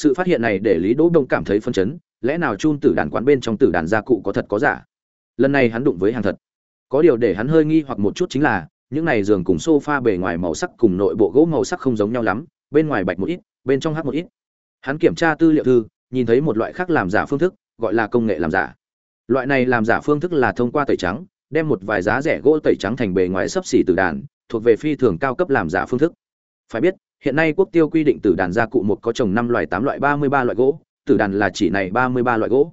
sự phát hiện này để lý đỗ đông cảm thấy phân chấn, lẽ nào chun tử đàn quán bên trong tử đàn gia cụ có thật có giả? Lần này hắn đụng với hàng thật. Có điều để hắn hơi nghi hoặc một chút chính là, những này giường cùng sofa bề ngoài màu sắc cùng nội bộ gỗ màu sắc không giống nhau lắm, bên ngoài bạch một ít, bên trong hắc một ít. Hắn kiểm tra tư liệu thư, nhìn thấy một loại khác làm giả phương thức, gọi là công nghệ làm giả. Loại này làm giả phương thức là thông qua tẩy trắng, đem một vài giá rẻ gỗ tẩy trắng thành bề ngoài sấp xỉ từ đàn, thuộc về phi thường cao cấp làm giả phương thức. Phải biết hiện nay quốc tiêu quy định tử đàn gia cụ một có trồng năm loại, tám loại, ba mươi ba loại gỗ, tử đàn là chỉ này ba mươi ba loại gỗ.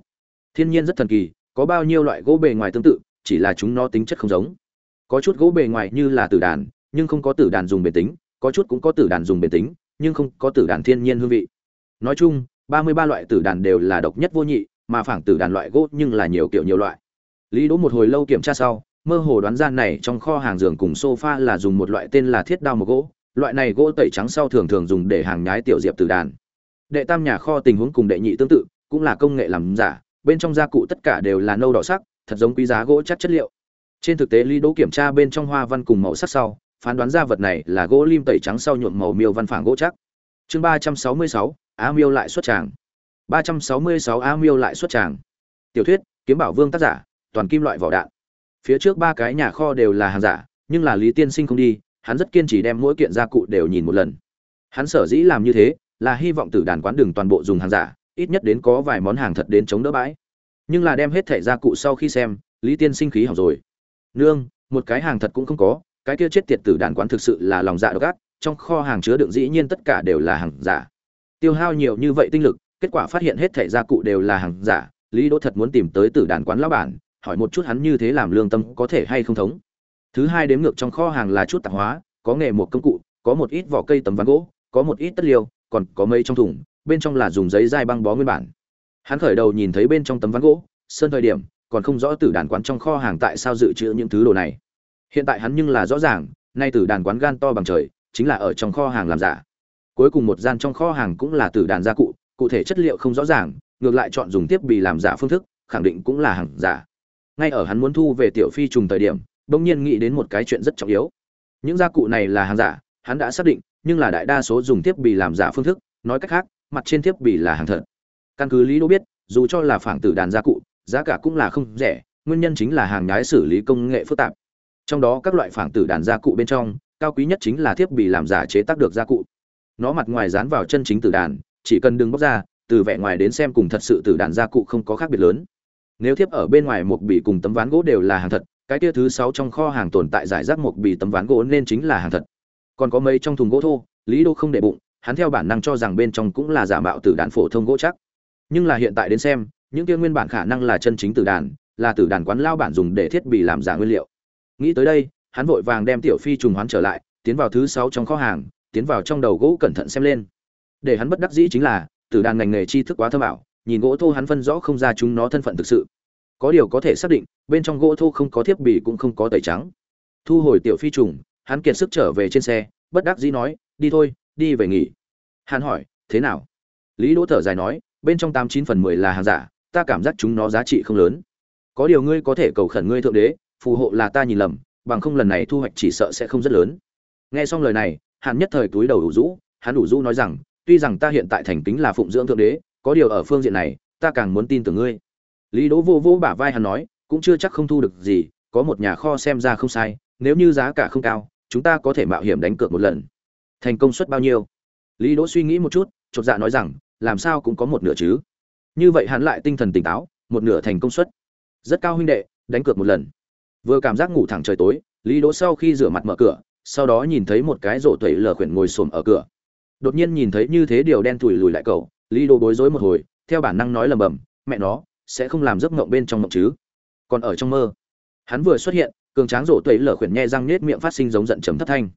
Thiên nhiên rất thần kỳ, có bao nhiêu loại gỗ bề ngoài tương tự, chỉ là chúng nó tính chất không giống. Có chút gỗ bề ngoài như là tử đàn, nhưng không có tử đàn dùng bền tính, có chút cũng có tử đàn dùng bền tính, nhưng không có tử đàn thiên nhiên hương vị. Nói chung, ba mươi ba loại tử đàn đều là độc nhất vô nhị, mà phảng tử đàn loại gỗ nhưng là nhiều kiểu nhiều loại. Lý đỗ một hồi lâu kiểm tra sau, mơ hồ đoán ra này trong kho hàng giường cùng sofa là dùng một loại tên là thiết đao một gỗ loại này gỗ tẩy trắng sau thường thường dùng để hàng nhái tiểu diệp từ đàn. Đệ tam nhà kho tình huống cùng đệ nhị tương tự, cũng là công nghệ làm giả, bên trong gia cụ tất cả đều là nâu đỏ sắc, thật giống quý giá gỗ chắc chất liệu. Trên thực tế, lý đỗ kiểm tra bên trong hoa văn cùng màu sắc sau, phán đoán ra vật này là gỗ lim tẩy trắng sau nhuộm màu miêu văn phản gỗ chắc. Chương ba trăm sáu mươi sáu, á miêu lại xuất tràng. Ba trăm sáu mươi sáu, á miêu lại xuất tràng. Tiểu thuyết, kiếm bảo vương tác giả, toàn kim loại vỏ đạn. Phía trước ba cái nhà kho đều là hàng giả, nhưng là lý tiên sinh không đi hắn rất kiên trì đem mỗi kiện gia cụ đều nhìn một lần. Hắn sở dĩ làm như thế là hy vọng tử đàn quán đường toàn bộ dùng hàng giả, ít nhất đến có vài món hàng thật đến chống đỡ bãi. Nhưng là đem hết thẻ gia cụ sau khi xem, lý tiên sinh khí hỏng rồi. Nương, một cái hàng thật cũng không có, cái kia chết tiệt tử đàn quán thực sự là lòng dạ độc ác, trong kho hàng chứa đựng dĩ nhiên tất cả đều là hàng giả. Tiêu hao nhiều như vậy tinh lực, kết quả phát hiện hết thẻ gia cụ đều là hàng giả, lý đỗ thật muốn tìm tới tử đàn quán lão bản, hỏi một chút hắn như thế làm lương tâm có thể hay không thống thứ hai đếm ngược trong kho hàng là chút tạp hóa, có nghề một công cụ, có một ít vỏ cây tấm ván gỗ, có một ít tất liêu, còn có mây trong thùng, bên trong là dùng giấy dai băng bó nguyên bản. Hắn khởi đầu nhìn thấy bên trong tấm ván gỗ, sơn thời điểm, còn không rõ tử đàn quán trong kho hàng tại sao dự trữ những thứ đồ này. Hiện tại hắn nhưng là rõ ràng, nay tử đàn quán gan to bằng trời, chính là ở trong kho hàng làm giả. Cuối cùng một gian trong kho hàng cũng là tử đàn gia cụ cụ thể chất liệu không rõ ràng, ngược lại chọn dùng tiếp bị làm giả phương thức, khẳng định cũng là hàng giả. Ngay ở hắn muốn thu về tiểu phi trùng thời điểm bỗng nhiên nghĩ đến một cái chuyện rất trọng yếu. Những gia cụ này là hàng giả, hắn đã xác định, nhưng là đại đa số dùng thiết bị làm giả phương thức, nói cách khác, mặt trên thiết bị là hàng thật. Căn cứ lý đô biết, dù cho là phản tử đàn gia cụ, giá cả cũng là không rẻ, nguyên nhân chính là hàng nhái xử lý công nghệ phức tạp. Trong đó các loại phản tử đàn gia cụ bên trong, cao quý nhất chính là thiết bị làm giả chế tác được gia cụ. Nó mặt ngoài dán vào chân chính tử đàn, chỉ cần đừng bóc ra, từ vẻ ngoài đến xem cùng thật sự tử đàn gia cụ không có khác biệt lớn. Nếu thiếp ở bên ngoài một bị cùng tấm ván gỗ đều là hàng thật cái tia thứ sáu trong kho hàng tồn tại giải rác một bì tấm ván gỗ nên chính là hàng thật. Còn có mấy trong thùng gỗ thô, lý đô không để bụng, hắn theo bản năng cho rằng bên trong cũng là giả mạo tử đàn phổ thông gỗ chắc. Nhưng là hiện tại đến xem, những kia nguyên bản khả năng là chân chính tử đàn, là tử đàn quán lao bản dùng để thiết bị làm giả nguyên liệu. Nghĩ tới đây, hắn vội vàng đem tiểu phi trùng hoán trở lại, tiến vào thứ sáu trong kho hàng, tiến vào trong đầu gỗ cẩn thận xem lên. Để hắn bất đắc dĩ chính là, tử đàn ngành nghề tri thức quá thâm ảo, nhìn gỗ thô hắn phân rõ không ra chúng nó thân phận thực sự có điều có thể xác định, bên trong gỗ thô không có thiết bị cũng không có tẩy trắng. Thu hồi tiểu phi trùng, hắn kiệt sức trở về trên xe, bất đắc dĩ nói, đi thôi, đi về nghỉ. Hắn hỏi, thế nào? Lý đỗ thở dài nói, bên trong tám chín phần mười là hàng giả, ta cảm giác chúng nó giá trị không lớn. Có điều ngươi có thể cầu khẩn ngươi thượng đế, phù hộ là ta nhìn lầm, bằng không lần này thu hoạch chỉ sợ sẽ không rất lớn. Nghe xong lời này, hắn nhất thời túi đầu đủ rũ, hắn đủ rũ nói rằng, tuy rằng ta hiện tại thành kính là phụng dưỡng thượng đế, có điều ở phương diện này, ta càng muốn tin tưởng ngươi lý đỗ vô vô bả vai hắn nói, cũng chưa chắc không thu được gì, có một nhà kho xem ra không sai, nếu như giá cả không cao, chúng ta có thể mạo hiểm đánh cược một lần. Thành công suất bao nhiêu? Lý đỗ suy nghĩ một chút, chột dạ nói rằng, làm sao cũng có một nửa chứ. Như vậy hắn lại tinh thần tỉnh táo, một nửa thành công suất. Rất cao huynh đệ, đánh cược một lần. Vừa cảm giác ngủ thẳng trời tối, lý đỗ sau khi rửa mặt mở cửa, sau đó nhìn thấy một cái rổ tẩy lờ khuyển ngồi xổm ở cửa. Đột nhiên nhìn thấy như thế điều đen thủi lùi lại cậu, lý đỗ bối rối một hồi, theo bản năng nói lầm bầm, mẹ nó sẽ không làm giấc mộng bên trong mộng chứ. Còn ở trong mơ, hắn vừa xuất hiện, cường tráng rổ tuẩy lở khuyển nhe răng nết miệng phát sinh giống giận chấm thất thanh.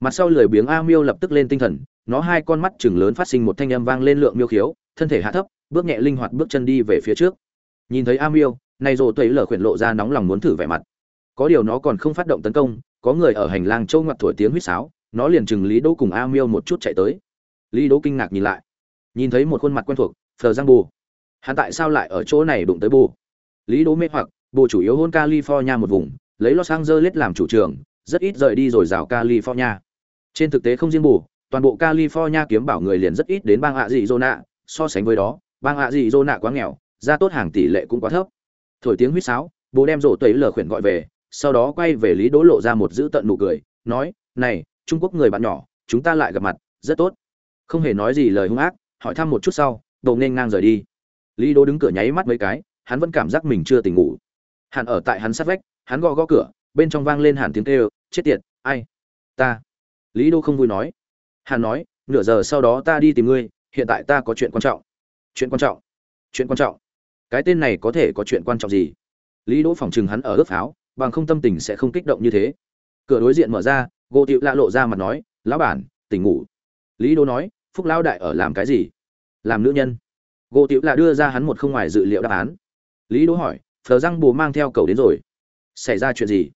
Mặt sau lười biếng a miêu lập tức lên tinh thần, nó hai con mắt chừng lớn phát sinh một thanh âm vang lên lượng miêu khiếu, thân thể hạ thấp, bước nhẹ linh hoạt bước chân đi về phía trước. Nhìn thấy a miêu, này rổ tuẩy lở khuyển lộ ra nóng lòng muốn thử vẻ mặt. Có điều nó còn không phát động tấn công, có người ở hành lang châu ngoặt thổi tiếng huýt sáo, nó liền chừng lý đỗ cùng a miêu một chút chạy tới. Lý đỗ kinh ngạc nhìn lại, nhìn thấy một khuôn mặt quen thuộc phờ giang bù hắn tại sao lại ở chỗ này đụng tới bù lý đỗ mê hoặc bù chủ yếu hôn california một vùng, lấy los angeles làm chủ trường, rất ít rời đi rồi rào california. Trên thực tế không riêng bù toàn bộ california kiếm bảo người liền rất ít đến bang ạ dị zona so sánh với đó, bang ạ dị dô nạ quá nghèo ra tốt hàng tỷ lệ cũng quá thấp. Thổi tiếng huýt sáo bố đem rổ tẩy lờ khuyển gọi về, sau đó quay về lý đỗ lộ ra một dữ tận nụ cười, nói, này, trung quốc người bạn nhỏ, chúng ta lại gặp mặt, rất tốt. Không hề nói gì lời hung ác, hỏi thăm một chút sau đồ nên ngang rời đi lý đỗ đứng cửa nháy mắt mấy cái, hắn vẫn cảm giác mình chưa tỉnh ngủ. Hàn ở tại hắn sát vách, hắn gõ gõ cửa, bên trong vang lên hàn tiếng kêu, chết tiệt, ai? Ta. Lý đô không vui nói. Hàn nói, nửa giờ sau đó ta đi tìm ngươi, hiện tại ta có chuyện quan trọng. Chuyện quan trọng? Chuyện quan trọng? Cái tên này có thể có chuyện quan trọng gì? Lý đỗ phỏng chừng hắn ở ướp pháo bằng không tâm tình sẽ không kích động như thế. Cửa đối diện mở ra, gỗ tiệu lạ lộ ra mặt nói, lão bản, tỉnh ngủ. Lý đỗ nói, phúc lão đại ở làm cái gì? Làm nữ nhân gỗ tiểu là đưa ra hắn một không ngoài dự liệu đáp án. Lý đỗ hỏi phờ răng bồ mang theo cầu đến rồi. Xảy ra chuyện gì?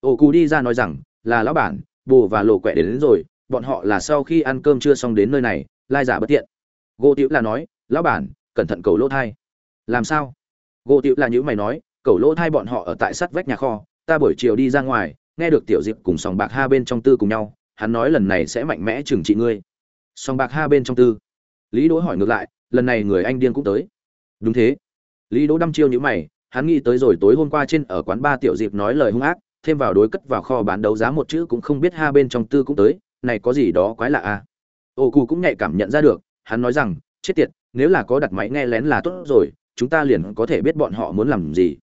Ổ cù đi ra nói rằng là lão bản bồ và lộ quẹ đến, đến rồi bọn họ là sau khi ăn cơm chưa xong đến nơi này lai giả bất tiện. Gỗ tiểu là nói lão bản cẩn thận cầu lỗ thai. Làm sao? Gỗ tiểu là những mày nói cầu lỗ thai bọn họ ở tại sắt vách nhà kho ta buổi chiều đi ra ngoài nghe được tiểu diệp cùng sòng bạc Ha bên trong tư cùng nhau hắn nói lần này sẽ mạnh mẽ trừng trị ngươi. Sòng bạc Ha bên trong tư. Lý đỗ hỏi ngược lại lần này người anh điên cũng tới. Đúng thế. Lý đỗ đăm chiêu như mày, hắn nghĩ tới rồi tối hôm qua trên ở quán ba tiểu diệp nói lời hung ác, thêm vào đối cất vào kho bán đấu giá một chữ cũng không biết hai bên trong tư cũng tới, này có gì đó quái lạ à? Ô cù cũng nhạy cảm nhận ra được, hắn nói rằng, chết tiệt, nếu là có đặt máy nghe lén là tốt rồi, chúng ta liền có thể biết bọn họ muốn làm gì.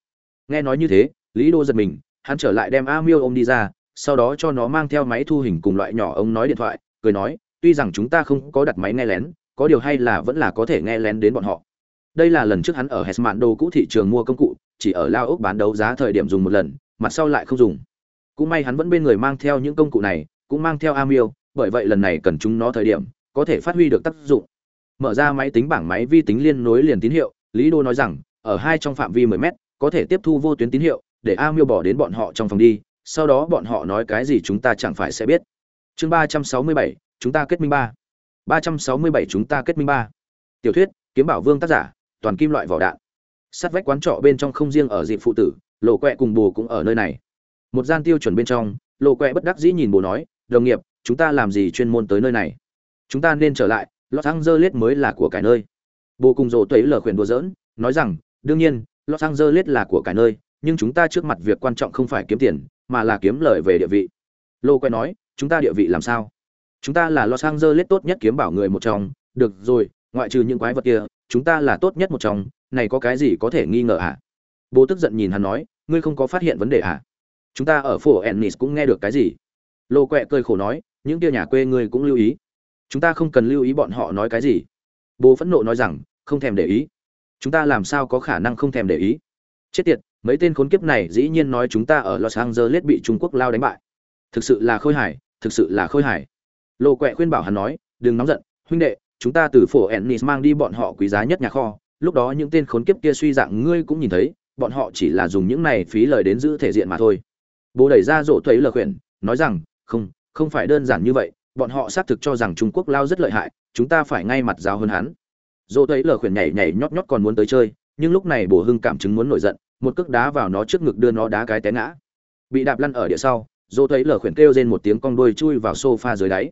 Nghe nói như thế, lý đô giật mình, hắn trở lại đem a miêu ôm đi ra, sau đó cho nó mang theo máy thu hình cùng loại nhỏ ông nói điện thoại, cười nói, tuy rằng chúng ta không có đặt máy nghe lén có điều hay là vẫn là có thể nghe lén đến bọn họ đây là lần trước hắn ở hesman đồ cũ thị trường mua công cụ chỉ ở lao ốc bán đấu giá thời điểm dùng một lần mặt sau lại không dùng cũng may hắn vẫn bên người mang theo những công cụ này cũng mang theo Amiel. bởi vậy lần này cần chúng nó thời điểm có thể phát huy được tác dụng. Mở ra máy tính bảng máy vi tính liên nối liền tín hiệu, Lý Đô nói rằng, ở hai trong phạm vi 10 mét, có thể tiếp thu vô tuyến tín hiệu, để Amiel bỏ đến bọn họ trong phòng đi, sau đó bọn họ nói cái gì chúng ta chẳng phải sẽ biết. Chương 367, chúng ta kết minh ba. 367 chúng ta kết minh ba. Tiểu thuyết, kiếm bảo vương tác giả, toàn kim loại vỏ đạn. Sát vách quán trọ bên trong không riêng ở dịp phụ tử, lộ quẹ cùng bồ cũng ở nơi này. Một gian tiêu chuẩn bên trong, lộ quẹ bất đắc dĩ nhìn bồ nói, đồng nghiệp chúng ta làm gì chuyên môn tới nơi này chúng ta nên trở lại los angeles mới là của cải nơi bồ cùng rồ Tuế lờ khuyển đùa giỡn nói rằng đương nhiên los angeles là của cải nơi nhưng chúng ta trước mặt việc quan trọng không phải kiếm tiền mà là kiếm lợi về địa vị Lộ Quẹ nói chúng ta địa vị làm sao chúng ta là los angeles tốt nhất kiếm bảo người một trong. Được rồi, ngoại trừ những quái vật kia, chúng ta là tốt nhất một trong. Này có cái gì có thể nghi ngờ ạ à? bố tức giận nhìn hắn nói, ngươi không có phát hiện vấn đề ạ à? chúng ta ở phố ennis cũng nghe được cái gì? Lô quẹ cười khổ nói, những kia nhà quê ngươi cũng lưu ý. Chúng ta không cần lưu ý bọn họ nói cái gì. Bố phẫn nộ nói rằng, không thèm để ý. Chúng ta làm sao có khả năng không thèm để ý? Chết tiệt, mấy tên khốn kiếp này dĩ nhiên nói chúng ta ở los angeles bị trung quốc lao đánh bại. Thực sự là khôi hài, thực sự là khôi hài lô quẹ khuyên bảo hắn nói, đừng nóng giận, huynh đệ, chúng ta từ phổ ennis mang đi bọn họ quý giá nhất nhà kho. Lúc đó những tên khốn kiếp kia suy dạng ngươi cũng nhìn thấy, bọn họ chỉ là dùng những này phí lời đến giữ thể diện mà thôi. Bố đẩy ra rổ thuế lờ khuyển, nói rằng, không không phải đơn giản như vậy, bọn họ xác thực cho rằng trung quốc lao rất lợi hại, chúng ta phải ngay mặt giáo hơn hắn. Dỗ thấy lờ khuyển nhảy nhảy nhót nhót còn muốn tới chơi, nhưng lúc này bổ hưng cảm chứng muốn nổi giận, một cước đá vào nó trước ngực đưa nó đá cái té ngã. Bị đạp lăn ở địa sau dỗ thấy lờ khuyển kêu lên một tiếng cong đuôi chui vào sofa dưới đáy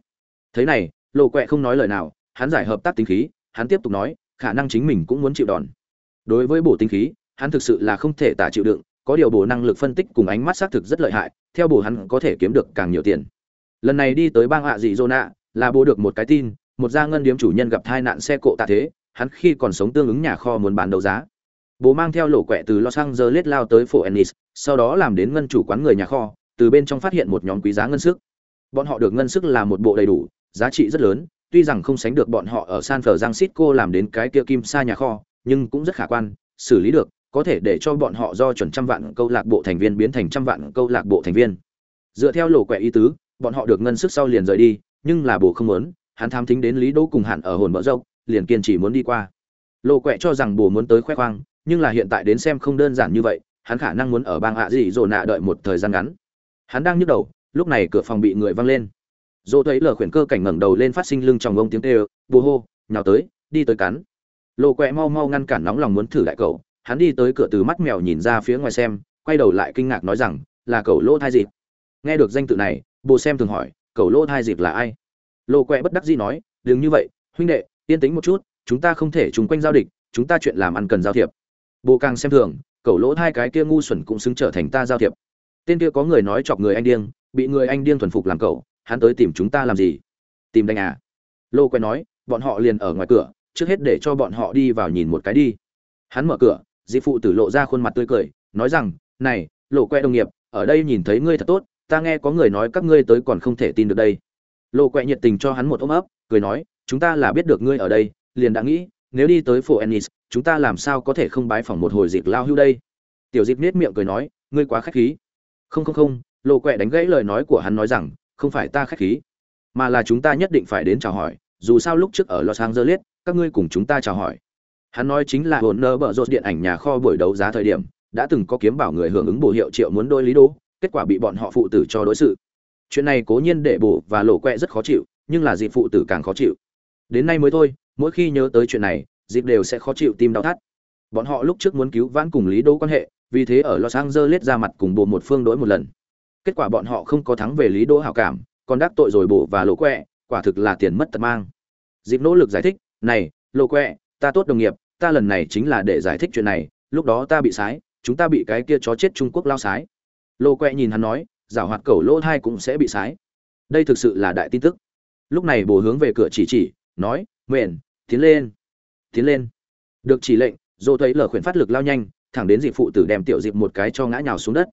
thế này, lộ quẹ không nói lời nào, hắn giải hợp tác tính khí, hắn tiếp tục nói, khả năng chính mình cũng muốn chịu đòn. Đối với bổ tính khí, hắn thực sự là không thể tả chịu đựng, có điều bổ năng lực phân tích cùng ánh mắt xác thực rất lợi hại, theo bổ hắn có thể kiếm được càng nhiều tiền. Lần này đi tới bang hạ dị dô nạ là bố được một cái tin, một gia ngân điếm chủ nhân gặp tai nạn xe cộ tạ thế, hắn khi còn sống tương ứng nhà kho muốn bán đấu giá. Bố mang theo lỗ quẹ từ los angeles lao tới phố ennis, sau đó làm đến ngân chủ quán người nhà kho, từ bên trong phát hiện một nhóm quý giá ngân sức. Bọn họ được ngân sức là một bộ đầy đủ giá trị rất lớn, tuy rằng không sánh được bọn họ ở san francisco làm đến cái kia kim sa nhà kho, nhưng cũng rất khả quan, xử lý được, có thể để cho bọn họ do chuẩn trăm vạn câu lạc bộ thành viên biến thành trăm vạn câu lạc bộ thành viên. Dựa theo lỗ quẹ ý tứ, bọn họ được ngân sức sau liền rời đi, nhưng là bồ không muốn, hắn tham thính đến lý đỗ cùng hẳn ở hồn mỡ dâu liền kiên trì muốn đi qua. Lộ quẹ cho rằng bồ muốn tới khoe khoang, nhưng là hiện tại đến xem không đơn giản như vậy, hắn khả năng muốn ở bang hạ dị rồi nạ đợi một thời gian ngắn. Hắn đang nhức đầu, lúc này cửa phòng bị người văng lên dỗ thấy lờ khuyển cơ cảnh ngẩng đầu lên phát sinh lưng trong ông tiếng tê bù hô, nhào tới, đi tới cắn. Lộ quẹ mau mau ngăn cản nóng lòng muốn thử đại cậu, hắn đi tới cửa từ mắt mèo nhìn ra phía ngoài xem, quay đầu lại kinh ngạc nói rằng, là cậu lỗ thai dịp. Nghe được danh tự này, bồ xem thường hỏi, cậu lô thai dịp là ai? Lô quẹ bất đắc dĩ nói, đừng như vậy, huynh đệ, yên tính một chút, chúng ta không thể chung quanh giao địch, chúng ta chuyện làm ăn cần giao thiệp. Bồ càng xem thường, cậu lỗ hai cái kia ngu xuẩn cũng xứng trở thành ta giao thiệp. Tên kia có người nói chọc người anh điên, bị người anh điên thuần phục làm cậu hắn tới tìm chúng ta làm gì? Tìm đánh à? Lô quen nói, bọn họ liền ở ngoài cửa, trước hết để cho bọn họ đi vào nhìn một cái đi. Hắn mở cửa dị phụ tử lộ ra khuôn mặt tươi cười, nói rằng, này lộ que đồng nghiệp, ở đây nhìn thấy ngươi thật tốt, ta nghe có người nói các ngươi tới còn không thể tin được đây. Lộ que nhiệt tình cho hắn một ôm ấp, cười nói, chúng ta là biết được ngươi ở đây, liền đã nghĩ, nếu đi tới phố ennis, chúng ta làm sao có thể không bái phỏng một hồi dịp lao hưu đây? Tiểu dịp nết miệng cười nói, ngươi quá khách khí. Không không không. Lộ que đánh gãy lời nói của hắn nói rằng không phải ta khách khí mà là chúng ta nhất định phải đến chào hỏi dù sao lúc trước ở los angeles các ngươi cùng chúng ta chào hỏi. Hắn nói chính là hồn nơ bợ rốt điện ảnh nhà kho buổi đấu giá thời điểm đã từng có kiếm bảo người hưởng ứng bổ hiệu triệu muốn đôi lý đố, kết quả bị bọn họ phụ tử cho đối xử. chuyện này cố nhiên để bổ và lộ quẹ rất khó chịu nhưng là dịp phụ tử càng khó chịu. Đến nay mới thôi mỗi khi nhớ tới chuyện này dịp đều sẽ khó chịu tim đau thắt. Bọn họ lúc trước muốn cứu vãn cùng lý Đỗ quan hệ vì thế ở los angeles ra mặt cùng bộ một phương đối một lần kết quả bọn họ không có thắng về lý đỗ hảo cảm, còn đắc tội rồi bổ và lộ quẹ, quả thực là tiền mất tật mang. Dịp nỗ lực giải thích, này, lộ quẹ, ta tốt đồng nghiệp, ta lần này chính là để giải thích chuyện này, lúc đó ta bị sái, chúng ta bị cái kia chó chết trung quốc lao sái. Lô quẹ nhìn hắn nói, giảo hoạt cẩu lỗ thai cũng sẽ bị sái. Đây thực sự là đại tin tức. Lúc này bồ hướng về cửa chỉ chỉ, nói, nguyện, tiến lên tiến lên. Được chỉ lệnh dô thấy lở khuyển phát lực lao nhanh, thẳng đến dịp phụ tử đem tiểu dịp một cái cho ngã nhào xuống đất.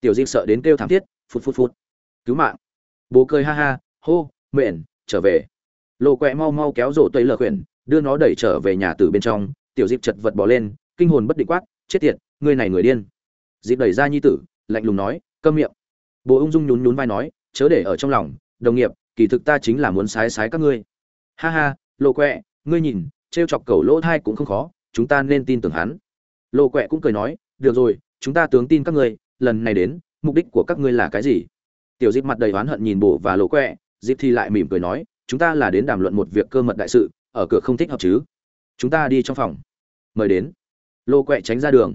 Tiểu dịp sợ đến kêu thảm thiết phút phút phút. Cứu mạng. Bố cười ha ha, hô, mện, trở về. Lô quẹ mau mau kéo rổ tây lờ khuyển, đưa nó đẩy trở về nhà từ bên trong. Tiểu dịp chật vật bỏ lên, kinh hồn bất định quát, chết tiệt, người này người điên. Dịp đẩy ra nhi tử, lạnh lùng nói, câm miệng. Bố ung dung nhún nhún vai nói, chớ để ở trong lòng, đồng nghiệp, kỳ thực ta chính là muốn sái sái các ngươi. Ha ha lộ quẹ, ngươi nhìn, trêu chọc cầu lỗ thai cũng không khó, chúng ta nên tin tưởng hắn. Lộ quẹ cũng cười nói, được rồi, chúng ta tướng tin các ngươi, lần này đến mục đích của các ngươi là cái gì? Tiểu dịp mặt đầy oán hận nhìn bổ và lỗ quẹ dịp thì lại mỉm cười nói, chúng ta là đến đàm luận một việc cơ mật đại sự, ở cửa không thích hợp chứ? Chúng ta đi trong phòng. Mời đến. Lô quẹ tránh ra đường.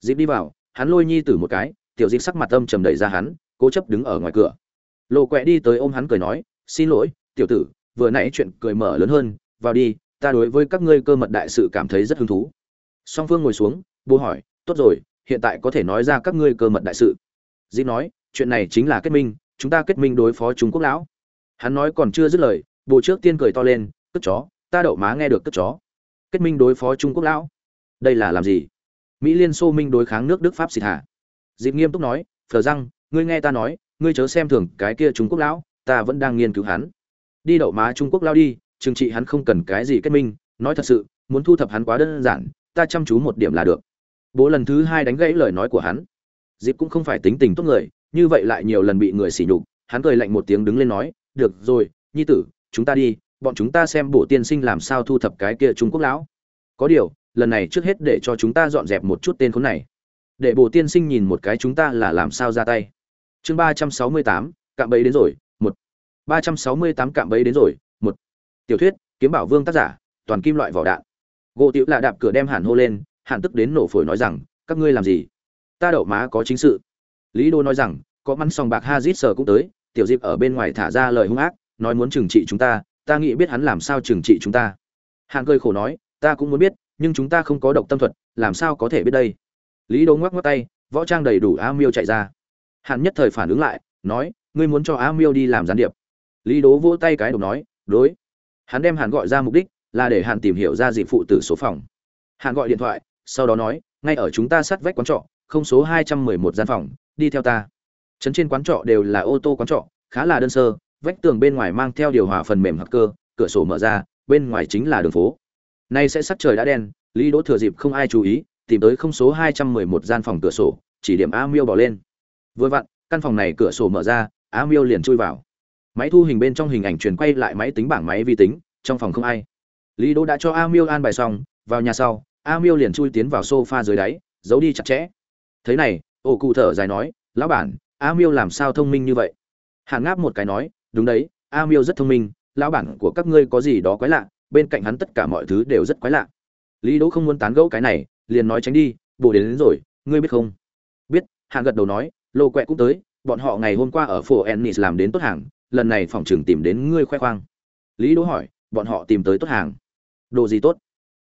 Dịp đi vào, hắn lôi nhi tử một cái, tiểu dịp sắc mặt âm trầm đầy ra hắn, cố chấp đứng ở ngoài cửa. Lô quẹ đi tới ôm hắn cười nói, xin lỗi, tiểu tử, vừa nãy chuyện cười mở lớn hơn, vào đi, ta đối với các ngươi cơ mật đại sự cảm thấy rất hứng thú. Song phương ngồi xuống, bố hỏi, tốt rồi, hiện tại có thể nói ra các ngươi cơ mật đại sự dịp nói, chuyện này chính là kết minh, chúng ta kết minh đối phó trung quốc lão. Hắn nói còn chưa dứt lời bộ trước tiên cười to lên, cất chó, ta đậu má nghe được cất chó. Kết minh đối phó trung quốc lão? Đây là làm gì? Mỹ liên xô minh đối kháng nước đức pháp xịt hạ. Dịp nghiêm túc nói phờ răng, ngươi nghe ta nói, ngươi chớ xem thường cái kia trung quốc lão, ta vẫn đang nghiên cứu hắn. Đi đậu má trung quốc lao đi, trừng trị hắn không cần cái gì kết minh, nói thật sự, muốn thu thập hắn quá đơn giản, ta chăm chú một điểm là được. Bố lần thứ hai đánh gãy lời nói của hắn dịp cũng không phải tính tình tốt người, như vậy lại nhiều lần bị người sỉ nhục, hắn cười lạnh một tiếng đứng lên nói, được rồi, nhi tử, chúng ta đi, bọn chúng ta xem bộ tiên sinh làm sao thu thập cái kia trung quốc lão. Có điều, lần này trước hết để cho chúng ta dọn dẹp một chút tên khốn này. Để bộ tiên sinh nhìn một cái chúng ta là làm sao ra tay. Chương ba trăm sáu mươi tám, cạm bẫy đến rồi, một. Ba trăm sáu mươi tám cạm bẫy đến rồi, một. Tiểu thuyết, kiếm bảo vương tác giả, toàn kim loại vỏ đạn. Gỗ tiểu lạ đạp cửa đem hàn hô lên, hàn tức đến nổ phổi nói rằng, các ngươi làm gì? Ta đậu má có chính sự. Lý đô nói rằng, có mắn sòng bạc hazit sờ cũng tới, tiểu dịp ở bên ngoài thả ra lời hung ác, nói muốn trừng trị chúng ta ta nghĩ biết hắn làm sao trừng trị chúng ta. Hạng cười khổ nói, ta cũng muốn biết, nhưng chúng ta không có độc tâm thuật, làm sao có thể biết đây? Lý Đô ngoắc ngoắc tay, võ trang đầy đủ a miêu chạy ra. Hàn nhất thời phản ứng lại, nói, ngươi muốn cho a miêu đi làm gián điệp. Lý đố vỗ tay cái đầu nói, đối. Hắn đem hàn gọi ra mục đích, là để hàn tìm hiểu ra dịp phụ tử số phòng. Hàn gọi điện thoại, sau đó nói, ngay ở chúng ta sát vách quán trọ không số hai trăm mười một gian phòng, đi theo ta. Trấn trên quán trọ đều là ô tô quán trọ, khá là đơn sơ, vách tường bên ngoài mang theo điều hòa phần mềm hoặc cơ, cửa sổ mở ra, bên ngoài chính là đường phố. Nay sẽ sắc trời đã đen, lý đỗ thừa dịp không ai chú ý, tìm tới không số hai trăm mười một gian phòng cửa sổ, chỉ điểm a miêu bỏ lên. Vừa vặn, căn phòng này cửa sổ mở ra, a miêu liền chui vào. Máy thu hình bên trong hình ảnh truyền quay lại máy tính bảng máy vi tính, trong phòng không ai. Lý đỗ đã cho a miêu an bài xong, vào nhà sau, a miêu liền chui tiến vào sofa dưới đáy, giấu đi chặt chẽ thế này ổ cụ thở dài nói lão bản a miêu làm sao thông minh như vậy? Hạng ngáp một cái nói đúng đấy a miêu rất thông minh lão bản của các ngươi có gì đó quái lạ bên cạnh hắn tất cả mọi thứ đều rất quái lạ. Lý đỗ không muốn tán gẫu cái này liền nói tránh đi bồ đến, đến rồi ngươi biết không? Biết hạng gật đầu nói lô quẹ cũng tới bọn họ ngày hôm qua ở phố ennis làm đến tốt hàng lần này phòng trường tìm đến ngươi khoe khoang. Lý đỗ hỏi bọn họ tìm tới tốt hàng? Đồ gì tốt?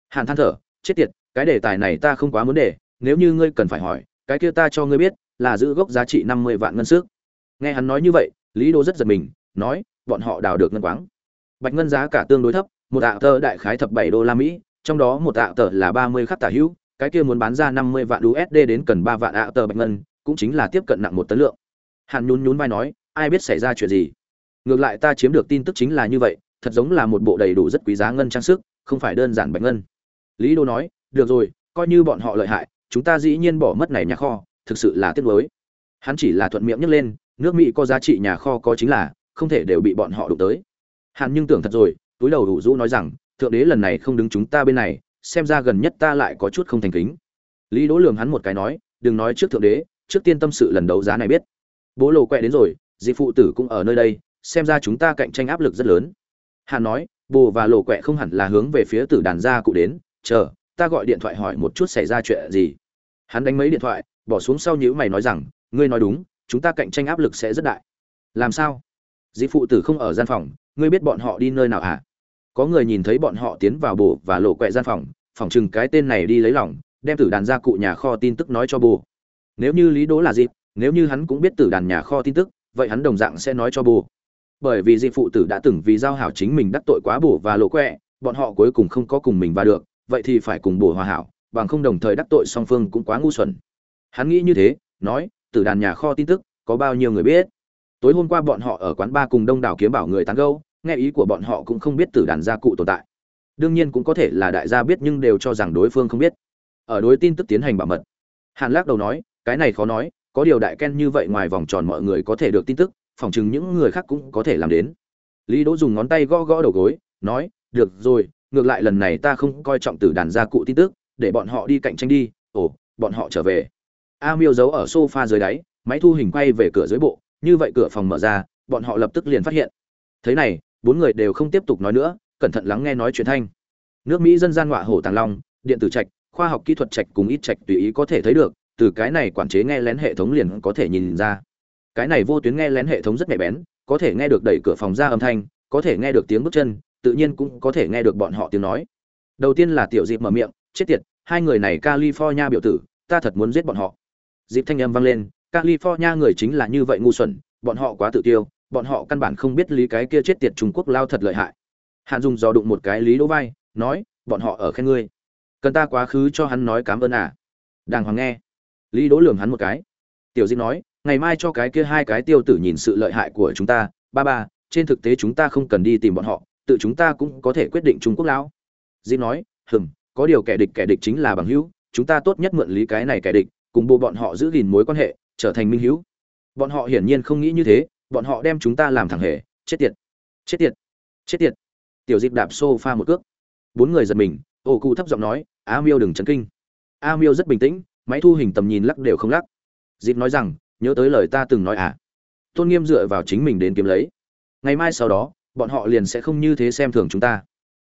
Hàn than thở chết tiệt cái đề tài này ta không quá muốn để nếu như ngươi cần phải hỏi cái kia ta cho ngươi biết, là giữ gốc giá trị năm mươi vạn ngân sức. Nghe hắn nói như vậy, lý đô rất giật mình, nói, bọn họ đào được ngân quáng. Bạch ngân giá cả tương đối thấp, một ạ tờ đại khái thập bảy đô la mỹ, trong đó một ạ tờ là ba mươi khắc tả hữu, cái kia muốn bán ra năm mươi vạn usd đến cần ba vạn ạ tờ bạch ngân, cũng chính là tiếp cận nặng một tấn lượng. Hàn nhún nhún vai nói, ai biết xảy ra chuyện gì? Ngược lại ta chiếm được tin tức chính là như vậy, thật giống là một bộ đầy đủ rất quý giá ngân trang sức, không phải đơn giản bạch ngân. Lý đô nói, được rồi, coi như bọn họ lợi hại chúng ta dĩ nhiên bỏ mất này nhà kho, thực sự là tiếc nuối. Hắn chỉ là thuận miệng nhấc lên, nước mỹ có giá trị nhà kho có chính là, không thể đều bị bọn họ đụng tới. Hàn nhưng tưởng thật rồi, túi đầu đủ rũ nói rằng, thượng đế lần này không đứng chúng ta bên này, xem ra gần nhất ta lại có chút không thành kính. Lý đỗ lường hắn một cái nói, đừng nói trước thượng đế, trước tiên tâm sự lần đấu giá này biết. Bố lồ quẹ đến rồi dị phụ tử cũng ở nơi đây, xem ra chúng ta cạnh tranh áp lực rất lớn. Hàn nói, bồ và lộ quẹ không hẳn là hướng về phía tử đàn gia cụ đến, chờ ta gọi điện thoại hỏi một chút xảy ra chuyện gì. Hắn đánh mấy điện thoại, bỏ xuống sau nhữ mày nói rằng, ngươi nói đúng, chúng ta cạnh tranh áp lực sẽ rất đại. Làm sao? Dị phụ tử không ở gian phòng, ngươi biết bọn họ đi nơi nào à có người nhìn thấy bọn họ tiến vào bồ và lộ quẹ gian phòng phòng chừng cái tên này đi lấy lòng, đem tử đàn ra cụ nhà kho tin tức nói cho bồ. Nếu như lý đỗ là dịp, nếu như hắn cũng biết tử đàn nhà kho tin tức, vậy hắn đồng dạng sẽ nói cho bồ. Bởi vì dịp phụ tử đã từng vì giao hảo chính mình đắc tội quá bồ và lộ quẹ, bọn họ cuối cùng không có cùng mình và được vậy thì phải cùng bổ hòa hảo, bằng không đồng thời đắc tội song phương cũng quá ngu xuẩn. Hắn nghĩ như thế, nói, tử đàn nhà kho tin tức, có bao nhiêu người biết? Tối hôm qua bọn họ ở quán ba cùng đông đảo kiếm bảo người tán gâu nghe ý của bọn họ cũng không biết tử đàn gia cụ tồn tại. Đương nhiên cũng có thể là đại gia biết nhưng đều cho rằng đối phương không biết. Ở đối tin tức tiến hành bảo mật, hàn lắc đầu nói, cái này khó nói, có điều đại ken như vậy ngoài vòng tròn mọi người có thể được tin tức phỏng chừng những người khác cũng có thể làm đến. Lý đỗ dùng ngón tay gõ gõ đầu gối, nói, được rồi ngược lại lần này ta không coi trọng tử đàn gia cụ tin tức, để bọn họ đi cạnh tranh đi, ồ, bọn họ trở về. A miêu giấu ở sofa dưới đáy, máy thu hình quay về cửa dưới bộ, như vậy cửa phòng mở ra, bọn họ lập tức liền phát hiện. Thế này, bốn người đều không tiếp tục nói nữa, cẩn thận lắng nghe nói chuyện thanh. Nước mỹ dân gian ngọa hổ tàng long, điện tử trạch, khoa học kỹ thuật trạch cùng ít trạch tùy ý có thể thấy được, từ cái này quản chế nghe lén hệ thống liền có thể nhìn ra. Cái này vô tuyến nghe lén hệ thống rất nhạy bén, có thể nghe được đẩy cửa phòng ra âm thanh, có thể nghe được tiếng bước chân tự nhiên cũng có thể nghe được bọn họ tiếng nói. Đầu tiên là tiểu dịp mở miệng, chết tiệt, hai người này california biểu tử, ta thật muốn giết bọn họ. Dịp thanh âm vang lên, california người chính là như vậy ngu xuẩn, bọn họ quá tự tiêu, bọn họ căn bản không biết lý cái kia chết tiệt trung quốc lao thật lợi hại. Hạn dùng dò đụng một cái lý đỗ vai, nói, bọn họ ở khen ngươi. Cần ta quá khứ cho hắn nói cảm ơn à? Đàng hoàng nghe. Lý đỗ lường hắn một cái. Tiểu dịp nói, ngày mai cho cái kia hai cái tiêu tử nhìn sự lợi hại của chúng ta, ba ba, trên thực tế chúng ta không cần đi tìm bọn họ tự chúng ta cũng có thể quyết định trung quốc lão. Di nói, hừm, có điều kẻ địch kẻ địch chính là bằng hữu, chúng ta tốt nhất mượn lý cái này kẻ địch, cùng bộ bọn họ giữ gìn mối quan hệ, trở thành minh hữu. Bọn họ hiển nhiên không nghĩ như thế, bọn họ đem chúng ta làm thẳng hề, chết tiệt chết tiệt chết tiệt. Tiểu dịp đạp sofa một cước. Bốn người giật mình ổ cụ thấp giọng nói, a miêu đừng chấn kinh. A miêu rất bình tĩnh, máy thu hình tầm nhìn lắc đều không lắc. Dịp nói rằng, nhớ tới lời ta từng nói à. Tôn nghiêm dựa vào chính mình đến kiếm lấy. Ngày mai sau đó bọn họ liền sẽ không như thế xem thường chúng ta.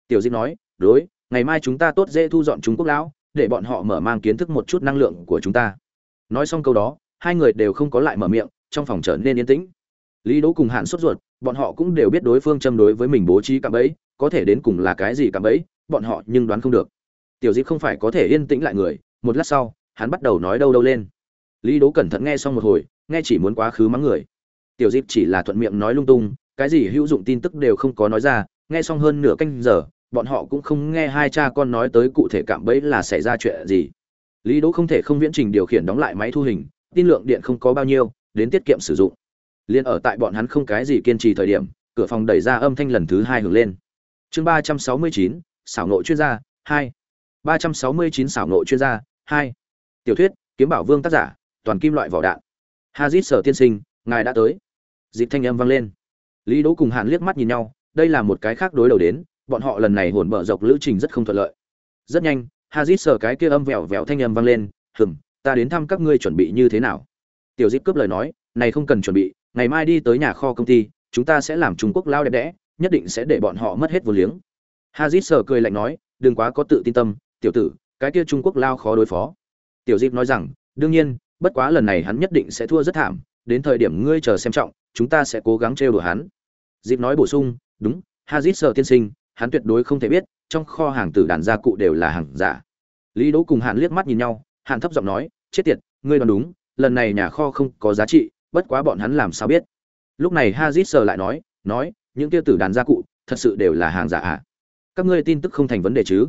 Tiểu dịp nói, đối, ngày mai chúng ta tốt dễ thu dọn trung quốc lão, để bọn họ mở mang kiến thức một chút năng lượng của chúng ta. Nói xong câu đó, hai người đều không có lại mở miệng, trong phòng trở nên yên tĩnh. Lý đỗ cùng hạn sốt ruột, bọn họ cũng đều biết đối phương châm đối với mình bố trí cạm bẫy, có thể đến cùng là cái gì cạm bẫy, bọn họ nhưng đoán không được. Tiểu diệp không phải có thể yên tĩnh lại người, một lát sau, hắn bắt đầu nói đâu đâu lên. Lý đỗ cẩn thận nghe xong một hồi, nghe chỉ muốn quá khứ mắng người. Tiểu diệp chỉ là thuận miệng nói lung tung cái gì hữu dụng tin tức đều không có nói ra, nghe xong hơn nửa canh giờ, bọn họ cũng không nghe hai cha con nói tới cụ thể cạm bẫy là xảy ra chuyện gì. Lý đỗ không thể không viễn trình điều khiển đóng lại máy thu hình, tin lượng điện không có bao nhiêu, đến tiết kiệm sử dụng. Liền ở tại bọn hắn không cái gì kiên trì thời điểm, cửa phòng đẩy ra âm thanh lần thứ hai hưởng lên. Chương ba trăm sáu mươi chín, xảo nội chuyên gia, hai. Ba trăm sáu mươi chín, xảo nội chuyên gia, hai. Tiểu thuyết, kiếm bảo vương tác giả, toàn kim loại vỏ đạn. Hazit sở tiên sinh, ngài đã tới. Dịp thanh âm vang lên lý đỗ cùng hạn liếc mắt nhìn nhau, đây là một cái khác đối đầu đến, bọn họ lần này hồn bở dọc lữ trình rất không thuận lợi. Rất nhanh, hazit sở cái kia âm vẹo vẹo thanh âm vang lên, hừm, ta đến thăm các ngươi chuẩn bị như thế nào? Tiểu dịp cướp lời nói, này không cần chuẩn bị, ngày mai đi tới nhà kho công ty, chúng ta sẽ làm trung quốc lao đẹp đẽ, nhất định sẽ để bọn họ mất hết vô liếng. Hazit sờ cười lạnh nói, đừng quá có tự tin tâm, tiểu tử, cái kia trung quốc lao khó đối phó. Tiểu dịp nói rằng, đương nhiên, bất quá lần này hắn nhất định sẽ thua rất thảm, đến thời điểm ngươi chờ xem trọng, chúng ta sẽ cố gắng trêu đùa hắn dịp nói bổ sung, đúng, hazit Sợ tiên sinh, hắn tuyệt đối không thể biết, trong kho hàng tử đàn gia cụ đều là hàng giả. Lý đỗ cùng hạn liếc mắt nhìn nhau hạn thấp giọng nói, chết tiệt, ngươi đoán đúng, lần này nhà kho không có giá trị, bất quá bọn hắn làm sao biết? Lúc này hazit Sợ lại nói nói, những tiêu tử đàn gia cụ, thật sự đều là hàng giả ạ à? các ngươi tin tức không thành vấn đề chứ?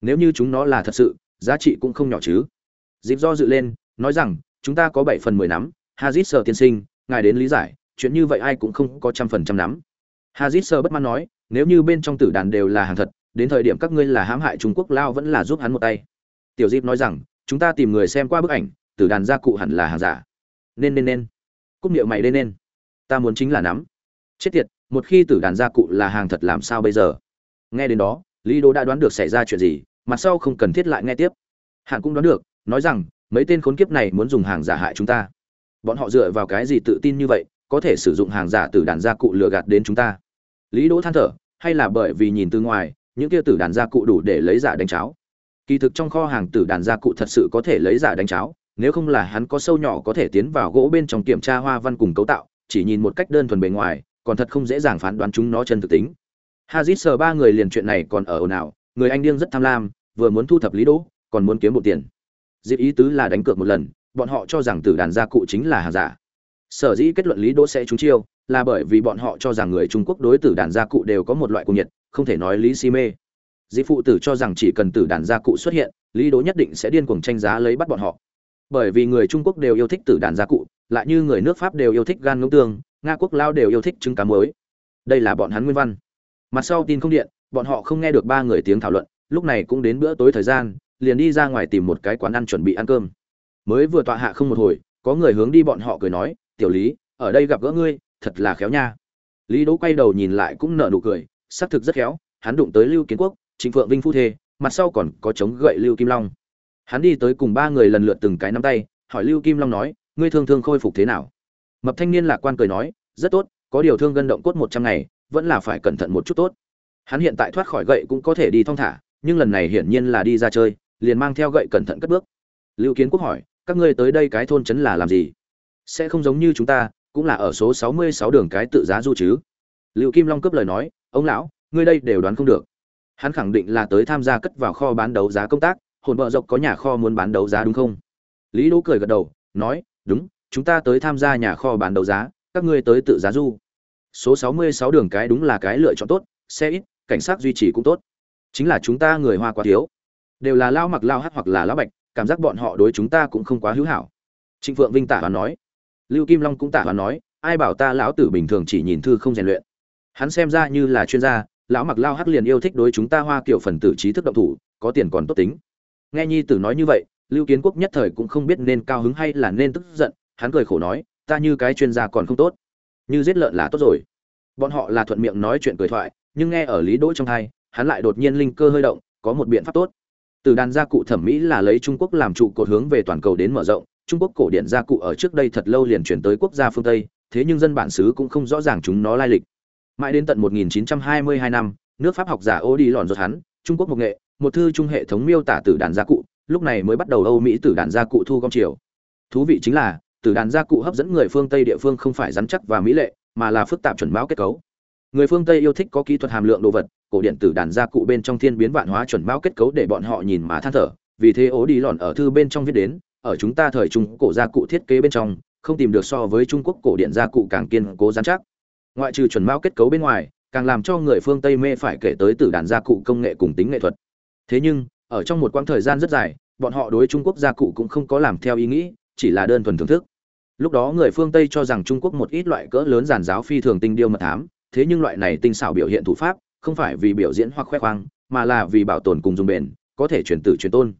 Nếu như chúng nó là thật sự, giá trị cũng không nhỏ chứ? Dịp do dự lên, nói rằng, chúng ta có bảy phần mười nắm, hazit Sợ tiên sinh, ngài đến lý giải, chuyện như vậy ai cũng không có trăm phần trăm nắm hazit sơ bất mãn nói, nếu như bên trong tử đàn đều là hàng thật, đến thời điểm các ngươi là hãm hại trung quốc lao vẫn là giúp hắn một tay. Tiểu dịp nói rằng, chúng ta tìm người xem qua bức ảnh, tử đàn gia cụ hẳn là hàng giả. Nên nên nên. Cúc điệu mày nên nên. Ta muốn chính là nắm. Chết tiệt, một khi tử đàn gia cụ là hàng thật làm sao bây giờ? Nghe đến đó, lý đô đã đoán được xảy ra chuyện gì, mặt sau không cần thiết lại nghe tiếp. Hạng cũng đoán được, nói rằng, mấy tên khốn kiếp này muốn dùng hàng giả hại chúng ta. Bọn họ dựa vào cái gì tự tin như vậy, có thể sử dụng hàng giả từ đàn gia cụ lừa gạt đến chúng ta? Lý đỗ than thở, hay là bởi vì nhìn từ ngoài, những kia tử đàn gia cụ đủ để lấy giả đánh cháo? Kỳ thực trong kho hàng tử đàn gia cụ thật sự có thể lấy giả đánh cháo, nếu không là hắn có sâu nhỏ có thể tiến vào gỗ bên trong kiểm tra hoa văn cùng cấu tạo, chỉ nhìn một cách đơn thuần bề ngoài, còn thật không dễ dàng phán đoán chúng nó chân thực tính. Hazit sờ ba người liền chuyện này còn ở ồn ào, người anh điên rất tham lam, vừa muốn thu thập lý đỗ, còn muốn kiếm một tiền. Dịp ý tứ là đánh cược một lần, bọn họ cho rằng tử đàn gia cụ chính là hàng giả. Sở dĩ kết luận lý đỗ sẽ trúng chiêu là bởi vì bọn họ cho rằng người trung quốc đối tử đàn gia cụ đều có một loại cung nhiệt, không thể nói lý si mê. Dĩ phụ tử cho rằng chỉ cần tử đàn gia cụ xuất hiện, lý đỗ nhất định sẽ điên cuồng tranh giá lấy bắt bọn họ. Bởi vì người trung quốc đều yêu thích tử đàn gia cụ, lại như người nước pháp đều yêu thích gan ngỗng tương, nga quốc lao đều yêu thích trứng cá muối. Đây là bọn hắn nguyên văn. Mặt sau tin không điện, bọn họ không nghe được ba người tiếng thảo luận, lúc này cũng đến bữa tối thời gian, liền đi ra ngoài tìm một cái quán ăn chuẩn bị ăn cơm. Mới vừa tọa hạ không một hồi, có người hướng đi bọn họ cười nói, tiểu lý, ở đây gặp gỡ ngươi thật là khéo nha. Lý đỗ quay đầu nhìn lại cũng nở nụ cười, xác thực rất khéo, hắn đụng tới lưu kiến quốc, trịnh phượng vinh phu thê, mặt sau còn có chống gậy lưu kim long. Hắn đi tới cùng ba người lần lượt từng cái nắm tay, hỏi lưu kim long nói, ngươi thương thương khôi phục thế nào? Mập thanh niên lạc quan cười nói, rất tốt, có điều thương gân động cốt một trăm ngày, vẫn là phải cẩn thận một chút tốt. Hắn hiện tại thoát khỏi gậy cũng có thể đi thong thả, nhưng lần này hiển nhiên là đi ra chơi, liền mang theo gậy cẩn thận cất bước. Lưu kiến quốc hỏi, các ngươi tới đây cái thôn trấn là làm gì? Sẽ không giống như chúng ta cũng là ở số sáu mươi sáu đường cái tự giá du chứ. Lưu kim long cướp lời nói, ông lão, ngươi đây đều đoán không được. Hắn khẳng định là tới tham gia cất vào kho bán đấu giá công tác, hồn bợ dọc có nhà kho muốn bán đấu giá đúng không? Lý đỗ cười gật đầu, nói, đúng, chúng ta tới tham gia nhà kho bán đấu giá, các ngươi tới tự giá du. Số sáu mươi sáu đường cái đúng là cái lựa chọn tốt, xe ít, cảnh sát duy trì cũng tốt. Chính là chúng ta người hoa quá thiếu. Đều là lao mặc, lao hát hoặc là lao bạch, cảm giác bọn họ đối chúng ta cũng không quá hữu hảo. Trịnh phượng vinh tả và nói lưu kim long cũng tả và nói, ai bảo ta lão tử bình thường chỉ nhìn thư không rèn luyện? Hắn xem ra như là chuyên gia, lão mặc lao hắc liền yêu thích đối chúng ta hoa kiểu phần tử trí thức động thủ, có tiền còn tốt tính. Nghe nhi tử nói như vậy, lưu kiến quốc nhất thời cũng không biết nên cao hứng hay là nên tức giận, hắn cười khổ nói, ta như cái chuyên gia còn không tốt. Như giết lợn là tốt rồi. Bọn họ là thuận miệng nói chuyện cười thoại, nhưng nghe ở lý đỗ trong hai, hắn lại đột nhiên linh cơ hơi động, có một biện pháp tốt. Từ đàn gia cụ thẩm mỹ là lấy trung quốc làm trụ cột hướng về toàn cầu đến mở rộng trung quốc cổ điển gia cụ ở trước đây thật lâu liền chuyển tới quốc gia phương tây, thế nhưng dân bản xứ cũng không rõ ràng chúng nó lai lịch. Mãi đến tận 1922 năm, nước pháp học giả ô đi lòn rốt hắn, trung quốc một nghệ, một thư trung hệ thống miêu tả tử đàn gia cụ, lúc này mới bắt đầu âu mỹ tử đàn gia cụ thu gom chiều thú vị chính là, tử đàn gia cụ hấp dẫn người phương tây địa phương không phải rắn chắc và mỹ lệ, mà là phức tạp chuẩn báo kết cấu. Người phương tây yêu thích có kỹ thuật hàm lượng đồ vật, cổ điện tử đàn gia cụ bên trong thiên biến vạn hóa chuẩn báo kết cấu để bọn họ nhìn mà than thở, vì thế ố đi lòn ở thư bên trong viết đến ở chúng ta thời trung cổ gia cụ thiết kế bên trong, không tìm được so với trung quốc cổ điện gia cụ càng kiên cố giám chắc. Ngoại trừ chuẩn mao kết cấu bên ngoài, càng làm cho người phương tây mê phải kể tới tử đàn gia cụ công nghệ cùng tính nghệ thuật. Thế nhưng, ở trong một quãng thời gian rất dài, bọn họ đối trung quốc gia cụ cũng không có làm theo ý nghĩ, chỉ là đơn thuần thưởng thức. Lúc đó người phương tây cho rằng trung quốc một ít loại cỡ lớn giàn giáo phi thường tinh điêu mật thám, thế nhưng loại này tinh xảo biểu hiện thủ pháp, không phải vì biểu diễn hoặc khoe khoang, mà là vì bảo tồn cùng dùng bền, có thể truyền tử truyền tôn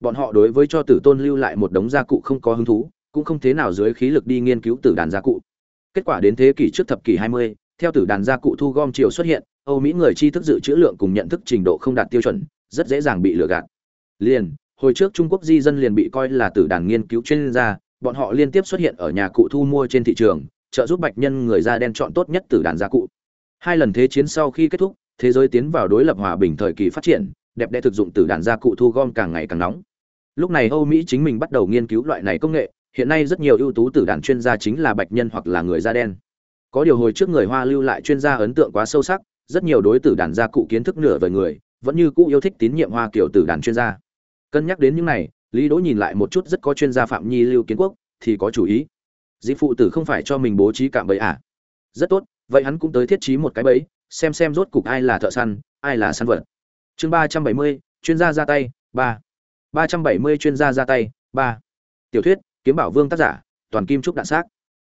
bọn họ đối với cho tử tôn lưu lại một đống gia cụ không có hứng thú cũng không thế nào dưới khí lực đi nghiên cứu tử đàn gia cụ. Kết quả đến thế kỷ trước thập kỷ 20, theo tử đàn gia cụ thu gom chiều xuất hiện âu mỹ người tri thức dự trữ lượng cùng nhận thức trình độ không đạt tiêu chuẩn rất dễ dàng bị lừa gạt. Liền hồi trước trung quốc di dân liền bị coi là tử đàn nghiên cứu chuyên gia bọn họ liên tiếp xuất hiện ở nhà cụ thu mua trên thị trường trợ giúp bạch nhân người da đen chọn tốt nhất tử đàn gia cụ. Hai lần thế chiến sau khi kết thúc thế giới tiến vào đối lập hòa bình thời kỳ phát triển đẹp đẽ thực dụng từ đàn gia cụ thu gom càng ngày càng nóng. Lúc này âu mỹ chính mình bắt đầu nghiên cứu loại này công nghệ, hiện nay rất nhiều ưu tú tử đàn chuyên gia chính là bạch nhân hoặc là người da đen. Có điều hồi trước người hoa lưu lại chuyên gia ấn tượng quá sâu sắc, rất nhiều đối tử đàn gia cụ kiến thức nửa vời người, vẫn như cũ yêu thích tín nhiệm hoa kiểu tử đàn chuyên gia. Cân nhắc đến những này, lý đỗ nhìn lại một chút rất có chuyên gia phạm nhi lưu kiến quốc, thì có chủ ý. Dĩ phụ tử không phải cho mình bố trí cạm bẫy à? Rất tốt, vậy hắn cũng tới thiết trí một cái bẫy, xem xem rốt cục ai là thợ săn, ai là săn vật chương ba trăm bảy mươi, chuyên gia ra tay, ba. ba trăm bảy mươi chuyên gia ra tay, ba. Tiểu thuyết, kiếm bảo vương tác giả, toàn kim trúc đạn xác.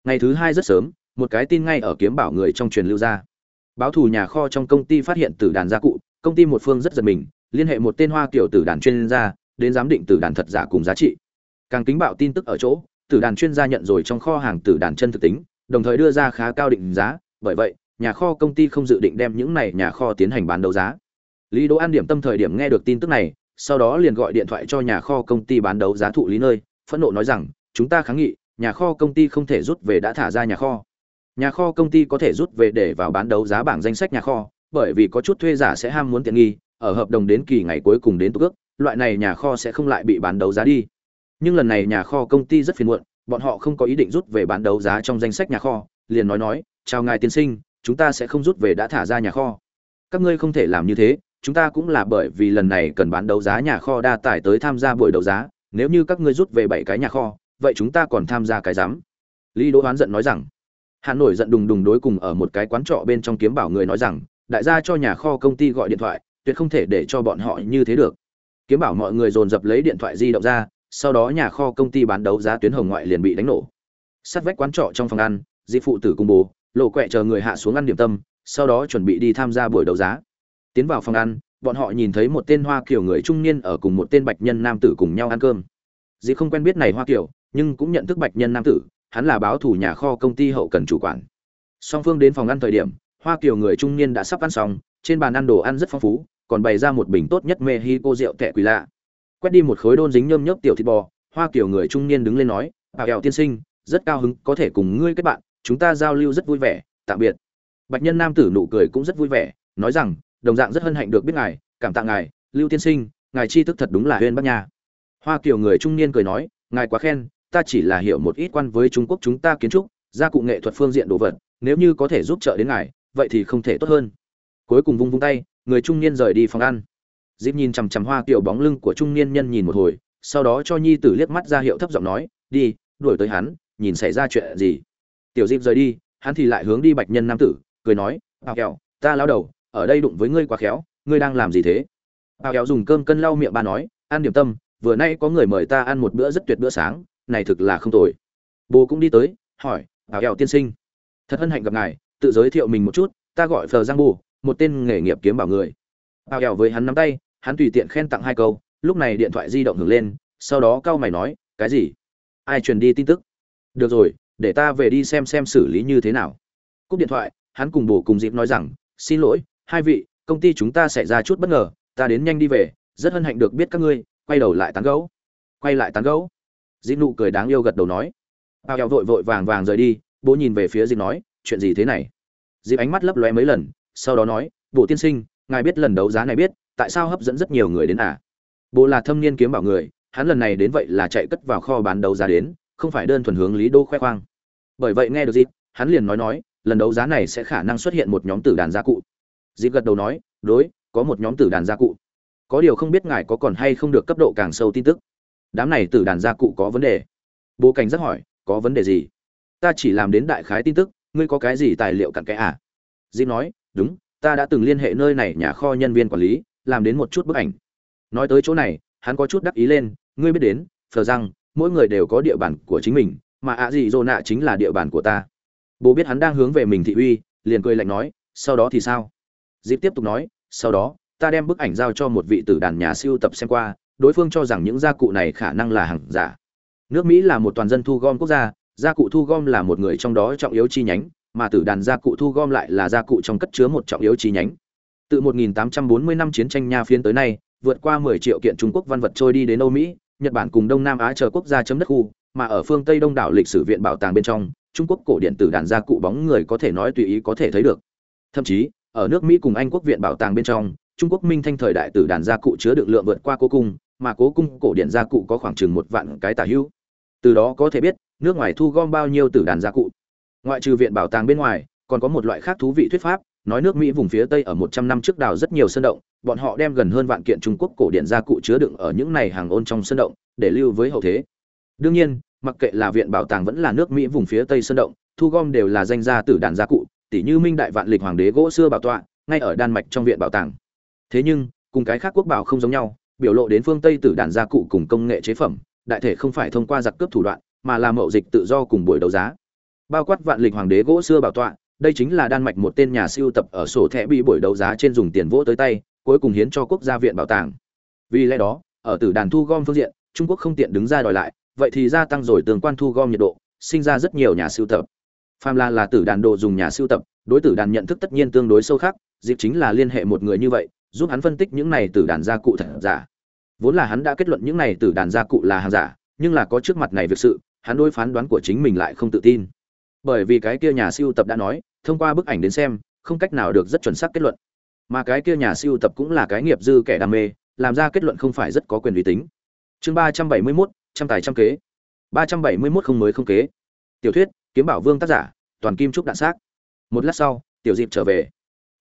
Ngày thứ hai rất sớm, một cái tin ngay ở kiếm bảo người trong truyền lưu ra. Báo thù nhà kho trong công ty phát hiện tử đàn gia cụ, công ty một phương rất giật mình, liên hệ một tên hoa kiểu tử đàn chuyên gia, đến giám định tử đàn thật giả cùng giá trị. Càng kính bạo tin tức ở chỗ, tử đàn chuyên gia nhận rồi trong kho hàng tử đàn chân thực tính, đồng thời đưa ra khá cao định giá, bởi vậy, nhà kho công ty không dự định đem những này nhà kho tiến hành bán đấu giá lý đỗ an điểm tâm thời điểm nghe được tin tức này, sau đó liền gọi điện thoại cho nhà kho công ty bán đấu giá thụ lý nơi, phẫn nộ nói rằng, chúng ta kháng nghị, nhà kho công ty không thể rút về đã thả ra nhà kho. Nhà kho công ty có thể rút về để vào bán đấu giá bảng danh sách nhà kho, bởi vì có chút thuê giả sẽ ham muốn tiện nghi, ở hợp đồng đến kỳ ngày cuối cùng đến tục ước loại này nhà kho sẽ không lại bị bán đấu giá đi. Nhưng lần này nhà kho công ty rất phiền muộn, bọn họ không có ý định rút về bán đấu giá trong danh sách nhà kho, liền nói nói, chào ngài tiên sinh, chúng ta sẽ không rút về đã thả ra nhà kho. Các ngươi không thể làm như thế chúng ta cũng là bởi vì lần này cần bán đấu giá nhà kho đa tải tới tham gia buổi đấu giá, nếu như các ngươi rút về bảy cái nhà kho, vậy chúng ta còn tham gia cái dám lý đỗ hoán giận nói rằng hắn nổi giận đùng đùng đối cùng ở một cái quán trọ bên trong kiếm bảo người nói rằng, đại gia cho nhà kho công ty gọi điện thoại, tuyệt không thể để cho bọn họ như thế được. Kiếm bảo mọi người dồn dập lấy điện thoại di động ra, sau đó nhà kho công ty bán đấu giá tuyến hồng ngoại liền bị đánh nổ. Sát vách quán trọ trong phòng ăn, di phụ tử cùng bố, lộ quẹ chờ người hạ xuống ăn điểm tâm, sau đó chuẩn bị đi tham gia buổi đấu giá tiến vào phòng ăn, bọn họ nhìn thấy một tên hoa kiều người trung niên ở cùng một tên bạch nhân nam tử cùng nhau ăn cơm. Dì không quen biết này hoa kiều nhưng cũng nhận thức bạch nhân nam tử, hắn là báo thủ nhà kho công ty hậu cần chủ quản. Song phương đến phòng ăn thời điểm, hoa kiều người trung niên đã sắp ăn xong, trên bàn ăn đồ ăn rất phong phú, còn bày ra một bình tốt nhất mexico rượu tệ quỳ lạ. Quét đi một khối đôn dính nhơm nhớp tiểu thịt bò, hoa kiều người trung niên đứng lên nói, bảo kẹo tiên sinh, rất cao hứng, có thể cùng ngươi kết bạn, chúng ta giao lưu rất vui vẻ, tạm biệt. Bạch nhân nam tử nụ cười cũng rất vui vẻ, nói rằng đồng dạng rất hân hạnh được biết ngài, cảm tạ ngài, lưu tiên sinh, ngài chi thức thật đúng là huyên bắc nha. Hoa kiều người trung niên cười nói, ngài quá khen, ta chỉ là hiểu một ít quan với trung quốc chúng ta kiến trúc, gia cụ nghệ thuật phương diện đồ vật, nếu như có thể giúp trợ đến ngài, vậy thì không thể tốt hơn. Cuối cùng vung vung tay, người trung niên rời đi phòng ăn. Dịp nhìn chằm chằm hoa kiều bóng lưng của trung niên nhân nhìn một hồi, sau đó cho nhi tử liếc mắt ra hiệu thấp giọng nói, đi, đuổi tới hắn, nhìn xảy ra chuyện gì. Tiểu dịp rời đi, hắn thì lại hướng đi bạch nhân nam tử, cười nói bao kẹo ta lao đầu ở đây đụng với ngươi quá khéo, ngươi đang làm gì thế? Bao kéo dùng cơm cân lau miệng ba nói, ăn điểm tâm, vừa nay có người mời ta ăn một bữa rất tuyệt bữa sáng, này thực là không tồi. Bố cũng đi tới, hỏi bảo kẹo tiên sinh, thật hân hạnh gặp ngài, tự giới thiệu mình một chút, ta gọi phờ giang bù, một tên nghề nghiệp kiếm bảo người. Bảo kẹo với hắn nắm tay, hắn tùy tiện khen tặng hai câu, lúc này điện thoại di động hưởng lên, sau đó cao mày nói, cái gì? Ai truyền đi tin tức? Được rồi, để ta về đi xem xem xử lý như thế nào. Cúp điện thoại, hắn cùng bồ cùng dịp nói rằng, xin lỗi hai vị, công ty chúng ta xảy ra chút bất ngờ, ta đến nhanh đi về, rất hân hạnh được biết các ngươi, quay đầu lại tán gấu quay lại tán gấu dịp nụ cười đáng yêu gật đầu nói. Bao kẹo vội vội vàng vàng rời đi, bố nhìn về phía dịp nói, chuyện gì thế này? Dịp ánh mắt lấp lóe mấy lần, sau đó nói bộ tiên sinh, ngài biết lần đấu giá này biết, tại sao hấp dẫn rất nhiều người đến à? Bố là thâm niên kiếm bảo người, hắn lần này đến vậy là chạy cất vào kho bán đấu giá đến, không phải đơn thuần hướng lý đô khoe khoang. Bởi vậy nghe được dịp hắn liền nói nói, lần đấu giá này sẽ khả năng xuất hiện một nhóm tử đàn gia cụ dịp gật đầu nói, đối, có một nhóm tử đàn gia cụ. Có điều không biết ngài có còn hay không được cấp độ càng sâu tin tức. Đám này tử đàn gia cụ có vấn đề? Bố cảnh rất hỏi, có vấn đề gì? Ta chỉ làm đến đại khái tin tức, ngươi có cái gì tài liệu cặn kẽ à? Dịp nói, đúng, ta đã từng liên hệ nơi này nhà kho nhân viên quản lý, làm đến một chút bức ảnh. Nói tới chỗ này, hắn có chút đắc ý lên, ngươi biết đến, phờ rằng, mỗi người đều có địa bàn của chính mình, mà ạ gì dô nạ chính là địa bàn của ta. Bố biết hắn đang hướng về mình thị uy, liền cười lạnh nói, sau đó thì sao? Dịp tiếp tục nói, sau đó, ta đem bức ảnh giao cho một vị tử đàn nhà siêu tập xem qua, đối phương cho rằng những gia cụ này khả năng là hàng giả. Nước mỹ là một toàn dân thu gom quốc gia gia cụ thu gom là một người trong đó trọng yếu chi nhánh, mà tử đàn gia cụ thu gom lại là gia cụ trong cất chứa một trọng yếu chi nhánh. Từ 1840 năm chiến tranh nha phiến tới nay, vượt qua 10 triệu kiện trung quốc văn vật trôi đi đến âu mỹ, nhật bản cùng đông nam á chờ quốc gia chấm đất khu, mà ở phương tây đông đảo lịch sử viện bảo tàng bên trong, trung quốc cổ điện tử đàn gia cụ bóng người có thể nói tùy ý có thể thấy được. Thậm chí ở nước mỹ cùng anh quốc viện bảo tàng bên trong, trung quốc minh thanh thời đại tử đàn gia cụ chứa được lượng vượt qua cố cung, mà cố cung cổ điện gia cụ có khoảng chừng một vạn cái tả hữu. Từ đó có thể biết, nước ngoài thu gom bao nhiêu tử đàn gia cụ. Ngoại trừ viện bảo tàng bên ngoài, còn có một loại khác thú vị thuyết pháp, nói nước mỹ vùng phía tây ở một trăm năm trước đào rất nhiều sơn động, bọn họ đem gần hơn vạn kiện trung quốc cổ điện gia cụ chứa đựng ở những này hàng ôn trong sơn động, để lưu với hậu thế. Đương nhiên, mặc kệ là viện bảo tàng vẫn là nước mỹ vùng phía tây sơn động, thu gom đều là danh gia tử đàn gia cụ tỷ như minh đại vạn lịch hoàng đế gỗ xưa bảo tọa, ngay ở đan mạch trong viện bảo tàng. Thế nhưng, cùng cái khác quốc bảo không giống nhau, biểu lộ đến phương tây từ đàn gia cụ cùng công nghệ chế phẩm, đại thể không phải thông qua giặc cướp thủ đoạn, mà là mậu dịch tự do cùng buổi đấu giá. Bao quát vạn lịch hoàng đế gỗ xưa bảo tọa, đây chính là đan mạch một tên nhà siêu tập ở sổ thẻ bị buổi đấu giá trên dùng tiền vỗ tới tay, cuối cùng hiến cho quốc gia viện bảo tàng. Vì lẽ đó, ở tử đàn thu gom phương diện, trung quốc không tiện đứng ra đòi lại, vậy thì gia tăng rồi tương quan thu gom nhiệt độ, sinh ra rất nhiều nhà siêu tập phàm là là tử đàn độ dùng nhà siêu tập, đối tử đàn nhận thức tất nhiên tương đối sâu khác, dịp chính là liên hệ một người như vậy, giúp hắn phân tích những này tử đàn gia cụ thật giả. Vốn là hắn đã kết luận những này tử đàn gia cụ là hàng giả, nhưng là có trước mặt này việc sự, hắn đối phán đoán của chính mình lại không tự tin. Bởi vì cái kia nhà siêu tập đã nói, thông qua bức ảnh đến xem, không cách nào được rất chuẩn xác kết luận. Mà cái kia nhà siêu tập cũng là cái nghiệp dư kẻ đam mê, làm ra kết luận không phải rất có quyền uy tín. Chương ba trăm bảy mươi mốt, trăm tài trăm kế. Ba trăm bảy mươi mốt không mới không kế. Tiểu thuyết kiếm bảo vương tác giả, toàn kim trúc đạn xác. Một lát sau, tiểu dịp trở về.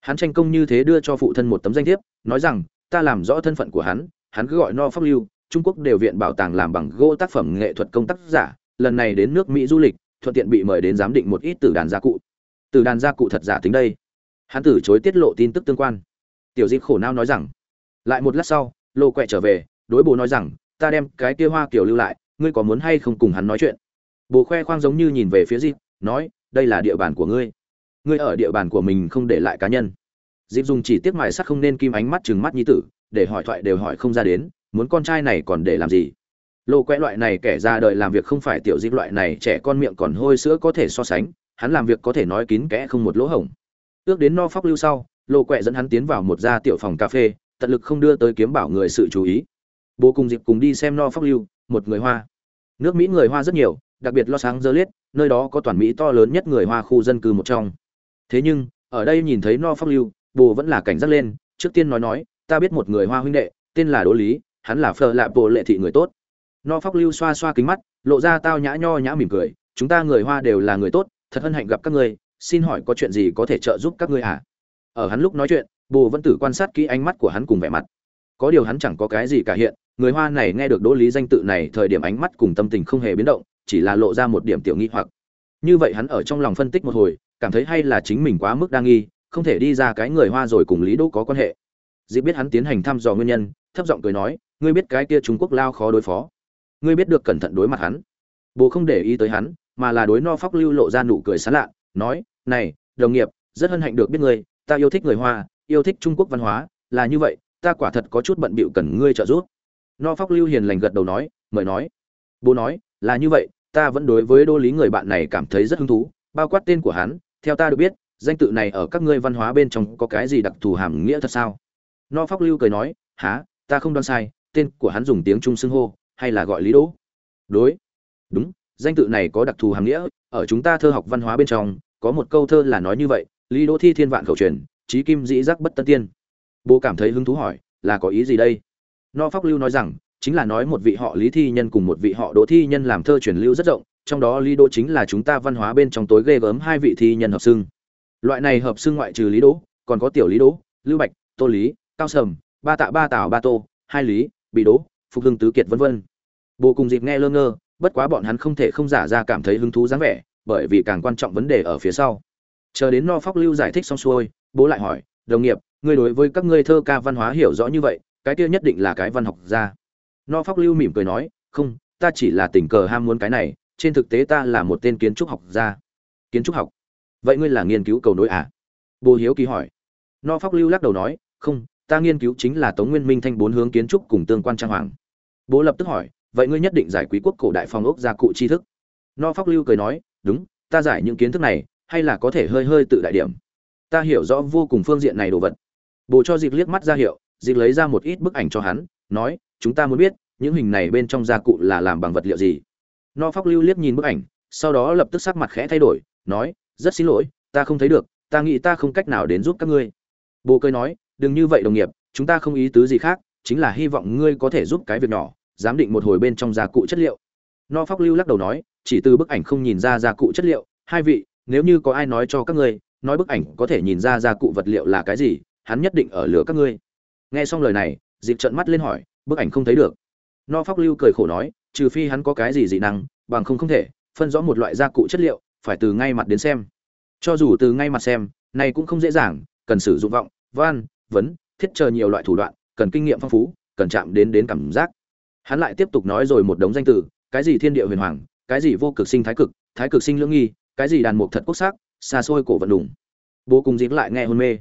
Hắn tranh công như thế đưa cho phụ thân một tấm danh thiếp, nói rằng, ta làm rõ thân phận của hắn hắn cứ gọi no pháp lưu, trung quốc đều viện bảo tàng làm bằng gỗ tác phẩm nghệ thuật công tác giả, lần này đến nước mỹ du lịch, thuận tiện bị mời đến giám định một ít từ đàn gia cụ. Từ đàn gia cụ thật giả tính đây. Hắn từ chối tiết lộ tin tức tương quan. Tiểu dịp khổ não nói rằng, lại một lát sau, lô quẹ trở về, đối bố nói rằng, ta đem cái kia hoa kiểu lưu lại, ngươi có muốn hay không cùng hắn nói chuyện? Bố khoe khoang giống như nhìn về phía dịp nói, đây là địa bàn của ngươi. Ngươi ở địa bàn của mình không để lại cá nhân. Dịp dùng chỉ tiếc mài sắc không nên kim ánh mắt trừng mắt nhi tử, để hỏi thoại đều hỏi không ra đến, muốn con trai này còn để làm gì? Lô quẽ loại này kẻ ra đời làm việc không phải tiểu dịp loại này trẻ con miệng còn hôi sữa có thể so sánh, hắn làm việc có thể nói kín kẽ không một lỗ hổng. Ước đến no phóc lưu sau, lô quẹ dẫn hắn tiến vào một gia tiểu phòng cà phê, tận lực không đưa tới kiếm bảo người sự chú ý. Bố cùng dịp cùng đi xem no phóc lưu, một người hoa. Nước mỹ người hoa rất nhiều đặc biệt los angeles nơi đó có toàn mỹ to lớn nhất người hoa khu dân cư một trong. Thế nhưng, ở đây nhìn thấy no phác lưu, Bồ vẫn là cảnh giác lên, trước tiên nói nói, ta biết một người hoa huynh đệ, tên là đỗ lý, hắn là phờ lạ bộ lệ thị người tốt. No phác lưu xoa xoa kính mắt, lộ ra tao nhã nho nhã mỉm cười, chúng ta người hoa đều là người tốt, thật hân hạnh gặp các ngươi, xin hỏi có chuyện gì có thể trợ giúp các ngươi à? Ở hắn lúc nói chuyện, bồ vẫn tử quan sát kỹ ánh mắt của hắn cùng vẻ mặt. Có điều hắn chẳng có cái gì cả hiện, người hoa này nghe được đỗ lý danh tự này, thời điểm ánh mắt cùng tâm tình không hề biến động chỉ là lộ ra một điểm tiểu nghi hoặc. Như vậy hắn ở trong lòng phân tích một hồi, cảm thấy hay là chính mình quá mức đa nghi, không thể đi ra cái người hoa rồi cùng lý đỗ có quan hệ. Dịp biết hắn tiến hành thăm dò nguyên nhân, thấp giọng cười nói, ngươi biết cái kia trung quốc lao khó đối phó. Ngươi biết được cẩn thận đối mặt hắn. Bố không để ý tới hắn, mà là đối no phóc lưu lộ ra nụ cười sán lạ, nói, này, đồng nghiệp, rất hân hạnh được biết ngươi, ta yêu thích người hoa, yêu thích trung quốc văn hóa, là như vậy, ta quả thật có chút bận bịu cần ngươi trợ giúp. No phóc lưu hiền lành gật đầu nói, mời nói. Bố nói là như vậy, ta vẫn đối với đô lý người bạn này cảm thấy rất hứng thú, bao quát tên của hắn, theo ta được biết, danh tự này ở các ngươi văn hóa bên trong có cái gì đặc thù hàm nghĩa thật sao? No phóc lưu cười nói há ta không đoán sai, tên của hắn dùng tiếng trung xưng hô, hay là gọi lý đỗ đối. Đúng, danh tự này có đặc thù hàm nghĩa, ở chúng ta thơ học văn hóa bên trong, có một câu thơ là nói như vậy, lý đỗ thi thiên vạn khẩu truyền trí kim dĩ giác bất tân tiên. Bố cảm thấy hứng thú hỏi, là có ý gì đây? No phóc lưu nói rằng chính là nói một vị họ lý thi nhân cùng một vị họ đỗ thi nhân làm thơ truyền lưu rất rộng, trong đó lý đỗ chính là chúng ta văn hóa bên trong tối ghê gớm hai vị thi nhân hợp xưng. Loại này hợp xưng ngoại trừ lý đỗ, còn có tiểu lý đỗ, lưu bạch, tô lý, cao sầm, ba tạ ba Tảo ba tô, hai lý, bị đỗ, phục hưng tứ kiệt vân vân. Bồ cùng dịp nghe lơ ngơ, bất quá bọn hắn không thể không giả ra cảm thấy hứng thú dáng vẻ, bởi vì càng quan trọng vấn đề ở phía sau. Chờ đến no phóc lưu giải thích xong xuôi, bố lại hỏi, đồng nghiệp, ngươi đối với các ngươi thơ ca văn hóa hiểu rõ như vậy, cái kia nhất định là cái văn học gia no phóc lưu mỉm cười nói, không, ta chỉ là tình cờ ham muốn cái này, trên thực tế ta là một tên kiến trúc học gia. Kiến trúc học? Vậy ngươi là nghiên cứu cầu nối à? Bồ hiếu kỳ hỏi. No phóc lưu lắc đầu nói, không, ta nghiên cứu chính là tống nguyên minh thanh bốn hướng kiến trúc cùng tương quan trang hoàng. Bố lập tức hỏi, vậy ngươi nhất định giải quý quốc cổ đại phong ốc gia cụ tri thức? No phóc lưu cười nói, đúng, ta giải những kiến thức này, hay là có thể hơi hơi tự đại điểm. Ta hiểu rõ vô cùng phương diện này đồ vật. Bố cho dịp liếc mắt ra hiệu dịp lấy ra một ít bức ảnh cho hắn, nói, chúng ta muốn biết những hình này bên trong gia cụ là làm bằng vật liệu gì? No phóc lưu liếc nhìn bức ảnh, sau đó lập tức sắc mặt khẽ thay đổi, nói, rất xin lỗi, ta không thấy được, ta nghĩ ta không cách nào đến giúp các ngươi. Bồ cười nói, đừng như vậy đồng nghiệp, chúng ta không ý tứ gì khác, chính là hy vọng ngươi có thể giúp cái việc nhỏ, giám định một hồi bên trong gia cụ chất liệu. No phóc lưu lắc đầu nói, chỉ từ bức ảnh không nhìn ra gia cụ chất liệu, hai vị, nếu như có ai nói cho các ngươi, nói bức ảnh có thể nhìn ra gia cụ vật liệu là cái gì, hắn nhất định ở lửa các ngươi. Nghe xong lời này dịp trợn mắt lên hỏi, bức ảnh không thấy được no phóc lưu cười khổ nói, trừ phi hắn có cái gì dị năng, bằng không không thể, phân rõ một loại gia cụ chất liệu, phải từ ngay mặt đến xem. Cho dù từ ngay mặt xem, này cũng không dễ dàng, cần sử dụng vọng van vấn, thiết chờ nhiều loại thủ đoạn, cần kinh nghiệm phong phú, cần chạm đến đến cảm giác. Hắn lại tiếp tục nói rồi một đống danh từ, cái gì thiên địa huyền hoàng, cái gì vô cực sinh thái cực thái cực sinh lưỡng nghi, cái gì đàn mục thật quốc sắc, xa xôi cổ vận đủng. Bố cùng dịp lại nghe hôn mê.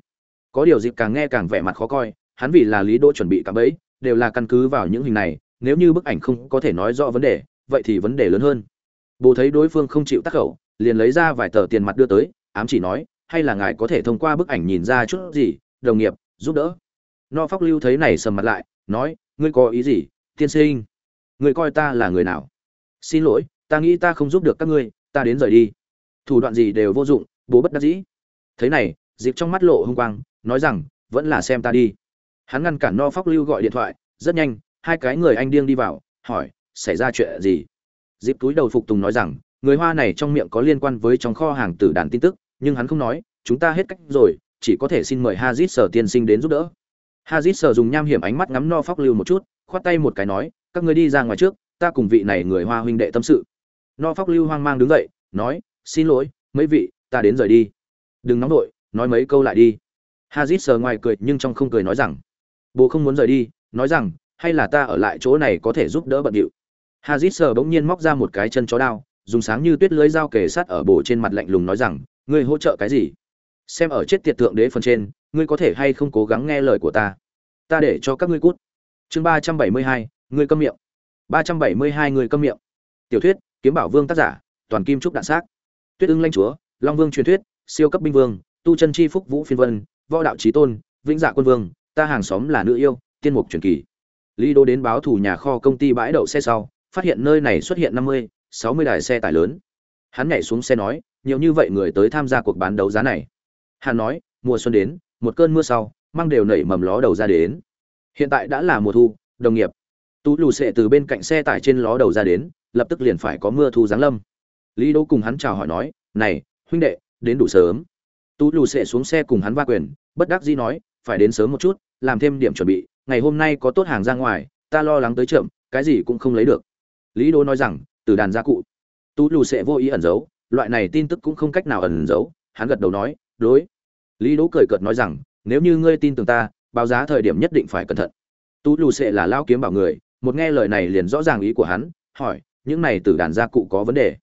Có điều dịp càng nghe càng vẻ mặt khó coi, hắn vì là lý đỗ chuẩn bị cả bấy đều là căn cứ vào những hình này nếu như bức ảnh không có thể nói rõ vấn đề, vậy thì vấn đề lớn hơn. Bố thấy đối phương không chịu tác khẩu, liền lấy ra vài tờ tiền mặt đưa tới, ám chỉ nói, hay là ngài có thể thông qua bức ảnh nhìn ra chút gì, đồng nghiệp, giúp đỡ? No phóc lưu thấy này sầm mặt lại, nói, ngươi có ý gì, tiên sinh? Ngươi coi ta là người nào? Xin lỗi, ta nghĩ ta không giúp được các ngươi, ta đến rời đi. Thủ đoạn gì đều vô dụng, bố bất đắc dĩ. Thế này dịp trong mắt lộ hung quang, nói rằng, vẫn là xem ta đi. Hắn ngăn cản no phóc lưu gọi điện thoại, rất nhanh hai cái người anh điên đi vào, hỏi, xảy ra chuyện gì? Dịp túi đầu phục tùng nói rằng, người hoa này trong miệng có liên quan với trong kho hàng tử đàn tin tức, nhưng hắn không nói, chúng ta hết cách rồi, chỉ có thể xin mời hazit sở tiên sinh đến giúp đỡ. Hazit sở dùng nham hiểm ánh mắt ngắm no phóc lưu một chút, khoát tay một cái nói, các ngươi đi ra ngoài trước, ta cùng vị này người hoa huynh đệ tâm sự. No phóc lưu hoang mang đứng dậy, nói, xin lỗi, mấy vị, ta đến rời đi. Đừng nóng đội nói mấy câu lại đi. Hazit sở ngoài cười nhưng trong không cười nói rằng, bố không muốn rời đi, nói rằng hay là ta ở lại chỗ này có thể giúp đỡ bận điệu? Hazit sờ bỗng nhiên móc ra một cái chân chó đao, dùng sáng như tuyết lưới dao kề sát ở bồ trên mặt lạnh lùng nói rằng, ngươi hỗ trợ cái gì? Xem ở chết tiệt tượng đế phần trên, ngươi có thể hay không cố gắng nghe lời của ta? Ta để cho các ngươi cút. Chương ba trăm bảy mươi hai, ngươi câm miệng. Ba trăm bảy mươi hai người câm miệng. Tiểu thuyết, kiếm bảo vương tác giả, toàn kim trúc đạn xác. Tuyết ưng lanh chúa, long vương truyền thuyết, siêu cấp binh vương, tu chân chi phúc vũ phiên vân, võ đạo trí tôn, vĩnh dạ quân vương, ta hàng xóm là nữ yêu, tiên mục truyền kỳ lý đô đến báo thủ nhà kho công ty bãi đậu xe sau, phát hiện nơi này xuất hiện năm mươi, sáu mươi đài xe tải lớn. Hắn nhảy xuống xe nói, nhiều như vậy người tới tham gia cuộc bán đấu giá này. Hắn nói, mùa xuân đến, một cơn mưa sau, mang đều nảy mầm ló đầu ra đến. Hiện tại đã là mùa thu, đồng nghiệp. Tú lù xệ từ bên cạnh xe tải trên ló đầu ra đến, lập tức liền phải có mưa thu giáng lâm. Lý đỗ cùng hắn chào hỏi nói, này, huynh đệ, đến đủ sớm. Tú lù xệ xuống xe cùng hắn va quyền, bất đắc dĩ nói, phải đến sớm một chút, làm thêm điểm chuẩn bị ngày hôm nay có tốt hàng ra ngoài, ta lo lắng tới chậm, cái gì cũng không lấy được. Lý Đô nói rằng, từ đàn gia cụ. Tú lù sẽ vô ý ẩn giấu, loại này tin tức cũng không cách nào ẩn giấu, hắn gật đầu nói, đối. Lý đỗ cười cợt nói rằng, nếu như ngươi tin tưởng ta, báo giá thời điểm nhất định phải cẩn thận. Tú lù sẽ là lao kiếm bảo người, một nghe lời này liền rõ ràng ý của hắn, hỏi, những này từ đàn gia cụ có vấn đề?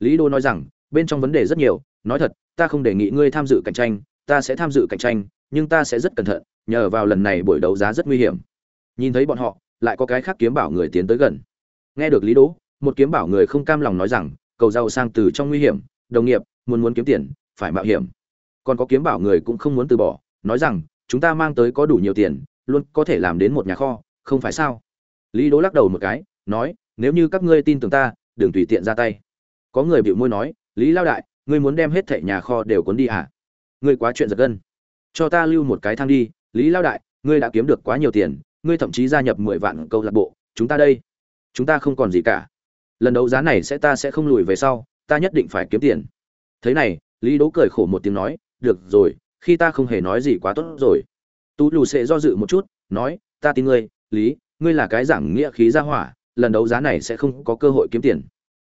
Lý đô nói rằng, bên trong vấn đề rất nhiều, nói thật, ta không đề nghị ngươi tham dự cạnh tranh, ta sẽ tham dự cạnh tranh, nhưng ta sẽ rất cẩn thận nhờ vào lần này buổi đấu giá rất nguy hiểm. Nhìn thấy bọn họ, lại có cái khác kiếm bảo người tiến tới gần. Nghe được lý đỗ, một kiếm bảo người không cam lòng nói rằng, cầu giàu sang từ trong nguy hiểm, đồng nghiệp, muốn muốn kiếm tiền, phải mạo hiểm. Còn có kiếm bảo người cũng không muốn từ bỏ, nói rằng, chúng ta mang tới có đủ nhiều tiền, luôn có thể làm đến một nhà kho, không phải sao? Lý đỗ lắc đầu một cái, nói, nếu như các ngươi tin tưởng ta, đừng tùy tiện ra tay. Có người bịu môi nói, lý lao đại, ngươi muốn đem hết thảy nhà kho đều cuốn đi à? Ngươi quá chuyện giật gân. Cho ta lưu một cái thang đi lý lao đại, ngươi đã kiếm được quá nhiều tiền, ngươi thậm chí gia nhập mười vạn câu lạc bộ, chúng ta đây, chúng ta không còn gì cả. Lần đấu giá này sẽ ta sẽ không lùi về sau, ta nhất định phải kiếm tiền. Thế này, lý đố cười khổ một tiếng nói, được rồi, khi ta không hề nói gì quá tốt rồi. Tú lù sẽ do dự một chút, nói, ta tin ngươi, lý, ngươi là cái giảng nghĩa khí ra hỏa, lần đấu giá này sẽ không có cơ hội kiếm tiền.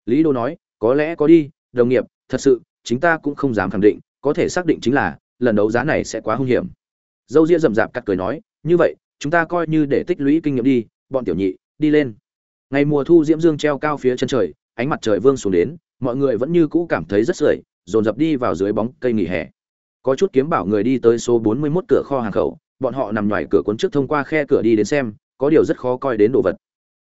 Lý đô nói, có lẽ có đi, đồng nghiệp, thật sự, chính ta cũng không dám khẳng định, có thể xác định chính là, lần đấu giá này sẽ quá hung hiểm dâu ria rậm rạp cắt cười nói, như vậy, chúng ta coi như để tích lũy kinh nghiệm đi, bọn tiểu nhị, đi lên. Ngày mùa thu diễm dương treo cao phía chân trời, ánh mặt trời vương xuống đến, mọi người vẫn như cũ cảm thấy rất sưởi, dồn dập đi vào dưới bóng cây nghỉ hè. Có chút kiếm bảo người đi tới số 41 cửa kho hàng khẩu, bọn họ nằm ngoài cửa cuốn trước thông qua khe cửa đi đến xem, có điều rất khó coi đến đồ vật.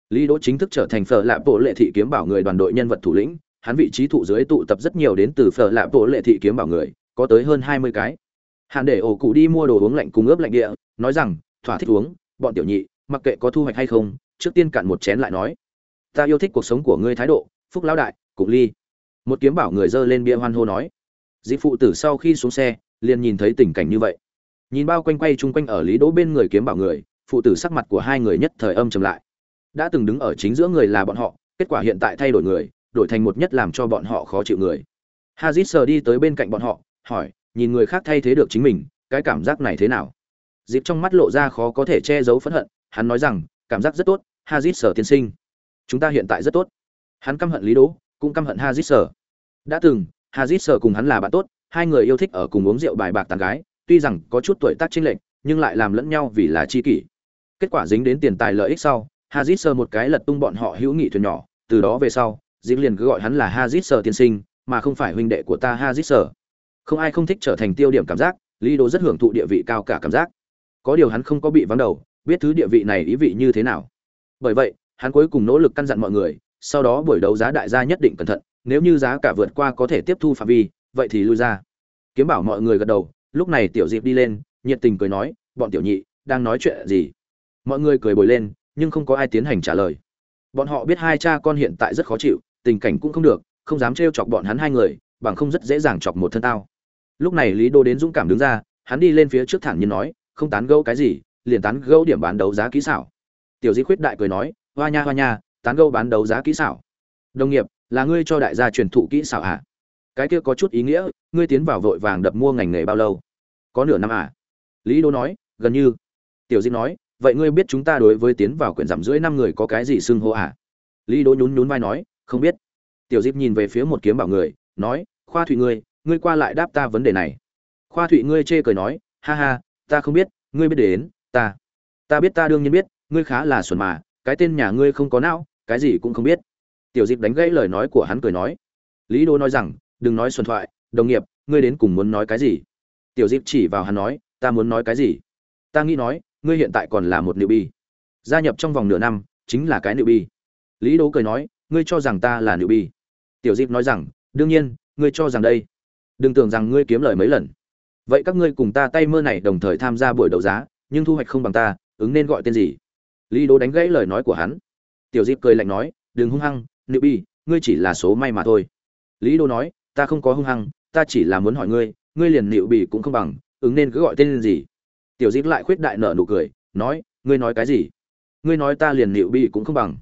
Lý đỗ chính thức trở thành phở lạ bộ lệ thị kiếm bảo người đoàn đội nhân vật thủ lĩnh, hắn vị trí thụ dưới tụ tập rất nhiều đến từ phở lạ bộ lệ thị kiếm bảo người, có tới hơn hai mươi cái hàn để ổ cụ đi mua đồ uống lạnh cùng ướp lạnh địa, nói rằng, thỏa thích uống, bọn tiểu nhị, mặc kệ có thu hoạch hay không, trước tiên cạn một chén lại nói. Ta yêu thích cuộc sống của ngươi thái độ, phúc lão đại cục ly. Một kiếm bảo người dơ lên bia hoan hô nói. Dị phụ tử sau khi xuống xe, liền nhìn thấy tình cảnh như vậy. Nhìn bao quanh quay chung quanh ở lý đỗ bên người kiếm bảo người, phụ tử sắc mặt của hai người nhất thời âm trầm lại. Đã từng đứng ở chính giữa người là bọn họ, kết quả hiện tại thay đổi người, đổi thành một nhất làm cho bọn họ khó chịu người. Hazit sờ đi tới bên cạnh bọn họ, hỏi nhìn người khác thay thế được chính mình, cái cảm giác này thế nào? Dịp trong mắt lộ ra khó có thể che giấu phẫn hận, hắn nói rằng, cảm giác rất tốt, hazit sở tiên sinh. Chúng ta hiện tại rất tốt. Hắn căm hận lý đỗ, cũng căm hận hazit sở. Đã từng, hazit sở cùng hắn là bạn tốt, hai người yêu thích ở cùng uống rượu bài bạc tàn gái, tuy rằng có chút tuổi tác chênh lệch, nhưng lại làm lẫn nhau vì là chi kỷ. Kết quả dính đến tiền tài lợi ích sau, hazit sở một cái lật tung bọn họ hữu nghị thuyền nhỏ, từ đó về sau dịp liền cứ gọi hắn là hazit sở tiên sinh, mà không phải huynh đệ của ta hazit sở không ai không thích trở thành tiêu điểm cảm giác, lý đỗ rất hưởng thụ địa vị cao cả cảm giác. Có điều hắn không có bị vắng đầu, biết thứ địa vị này ý vị như thế nào. Bởi vậy, hắn cuối cùng nỗ lực căn dặn mọi người, sau đó buổi đấu giá đại gia nhất định cẩn thận, nếu như giá cả vượt qua có thể tiếp thu phạm vi, vậy thì lui ra. Kiếm bảo mọi người gật đầu, lúc này tiểu diệp đi lên, nhiệt tình cười nói, bọn tiểu nhị, đang nói chuyện gì? Mọi người cười bồi lên, nhưng không có ai tiến hành trả lời. Bọn họ biết hai cha con hiện tại rất khó chịu, tình cảnh cũng không được, không dám trêu chọc bọn hắn hai người, bằng không rất dễ dàng chọc một thân tao lúc này lý đô đến dũng cảm đứng ra, hắn đi lên phía trước thẳng nhiên nói, không tán gẫu cái gì, liền tán gẫu điểm bán đấu giá kỹ xảo. Tiểu di khuyết đại cười nói, hoa nha hoa nha, tán gẫu bán đấu giá kỹ xảo. Đồng nghiệp, là ngươi cho đại gia truyền thụ kỹ xảo hả? Cái kia có chút ý nghĩa, ngươi tiến vào vội vàng đập mua ngành nghề bao lâu? Có nửa năm à? Lý đô nói, gần như. Tiểu di nói, vậy ngươi biết chúng ta đối với tiến vào quyển giảm rưỡi năm người có cái gì xưng hô à? Lý đô nhún nhún vai nói, không biết. Tiểu diệp nhìn về phía một kiếm bảo người, nói, khoa thủy ngươi ngươi qua lại đáp ta vấn đề này. Khoa thụy ngươi chê cười nói, ha ha, ta không biết, ngươi biết đến, ta ta biết ta đương nhiên biết, ngươi khá là xuẩn mà, cái tên nhà ngươi không có não, cái gì cũng không biết. Tiểu dịp đánh gãy lời nói của hắn cười nói. Lý đô nói rằng, đừng nói xuân thoại, đồng nghiệp, ngươi đến cùng muốn nói cái gì? Tiểu dịp chỉ vào hắn nói, ta muốn nói cái gì? Ta nghĩ nói, ngươi hiện tại còn là một nữ bi gia nhập trong vòng nửa năm, chính là cái nữ bi lý đô cười nói, ngươi cho rằng ta là nữ bi tiểu dịp nói rằng, đương nhiên, ngươi cho rằng đây đừng tưởng rằng ngươi kiếm lời mấy lần. Vậy các ngươi cùng ta tay mơ này đồng thời tham gia buổi đấu giá, nhưng thu hoạch không bằng ta, ứng nên gọi tên gì? Lý đố đánh gãy lời nói của hắn. Tiểu diệp cười lạnh nói, đừng hung hăng nữ bi, ngươi chỉ là số may mà thôi. Lý đô nói, ta không có hung hăng, ta chỉ là muốn hỏi ngươi ngươi liền nịu bị cũng không bằng, ứng nên cứ gọi tên gì? Tiểu diệp lại khuyết đại nở nụ cười, nói, ngươi nói cái gì? Ngươi nói ta liền nịu bị cũng không bằng.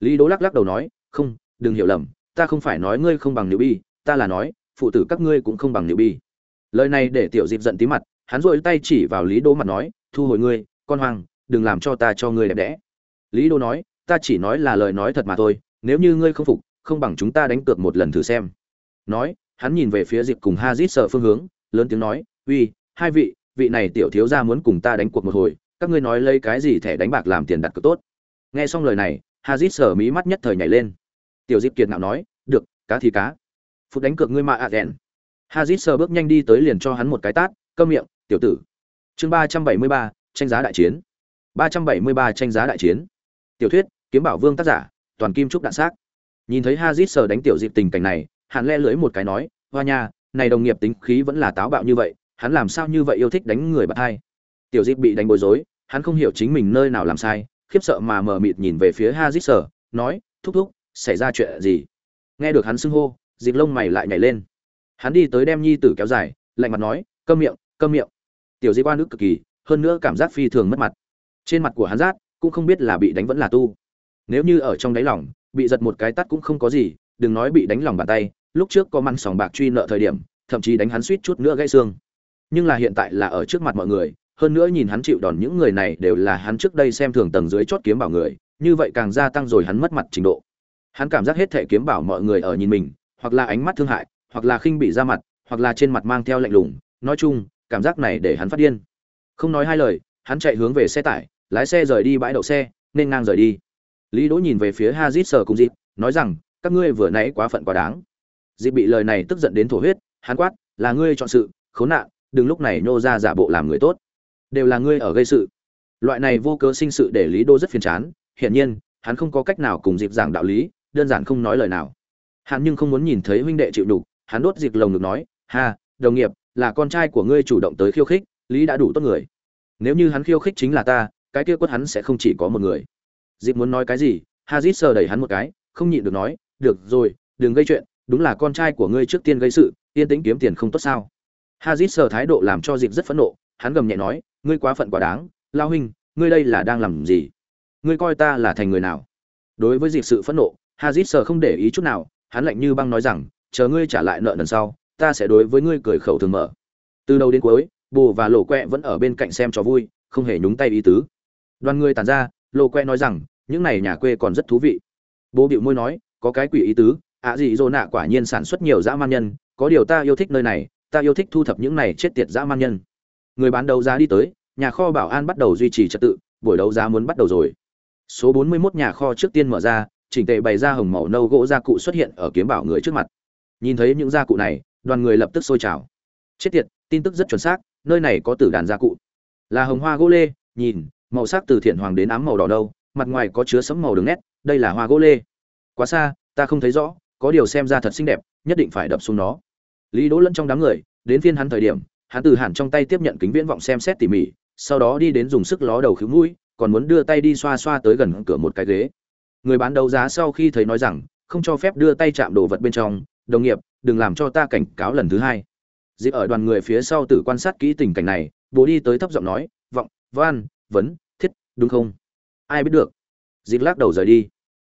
Lý đố lắc lắc đầu nói, không, đừng hiểu lầm, ta không phải nói ngươi không bằng nịu bi, ta là nói phụ tử các ngươi cũng không bằng nịu bi. Lời này để tiểu diệp giận tí mặt, hắn rội tay chỉ vào lý đỗ mặt nói, thu hồi ngươi, con hoàng đừng làm cho ta cho ngươi đẹp đẽ. Lý đỗ nói, ta chỉ nói là lời nói thật mà thôi, nếu như ngươi không phục, không bằng chúng ta đánh cược một lần thử xem. Nói, hắn nhìn về phía diệp cùng hazit sợ phương hướng, lớn tiếng nói, uy, hai vị vị này tiểu thiếu gia muốn cùng ta đánh cuộc một hồi, các ngươi nói lấy cái gì thẻ đánh bạc làm tiền đặt cược tốt? Nghe xong lời này, hazit sở mí mắt nhất thời nhảy lên. Tiểu diệp kiệt ngạo nói, được, cá thì cá phút đánh cược ngươi mà ạ à Hazit sờ bước nhanh đi tới liền cho hắn một cái tát, câm miệng, tiểu tử. Chương ba trăm bảy mươi ba, tranh giá đại chiến. Ba trăm bảy mươi ba tranh giá đại chiến. Tiểu thuyết, kiếm bảo vương tác giả, toàn kim trúc đạn xác. Nhìn thấy Hazit sờ đánh tiểu dịp tình cảnh này, hắn le lưỡi một cái nói, "Hoa nha, này đồng nghiệp tính khí vẫn là táo bạo như vậy, hắn làm sao như vậy yêu thích đánh người bạn hai?" Tiểu dịp bị đánh bối rối, hắn không hiểu chính mình nơi nào làm sai, khiếp sợ mà mờ mịt nhìn về phía Hazit sờ, nói, "Thúc thúc, xảy ra chuyện gì?" Nghe được hắn xưng hô, dịp lông mày lại nhảy lên. Hắn đi tới đem nhi tử kéo dài, lạnh mặt nói, câm miệng câm miệng. Tiểu di quan nước cực kỳ, hơn nữa cảm giác phi thường mất mặt. Trên mặt của hắn rát, cũng không biết là bị đánh vẫn là tu. Nếu như ở trong đáy lòng, bị giật một cái tắt cũng không có gì, đừng nói bị đánh lòng bàn tay, lúc trước có măn sòng bạc truy nợ thời điểm, thậm chí đánh hắn suýt chút nữa gãy xương. Nhưng là hiện tại là ở trước mặt mọi người, hơn nữa nhìn hắn chịu đòn những người này đều là hắn trước đây xem thường tầng dưới chót kiếm bảo người, như vậy càng gia tăng rồi hắn mất mặt trình độ. Hắn cảm giác hết thể kiếm bảo mọi người ở nhìn mình hoặc là ánh mắt thương hại, hoặc là khinh bị ra mặt, hoặc là trên mặt mang theo lạnh lùng. Nói chung, cảm giác này để hắn phát điên. Không nói hai lời, hắn chạy hướng về xe tải, lái xe rời đi bãi đậu xe, nên ngang rời đi. Lý đỗ nhìn về phía hazit sở cùng dịp nói rằng, các ngươi vừa nãy quá phận quá đáng. Dịp bị lời này tức giận đến thổ huyết, hắn quát, là ngươi chọn sự, khốn nạn, đừng lúc này nhô ra giả bộ làm người tốt. Đều là ngươi ở gây sự. Loại này vô cớ sinh sự để lý Đỗ rất phiền chán. Hiển nhiên, hắn không có cách nào cùng dịp giảng đạo lý, đơn giản không nói lời nào hắn nhưng không muốn nhìn thấy huynh đệ chịu đủ hắn đốt diệt lồng ngực nói, ha, đồng nghiệp, là con trai của ngươi chủ động tới khiêu khích, lý đã đủ tốt người. Nếu như hắn khiêu khích chính là ta, cái kia quất hắn sẽ không chỉ có một người. Dịp muốn nói cái gì, hazit sờ đẩy hắn một cái, không nhịn được nói, được rồi, đừng gây chuyện, đúng là con trai của ngươi trước tiên gây sự, yên tĩnh kiếm tiền không tốt sao? Hazit sờ thái độ làm cho dịp rất phẫn nộ, hắn gầm nhẹ nói, ngươi quá phận quá đáng, lao huynh, ngươi đây là đang làm gì? Ngươi coi ta là thành người nào? Đối với dịp sự phẫn nộ, hazit sờ không để ý chút nào hắn lạnh như băng nói rằng, chờ ngươi trả lại nợ lần sau, ta sẽ đối với ngươi cười khẩu thường mở. Từ đầu đến cuối, bồ và lộ quẹ vẫn ở bên cạnh xem trò vui, không hề nhúng tay ý tứ. Đoàn người tàn ra, lộ quẹ nói rằng, những này nhà quê còn rất thú vị. Bố bịu môi nói, có cái quỷ ý tứ, ạ gì dô nạ quả nhiên sản xuất nhiều dã man nhân, có điều ta yêu thích nơi này, ta yêu thích thu thập những này chết tiệt dã man nhân. Người bán đấu giá đi tới, nhà kho bảo an bắt đầu duy trì trật tự, buổi đấu giá muốn bắt đầu rồi. Số 41 nhà kho trước tiên mở ra chỉnh tề bày ra hồng màu nâu gỗ gia cụ xuất hiện ở kiếm bảo người trước mặt. Nhìn thấy những gia cụ này, đoàn người lập tức sôi trào. Chết tiệt, tin tức rất chuẩn xác, nơi này có tử đàn gia cụ. Là hồng hoa gỗ lê, nhìn, màu sắc từ thiện hoàng đến ám màu đỏ đâu mặt ngoài có chứa sấm màu đường nét, đây là hoa gỗ lê. Quá xa, ta không thấy rõ, có điều xem ra thật xinh đẹp, nhất định phải đập xuống nó. Lý đỗ lẫn trong đám người, đến phiên hắn thời điểm, hắn từ hẳn trong tay tiếp nhận kính viễn vọng xem xét tỉ mỉ, sau đó đi đến dùng sức ló đầu khứu mũi, còn muốn đưa tay đi xoa xoa tới gần cửa một cái ghế người bán đấu giá sau khi thấy nói rằng, không cho phép đưa tay chạm đồ vật bên trong, đồng nghiệp, đừng làm cho ta cảnh cáo lần thứ hai. Dịp ở đoàn người phía sau tự quan sát kỹ tình cảnh này, bố đi tới thấp giọng nói, vọng van vấn, thiết, đúng không? Ai biết được. Dịp lắc đầu rời đi.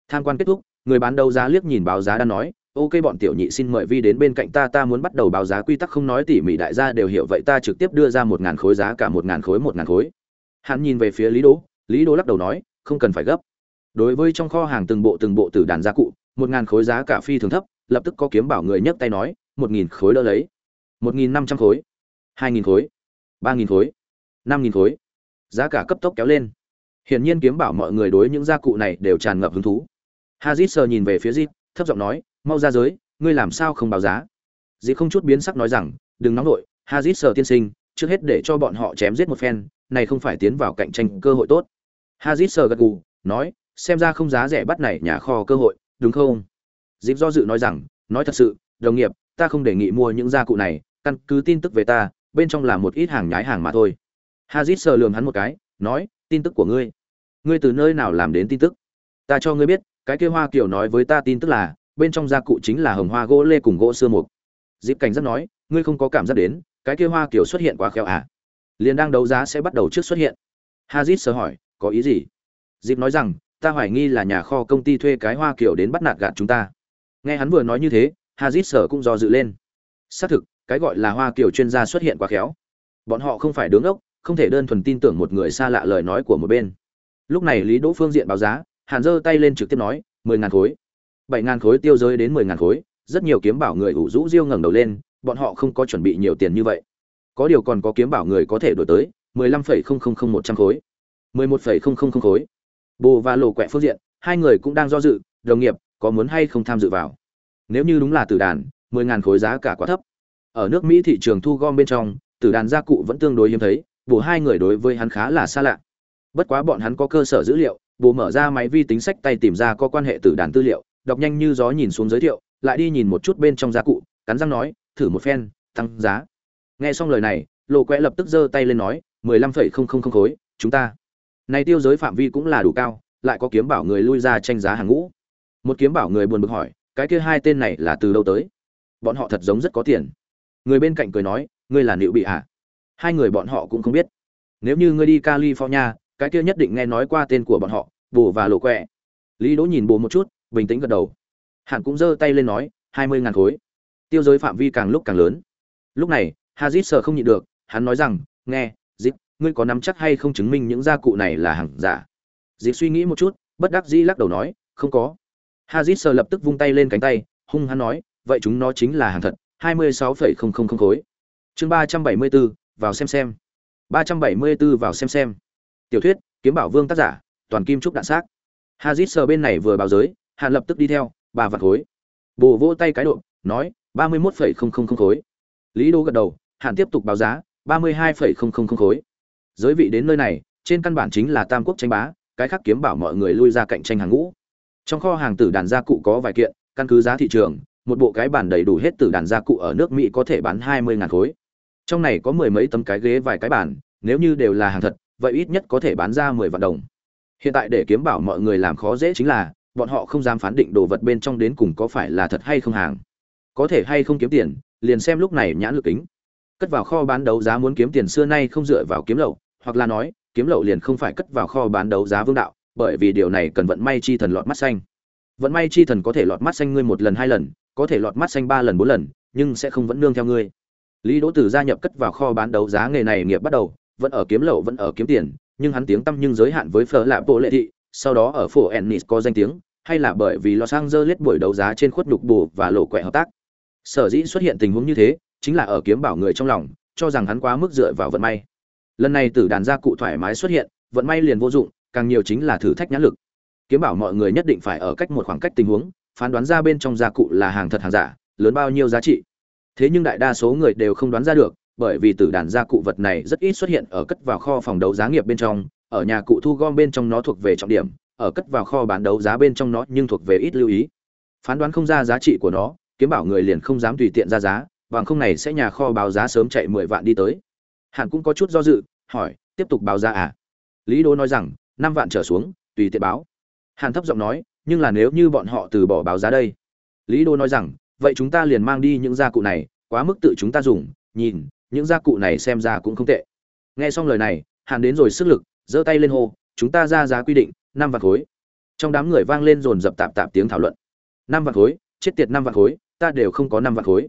Tham quan kết thúc, người bán đấu giá liếc nhìn báo giá đã nói, ok bọn tiểu nhị xin mời vi đến bên cạnh ta ta muốn bắt đầu báo giá quy tắc không nói tỉ mỉ đại gia đều hiểu vậy ta trực tiếp đưa ra một ngàn khối giá cả một ngàn khối một ngàn khối. Hắn nhìn về phía lý đỗ lý đỗ lắc đầu nói, không cần phải gấp đối với trong kho hàng từng bộ từng bộ từ đàn gia cụ, một ngàn khối giá cả phi thường thấp, lập tức có kiếm bảo người nhấc tay nói, một nghìn khối đỡ lấy. Một nghìn năm trăm khối. Hai nghìn khối. Ba nghìn khối. Năm nghìn khối. Giá cả cấp tốc kéo lên. Hiển nhiên kiếm bảo mọi người đối những gia cụ này đều tràn ngập hứng thú. Hazit sờ nhìn về phía dịp thấp giọng nói, mau ra giới, ngươi làm sao không báo giá? Dịp không chút biến sắc nói rằng, đừng nóng nổi hazit sờ tiên sinh, trước hết để cho bọn họ chém giết một phen, này không phải tiến vào cạnh tranh cơ hội tốt. Hazit sờ gật gù, nói xem ra không giá rẻ bắt này nhà kho cơ hội, đúng không? Dịp do dự nói rằng, nói thật sự, đồng nghiệp, ta không đề nghị mua những gia cụ này, căn cứ tin tức về ta, bên trong là một ít hàng nhái hàng mà thôi. Hazit sờ lườm hắn một cái, nói, tin tức của ngươi. Ngươi từ nơi nào làm đến tin tức? Ta cho ngươi biết, cái kia hoa kiều nói với ta tin tức là, bên trong gia cụ chính là hồng hoa gỗ lê cùng gỗ xưa mục. Dịp cảnh giác nói, ngươi không có cảm giác đến, cái kia hoa kiều xuất hiện quá khéo à? Liền đang đấu giá sẽ bắt đầu trước xuất hiện. Hazit sờ hỏi, có ý gì? Dịp nói rằng ta hoài nghi là nhà kho công ty thuê cái hoa kiều đến bắt nạt gạt chúng ta. Nghe hắn vừa nói như thế, hazit sở cũng do dự lên. Xác thực, cái gọi là hoa kiều chuyên gia xuất hiện quá khéo. Bọn họ không phải đứng ốc, không thể đơn thuần tin tưởng một người xa lạ lời nói của một bên. Lúc này lý đỗ phương diện báo giá, hàn giơ tay lên trực tiếp nói, mười ngàn khối. Bảy ngàn khối tiêu giới đến mười ngàn khối, rất nhiều kiếm bảo người ủ rũ riêu ngẩng đầu lên, bọn họ không có chuẩn bị nhiều tiền như vậy. Có điều còn có kiếm bảo người có thể đổi tới mười lăm phẩy không không không một trăm khối. mười một phẩy không không không khối bồ và lộ quẹ phương diện, hai người cũng đang do dự, đồng nghiệp, có muốn hay không tham dự vào? Nếu như đúng là tử đàn, mười ngàn khối giá cả quá thấp. Ở nước mỹ thị trường thu gom bên trong, tử đàn gia cụ vẫn tương đối hiếm thấy bồ hai người đối với hắn khá là xa lạ. Bất quá bọn hắn có cơ sở dữ liệu bồ mở ra máy vi tính sách tay tìm ra có quan hệ tử đàn tư liệu, đọc nhanh như gió nhìn xuống giới thiệu, lại đi nhìn một chút bên trong gia cụ, cắn răng nói, thử một phen, tăng giá. Nghe xong lời này lộ quẹ lập tức giơ tay lên nói, mười lăm phẩy không không không khối, chúng ta này tiêu giới phạm vi cũng là đủ cao, lại có kiếm bảo người lui ra tranh giá hàng ngũ. Một kiếm bảo người buồn bực hỏi, cái kia hai tên này là từ đâu tới? Bọn họ thật giống rất có tiền. Người bên cạnh cười nói, ngươi là liệu bị à? hai người bọn họ cũng không biết. Nếu như ngươi đi california, cái kia nhất định nghe nói qua tên của bọn họ, bồ và lộ quẹ. Lý đỗ nhìn bồ một chút, bình tĩnh gật đầu. Hàn cũng giơ tay lên nói, hai mươi ngàn khối. Tiêu giới phạm vi càng lúc càng lớn. Lúc này, hazit sợ không nhịn được, hắn nói rằng, nghe ngươi có nắm chắc hay không chứng minh những gia cụ này là hàng giả? Dịp suy nghĩ một chút, bất đắc dĩ lắc đầu nói, không có. Hazit sờ lập tức vung tay lên cánh tay, hung hắn nói, vậy chúng nó chính là hàng thật, hai mươi sáu phẩy không không không khối. Chương ba trăm bảy mươi bốn vào xem xem. ba trăm bảy mươi bốn vào xem xem. Tiểu thuyết, kiếm bảo vương tác giả, toàn kim trúc đạn xác. Hazit sờ bên này vừa báo giới hạn lập tức đi theo bà vặt khối. Bồ vỗ tay cái độ, nói, ba mươi mốt phẩy không không không khối. Lý đô gật đầu hạn tiếp tục báo giá, ba mươi hai phẩy không không không khối giới vị đến nơi này, trên căn bản chính là tam quốc tranh bá, cái khác kiếm bảo mọi người lui ra cạnh tranh hàng ngũ. Trong kho hàng tử đàn gia cụ có vài kiện, căn cứ giá thị trường, một bộ cái bản đầy đủ hết tử đàn gia cụ ở nước mỹ có thể bán hai mươi ngàn khối. Trong này có mười mấy tấm cái ghế vài cái bản, nếu như đều là hàng thật, vậy ít nhất có thể bán ra mười vạn đồng. Hiện tại để kiếm bảo mọi người làm khó dễ chính là, bọn họ không dám phán định đồ vật bên trong đến cùng có phải là thật hay không hàng. Có thể hay không kiếm tiền, liền xem lúc này nhãn lực kính. Cất vào kho bán đấu giá muốn kiếm tiền xưa nay không dựa vào kiếm lậu hoặc là nói, kiếm lậu liền không phải cất vào kho bán đấu giá vương đạo, bởi vì điều này cần vận may chi thần lọt mắt xanh. Vận may chi thần có thể lọt mắt xanh ngươi một lần, hai lần, có thể lọt mắt xanh ba lần, bốn lần, nhưng sẽ không vẫn nương theo ngươi. Lý đỗ Tử gia nhập cất vào kho bán đấu giá nghề này nghiệp bắt đầu, vẫn ở kiếm lậu, vẫn ở kiếm tiền, nhưng hắn tiếng tăm nhưng giới hạn với phở lạ bộ lệ thị, sau đó ở phố ennis có danh tiếng, hay là bởi vì los angeles buổi đấu giá trên khuất lục bù và lộ quẹ hợp tác. Sở dĩ xuất hiện tình huống như thế, chính là ở kiếm bảo người trong lòng, cho rằng hắn quá mức dựa vào vận may lần này tử đàn gia cụ thoải mái xuất hiện, vận may liền vô dụng, càng nhiều chính là thử thách nhãn lực. Kiếm bảo mọi người nhất định phải ở cách một khoảng cách tình huống, phán đoán ra bên trong gia cụ là hàng thật hàng giả, lớn bao nhiêu giá trị. Thế nhưng đại đa số người đều không đoán ra được, bởi vì tử đàn gia cụ vật này rất ít xuất hiện ở cất vào kho phòng đấu giá nghiệp bên trong, ở nhà cụ thu gom bên trong nó thuộc về trọng điểm, ở cất vào kho bán đấu giá bên trong nó nhưng thuộc về ít lưu ý. Phán đoán không ra giá trị của nó, kiếm bảo người liền không dám tùy tiện ra giá vàng không này sẽ nhà kho báo giá sớm chạy mười vạn đi tới hàn cũng có chút do dự, hỏi, tiếp tục báo giá à? Lý đô nói rằng, năm vạn trở xuống, tùy tiện báo. Hàn thấp giọng nói, nhưng là nếu như bọn họ từ bỏ báo giá đây? Lý đô nói rằng, vậy chúng ta liền mang đi những gia cụ này, quá mức tự chúng ta dùng, nhìn, những gia cụ này xem ra cũng không tệ. Nghe xong lời này, hàn đến rồi sức lực, giơ tay lên hô, chúng ta ra giá quy định, năm vạn khối. Trong đám người vang lên dồn dập tạp tạp tiếng thảo luận. Năm vạn khối, chết tiệt năm vạn khối, ta đều không có năm vạn khối.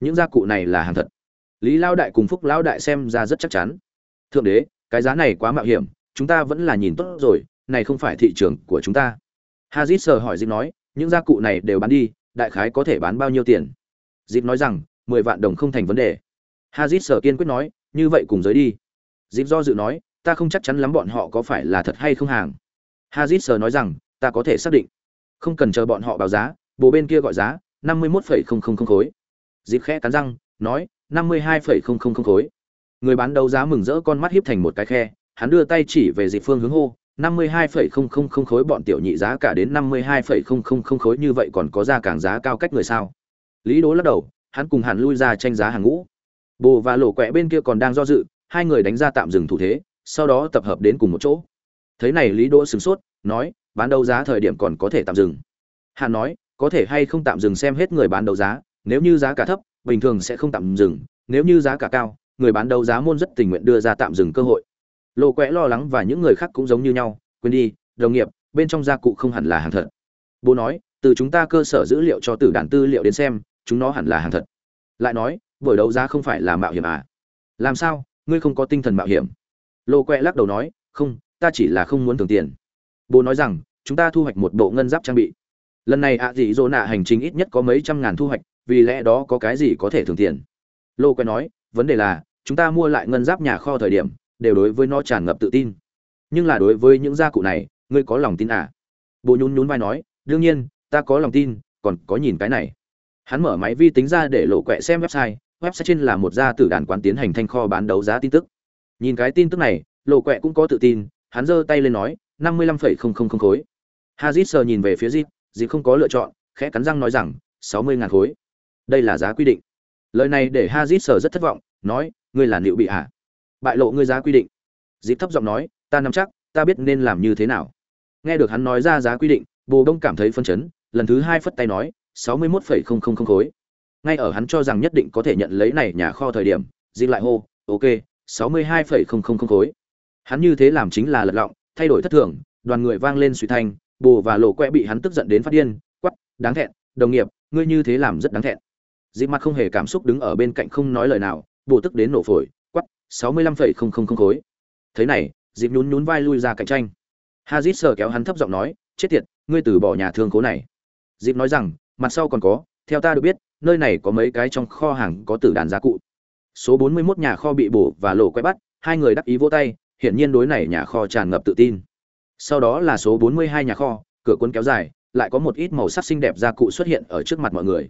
Những gia cụ này là hàng thật lý lao đại cùng phúc lao đại xem ra rất chắc chắn. Thượng đế, cái giá này quá mạo hiểm, chúng ta vẫn là nhìn tốt rồi, này không phải thị trường của chúng ta. Hazit sờ hỏi dịp nói, những gia cụ này đều bán đi, đại khái có thể bán bao nhiêu tiền? Dịp nói rằng, mười vạn đồng không thành vấn đề. Hazit sờ kiên quyết nói, như vậy cùng giới đi. Dịp do dự nói, ta không chắc chắn lắm bọn họ có phải là thật hay không hàng. Hazit sờ nói rằng, ta có thể xác định. Không cần chờ bọn họ báo giá, bộ bên kia gọi giá, năm mươi một phẩy không không không khối. Dịp khẽ cắn răng, nói năm mươi hai phẩy không không không khối. Người bán đấu giá mừng rỡ con mắt hiếp thành một cái khe, hắn đưa tay chỉ về dịp phương hướng hô, năm mươi hai phẩy không không không khối bọn tiểu nhị giá cả đến năm mươi hai phẩy không không không khối như vậy còn có ra càng giá cao cách người sao? Lý đố lắc đầu, hắn cùng hẳn lui ra tranh giá hàng ngũ. Bồ và lộ quẹ bên kia còn đang do dự, hai người đánh ra tạm dừng thủ thế, sau đó tập hợp đến cùng một chỗ. Thấy này lý đỗ sửng sốt, nói, bán đấu giá thời điểm còn có thể tạm dừng. Hắn nói, có thể hay không tạm dừng xem hết người bán đấu giá, nếu như giá cả thấp bình thường sẽ không tạm dừng, nếu như giá cả cao, người bán đấu giá môn rất tình nguyện đưa ra tạm dừng cơ hội. Lô quẽ lo lắng và những người khác cũng giống như nhau, quên đi, đồng nghiệp, bên trong gia cụ không hẳn là hàng thật. Bố nói, từ chúng ta cơ sở dữ liệu cho tử đàn tư liệu đến xem, chúng nó hẳn là hàng thật. Lại nói, buổi đấu giá không phải là mạo hiểm à? Làm sao, ngươi không có tinh thần mạo hiểm? Lô quẹ lắc đầu nói, không, ta chỉ là không muốn thường tiền. Bố nói rằng, chúng ta thu hoạch một bộ ngân giáp trang bị. Lần này ạ dị dỗ nạ hành trình ít nhất có mấy trăm ngàn thu hoạch vì lẽ đó có cái gì có thể thường tiền lô quen nói, vấn đề là, chúng ta mua lại ngân giáp nhà kho thời điểm, đều đối với nó tràn ngập tự tin. Nhưng là đối với những gia cụ này, ngươi có lòng tin à? Bố nhún nhún vai nói, đương nhiên, ta có lòng tin, còn có nhìn cái này. Hắn mở máy vi tính ra để lộ quẹ xem website website trên là một gia tử đàn quán tiến hành thanh kho bán đấu giá tin tức. Nhìn cái tin tức này lộ quẹ cũng có tự tin, hắn giơ tay lên nói, năm mươi lăm phẩy không không không khối. Hazit sờ nhìn về phía dịp dịp không có lựa chọn, khẽ cắn răng nói rằng, sáu mươi ngàn khối đây là giá quy định. Lời này để hazit sờ rất thất vọng, nói, ngươi là liệu bị hạ bại lộ ngươi giá quy định. Dịp thấp giọng nói, ta nắm chắc, ta biết nên làm như thế nào. Nghe được hắn nói ra giá quy định, bồ đông cảm thấy phân chấn, lần thứ hai phất tay nói, sáu mươi mốt phẩy không không không khối. Ngay ở hắn cho rằng nhất định có thể nhận lấy này nhà kho thời điểm, dịp lại hô, ok, sáu mươi hai phẩy không không không khối. Hắn như thế làm chính là lật lọng, thay đổi thất thường, đoàn người vang lên suy thanh, bồ và lộ quẹ bị hắn tức giận đến phát điên quắp đáng thẹn, đồng nghiệp, ngươi như thế làm rất đáng thẹn dịp mặt không hề cảm xúc đứng ở bên cạnh không nói lời nào, bổ tức đến nổ phổi quắp sáu mươi lăm phẩy không không không khối. Thế này, dịp nhún nhún vai lui ra cạnh tranh. Hazit sờ kéo hắn thấp giọng nói, chết tiệt, ngươi từ bỏ nhà thương khố này. Dịp nói rằng, mặt sau còn có, theo ta được biết, nơi này có mấy cái trong kho hàng có tử đàn gia cụ. Số bốn mươi 41 nhà kho bị bổ và lộ quay bắt, hai người đắc ý vỗ tay, hiển nhiên đối này nhà kho tràn ngập tự tin. Sau đó là số 42 nhà kho, cửa cuốn kéo dài, lại có một ít màu sắc xinh đẹp gia cụ xuất hiện ở trước mặt mọi người.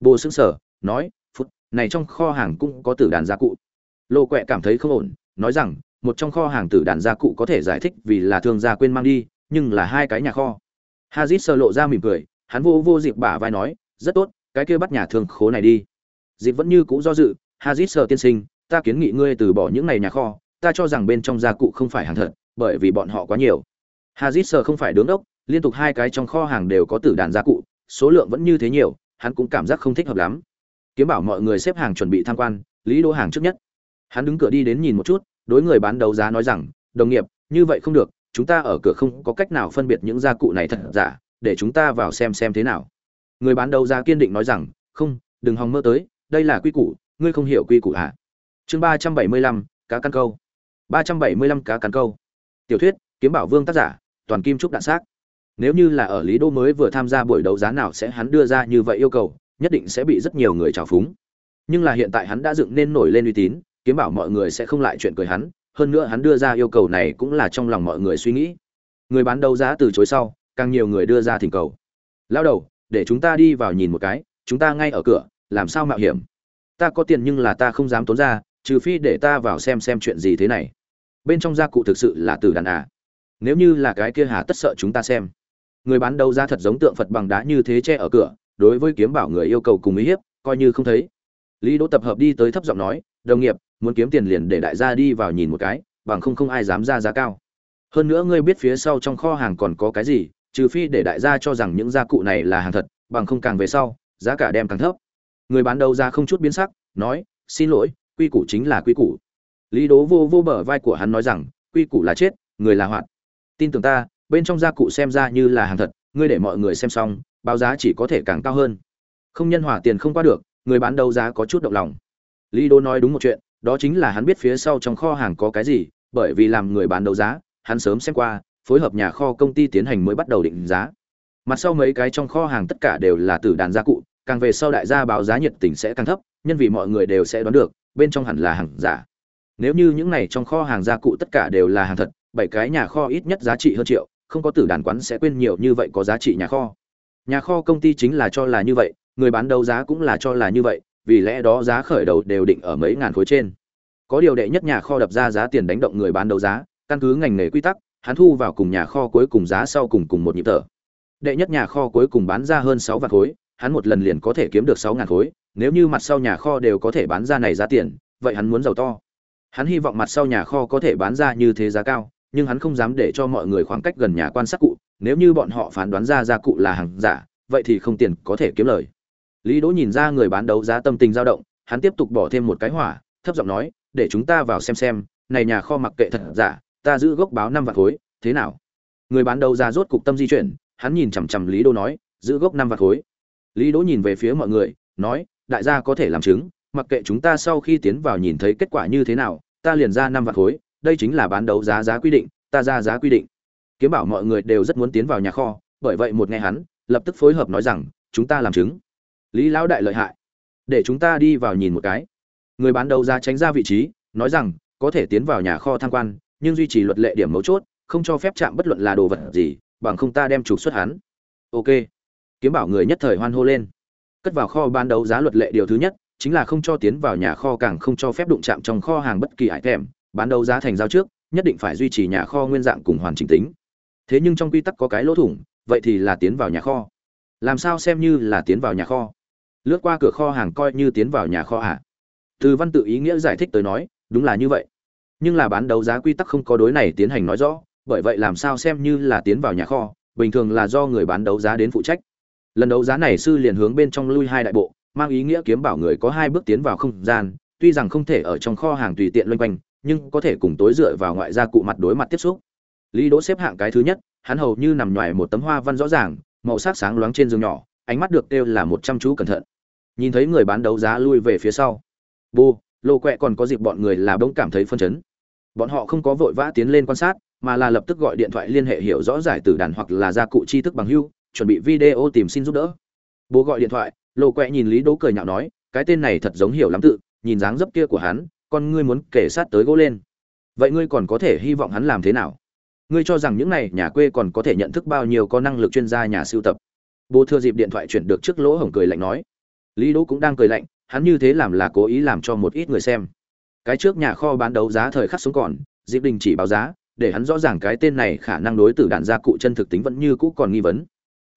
Bồ sững sờ nói, phút, này trong kho hàng cũng có tử đàn gia cụ. Lô quẹ cảm thấy không ổn, nói rằng, một trong kho hàng tử đàn gia cụ có thể giải thích vì là thương gia quên mang đi, nhưng là hai cái nhà kho. Hazit sơ lộ ra mỉm cười, hắn vô vô dịp bả vai nói, rất tốt, cái kia bắt nhà thương khố này đi. Dịp vẫn như cũ do dự, hazit sơ tiên sinh, ta kiến nghị ngươi từ bỏ những này nhà kho, ta cho rằng bên trong gia cụ không phải hàng thật, bởi vì bọn họ quá nhiều. Hazit sơ không phải đứng đốc, liên tục hai cái trong kho hàng đều có tử đàn gia cụ, số lượng vẫn như thế nhiều, hắn cũng cảm giác không thích hợp lắm kiếm bảo mọi người xếp hàng chuẩn bị tham quan, lý đỗ hàng trước nhất. Hắn đứng cửa đi đến nhìn một chút, đối người bán đấu giá nói rằng, đồng nghiệp, như vậy không được, chúng ta ở cửa không có cách nào phân biệt những gia cụ này thật giả, để chúng ta vào xem xem thế nào. Người bán đấu giá kiên định nói rằng, không, đừng hòng mơ tới, đây là quy củ, ngươi không hiểu quy củ à? Chương ba trăm bảy mươi lăm, cá căn câu. Ba trăm bảy mươi lăm cá căn câu. Tiểu thuyết, kiếm bảo vương tác giả, toàn kim trúc đạn xác. Nếu như là ở lý đô mới vừa tham gia buổi đấu giá nào sẽ hắn đưa ra như vậy yêu cầu nhất định sẽ bị rất nhiều người trào phúng. Nhưng là hiện tại hắn đã dựng nên nổi lên uy tín, kiếm bảo mọi người sẽ không lại chuyện cười hắn, hơn nữa hắn đưa ra yêu cầu này cũng là trong lòng mọi người suy nghĩ. Người bán đấu giá từ chối sau, càng nhiều người đưa ra thỉnh cầu. Lao đầu, để chúng ta đi vào nhìn một cái, chúng ta ngay ở cửa, làm sao mạo hiểm? Ta có tiền nhưng là ta không dám tốn ra, trừ phi để ta vào xem xem chuyện gì thế này. Bên trong gia cụ thực sự là từ đàn à. Nếu như là cái kia hà tất sợ chúng ta xem. Người bán đấu giá thật giống tượng phật bằng đá như thế che ở cửa đối với kiếm bảo người yêu cầu cùng ý hiếp, coi như không thấy. Lý đỗ tập hợp đi tới thấp giọng nói, đồng nghiệp, muốn kiếm tiền liền để đại gia đi vào nhìn một cái, bằng không không ai dám ra giá cao. Hơn nữa ngươi biết phía sau trong kho hàng còn có cái gì, trừ phi để đại gia cho rằng những gia cụ này là hàng thật, bằng không càng về sau, giá cả đem càng thấp. Người bán đầu ra không chút biến sắc, nói, xin lỗi, quy củ chính là quy củ. Lý đố vô vô bờ vai của hắn nói rằng, quy củ là chết, người là hoạt tin tưởng ta, bên trong gia cụ xem ra như là hàng thật, ngươi để mọi người xem xong báo giá chỉ có thể càng cao hơn. Không nhân hòa tiền không qua được, người bán đấu giá có chút động lòng. Lý đô nói đúng một chuyện, đó chính là hắn biết phía sau trong kho hàng có cái gì, bởi vì làm người bán đấu giá, hắn sớm xem qua, phối hợp nhà kho công ty tiến hành mới bắt đầu định giá. Mặt sau mấy cái trong kho hàng tất cả đều là tử đàn gia cụ, càng về sau đại gia báo giá nhiệt tình sẽ càng thấp, nhân vì mọi người đều sẽ đoán được, bên trong hẳn là hàng giả. Nếu như những này trong kho hàng gia cụ tất cả đều là hàng thật, bảy cái nhà kho ít nhất giá trị hơn triệu, không có tử đàn quán sẽ quên nhiều như vậy có giá trị nhà kho nhà kho công ty chính là cho là như vậy, người bán đấu giá cũng là cho là như vậy, vì lẽ đó giá khởi đầu đều định ở mấy ngàn khối trên. Có điều đệ nhất nhà kho đập ra giá tiền đánh động người bán đấu giá, căn cứ ngành nghề quy tắc, hắn thu vào cùng nhà kho cuối cùng giá sau cùng cùng một nhịp thở. Đệ nhất nhà kho cuối cùng bán ra hơn sáu vạn khối, hắn một lần liền có thể kiếm được sáu ngàn khối, nếu như mặt sau nhà kho đều có thể bán ra này giá tiền, vậy hắn muốn giàu to. Hắn hy vọng mặt sau nhà kho có thể bán ra như thế giá cao, nhưng hắn không dám để cho mọi người khoảng cách gần nhà quan sát cụ nếu như bọn họ phán đoán ra gia cụ là hàng giả, vậy thì không tiền có thể kiếm lời. Lý đỗ nhìn ra người bán đấu giá tâm tình dao động, hắn tiếp tục bỏ thêm một cái hỏa, thấp giọng nói, để chúng ta vào xem xem, này nhà kho mặc kệ thật giả, ta giữ gốc báo năm vạn khối, thế nào? Người bán đấu giá rốt cục tâm di chuyển, hắn nhìn chằm chằm lý đỗ nói, giữ gốc năm vạn khối. Lý đỗ nhìn về phía mọi người, nói, đại gia có thể làm chứng, mặc kệ chúng ta sau khi tiến vào nhìn thấy kết quả như thế nào, ta liền ra năm vạn khối, đây chính là bán đấu giá giá quy định, ta ra giá quy định kiếm bảo mọi người đều rất muốn tiến vào nhà kho, bởi vậy một nghe hắn, lập tức phối hợp nói rằng, chúng ta làm chứng. Lý lão đại lợi hại. Để chúng ta đi vào nhìn một cái. Người bán đấu giá tránh ra vị trí, nói rằng, có thể tiến vào nhà kho tham quan, nhưng duy trì luật lệ điểm mấu chốt, không cho phép chạm bất luận là đồ vật gì, bằng không ta đem trục xuất hắn. Ok. Kiếm bảo người nhất thời hoan hô lên. Cất vào kho ban đấu giá luật lệ điều thứ nhất, chính là không cho tiến vào nhà kho càng không cho phép đụng chạm trong kho hàng bất kỳ ải thèm bán đấu giá thành giao trước, nhất định phải duy trì nhà kho nguyên dạng cùng hoàn chỉnh tính thế nhưng trong quy tắc có cái lỗ thủng, vậy thì là tiến vào nhà kho. Làm sao xem như là tiến vào nhà kho? Lướt qua cửa kho hàng coi như tiến vào nhà kho à? Từ văn tự ý nghĩa giải thích tới nói, đúng là như vậy. Nhưng là bán đấu giá quy tắc không có đối này tiến hành nói rõ, bởi vậy làm sao xem như là tiến vào nhà kho, bình thường là do người bán đấu giá đến phụ trách. Lần đấu giá này sư liền hướng bên trong lui hai đại bộ, mang ý nghĩa kiếm bảo người có hai bước tiến vào không gian, tuy rằng không thể ở trong kho hàng tùy tiện loanh quanh, nhưng có thể cùng tối dựa vào ngoại gia cụ mặt đối mặt tiếp xúc lý đỗ xếp hạng cái thứ nhất, hắn hầu như nằm ngoài một tấm hoa văn rõ ràng, màu sắc sáng loáng trên giường nhỏ, ánh mắt được kêu là một trăm chú cẩn thận. Nhìn thấy người bán đấu giá lui về phía sau. Bô, lô quẹ còn có dịp bọn người là bỗng cảm thấy phân chấn. Bọn họ không có vội vã tiến lên quan sát, mà là lập tức gọi điện thoại liên hệ hiểu rõ giải từ đàn hoặc là gia cụ tri thức bằng hữu chuẩn bị video tìm xin giúp đỡ. Bố gọi điện thoại, lô quẹ nhìn lý đỗ cười nhạo nói, cái tên này thật giống hiểu lắm tự, nhìn dáng dấp kia của hắn, con ngươi muốn kể sát tới gỗ lên. Vậy ngươi còn có thể hy vọng hắn làm thế nào? Ngươi cho rằng những này nhà quê còn có thể nhận thức bao nhiêu có năng lực chuyên gia nhà sưu tập? Bố thừa dịp điện thoại chuyển được trước lỗ hổng cười lạnh nói. Lý đỗ cũng đang cười lạnh, hắn như thế làm là cố ý làm cho một ít người xem. Cái trước nhà kho bán đấu giá thời khắc xuống còn dịp đình chỉ báo giá, để hắn rõ ràng cái tên này khả năng đối tử đạn gia cụ chân thực tính vẫn như cũ còn nghi vấn.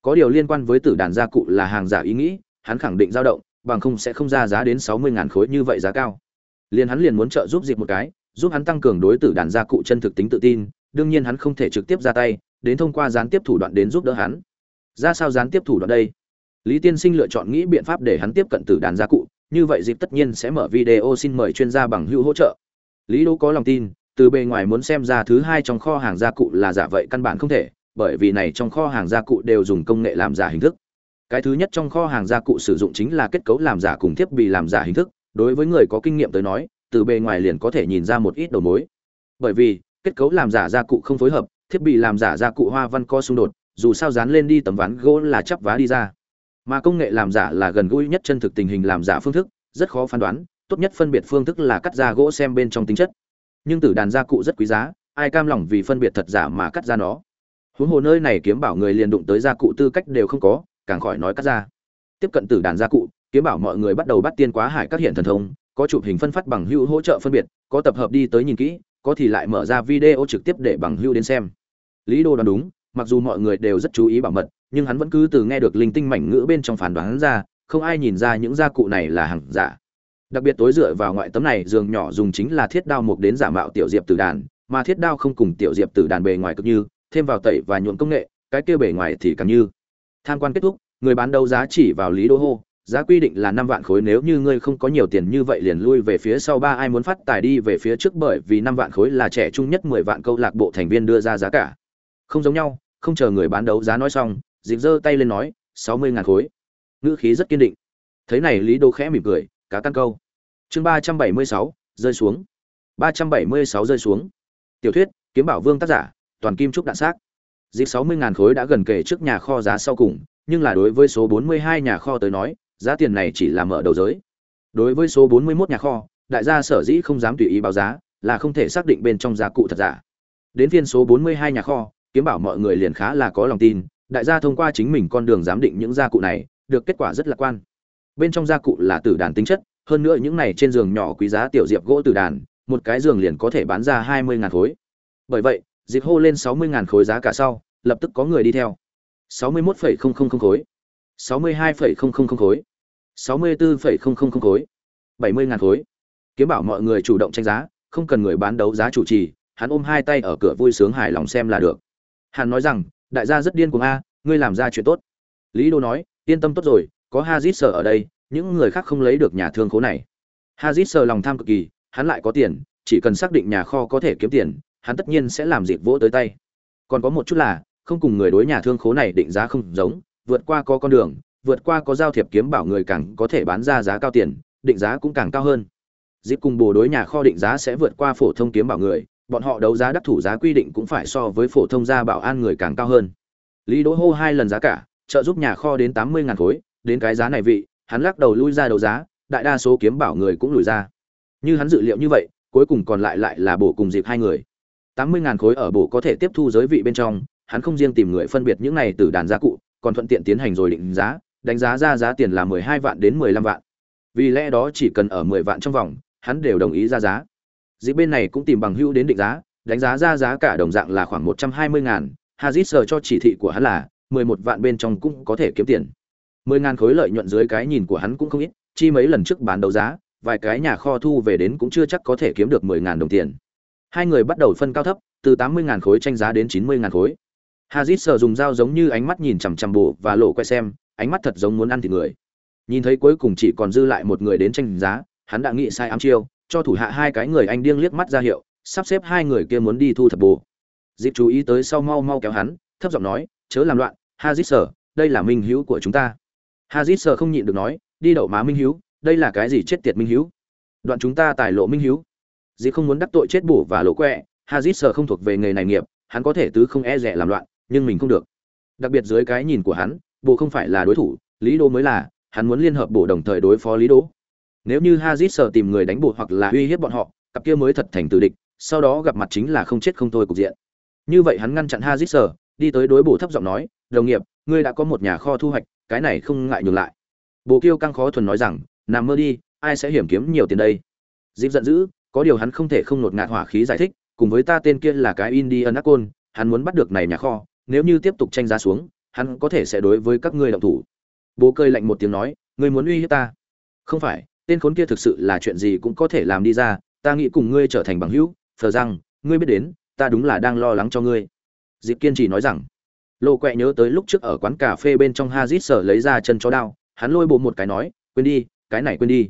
Có điều liên quan với tử đàn gia cụ là hàng giả ý nghĩ, hắn khẳng định dao động, bằng không sẽ không ra giá đến sáu mươi ngàn khối như vậy giá cao. Liền hắn liền muốn trợ giúp dịp một cái, giúp hắn tăng cường đối tử đàn gia cụ chân thực tính tự tin đương nhiên hắn không thể trực tiếp ra tay, đến thông qua gián tiếp thủ đoạn đến giúp đỡ hắn. Ra sao gián tiếp thủ đoạn đây? Lý tiên sinh lựa chọn nghĩ biện pháp để hắn tiếp cận tử đàn gia cụ, như vậy dịp tất nhiên sẽ mở video xin mời chuyên gia bằng hữu hỗ trợ. Lý đỗ có lòng tin, từ bề ngoài muốn xem ra thứ hai trong kho hàng gia cụ là giả vậy căn bản không thể, bởi vì này trong kho hàng gia cụ đều dùng công nghệ làm giả hình thức. Cái thứ nhất trong kho hàng gia cụ sử dụng chính là kết cấu làm giả cùng thiết bị làm giả hình thức, đối với người có kinh nghiệm tới nói, từ bề ngoài liền có thể nhìn ra một ít đầu mối. Bởi vì kết cấu làm giả gia cụ không phối hợp, thiết bị làm giả gia cụ hoa văn co xung đột, dù sao dán lên đi tấm ván gỗ là chắp vá đi ra. Mà công nghệ làm giả là gần gũi nhất chân thực tình hình làm giả phương thức, rất khó phán đoán, tốt nhất phân biệt phương thức là cắt ra gỗ xem bên trong tính chất. Nhưng tử đàn gia cụ rất quý giá, ai cam lòng vì phân biệt thật giả mà cắt ra nó? Huống hồ nơi này kiếm bảo người liền đụng tới gia cụ tư cách đều không có, càng khỏi nói cắt ra. Tiếp cận tử đàn gia cụ, kiếm bảo mọi người bắt đầu bắt tiên quá hải các hiện thần thông, có chụp hình phân phát bằng hữu hỗ trợ phân biệt, có tập hợp đi tới nhìn kỹ có thì lại mở ra video trực tiếp để bằng hữu đến xem. Lý đô đoán đúng, mặc dù mọi người đều rất chú ý bảo mật, nhưng hắn vẫn cứ từ nghe được linh tinh mảnh ngữ bên trong phán đoán ra, không ai nhìn ra những gia cụ này là hàng giả. Đặc biệt tối dựa vào ngoại tấm này, giường nhỏ dùng chính là thiết đao mục đến giả mạo tiểu diệp tử đàn, mà thiết đao không cùng tiểu diệp tử đàn bề ngoài cực như, thêm vào tẩy và nhuộm công nghệ, cái kia bề ngoài thì càng như. Tham quan kết thúc, người bán đấu giá chỉ vào lý đô hô giá quy định là năm vạn khối, nếu như ngươi không có nhiều tiền như vậy liền lui về phía sau. Ba ai muốn phát tài đi về phía trước bởi vì năm vạn khối là trẻ trung nhất mười vạn câu lạc bộ thành viên đưa ra giá cả. Không giống nhau, không chờ người bán đấu giá nói xong, Dịch giơ tay lên nói, sáu mươi ngàn khối. Ngữ khí rất kiên định. Thấy này, lý đô khẽ mỉm cười, cá căn câu. Chương ba trăm bảy mươi sáu, rơi xuống. Ba trăm bảy mươi sáu rơi xuống. Tiểu thuyết, kiếm bảo vương tác giả, toàn kim trúc đạn xác. Dịch sáu mươi ngàn khối đã gần kể trước nhà kho giá sau cùng, nhưng là đối với số bốn mươi hai nhà kho tới nói giá tiền này chỉ là mở đầu giới. Đối với số 41 nhà kho, đại gia sở dĩ không dám tùy ý báo giá là không thể xác định bên trong giá cụ thật giả. Đến phiên số bốn mươi hai nhà kho, kiếm bảo mọi người liền khá là có lòng tin, đại gia thông qua chính mình con đường giám định những gia cụ này, được kết quả rất lạc quan. Bên trong gia cụ là tử đàn tính chất, hơn nữa những này trên giường nhỏ quý giá tiểu diệp gỗ tử đàn, một cái giường liền có thể bán ra hai mươi ngàn khối. Bởi vậy dịp hô lên sáu mươi ngàn khối giá cả sau, lập tức có người đi theo. sáu mươi mốt phẩy không không không khối sáu mươi hai phẩy không không không khối. Sáu mươi bốn phẩy không không không khối. Bảy mươi ngàn khối. Kiếm bảo mọi người chủ động tranh giá, không cần người bán đấu giá chủ trì, hắn ôm hai tay ở cửa vui sướng hài lòng xem là được. Hắn nói rằng, đại gia rất điên cuồng a, ngươi làm ra chuyện tốt. Lý đô nói, yên tâm tốt rồi, có hazit sở ở đây, những người khác không lấy được nhà thương khố này. Hazit sở lòng tham cực kỳ, hắn lại có tiền, chỉ cần xác định nhà kho có thể kiếm tiền, hắn tất nhiên sẽ làm dịp vỗ tới tay. Còn có một chút là, không cùng người đối nhà thương khố này định giá không giống vượt qua có con đường, vượt qua có giao thiệp kiếm bảo người càng có thể bán ra giá cao tiền, định giá cũng càng cao hơn. Dịp cùng bồ đối nhà kho định giá sẽ vượt qua phổ thông kiếm bảo người, bọn họ đấu giá đắc thủ giá quy định cũng phải so với phổ thông gia bảo an người càng cao hơn. Lý đỗ hô hai lần giá cả, trợ giúp nhà kho đến tám mươi ngàn khối, đến cái giá này vị, hắn lắc đầu lui ra đấu giá, đại đa số kiếm bảo người cũng lùi ra. Như hắn dự liệu như vậy, cuối cùng còn lại lại là bổ cùng dịp hai người. Tám mươi ngàn khối ở bổ có thể tiếp thu giới vị bên trong, hắn không riêng tìm người phân biệt những này từ đàn giá cụ còn thuận tiện tiến hành rồi định giá, đánh giá ra giá tiền là mười hai vạn đến mười lăm vạn. Vì lẽ đó chỉ cần ở mười vạn trong vòng, hắn đều đồng ý ra giá. Dĩ bên này cũng tìm bằng hữu đến định giá, đánh giá ra giá cả đồng dạng là khoảng một trăm hai mươi ngàn. Hazit sờ cho chỉ thị của hắn là, mười một vạn bên trong cũng có thể kiếm tiền. mười ngàn khối lợi nhuận dưới cái nhìn của hắn cũng không ít, chi mấy lần trước bán đấu giá, vài cái nhà kho thu về đến cũng chưa chắc có thể kiếm được mười ngàn đồng tiền. Hai người bắt đầu phân cao thấp, từ tám mươi ngàn khối tranh giá đến chín mươi ngàn khối hazit sờ dùng dao giống như ánh mắt nhìn chằm chằm bộ và lộ quay xem, ánh mắt thật giống muốn ăn thịt người. Nhìn thấy cuối cùng chỉ còn dư lại một người đến tranh giá, hắn đã nghĩ sai ám chiêu, cho thủ hạ hai cái người anh điên liếc mắt ra hiệu, sắp xếp hai người kia muốn đi thu thập bộ. dịp chú ý tới sau mau mau kéo hắn, thấp giọng nói, chớ làm loạn, hazit sở đây là minh hữu của chúng ta. Hazit sở không nhịn được nói, đi đậu má minh hữu, đây là cái gì chết tiệt minh hữu? Đoạn chúng ta tài lộ minh hữu. Dịp không muốn đắc tội chết bổ và lộ quẹ, hazit sở không thuộc về nghề này nghiệp, hắn có thể tứ không e dè làm loạn nhưng mình không được. Đặc biệt dưới cái nhìn của hắn bộ không phải là đối thủ, lý đô mới là, hắn muốn liên hợp bộ đồng thời đối phó lý đô nếu như hazit sợ tìm người đánh bộ hoặc là uy hiếp bọn họ, cặp kia mới thật thành tử địch, sau đó gặp mặt chính là không chết không thôi cục diện. Như vậy hắn ngăn chặn hazit sở đi tới đối bộ thấp giọng nói, đồng nghiệp, ngươi đã có một nhà kho thu hoạch, cái này không ngại nhường lại. Bộ kiêu căng khó thuần nói rằng, nằm mơ đi, ai sẽ hiểm kiếm nhiều tiền đây? Dịp giận dữ, có điều hắn không thể không nột ngạt hỏa khí giải thích, cùng với ta tên kia là cái indian acon hắn muốn bắt được này nhà kho nếu như tiếp tục tranh giá xuống, hắn có thể sẽ đối với các ngươi động thủ. Bố cơi lạnh một tiếng nói, ngươi muốn uy hiếp ta? Không phải, tên khốn kia thực sự là chuyện gì cũng có thể làm đi ra, ta nghĩ cùng ngươi trở thành bằng hữu, thờ rằng, ngươi biết đến, ta đúng là đang lo lắng cho ngươi. Dịp kiên trì nói rằng lộ quẹ nhớ tới lúc trước ở quán cà phê bên trong hazit sở lấy ra chân chó đao, hắn lôi bộ một cái nói, quên đi, cái này quên đi.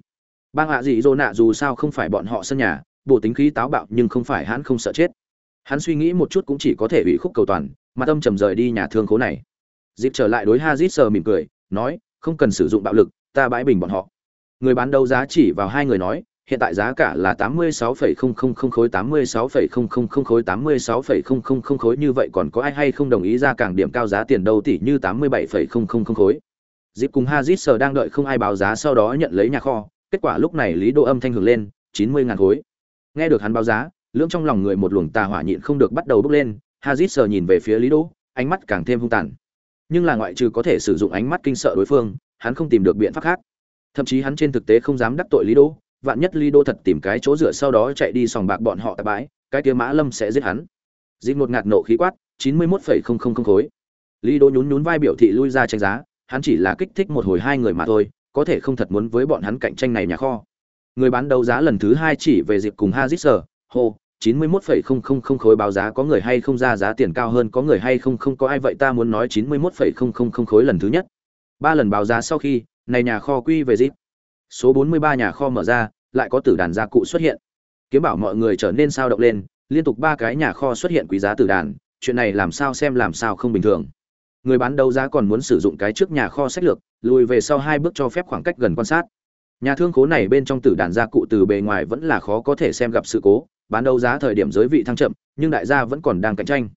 Bang hạ dị dỗ nạ dù sao không phải bọn họ sân nhà, bộ tính khí táo bạo nhưng không phải hắn không sợ chết. Hắn suy nghĩ một chút cũng chỉ có thể ủy khúc cầu toàn mà tâm trầm rời đi nhà thương khố này. Dịp trở lại đối hazit sờ mỉm cười, nói, không cần sử dụng bạo lực, ta bãi bình bọn họ. Người bán đấu giá chỉ vào hai người nói, hiện tại giá cả là tám mươi sáu phẩy không không không khối, tám mươi sáu phẩy không không không khối, tám mươi sáu phẩy không không không khối, như vậy còn có ai hay không đồng ý ra càng điểm cao giá tiền đâu tỷ như tám mươi bảy phẩy không không không khối? Dịp cùng hazit sờ đang đợi không ai báo giá sau đó nhận lấy nhà kho, kết quả lúc này lý đô âm thanh hưởng lên, chín mươi ngàn khối. Nghe được hắn báo giá, lưỡng trong lòng người một luồng tà hỏa nhịn không được bắt đầu bốc lên hazit sờ nhìn về phía lý đỗ ánh mắt càng thêm hung tàn. Nhưng là ngoại trừ có thể sử dụng ánh mắt kinh sợ đối phương, hắn không tìm được biện pháp khác. Thậm chí hắn trên thực tế không dám đắc tội lý đỗ vạn nhất lý đỗ thật tìm cái chỗ dựa sau đó chạy đi sòng bạc bọn họ tại bãi, cái kia mã lâm sẽ giết hắn. Dịp một ngạt nộ khí quát, chín mươi mốt phẩy không không không khối. Lý đỗ nhún nhún vai biểu thị lui ra tranh giá, hắn chỉ là kích thích một hồi hai người mà thôi, có thể không thật muốn với bọn hắn cạnh tranh này nhà kho. Người bán đấu giá lần thứ hai chỉ về dịp cùng hazit sờ, hô chín mươi mốt phẩy không không không khối báo giá có người hay không ra giá tiền cao hơn, có người hay không không, có ai vậy ta muốn nói chín mươi mốt phẩy không không không khối lần thứ nhất. Ba lần báo giá sau khi, này nhà kho quy về dịp số bốn mươi ba nhà kho mở ra, lại có tử đàn gia cụ xuất hiện. Kiếm bảo mọi người trở nên sao động lên, liên tục ba cái nhà kho xuất hiện quý giá tử đàn, chuyện này làm sao xem làm sao không bình thường. Người bán đấu giá còn muốn sử dụng cái trước nhà kho sách lược, lùi về sau hai bước cho phép khoảng cách gần quan sát. Nhà thương khố này bên trong tử đàn gia cụ từ bề ngoài vẫn là khó có thể xem gặp sự cố bán đấu giá thời điểm giới vị thăng chậm, nhưng đại gia vẫn còn đang cạnh tranh.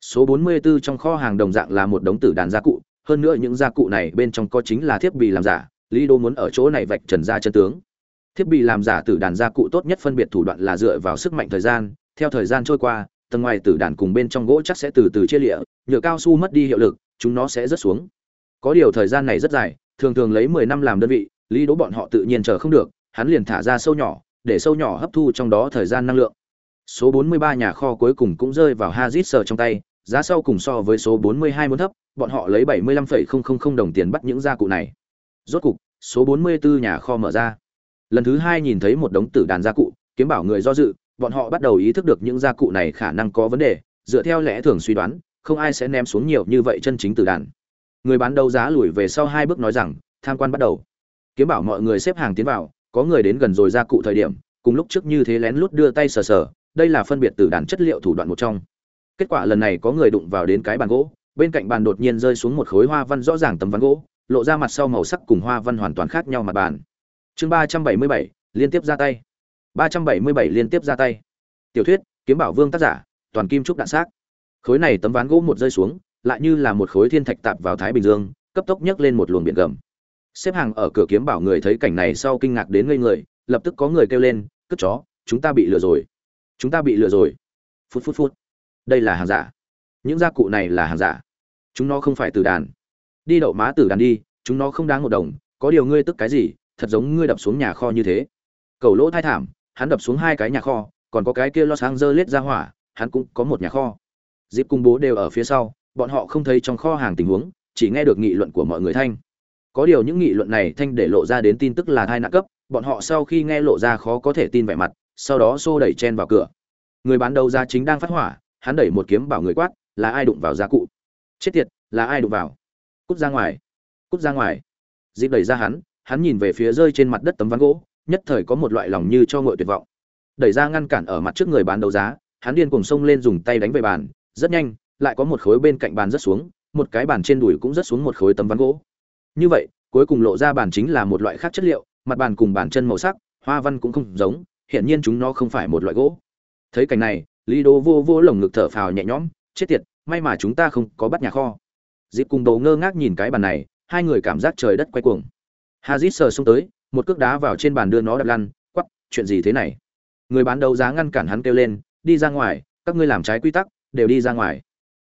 Số 44 trong kho hàng đồng dạng là một đống tử đàn gia cụ, hơn nữa những gia cụ này bên trong có chính là thiết bị làm giả, lý đô muốn ở chỗ này vạch trần ra chân tướng. Thiết bị làm giả tử đàn gia cụ tốt nhất phân biệt thủ đoạn là dựa vào sức mạnh thời gian, theo thời gian trôi qua, tầng ngoài tử đàn cùng bên trong gỗ chắc sẽ từ từ chia lịa, nhựa cao su mất đi hiệu lực, chúng nó sẽ rớt xuống. Có điều thời gian này rất dài, thường thường lấy mười năm làm đơn vị, lý đỗ bọn họ tự nhiên chờ không được, hắn liền thả ra sâu nhỏ để sâu nhỏ hấp thu trong đó thời gian năng lượng. Số 43 nhà kho cuối cùng cũng rơi vào Hazit sở trong tay giá sau cùng so với số 42 muốn thấp bọn họ lấy 75,000 đồng tiền bắt những gia cụ này. Rốt cục số 44 nhà kho mở ra. Lần thứ hai nhìn thấy một đống tử đàn gia cụ kiếm bảo người do dự bọn họ bắt đầu ý thức được những gia cụ này khả năng có vấn đề dựa theo lẽ thường suy đoán không ai sẽ ném xuống nhiều như vậy chân chính tử đàn. Người bán đấu giá lùi về sau hai bước nói rằng tham quan bắt đầu. Kiếm bảo mọi người xếp hàng tiến vào có người đến gần rồi ra cụ thời điểm, cùng lúc trước như thế lén lút đưa tay sờ sờ, đây là phân biệt từ đàn chất liệu thủ đoạn một trong. Kết quả lần này có người đụng vào đến cái bàn gỗ, bên cạnh bàn đột nhiên rơi xuống một khối hoa văn rõ ràng tấm ván gỗ, lộ ra mặt sau màu sắc cùng hoa văn hoàn toàn khác nhau mặt bàn. Chương ba trăm bảy mươi bảy, liên tiếp ra tay. Ba trăm bảy mươi bảy liên tiếp ra tay. Tiểu thuyết, kiếm bảo vương tác giả, toàn kim trúc đạn xác. Khối này tấm ván gỗ một rơi xuống, lại như là một khối thiên thạch tạp vào thái bình dương, cấp tốc nhấc lên một luồng biển gầm xếp hàng ở cửa kiếm bảo người thấy cảnh này sau kinh ngạc đến ngây người, lập tức có người kêu lên, cất chó, chúng ta bị lừa rồi. Chúng ta bị lừa rồi. Phút phút phút. Đây là hàng giả. Những gia cụ này là hàng giả. Chúng nó không phải từ đàn. Đi đậu má từ đàn đi, chúng nó không đáng một đồng. Có điều ngươi tức cái gì, thật giống ngươi đập xuống nhà kho như thế. Cầu lỗ thai thảm, hắn đập xuống hai cái nhà kho, còn có cái kia lo sáng dơ lết ra hỏa, hắn cũng có một nhà kho. Dịp cung bố đều ở phía sau, bọn họ không thấy trong kho hàng tình huống, chỉ nghe được nghị luận của mọi người thanh có điều những nghị luận này thanh để lộ ra đến tin tức là thai nạn cấp, bọn họ sau khi nghe lộ ra khó có thể tin vẻ mặt, sau đó xô đẩy chen vào cửa. Người bán đấu giá chính đang phát hỏa, hắn đẩy một kiếm bảo người quát, là ai đụng vào gia cụ? Chết tiệt, là ai đụng vào? Cút ra ngoài, cút ra ngoài. Dịp đẩy ra hắn hắn nhìn về phía rơi trên mặt đất tấm ván gỗ, nhất thời có một loại lòng như cho ngội tuyệt vọng. Đẩy ra ngăn cản ở mặt trước người bán đấu giá, hắn điên cùng xông lên dùng tay đánh về bàn, rất nhanh, lại có một khối bên cạnh bàn rất xuống, một cái bàn trên đùi cũng rất xuống một khối tấm ván gỗ như vậy, cuối cùng lộ ra bàn chính là một loại khác chất liệu, mặt bàn cùng bàn chân màu sắc, hoa văn cũng không giống hiện nhiên chúng nó không phải một loại gỗ. Thấy cảnh này, lý đô vô vô lồng ngực thở phào nhẹ nhõm, chết tiệt, may mà chúng ta không có bắt nhà kho. Dịp cùng đầu ngơ ngác nhìn cái bàn này, hai người cảm giác trời đất quay cuồng. Hazit sờ xông tới, một cước đá vào trên bàn đưa nó đập lăn quắp chuyện gì thế này? Người bán đấu giá ngăn cản hắn kêu lên, đi ra ngoài, các ngươi làm trái quy tắc, đều đi ra ngoài.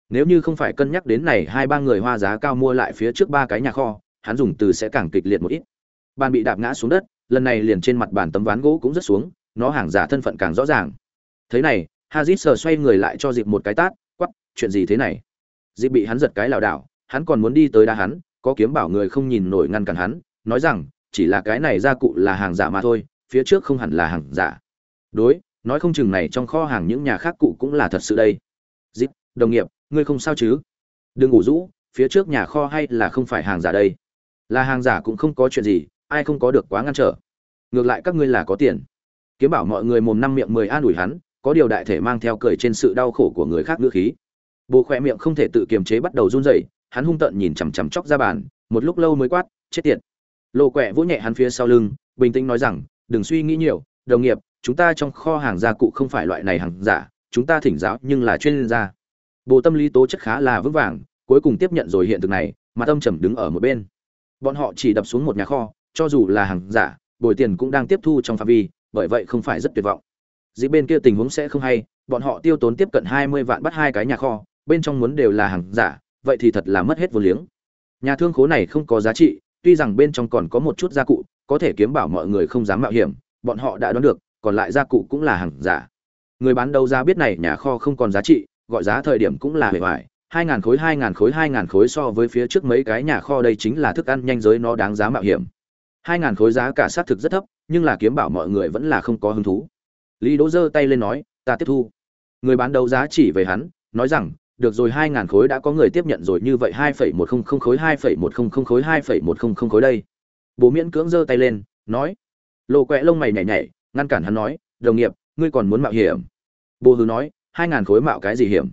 Nếu như không phải cân nhắc đến này hai ba người hoa giá cao mua lại phía trước ba cái nhà kho hắn dùng từ sẽ càng kịch liệt một ít. Bàn bị đạp ngã xuống đất, lần này liền trên mặt bàn tấm ván gỗ cũng rất xuống, nó hàng giả thân phận càng rõ ràng. Thế này, hazit sờ xoay người lại cho dịp một cái tát quắp chuyện gì thế này? Dịp bị hắn giật cái lảo đảo, hắn còn muốn đi tới đá hắn, có kiếm bảo người không nhìn nổi ngăn cản hắn, nói rằng, chỉ là cái này gia cụ là hàng giả mà thôi, phía trước không hẳn là hàng giả. Đối, nói không chừng này trong kho hàng những nhà khác cụ cũng là thật sự đây. Dịp đồng nghiệp, ngươi không sao chứ? Đừng ngủ rũ, phía trước nhà kho hay là không phải hàng giả đây? Là hàng giả cũng không có chuyện gì, ai không có được quá ngăn trở. Ngược lại các ngươi là có tiền. Kiếm bảo mọi người mồm năm miệng mười an ủi hắn, có điều đại thể mang theo cười trên sự đau khổ của người khác ngữ khí. Bồ khỏe miệng không thể tự kiềm chế bắt đầu run rẩy, hắn hung tợn nhìn chằm chằm chóc ra bàn, một lúc lâu mới quát, chết tiệt. Lộ quẹ vỗ nhẹ hắn phía sau lưng, bình tĩnh nói rằng, đừng suy nghĩ nhiều, đồng nghiệp, chúng ta trong kho hàng gia cụ không phải loại này hàng giả, chúng ta thỉnh giáo nhưng là chuyên gia. Bộ tâm lý tố chất khá là vững vàng, cuối cùng tiếp nhận rồi hiện thực này, mà tâm trầm đứng ở một bên bọn họ chỉ đập xuống một nhà kho, cho dù là hàng giả, bồi tiền cũng đang tiếp thu trong phạm vi, bởi vậy không phải rất tuyệt vọng. Dĩ bên kia tình huống sẽ không hay, bọn họ tiêu tốn tiếp cận hai mươi vạn bắt hai cái nhà kho, bên trong muốn đều là hàng giả, vậy thì thật là mất hết vô liếng. Nhà thương khố này không có giá trị, tuy rằng bên trong còn có một chút gia cụ, có thể kiếm bảo mọi người không dám mạo hiểm, bọn họ đã đoán được, còn lại gia cụ cũng là hàng giả. Người bán đấu giá biết này nhà kho không còn giá trị, gọi giá thời điểm cũng là hề hoài hai ngàn khối, hai ngàn khối, hai ngàn khối so với phía trước mấy cái nhà kho đây chính là thức ăn nhanh giới nó đáng giá mạo hiểm. hai ngàn khối giá cả xác thực rất thấp, nhưng là kiếm bảo mọi người vẫn là không có hứng thú. Lý đỗ giơ tay lên nói, ta tiếp thu. Người bán đấu giá chỉ về hắn, nói rằng, được rồi, hai ngàn khối đã có người tiếp nhận rồi, như vậy hai phẩy một không không khối, hai phẩy một không không khối, hai phẩy một không không khối đây. Bố miễn cưỡng giơ tay lên, nói lộ quẹ lông mày nhảy nhảy, ngăn cản hắn nói, đồng nghiệp, ngươi còn muốn mạo hiểm? Bố hứ nói, hai ngàn khối mạo cái gì hiểm?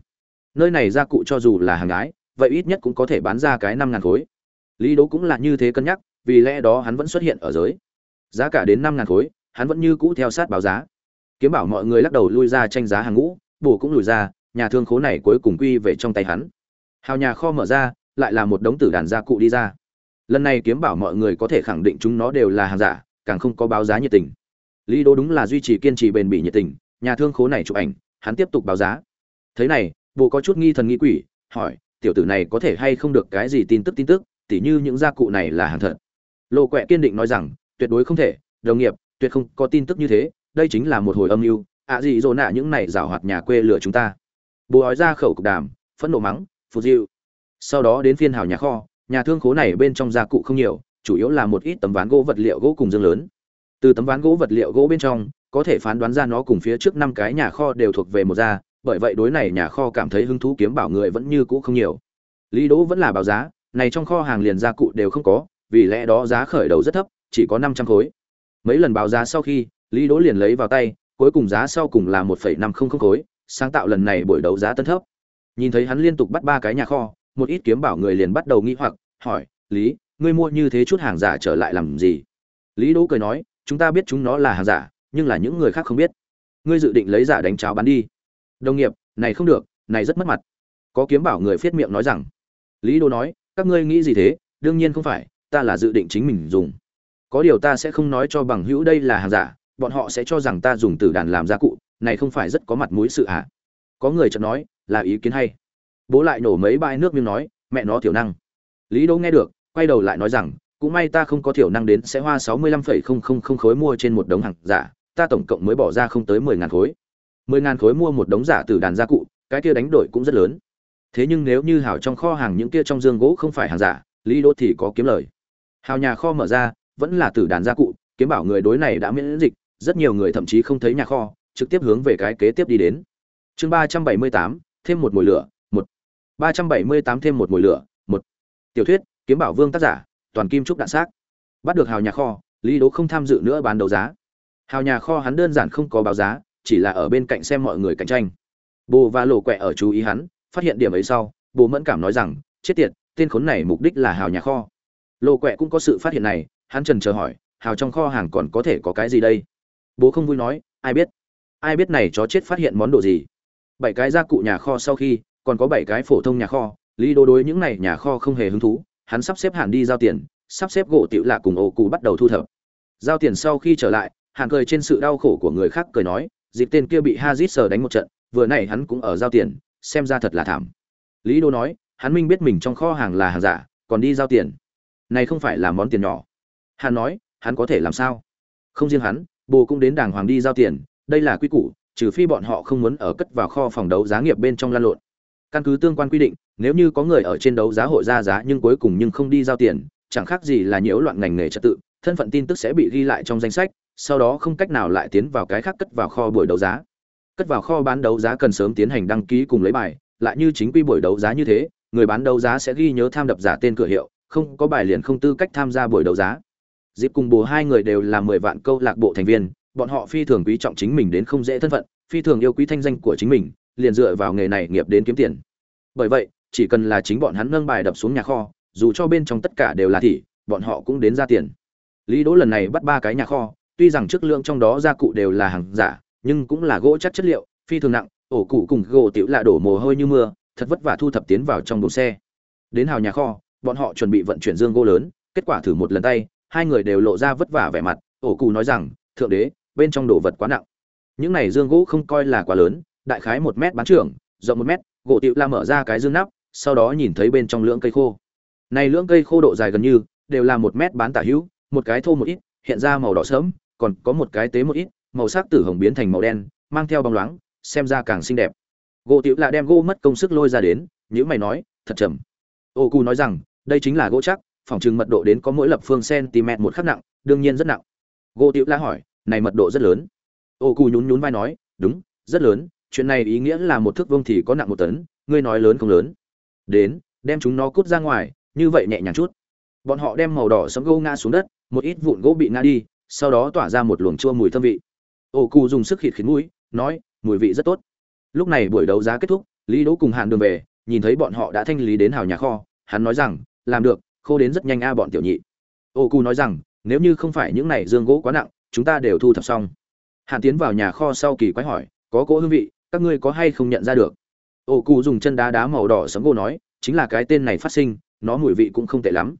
Nơi này gia cụ cho dù là hàng gái, vậy ít nhất cũng có thể bán ra cái năm ngàn khối. Lý đỗ cũng là như thế cân nhắc, vì lẽ đó hắn vẫn xuất hiện ở giới. Giá cả đến năm ngàn khối, hắn vẫn như cũ theo sát báo giá. Kiếm bảo mọi người lắc đầu lui ra tranh giá hàng ngũ bổ cũng lùi ra, nhà thương khố này cuối cùng quy về trong tay hắn. Hào nhà kho mở ra, lại là một đống tử đàn gia cụ đi ra. Lần này kiếm bảo mọi người có thể khẳng định chúng nó đều là hàng giả, càng không có báo giá nhiệt tình. Lý Đỗ đúng là duy trì kiên trì bền bỉ nhiệt tình, nhà thương khố này chụp ảnh, hắn tiếp tục báo giá. Thế này bộ có chút nghi thần nghi quỷ, hỏi, tiểu tử này có thể hay không được cái gì tin tức tin tức, tỉ như những gia cụ này là hàng thật? Lộ quẹ kiên định nói rằng, tuyệt đối không thể, đồng nghiệp, tuyệt không có tin tức như thế, đây chính là một hồi âm mưu, ạ gì dồn nạ những này rào hoạt nhà quê lừa chúng ta. Bố nói ra khẩu cục đàm, phẫn nộ mắng, phù diệu. Sau đó đến phiên hào nhà kho, nhà thương khố này bên trong gia cụ không nhiều, chủ yếu là một ít tấm ván gỗ vật liệu gỗ cùng dương lớn. Từ tấm ván gỗ vật liệu gỗ bên trong, có thể phán đoán ra nó cùng phía trước năm cái nhà kho đều thuộc về một gia bởi vậy đối này nhà kho cảm thấy hứng thú kiếm bảo người vẫn như cũ không nhiều. Lý đỗ vẫn là báo giá, này trong kho hàng liền gia cụ đều không có, vì lẽ đó giá khởi đầu rất thấp, chỉ có năm trăm khối. Mấy lần báo giá sau khi, lý đỗ liền lấy vào tay, cuối cùng giá sau cùng là một phẩy năm không không khối, sáng tạo lần này buổi đấu giá tân thấp. Nhìn thấy hắn liên tục bắt ba cái nhà kho, một ít kiếm bảo người liền bắt đầu nghi hoặc, hỏi, lý, ngươi mua như thế chút hàng giả trở lại làm gì? Lý đỗ cười nói, chúng ta biết chúng nó là hàng giả, nhưng là những người khác không biết. Ngươi dự định lấy giả đánh cháo bán đi đồng nghiệp, này không được, này rất mất mặt. Có kiếm bảo người phiết miệng nói rằng, lý Đô nói, các ngươi nghĩ gì thế? Đương nhiên không phải, ta là dự định chính mình dùng. Có điều ta sẽ không nói cho bằng hữu đây là hàng giả, bọn họ sẽ cho rằng ta dùng tử đàn làm gia cụ, này không phải rất có mặt mũi sự à có người chợt nói, là ý kiến hay. Bố lại nổ mấy bãi nước miếng nói, mẹ nó thiểu năng. Lý Đô nghe được, quay đầu lại nói rằng, cũng may ta không có thiểu năng đến sẽ hoa sáu mươi lăm phẩy không không không khối mua trên một đống hàng giả, ta tổng cộng mới bỏ ra không tới mười ngàn khối mười ngàn khối mua một đống giả từ đàn gia cụ, cái kia đánh đổi cũng rất lớn. Thế nhưng nếu như hảo trong kho hàng những kia trong dương gỗ không phải hàng giả, lý đỗ thì có kiếm lời. Hào nhà kho mở ra, vẫn là từ đàn gia cụ, kiếm bảo người đối này đã miễn dịch, rất nhiều người thậm chí không thấy nhà kho, trực tiếp hướng về cái kế tiếp đi đến. Chương ba trăm bảy mươi tám, thêm một mùi lửa, một. Ba trăm bảy mươi tám thêm một mùi lửa, một. Tiểu thuyết, kiếm bảo vương tác giả, toàn kim trúc đạn xác. Bắt được hào nhà kho, lý đố không tham dự nữa bán đấu giá. Hào nhà kho hắn đơn giản không có báo giá chỉ là ở bên cạnh xem mọi người cạnh tranh. Bồ và lộ quẹ ở chú ý hắn, phát hiện điểm ấy sau, bồ mẫn cảm nói rằng, chết tiệt, tên khốn này mục đích là hào nhà kho. Lộ quẹ cũng có sự phát hiện này, hắn trần chờ hỏi, hào trong kho hàng còn có thể có cái gì đây? Bố không vui nói, ai biết? Ai biết này chó chết phát hiện món đồ gì? Bảy cái gia cụ nhà kho sau khi, còn có bảy cái phổ thông nhà kho, lý đô đối những này nhà kho không hề hứng thú, hắn sắp xếp hẳn đi giao tiền, sắp xếp gỗ tiểu lạ cùng ổ cụ bắt đầu thu thập. Giao tiền sau khi trở lại hàng cười trên sự đau khổ của người khác cười nói dịp tên kia bị hazit sờ đánh một trận, vừa nãy hắn cũng ở giao tiền, xem ra thật là thảm. Lý đô nói, hắn minh biết mình trong kho hàng là hàng giả, còn đi giao tiền. Này không phải là món tiền nhỏ. Hắn nói, hắn có thể làm sao? Không riêng hắn, bồ cũng đến đàng hoàng đi giao tiền, đây là quy củ, trừ phi bọn họ không muốn ở cất vào kho phòng đấu giá nghiệp bên trong lan lộn. Căn cứ tương quan quy định, nếu như có người ở trên đấu giá hội ra giá nhưng cuối cùng nhưng không đi giao tiền, chẳng khác gì là nhiễu loạn ngành nghề trật tự, thân phận tin tức sẽ bị ghi lại trong danh sách sau đó không cách nào lại tiến vào cái khác cất vào kho buổi đấu giá. Cất vào kho bán đấu giá cần sớm tiến hành đăng ký cùng lấy bài, lại như chính quy buổi đấu giá như thế, người bán đấu giá sẽ ghi nhớ tham đập giả tên cửa hiệu, không có bài liền không tư cách tham gia buổi đấu giá. Dịp cùng bồ hai người đều là mười vạn câu lạc bộ thành viên, bọn họ phi thường quý trọng chính mình đến không dễ thân phận, phi thường yêu quý thanh danh của chính mình, liền dựa vào nghề này nghiệp đến kiếm tiền. Bởi vậy, chỉ cần là chính bọn hắn nâng bài đập xuống nhà kho, dù cho bên trong tất cả đều là thị bọn họ cũng đến ra tiền. Lý đỗ lần này bắt ba cái nhà kho tuy rằng chất lượng trong đó gia cụ đều là hàng giả, nhưng cũng là gỗ chắc chất liệu, phi thường nặng, ổ cụ cùng gỗ tiểu lạ đổ mồ hôi như mưa, thật vất vả thu thập tiến vào trong đồn xe. Đến hào nhà kho, bọn họ chuẩn bị vận chuyển dương gỗ lớn, kết quả thử một lần tay, hai người đều lộ ra vất vả vẻ mặt, ổ cụ nói rằng, thượng đế, bên trong đồ vật quá nặng. Những này dương gỗ không coi là quá lớn, đại khái một mét bán trưởng, rộng một mét, gỗ tiểu la mở ra cái dương nắp, sau đó nhìn thấy bên trong lưỡng cây khô. Này lưỡng cây khô độ dài gần như, đều là một mét bán tả hữu, một cái thô một ít hiện ra màu đỏ sớm còn có một cái tế một ít, màu sắc tử hồng biến thành màu đen, mang theo bóng loáng, xem ra càng xinh đẹp. Gỗ tiểu là đem gỗ mất công sức lôi ra đến những mày nói, thật chậm. Ô cu nói rằng, đây chính là gỗ chắc, phòng trừng mật độ đến có mỗi lập phương cm một khắc nặng, đương nhiên rất nặng. Gỗ tiểu la hỏi, này mật độ rất lớn? Ô cu nhún nhún vai nói, đúng, rất lớn, chuyện này ý nghĩa là một thước vuông thì có nặng một tấn, ngươi nói lớn không lớn? Đến, đem chúng nó cút ra ngoài, như vậy nhẹ nhàng chút. Bọn họ đem màu đỏ sấm gỗ ngã xuống đất một ít vụn gỗ bị ngã đi, sau đó tỏa ra một luồng chua mùi thơm vị. Ô cụ dùng sức khịt khiến mũi, nói, mùi vị rất tốt. Lúc này buổi đấu giá kết thúc, lý đỗ cùng hàn đường về, nhìn thấy bọn họ đã thanh lý đến hào nhà kho, hắn nói rằng, làm được, khô đến rất nhanh a bọn tiểu nhị. Ô cụ nói rằng, nếu như không phải những này dương gỗ quá nặng, chúng ta đều thu thập xong. Hàn tiến vào nhà kho sau kỳ quái hỏi, có cỗ hương vị, các ngươi có hay không nhận ra được? Ô cụ dùng chân đá đá màu đỏ sấm gỗ nói, chính là cái tên này phát sinh, nó mùi vị cũng không tệ lắm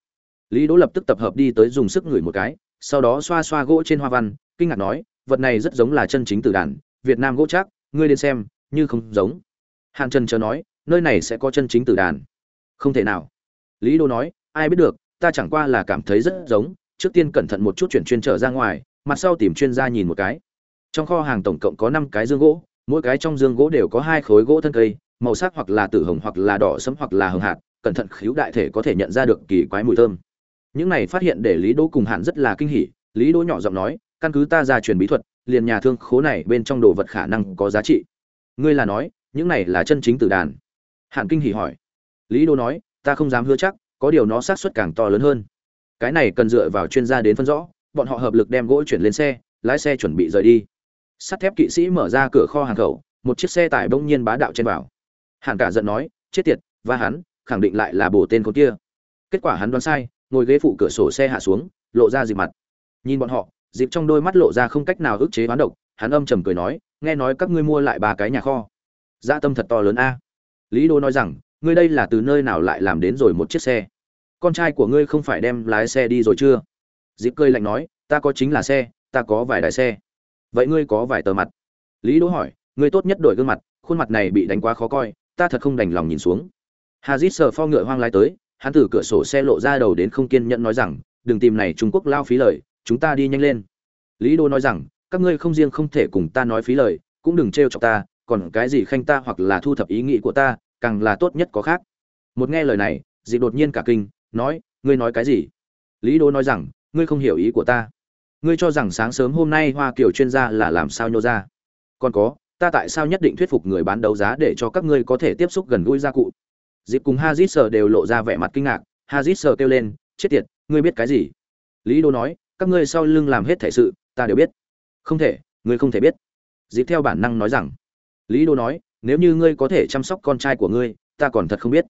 lý đỗ lập tức tập hợp đi tới dùng sức ngửi một cái, sau đó xoa xoa gỗ trên hoa văn, kinh ngạc nói, vật này rất giống là chân chính từ đàn, việt nam gỗ chắc, ngươi đến xem, như không giống. Hàn trần chờ nói, nơi này sẽ có chân chính tử đàn. Không thể nào. Lý Đỗ nói, ai biết được, ta chẳng qua là cảm thấy rất giống, trước tiên cẩn thận một chút chuyển chuyên trở ra ngoài, mặt sau tìm chuyên gia nhìn một cái. Trong kho hàng tổng cộng có năm cái dương gỗ, mỗi cái trong dương gỗ đều có hai khối gỗ thân cây, màu sắc hoặc là tử hồng hoặc là đỏ sẫm hoặc là hồng hạt, cẩn thận khíu đại thể có thể nhận ra được kỳ quái mùi thơm những này phát hiện để lý đỗ cùng hàn rất là kinh hỉ, lý đỗ nhỏ giọng nói, căn cứ ta ra truyền bí thuật, liền nhà thương khố này bên trong đồ vật khả năng có giá trị. Ngươi là nói, những này là chân chính tử đàn? Hàn kinh hỉ hỏi. Lý đỗ nói, ta không dám hứa chắc, có điều nó xác suất càng to lớn hơn. Cái này cần dựa vào chuyên gia đến phân rõ, bọn họ hợp lực đem gỗ chuyển lên xe, lái xe chuẩn bị rời đi. Sắt thép kỵ sĩ mở ra cửa kho hàng khẩu, một chiếc xe tải bỗng nhiên bá đạo trên vào. Hàn cả giận nói, chết tiệt, và hắn, khẳng định lại là bổ tên con kia. Kết quả hắn đoán sai ngồi ghế phụ cửa sổ xe hạ xuống, lộ ra dịp mặt. Nhìn bọn họ, dịp trong đôi mắt lộ ra không cách nào ức chế hoán độc, hắn âm trầm cười nói, nghe nói các ngươi mua lại ba cái nhà kho. Gia dạ tâm thật to lớn a. Lý đô nói rằng, ngươi đây là từ nơi nào lại làm đến rồi một chiếc xe? Con trai của ngươi không phải đem lái xe đi rồi chưa? Dịp cười lạnh nói, ta có chính là xe, ta có vài đài xe. Vậy ngươi có vài tờ mặt? Lý đỗ hỏi, ngươi tốt nhất đổi gương mặt, khuôn mặt này bị đánh quá khó coi, ta thật không đành lòng nhìn xuống. Hazit sờ pho ngựa hoang lái tới hắn từ cửa sổ xe lộ ra đầu đến không kiên nhẫn nói rằng, đừng tìm này trung quốc lao phí lời, chúng ta đi nhanh lên. Lý đô nói rằng, các ngươi không riêng không thể cùng ta nói phí lời, cũng đừng trêu chọc ta, còn cái gì khanh ta hoặc là thu thập ý nghĩ của ta, càng là tốt nhất có khác. Một nghe lời này dị đột nhiên cả kinh, nói, ngươi nói cái gì? Lý đô nói rằng, ngươi không hiểu ý của ta. Ngươi cho rằng sáng sớm hôm nay hoa kiểu chuyên gia là làm sao nhô ra. Còn có, ta tại sao nhất định thuyết phục người bán đấu giá để cho các ngươi có thể tiếp xúc gần gũi gia cụ? Dịp cùng hazit sờ đều lộ ra vẻ mặt kinh ngạc. Hazit sờ kêu lên, chết tiệt, ngươi biết cái gì? Lý đô nói, các ngươi sau lưng làm hết thể sự, ta đều biết. Không thể, ngươi không thể biết. Dịp theo bản năng nói rằng. Lý đô nói, nếu như ngươi có thể chăm sóc con trai của ngươi, ta còn thật không biết.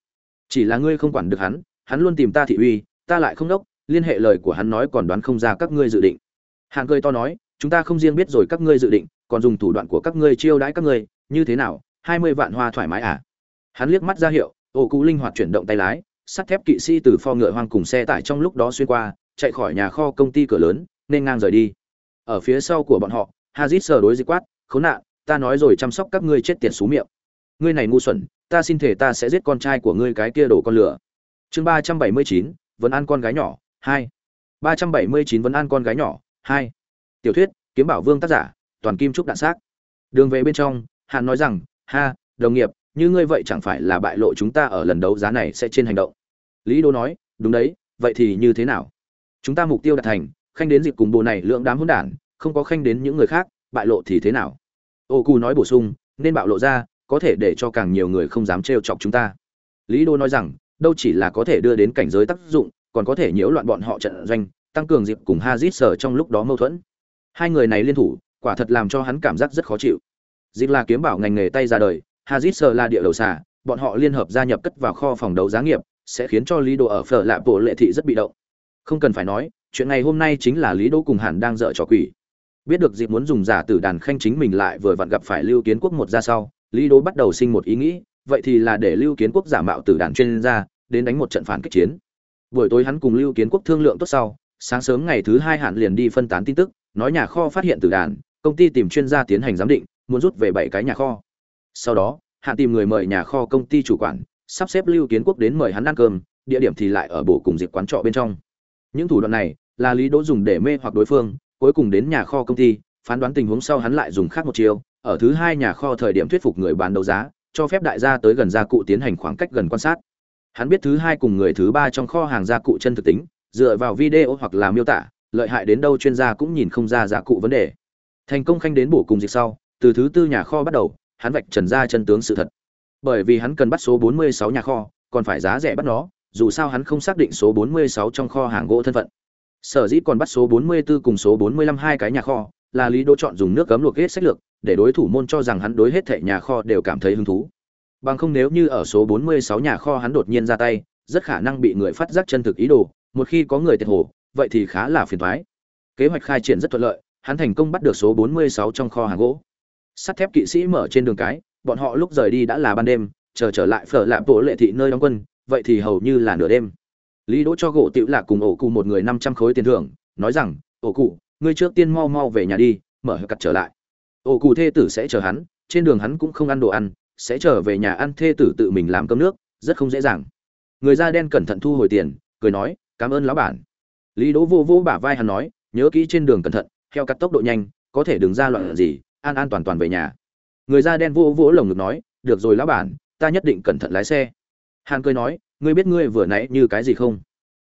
Chỉ là ngươi không quản được hắn hắn luôn tìm ta thị uy, ta lại không đốc, liên hệ lời của hắn nói còn đoán không ra các ngươi dự định. Hạng cười to nói, chúng ta không riêng biết rồi các ngươi dự định, còn dùng thủ đoạn của các ngươi chiêu đãi các ngươi, như thế nào? Hai mươi vạn hoa thoải mái à? Hắn liếc mắt ra hiệu ô cụ linh hoạt chuyển động tay lái, sắt thép kỵ sĩ từ pho ngựa hoang cùng xe tải trong lúc đó xuyên qua, chạy khỏi nhà kho công ty cửa lớn, nên ngang rời đi. Ở phía sau của bọn họ, hazit sờ đối dịch quát, khốn nạn, ta nói rồi chăm sóc các ngươi chết tiệt xú miệng. Ngươi này ngu xuẩn, ta xin thể ta sẽ giết con trai của ngươi cái kia đổ con lửa. Chương ba trăm bảy mươi chín, vẫn ăn con gái nhỏ, hai. Ba trăm bảy mươi chín, vẫn ăn con gái nhỏ, hai. Tiểu thuyết, kiếm bảo vương tác giả, toàn kim trúc đạn xác. Đường về bên trong hàn nói rằng, ha, đồng nghiệp như ngươi vậy chẳng phải là bại lộ chúng ta ở lần đấu giá này sẽ trên hành động. Lý đô nói, đúng đấy, vậy thì như thế nào? Chúng ta mục tiêu đạt thành, khanh đến dịp cùng bộ này lượng đám hỗn đản, không có khanh đến những người khác, bại lộ thì thế nào? Ô cù nói bổ sung, nên bạo lộ ra, có thể để cho càng nhiều người không dám trêu chọc chúng ta. Lý đô nói rằng, đâu chỉ là có thể đưa đến cảnh giới tác dụng, còn có thể nhiễu loạn bọn họ trận doanh, tăng cường dịp cùng hazit sở trong lúc đó mâu thuẫn. Hai người này liên thủ, quả thật làm cho hắn cảm giác rất khó chịu. Dịp là kiếm bảo ngành nghề tay ra đời hazit sở là địa đầu xà, bọn họ liên hợp gia nhập cất vào kho phòng đấu giá nghiệp, sẽ khiến cho lý đồ ở phở lạ bộ lệ thị rất bị động. Không cần phải nói, chuyện ngày hôm nay chính là lý đỗ cùng hàn đang dở trò quỷ. Biết được dịp muốn dùng giả tử đàn khanh chính mình lại vừa vặn gặp phải lưu kiến quốc một ra sau lý đỗ bắt đầu sinh một ý nghĩ, vậy thì là để lưu kiến quốc giả mạo tử đàn chuyên gia, đến đánh một trận phản kích chiến. Buổi tối hắn cùng lưu kiến quốc thương lượng tốt sau, sáng sớm ngày thứ hai hạn liền đi phân tán tin tức, nói nhà kho phát hiện tử đàn, công ty tìm chuyên gia tiến hành giám định, muốn rút về bảy cái nhà kho sau đó hạn tìm người mời nhà kho công ty chủ quản, sắp xếp lưu kiến quốc đến mời hắn ăn cơm, địa điểm thì lại ở bổ cùng dịp quán trọ bên trong. Những thủ đoạn này là lý đỗ dùng để mê hoặc đối phương, cuối cùng đến nhà kho công ty, phán đoán tình huống sau hắn lại dùng khác một chiều ở thứ hai nhà kho thời điểm thuyết phục người bán đấu giá, cho phép đại gia tới gần gia cụ tiến hành khoảng cách gần quan sát. Hắn biết thứ hai cùng người thứ ba trong kho hàng gia cụ chân thực tính, dựa vào video hoặc là miêu tả, lợi hại đến đâu chuyên gia cũng nhìn không ra gia cụ vấn đề. Thành công khanh đến bổ cùng dịch sau, từ thứ tư nhà kho bắt đầu hắn vạch trần ra chân tướng sự thật. Bởi vì hắn cần bắt số 46 nhà kho, còn phải giá rẻ bắt nó, dù sao hắn không xác định số 46 trong kho hàng gỗ thân phận. Sở dĩ còn bắt số 44 cùng số 45 hai cái nhà kho, là lý đỗ chọn dùng nước cấm luộc hết sách lược, để đối thủ môn cho rằng hắn đối hết thệ nhà kho đều cảm thấy hứng thú. Bằng không nếu như ở số 46 nhà kho hắn đột nhiên ra tay, rất khả năng bị người phát giác chân thực ý đồ, một khi có người tiệt hồ, vậy thì khá là phiền toái. Kế hoạch khai triển rất thuận lợi, hắn thành công bắt được số 46 trong kho hàng gỗ sắt thép kỵ sĩ mở trên đường cái, bọn họ lúc rời đi đã là ban đêm, chờ trở lại phở lạp bộ lệ thị nơi đóng quân, vậy thì hầu như là nửa đêm. Lý đỗ cho gỗ tựu lạc cùng ổ cụ một người năm trăm khối tiền thưởng, nói rằng, ổ cụ, ngươi trước tiên mau mau về nhà đi, mở cặt trở lại. Ổ cụ thê tử sẽ chờ hắn, trên đường hắn cũng không ăn đồ ăn, sẽ trở về nhà ăn thê tử tự mình làm cơm nước, rất không dễ dàng. Người da đen cẩn thận thu hồi tiền, cười nói, cảm ơn lão bản. Lý đỗ vô vô bả vai hắn nói, nhớ kỹ trên đường cẩn thận theo cắt tốc độ nhanh, có thể đừng ra loạn gì an an toàn toàn về nhà. Người da đen vỗ vỗ lồng ngực nói, được rồi lão bản, ta nhất định cẩn thận lái xe. Hàn cười nói, ngươi biết ngươi vừa nãy như cái gì không?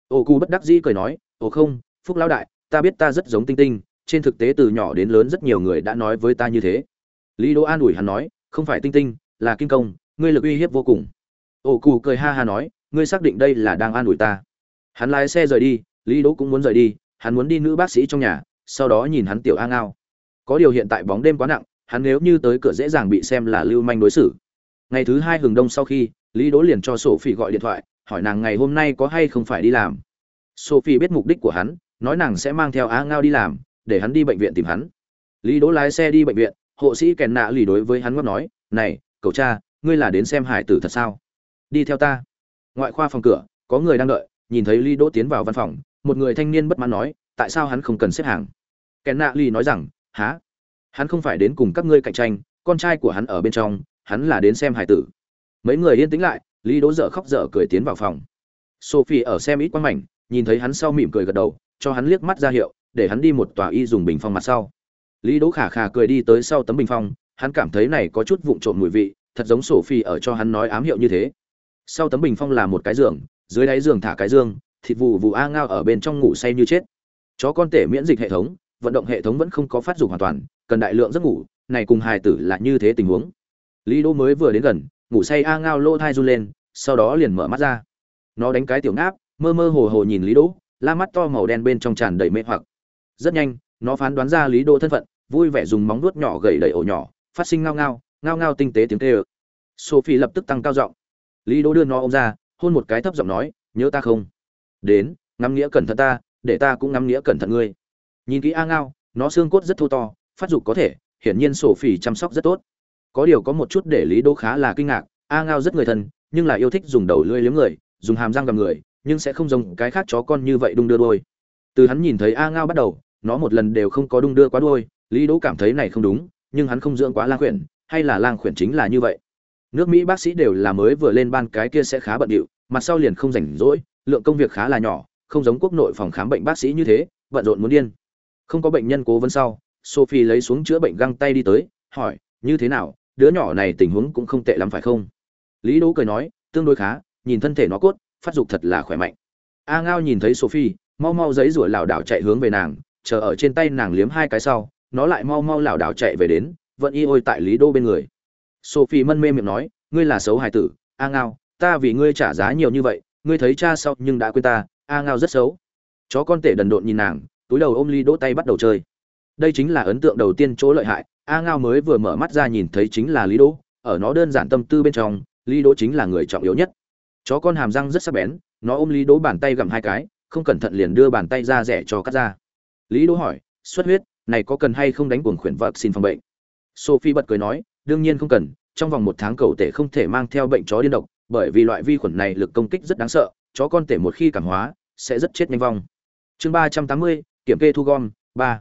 Ô cu bất đắc dĩ cười nói, ồ không, phúc lão đại, ta biết ta rất giống tinh tinh, trên thực tế từ nhỏ đến lớn rất nhiều người đã nói với ta như thế. Lý đỗ an ủi hắn nói, không phải tinh tinh, là kinh công, ngươi lực uy hiếp vô cùng. Ô cu cười ha ha nói, ngươi xác định đây là đang an ủi ta. Hắn lái xe rời đi, lý đỗ cũng muốn rời đi, hắn muốn đi nữ bác sĩ trong nhà, sau đó nhìn hắn tiểu a ngao có điều hiện tại bóng đêm quá nặng, hắn nếu như tới cửa dễ dàng bị xem là lưu manh đối xử. Ngày thứ hai hừng đông sau khi, lý đỗ liền cho sophie gọi điện thoại, hỏi nàng ngày hôm nay có hay không phải đi làm. Sophie biết mục đích của hắn, nói nàng sẽ mang theo á ngao đi làm, để hắn đi bệnh viện tìm hắn. Lý đỗ lái xe đi bệnh viện, hộ sĩ kèn nạ lì đối với hắn ngót nói, này, cậu cha, ngươi là đến xem hải tử thật sao? Đi theo ta. Ngoại khoa phòng cửa, có người đang đợi, nhìn thấy lý đỗ tiến vào văn phòng, một người thanh niên bất mãn nói, tại sao hắn không cần xếp hàng? Kèn nạ lì nói rằng há? Hắn không phải đến cùng các ngươi cạnh tranh, con trai của hắn ở bên trong, hắn là đến xem hải tử. Mấy người yên tĩnh lại, lý đỗ dở khóc dở cười tiến vào phòng. Sophie ở xem ít quang mảnh, nhìn thấy hắn sau mỉm cười gật đầu, cho hắn liếc mắt ra hiệu, để hắn đi một tòa y dùng bình phong mặt sau. Lý đỗ khả khả cười đi tới sau tấm bình phong, hắn cảm thấy này có chút vụng trộm mùi vị, thật giống sophie ở cho hắn nói ám hiệu như thế. Sau tấm bình phong là một cái giường, dưới đáy giường thả cái dương thịt vụ vụ a ngao ở bên trong ngủ say như chết. Chó con tể miễn dịch hệ thống vận động hệ thống vẫn không có phát dục hoàn toàn, cần đại lượng giấc ngủ, này cùng hài tử là như thế tình huống. Lý đỗ mới vừa đến gần, ngủ say a ngao lô thai run lên, sau đó liền mở mắt ra. Nó đánh cái tiểu ngáp, mơ mơ hồ hồ nhìn lý đỗ, la mắt to màu đen bên trong tràn đầy mê hoặc. Rất nhanh, nó phán đoán ra lý đỗ thân phận, vui vẻ dùng móng vuốt nhỏ gầy đầy ổ nhỏ, phát sinh ngao ngao ngao ngao tinh tế tiếng kêu. Sophie lập tức tăng cao giọng. Lý đỗ đưa nó ôm ra, hôn một cái thấp giọng nói, nhớ ta không? Đến, ngắm nghĩa cẩn thận ta, để ta cũng ngắm nghĩa cẩn thận ngươi nhìn kỹ a ngao, nó xương cốt rất thô to, phát dục có thể, hiển nhiên sổ phỉ chăm sóc rất tốt. Có điều có một chút để lý đô khá là kinh ngạc, a ngao rất người thân, nhưng lại yêu thích dùng đầu lưỡi liếm người, dùng hàm răng gặm người, nhưng sẽ không giống cái khác chó con như vậy đung đưa đôi từ hắn nhìn thấy a ngao bắt đầu, nó một lần đều không có đung đưa quá đôi lý đô cảm thấy này không đúng, nhưng hắn không dưỡng quá lang khuyển, hay là lang khuyển chính là như vậy. Nước mỹ bác sĩ đều là mới vừa lên ban cái kia sẽ khá bận điệu, mặt sau liền không rảnh rỗi, lượng công việc khá là nhỏ, không giống quốc nội phòng khám bệnh bác sĩ như thế, bận rộn muốn điên không có bệnh nhân cố vấn sau, sophie lấy xuống chữa bệnh găng tay đi tới, hỏi, như thế nào? Đứa nhỏ này tình huống cũng không tệ lắm phải không? Lý đỗ cười nói, tương đối khá, nhìn thân thể nó cốt, phát dục thật là khỏe mạnh. A ngao nhìn thấy sophie, mau mau giấy rủa lảo đảo chạy hướng về nàng, chờ ở trên tay nàng liếm hai cái sau, nó lại mau mau lảo đảo chạy về đến, vẫn y ôi tại lý đô bên người. Sophie mân mê miệng nói, ngươi là xấu hài tử, a ngao, ta vì ngươi trả giá nhiều như vậy, ngươi thấy cha sau nhưng đã quên ta, a ngao rất xấu. Chó con tể đần độn nhìn nàng túi đầu ôm ly đỗ tay bắt đầu chơi. Đây chính là ấn tượng đầu tiên chỗ lợi hại, a ngao mới vừa mở mắt ra nhìn thấy chính là lý đỗ, ở nó đơn giản tâm tư bên trong, lý đỗ chính là người trọng yếu nhất. Chó con hàm răng rất sắc bén, nó ôm lý đỗ bàn tay gặm hai cái, không cẩn thận liền đưa bàn tay ra rẻ cho cắt ra. Lý đỗ hỏi, xuất huyết, này có cần hay không đánh cuồng khuyển vật xin phòng bệnh? Sophie bật cười nói, đương nhiên không cần, trong vòng một tháng cầu tể không thể mang theo bệnh chó điên độc, bởi vì loại vi khuẩn này lực công kích rất đáng sợ, chó con tể một khi cảm hóa, sẽ rất chết nhanh vong. Chương ba trăm tám mươi kiểm kê thu gom, ba.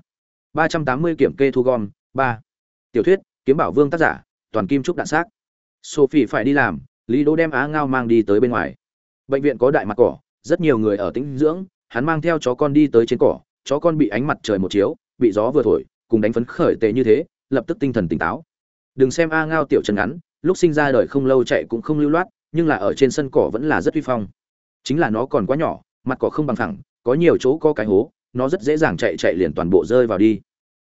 ba trăm tám mươi kiểm kê thu gom, ba. Tiểu thuyết, kiếm bảo vương tác giả, toàn kim trúc đạn xác. Sophie phải đi làm, lý đỗ đem á ngao mang đi tới bên ngoài. Bệnh viện có đại mặt cỏ, rất nhiều người ở tĩnh dưỡng, hắn mang theo chó con đi tới trên cỏ, chó con bị ánh mặt trời một chiếu, bị gió vừa thổi, cùng đánh phấn khởi tệ như thế, lập tức tinh thần tỉnh táo. Đừng xem a ngao tiểu chân ngắn, lúc sinh ra đời không lâu chạy cũng không lưu loát, nhưng là ở trên sân cỏ vẫn là rất uy phong. Chính là nó còn quá nhỏ, mặt cỏ không bằng thẳng có nhiều chỗ có cái hố nó rất dễ dàng chạy chạy liền toàn bộ rơi vào đi.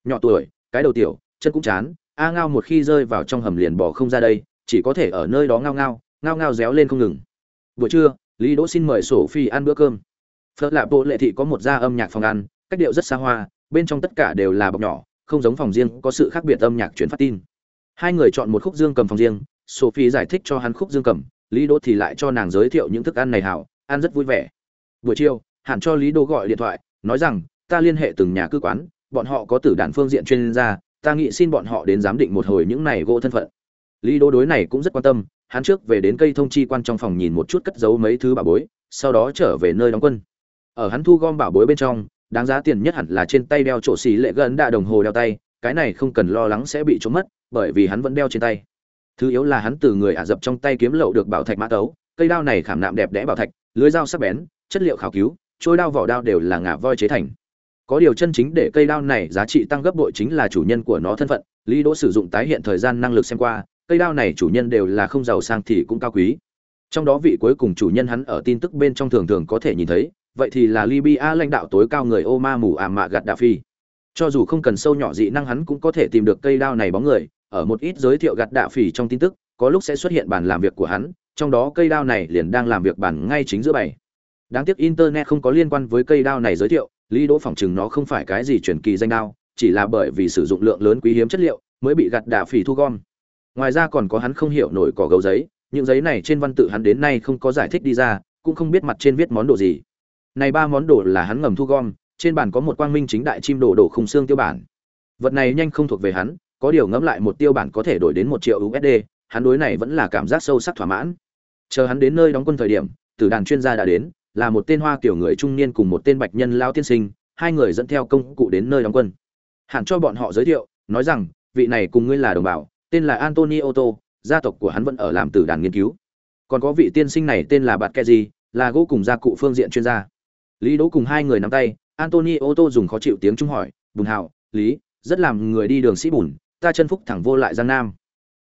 Nhỏ tuổi, cái đầu tiểu, chân cũng chán, a ngao một khi rơi vào trong hầm liền bỏ không ra đây, chỉ có thể ở nơi đó ngao ngao ngao ngao réo lên không ngừng. Buổi trưa, lý đỗ xin mời sổ phi ăn bữa cơm. Phật lạ bộ lệ thị có một gia âm nhạc phòng ăn, cách điệu rất xa hoa, bên trong tất cả đều là bọc nhỏ, không giống phòng riêng, có sự khác biệt âm nhạc chuyển phát tin. Hai người chọn một khúc dương cầm phòng riêng sophie giải thích cho hắn khúc dương cầm, lý đỗ thì lại cho nàng giới thiệu những thức ăn này hảo, ăn rất vui vẻ. Buổi chiều, hạn cho lý đỗ gọi điện thoại nói rằng, ta liên hệ từng nhà cư quán, bọn họ có tử đàn phương diện chuyên gia, ta nghĩ xin bọn họ đến giám định một hồi những này gỗ thân phận. Lý đô đối này cũng rất quan tâm, hắn trước về đến cây thông chi quan trong phòng nhìn một chút cất giấu mấy thứ bảo bối, sau đó trở về nơi đóng quân. Ở hắn thu gom bảo bối bên trong, đáng giá tiền nhất hẳn là trên tay đeo chỗ xì lệ gần đạ đồng hồ đeo tay, cái này không cần lo lắng sẽ bị trốn mất, bởi vì hắn vẫn đeo trên tay. Thứ yếu là hắn từ người ả dập trong tay kiếm lậu được bảo thạch mã tấu, cây đao này khảm nạm đẹp đẽ bảo thạch, lưới dao sắc bén, chất liệu khảo cứu trôi đao vỏ đao đều là ngà voi chế thành. Có điều chân chính để cây đao này giá trị tăng gấp bội chính là chủ nhân của nó thân phận. Lý đỗ sử dụng tái hiện thời gian năng lực xem qua, cây đao này chủ nhân đều là không giàu sang thì cũng cao quý. Trong đó vị cuối cùng chủ nhân hắn ở tin tức bên trong thường thường có thể nhìn thấy, vậy thì là libya lãnh đạo tối cao người oma mù ả mạ gạt đạ phi cho dù không cần sâu nhỏ dị năng hắn cũng có thể tìm được cây đao này bóng người. Ở một ít giới thiệu gạt đạ phỉ trong tin tức, có lúc sẽ xuất hiện bàn làm việc của hắn, trong đó cây đao này liền đang làm việc bàn ngay chính giữa bày đáng tiếc internet không có liên quan với cây đao này giới thiệu, lý đỗ phỏng chừng nó không phải cái gì truyền kỳ danh đao, chỉ là bởi vì sử dụng lượng lớn quý hiếm chất liệu mới bị gạt đà phỉ thu gom. Ngoài ra còn có hắn không hiểu nổi cỏ gấu giấy, những giấy này trên văn tự hắn đến nay không có giải thích đi ra, cũng không biết mặt trên viết món đồ gì. Này ba món đồ là hắn ngầm thu gom, trên bàn có một quang minh chính đại chim đồ đổ khung xương tiêu bản. Vật này nhanh không thuộc về hắn, có điều ngẫm lại một tiêu bản có thể đổi đến một triệu usd hắn đối này vẫn là cảm giác sâu sắc thỏa mãn. Chờ hắn đến nơi đóng quân thời điểm, tử đàn chuyên gia đã đến là một tên hoa kiểu người trung niên cùng một tên bạch nhân lao tiên sinh hai người dẫn theo công cụ đến nơi đóng quân hẳn cho bọn họ giới thiệu nói rằng vị này cùng ngươi là đồng bào tên là Antonio Otto, gia tộc của hắn vẫn ở làm tử đàn nghiên cứu. Còn có vị tiên sinh này tên là Bạt Keji, là gỗ cùng gia cụ phương diện chuyên gia. Lý Đỗ cùng hai người nắm tay, Antonio Otto dùng khó chịu tiếng Trung hỏi, "Bùn Hạo, Lý, rất làm người đi đường sĩ bùn, ta chân phúc thẳng vô lại Giang Nam."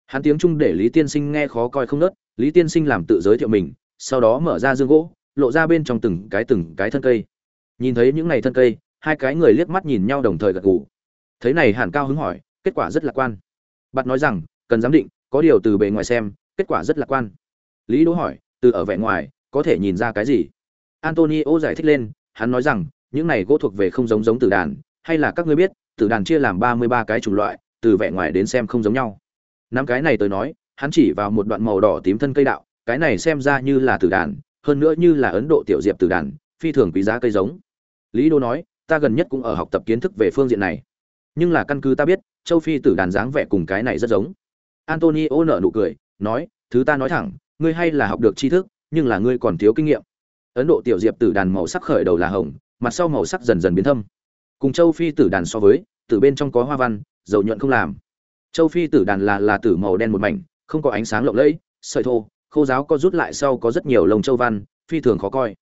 Hắn tiếng Trung để Lý tiên sinh nghe khó coi không nớt, Lý tiên sinh làm tự giới thiệu mình, sau đó mở ra dương gỗ, lộ ra bên trong từng cái từng cái thân cây. Nhìn thấy những này thân cây, hai cái người liếc mắt nhìn nhau đồng thời gật gù. Thấy này Hàn Cao hứng hỏi, kết quả rất lạc quan bạn nói rằng cần giám định có điều từ bề ngoài xem kết quả rất lạc quan lý đỗ hỏi từ ở vẻ ngoài có thể nhìn ra cái gì antonio giải thích lên hắn nói rằng những này gỗ thuộc về không giống giống từ đàn hay là các ngươi biết từ đàn chia làm ba mươi ba cái chủng loại từ vẻ ngoài đến xem không giống nhau năm cái này tôi nói hắn chỉ vào một đoạn màu đỏ tím thân cây đạo cái này xem ra như là từ đàn hơn nữa như là ấn độ tiểu diệp tử đàn, phi thường quý giá cây giống. Lý đô nói, ta gần nhất cũng ở học tập kiến thức về phương diện này. Nhưng là căn cứ ta biết, châu phi tử đàn dáng vẻ cùng cái này rất giống. Antonio nở nụ cười, nói, thứ ta nói thẳng, ngươi hay là học được tri thức, nhưng là ngươi còn thiếu kinh nghiệm. Ấn độ tiểu diệp tử đàn màu sắc khởi đầu là hồng, mặt sau màu sắc dần dần biến thâm. Cùng châu phi tử đàn so với, từ bên trong có hoa văn, dầu nhuận không làm. Châu phi tử đàn là là tử màu đen một mảnh, không có ánh sáng lộng lẫy, sợi thô khô giáo có rút lại sau có rất nhiều lồng châu văn phi thường khó coi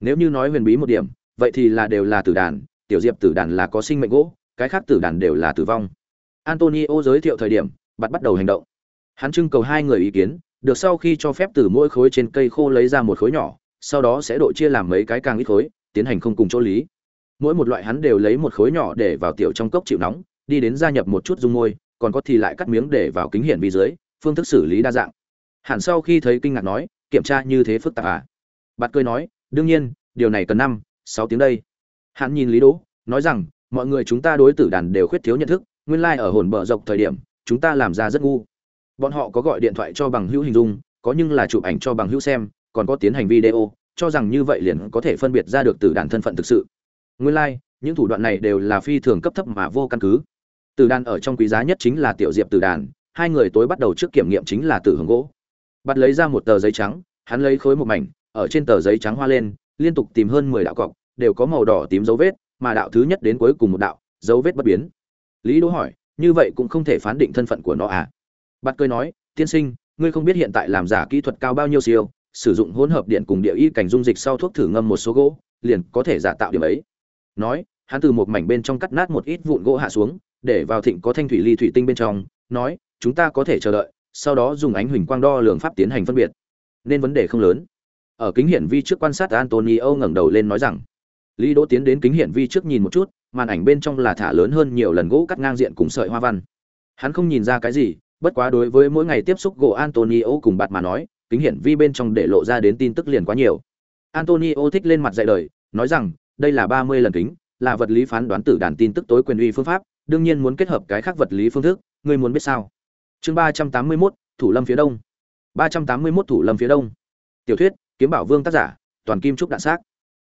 nếu như nói huyền bí một điểm vậy thì là đều là tử đàn tiểu diệp tử đàn là có sinh mệnh gỗ cái khác tử đàn đều là tử vong Antonio giới thiệu thời điểm, bắt bắt đầu hành động. Hắn trưng cầu hai người ý kiến, được sau khi cho phép từ mỗi khối trên cây khô lấy ra một khối nhỏ, sau đó sẽ độ chia làm mấy cái càng ít khối, tiến hành không cùng chỗ lý. Mỗi một loại hắn đều lấy một khối nhỏ để vào tiểu trong cốc chịu nóng, đi đến gia nhập một chút dung môi, còn có thì lại cắt miếng để vào kính hiển vi dưới, phương thức xử lý đa dạng. Hẳn sau khi thấy kinh ngạc nói, kiểm tra như thế phức tạp à? bạn cười nói, đương nhiên, điều này cần năm, sáu tiếng đây. Hắn nhìn Lý Đỗ, nói rằng, mọi người chúng ta đối tử đàn đều khuyết thiếu nhận thức, nguyên lai like ở hồn bờ dọc thời điểm chúng ta làm ra rất ngu bọn họ có gọi điện thoại cho bằng hữu hình dung có nhưng là chụp ảnh cho bằng hữu xem còn có tiến hành video cho rằng như vậy liền có thể phân biệt ra được tử đàn thân phận thực sự nguyên lai、like, những thủ đoạn này đều là phi thường cấp thấp mà vô căn cứ tử đàn ở trong quý giá nhất chính là tiểu diệp tử đàn hai người tối bắt đầu trước kiểm nghiệm chính là tử hướng gỗ bắt lấy ra một tờ giấy trắng, hắn lấy khối một mảnh, ở trên tờ giấy trắng hoa lên, liên tục tìm hơn mười đạo cọc, đều có màu đỏ tím dấu vết, mà đạo thứ nhất đến cuối cùng một đạo, dấu vết bất biến. Lý đỗ hỏi, như vậy cũng không thể phán định thân phận của nó à? Bắt cười nói, tiên sinh, ngươi không biết hiện tại làm giả kỹ thuật cao bao nhiêu siêu, sử dụng hỗn hợp điện cùng địa y cảnh dung dịch sau thuốc thử ngâm một số gỗ, liền có thể giả tạo điểm ấy. Nói, hắn từ một mảnh bên trong cắt nát một ít vụn gỗ hạ xuống, để vào thịnh có thanh thủy ly thủy tinh bên trong, nói, chúng ta có thể chờ đợi sau đó dùng ánh huỳnh quang đo lường pháp tiến hành phân biệt. Nên vấn đề không lớn. Ở kính hiển vi trước quan sát antonio ngẩng đầu lên nói rằng, lý đỗ tiến đến kính hiển vi trước nhìn một chút, màn ảnh bên trong là thả lớn hơn nhiều lần gỗ cắt ngang diện cùng sợi hoa văn. Hắn không nhìn ra cái gì, bất quá đối với mỗi ngày tiếp xúc gỗ antonio cùng bạn mà nói, kính hiển vi bên trong để lộ ra đến tin tức liền quá nhiều. Antonio thích lên mặt dạy đời, nói rằng, đây là ba mươi lần kính, là vật lý phán đoán tử đàn tin tức tối quyền uy phương pháp, đương nhiên muốn kết hợp cái khác vật lý phương thức, ngươi muốn biết sao? Chương ba trăm tám mươi 381, thủ lâm phía đông. ba trăm tám mươi 381 thủ lâm phía đông. Tiểu thuyết kiếm bảo vương tác giả toàn kim trúc đạn xác.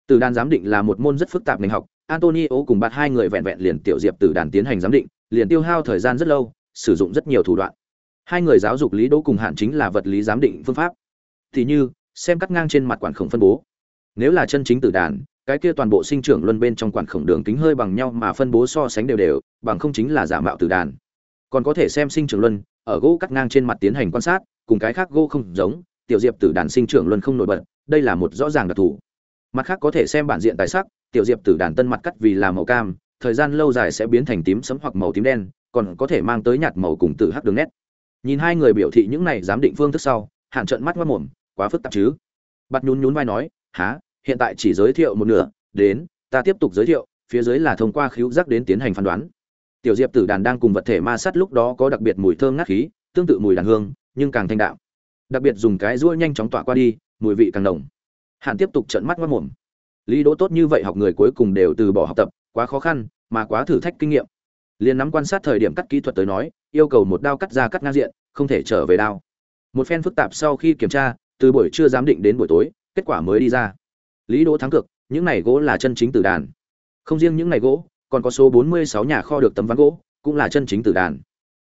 Tử đàn giám định là một môn rất phức tạp ngành học antonio cùng bạn hai người vẹn vẹn liền tiểu diệp tử đàn tiến hành giám định liền tiêu hao thời gian rất lâu sử dụng rất nhiều thủ đoạn. Hai người giáo dục lý đỗ cùng hạn chính là vật lý giám định phương pháp. Thì như xem cắt ngang trên mặt quản khổng phân bố. Nếu là chân chính tử đàn cái kia toàn bộ sinh trưởng luân bên trong quản khổng đường kính hơi bằng nhau mà phân bố so sánh đều đều bằng không chính là giả mạo tử đàn còn có thể xem sinh trưởng luân, ở gỗ cắt ngang trên mặt tiến hành quan sát, cùng cái khác gỗ không giống, tiểu diệp tử đàn sinh trưởng luân không nổi bật, đây là một rõ ràng đặc thù. Mặt khác có thể xem bản diện tài sắc, tiểu diệp tử đàn tân mặt cắt vì là màu cam, thời gian lâu dài sẽ biến thành tím sẫm hoặc màu tím đen, còn có thể mang tới nhạt màu cùng tử hắc đường nét. Nhìn hai người biểu thị những này giám định phương thức sau hạn trận mắt mất mồm, quá phức tạp chứ? Bắt nhún nhún vai nói há hiện tại chỉ giới thiệu một nửa, đến, ta tiếp tục giới thiệu, phía dưới là thông qua khíu giác đến tiến hành phán đoán tiểu diệp tử đàn đang cùng vật thể ma sát lúc đó có đặc biệt mùi thơm ngát khí, tương tự mùi đàn hương, nhưng càng thanh đạm đặc biệt dùng cái ruôi nhanh chóng tỏa qua đi, mùi vị càng nồng. Hạn tiếp tục trận mắt mất mồm. Lý đỗ tốt như vậy học người cuối cùng đều từ bỏ học tập, quá khó khăn, mà quá thử thách kinh nghiệm. Liền nắm quan sát thời điểm cắt kỹ thuật tới nói, yêu cầu một đao cắt ra cắt ngang diện, không thể trở về đao. Một phen phức tạp sau khi kiểm tra, từ buổi trưa giám định đến buổi tối, kết quả mới đi ra. Lý đỗ thắng cực những này gỗ là chân chính tử đàn. Không riêng những này gỗ còn có số 46 nhà kho được tấm ván gỗ, cũng là chân chính tử đàn.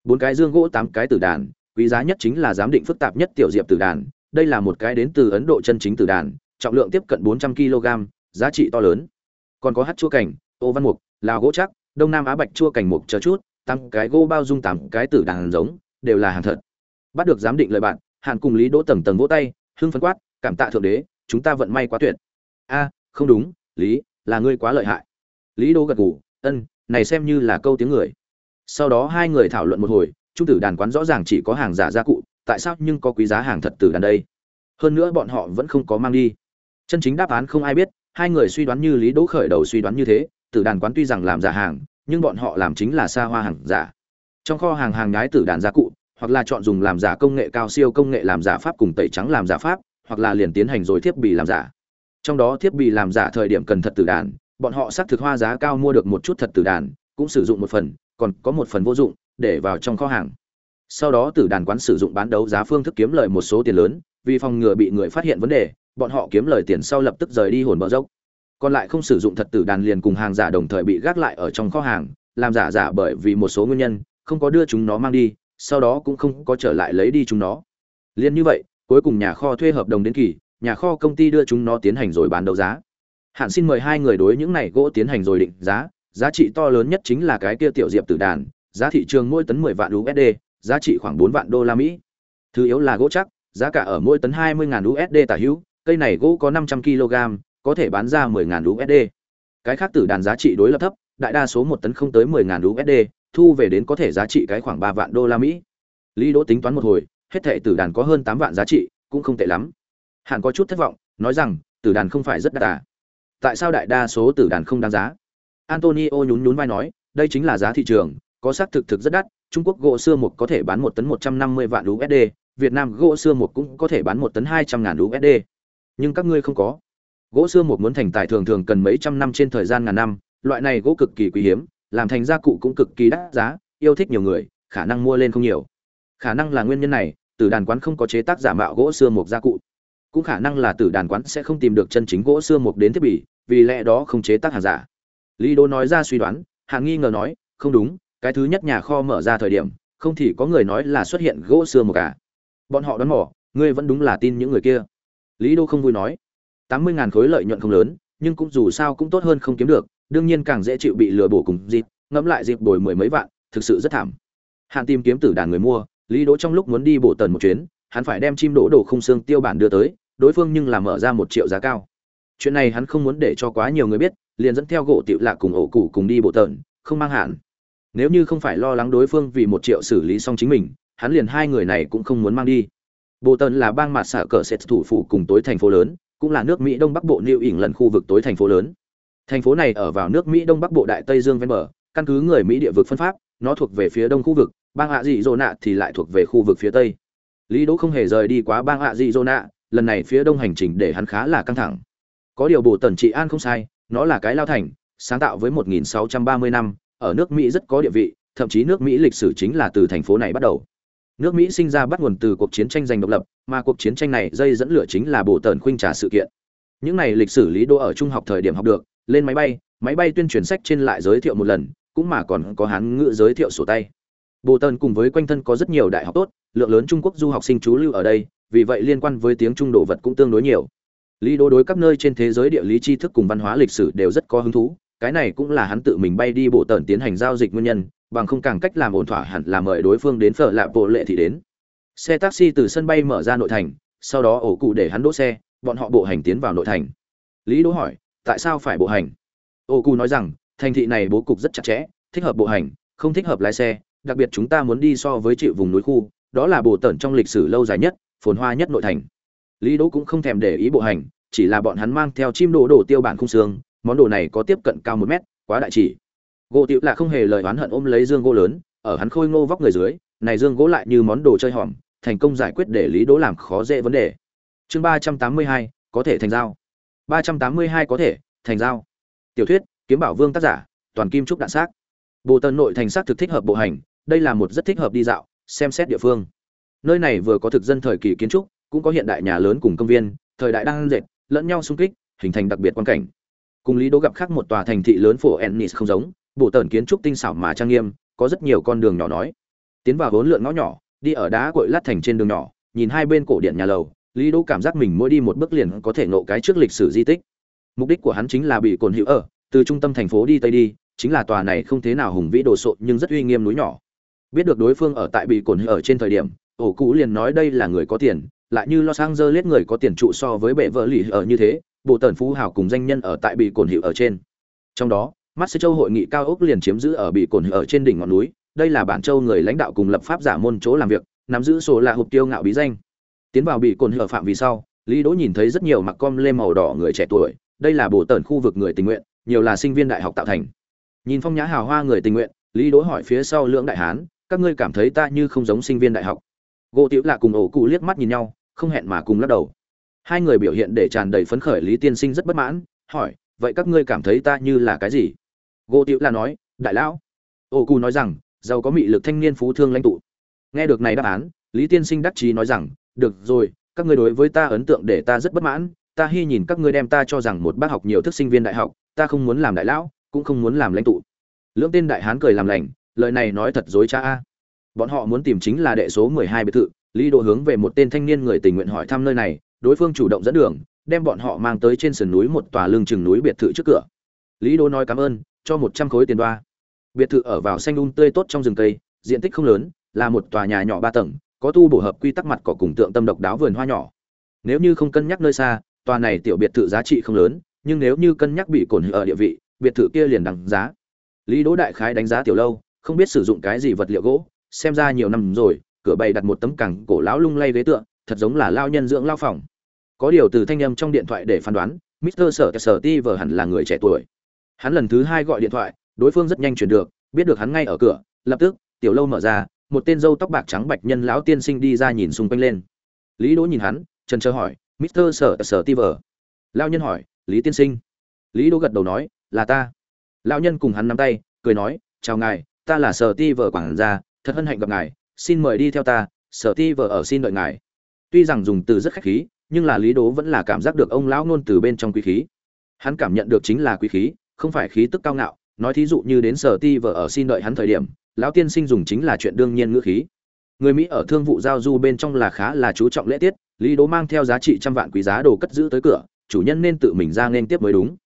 Bốn cái dương gỗ, tám cái tử đàn, quý giá nhất chính là giám định phức tạp nhất tiểu diệp tử đàn. Đây là một cái đến từ ấn độ chân chính tử đàn, trọng lượng tiếp cận 400 kg giá trị to lớn. Còn có hát chua cảnh ô văn mục, lào gỗ chắc, đông nam á bạch chua cảnh mục chờ chút tăng cái gỗ bao dung tám cái tử đàn giống, đều là hàng thật. Bắt được giám định lời bạn, hàn cùng lý đỗ tầng tầng vỗ tay, hưng phấn quát, cảm tạ thượng đế, chúng ta vận may quá tuyệt. A, không đúng, lý, là ngươi quá lợi hại. Lý đỗ gật gù ân, này xem như là câu tiếng người. Sau đó hai người thảo luận một hồi, trung tử đàn quán rõ ràng chỉ có hàng giả gia cụ, tại sao nhưng có quý giá hàng thật từ đàn đây? Hơn nữa bọn họ vẫn không có mang đi. Chân chính đáp án không ai biết, hai người suy đoán như lý đỗ khởi đầu suy đoán như thế, tử đàn quán tuy rằng làm giả hàng, nhưng bọn họ làm chính là xa hoa hàng giả. Trong kho hàng hàng nhái tử đàn gia cụ, hoặc là chọn dùng làm giả công nghệ cao siêu công nghệ làm giả pháp cùng tẩy trắng làm giả pháp, hoặc là liền tiến hành rồi thiết bị làm giả. Trong đó thiết bị làm giả thời điểm cần thật tử đàn bọn họ xác thực hoa giá cao mua được một chút thật tử đàn, cũng sử dụng một phần, còn có một phần vô dụng, để vào trong kho hàng. Sau đó tử đàn quán sử dụng bán đấu giá phương thức kiếm lời một số tiền lớn, vì phòng ngừa bị người phát hiện vấn đề, bọn họ kiếm lời tiền sau lập tức rời đi hồn bờ dốc. Còn lại không sử dụng thật tử đàn liền cùng hàng giả đồng thời bị gác lại ở trong kho hàng, làm giả giả bởi vì một số nguyên nhân, không có đưa chúng nó mang đi, sau đó cũng không có trở lại lấy đi chúng nó. Liên như vậy, cuối cùng nhà kho thuê hợp đồng đến kỳ, nhà kho công ty đưa chúng nó tiến hành rồi bán đấu giá hạn xin mời hai người đối những này gỗ tiến hành rồi định giá. Giá trị to lớn nhất chính là cái kia tiểu diệp tử đàn. Giá thị trường mỗi tấn 10 vạn USD giá trị khoảng 4 vạn đô la Mỹ. Thứ yếu là gỗ chắc, giá cả ở mỗi tấn 20.000 USD tả hữu. Cây này gỗ có 500 kg có thể bán ra 10.000 USD cái khác tử đàn giá trị đối lập thấp, đại đa số một tấn không tới 10.000 USD thu về đến có thể giá trị cái khoảng 3 vạn đô la Mỹ. Lý đỗ tính toán một hồi, hết thệ tử đàn có hơn 8 vạn giá trị, cũng không tệ lắm. Hàn có chút thất vọng, nói rằng, tử đàn không phải rất đắt à tại sao đại đa số tử đàn không đáng giá? Antonio nhún nhún vai nói, đây chính là giá thị trường, có xác thực thực rất đắt, trung quốc gỗ xưa mục có thể bán một tấn một trăm năm mươi vạn usd việt nam gỗ xưa mục cũng có thể bán một tấn hai trăm ngàn usd nhưng các ngươi không có. Gỗ xưa mục muốn thành tài thường thường cần mấy trăm năm trên thời gian ngàn năm, loại này gỗ cực kỳ quý hiếm, làm thành gia cụ cũng cực kỳ đắt giá, yêu thích nhiều người, khả năng mua lên không nhiều. Khả năng là nguyên nhân này từ đàn quán không có chế tác giả mạo gỗ xưa mục gia cụ cũng khả năng là tử đàn quán sẽ không tìm được chân chính gỗ xưa mục đến thiết bị, vì lẽ đó không chế tác hàng giả. Lý đô nói ra suy đoán hạng nghi ngờ nói, không đúng, cái thứ nhất nhà kho mở ra thời điểm, không thì có người nói là xuất hiện gỗ xưa một cả à? bọn họ đoán mỏ ngươi vẫn đúng là tin những người kia. Lý đô không vui nói, tám mươi ngàn khối lợi nhuận không lớn, nhưng cũng dù sao cũng tốt hơn không kiếm được, đương nhiên càng dễ chịu bị lừa bổ cùng dịp, ngẫm lại dịp đổi mười mấy vạn, thực sự rất thảm. Hạn tìm kiếm tử đàn người mua, lý đỗ trong lúc muốn đi bộ tần một chuyến hắn phải đem chim đỗ đổ khung xương tiêu bản đưa tới, đối phương nhưng là mở ra một triệu giá cao. Chuyện này hắn không muốn để cho quá nhiều người biết, liền dẫn theo gỗ tiểu lạ cùng ổ cụ cùng đi bộ tợn không mang hạn. Nếu như không phải lo lắng đối phương vì một triệu xử lý xong chính mình, hắn liền hai người này cũng không muốn mang đi. Bộ tợn là bang mặt xả cờ sệt thủ phủ cùng tối thành phố lớn, cũng là nước mỹ đông bắc bộ new ỉng lần khu vực tối thành phố lớn. Thành phố này ở vào nước mỹ đông bắc bộ đại tây dương ven bờ, căn cứ người mỹ địa vực phân pháp, nó thuộc về phía đông khu vực, bang hạ dị dô nạ thì lại thuộc về khu vực phía tây lý đỗ không hề rời đi quá bang ạ dị zona lần này phía đông hành trình để hắn khá là căng thẳng. Có điều bộ tần trị an không sai, nó là cái lao thành, sáng tạo với 1630 năm, ở nước mỹ rất có địa vị, thậm chí nước mỹ lịch sử chính là từ thành phố này bắt đầu. Nước mỹ sinh ra bắt nguồn từ cuộc chiến tranh giành độc lập, mà cuộc chiến tranh này dây dẫn lửa chính là bộ tần khuynh trả sự kiện. Những này lịch sử lý đô ở trung học thời điểm học được, lên máy bay máy bay tuyên truyền sách trên lại giới thiệu một lần, cũng mà còn có hán ngữ giới thiệu sổ tay. Bộ tần cùng với quanh thân có rất nhiều đại học tốt lượng lớn trung quốc du học sinh trú lưu ở đây, vì vậy liên quan với tiếng trung đồ vật cũng tương đối nhiều. Lý đô đối các nơi trên thế giới địa lý tri thức cùng văn hóa lịch sử đều rất có hứng thú, cái này cũng là hắn tự mình bay đi bộ tẩn tiến hành giao dịch nguyên nhân, bằng không càng cách làm ổn thỏa hẳn là mời đối phương đến phở lạ bộ lệ thì đến. Xe taxi từ sân bay mở ra nội thành, sau đó ổ cụ để hắn đỗ xe, bọn họ bộ hành tiến vào nội thành. Lý đỗ hỏi, tại sao phải bộ hành? Ổ cụ nói rằng, thành thị này bố cục rất chặt chẽ, thích hợp bộ hành, không thích hợp lái xe, đặc biệt chúng ta muốn đi so với chịu vùng núi khu đó là bộ tẩn trong lịch sử lâu dài nhất, phồn hoa nhất nội thành lý đỗ cũng không thèm để ý bộ hành, chỉ là bọn hắn mang theo chim đồ đồ tiêu bản khung xương, món đồ này có tiếp cận cao một mét, quá đại chỉ gỗ tiểu là không hề lời oán hận ôm lấy dương gỗ lớn, ở hắn khôi ngô vóc người dưới, này dương gỗ lại như món đồ chơi hòm thành công giải quyết để lý đỗ làm khó dễ vấn đề chương ba trăm tám mươi hai, có thể thành dao. ba trăm tám mươi hai có thể thành dao. tiểu thuyết, kiếm bảo vương tác giả, toàn kim trúc đạn xác bộ tần nội thành xác thực thích hợp bộ hành, đây là một rất thích hợp đi dạo xem xét địa phương. Nơi này vừa có thực dân thời kỳ kiến trúc, cũng có hiện đại nhà lớn cùng công viên, thời đại đang dệt, lẫn nhau xung kích, hình thành đặc biệt quan cảnh. Cùng lý đỗ gặp khác một tòa thành thị lớn phổ ennis không giống, bộ tần kiến trúc tinh xảo mà trang nghiêm, có rất nhiều con đường nhỏ nói. Tiến vào vốn lượn ngõ nhỏ, đi ở đá cội lát thành trên đường nhỏ, nhìn hai bên cổ điện nhà lầu, lý đỗ cảm giác mình mỗi đi một bước liền có thể nộ cái trước lịch sử di tích. Mục đích của hắn chính là bị cồn hữu ở, từ trung tâm thành phố đi tây đi, chính là tòa này không thế nào hùng vĩ đồ sộ nhưng rất uy nghiêm núi nhỏ biết được đối phương ở tại bị cồn hữu ở trên thời điểm, ổ cũ liền nói đây là người có tiền, lại như los angeles người có tiền trụ so với bệ vợ lì ở như thế, bộ tần phú hào cùng danh nhân ở tại bị cồn hữu ở trên. Trong đó mắt châu hội nghị cao ốc liền chiếm giữ ở bị cồn hữu ở trên đỉnh ngọn núi, đây là bản châu người lãnh đạo cùng lập pháp giả môn chỗ làm việc, nắm giữ sổ là hộp tiêu ngạo bí danh. Tiến vào bị cồn hữu phạm vì sau, lý đỗ nhìn thấy rất nhiều mặc com lê màu đỏ người trẻ tuổi, đây là bộ tần khu vực người tình nguyện, nhiều là sinh viên đại học tạo thành. Nhìn phong nhã hào hoa người tình nguyện, lý đỗ hỏi phía sau lưỡng đại hán các ngươi cảm thấy ta như không giống sinh viên đại học. Gỗ tiểu lạ cùng ổ cụ liếc mắt nhìn nhau, không hẹn mà cùng lắc đầu. Hai người biểu hiện để tràn đầy phấn khởi lý tiên sinh rất bất mãn, hỏi, vậy các ngươi cảm thấy ta như là cái gì? Gỗ tiểu lạ nói, đại lão. Ổ cụ nói rằng, giàu có mị lực thanh niên phú thương lãnh tụ. Nghe được này đáp án, lý tiên sinh đắc chí nói rằng, được rồi, các ngươi đối với ta ấn tượng để ta rất bất mãn, ta hy nhìn các ngươi đem ta cho rằng một bác học nhiều thức sinh viên đại học, ta không muốn làm đại lão, cũng không muốn làm lãnh tụ. Lưỡng tên đại hán cười làm lành lời này nói thật dối cha a. Bọn họ muốn tìm chính là đệ số mười hai biệt thự, lý độ hướng về một tên thanh niên người tình nguyện hỏi thăm nơi này, đối phương chủ động dẫn đường, đem bọn họ mang tới trên sườn núi một tòa lưng chừng núi biệt thự trước cửa. Lý đô nói cảm ơn, cho một trăm khối tiền đoa. Biệt thự ở vào xanh đun um tươi tốt trong rừng cây, diện tích không lớn, là một tòa nhà nhỏ ba tầng, có tu bổ hợp quy tắc mặt cỏ cùng tượng tâm độc đáo vườn hoa nhỏ. Nếu như không cân nhắc nơi xa, tòa này tiểu biệt thự giá trị không lớn, nhưng nếu như cân nhắc bị cồn ở địa vị, biệt thự kia liền đằng giá. Lý đỗ đại khái đánh giá tiểu lâu không biết sử dụng cái gì vật liệu gỗ xem ra nhiều năm rồi cửa bày đặt một tấm cẳng cổ lão lung lay ghế tựa thật giống là lao nhân dưỡng lao phòng có điều từ thanh âm trong điện thoại để phán đoán Mister Sở Sở Ti vờ hẳn là người trẻ tuổi. Hắn lần thứ hai gọi điện thoại, đối phương rất nhanh chuyển được, biết được hắn ngay ở cửa, lập tức, tiểu lâu mở ra, một tên dâu tóc bạc trắng bạch nhân lão tiên sinh đi ra nhìn xung quanh lên. Lý Đỗ nhìn hắn, trần chờ hỏi, Mister Sở Sở Ti vờ?" Lão nhân hỏi, "Lý tiên sinh?" Lý Đỗ gật đầu nói, "Là ta." Lão nhân cùng hắn nắm tay, cười nói, "Chào ngài, ta là Sở Ti vợ quản gia, thật hân hạnh gặp ngài, xin mời đi theo ta, Sở Ti vợ ở xin đợi ngài." Tuy rằng dùng từ rất khách khí, nhưng là lý đố vẫn là cảm giác được ông lão nôn từ bên trong quý khí. Hắn cảm nhận được chính là quý khí không phải khí tức cao ngạo. Nói thí dụ như đến sở ti vợ ở xin đợi hắn thời điểm lão tiên sinh dùng chính là chuyện đương nhiên ngữ khí. Người mỹ ở thương vụ giao du bên trong là khá là chú trọng lễ tiết lý đố mang theo giá trị trăm vạn quý giá đồ cất giữ tới cửa chủ nhân nên tự mình ra nên tiếp mới đúng.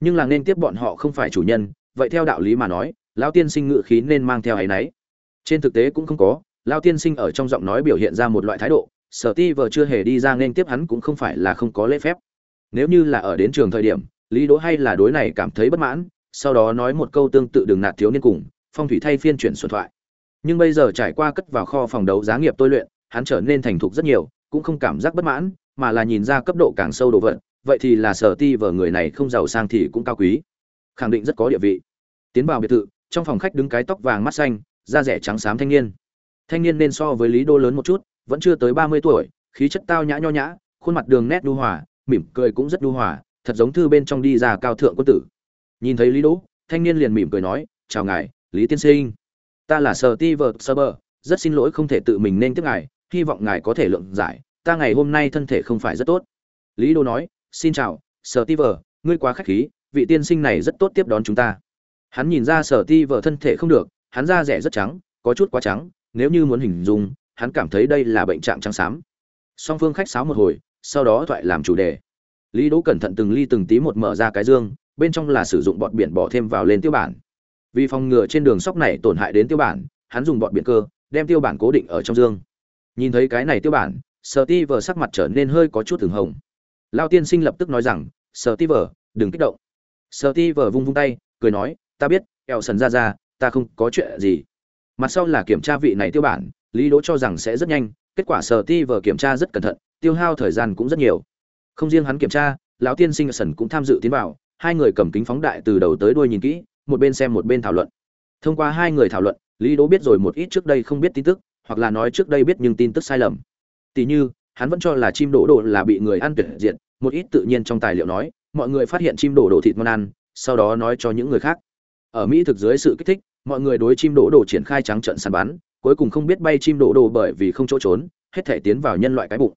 Nhưng là nên tiếp bọn họ không phải chủ nhân vậy theo đạo lý mà nói lão tiên sinh ngự khí nên mang theo áy náy. Trên thực tế cũng không có, lão tiên sinh ở trong giọng nói biểu hiện ra một loại thái độ, sở ti vợ chưa hề đi ra nên tiếp hắn cũng không phải là không có lễ phép. Nếu như là ở đến trường thời điểm, lý đỗ hay là đối này cảm thấy bất mãn, sau đó nói một câu tương tự đừng nạt thiếu niên cùng, phong thủy thay phiên chuyển xuân thoại. Nhưng bây giờ trải qua cất vào kho phòng đấu giá nghiệp tôi luyện, hắn trở nên thành thục rất nhiều, cũng không cảm giác bất mãn, mà là nhìn ra cấp độ càng sâu đồ vật, vậy thì là sở ti vờ người này không giàu sang thì cũng cao quý. Khẳng định rất có địa vị. Tiến vào biệt thự trong phòng khách đứng cái tóc vàng mắt xanh, da rẻ trắng xám thanh niên. Thanh niên nên so với lý đô lớn một chút, vẫn chưa tới ba mươi tuổi, khí chất tao nhã nho nhã, khuôn mặt đường nét đu hòa, mỉm cười cũng rất đu hòa, thật giống thư bên trong đi ra cao thượng quân tử. Nhìn thấy lý đỗ thanh niên liền mỉm cười nói, chào ngài, lý tiên sinh. Ta là sở ti vợt sơ bờ rất xin lỗi không thể tự mình nên tiếp ngài, hy vọng ngài có thể lượng giải, ta ngày hôm nay thân thể không phải rất tốt. Lý Đô nói, xin chào sở ti vờ ngươi quá khách khí, vị tiên sinh này rất tốt tiếp đón chúng ta hắn nhìn ra sở ti vợ thân thể không được, hắn da rẻ rất trắng, có chút quá trắng, nếu như muốn hình dung, hắn cảm thấy đây là bệnh trạng trắng xám. Song phương khách sáo một hồi, sau đó thoại làm chủ đề. Lý đỗ cẩn thận từng ly từng tí một mở ra cái dương, bên trong là sử dụng bọt biển bỏ thêm vào lên tiêu bản. Vì phòng ngừa trên đường sóc này tổn hại đến tiêu bản, hắn dùng bọt biển cơ, đem tiêu bản cố định ở trong dương. Nhìn thấy cái này tiêu bản, sở ti vờ sắc mặt trở nên hơi có chút thường hồng. Lao tiên sinh lập tức nói rằng, sở ti vờ đừng kích động. Sở ti vờ vung vung tay, cười nói ta biết, eo sần ra ra, ta không có chuyện gì. Mặt sau là kiểm tra vị này tiêu bản, lý đỗ cho rằng sẽ rất nhanh, kết quả sở ti vờ kiểm tra rất cẩn thận, tiêu hao thời gian cũng rất nhiều. Không riêng hắn kiểm tra, lão tiên sinh sần cũng tham dự tiến vào, hai người cầm kính phóng đại từ đầu tới đuôi nhìn kỹ, một bên xem một bên thảo luận. Thông qua hai người thảo luận, lý đỗ biết rồi một ít trước đây không biết tin tức, hoặc là nói trước đây biết nhưng tin tức sai lầm. Tỉ như, hắn vẫn cho là chim đổ đồ là bị người ăn tuyệt diệt, một ít tự nhiên trong tài liệu nói, mọi người phát hiện chim đổ đồ thịt ngon ăn, sau đó nói cho những người khác ở mỹ thực dưới sự kích thích, mọi người đối chim đỗ đồ triển khai trắng trận săn bắn, cuối cùng không biết bay chim đỗ đồ bởi vì không chỗ trốn, hết thể tiến vào nhân loại cái bụng.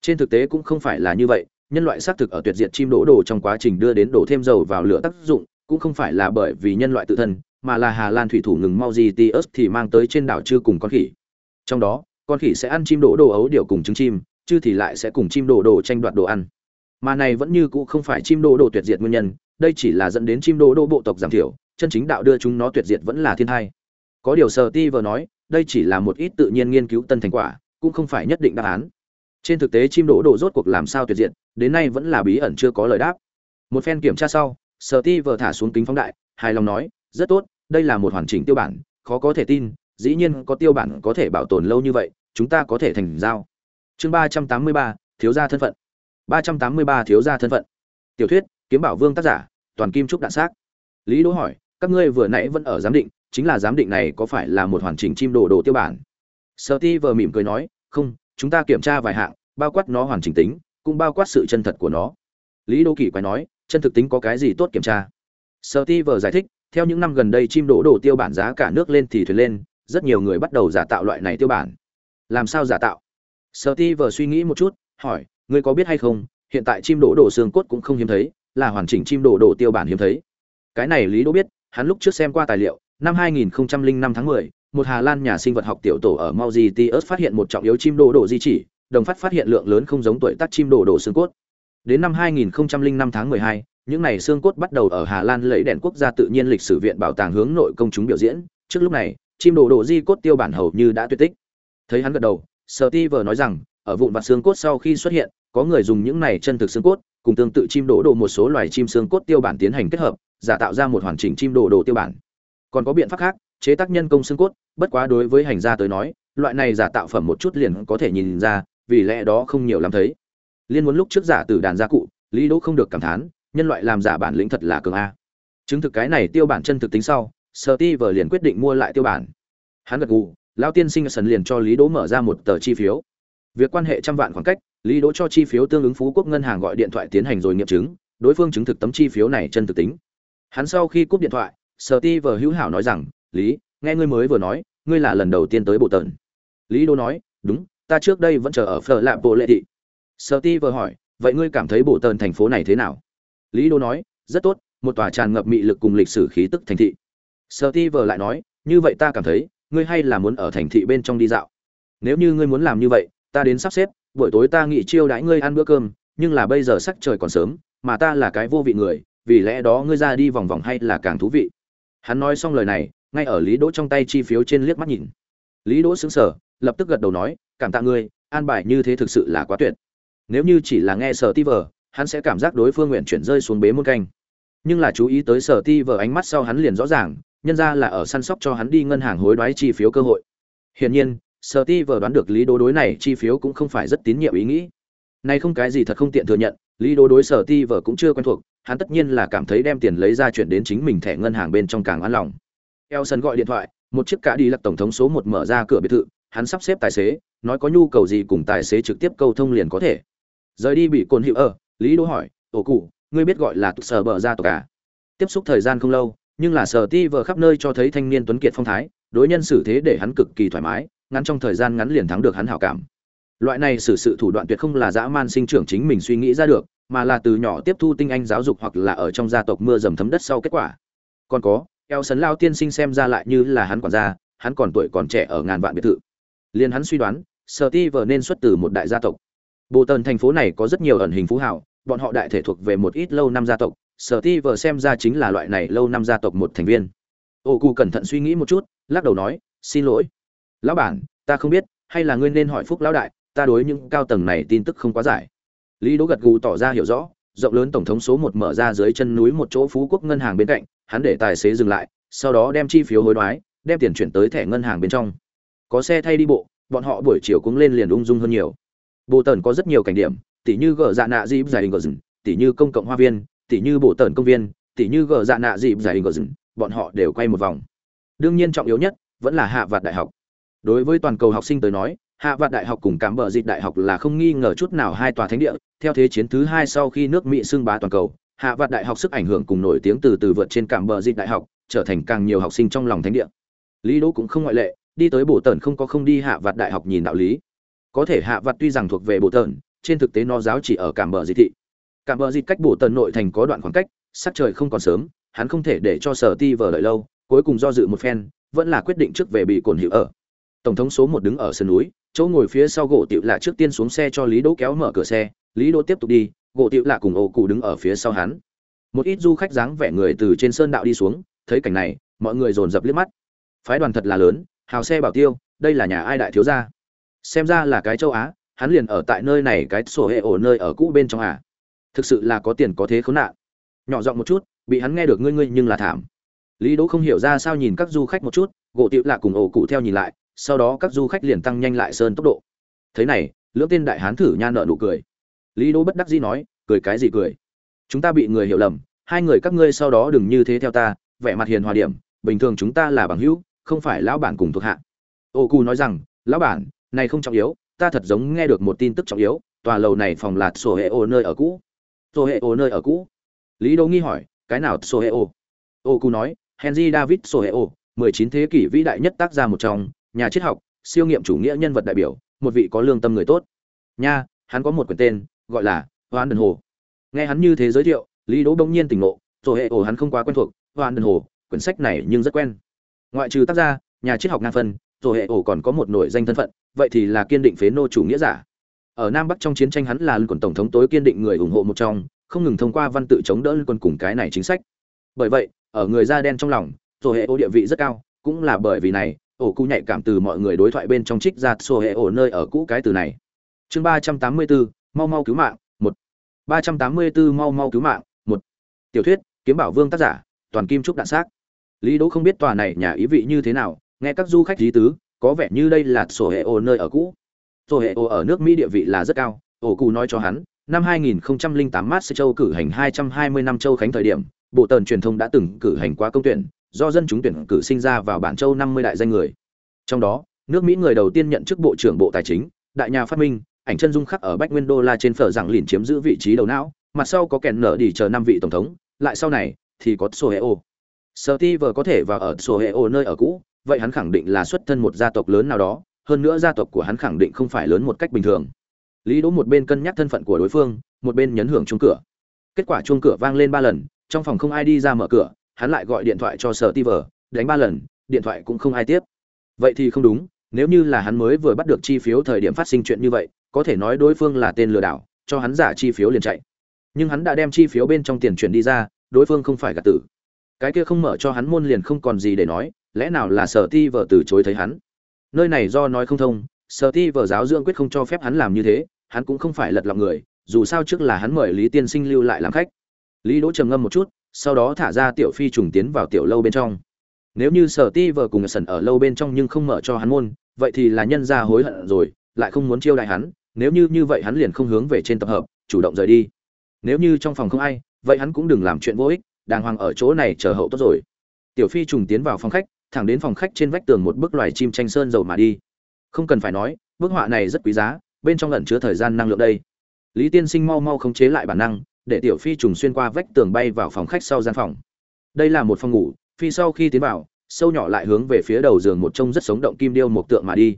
Trên thực tế cũng không phải là như vậy, nhân loại xác thực ở tuyệt diệt chim đỗ đồ trong quá trình đưa đến đổ thêm dầu vào lửa tác dụng, cũng không phải là bởi vì nhân loại tự thân, mà là hà lan thủy thủ ngừng Tius thì mang tới trên đảo chưa cùng con khỉ. Trong đó, con khỉ sẽ ăn chim đỗ đồ ấu điều cùng trứng chim, chứ thì lại sẽ cùng chim đỗ đồ tranh đoạt đồ ăn. Mà này vẫn như cũ không phải chim đỗ đồ tuyệt diệt nguyên nhân, đây chỉ là dẫn đến chim đỗ đồ bộ tộc giảm thiểu chân chính đạo đưa chúng nó tuyệt diệt vẫn là thiên thai. Có điều sở ti vừa nói, đây chỉ là một ít tự nhiên nghiên cứu tân thành quả, cũng không phải nhất định đáp án. Trên thực tế, chim đổ đồ rốt cuộc làm sao tuyệt diệt, đến nay vẫn là bí ẩn chưa có lời đáp. Một phen kiểm tra sau, sở ti vừa thả xuống kính phóng đại, hài lòng nói, rất tốt, đây là một hoàn chỉnh tiêu bản, khó có thể tin, dĩ nhiên có tiêu bản có thể bảo tồn lâu như vậy, chúng ta có thể thành giao. Chương ba trăm tám mươi ba, thiếu gia thân phận. ba trăm tám mươi ba, thiếu gia thân phận. Tiểu thuyết, kiếm bảo vương tác giả, toàn kim trúc đạn xác. Lý đỗ hỏi các ngươi vừa nãy vẫn ở giám định, chính là giám định này có phải là một hoàn chỉnh chim đồ đồ tiêu bản? Sở ti vừa mỉm cười nói, không, chúng ta kiểm tra vài hạng, bao quát nó hoàn chỉnh tính, cũng bao quát sự chân thật của nó. Lý đô kỳ quay nói, chân thực tính có cái gì tốt kiểm tra? Sợ ti vờ giải thích, theo những năm gần đây chim đổ đổ tiêu bản giá cả nước lên thì thuyền lên, rất nhiều người bắt đầu giả tạo loại này tiêu bản. Làm sao giả tạo? Sợ ti vờ suy nghĩ một chút, hỏi, ngươi có biết hay không, hiện tại chim đổ đổ xương cốt cũng không hiếm thấy, là hoàn chỉnh chim đổ đổ tiêu bản hiếm thấy. Cái này lý đô biết hắn lúc trước xem qua tài liệu năm 2005 tháng 10, một Hà Lan nhà sinh vật học tiểu tổ ở Mauritius phát hiện một trọng yếu chim đồ đồ di chỉ, đồng phát phát hiện lượng lớn không giống tuổi tác chim đồ đồ xương cốt. Đến năm 2005 tháng 12, những này xương cốt bắt đầu ở Hà Lan lấy đèn quốc gia tự nhiên lịch sử viện bảo tàng hướng nội công chúng biểu diễn, trước lúc này, chim đồ đồ di cốt tiêu bản hầu như đã tuyệt tích. Thấy hắn gật đầu, Steve nói rằng, ở vụn vặt xương cốt sau khi xuất hiện, có người dùng những này chân thực xương cốt, cùng tương tự chim đồ đồ một số loài chim xương cốt tiêu bản tiến hành kết hợp, giả tạo ra một hoàn chỉnh chim đồ đồ tiêu bản. Còn có biện pháp khác, chế tác nhân công xương cốt, bất quá đối với hành gia tới nói, loại này giả tạo phẩm một chút liền có thể nhìn ra, vì lẽ đó không nhiều lắm thấy. Liên muốn lúc trước giả từ đàn gia cụ, Lý Đỗ không được cảm thán, nhân loại làm giả bản lĩnh thật là cường a. Chứng thực cái này tiêu bản chân thực tính sau, Steve liền quyết định mua lại tiêu bản. Hắn gật gù, lão tiên sinh sần liền cho Lý Đỗ mở ra một tờ chi phiếu. Việc quan hệ trăm vạn khoảng cách, Lý Đỗ cho chi phiếu tương ứng phú quốc ngân hàng gọi điện thoại tiến hành rồi nghiệm chứng, đối phương chứng thực tấm chi phiếu này chân thực tính. Hắn sau khi cúp điện thoại, Steve hữu hảo nói rằng, "Lý, nghe ngươi mới vừa nói ngươi là lần đầu tiên tới bộ tần lý Đỗ nói đúng ta trước đây vẫn chờ ở phở lạp bộ lệ thị Steve hỏi, vậy ngươi cảm thấy bộ tần thành phố này thế nào? Lý Đỗ nói, rất tốt, một tòa tràn ngập mị lực cùng lịch sử khí tức thành thị. Steve lại nói, như vậy ta cảm thấy, ngươi hay là muốn ở thành thị bên trong đi dạo. Nếu như ngươi muốn làm như vậy, ta đến sắp xếp, buổi tối ta nghĩ chiêu đãi ngươi ăn bữa cơm, nhưng là bây giờ sắc trời còn sớm, mà ta là cái vô vị người, vì lẽ đó ngươi ra đi vòng vòng hay là càng thú vị. Hắn nói xong lời này, ngay ở Lý Đỗ trong tay chi phiếu trên liếc mắt nhìn. Lý Đỗ sững sờ, lập tức gật đầu nói, cảm tạ ngươi, an bài như thế thực sự là quá tuyệt nếu như chỉ là nghe sở ti vờ hắn sẽ cảm giác đối phương nguyện chuyển rơi xuống bế môn canh nhưng là chú ý tới sở ti vờ ánh mắt sau hắn liền rõ ràng nhân ra là ở săn sóc cho hắn đi ngân hàng hối đoái chi phiếu cơ hội hiển nhiên sở ti vờ đoán được lý đố đối này chi phiếu cũng không phải rất tín nhiệm ý nghĩ. Này không cái gì thật không tiện thừa nhận lý đố đối sở ti vờ cũng chưa quen thuộc hắn tất nhiên là cảm thấy đem tiền lấy ra chuyển đến chính mình thẻ ngân hàng bên trong càng an lòng. Elson gọi điện thoại, một chiếc cả đi lật tổng thống số một mở ra cửa biệt thự, hắn sắp xếp tài xế, nói có nhu cầu gì cùng tài xế trực tiếp câu thông liền có thể. Rời đi bị cồn hiệu ở lý đỗ hỏi ổ cụ ngươi biết gọi là sở bờ ra tộc cả tiếp xúc thời gian không lâu nhưng là sở ti vờ khắp nơi cho thấy thanh niên tuấn kiệt phong thái đối nhân xử thế để hắn cực kỳ thoải mái ngắn trong thời gian ngắn liền thắng được hắn hảo cảm. Loại này xử sự thủ đoạn tuyệt không là dã man sinh trưởng chính mình suy nghĩ ra được mà là từ nhỏ tiếp thu tinh anh giáo dục hoặc là ở trong gia tộc mưa dầm thấm đất sau kết quả. Còn có eo sấn lao tiên sinh xem ra lại như là hắn quản gia hắn còn tuổi còn trẻ ở ngàn vạn biệt thự. Liền hắn suy đoán sở ti vờ nên xuất từ một đại gia tộc. Bồ Tần thành phố này có rất nhiều ẩn hình phú hào, bọn họ đại thể thuộc về một ít lâu năm gia tộc, Sở Ti vờ xem ra chính là loại này lâu năm gia tộc một thành viên. Ô Cụ cẩn thận suy nghĩ một chút, lắc đầu nói, "Xin lỗi, lão bản, ta không biết, hay là ngươi nên hỏi Phúc lão đại, ta đối những cao tầng này tin tức không quá giải." Lý Đỗ gật gù tỏ ra hiểu rõ, rộng lớn tổng thống số một mở ra dưới chân núi một chỗ phú quốc ngân hàng bên cạnh, hắn để tài xế dừng lại, sau đó đem chi phiếu hối đoái, đem tiền chuyển tới thẻ ngân hàng bên trong. Có xe thay đi bộ, bọn họ buổi chiều cũng lên liền ung dung hơn nhiều bộ tần có rất nhiều cảnh điểm tỉ như gờ dạ nạ dịp giải hình gờ rừng tỉ như công cộng hoa viên tỉ như bộ tần công viên tỉ như gờ dạ nạ dịp giải hình gờ rừng bọn họ đều quay một vòng đương nhiên trọng yếu nhất vẫn là hạ vạt đại học đối với toàn cầu học sinh tới nói, hạ vạn đại học cùng cảm bờ dịch đại học là không nghi ngờ chút nào hai tòa thánh địa. Theo thế chiến thứ hai sau khi nước mỹ xưng bá toàn cầu, hạ vạn đại học sức ảnh hưởng cùng nổi tiếng từ từ vượt trên cảm bờ dịch đại học, trở thành càng nhiều học sinh trong lòng thánh địa. Lý đỗ cũng không ngoại lệ, đi tới bổ tần không có không đi hạ vạn đại học nhìn đạo lý. Có thể hạ vạn tuy rằng thuộc về bộ tần, trên thực tế nó giáo chỉ ở cảm bờ dịch thị. Cảm bờ dịch cách bộ tần nội thành có đoạn khoảng cách, sắc trời không còn sớm, hắn không thể để cho sở ti vờ đợi lâu, cuối cùng do dự một phen, vẫn là quyết định trước về bị cồn hữu ở tổng thống số một đứng ở sân núi, chỗ ngồi phía sau gỗ tiểu lạ trước tiên xuống xe cho lý đỗ kéo mở cửa xe, lý đỗ tiếp tục đi, gỗ tiểu lạ cùng ổ cụ đứng ở phía sau hắn. Một ít du khách dáng vẻ người từ trên sơn đạo đi xuống, thấy cảnh này, mọi người dồn dập liếc mắt. Phái đoàn thật là lớn, hào xe bảo tiêu, đây là nhà ai đại thiếu gia? Xem ra là cái châu á, hắn liền ở tại nơi này, cái sổ hệ ổ nơi ở cũ bên trong à? Thực sự là có tiền có thế khốn nạn. Nhỏ giọng một chút, bị hắn nghe được ngươi ngươi nhưng là thảm. Lý đỗ không hiểu ra sao nhìn các du khách một chút, gỗ tiệu lạ cùng ổ cụ theo nhìn lại sau đó các du khách liền tăng nhanh lại sơn tốc độ. Thế này, lưỡng tên đại hán thử nha nợ nụ cười. Lý đỗ bất đắc dĩ nói, cười cái gì cười? Chúng ta bị người hiểu lầm, hai người các ngươi sau đó đừng như thế theo ta, vẻ mặt hiền hòa điểm, bình thường chúng ta là bằng hữu, không phải lão bản cùng thuộc hạ. Ô cu nói rằng, lão bản, này không trọng yếu, ta thật giống nghe được một tin tức trọng yếu, tòa lầu này phòng lạt sổ hệ ô nơi ở cũ. Sổ hệ ô nơi ở cũ? Lý đỗ nghi hỏi, cái nào sổ hệ ô ô cu nói, henry david sổ hệ ô 19 thế kỷ vĩ đại nhất tác gia một trong nhà triết học, siêu nghiệm chủ nghĩa nhân vật đại biểu, một vị có lương tâm người tốt. Nha, hắn có một quyển tên, gọi là hoan đần hồ. Nghe hắn như thế giới thiệu, lý đỗ bỗng nhiên tỉnh ngộ, rồi hệ ổ hắn không quá quen thuộc, hoan đần hồ, quyển sách này nhưng rất quen. Ngoại trừ tác gia, nhà triết học ngang phân, rồi hệ ổ còn có một nổi danh thân phận, vậy thì là kiên định phế nô chủ nghĩa giả. Ở nam bắc trong chiến tranh hắn là quân tổng thống tối kiên định người ủng hộ một trong, không ngừng thông qua văn tự chống đỡ quân cùng cái này chính sách. Bởi vậy, ở người da đen trong lòng, rồi hệ ổ địa vị rất cao, cũng là bởi vì này ổ cụ nhạy cảm từ mọi người đối thoại bên trong trích ra sổ hệ ổ nơi ở cũ cái từ này. Chương ba trăm tám mươi bốn mau mau cứu mạng, một. Ba trăm tám mươi bốn mau mau cứu mạng, một. Tiểu thuyết, kiếm bảo vương tác giả, toàn kim trúc đạn xác. Lý đỗ không biết tòa này nhà ý vị như thế nào, nghe các du khách lý tứ, có vẻ như đây là sổ hệ ổ nơi ở cũ. Sổ hệ ổ ở nước mỹ địa vị là rất cao, ổ cụ nói cho hắn, năm 2008 Mars châu cử hành 220 năm châu khánh thời điểm, bộ tần truyền thông đã từng cử hành qua công tuyển do dân chúng tuyển cử sinh ra vào bản châu 50 đại danh người. Trong đó, nước mỹ người đầu tiên nhận chức bộ trưởng bộ tài chính, đại nhà phát minh, ảnh chân dung khắc ở bách nguyên đô la trên phở rằng liền chiếm giữ vị trí đầu não, mặt sau có kèn nở đi chờ năm vị tổng thống, lại sau này thì có Soheo. Steve vừa có thể vào ở Soheo nơi ở cũ, vậy hắn khẳng định là xuất thân một gia tộc lớn nào đó, hơn nữa gia tộc của hắn khẳng định không phải lớn một cách bình thường. Lý đỗ một bên cân nhắc thân phận của đối phương, một bên nhấn hưởng chuông cửa. Kết quả chuông cửa vang lên ba lần, trong phòng không ai đi ra mở cửa hắn lại gọi điện thoại cho sở ti vờ, đánh ba lần, điện thoại cũng không ai tiếp. Vậy thì không đúng, nếu như là hắn mới vừa bắt được chi phiếu thời điểm phát sinh chuyện như vậy, có thể nói đối phương là tên lừa đảo, cho hắn giả chi phiếu liền chạy. Nhưng hắn đã đem chi phiếu bên trong tiền chuyển đi ra, đối phương không phải gạt tử. Cái kia không mở cho hắn môn liền không còn gì để nói, lẽ nào là sở ti vợ từ chối thấy hắn? Nơi này do nói không thông, sở ti vợ giáo dưỡng quyết không cho phép hắn làm như thế, hắn cũng không phải lật lọng người, dù sao trước là hắn mời lý tiên sinh lưu lại làm khách. Lý đỗ trầm ngâm một chút sau đó thả ra tiểu phi trùng tiến vào tiểu lâu bên trong. Nếu như sở ti vợ cùng sần ở lâu bên trong nhưng không mở cho hắn môn, vậy thì là nhân ra hối hận rồi, lại không muốn chiêu đại hắn, nếu như như vậy hắn liền không hướng về trên tập hợp, chủ động rời đi. Nếu như trong phòng không ai, vậy hắn cũng đừng làm chuyện vô ích, đàng hoàng ở chỗ này chờ hậu tốt rồi. Tiểu phi trùng tiến vào phòng khách, thẳng đến phòng khách trên vách tường một bức loài chim tranh sơn dầu mà đi. Không cần phải nói, bức họa này rất quý giá, bên trong lẩn chứa thời gian năng lượng đây. Lý tiên sinh mau mau khống chế lại bản năng để tiểu phi trùng xuyên qua vách tường bay vào phòng khách sau gian phòng. Đây là một phòng ngủ, phi sau khi tiến vào, sâu nhỏ lại hướng về phía đầu giường một trông rất sống động kim điêu một tượng mà đi.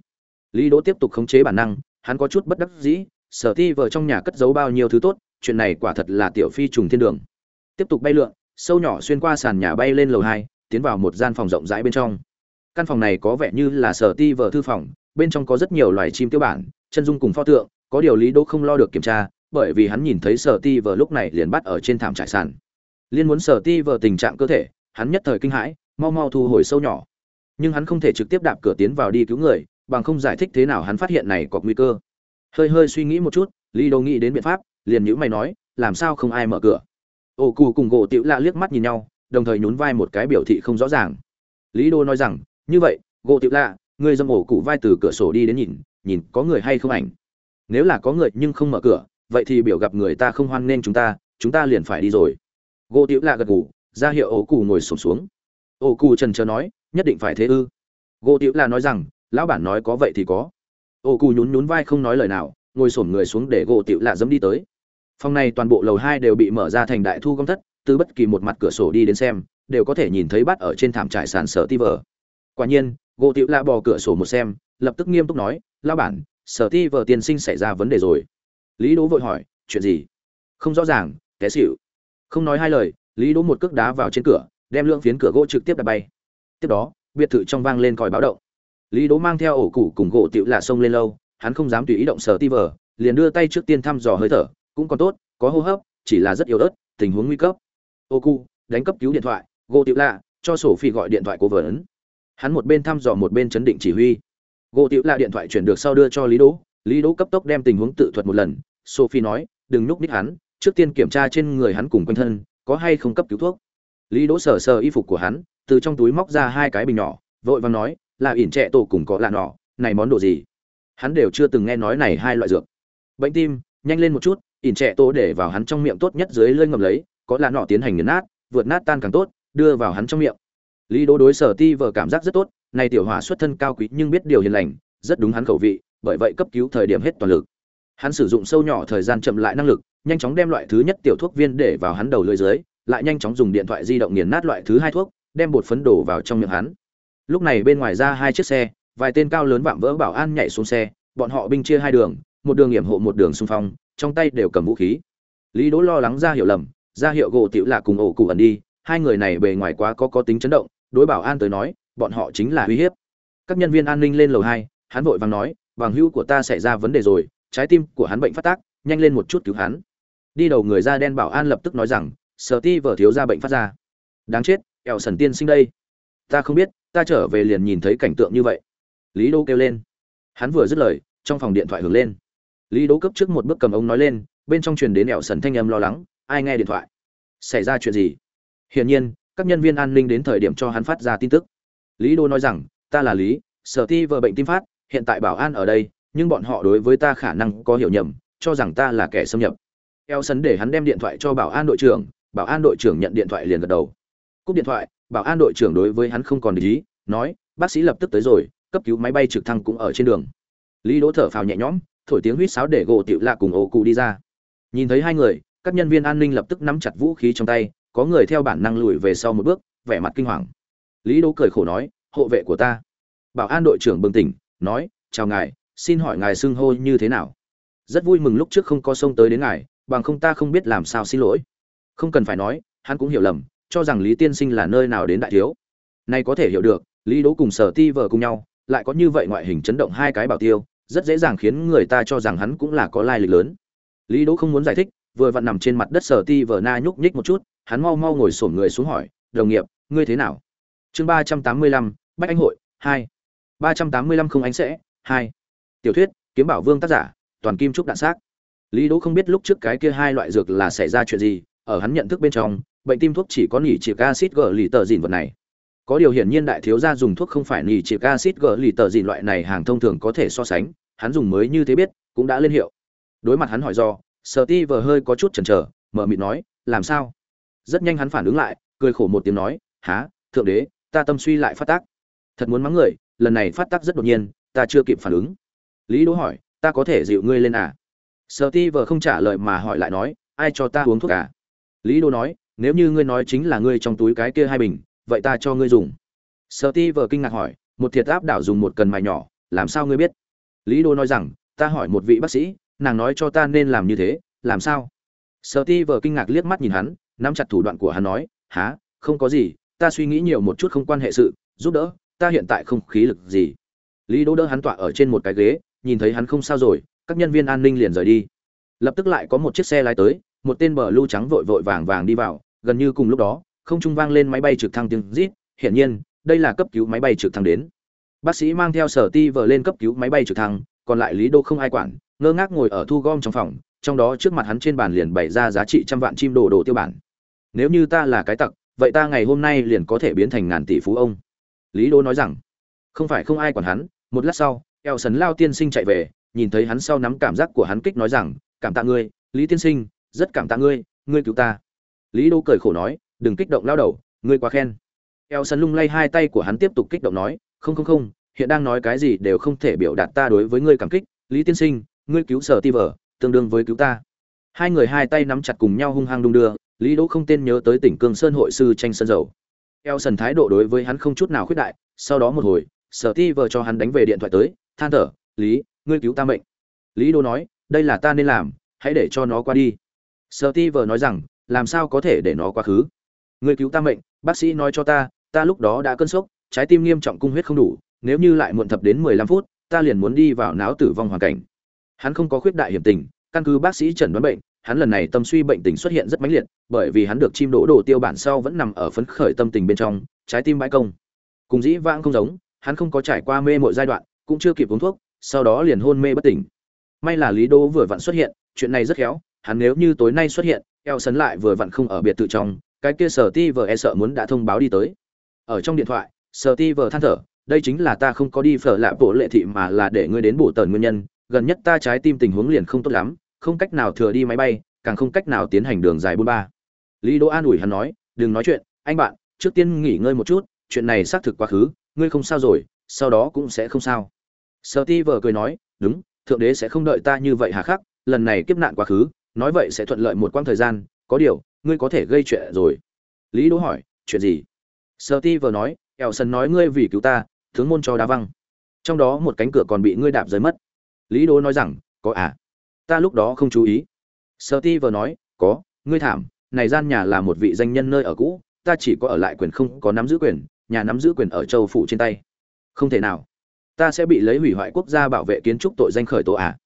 Lý đỗ tiếp tục khống chế bản năng, hắn có chút bất đắc dĩ, sở ti vợ trong nhà cất giấu bao nhiêu thứ tốt, chuyện này quả thật là tiểu phi trùng thiên đường. Tiếp tục bay lượn, sâu nhỏ xuyên qua sàn nhà bay lên lầu hai, tiến vào một gian phòng rộng rãi bên trong. Căn phòng này có vẻ như là sở ti vợ thư phòng, bên trong có rất nhiều loài chim tiêu bản, chân dung cùng pho tượng, có điều lý đỗ không lo được kiểm tra bởi vì hắn nhìn thấy sở ti vờ lúc này liền bắt ở trên thảm trải sàn. Liên muốn sở ti vờ tình trạng cơ thể, hắn nhất thời kinh hãi, mau mau thu hồi sâu nhỏ. Nhưng hắn không thể trực tiếp đạp cửa tiến vào đi cứu người, bằng không giải thích thế nào hắn phát hiện này có nguy cơ. Hơi hơi suy nghĩ một chút, lý đô nghĩ đến biện pháp, liền nhữ mày nói, làm sao không ai mở cửa? Ô cù cùng gỗ tiểu lạ liếc mắt nhìn nhau, đồng thời nhún vai một cái biểu thị không rõ ràng. Lý đô nói rằng, như vậy, gỗ tiểu lạ, ngươi dâm ổ cụ vai từ cửa sổ đi đến nhìn nhìn có người hay không ảnh? Nếu là có người nhưng không mở cửa vậy thì biểu gặp người ta không hoan nên chúng ta chúng ta liền phải đi rồi. Gỗ tiểu lạ gật gù, ra hiệu ổ cụ ngồi sổm xuống. Ổ cụ trần trờ nói, nhất định phải thế ư. Gỗ tiểu lạ nói rằng, lão bản nói có vậy thì có. Ổ cụ nhún nhún vai không nói lời nào, ngồi sổm người xuống để gỗ tiểu lạ dẫm đi tới. Phòng này toàn bộ lầu hai đều bị mở ra thành đại thu công thất, từ bất kỳ một mặt cửa sổ đi đến xem, đều có thể nhìn thấy bắt ở trên thảm trải sàn sở ti vờ. Quả nhiên gỗ tiểu lạ bò cửa sổ một xem, lập tức nghiêm túc nói, lão bản, sở ti vờ tiên sinh xảy ra vấn đề rồi lý đỗ vội hỏi, chuyện gì? Không rõ ràng, té xỉu. Không nói hai lời, lý đỗ một cước đá vào trên cửa, đem lượng phiến cửa gỗ trực tiếp đập bay. Tiếp đó, biệt thự trong vang lên còi báo động. Lý đỗ mang theo ổ củ cùng gỗ tiểu lạ xông lên lâu, hắn không dám tùy ý động sở ti vờ, liền đưa tay trước tiên thăm dò hơi thở, cũng còn tốt, có hô hấp, chỉ là rất yếu ớt, tình huống nguy cấp. Ô cu, đánh cấp cứu điện thoại, gỗ tiểu lạ cho sổ phi gọi điện thoại cố vấn. Hắn một bên thăm dò một bên chấn định chỉ huy. Gỗ tiểu lạ điện thoại chuyển được sau đưa cho lý đỗ lý đỗ cấp tốc đem tình huống tự thuật một lần, sophie nói, đừng núp nít hắn, trước tiên kiểm tra trên người hắn cùng quanh thân, có hay không cấp cứu thuốc. Lý đỗ sờ sờ y phục của hắn, từ trong túi móc ra hai cái bình nhỏ, vội vàng nói, là ỉn trẻ tổ cùng có lạ nọ, này món đồ gì? Hắn đều chưa từng nghe nói này hai loại dược. Bệnh tim, nhanh lên một chút, ỉn trẻ tổ để vào hắn trong miệng tốt nhất dưới lưỡi ngầm lấy có lạ nọ tiến hành nghiền nát, vượt nát tan càng tốt, đưa vào hắn trong miệng. Lý đỗ đối sở ti vờ cảm giác rất tốt, này tiểu hỏa xuất thân cao quý nhưng biết điều hiền lành, rất đúng hắn khẩu vị bởi vậy cấp cứu thời điểm hết toàn lực. Hắn sử dụng sâu nhỏ thời gian chậm lại năng lực, nhanh chóng đem loại thứ nhất tiểu thuốc viên để vào hắn đầu lưỡi dưới, lại nhanh chóng dùng điện thoại di động nghiền nát loại thứ hai thuốc, đem bột phấn đổ vào trong miệng hắn. Lúc này bên ngoài ra hai chiếc xe, vài tên cao lớn vạm vỡ bảo an nhảy xuống xe, bọn họ binh chia hai đường, một đường hiểm hộ một đường xung phong, trong tay đều cầm vũ khí. Lý đỗ lo lắng ra hiểu lầm, ra hiệu gỗ tiểu lạ cùng ổ cụ ẩn đi, hai người này bề ngoài quá có có tính chấn động, đối bảo an tới nói, bọn họ chính là uy hiếp. Các nhân viên an ninh lên lầu hai, hắn vội vàng nói bằng hữu của ta xảy ra vấn đề rồi, trái tim của hắn bệnh phát tác, nhanh lên một chút cứu hắn. Đi đầu người da đen bảo an lập tức nói rằng, sở ti vợ thiếu ra bệnh phát ra. Đáng chết eo sần tiên sinh đây. Ta không biết, ta trở về liền nhìn thấy cảnh tượng như vậy. Lý đô kêu lên. Hắn vừa dứt lời, trong phòng điện thoại hưởng lên. Lý Đô cấp trước một bước cầm ống nói lên, bên trong truyền đến eo sần thanh âm lo lắng, ai nghe điện thoại? Xảy ra chuyện gì? Hiển nhiên, các nhân viên an ninh đến thời điểm cho hắn phát ra tin tức. Lý đô nói rằng, ta là lý, sở ti vợ bệnh tim phát hiện tại bảo an ở đây, nhưng bọn họ đối với ta khả năng có hiểu nhầm, cho rằng ta là kẻ xâm nhập. Eo sấn để hắn đem điện thoại cho bảo an đội trưởng, bảo an đội trưởng nhận điện thoại liền gật đầu. Cúp điện thoại, bảo an đội trưởng đối với hắn không còn lý ý, nói, bác sĩ lập tức tới rồi, cấp cứu máy bay trực thăng cũng ở trên đường. Lý đỗ thở phào nhẹ nhõm, thổi tiếng huýt sáo để gỗ tiểu lạ cùng ổ cụ đi ra. Nhìn thấy hai người, các nhân viên an ninh lập tức nắm chặt vũ khí trong tay, có người theo bản năng lùi về sau một bước, vẻ mặt kinh hoàng. Lý đỗ cười khổ nói, hộ vệ của ta. Bảo an đội trưởng bừng tỉnh nói, chào ngài, xin hỏi ngài xưng hô như thế nào? Rất vui mừng lúc trước không có sông tới đến ngài, bằng không ta không biết làm sao xin lỗi. Không cần phải nói, hắn cũng hiểu lầm, cho rằng lý tiên sinh là nơi nào đến đại thiếu. Nay có thể hiểu được, lý đỗ cùng sở ti vợ cùng nhau, lại có như vậy ngoại hình chấn động hai cái bảo tiêu, rất dễ dàng khiến người ta cho rằng hắn cũng là có lai lịch lớn. Lý đỗ không muốn giải thích, vừa vặn nằm trên mặt đất sở ti vợ na nhúc nhích một chút, hắn mau mau ngồi sổm người xuống hỏi, đồng nghiệp, ngươi thế nào? Chương ba trăm tám mươi lăm, bách anh hội, hai ba trăm tám mươi lăm không ánh sẽ, hai. Tiểu thuyết, kiếm bảo vương tác giả, toàn kim trúc đạn xác. Lý đỗ không biết lúc trước cái kia hai loại dược là xảy ra chuyện gì, ở hắn nhận thức bên trong, bệnh tim thuốc chỉ có nỉ chỉ acid g lì tờ dìn vật này. Có điều hiển nhiên đại thiếu gia dùng thuốc không phải nỉ chỉ acid g lì tờ dìn loại này hàng thông thường có thể so sánh, hắn dùng mới như thế biết, cũng đã lên hiệu. Đối mặt hắn hỏi do, sở ti hơi có chút chần chờ, mở mịt nói, làm sao? Rất nhanh hắn phản ứng lại, cười khổ một tiếng nói há thượng đế, ta tâm suy lại phát tác. Thật muốn mắng người lần này phát tác rất đột nhiên, ta chưa kịp phản ứng. Lý đỗ hỏi, ta có thể dịu ngươi lên à? Sợ ti vờ không trả lời mà hỏi lại nói, ai cho ta uống thuốc à? Lý đỗ nói, nếu như ngươi nói chính là ngươi trong túi cái kia hai bình, vậy ta cho ngươi dùng. Sợ ti vờ kinh ngạc hỏi, một thiệt áp đảo dùng một cần mài nhỏ, làm sao ngươi biết? Lý đỗ nói rằng, ta hỏi một vị bác sĩ, nàng nói cho ta nên làm như thế, làm sao? Sợ ti vờ kinh ngạc liếc mắt nhìn hắn, nắm chặt thủ đoạn của hắn nói há không có gì, ta suy nghĩ nhiều một chút không quan hệ sự, giúp đỡ ta hiện tại không khí lực gì. Lý đỗ đỡ hắn tọa ở trên một cái ghế, nhìn thấy hắn không sao rồi, các nhân viên an ninh liền rời đi. Lập tức lại có một chiếc xe lái tới, một tên bờ lưu trắng vội vội vàng vàng đi vào, gần như cùng lúc đó, không trung vang lên máy bay trực thăng tiếng rít, hiển nhiên, đây là cấp cứu máy bay trực thăng đến. Bác sĩ mang theo sở ti vờ lên cấp cứu máy bay trực thăng, còn lại lý đô không ai quản, ngơ ngác ngồi ở thu gom trong phòng, trong đó trước mặt hắn trên bàn liền bày ra giá trị trăm vạn chim đồ đồ tiêu bản. Nếu như ta là cái tặc, vậy ta ngày hôm nay liền có thể biến thành ngàn tỷ phú ông lý Đỗ nói rằng, không phải không ai quản hắn. Một lát sau, eo sấn lao tiên sinh chạy về, nhìn thấy hắn sau nắm cảm giác của hắn kích nói rằng, cảm tạ ngươi, lý tiên sinh, rất cảm tạ ngươi ngươi cứu ta. Lý Đỗ cười khổ nói, đừng kích động lao đầu, ngươi quá khen. Eo sấn lung lay hai tay của hắn tiếp tục kích động nói, không không không, hiện đang nói cái gì đều không thể biểu đạt ta đối với ngươi cảm kích. Lý tiên sinh, ngươi cứu sở ti vở tương đương với cứu ta. Hai người hai tay nắm chặt cùng nhau hung hăng đung đưa, lý đỗ không tên nhớ tới tỉnh cương sơn hội sư tranh sân dầu eo sần thái độ đối với hắn không chút nào khuyết đại, sau đó một hồi sở ti vờ cho hắn đánh về điện thoại tới, than thở, lý, ngươi cứu ta mệnh. Lý đô nói, đây là ta nên làm, hãy để cho nó qua đi. Sở ti vờ nói rằng, làm sao có thể để nó quá khứ? Ngươi cứu ta mệnh, bác sĩ nói cho ta ta lúc đó đã cơn sốc, trái tim nghiêm trọng cung huyết không đủ, nếu như lại muộn thập đến mười lăm phút, ta liền muốn đi vào não tử vong hoàn cảnh. Hắn không có khuyết đại hiểm tình, căn cứ bác sĩ chẩn đoán bệnh hắn lần này tâm suy bệnh tình xuất hiện rất mãnh liệt, bởi vì hắn được chim đỗ đồ tiêu bản sau vẫn nằm ở phấn khởi tâm tình bên trong, trái tim bãi công. Cùng dĩ vãng không giống, hắn không có trải qua mê mọi giai đoạn, cũng chưa kịp uống thuốc, sau đó liền hôn mê bất tỉnh. May là Lý Đỗ vừa vặn xuất hiện, chuyện này rất khéo, hắn nếu như tối nay xuất hiện, eo sấn lại vừa vặn không ở biệt thự trong, cái kia Sở Ti vừa e sợ muốn đã thông báo đi tới. Ở trong điện thoại, Sở Ti vừa than thở, đây chính là ta không có đi phở lạ bộ lệ thị mà là để ngươi đến bổ tần nguyên nhân, gần nhất ta trái tim tình huống liền không tốt lắm, không cách nào thừa đi máy bay, càng không cách nào tiến hành đường dài bốn ba. Lý đỗ an ủi hắn nói, đừng nói chuyện, anh bạn, trước tiên nghỉ ngơi một chút, chuyện này xác thực quá khứ, ngươi không sao rồi, sau đó cũng sẽ không sao. Sợ ti vờ cười nói, đúng, thượng đế sẽ không đợi ta như vậy hà khắc, lần này kiếp nạn quá khứ, nói vậy sẽ thuận lợi một quãng thời gian, có điều, ngươi có thể gây chuyện rồi. Lý đỗ hỏi, chuyện gì? Sợ ti vờ nói kẻo sân nói ngươi vì cứu ta, tướng môn cho đá văng. Trong đó một cánh cửa còn bị ngươi đạp rơi mất. Lý đỗ nói rằng, có à ta lúc đó không chú ý. Sợ ti vừa nói, có, ngươi thảm, này gian nhà là một vị danh nhân nơi ở cũ, ta chỉ có ở lại quyền không có nắm giữ quyền, nhà nắm giữ quyền ở châu phủ trên tay. Không thể nào. Ta sẽ bị lấy hủy hoại quốc gia bảo vệ kiến trúc tội danh khởi tố à?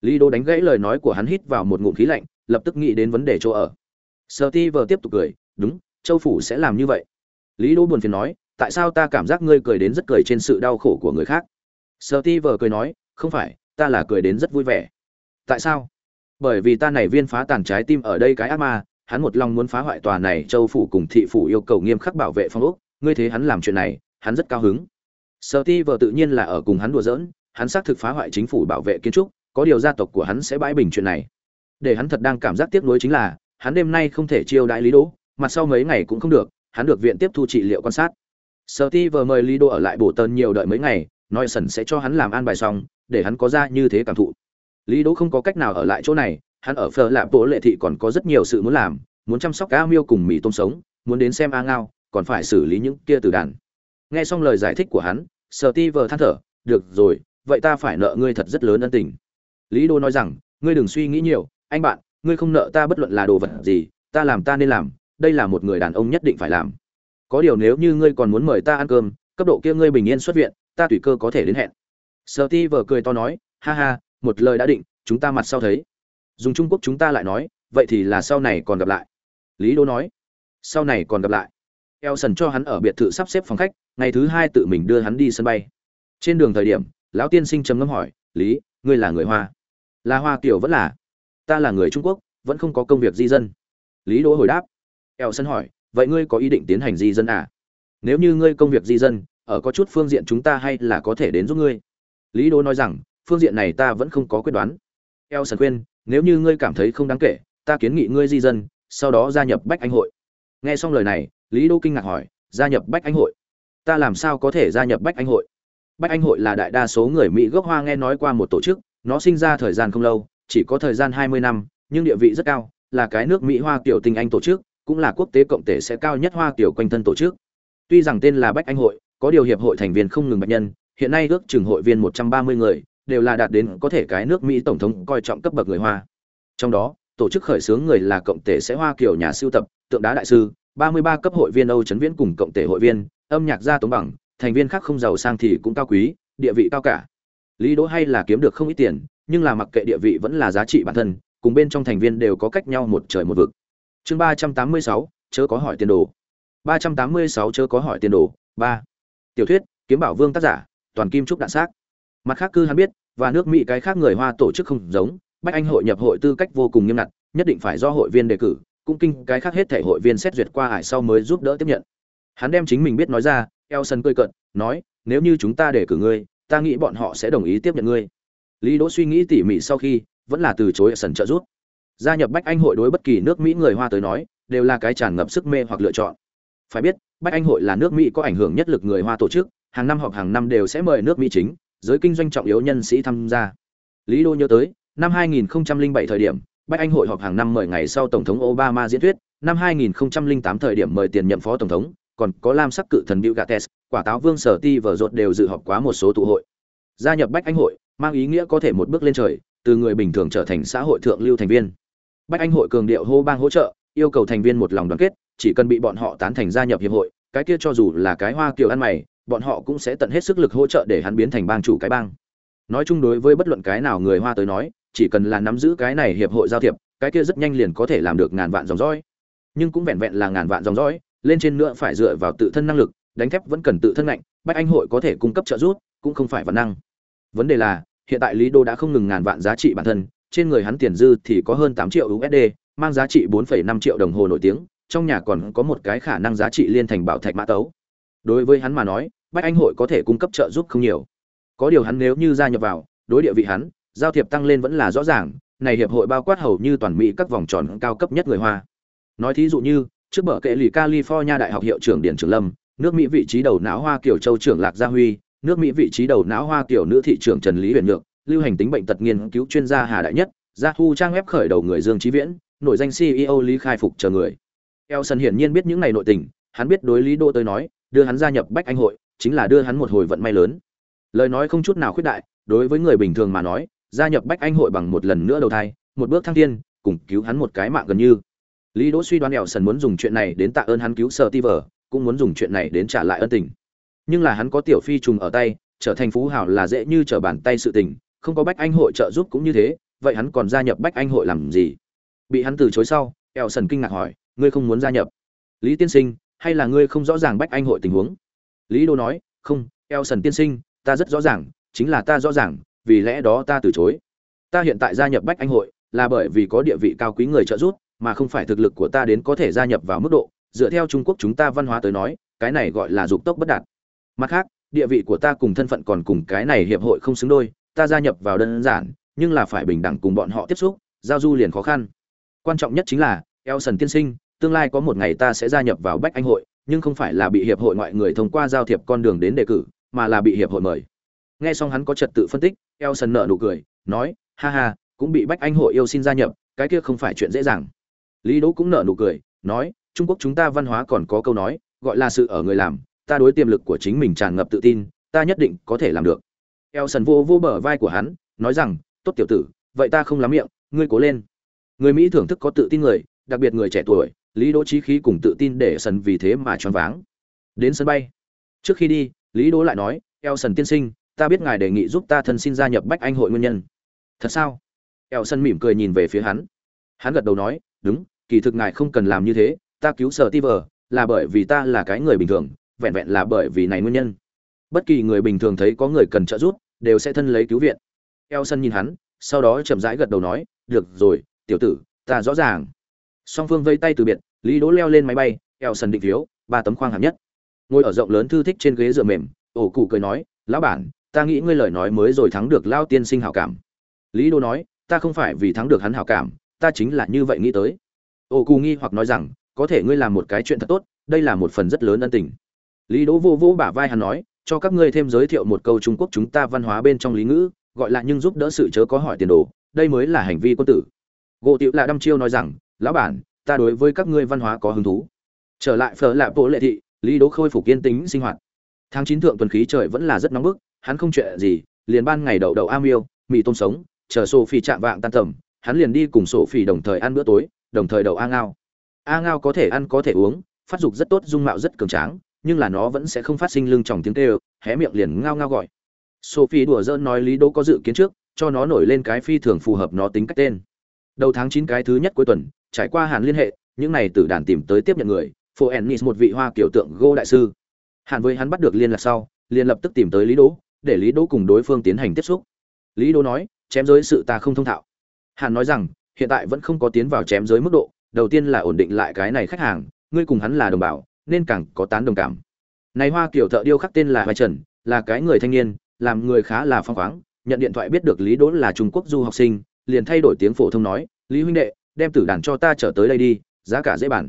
Lý đô đánh gãy lời nói của hắn hít vào một ngụm khí lạnh, lập tức nghĩ đến vấn đề chỗ ở. Sợ ti vừa tiếp tục cười, đúng, châu phủ sẽ làm như vậy. Lý đô buồn phiền nói, tại sao ta cảm giác ngươi cười đến rất cười trên sự đau khổ của người khác? Sợ ti vừa cười nói, không phải, ta là cười đến rất vui vẻ tại sao? Bởi vì ta này viên phá tàn trái tim ở đây cái ác ma, hắn một lòng muốn phá hoại tòa này châu phủ cùng thị phủ yêu cầu nghiêm khắc bảo vệ phong ốc. Ngươi thế hắn làm chuyện này, hắn rất cao hứng. Sợ ti vợ tự nhiên là ở cùng hắn đùa giỡn, hắn xác thực phá hoại chính phủ bảo vệ kiến trúc, có điều gia tộc của hắn sẽ bãi bình chuyện này. Để hắn thật đang cảm giác tiếc nuối chính là, hắn đêm nay không thể chiêu đại lý đỗ mặt sau mấy ngày cũng không được, hắn được viện tiếp thu trị liệu quan sát. Sợ ti vợ mời lý đỗ ở lại bổ tần nhiều đợi mấy ngày, nói sần sẽ cho hắn làm an bài xong, để hắn có ra như thế cảm thụ lý đỗ không có cách nào ở lại chỗ này, hắn ở phở lạp bộ lệ thị còn có rất nhiều sự muốn làm, muốn chăm sóc cá miêu cùng mì tôm sống, muốn đến xem a ngao, còn phải xử lý những kia từ đàn. Nghe xong lời giải thích của hắn, sở ti vờ than thở, được rồi, vậy ta phải nợ ngươi thật rất lớn ân tình. Lý đô nói rằng, ngươi đừng suy nghĩ nhiều, anh bạn, ngươi không nợ ta bất luận là đồ vật gì, ta làm ta nên làm, đây là một người đàn ông nhất định phải làm. Có điều nếu như ngươi còn muốn mời ta ăn cơm, cấp độ kia ngươi bình yên xuất viện, ta tùy cơ có thể đến hẹn. Sở ti vờ cười to nói, ha ha một lời đã định chúng ta mặt sau thấy dùng trung quốc chúng ta lại nói vậy thì là sau này còn gặp lại lý đô nói sau này còn gặp lại eo sần cho hắn ở biệt thự sắp xếp phòng khách, ngày thứ hai tự mình đưa hắn đi sân bay. Trên đường thời điểm, lão tiên sinh trầm ngâm hỏi, "Lý, ngươi là người Hoa?" "Là Hoa kiểu vẫn là." "Ta là người Trung Quốc, vẫn không có công việc di dân." Lý Đỗ hồi đáp. Eo Sân hỏi, "Vậy ngươi có ý định tiến hành di dân à?" "Nếu như ngươi công việc di dân, ở có chút phương diện chúng ta hay là có thể đến giúp ngươi." Lý Đỗ nói rằng, "Phương diện này ta vẫn không có quyết đoán." Elson khuyên, "Nếu như ngươi cảm thấy không đáng kể, ta kiến nghị ngươi di dân, sau đó gia nhập Bách Anh hội." Nghe xong lời này, lý đô kinh ngạc hỏi gia nhập bách anh hội ta làm sao có thể gia nhập bách anh hội bách anh hội là đại đa số người mỹ gốc hoa nghe nói qua một tổ chức nó sinh ra thời gian không lâu chỉ có thời gian hai mươi năm nhưng địa vị rất cao là cái nước mỹ hoa kiểu tinh anh tổ chức cũng là quốc tế cộng thể sẽ cao nhất hoa kiểu quanh thân tổ chức tuy rằng tên là bách anh hội có điều hiệp hội thành viên không ngừng bạch nhân hiện nay ước chừng hội viên một trăm ba mươi người đều là đạt đến có thể cái nước mỹ tổng thống coi trọng cấp bậc người hoa trong đó tổ chức khởi xướng người là cộng thể sẽ hoa kiểu nhà siêu tập tượng đá đại sư 33 cấp hội viên Âu Chấn Viễn cùng cộng thể hội viên, âm nhạc gia Tống Bằng, thành viên khác không giàu sang thì cũng cao quý, địa vị cao cả. Lý Đỗ hay là kiếm được không ít tiền, nhưng là mặc kệ địa vị vẫn là giá trị bản thân, cùng bên trong thành viên đều có cách nhau một trời một vực. Chương 386, chớ có hỏi tiền đồ. 386 chớ có hỏi tiền đồ. 3. Tiểu thuyết, Kiếm Bảo Vương tác giả, toàn kim trúc đạn xác. Mặt khác cư hắn biết, và nước Mỹ cái khác người Hoa tổ chức không giống, Bách Anh hội nhập hội tư cách vô cùng nghiêm ngặt, nhất định phải do hội viên đề cử, cũng kinh cái khác hết thể hội viên xét duyệt qua ải sau mới giúp đỡ tiếp nhận. Hắn đem chính mình biết nói ra elson cười cận nói nếu như chúng ta đề cử ngươi ta nghĩ bọn họ sẽ đồng ý tiếp nhận ngươi. Lý đỗ suy nghĩ tỉ mỉ sau khi vẫn là từ chối sần trợ giúp. Gia nhập bách anh hội đối bất kỳ nước mỹ người hoa tới nói đều là cái tràn ngập sức mê hoặc lựa chọn. Phải biết bách anh hội là nước mỹ có ảnh hưởng nhất lực người hoa tổ chức hàng năm họp hàng năm đều sẽ mời nước mỹ chính giới kinh doanh trọng yếu nhân sĩ tham gia lý đô nhớ tới năm 2007 thời điểm Bách Anh hội họp hàng năm mời ngày sau tổng thống Obama diễn thuyết, năm 2008 thời điểm mời tiền nhiệm phó tổng thống, còn có Lam sắc cự thần Bill Gates, quả táo vương sở ti vở rột đều dự họp quá một số tụ hội. Gia nhập Bách Anh hội, mang ý nghĩa có thể một bước lên trời, từ người bình thường trở thành xã hội thượng lưu thành viên. Bách Anh hội cường điệu hô bang hỗ trợ, yêu cầu thành viên một lòng đoàn kết, chỉ cần bị bọn họ tán thành gia nhập hiệp hội, cái kia cho dù là cái hoa kiều ăn mày, bọn họ cũng sẽ tận hết sức lực hỗ trợ để hắn biến thành bang chủ cái bang. Nói chung đối với bất luận cái nào người hoa tới nói, chỉ cần là nắm giữ cái này hiệp hội giao thiệp, cái kia rất nhanh liền có thể làm được ngàn vạn dòng dõi. Nhưng cũng vẹn vẹn là ngàn vạn dòng dõi, lên trên nữa phải dựa vào tự thân năng lực, đánh thép vẫn cần tự thân mạnh Bách Anh hội có thể cung cấp trợ giúp, cũng không phải vấn năng. Vấn đề là, hiện tại Lý Đô đã không ngừng ngàn vạn giá trị bản thân, trên người hắn tiền dư thì có hơn 8 triệu USD, mang giá trị 4,5 triệu đồng hồ nổi tiếng, trong nhà còn có một cái khả năng giá trị liên thành bảo thạch mã tấu. Đối với hắn mà nói, Bách Anh hội có thể cung cấp trợ giúp không nhiều. Có điều hắn nếu như gia nhập vào, đối địa vị hắn, giao thiệp tăng lên vẫn là rõ ràng này hiệp hội bao quát hầu như toàn mỹ các vòng tròn cao cấp nhất người hoa nói thí dụ như trước bờ kệ lì california đại học hiệu trưởng điển trưởng lâm nước mỹ vị trí đầu não hoa kiểu châu trưởng lạc gia huy nước mỹ vị trí đầu não hoa kiểu nữ thị trưởng trần lý huyền nhược lưu hành tính bệnh tật nghiên cứu chuyên gia hà đại nhất gia thu trang web khởi đầu người dương trí viễn nội danh ceo lý khai phục chờ người elson hiển nhiên biết những này nội tình hắn biết đối lý đô tới nói đưa hắn gia nhập bách anh hội chính là đưa hắn một hồi vận may lớn. Lời nói không chút nào khuyết đại, đối với người bình thường mà nói, gia nhập bách anh hội bằng một lần nữa đầu thai, một bước thăng thiên, cùng cứu hắn một cái mạng gần như. Lý đỗ suy đoán đèo sần muốn dùng chuyện này đến tạ ơn hắn cứu sở ti vờ cũng muốn dùng chuyện này đến trả lại ân tình. Nhưng là hắn có tiểu phi trùng ở tay, trở thành phú hảo là dễ như trở bàn tay sự tình, không có bách anh hội trợ giúp cũng như thế, vậy hắn còn gia nhập bách anh hội làm gì? Bị hắn từ chối sau eo sần kinh ngạc hỏi, ngươi không muốn gia nhập? Lý tiên sinh, hay là ngươi không rõ ràng bách anh hội tình huống? Lý đô nói, không eo sần tiên sinh, ta rất rõ ràng, chính là ta rõ ràng, vì lẽ đó ta từ chối. Ta hiện tại gia nhập bách anh hội, là bởi vì có địa vị cao quý người trợ giúp, mà không phải thực lực của ta đến có thể gia nhập vào mức độ. Dựa theo trung quốc chúng ta văn hóa tới nói, cái này gọi là dục tốc bất đạt. Mặt khác, địa vị của ta cùng thân phận còn cùng cái này hiệp hội không xứng đôi, ta gia nhập vào đơn giản, nhưng là phải bình đẳng cùng bọn họ tiếp xúc, giao du liền khó khăn. Quan trọng nhất chính là, Elson tiên sinh, tương lai có một ngày ta sẽ gia nhập vào bách anh hội nhưng không phải là bị hiệp hội ngoại người thông qua giao thiệp con đường đến đề cử mà là bị hiệp hội mời nghe xong hắn có trật tự phân tích Elson nở nụ cười, nói, ha ha, cũng bị Bách Anh hội yêu xin gia nhập, cái kia không phải chuyện dễ dàng. Lý Đỗ cũng nở nụ cười, nói, Trung Quốc chúng ta văn hóa còn có câu nói, gọi là sự ở người làm, ta đối tiềm lực của chính mình tràn ngập tự tin, ta nhất định có thể làm được. Elson vô vô bờ vai của hắn, nói rằng, tốt tiểu tử, vậy ta không lắm miệng ngươi cố lên người mỹ thưởng thức có tự tin người đặc biệt người trẻ tuổi lý đỗ chí khí cùng tự tin để sân vì thế mà choáng váng. Đến sân bay. Trước khi đi, lý đỗ lại nói eo sần tiên sinh, ta biết ngài đề nghị giúp ta thân xin gia nhập bách anh hội nguyên nhân. Thật sao? Eo sân mỉm cười nhìn về phía hắn. Hắn gật đầu nói, đúng, kỳ thực ngài không cần làm như thế, ta cứu sở Tiver là bởi vì ta là cái người bình thường, vẹn vẹn là bởi vì này nguyên nhân. Bất kỳ người bình thường thấy có người cần trợ giúp, đều sẽ thân lấy cứu viện. Eo sân nhìn hắn, sau đó chậm rãi gật đầu nói, được rồi, tiểu tử, ta rõ ràng song phương vây tay từ biệt, lý đỗ leo lên máy bay, eo sân định phiếu, ba tấm khoang hạng nhất. Ngồi ở rộng lớn thư thích trên ghế dựa mềm, ổ cụ cười nói, lão bản, ta nghĩ ngươi lời nói mới rồi thắng được lao tiên sinh hảo cảm. Lý đỗ nói, ta không phải vì thắng được hắn hảo cảm, ta chính là như vậy nghĩ tới. Ổ cụ nghi hoặc nói rằng, có thể ngươi làm một cái chuyện thật tốt, đây là một phần rất lớn ân tình. Lý đỗ vô vô bả vai hắn nói, cho các ngươi thêm giới thiệu một câu trung quốc chúng ta văn hóa bên trong lý ngữ, gọi là nhưng giúp đỡ sự chớ có hỏi tiền đồ, đây mới là hành vi quân tử. Gỗ tiệu là đăm chiêu nói rằng lão bản, ta đối với các ngươi văn hóa có hứng thú. Trở lại phở lạ bộ lệ thị, lý đỗ khôi phục yên tĩnh sinh hoạt. Tháng chín thượng tuần khí trời vẫn là rất nóng bức, hắn không chuyện gì, liền ban ngày đậu đậu am yêu, mì tôm sống, chờ sophie chạm vạng tan tầm, hắn liền đi cùng sophie đồng thời ăn bữa tối, đồng thời đậu a ngao. A ngao có thể ăn có thể uống, phát dục rất tốt, dung mạo rất cường tráng, nhưng là nó vẫn sẽ không phát sinh lưng tròng tiếng kêu, hé miệng liền ngao ngao gọi. Sophie đùa dỡn nói lý đỗ có dự kiến trước, cho nó nổi lên cái phi thường phù hợp nó tính cách tên. Đầu tháng chín cái thứ nhất cuối tuần trải qua hàn liên hệ những này tử đàn tìm tới tiếp nhận người phô ennis một vị hoa kiểu tượng gô đại sư. Hàn với hắn bắt được liên lạc sau liền lập tức tìm tới lý đỗ để lý đỗ cùng đối phương tiến hành tiếp xúc. Lý đỗ nói chém giới sự ta không thông thạo. Hàn nói rằng hiện tại vẫn không có tiến vào chém giới mức độ đầu tiên là ổn định lại cái này khách hàng ngươi cùng hắn là đồng bào nên càng có tán đồng cảm. Này hoa kiểu thợ điêu khắc tên là vai Trần, là cái người thanh niên, làm người khá là phong khoáng, nhận điện thoại biết được Lý Đỗ là Trung Quốc du học sinh, liền thay đổi tiếng phổ thông nói, "Lý huynh đệ, đem tử đàn cho ta trở tới đây đi, giá cả dễ bàn."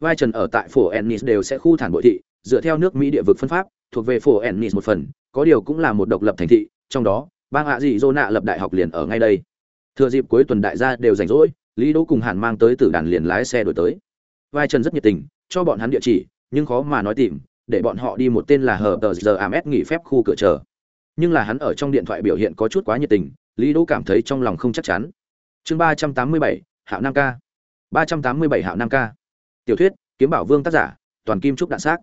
Vai Trần ở tại Phổ Ennis đều sẽ khu thản bội thị, dựa theo nước Mỹ địa vực phân pháp, thuộc về Phổ Ennis một phần, có điều cũng là một độc lập thành thị, trong đó, bang hạ dị Zona lập đại học liền ở ngay đây. Thừa dịp cuối tuần đại gia đều rảnh rỗi, Lý Đỗ cùng Hàn mang tới tử đàn liền lái xe đổi tới. Vai Trần rất nhiệt tình, cho bọn hắn địa chỉ, nhưng khó mà nói tìm, để bọn họ đi một tên là hờ tờ giờ ams nghỉ phép khu cửa chờ nhưng là hắn ở trong điện thoại biểu hiện có chút quá nhiệt tình lý đỗ cảm thấy trong lòng không chắc chắn chương ba trăm tám mươi bảy hạo nam ca. ba trăm tám mươi bảy hạo nam ca. Tiểu thuyết, kiếm bảo vương tác giả, toàn kim trúc đạn xác.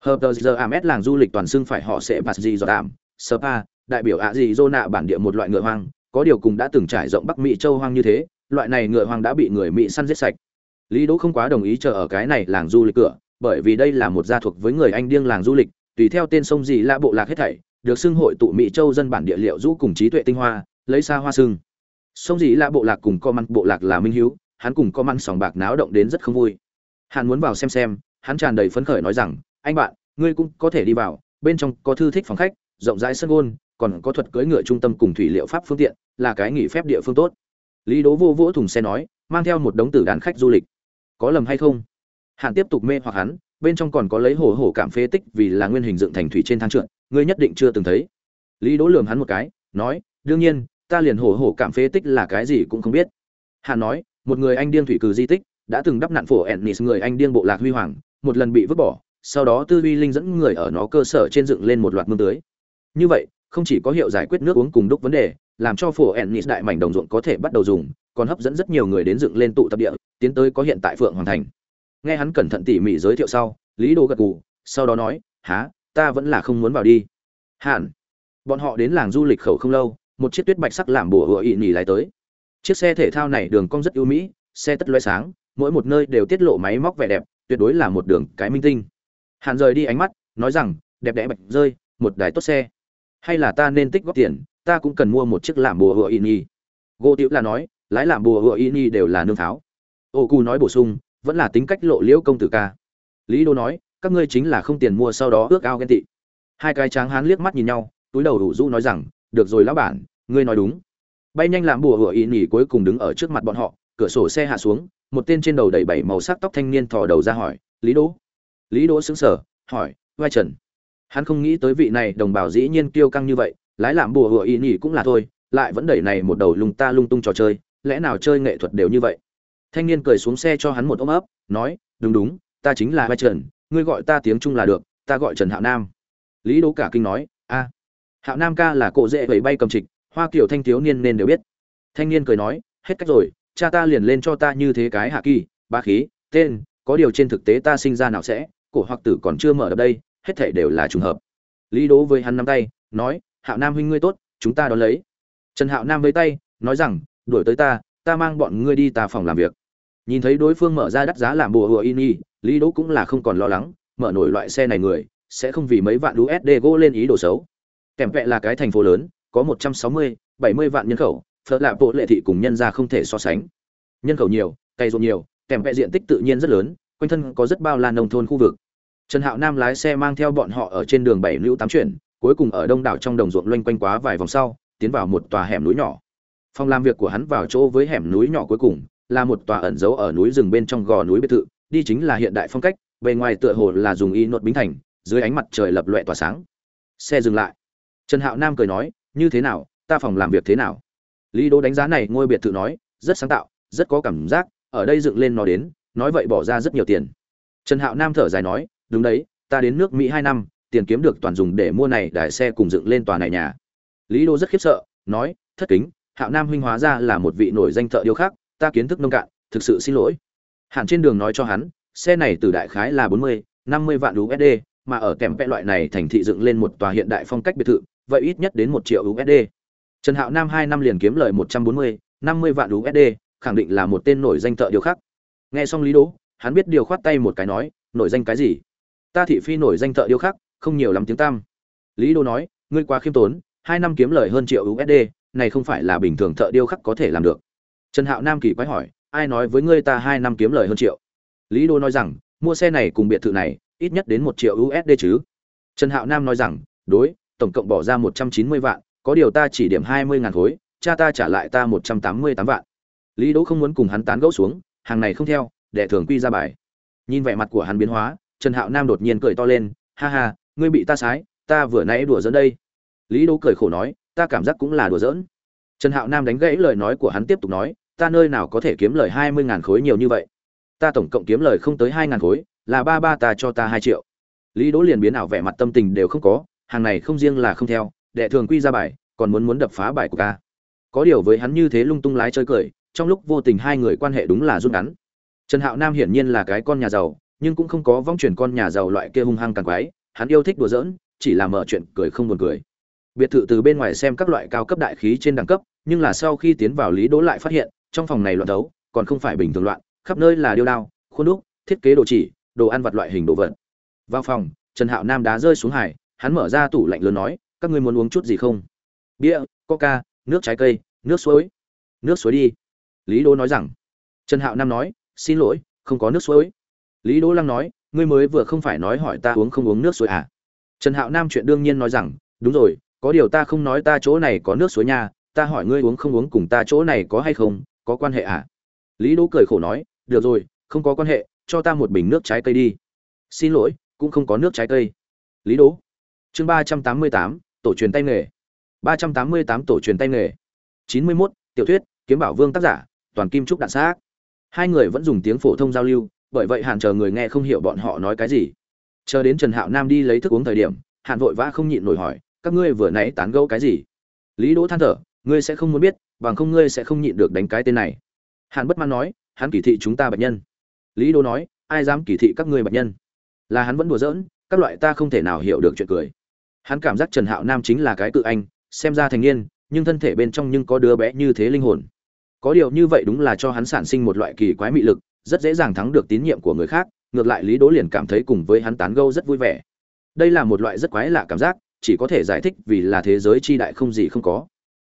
Hợp tờ giờ Ahmed làng du lịch toàn xưng phải họ sẽ bạt gì dò đạm spa đại biểu ạ gì dô nạ bản địa một loại ngựa hoang, có điều cùng đã từng trải rộng bắc mỹ châu hoang như thế, loại này ngựa hoang đã bị người mỹ săn giết sạch. Lý đỗ không quá đồng ý chờ ở cái này làng du lịch cửa, bởi vì đây là một gia thuộc với người anh điên làng du lịch, tùy theo tên sông gì lạ bộ lạc hết thảy, được xưng hội tụ mỹ châu dân bản địa liệu rũ cùng trí tuệ tinh hoa, lấy xa hoa xưng sông dĩ là bộ lạc cùng co măn bộ lạc là minh hiếu, hắn cùng co măn sòng bạc náo động đến rất không vui. Hắn muốn vào xem xem, hắn tràn đầy phấn khởi nói rằng, anh bạn, ngươi cũng có thể đi vào, bên trong có thư thích phòng khách, rộng rãi sân gôn, còn có thuật cưỡi ngựa trung tâm cùng thủy liệu pháp phương tiện, là cái nghỉ phép địa phương tốt. Lý đố vô vỗ thùng xe nói, mang theo một đống tử đàn khách du lịch. Có lầm hay không? Hạn tiếp tục mê hoặc hắn, bên trong còn có lấy hổ hổ cảm phế tích vì là nguyên hình dựng thành thủy trên thang trượt, ngươi nhất định chưa từng thấy. Lý đỗ lường hắn một cái, nói, đương nhiên ta liền hổ hổ cảm phế tích là cái gì cũng không biết. Hà nói, một người anh điên thủy cử di tích, đã từng đắp nạn phổ ennis người anh điên bộ lạc huy hoàng, một lần bị vứt bỏ, sau đó tư duy linh dẫn người ở nó cơ sở trên dựng lên một loạt mương tưới. Như vậy, không chỉ có hiệu giải quyết nước uống cùng đúc vấn đề, làm cho phổ ennis đại mảnh đồng ruộng có thể bắt đầu dùng, còn hấp dẫn rất nhiều người đến dựng lên tụ tập địa, tiến tới có hiện tại phượng hoàng thành. Nghe hắn cẩn thận tỉ mỉ giới thiệu sau, lý đồ gật gù, sau đó nói há ta vẫn là không muốn vào đi. Hẳn bọn họ đến làng du lịch khẩu không lâu một chiếc tuyết bạch sắc làm bùa hựa ị nhì lái tới. Chiếc xe thể thao này đường cong rất ưu mỹ, xe tất loay sáng, mỗi một nơi đều tiết lộ máy móc vẻ đẹp, tuyệt đối là một đường cái minh tinh. Hàn rời đi ánh mắt, nói rằng, đẹp đẽ bạch rơi, một đài tốt xe. Hay là ta nên tích góp tiền, ta cũng cần mua một chiếc làm bùa hựa ị nhì gỗ tiểu là nói, lái làm bùa hựa ị nhì đều là nương pháo ô cu nói bổ sung, vẫn là tính cách lộ liễu công tử ca. Lý đô nói, các ngươi chính là không tiền mua sau đó ước ao ghen tị. Hai cái tráng hán liếc mắt nhìn nhau, túi đầu đủ du nói rằng được rồi lão bản, ngươi nói đúng. Bay nhanh làm bùa hựa ý nhỉ cuối cùng đứng ở trước mặt bọn họ, cửa sổ xe hạ xuống, một tên trên đầu đầy bảy màu sắc tóc thanh niên thò đầu ra hỏi, lý đỗ? Lý đỗ sững sờ, hỏi, vai trần. Hắn không nghĩ tới vị này đồng bào dĩ nhiên kiêu căng như vậy, lái làm bùa hựa ý nhỉ cũng là thôi, lại vẫn đẩy này một đầu lung ta lung tung trò chơi, lẽ nào chơi nghệ thuật đều như vậy? Thanh niên cười xuống xe cho hắn một ôm ấp, nói, đúng đúng, ta chính là vai trần, ngươi gọi ta tiếng trung là được, ta gọi trần hạo nam. Lý đỗ cả kinh nói, a hạo nam ca là cộ dễ vẩy bay cầm trịch, hoa kiểu thanh thiếu niên nên đều biết. Thanh niên cười nói, hết cách rồi, cha ta liền lên cho ta như thế cái hạ kỳ ba khí, tên, có điều trên thực tế ta sinh ra nào sẽ, cổ hoặc tử còn chưa mở ở đây, hết thể đều là trùng hợp. Lý đố với hắn nắm tay, nói, hạo nam huynh ngươi tốt, chúng ta đón lấy. Trần hạo nam với tay, nói rằng, đuổi tới ta ta mang bọn ngươi đi ta phòng làm việc. Nhìn thấy đối phương mở ra đắt giá làm bùa hùa in y, lý đỗ cũng là không còn lo lắng, mở nổi loại xe này người, sẽ không vì mấy vạn usd gỗ lên ý đồ xấu kèm vẹ là cái thành phố lớn, có một trăm sáu mươi, bảy mươi vạn nhân khẩu phật lạ bộ lệ thị cùng nhân ra không thể so sánh. Nhân khẩu nhiều, cày ruộng nhiều, kèm vẹ diện tích tự nhiên rất lớn, quanh thân có rất bao la nông thôn khu vực. Trần hạo nam lái xe mang theo bọn họ ở trên đường bảy lưu tám chuyển, cuối cùng ở đông đảo trong đồng ruộng loanh quanh quá vài vòng sau, tiến vào một tòa hẻm núi nhỏ. Phòng làm việc của hắn vào chỗ với hẻm núi nhỏ cuối cùng, là một tòa ẩn giấu ở núi rừng bên trong gò núi biệt thự, đi chính là hiện đại phong cách, bề ngoài tựa hồ là dùng y nốt bính thành, dưới ánh mặt trời lập loẹ tỏa sáng. Xe dừng lại trần hạo nam cười nói, như thế nào, ta phòng làm việc thế nào? Lý đỗ đánh giá này ngôi biệt thự nói, rất sáng tạo, rất có cảm giác, ở đây dựng lên nó đến, nói vậy bỏ ra rất nhiều tiền. Trần hạo nam thở dài nói, đúng đấy, ta đến nước mỹ hai năm, tiền kiếm được toàn dùng để mua này, đài xe cùng dựng lên tòa này nhà. Lý đô rất khiếp sợ, nói, thất kính, hạo nam huynh hóa ra là một vị nổi danh thợ điêu khắc, ta kiến thức nông cạn, thực sự xin lỗi. Hạn trên đường nói cho hắn, xe này từ đại khái là bốn mươi, năm mươi vạn usd mà ở kèm vẽ loại này thành thị dựng lên một tòa hiện đại phong cách biệt thự vậy ít nhất đến một triệu usd trần hạo nam hai năm liền kiếm lời một trăm bốn mươi, năm mươi vạn usd khẳng định là một tên nổi danh tợ điều khắc. Nghe xong lý đỗ, hắn biết điều khoát tay một cái nói, nổi danh cái gì? Ta thị phi nổi danh tợ điều khắc, không nhiều lắm tiếng tam lý đỗ nói, ngươi quá khiêm tốn, hai năm kiếm lời hơn triệu usd này không phải là bình thường thợ điêu khắc có thể làm được. Trần hạo nam kỳ quái hỏi, ai nói với ngươi ta hai năm kiếm lời hơn triệu? Lý đô nói rằng, mua xe này cùng biệt thự này, ít nhất đến một triệu usd chứ. Trần hạo nam nói rằng, đối tổng cộng bỏ ra một trăm chín mươi vạn, có điều ta chỉ điểm hai mươi ngàn khối, cha ta trả lại ta một trăm tám mươi tám vạn. Lý đỗ không muốn cùng hắn tán gẫu xuống, hàng này không theo, để thường quy ra bài. Nhìn vẻ mặt của hắn biến hóa, trần hạo nam đột nhiên cười to lên, ha ha, ngươi bị ta sái, ta vừa nãy đùa giỡn đây. Lý đỗ cười khổ nói, ta cảm giác cũng là đùa giỡn. Trần hạo nam đánh gãy lời nói của hắn tiếp tục nói, ta nơi nào có thể kiếm lời hai mươi ngàn khối nhiều như vậy? Ta tổng cộng kiếm lời không tới hai ngàn khối, là ba ba ta cho ta hai triệu. Lý đỗ liền biến ảo vẻ mặt tâm tình đều không có hàng này không riêng là không theo, đệ thường quy ra bài, còn muốn muốn đập phá bài của ca. Có điều với hắn như thế lung tung lái chơi cười, trong lúc vô tình hai người quan hệ đúng là rút ngắn. Trần hạo nam hiển nhiên là cái con nhà giàu, nhưng cũng không có vong truyền con nhà giàu loại kia hung hăng càng quái, hắn yêu thích đùa giỡn, chỉ là mở chuyện cười không buồn cười. Biệt thự từ bên ngoài xem các loại cao cấp đại khí trên đẳng cấp, nhưng là sau khi tiến vào lý đỗ lại phát hiện, trong phòng này loạn đấu, còn không phải bình thường loạn, khắp nơi là điêu đao, khuôn đúc, thiết kế đồ chỉ, đồ ăn vặt loại hình đồ vật. Vào phòng, trần hạo nam đá rơi xuống hải hắn mở ra tủ lạnh lớn nói, các ngươi muốn uống chút gì không? Bia, coca, nước trái cây, nước suối. Nước suối đi. Lý đỗ nói rằng. Trần hạo nam nói, xin lỗi, không có nước suối. Lý đỗ lăng nói, ngươi mới vừa không phải nói hỏi ta uống không uống nước suối à? Trần hạo nam chuyện đương nhiên nói rằng, đúng rồi, có điều ta không nói ta chỗ này có nước suối nha, ta hỏi ngươi uống không uống cùng ta chỗ này có hay không, có quan hệ à? Lý đỗ cười khổ nói, được rồi, không có quan hệ, cho ta một bình nước trái cây đi. Xin lỗi, cũng không có nước trái cây. Lý đỗ chương ba trăm tám mươi tám, tổ truyền tay nghề. ba trăm tám mươi tám, tổ truyền tay nghề. chín mươi mốt, tiểu thuyết, kiếm bảo vương tác giả, toàn kim trúc đạn xác. Hai người vẫn dùng tiếng phổ thông giao lưu, bởi vậy hạn chờ người nghe không hiểu bọn họ nói cái gì. Chờ đến trần hạo nam đi lấy thức uống thời điểm hạn vội vã không nhịn nổi hỏi, các ngươi vừa nãy tán gẫu cái gì? Lý đỗ than thở, ngươi sẽ không muốn biết, bằng không ngươi sẽ không nhịn được đánh cái tên này. Hàn bất mãn nói, hắn kỳ thị chúng ta bệnh nhân. Lý đỗ nói, ai dám kỳ thị các ngươi bệnh nhân? Là hắn vẫn đùa giỡn, các loại ta không thể nào hiểu được chuyện cười hắn cảm giác trần hạo nam chính là cái cự anh, xem ra thành niên, nhưng thân thể bên trong nhưng có đứa bé như thế linh hồn. Có điều như vậy đúng là cho hắn sản sinh một loại kỳ quái mị lực, rất dễ dàng thắng được tín nhiệm của người khác, ngược lại lý đỗ liền cảm thấy cùng với hắn tán gẫu rất vui vẻ. Đây là một loại rất quái lạ cảm giác, chỉ có thể giải thích vì là thế giới chi đại không gì không có.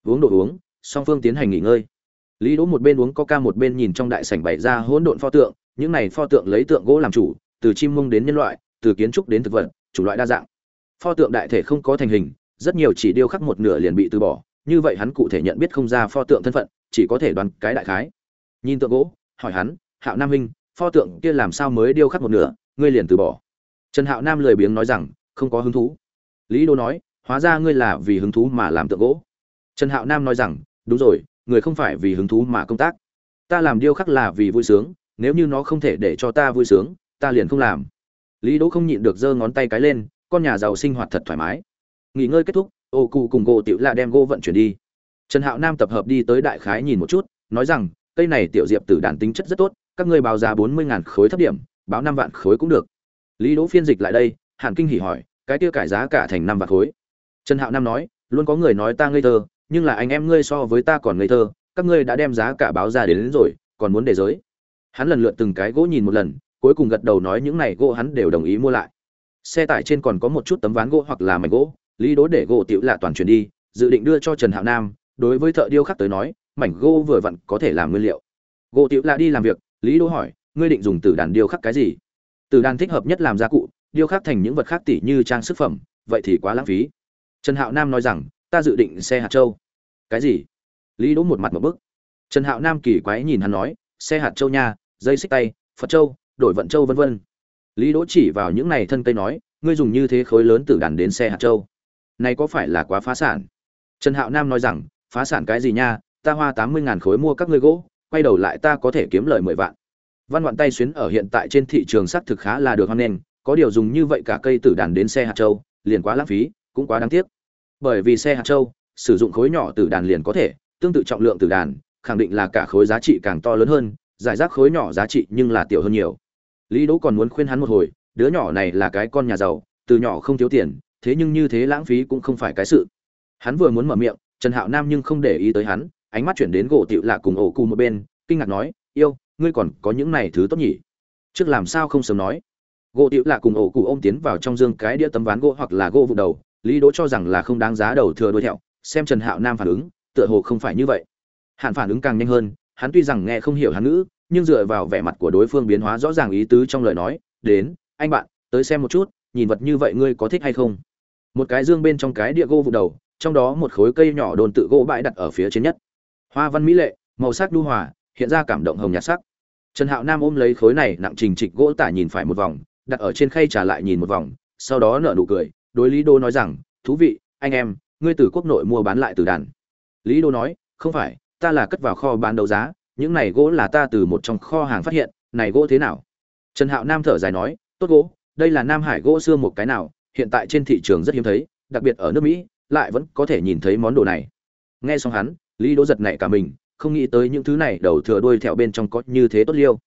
Uống đồ uống, song phương tiến hành nghỉ ngơi. Lý đỗ một bên uống coca một bên nhìn trong đại sảnh bày ra hỗn độn pho tượng, những này pho tượng lấy tượng gỗ làm chủ, từ chim mông đến nhân loại, từ kiến trúc đến thực vật chủ loại đa dạng pho tượng đại thể không có thành hình, rất nhiều chỉ điêu khắc một nửa liền bị từ bỏ, như vậy hắn cụ thể nhận biết không ra pho tượng thân phận, chỉ có thể đoán cái đại khái. Nhìn tượng gỗ, hỏi hắn, hạo nam huynh, pho tượng kia làm sao mới điêu khắc một nửa, ngươi liền từ bỏ? Trần hạo nam lười biếng nói rằng, không có hứng thú. Lý đô nói, hóa ra ngươi là vì hứng thú mà làm tượng gỗ. Trần hạo nam nói rằng, đúng rồi, người không phải vì hứng thú mà công tác. Ta làm điêu khắc là vì vui sướng, nếu như nó không thể để cho ta vui sướng, ta liền không làm. Lý đỗ không nhịn được giơ ngón tay cái lên con nhà giàu sinh hoạt thật thoải mái. Nghỉ ngơi kết thúc ô cụ cùng gỗ tiểu lạ đem gỗ vận chuyển đi. Trần hạo nam tập hợp đi tới đại khái nhìn một chút nói rằng cây này tiểu diệp tử đàn tính chất rất tốt các ngươi báo giá bốn mươi ngàn khối thấp điểm báo năm vạn khối cũng được. Lý đỗ phiên dịch lại đây hàn kinh hỉ hỏi cái kia cải giá cả thành năm vạn khối. Trần hạo nam nói luôn có người nói ta ngây thơ nhưng là anh em ngươi so với ta còn ngây thơ các ngươi đã đem giá cả báo ra đến, đến rồi còn muốn để giới. Hắn lần lượt từng cái gỗ nhìn một lần cuối cùng gật đầu nói những này gỗ hắn đều đồng ý mua lại xe tải trên còn có một chút tấm ván gỗ hoặc là mảnh gỗ, lý đố để gỗ tiểu lạ toàn chuyển đi, dự định đưa cho trần hạo nam. Đối với thợ điêu khắc tới nói, mảnh gỗ vừa vặn có thể làm nguyên liệu. Gỗ tiểu lạ đi làm việc, lý đố hỏi, ngươi định dùng từ đàn điêu khắc cái gì? Từ đàn thích hợp nhất làm gia cụ, điêu khắc thành những vật khác tỷ như trang sức phẩm, vậy thì quá lãng phí. Trần hạo nam nói rằng, ta dự định xe hạt châu. Cái gì? Lý đỗ một mặt một bức. Trần hạo nam kỳ quái nhìn hắn nói, xe hạt châu nha, dây xích tay, phật châu, đổi vận châu vân vân lý đỗ chỉ vào những này thân cây nói, ngươi dùng như thế khối lớn tử đàn đến xe hạt châu. Này có phải là quá phá sản? Trần hạo nam nói rằng, phá sản cái gì nha, ta hoa tám mươi ngàn khối mua các ngươi gỗ, quay đầu lại ta có thể kiếm lời mười vạn. Văn ngoạn tay xuyến ở hiện tại trên thị trường sắt thực khá là được hoan nghênh, có điều dùng như vậy cả cây tử đàn đến xe hạt châu, liền quá lãng phí, cũng quá đáng tiếc. Bởi vì xe hạt châu, sử dụng khối nhỏ tử đàn liền có thể, tương tự trọng lượng tử đàn, khẳng định là cả khối giá trị càng to lớn hơn, giải rác khối nhỏ giá trị nhưng là tiểu hơn nhiều lý đỗ còn muốn khuyên hắn một hồi, đứa nhỏ này là cái con nhà giàu, từ nhỏ không thiếu tiền, thế nhưng như thế lãng phí cũng không phải cái sự. Hắn vừa muốn mở miệng, trần hạo nam nhưng không để ý tới hắn, ánh mắt chuyển đến gỗ Tự Lạc cùng ổ cụ một bên, kinh ngạc nói, yêu, ngươi còn có những này thứ tốt nhỉ? Trước làm sao không sớm nói? Gỗ Tự Lạc cùng ổ cụ ôm tiến vào trong dương cái đĩa tấm ván gỗ hoặc là gỗ vụ đầu, lý đỗ cho rằng là không đáng giá đầu thừa đuôi thẹo, xem trần hạo nam phản ứng, tựa hồ không phải như vậy. Hạn phản ứng càng nhanh hơn, hắn tuy rằng nghe không hiểu hắn ngữ nhưng dựa vào vẻ mặt của đối phương biến hóa rõ ràng ý tứ trong lời nói, đến, anh bạn, tới xem một chút, nhìn vật như vậy ngươi có thích hay không? Một cái dương bên trong cái địa gỗ vụ đầu, trong đó một khối cây nhỏ đồn tự gỗ bãi đặt ở phía trên nhất. Hoa văn mỹ lệ, màu sắc đu hòa, hiện ra cảm động hồng nhạt sắc. Trần hạo nam ôm lấy khối này nặng trình trịch gỗ tả nhìn phải một vòng, đặt ở trên khay trả lại nhìn một vòng, sau đó nở nụ cười, đối lý đô nói rằng, thú vị, anh em, ngươi từ quốc nội mua bán lại từ đàn. Lý đô nói, không phải, ta là cất vào kho bán đấu giá những này gỗ là ta từ một trong kho hàng phát hiện, này gỗ thế nào? Trần hạo nam thở dài nói, tốt gỗ, đây là nam hải gỗ xưa một cái nào, hiện tại trên thị trường rất hiếm thấy, đặc biệt ở nước mỹ, lại vẫn có thể nhìn thấy món đồ này. Nghe xong hắn, lý đỗ giật nảy cả mình, không nghĩ tới những thứ này đầu thừa đuôi thẹo bên trong có như thế tốt liêu.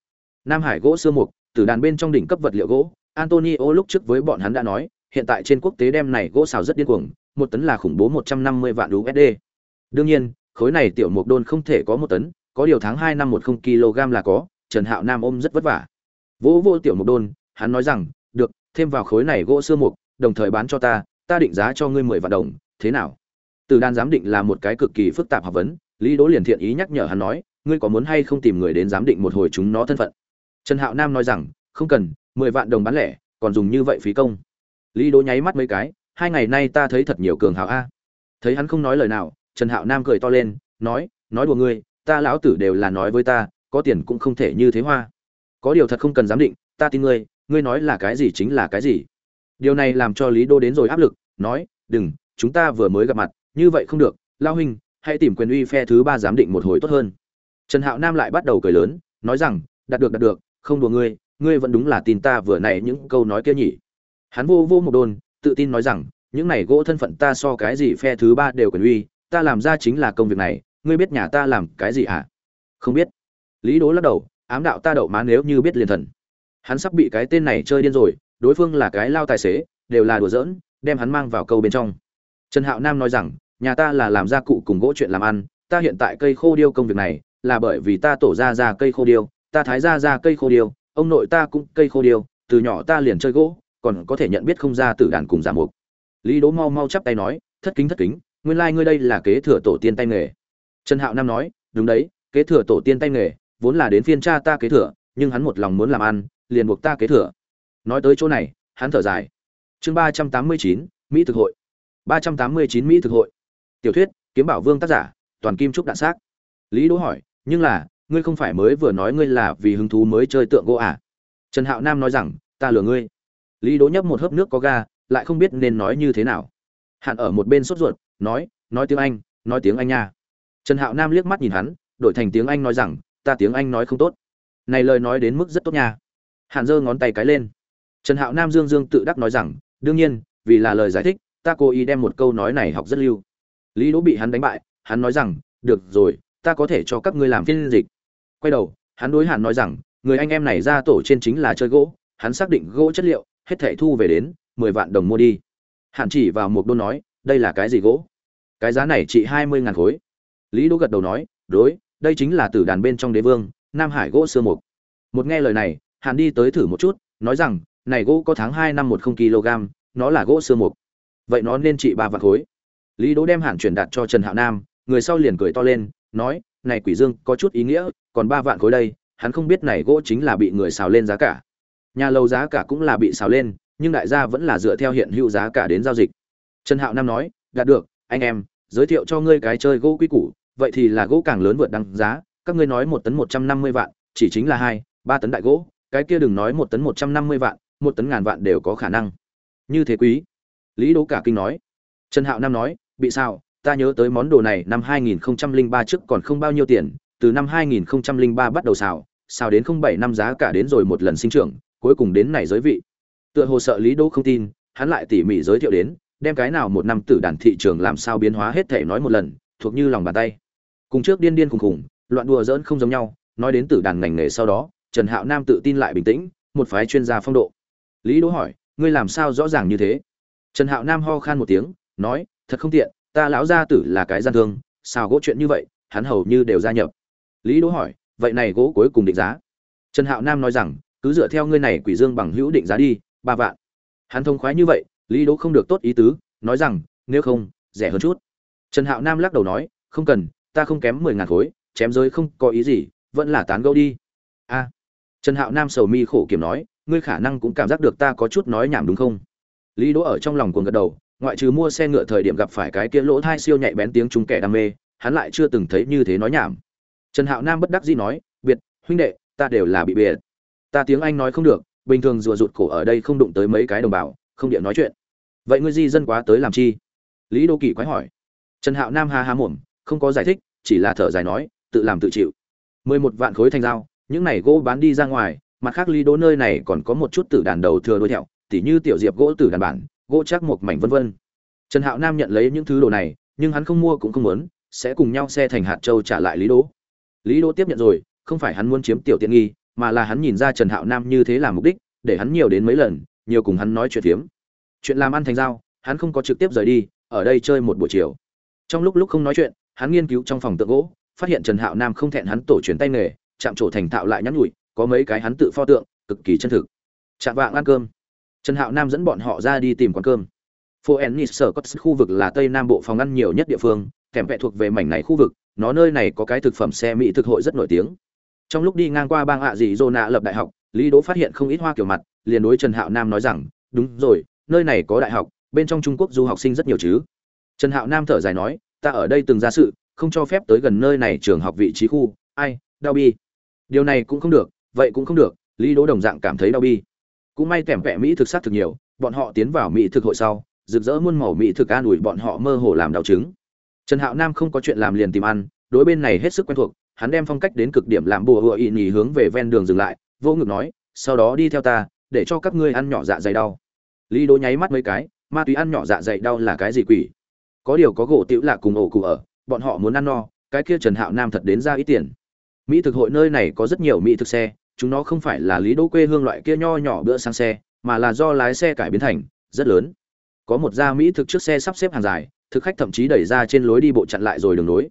Nam hải gỗ xưa mục, từ đàn bên trong đỉnh cấp vật liệu gỗ, antonio lúc trước với bọn hắn đã nói, hiện tại trên quốc tế đem này gỗ xào rất điên cuồng, một tấn là khủng bố một trăm năm mươi vạn usd đương nhiên, khối này tiểu mục đôn không thể có một tấn có điều tháng hai năm một không kg là có, trần hạo nam ôm rất vất vả. Vỗ vô tiểu mục đôn, hắn nói rằng, được, thêm vào khối này gỗ xưa mục, đồng thời bán cho ta ta định giá cho ngươi mười vạn đồng, thế nào? Từ đan giám định là một cái cực kỳ phức tạp học vấn, lý đỗ liền thiện ý nhắc nhở hắn nói, ngươi có muốn hay không tìm người đến giám định một hồi chúng nó thân phận? Trần hạo nam nói rằng, không cần, mười vạn đồng bán lẻ, còn dùng như vậy phí công. Lý đỗ nháy mắt mấy cái, hai ngày nay ta thấy thật nhiều cường hào a. Thấy hắn không nói lời nào, trần hạo nam cười to lên, nói nói đùa ngươi ta lão tử đều là nói với ta, có tiền cũng không thể như thế hoa. Có điều thật không cần giám định, ta tin ngươi ngươi nói là cái gì chính là cái gì. Điều này làm cho lý đô đến rồi áp lực, nói, đừng, chúng ta vừa mới gặp mặt, như vậy không được lao huynh, hãy tìm quyền uy phe thứ ba giám định một hồi tốt hơn. Trần hạo nam lại bắt đầu cười lớn, nói rằng, đạt được đạt được, không đùa ngươi ngươi vẫn đúng là tin ta vừa nãy những câu nói kia nhỉ. Hắn vô vô một đồn, tự tin nói rằng, những này gỗ thân phận ta so cái gì phe thứ ba đều quyền uy, ta làm ra chính là công việc này ngươi biết nhà ta làm cái gì à không biết. Lý đố lắc đầu, ám đạo ta đậu má nếu như biết liền thần. Hắn sắp bị cái tên này chơi điên rồi, đối phương là cái lao tài xế, đều là đùa giỡn, đem hắn mang vào câu bên trong. Trần hạo nam nói rằng, nhà ta là làm gia cụ cùng gỗ chuyện làm ăn, ta hiện tại cây khô điêu công việc này, là bởi vì ta tổ ra ra cây khô điêu, ta thái ra ra cây khô điêu, ông nội ta cũng cây khô điêu, từ nhỏ ta liền chơi gỗ, còn có thể nhận biết không ra từ đàn cùng giả mục. Lý đố mau mau chắp tay nói, thất kính thất kính, nguyên lai、like、ngươi đây là kế thừa tổ tiên tay nghề trần hạo nam nói, đúng đấy, kế thừa tổ tiên tay nghề, vốn là đến phiên cha ta kế thừa, nhưng hắn một lòng muốn làm ăn, liền buộc ta kế thừa. Nói tới chỗ này, hắn thở dài. Chương ba trăm tám mươi chín, mỹ thực hội. Ba trăm tám mươi chín mỹ thực hội. Tiểu thuyết, kiếm bảo vương tác giả, toàn kim trúc đạn xác. Lý đỗ hỏi, nhưng là, ngươi không phải mới vừa nói ngươi là vì hứng thú mới chơi tượng gỗ à? Trần hạo nam nói rằng, ta lừa ngươi. Lý đỗ nhấp một hớp nước có ga, lại không biết nên nói như thế nào. Hạn ở một bên sốt ruột, nói nói tiếng anh, nói tiếng anh nha trần hạo nam liếc mắt nhìn hắn, đổi thành tiếng anh nói rằng, ta tiếng anh nói không tốt. Này lời nói đến mức rất tốt nha. Hạn giơ ngón tay cái lên. Trần hạo nam dương dương tự đắc nói rằng, đương nhiên, vì là lời giải thích, ta cố ý đem một câu nói này học rất lưu. Lý đỗ bị hắn đánh bại, hắn nói rằng, được rồi, ta có thể cho các ngươi làm phiên dịch. Quay đầu, hắn đối hàn nói rằng, người anh em này ra tổ trên chính là chơi gỗ, hắn xác định gỗ chất liệu, hết thảy thu về đến, mười vạn đồng mua đi. Hạn chỉ vào một đô nói, đây là cái gì gỗ? Cái giá này trị hai mươi ngàn khối lý đỗ gật đầu nói, đối, đây chính là tử đàn bên trong đế vương, nam hải gỗ xưa mục. Một nghe lời này, Hàn đi tới thử một chút, nói rằng, này gỗ có tháng hai năm một không kg, nó là gỗ xưa mục. Vậy nó nên trị ba vạn khối. Lý đỗ đem hàn chuyển đạt cho trần hạo nam, người sau liền cười to lên, nói, này quỷ dương, có chút ý nghĩa, còn ba vạn khối đây, hắn không biết này gỗ chính là bị người xào lên giá cả. Nhà lầu giá cả cũng là bị xào lên, nhưng đại gia vẫn là dựa theo hiện hữu giá cả đến giao dịch. Trần hạo nam nói, đạt được, anh em, giới thiệu cho ngươi cái chơi gỗ quý củ vậy thì là gỗ càng lớn vượt đăng giá, các ngươi nói một tấn một trăm năm mươi vạn, chỉ chính là hai, ba tấn đại gỗ, cái kia đừng nói một tấn một trăm năm mươi vạn, một tấn ngàn vạn đều có khả năng. Như thế quý. Lý đỗ cả kinh nói. Trần hạo nam nói, bị sao, ta nhớ tới món đồ này năm 2003 trước còn không bao nhiêu tiền, từ năm 2003 bắt đầu xào xào đến không bảy năm giá cả đến rồi một lần sinh trưởng, cuối cùng đến này giới vị. Tựa hồ sợ lý đỗ không tin, hắn lại tỉ mỉ giới thiệu đến, đem cái nào một năm tử đàn thị trường làm sao biến hóa hết thể nói một lần, thuộc như lòng bàn tay cùng trước điên điên khùng khùng, loạn đùa dỡn không giống nhau, nói đến tử đàn ngành nghề sau đó, trần hạo nam tự tin lại bình tĩnh, một phái chuyên gia phong độ. Lý đỗ hỏi, ngươi làm sao rõ ràng như thế? Trần hạo nam ho khan một tiếng, nói, thật không tiện, ta lão gia tử là cái gian thương sao gỗ chuyện như vậy, hắn hầu như đều gia nhập. Lý đỗ hỏi, vậy này gỗ cuối cùng định giá? Trần hạo nam nói rằng, cứ dựa theo ngươi này quỷ dương bằng hữu định giá đi, ba vạn. Hắn thông khoái như vậy, lý đỗ không được tốt ý tứ, nói rằng, nếu không, rẻ hơn chút. Trần hạo nam lắc đầu nói, không cần ta không kém mười ngàn khối, chém giới không có ý gì, vẫn là tán gẫu đi. A. Trần hạo nam sầu mi khổ kiểm nói, ngươi khả năng cũng cảm giác được ta có chút nói nhảm đúng không? Lý đỗ ở trong lòng cuồng gật đầu, ngoại trừ mua xe ngựa thời điểm gặp phải cái kia lỗ thai siêu nhạy bén tiếng chúng kẻ đam mê, hắn lại chưa từng thấy như thế nói nhảm. Trần hạo nam bất đắc dĩ nói, biệt, huynh đệ, ta đều là bị biệt. Ta tiếng anh nói không được, bình thường rùa rụt cổ ở đây không đụng tới mấy cái đồng bào, không điện nói chuyện. Vậy ngươi di dân quá tới làm chi? Lý đô kỳ quái hỏi. Trần hạo nam ha ha mồm không có giải thích, chỉ là thở dài nói, tự làm tự chịu. Mười một vạn khối thanh dao, những này gỗ bán đi ra ngoài, mặt khác lý đỗ nơi này còn có một chút tử đàn đầu thừa đuôi thẹo, tỉ như tiểu diệp gỗ tử đàn bản, gỗ chắc một mảnh vân vân. Trần hạo nam nhận lấy những thứ đồ này, nhưng hắn không mua cũng không muốn, sẽ cùng nhau xe thành hạt châu trả lại lý đỗ. Lý đỗ tiếp nhận rồi, không phải hắn muốn chiếm tiểu tiện nghi, mà là hắn nhìn ra trần hạo nam như thế là mục đích, để hắn nhiều đến mấy lần, nhiều cùng hắn nói chuyện phiếm. Chuyện làm ăn thành giao hắn không có trực tiếp rời đi, ở đây chơi một buổi chiều. Trong lúc lúc không nói chuyện hắn nghiên cứu trong phòng tượng gỗ, phát hiện trần hạo nam không thẹn hắn tổ truyền tay nghề, chạm trổ thành thạo lại nhắn nhủi, có mấy cái hắn tự pho tượng, cực kỳ chân thực. Chạm vạng ăn cơm. Trần hạo nam dẫn bọn họ ra đi tìm quán cơm. Phố ennis sở có khu vực là tây nam bộ phòng ăn nhiều nhất địa phương kèm vẹ thuộc về mảnh này khu vực, nó nơi này có cái thực phẩm xe mỹ thực hội rất nổi tiếng. Trong lúc đi ngang qua bang hạ dị dô nạ lập đại học, lý đỗ phát hiện không ít hoa kiểu mặt, liền đối trần hạo nam nói rằng, đúng rồi, nơi này có đại học, bên trong trung quốc du học sinh rất nhiều chứ. Trần hạo nam thở dài nói ta ở đây từng ra sự, không cho phép tới gần nơi này trường học vị trí khu. Ai đau bi? Điều này cũng không được, vậy cũng không được, lý đỗ đồng dạng cảm thấy đau bi. Cũng may kẻm vẹ mỹ thực sát thực nhiều, bọn họ tiến vào mỹ thực hội sau, rực rỡ muôn màu mỹ thực an ủi bọn họ mơ hồ làm đau chứng. Trần hạo nam không có chuyện làm liền tìm ăn, đối bên này hết sức quen thuộc, hắn đem phong cách đến cực điểm làm bùa hựa ị nhì hướng về ven đường dừng lại, vô ngực nói, sau đó đi theo ta, để cho các ngươi ăn nhỏ dạ dày đau. Lý đỗ nháy mắt mấy cái, ma túy ăn nhỏ dạ dày đau là cái gì quỷ? Có điều có gỗ tiểu lạ cùng ổ cụ ở, bọn họ muốn ăn no, cái kia trần hạo nam thật đến ra ít tiền. Mỹ thực hội nơi này có rất nhiều mỹ thực xe, chúng nó không phải là lý đỗ quê hương loại kia nho nhỏ bữa sang xe, mà là do lái xe cải biến thành, rất lớn. Có một gia mỹ thực trước xe sắp xếp hàng dài, thực khách thậm chí đẩy ra trên lối đi bộ chặn lại rồi đường nối.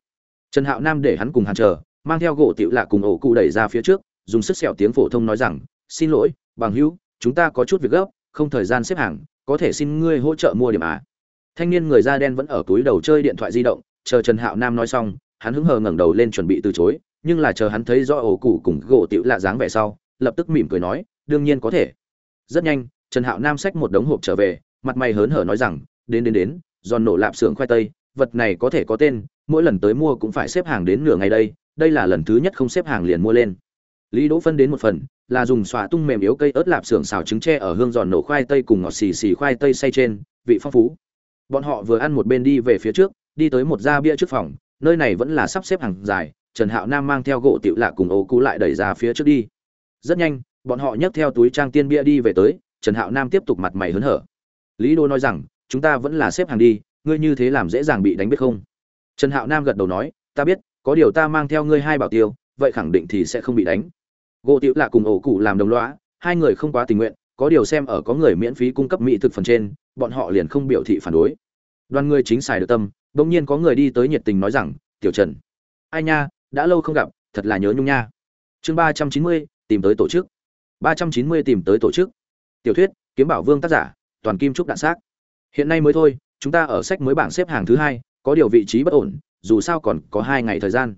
Trần hạo nam để hắn cùng hàn chờ, mang theo gỗ tiểu lạ cùng ổ cụ đẩy ra phía trước, dùng sức sẹo tiếng phổ thông nói rằng, xin lỗi, bằng hữu, chúng ta có chút việc gấp, không thời gian xếp hàng, có thể xin ngươi hỗ trợ mua điểm à thanh niên người da đen vẫn ở túi đầu chơi điện thoại di động, chờ trần hạo nam nói xong, hắn hứng hờ ngẩng đầu lên chuẩn bị từ chối, nhưng là chờ hắn thấy rõ ổ cụ cùng gỗ tiểu lạ dáng vẻ sau, lập tức mỉm cười nói, đương nhiên có thể. Rất nhanh, trần hạo nam xách một đống hộp trở về, mặt mày hớn hở nói rằng, đến đến đến, giòn nổ lạp xưởng khoai tây, vật này có thể có tên, mỗi lần tới mua cũng phải xếp hàng đến nửa ngày đây đây là lần thứ nhất không xếp hàng liền mua lên. Lý đỗ phân đến một phần, là dùng xoa tung mềm yếu cây ớt lạp xưởng xào trứng tre ở hương giòn nổ khoai tây cùng ngọt xì xì khoai tây xay trên, vị phong phú bọn họ vừa ăn một bên đi về phía trước, đi tới một da bia trước phòng, nơi này vẫn là sắp xếp hàng dài, trần hạo nam mang theo gỗ tiểu lạ cùng ô cú lại đẩy ra phía trước đi. Rất nhanh, bọn họ nhấc theo túi trang tiên bia đi về tới, trần hạo nam tiếp tục mặt mày hớn hở. Lý đô nói rằng, chúng ta vẫn là xếp hàng đi, ngươi như thế làm dễ dàng bị đánh biết không? Trần hạo nam gật đầu nói, ta biết, có điều ta mang theo ngươi hai bảo tiêu, vậy khẳng định thì sẽ không bị đánh. Gỗ tiểu lạ cùng ổ cụ làm đồng loã hai người không quá tình nguyện có điều xem ở có người miễn phí cung cấp mỹ thực phần trên, bọn họ liền không biểu thị phản đối. Đoàn người chính xài được tâm, bỗng nhiên có người đi tới nhiệt tình nói rằng, tiểu trần, ai nha, đã lâu không gặp, thật là nhớ nhung nha. Chương ba trăm chín mươi, tìm tới tổ chức. Ba trăm chín mươi tìm tới tổ chức. Tiểu thuyết, kiếm bảo vương tác giả, toàn kim trúc đạn xác. Hiện nay mới thôi, chúng ta ở sách mới bảng xếp hàng thứ hai, có điều vị trí bất ổn, dù sao còn có hai ngày thời gian.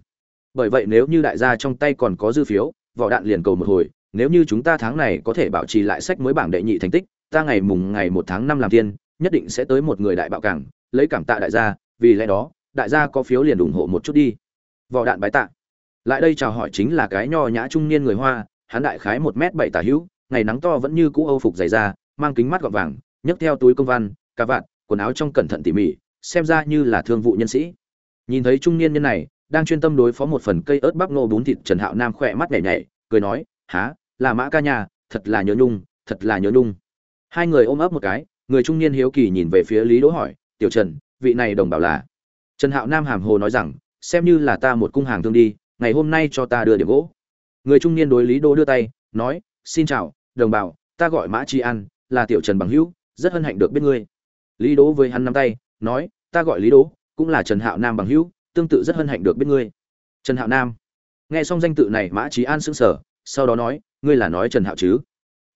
Bởi vậy nếu như đại gia trong tay còn có dư phiếu, vỏ đạn liền cầu một hồi nếu như chúng ta tháng này có thể bảo trì lại sách mới bảng đệ nhị thành tích, ta ngày mùng ngày một tháng năm làm tiên nhất định sẽ tới một người đại bạo cảng, lấy cảm tạ đại gia, vì lẽ đó, đại gia có phiếu liền ủng hộ một chút đi. Vỏ đạn bái tạ. Lại đây chào hỏi chính là cái nho nhã trung niên người hoa, hắn đại khái một m bảy tả hữu, ngày nắng to vẫn như cũ âu phục dày da, mang kính mắt gọt vàng, nhấc theo túi công văn, cà vạt, quần áo trong cẩn thận tỉ mỉ, xem ra như là thương vụ nhân sĩ. Nhìn thấy trung niên nhân này, đang chuyên tâm đối phó một phần cây ớt bắp ngô bún thịt trần hạo nam khỏe mắt nhảy nhảy, cười nói há là mã ca nhà thật là nhớ nhung, thật là nhớ nhung. Hai người ôm ấp một cái, người trung niên hiếu kỳ nhìn về phía lý đỗ hỏi, tiểu trần, vị này đồng bảo là? Trần hạo nam hàm hồ nói rằng, xem như là ta một cung hàng thương đi, ngày hôm nay cho ta đưa điểm gỗ. Người trung niên đối lý đỗ đưa tay, nói, xin chào, đồng bào, ta gọi mã tri an, là tiểu trần bằng hữu, rất hân hạnh được biết ngươi. Lý đỗ với hắn nắm tay, nói, ta gọi lý đỗ, cũng là trần hạo nam bằng hữu, tương tự rất hân hạnh được biết ngươi. Trần hạo nam, nghe xong danh tự này, mã trí an sững sờ, sau đó nói ngươi là nói trần hạo chứ?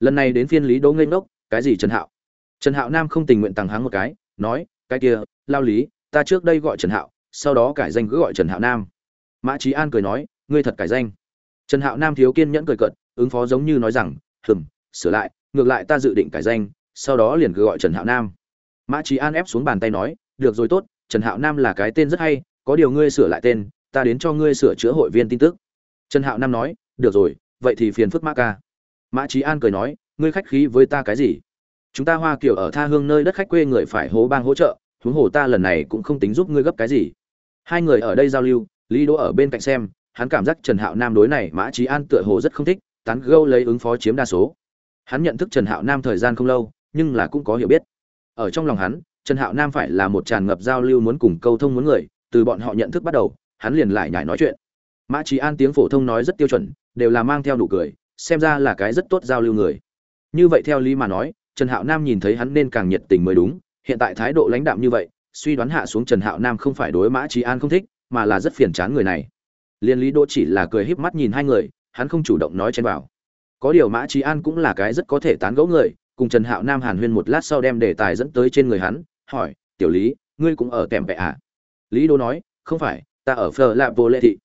Lần này đến phiên lý đỗ ngây ngốc, cái gì trần hạo? Trần hạo nam không tình nguyện tăng háng một cái, nói, cái kia, lao lý, ta trước đây gọi trần hạo, sau đó cải danh cứ gọi trần hạo nam. Mã trí an cười nói, ngươi thật cải danh. Trần hạo nam thiếu kiên nhẫn cười cận ứng phó giống như nói rằng, hừm, sửa lại, ngược lại ta dự định cải danh, sau đó liền cứ gọi trần hạo nam. Mã trí an ép xuống bàn tay nói, được rồi tốt, trần hạo nam là cái tên rất hay, có điều ngươi sửa lại tên, ta đến cho ngươi sửa chữa hội viên tin tức. Trần hạo nam nói, được rồi vậy thì phiền phức mã ca. Mã trí an cười nói, ngươi khách khí với ta cái gì? Chúng ta hoa kiểu ở tha hương nơi đất khách quê người phải hố bang hỗ trợ, huống hồ ta lần này cũng không tính giúp ngươi gấp cái gì. Hai người ở đây giao lưu, lý đỗ ở bên cạnh xem, hắn cảm giác trần hạo nam đối này mã trí an tựa hồ rất không thích, tán gâu lấy ứng phó chiếm đa số. Hắn nhận thức trần hạo nam thời gian không lâu, nhưng là cũng có hiểu biết. Ở trong lòng hắn, trần hạo nam phải là một tràn ngập giao lưu muốn cùng câu thông muốn người, từ bọn họ nhận thức bắt đầu, hắn liền lại nhải nói chuyện. Mã trí an tiếng phổ thông nói rất tiêu chuẩn đều là mang theo nụ cười, xem ra là cái rất tốt giao lưu người. Như vậy theo lý mà nói, trần hạo nam nhìn thấy hắn nên càng nhiệt tình mới đúng, hiện tại thái độ lãnh đạm như vậy, suy đoán hạ xuống trần hạo nam không phải đối mã trí an không thích, mà là rất phiền chán người này. Liên lý đỗ chỉ là cười híp mắt nhìn hai người, hắn không chủ động nói chen vào. Có điều mã trí an cũng là cái rất có thể tán gẫu người, cùng trần hạo nam hàn huyên một lát sau đem đề tài dẫn tới trên người hắn, hỏi, tiểu lý, ngươi cũng ở kèm vẹ à? Lý đỗ nói, không phải, ta ở phờ lạp vô lệ thị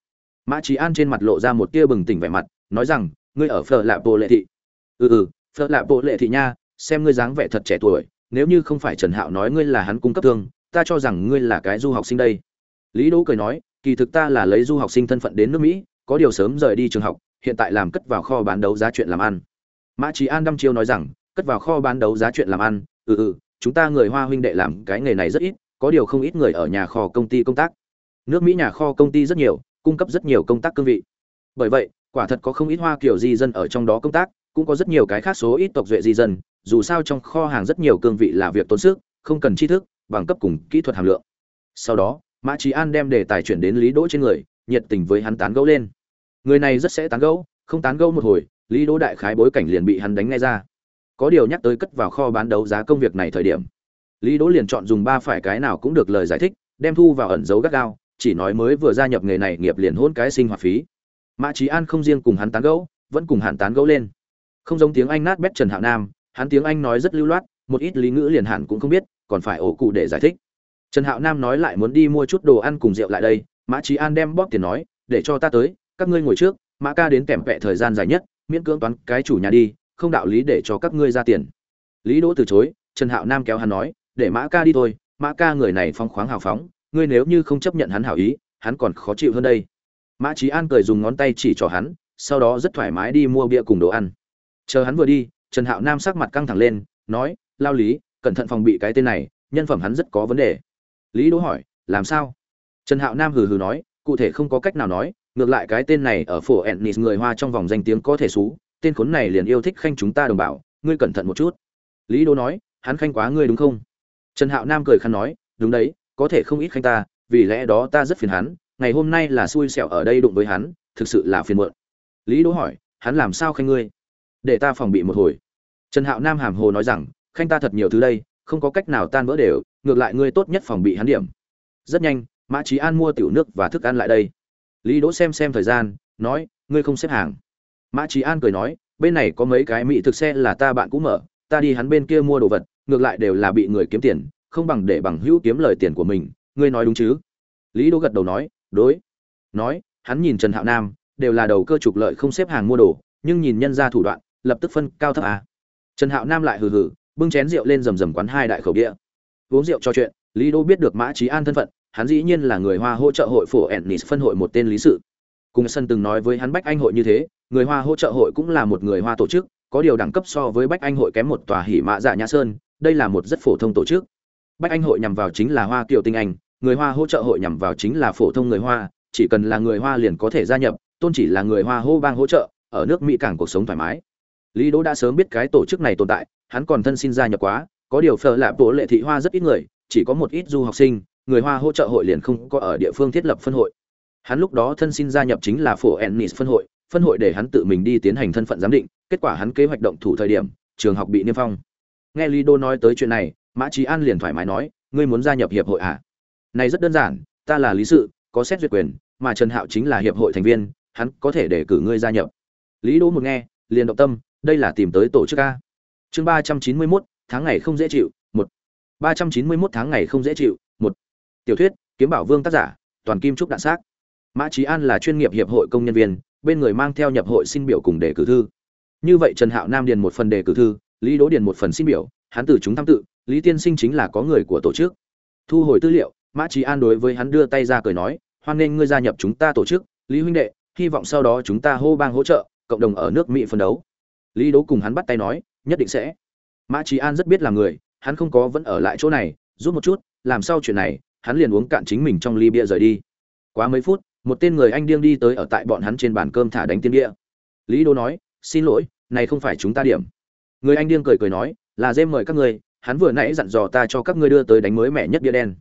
mã trí an trên mặt lộ ra một tia bừng tỉnh vẻ mặt, nói rằng, ngươi ở phở lạp bộ lệ thị. Ừ ừ phở lạp bộ lệ thị nha, xem ngươi dáng vẻ thật trẻ tuổi, nếu như không phải trần hạo nói ngươi là hắn cung cấp thương, ta cho rằng ngươi là cái du học sinh đây. Lý đỗ cười nói, kỳ thực ta là lấy du học sinh thân phận đến nước mỹ, có điều sớm rời đi trường học, hiện tại làm cất vào kho bán đấu giá chuyện làm ăn. Mã trí an đăm chiêu nói rằng, cất vào kho bán đấu giá chuyện làm ăn ừ ừ chúng ta người hoa huynh đệ làm cái nghề này rất ít, có điều không ít người ở nhà kho công ty công tác. Nước mỹ nhà kho công ty rất nhiều cung cấp rất nhiều công tác cương vị. Bởi vậy, quả thật có không ít hoa kiểu di dân ở trong đó công tác, cũng có rất nhiều cái khác số ít tộc duệ di dân, dù sao trong kho hàng rất nhiều cương vị là việc tốn sức, không cần tri thức, bằng cấp cùng kỹ thuật hàm lượng. Sau đó, mã trí an đem đề tài chuyển đến lý đỗ trên người, nhiệt tình với hắn tán gẫu lên. Người này rất sẽ tán gẫu, không tán gẫu một hồi, lý đỗ đại khái bối cảnh liền bị hắn đánh ngay ra. Có điều nhắc tới cất vào kho bán đấu giá công việc này thời điểm, lý đỗ liền chọn dùng ba phải cái nào cũng được lời giải thích, đem thu vào ẩn dấu gắt gao chỉ nói mới vừa gia nhập nghề này nghiệp liền hôn cái sinh hoạt phí. Mã trí an không riêng cùng hắn tán gẫu, vẫn cùng hắn tán gẫu lên. Không giống tiếng anh nát bét trần hạo nam, hắn tiếng anh nói rất lưu loát, một ít lý ngữ liền hẳn cũng không biết, còn phải ổ cụ để giải thích. Trần hạo nam nói lại muốn đi mua chút đồ ăn cùng rượu lại đây, mã trí an đem bóp tiền nói, để cho ta tới, các ngươi ngồi trước, mã ca đến kèm vẹ thời gian dài nhất, miễn cưỡng toán cái chủ nhà đi, không đạo lý để cho các ngươi ra tiền. Lý đỗ từ chối, trần hạo nam kéo hắn nói, để mã ca đi thôi, mã ca người này phong khoáng hào phóng ngươi nếu như không chấp nhận hắn hảo ý, hắn còn khó chịu hơn đây. Mã trí an cười dùng ngón tay chỉ cho hắn, sau đó rất thoải mái đi mua bia cùng đồ ăn. Chờ hắn vừa đi, trần hạo nam sắc mặt căng thẳng lên, nói, lao lý, cẩn thận phòng bị cái tên này, nhân phẩm hắn rất có vấn đề. Lý đỗ hỏi, làm sao? Trần hạo nam hừ hừ nói, cụ thể không có cách nào nói, ngược lại cái tên này ở phổ ennis người hoa trong vòng danh tiếng có thể xú, tên khốn này liền yêu thích khanh chúng ta đồng bào, ngươi cẩn thận một chút. Lý đỗ nói, hắn khanh quá ngươi đúng không? Trần hạo nam cười khăn nói, đúng đấy có thể không ít khanh ta, vì lẽ đó ta rất phiền hắn, ngày hôm nay là xui xẻo ở đây đụng với hắn, thực sự là phiền muộn. Lý đỗ hỏi, hắn làm sao khanh ngươi? Để ta phòng bị một hồi. Trần hạo nam hàm hồ nói rằng, khanh ta thật nhiều thứ đây, không có cách nào tan vỡ đều, ngược lại ngươi tốt nhất phòng bị hắn điểm. Rất nhanh, mã trí an mua tiểu nước và thức ăn lại đây. Lý đỗ xem xem thời gian, nói, ngươi không xếp hàng. Mã trí an cười nói, bên này có mấy cái mỹ thực xe là ta bạn cũ mở, ta đi hắn bên kia mua đồ vật, ngược lại đều là bị người kiếm tiền không bằng để bằng hữu kiếm lời tiền của mình, ngươi nói đúng chứ? Lý đỗ gật đầu nói, đối. Nói, hắn nhìn trần hạo nam, đều là đầu cơ trục lợi không xếp hàng mua đồ, nhưng nhìn nhân ra thủ đoạn, lập tức phân cao thấp à. trần hạo nam lại hừ hừ, bưng chén rượu lên rầm rầm quán hai đại khẩu địa uống rượu cho chuyện, lý đỗ biết được mã trí an thân phận, hắn dĩ nhiên là người hoa hỗ trợ hội phổ ennis phân hội một tên lý sự. Cùng sân từng nói với hắn bách anh hội như thế, người hoa hỗ trợ hội cũng là một người hoa tổ chức, có điều đẳng cấp so với bách anh hội kém một tòa hỉ mạ dạ nhã sơn, đây là một rất phổ thông tổ chức bách anh hội nhằm vào chính là hoa kiều tinh anh, người hoa hỗ trợ hội nhằm vào chính là phổ thông người hoa, chỉ cần là người hoa liền có thể gia nhập, tôn chỉ là người hoa hô bang hỗ trợ, ở nước mỹ cảng cuộc sống thoải mái. Lý đỗ đã sớm biết cái tổ chức này tồn tại, hắn còn thân xin gia nhập quá, có điều phở lạp tổ lệ thị hoa rất ít người, chỉ có một ít du học sinh, người hoa hỗ trợ hội liền không có ở địa phương thiết lập phân hội. Hắn lúc đó thân xin gia nhập chính là phổ ennis phân hội phân hội để hắn tự mình đi tiến hành thân phận giám định, kết quả hắn kế hoạch động thủ thời điểm, trường học bị niêm phong. Nghe lý đô nói tới chuyện này mã trí an liền thoải mái nói, ngươi muốn gia nhập hiệp hội à? này rất đơn giản, ta là lý sự, có xét duyệt quyền, mà trần hạo chính là hiệp hội thành viên, hắn có thể để cử ngươi gia nhập. Lý đỗ một nghe, liền động tâm, đây là tìm tới tổ chức a. Chương ba trăm chín mươi mốt, tháng ngày không dễ chịu, một. Ba trăm chín mươi mốt tháng ngày không dễ chịu, một. Tiểu thuyết, kiếm bảo vương tác giả, toàn kim trúc đạn xác. Mã trí an là chuyên nghiệp hiệp hội công nhân viên, bên người mang theo nhập hội xin biểu cùng đề cử thư. Như vậy trần hạo nam điền một phần đề cử thư, lý đỗ điền một phần xin biểu, hắn từ chúng tham tự lý tiên sinh chính là có người của tổ chức. Thu hồi tư liệu, mã trí an đối với hắn đưa tay ra cười nói, hoan nghênh ngươi gia nhập chúng ta tổ chức, lý huynh đệ, hy vọng sau đó chúng ta hô bang hỗ trợ, cộng đồng ở nước mỹ phân đấu. Lý Đấu cùng hắn bắt tay nói, nhất định sẽ. Mã trí an rất biết là người, hắn không có vẫn ở lại chỗ này Rút một chút, làm sao chuyện này, hắn liền uống cạn chính mình trong ly bia rời đi. Quá mấy phút, một tên người anh điên đi tới ở tại bọn hắn trên bàn cơm thả đánh tiên bia. Lý đỗ nói, xin lỗi, này không phải chúng ta điểm. Người anh điên cười cười nói, là dêm mời các người hắn vừa nãy dặn dò ta cho các ngươi đưa tới đánh mới mẻ nhất bia đen.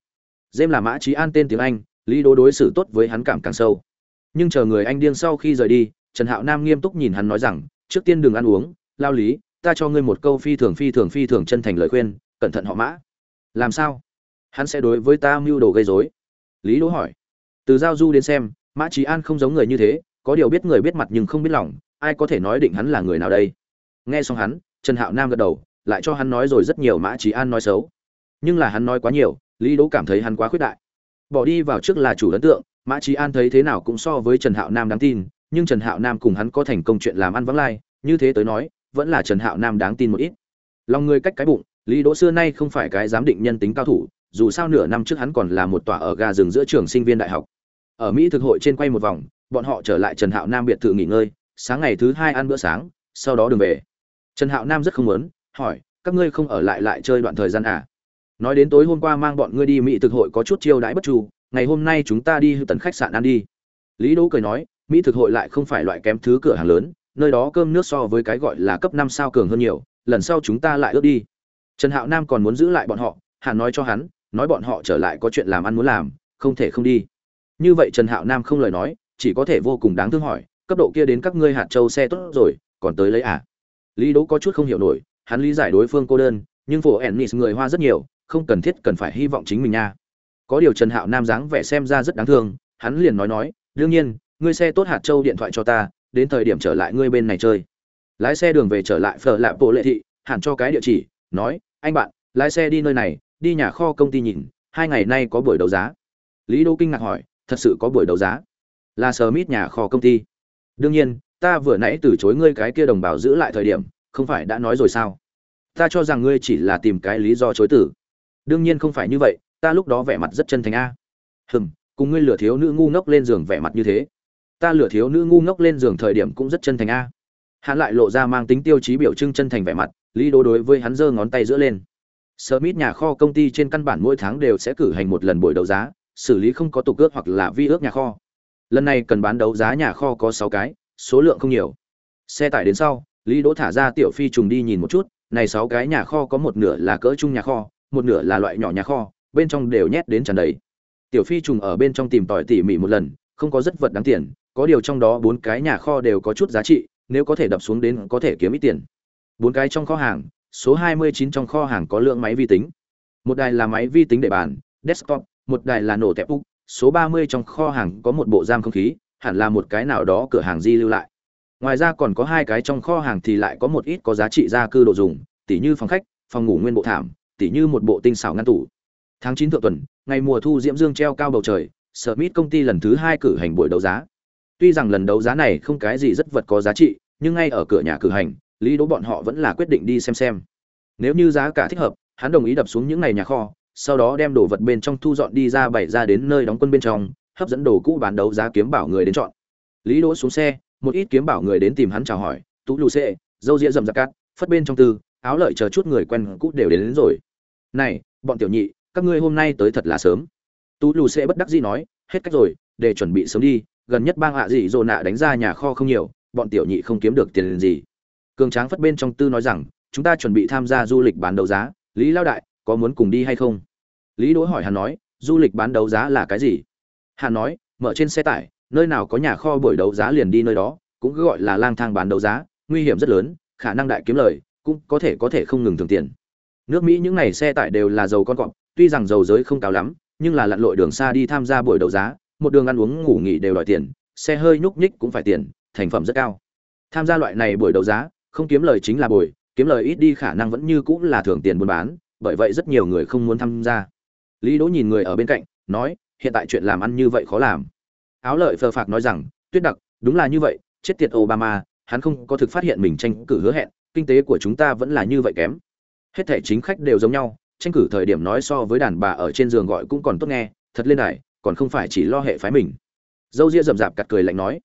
Dêm là mã trí an tên tiếng anh, lý đố đối xử tốt với hắn cảm càng sâu. Nhưng chờ người anh điên sau khi rời đi, trần hạo nam nghiêm túc nhìn hắn nói rằng, trước tiên đừng ăn uống, lao lý, ta cho ngươi một câu phi thường phi thường phi thường chân thành lời khuyên, cẩn thận họ mã. Làm sao? Hắn sẽ đối với ta mưu đồ gây rối? Lý đỗ hỏi. Từ giao du đến xem, mã trí an không giống người như thế, có điều biết người biết mặt nhưng không biết lòng, ai có thể nói định hắn là người nào đây? Nghe xong hắn, trần hạo nam gật đầu lại cho hắn nói rồi rất nhiều mã trí an nói xấu. Nhưng là hắn nói quá nhiều, lý đỗ cảm thấy hắn quá khuyết đại. Bỏ đi vào trước là chủ ấn tượng, mã trí an thấy thế nào cũng so với trần hạo nam đáng tin, nhưng trần hạo nam cùng hắn có thành công chuyện làm ăn vắng lai, như thế tới nói, vẫn là trần hạo nam đáng tin một ít. Lòng người cách cái bụng, lý đỗ xưa nay không phải cái giám định nhân tính cao thủ, dù sao nửa năm trước hắn còn là một tòa ở ga rừng giữa trường sinh viên đại học. Ở mỹ thực hội trên quay một vòng, bọn họ trở lại trần hạo nam biệt thự nghỉ ngơi, sáng ngày thứ hai ăn bữa sáng, sau đó đường về. Trần hạo nam rất không muốn hỏi, các ngươi không ở lại lại chơi đoạn thời gian à? Nói đến tối hôm qua mang bọn ngươi đi mỹ thực hội có chút chiêu đãi bất chu, ngày hôm nay chúng ta đi hư tần khách sạn ăn đi. Lý đỗ cười nói, mỹ thực hội lại không phải loại kém thứ cửa hàng lớn, nơi đó cơm nước so với cái gọi là cấp năm sao cường hơn nhiều, lần sau chúng ta lại ước đi. Trần hạo nam còn muốn giữ lại bọn họ, hàn nói cho hắn, nói bọn họ trở lại có chuyện làm ăn muốn làm, không thể không đi. Như vậy trần hạo nam không lời nói, chỉ có thể vô cùng đáng thương hỏi, cấp độ kia đến các ngươi hạt châu xe tốt rồi, còn tới lấy à? Lý đỗ có chút không hiểu nổi hắn lý giải đối phương cô đơn, nhưng phổ ennis người hoa rất nhiều, không cần thiết cần phải hy vọng chính mình nha. Có điều trần hạo nam dáng vẻ xem ra rất đáng thương, hắn liền nói nói, đương nhiên, ngươi xe tốt hạt châu điện thoại cho ta, đến thời điểm trở lại ngươi bên này chơi. Lái xe đường về trở lại phở lạp bộ lệ thị, hẳn cho cái địa chỉ, nói, anh bạn, lái xe đi nơi này, đi nhà kho công ty nhìn, hai ngày nay có buổi đấu giá. Lý đô kinh ngạc hỏi, thật sự có buổi đấu giá? Là sờ mít nhà kho công ty. Đương nhiên, ta vừa nãy từ chối ngươi cái kia đồng bào giữ lại thời điểm, không phải đã nói rồi sao? Ta cho rằng ngươi chỉ là tìm cái lý do chối tử. Đương nhiên không phải như vậy ta lúc đó vẻ mặt rất chân thành a. Hừm cùng ngươi lửa thiếu nữ ngu ngốc lên giường vẻ mặt như thế. Ta lửa thiếu nữ ngu ngốc lên giường thời điểm cũng rất chân thành a. Hắn lại lộ ra mang tính tiêu chí biểu trưng chân thành vẻ mặt lý đố đối với hắn giơ ngón tay giữa lên. Smith nhà kho công ty trên căn bản mỗi tháng đều sẽ cử hành một lần buổi đấu giá, xử lý không có tục ước hoặc là vi ước nhà kho. Lần này cần bán đấu giá nhà kho có 6 cái, số lượng không nhiều. Xe tải đến sau, Lý Đỗ thả ra tiểu phi trùng đi nhìn một chút, này 6 cái nhà kho có một nửa là cỡ trung nhà kho, một nửa là loại nhỏ nhà kho, bên trong đều nhét đến tràn đầy. tiểu phi trùng ở bên trong tìm tòi tỉ mỉ một lần không có rất vật đáng tiền có điều trong đó bốn cái nhà kho đều có chút giá trị nếu có thể đập xuống đến có thể kiếm ít tiền. Bốn cái trong kho hàng số 29 trong kho hàng có lượng máy vi tính. Một đài là máy vi tính để bàn desktop một đài là nổ tẹp úc số 30 trong kho hàng có một bộ giam không khí hẳn là một cái nào đó cửa hàng di lưu lại ngoài ra còn có hai cái trong kho hàng thì lại có một ít có giá trị gia cư đồ dùng, tỉ như phòng khách, phòng ngủ nguyên bộ thảm, tỉ như một bộ tinh xảo ngăn tủ. Tháng chín thượng tuần, ngày mùa thu diễm dương treo cao bầu trời, Smith công ty lần thứ hai cử hành buổi đấu giá. Tuy rằng lần đấu giá này không cái gì rất vật có giá trị, nhưng ngay ở cửa nhà cử hành, lý đỗ bọn họ vẫn là quyết định đi xem xem. Nếu như giá cả thích hợp, hắn đồng ý đập xuống những ngày nhà kho, sau đó đem đồ vật bên trong thu dọn đi ra bày ra đến nơi đóng quân bên trong, hấp dẫn đồ cũ bán đấu giá kiếm bảo người đến chọn. Lý đỗ xuống xe một ít kiếm bảo người đến tìm hắn chào hỏi tú lù xệ dâu ria rậm rạp cát phất bên trong tư áo lợi chờ chút người quen cũ đều đến, đến rồi. Này bọn tiểu nhị các ngươi hôm nay tới thật là sớm. Tú lù xệ bất đắc dĩ nói hết cách rồi để chuẩn bị sớm đi gần nhất bang hạ dị dỗ nạ đánh ra nhà kho không nhiều bọn tiểu nhị không kiếm được tiền gì. Cường tráng phất bên trong tư nói rằng chúng ta chuẩn bị tham gia du lịch bán đấu giá lý lao đại có muốn cùng đi hay không? Lý đỗ hỏi hắn nói du lịch bán đấu giá là cái gì? Hắn nói mở trên xe tải nơi nào có nhà kho buổi đấu giá liền đi nơi đó, cũng cứ gọi là lang thang bán đấu giá, nguy hiểm rất lớn, khả năng đại kiếm lời, cũng có thể có thể không ngừng thường tiền. Nước mỹ những ngày xe tải đều là dầu con cọp, tuy rằng dầu giới không cao lắm, nhưng là lặn lội đường xa đi tham gia buổi đấu giá, một đường ăn uống ngủ nghỉ đều đòi tiền, xe hơi nhúc nhích cũng phải tiền, thành phẩm rất cao. Tham gia loại này buổi đấu giá, không kiếm lời chính là bồi, kiếm lời ít đi khả năng vẫn như cũng là thưởng tiền buôn bán, bởi vậy rất nhiều người không muốn tham gia. Lý đỗ nhìn người ở bên cạnh, nói, hiện tại chuyện làm ăn như vậy khó làm áo lợi phờ phạc nói rằng, tuyết đặc, đúng là như vậy, chết tiệt obama, hắn không có thực phát hiện mình tranh cử hứa hẹn, kinh tế của chúng ta vẫn là như vậy kém. Hết thảy chính khách đều giống nhau, tranh cử thời điểm nói so với đàn bà ở trên giường gọi cũng còn tốt nghe, thật lên đài, còn không phải chỉ lo hệ phái mình. Dâu ria rậm rạp cặt cười lạnh nói,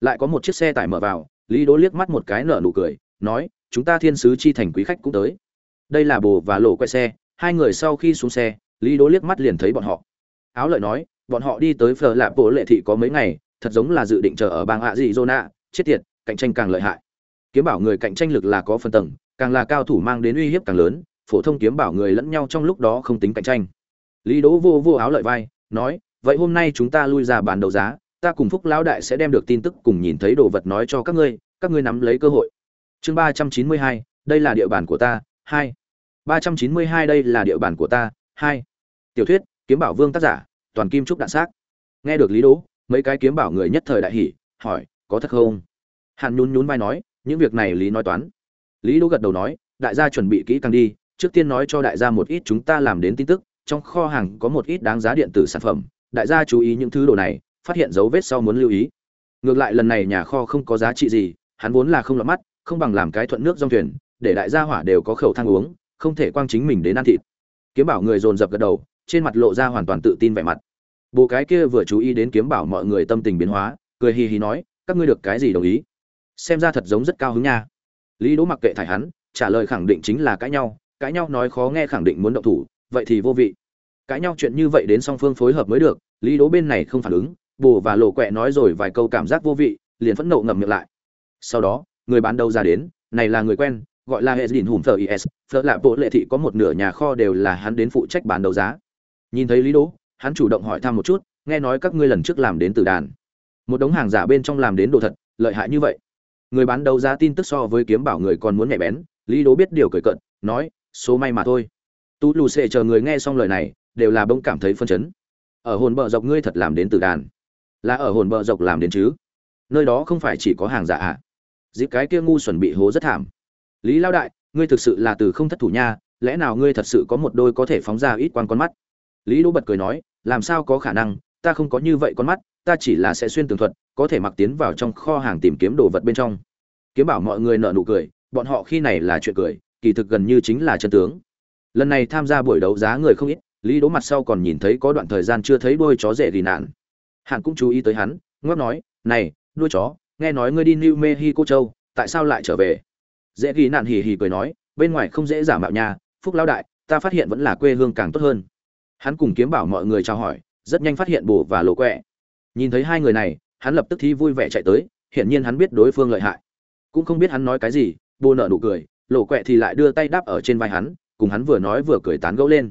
lại có một chiếc xe tải mở vào. Lý đỗ liếc mắt một cái nở nụ cười, nói, chúng ta thiên sứ chi thành quý khách cũng tới. Đây là bồ và lộ quay xe, hai người sau khi xuống xe, lý đỗ liếc mắt liền thấy bọn họ. Áo lợi nói bọn họ đi tới phở lạp bộ lệ thị có mấy ngày, thật giống là dự định chờ ở bang ạ dị zona chết tiệt, cạnh tranh càng lợi hại. Kiếm bảo người cạnh tranh lực là có phần tầng, càng là cao thủ mang đến uy hiếp càng lớn, phổ thông kiếm bảo người lẫn nhau trong lúc đó không tính cạnh tranh. Lý đỗ vô vô áo lợi vai, nói, vậy hôm nay chúng ta lui ra bàn đấu giá, ta cùng phúc lão đại sẽ đem được tin tức cùng nhìn thấy đồ vật nói cho các ngươi các ngươi nắm lấy cơ hội. Chương ba trăm chín mươi hai, đây là địa bàn của ta, hai. Ba trăm chín mươi hai, đây là địa bàn của ta, hai. Tiểu thuyết, kiếm bảo vương tác giả toàn kim trúc đạn xác. Nghe được lý đỗ, mấy cái kiếm bảo người nhất thời đại hỉ, hỏi, có thật không? Hàn nhún nhún vai nói, những việc này lý nói toán. Lý đỗ gật đầu nói, đại gia chuẩn bị kỹ càng đi, trước tiên nói cho đại gia một ít chúng ta làm đến tin tức, trong kho hàng có một ít đáng giá điện tử sản phẩm, đại gia chú ý những thứ đồ này, phát hiện dấu vết sau muốn lưu ý. Ngược lại lần này nhà kho không có giá trị gì, hắn vốn là không lọt mắt, không bằng làm cái thuận nước dòng thuyền, để đại gia hỏa đều có khẩu thang uống, không thể quang chính mình đến ăn thịt. Kiếm bảo người dồn dập gật đầu trên mặt lộ ra hoàn toàn tự tin vẻ mặt. Bộ cái kia vừa chú ý đến kiếm bảo mọi người tâm tình biến hóa, cười hì hì nói, các ngươi được cái gì đồng ý? Xem ra thật giống rất cao hứng nha. Lý đỗ mặc kệ thải hắn, trả lời khẳng định chính là cãi nhau cãi nhau nói khó nghe khẳng định muốn động thủ, vậy thì vô vị. Cãi nhau chuyện như vậy đến song phương phối hợp mới được, lý đỗ bên này không phản ứng, bồ và lộ quẹ nói rồi vài câu cảm giác vô vị, liền phẫn nộ ngậm miệng lại. Sau đó, người bán đầu ra đến, này là người quen, gọi là hệ dìn hùm thờ is thờ lạ bộ lệ thị có một nửa nhà kho đều là hắn đến phụ trách bán đấu giá nhìn thấy lý đỗ, hắn chủ động hỏi thăm một chút, nghe nói các ngươi lần trước làm đến từ đàn. Một đống hàng giả bên trong làm đến đồ thật, lợi hại như vậy. Người bán đấu giá tin tức so với kiếm bảo người còn muốn nhạy bén, lý đỗ biết điều cười cận nói, số may mà thôi. Tú lù xệ chờ người nghe xong lời này, đều là bỗng cảm thấy phân chấn. Ở hồn bờ dọc ngươi thật làm đến từ đàn. Là ở hồn bờ dọc làm đến chứ? Nơi đó không phải chỉ có hàng giả à? Dịp cái kia ngu xuẩn bị hố rất thảm. Lý lao đại, ngươi thực sự là từ không thất thủ nha, lẽ nào ngươi thật sự có một đôi có thể phóng ra ít quan con mắt? Lý đỗ bật cười nói, làm sao có khả năng? Ta không có như vậy con mắt, ta chỉ là sẽ xuyên tường thuật, có thể mặc tiến vào trong kho hàng tìm kiếm đồ vật bên trong. Kiếm bảo mọi người nợ nụ cười, bọn họ khi này là chuyện cười, kỳ thực gần như chính là chân tướng. Lần này tham gia buổi đấu giá người không ít, lý đỗ mặt sau còn nhìn thấy có đoạn thời gian chưa thấy đôi chó rể gì nạn. Hạn cũng chú ý tới hắn ngót nói, này, đuôi chó, nghe nói ngươi đi new mexico châu, tại sao lại trở về? Dễ ghi nạn hì hì cười nói, bên ngoài không dễ giả mạo nha, phúc lão đại, ta phát hiện vẫn là quê hương càng tốt hơn hắn cùng kiếm bảo mọi người chào hỏi, rất nhanh phát hiện bồ và lộ quẹ. Nhìn thấy hai người này, hắn lập tức thi vui vẻ chạy tới, hiển nhiên hắn biết đối phương lợi hại. Cũng không biết hắn nói cái gì, bồ nợ nụ cười lộ quẹ thì lại đưa tay đáp ở trên vai hắn, cùng hắn vừa nói vừa cười tán gẫu lên.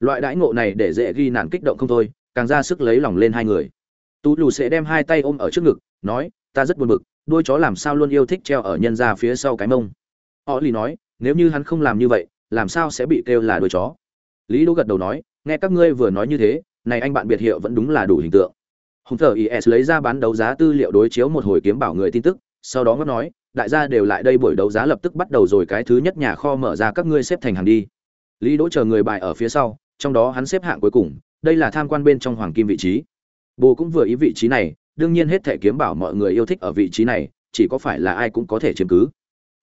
Loại đãi ngộ này để dễ ghi nạn kích động không thôi, càng ra sức lấy lòng lên hai người. Tú lù sẽ đem hai tay ôm ở trước ngực, nói, ta rất buồn bực đuôi chó làm sao luôn yêu thích treo ở nhân ra phía sau cái mông. Họ lì nói, nếu như hắn không làm như vậy, làm sao sẽ bị kêu là đuôi chó? Lý đỗ gật đầu nói nghe các ngươi vừa nói như thế, này anh bạn biệt hiệu vẫn đúng là đủ hình tượng. Hùng thờ is lấy ra bán đấu giá tư liệu đối chiếu một hồi kiếm bảo người tin tức, sau đó ngắt nói, đại gia đều lại đây buổi đấu giá lập tức bắt đầu rồi, cái thứ nhất nhà kho mở ra các ngươi xếp thành hàng đi. Lý đỗ chờ người bài ở phía sau, trong đó hắn xếp hạng cuối cùng, đây là tham quan bên trong hoàng kim vị trí. Bồ cũng vừa ý vị trí này, đương nhiên hết thể kiếm bảo mọi người yêu thích ở vị trí này, chỉ có phải là ai cũng có thể chiếm cứ.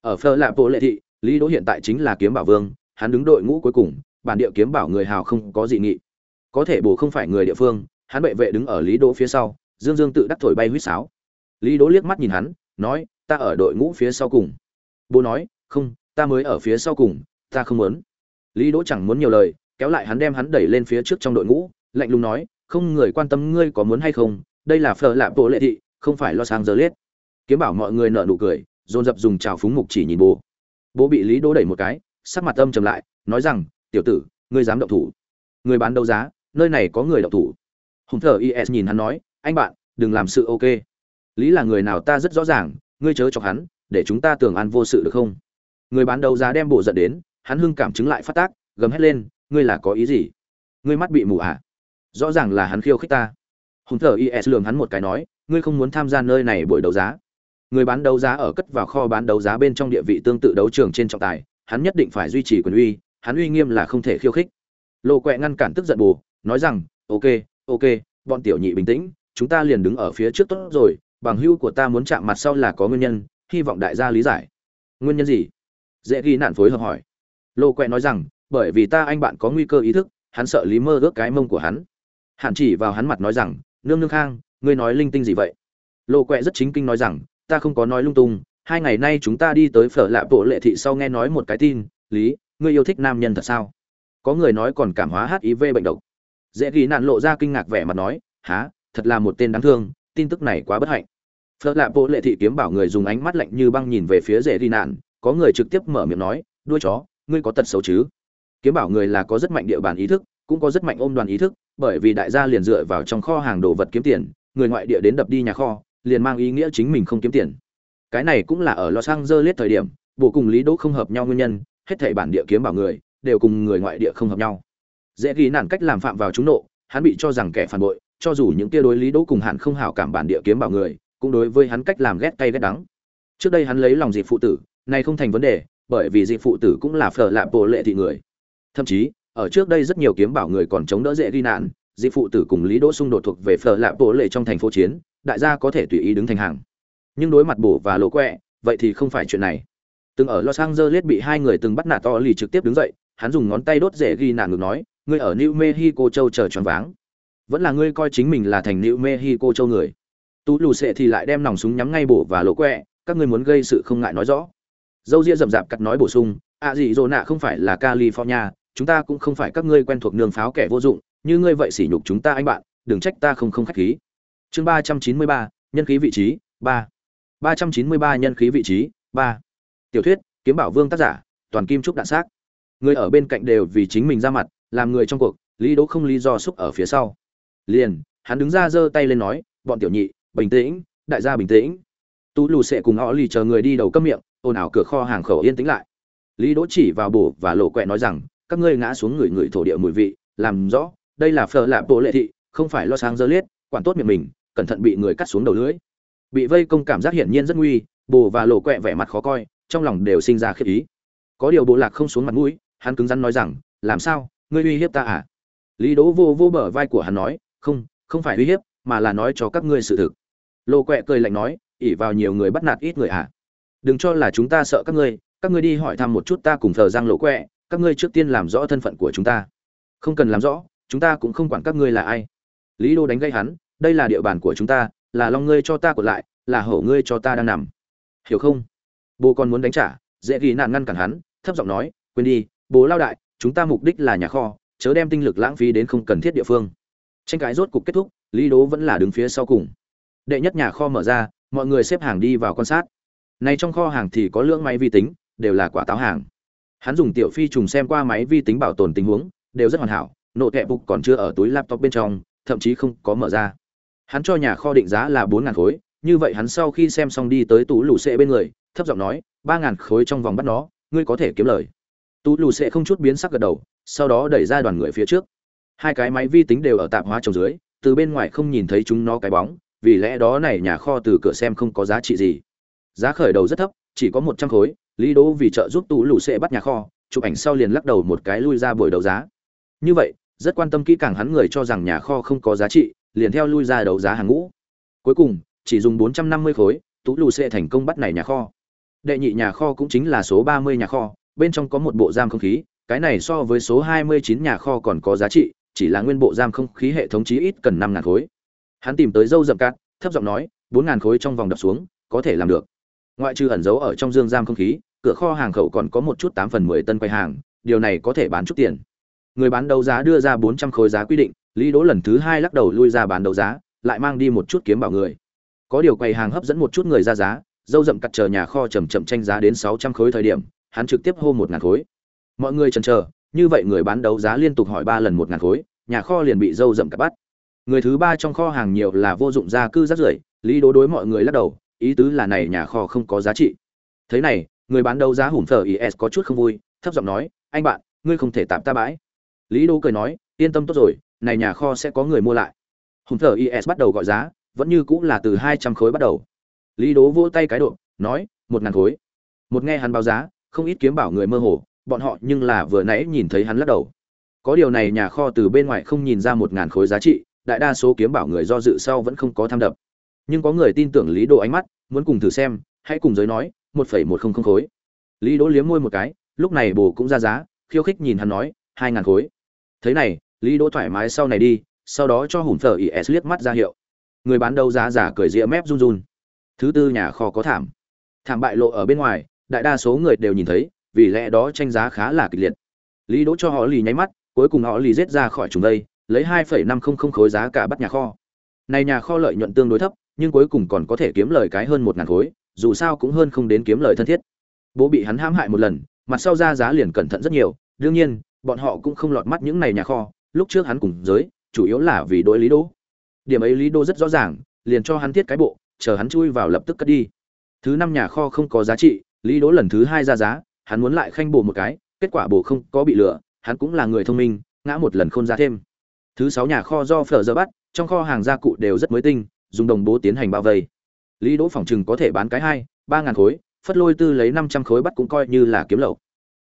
Ở phơ lạ bộ lệ thị, lý đỗ hiện tại chính là kiếm bảo vương, hắn đứng đội ngũ cuối cùng bản địa kiếm bảo người hào không có dị nghị. Có thể bổ không phải người địa phương, hắn bệ vệ đứng ở lý đỗ phía sau, dương dương tự đắc thổi bay huýt sáo. Lý đỗ liếc mắt nhìn hắn, nói, ta ở đội ngũ phía sau cùng. Bố nói, không, ta mới ở phía sau cùng, ta không muốn. Lý đỗ chẳng muốn nhiều lời, kéo lại hắn đem hắn đẩy lên phía trước trong đội ngũ, lạnh lùng nói, không, người quan tâm ngươi có muốn hay không? Đây là phở lạ bộ lệ thị, không phải lo sang giờ liết. Kiếm bảo mọi người nở nụ cười, dồn dập dùng trào phúng mục chỉ nhìn bố. Bố bị lý đỗ đẩy một cái, sắc mặt âm trầm lại, nói rằng tiểu tử, ngươi dám động thủ. Người bán đấu giá, nơi này có người động thủ. Hùng thờ is nhìn hắn nói, anh bạn, đừng làm sự ok. Lý là người nào ta rất rõ ràng, ngươi chớ chọc hắn, để chúng ta tưởng ăn vô sự được không? Người bán đấu giá đem bộ giận đến, hắn hưng cảm chứng lại phát tác, gầm hét lên, ngươi là có ý gì? Ngươi mắt bị mù à? Rõ ràng là hắn khiêu khích ta. Hùng thờ is lường hắn một cái nói, ngươi không muốn tham gia nơi này buổi đấu giá? Người bán đấu giá ở cất vào kho bán đấu giá bên trong địa vị tương tự đấu trường trên trọng tài, hắn nhất định phải duy trì quyền uy hắn uy nghiêm là không thể khiêu khích. Lộ quẹ ngăn cản tức giận bù, nói rằng, ok ok, bọn tiểu nhị bình tĩnh, chúng ta liền đứng ở phía trước tốt rồi, bằng hưu của ta muốn chạm mặt sau là có nguyên nhân, hy vọng đại gia lý giải. Nguyên nhân gì? Dễ ghi nạn phối hợp hỏi. Lô quẹ nói rằng, bởi vì ta anh bạn có nguy cơ ý thức, hắn sợ lý mơ ước cái mông của hắn. Hạn chỉ vào hắn mặt nói rằng, nương nương khang, ngươi nói linh tinh gì vậy? Lô quẹ rất chính kinh nói rằng, ta không có nói lung tung, hai ngày nay chúng ta đi tới phở lạ bộ lệ thị sau nghe nói một cái tin, lý ngươi yêu thích nam nhân thật sao? Có người nói còn cảm hóa hiv bệnh độc. Dễ ghi nạn lộ ra kinh ngạc vẻ mặt nói há thật là một tên đáng thương, tin tức này quá bất hạnh. Phớt lạ bộ lệ thị kiếm bảo người dùng ánh mắt lạnh như băng nhìn về phía dễ ghi nạn, có người trực tiếp mở miệng nói, đuôi chó, ngươi có tật xấu chứ? Kiếm bảo người là có rất mạnh địa bàn ý thức, cũng có rất mạnh ôm đoàn ý thức, bởi vì đại gia liền dựa vào trong kho hàng đồ vật kiếm tiền, người ngoại địa đến đập đi nhà kho, liền mang ý nghĩa chính mình không kiếm tiền. Cái này cũng là ở los angeles thời điểm, bộ cùng lý đỗ không hợp nhau nguyên nhân hết thảy bản địa kiếm bảo người, đều cùng người ngoại địa không hợp nhau. Dễ ghi nản cách làm phạm vào chúng nộ, hắn bị cho rằng kẻ phản bội, cho dù những tia đối lý đỗ cùng hắn không hảo cảm bản địa kiếm bảo người, cũng đối với hắn cách làm ghét cay ghét đắng. Trước đây hắn lấy lòng dịp phụ tử, nay không thành vấn đề, bởi vì dịp phụ tử cũng là phở lạ bộ lệ thị người. Thậm chí, ở trước đây rất nhiều kiếm bảo người còn chống đỡ dễ ghi nạn dịp phụ tử cùng lý đỗ xung đột thuộc về phở lạ bộ lệ trong thành phố chiến, đại gia có thể tùy ý đứng thành hàng. Nhưng đối mặt bổ và lỗ quẹ, vậy thì không phải chuyện này từng ở los angeles bị hai người từng bắt nạt to lì trực tiếp đứng dậy, hắn dùng ngón tay đốt rễ ghi nạn ngược nói, ngươi ở new mexico châu chờ tròn váng. Vẫn là ngươi coi chính mình là thành new mexico châu người. Tú lù sệ thì lại đem nòng súng nhắm ngay bổ và lỗ quẹ, các ngươi muốn gây sự không ngại nói rõ. Dâu ria rậm rạp cắt nói bổ sung ạ à gì dồ nạ không phải là california, chúng ta cũng không phải các ngươi quen thuộc nương pháo kẻ vô dụng, như ngươi vậy sỉ nhục chúng ta anh bạn, đừng trách ta không không khách khí. Chương ba trăm chín mươi ba, nhân khí vị trí, ba. Ba trăm chín mươi ba, nhân khí vị trí, ba tiểu thuyết, kiếm bảo vương tác giả, toàn kim trúc đạn xác. Người ở bên cạnh đều vì chính mình ra mặt, làm người trong cuộc, lý đỗ không lý do xúc ở phía sau. Liền, hắn đứng ra giơ tay lên nói, bọn tiểu nhị, bình tĩnh, đại gia bình tĩnh. Tú lù sẽ cùng họ lì chờ người đi đầu cấm miệng, ồn ào cửa kho hàng khẩu yên tĩnh lại. Lý đỗ chỉ vào bổ và lộ quẹ nói rằng, các ngươi ngã xuống người người thổ địa mùi vị, làm rõ, đây là phở lạp bộ lệ thị, không phải lo sáng dơ liết, quản tốt miệng mình, cẩn thận bị người cắt xuống đầu lưỡi. Bị vây công cảm giác hiển nhiên rất nguy bồ và lộ quẹ vẻ mặt khó coi trong lòng đều sinh ra khiếp ý. Có điều bộ lạc không xuống mặt mũi, hắn cứng rắn nói rằng, làm sao? Ngươi uy hiếp ta à? Lý đỗ vô vô bờ vai của hắn nói, không không phải uy hiếp, mà là nói cho các ngươi sự thực. Lộ quẹ cười lạnh nói ỉ vào nhiều người bắt nạt ít người à? Đừng cho là chúng ta sợ các ngươi các ngươi đi hỏi thăm một chút ta cùng thờ giang lộ quẹ, các ngươi trước tiên làm rõ thân phận của chúng ta. Không cần làm rõ, chúng ta cũng không quản các ngươi là ai. Lý đô đánh gây hắn, đây là địa bàn của chúng ta, là long ngươi cho ta của lại, là hổ ngươi cho ta đang nằm. Hiểu không? Bố còn muốn đánh trả, dễ ghi nạn ngăn cản hắn, thấp giọng nói, quên đi, bố lao đại, chúng ta mục đích là nhà kho, chớ đem tinh lực lãng phí đến không cần thiết địa phương. Tranh cãi rốt cục kết thúc, lý đố vẫn là đứng phía sau cùng. Đệ nhất nhà kho mở ra, mọi người xếp hàng đi vào quan sát. Này trong kho hàng thì có lượng máy vi tính, đều là quả táo hàng. Hắn dùng tiểu phi trùng xem qua máy vi tính bảo tồn tình huống, đều rất hoàn hảo nộ kẹp bục còn chưa ở túi laptop bên trong, thậm chí không có mở ra. Hắn cho nhà kho định giá là bốn ngàn khối như vậy hắn sau khi xem xong đi tới tú lù xệ bên người, thấp giọng nói, ba ngàn khối trong vòng bắt nó, ngươi có thể kiếm lời. Tú lù xệ không chút biến sắc gật đầu, sau đó đẩy ra đoàn người phía trước. Hai cái máy vi tính đều ở tạp hóa trồng dưới, từ bên ngoài không nhìn thấy chúng nó cái bóng, vì lẽ đó này nhà kho từ cửa xem không có giá trị gì. Giá khởi đầu rất thấp, chỉ có một trăm khối, lý đỗ vì trợ giúp tú lù xệ bắt nhà kho, chụp ảnh sau liền lắc đầu một cái lui ra buổi đấu giá. Như vậy, rất quan tâm kỹ càng hắn người cho rằng nhà kho không có giá trị, liền theo lui ra đấu giá hàng ngũ. Cuối cùng chỉ dùng 450 khối, tú lù sẽ thành công bắt này nhà kho. Đệ nhị nhà kho cũng chính là số 30 nhà kho, bên trong có một bộ giam không khí, cái này so với số 29 nhà kho còn có giá trị, chỉ là nguyên bộ giam không khí hệ thống chí ít cần 5.000 khối. Hắn tìm tới dâu dậm cát, thấp giọng nói 4000 khối trong vòng đập xuống, có thể làm được. Ngoại trừ ẩn giấu ở trong dương giam không khí, cửa kho hàng khẩu còn có một chút tám phần mười tân quay hàng, điều này có thể bán chút tiền. Người bán đấu giá đưa ra bốn trăm khối giá quy định, lý đỗ lần thứ hai lắc đầu lui ra bán đấu giá, lại mang đi một chút kiếm bảo người có điều quầy hàng hấp dẫn một chút người ra giá, dâu rậm cặt chờ nhà kho chầm chậm tranh giá đến sáu trăm khối thời điểm, hắn trực tiếp hô một ngàn khối. Mọi người chần chờ, như vậy người bán đấu giá liên tục hỏi ba lần một ngàn khối, nhà kho liền bị dâu rậm cặt bắt. Người thứ ba trong kho hàng nhiều là vô dụng gia cư rắt rưởi, lý đố đối mọi người lắc đầu, ý tứ là này nhà kho không có giá trị. Thế này, người bán đấu giá hủm thờ is có chút không vui, thấp giọng nói, anh bạn, ngươi không thể tạm ta bãi. Lý đố cười nói, yên tâm tốt rồi, này nhà kho sẽ có người mua lại. Hùm thờ is bắt đầu gọi giá vẫn như cũng là từ hai trăm khối bắt đầu. Lý đố vỗ tay cái độ, nói, một ngàn khối. Một nghe hắn báo giá, không ít kiếm bảo người mơ hồ, bọn họ nhưng là vừa nãy nhìn thấy hắn lắc đầu. Có điều này nhà kho từ bên ngoài không nhìn ra một ngàn khối giá trị, đại đa số kiếm bảo người do dự sau vẫn không có tham đập. Nhưng có người tin tưởng lý đỗ ánh mắt, muốn cùng thử xem, hãy cùng giới nói, một phẩy một không không khối. Lý đỗ liếm môi một cái, lúc này bồ cũng ra giá, khiêu khích nhìn hắn nói, hai ngàn khối. Thế này, lý đỗ thoải mái sau này đi, sau đó cho hùn phở is liếc mắt ra hiệu người bán đấu giá giả cười rĩa mép run run. Thứ tư nhà kho có thảm. Thảm bại lộ ở bên ngoài, đại đa số người đều nhìn thấy, vì lẽ đó tranh giá khá là kịch liệt. Lý đỗ cho họ lì nháy mắt, cuối cùng họ lì rết ra khỏi chúng đây, lấy hai phẩy năm không không khối giá cả bắt nhà kho. Này nhà kho lợi nhuận tương đối thấp, nhưng cuối cùng còn có thể kiếm lời cái hơn một ngàn khối, dù sao cũng hơn không đến kiếm lời thân thiết. Bố bị hắn hãm hại một lần, mặt sau ra giá liền cẩn thận rất nhiều, đương nhiên, bọn họ cũng không lọt mắt những này nhà kho, lúc trước hắn cùng giới, chủ yếu là vì đối lý đỗ điểm ấy lý đỗ rất rõ ràng, liền cho hắn thiết cái bộ, chờ hắn chui vào lập tức cất đi. Thứ năm nhà kho không có giá trị, lý đỗ lần thứ hai ra giá, hắn muốn lại khanh bổ một cái, kết quả bổ không có bị lừa, hắn cũng là người thông minh, ngã một lần không ra thêm. Thứ sáu nhà kho do phở giờ bắt, trong kho hàng gia cụ đều rất mới tinh, dùng đồng bố tiến hành bao vây. Lý đỗ phòng chừng có thể bán cái hai, ba ngàn khối, phất lôi tư lấy năm trăm khối bắt cũng coi như là kiếm lậu.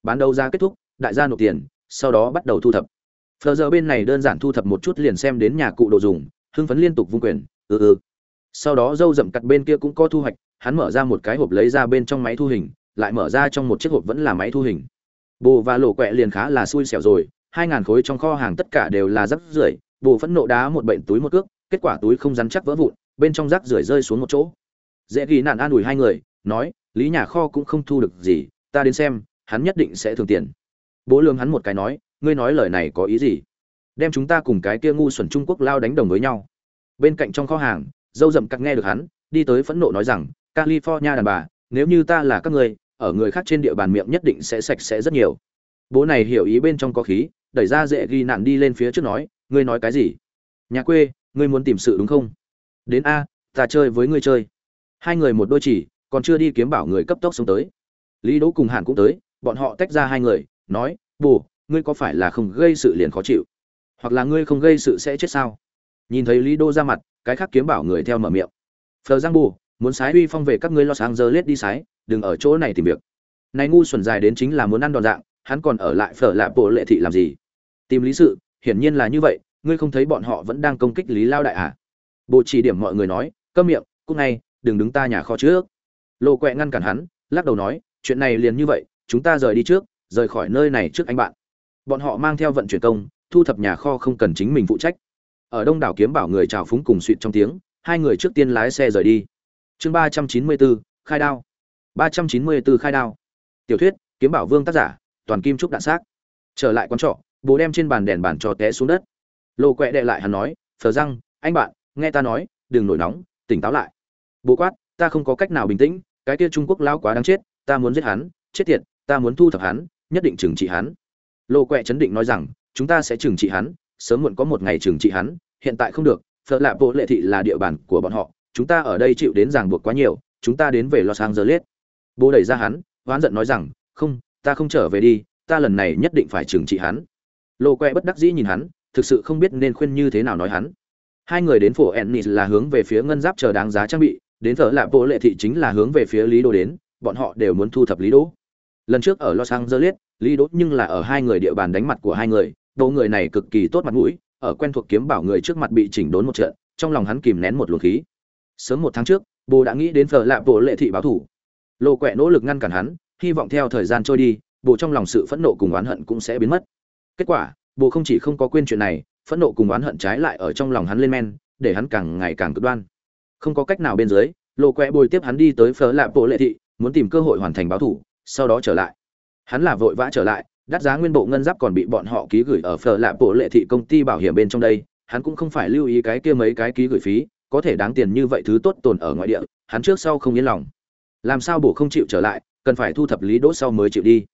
Bán đầu ra kết thúc, đại gia nộp tiền, sau đó bắt đầu thu thập. Phờ giờ bên này đơn giản thu thập một chút liền xem đến nhà cụ đồ dùng hưng phấn liên tục vung quyền ừ ừ. Sau đó dâu rậm cặt bên kia cũng có thu hoạch, hắn mở ra một cái hộp lấy ra bên trong máy thu hình, lại mở ra trong một chiếc hộp vẫn là máy thu hình. Bồ và lỗ quẹ liền khá là xui xẻo rồi, hai ngàn khối trong kho hàng tất cả đều là rác rưởi, bồ phẫn nộ đá một bệnh túi một cước, kết quả túi không rắn chắc vỡ vụn, bên trong rác rưởi rơi xuống một chỗ. Dễ ghi nạn an ủi hai người, nói, lý nhà kho cũng không thu được gì, ta đến xem, hắn nhất định sẽ thường tiền. Bố lương hắn một cái nói, ngươi nói lời này có ý gì? Đem chúng ta cùng cái kia ngu xuẩn trung quốc lao đánh đồng với nhau. Bên cạnh trong kho hàng, dâu dậm cắt nghe được hắn, đi tới phẫn nộ nói rằng, california đàn bà, nếu như ta là các người ở người khác trên địa bàn miệng nhất định sẽ sạch sẽ rất nhiều. Bố này hiểu ý bên trong có khí, đẩy ra dễ ghi nạn đi lên phía trước nói, ngươi nói cái gì? Nhà quê, ngươi muốn tìm sự đúng không? Đến a, ta chơi với ngươi chơi. Hai người một đôi chỉ, còn chưa đi kiếm bảo người cấp tốc xuống tới. Lý đỗ cùng hàn cũng tới, bọn họ tách ra hai người, nói bù ngươi có phải là không gây sự liền khó chịu? Hoặc là ngươi không gây sự sẽ chết sao? Nhìn thấy lý đô ra mặt, cái khác kiếm bảo người theo mở miệng. Phờ giang bù, muốn sái uy phong về các ngươi lo sáng giờ lết đi sái, đừng ở chỗ này tìm việc. Này ngu xuẩn dài đến chính là muốn ăn đòn dạng, hắn còn ở lại phở lạp bộ lệ thị làm gì? Tìm lý sự, hiển nhiên là như vậy, ngươi không thấy bọn họ vẫn đang công kích lý lao đại à? Bộ chỉ điểm mọi người nói, câm miệng cúc ngay, đừng đứng ta nhà kho trước. Lộ quẹ ngăn cản hắn, lắc đầu nói, chuyện này liền như vậy, chúng ta rời đi trước, rời khỏi nơi này trước anh bạn. Bọn họ mang theo vận chuyển công thu thập nhà kho không cần chính mình phụ trách. Ở đông đảo kiếm bảo người chào phúng cùng suỵt trong tiếng, hai người trước tiên lái xe rời đi. Chương ba trăm chín mươi bốn khai đao. ba trăm chín mươi bốn khai đao. Tiểu thuyết, kiếm bảo vương tác giả, toàn kim trúc đạn xác. Trở lại quán trọ, bố đem trên bàn đèn bàn trò té xuống đất. Lô quẹ đệ lại hắn nói, phờ răng, anh bạn, nghe ta nói, đừng nổi nóng, tỉnh táo lại. Bố quát, ta không có cách nào bình tĩnh, cái kia trung quốc lao quá đáng chết, ta muốn giết hắn, chết tiệt, ta muốn thu thập hắn, nhất định trừng trị hắn. Lô quẹ chấn định nói rằng chúng ta sẽ trừng trị hắn, sớm muộn có một ngày trừng trị hắn, hiện tại không được, phở lạ bộ lệ thị là địa bàn của bọn họ, chúng ta ở đây chịu đến ràng buộc quá nhiều, chúng ta đến về los angeles. Bố đẩy ra hắn, oán giận nói rằng, không, ta không trở về đi, ta lần này nhất định phải trừng trị hắn. Lô que bất đắc dĩ nhìn hắn, thực sự không biết nên khuyên như thế nào nói hắn. Hai người đến phố ennis là hướng về phía ngân giáp chờ đáng giá trang bị, đến thợ lạ bộ lệ thị chính là hướng về phía lý đô đến, bọn họ đều muốn thu thập lý đỗ. Lần trước ở los angeles, lý đỗ nhưng là ở hai người địa bàn đánh mặt của hai người bộ người này cực kỳ tốt mặt mũi, ở quen thuộc kiếm bảo người trước mặt bị chỉnh đốn một trận, trong lòng hắn kìm nén một luồng khí. Sớm một tháng trước, bồ đã nghĩ đến phở lạ bộ lệ thị báo thủ. Lộ quẹ nỗ lực ngăn cản hắn, hy vọng theo thời gian trôi đi bộ trong lòng sự phẫn nộ cùng oán hận cũng sẽ biến mất. Kết quả bộ không chỉ không có quên chuyện này, phẫn nộ cùng oán hận trái lại ở trong lòng hắn lên men, để hắn càng ngày càng cực đoan. Không có cách nào bên dưới, lộ quẹ bồi tiếp hắn đi tới phở lạ bộ lệ thị, muốn tìm cơ hội hoàn thành báo thủ, sau đó trở lại. Hắn là vội vã trở lại đắt giá nguyên bộ ngân giáp còn bị bọn họ ký gửi ở phở lạ bộ lệ thị công ty bảo hiểm bên trong đây, hắn cũng không phải lưu ý cái kia mấy cái ký gửi phí, có thể đáng tiền như vậy thứ tốt tồn ở ngoại địa, hắn trước sau không yên lòng. Làm sao bổ không chịu trở lại, cần phải thu thập lý đỗ sau mới chịu đi.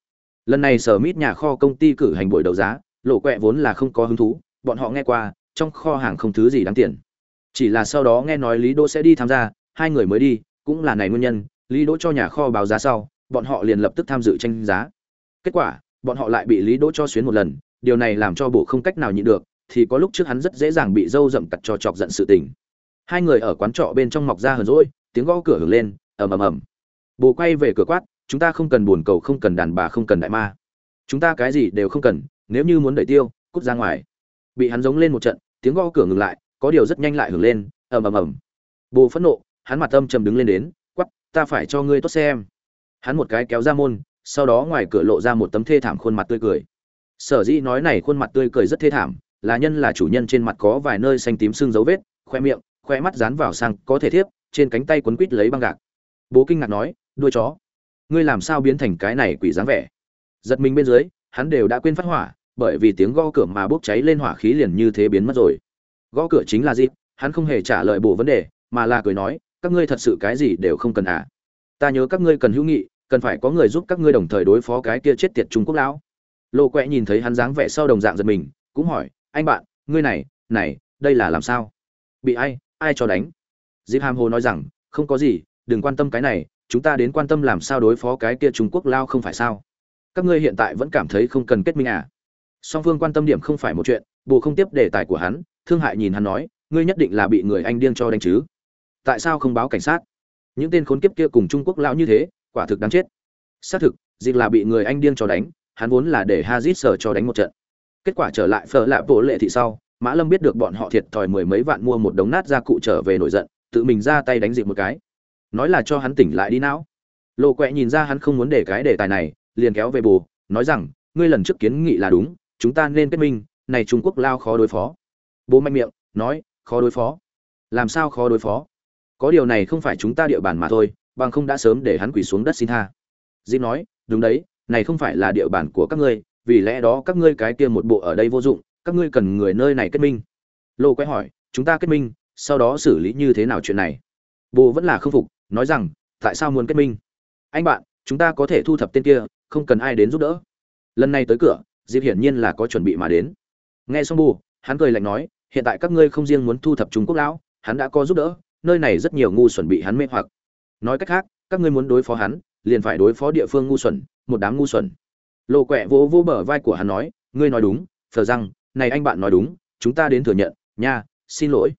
Lần này sở mít nhà kho công ty cử hành buổi đấu giá, lộ quẹ vốn là không có hứng thú, bọn họ nghe qua, trong kho hàng không thứ gì đáng tiền. Chỉ là sau đó nghe nói lý đỗ sẽ đi tham gia, hai người mới đi, cũng là này nguyên nhân, lý đỗ cho nhà kho báo giá sau, bọn họ liền lập tức tham dự tranh giá. Kết quả bọn họ lại bị lý đỗ cho xuyến một lần, điều này làm cho bộ không cách nào nhịn được, thì có lúc trước hắn rất dễ dàng bị dâu rậm cặt cho chọc giận sự tình. Hai người ở quán trọ bên trong mọc ra hờn rỗi tiếng gõ cửa hưởng lên, ầm ầm ầm. Bồ quay về cửa quát, chúng ta không cần buồn cầu, không cần đàn bà, không cần đại ma. Chúng ta cái gì đều không cần, nếu như muốn đẩy tiêu, cút ra ngoài. Bị hắn giống lên một trận, tiếng gõ cửa ngừng lại, có điều rất nhanh lại hưởng lên, ầm ầm ầm. Bồ phẫn nộ, hắn mặt âm trầm đứng lên đến quắp ta phải cho ngươi tốt xem. Hắn một cái kéo ra môn sau đó ngoài cửa lộ ra một tấm thê thảm khuôn mặt tươi cười. Sở dĩ nói này khuôn mặt tươi cười rất thê thảm, là nhân là chủ nhân trên mặt có vài nơi xanh tím sưng dấu vết, khoe miệng, khoe mắt dán vào sang có thể thiếp, trên cánh tay quấn quít lấy băng gạc. Bố kinh ngạc nói, đuôi chó, ngươi làm sao biến thành cái này quỷ dáng vẻ? Giật mình bên dưới, hắn đều đã quên phát hỏa, bởi vì tiếng gõ cửa mà bốc cháy lên hỏa khí liền như thế biến mất rồi. Gõ cửa chính là gì hắn không hề trả lời bộ vấn đề, mà là cười nói, các ngươi thật sự cái gì đều không cần à? Ta nhớ các ngươi cần hữu nghị cần phải có người giúp các ngươi đồng thời đối phó cái kia chết tiệt trung quốc lão. Lô quẹ nhìn thấy hắn dáng vẻ sau đồng dạng giật mình, cũng hỏi, anh bạn, ngươi này này, đây là làm sao? Bị ai ai cho đánh? Diệp hàm hồ nói rằng, không có gì, đừng quan tâm cái này, chúng ta đến quan tâm làm sao đối phó cái kia trung quốc lao không phải sao? Các ngươi hiện tại vẫn cảm thấy không cần kết minh à? Song phương quan tâm điểm không phải một chuyện bồ không tiếp đề tài của hắn, thương hại nhìn hắn nói, ngươi nhất định là bị người anh điên cho đánh chứ. Tại sao không báo cảnh sát? Những tên khốn kiếp kia cùng trung quốc lão như thế quả thực đáng chết. Xác thực, dịch là bị người anh điên cho đánh, hắn vốn là để hazit sở cho đánh một trận. Kết quả trở lại phở lạ bộ lệ thị sau, mã lâm biết được bọn họ thiệt thòi mười mấy vạn mua một đống nát gia cụ trở về nổi giận, tự mình ra tay đánh dịch một cái. Nói là cho hắn tỉnh lại đi não. Lộ quẹ nhìn ra hắn không muốn để cái đề tài này, liền kéo về bù, nói rằng, ngươi lần trước kiến nghị là đúng, chúng ta nên kết minh, này trung quốc lao khó đối phó. Bố mạnh miệng, nói, khó đối phó. Làm sao khó đối phó? Có điều này không phải chúng ta địa bàn mà thôi bằng không đã sớm để hắn quỳ xuống đất xin tha. Diệp nói, đúng đấy, này không phải là địa bàn của các ngươi, vì lẽ đó các ngươi cái kia một bộ ở đây vô dụng, các ngươi cần người nơi này kết minh. Lô quay hỏi, chúng ta kết minh, sau đó xử lý như thế nào chuyện này? Bố vẫn là không phục, nói rằng, tại sao muốn kết minh? Anh bạn, chúng ta có thể thu thập tên kia, không cần ai đến giúp đỡ. Lần này tới cửa, diệp hiển nhiên là có chuẩn bị mà đến. Nghe xong bù hắn cười lạnh nói, hiện tại các ngươi không riêng muốn thu thập trung quốc lão, hắn đã có giúp đỡ, nơi này rất nhiều ngu xuẩn bị hắn mê hoặc nói cách khác, các ngươi muốn đối phó hắn, liền phải đối phó địa phương ngu xuẩn, một đám ngu xuẩn. Lộ quẹ vỗ vỗ bờ vai của hắn nói, ngươi nói đúng thờ rằng này anh bạn nói đúng, chúng ta đến thừa nhận, nha, xin lỗi.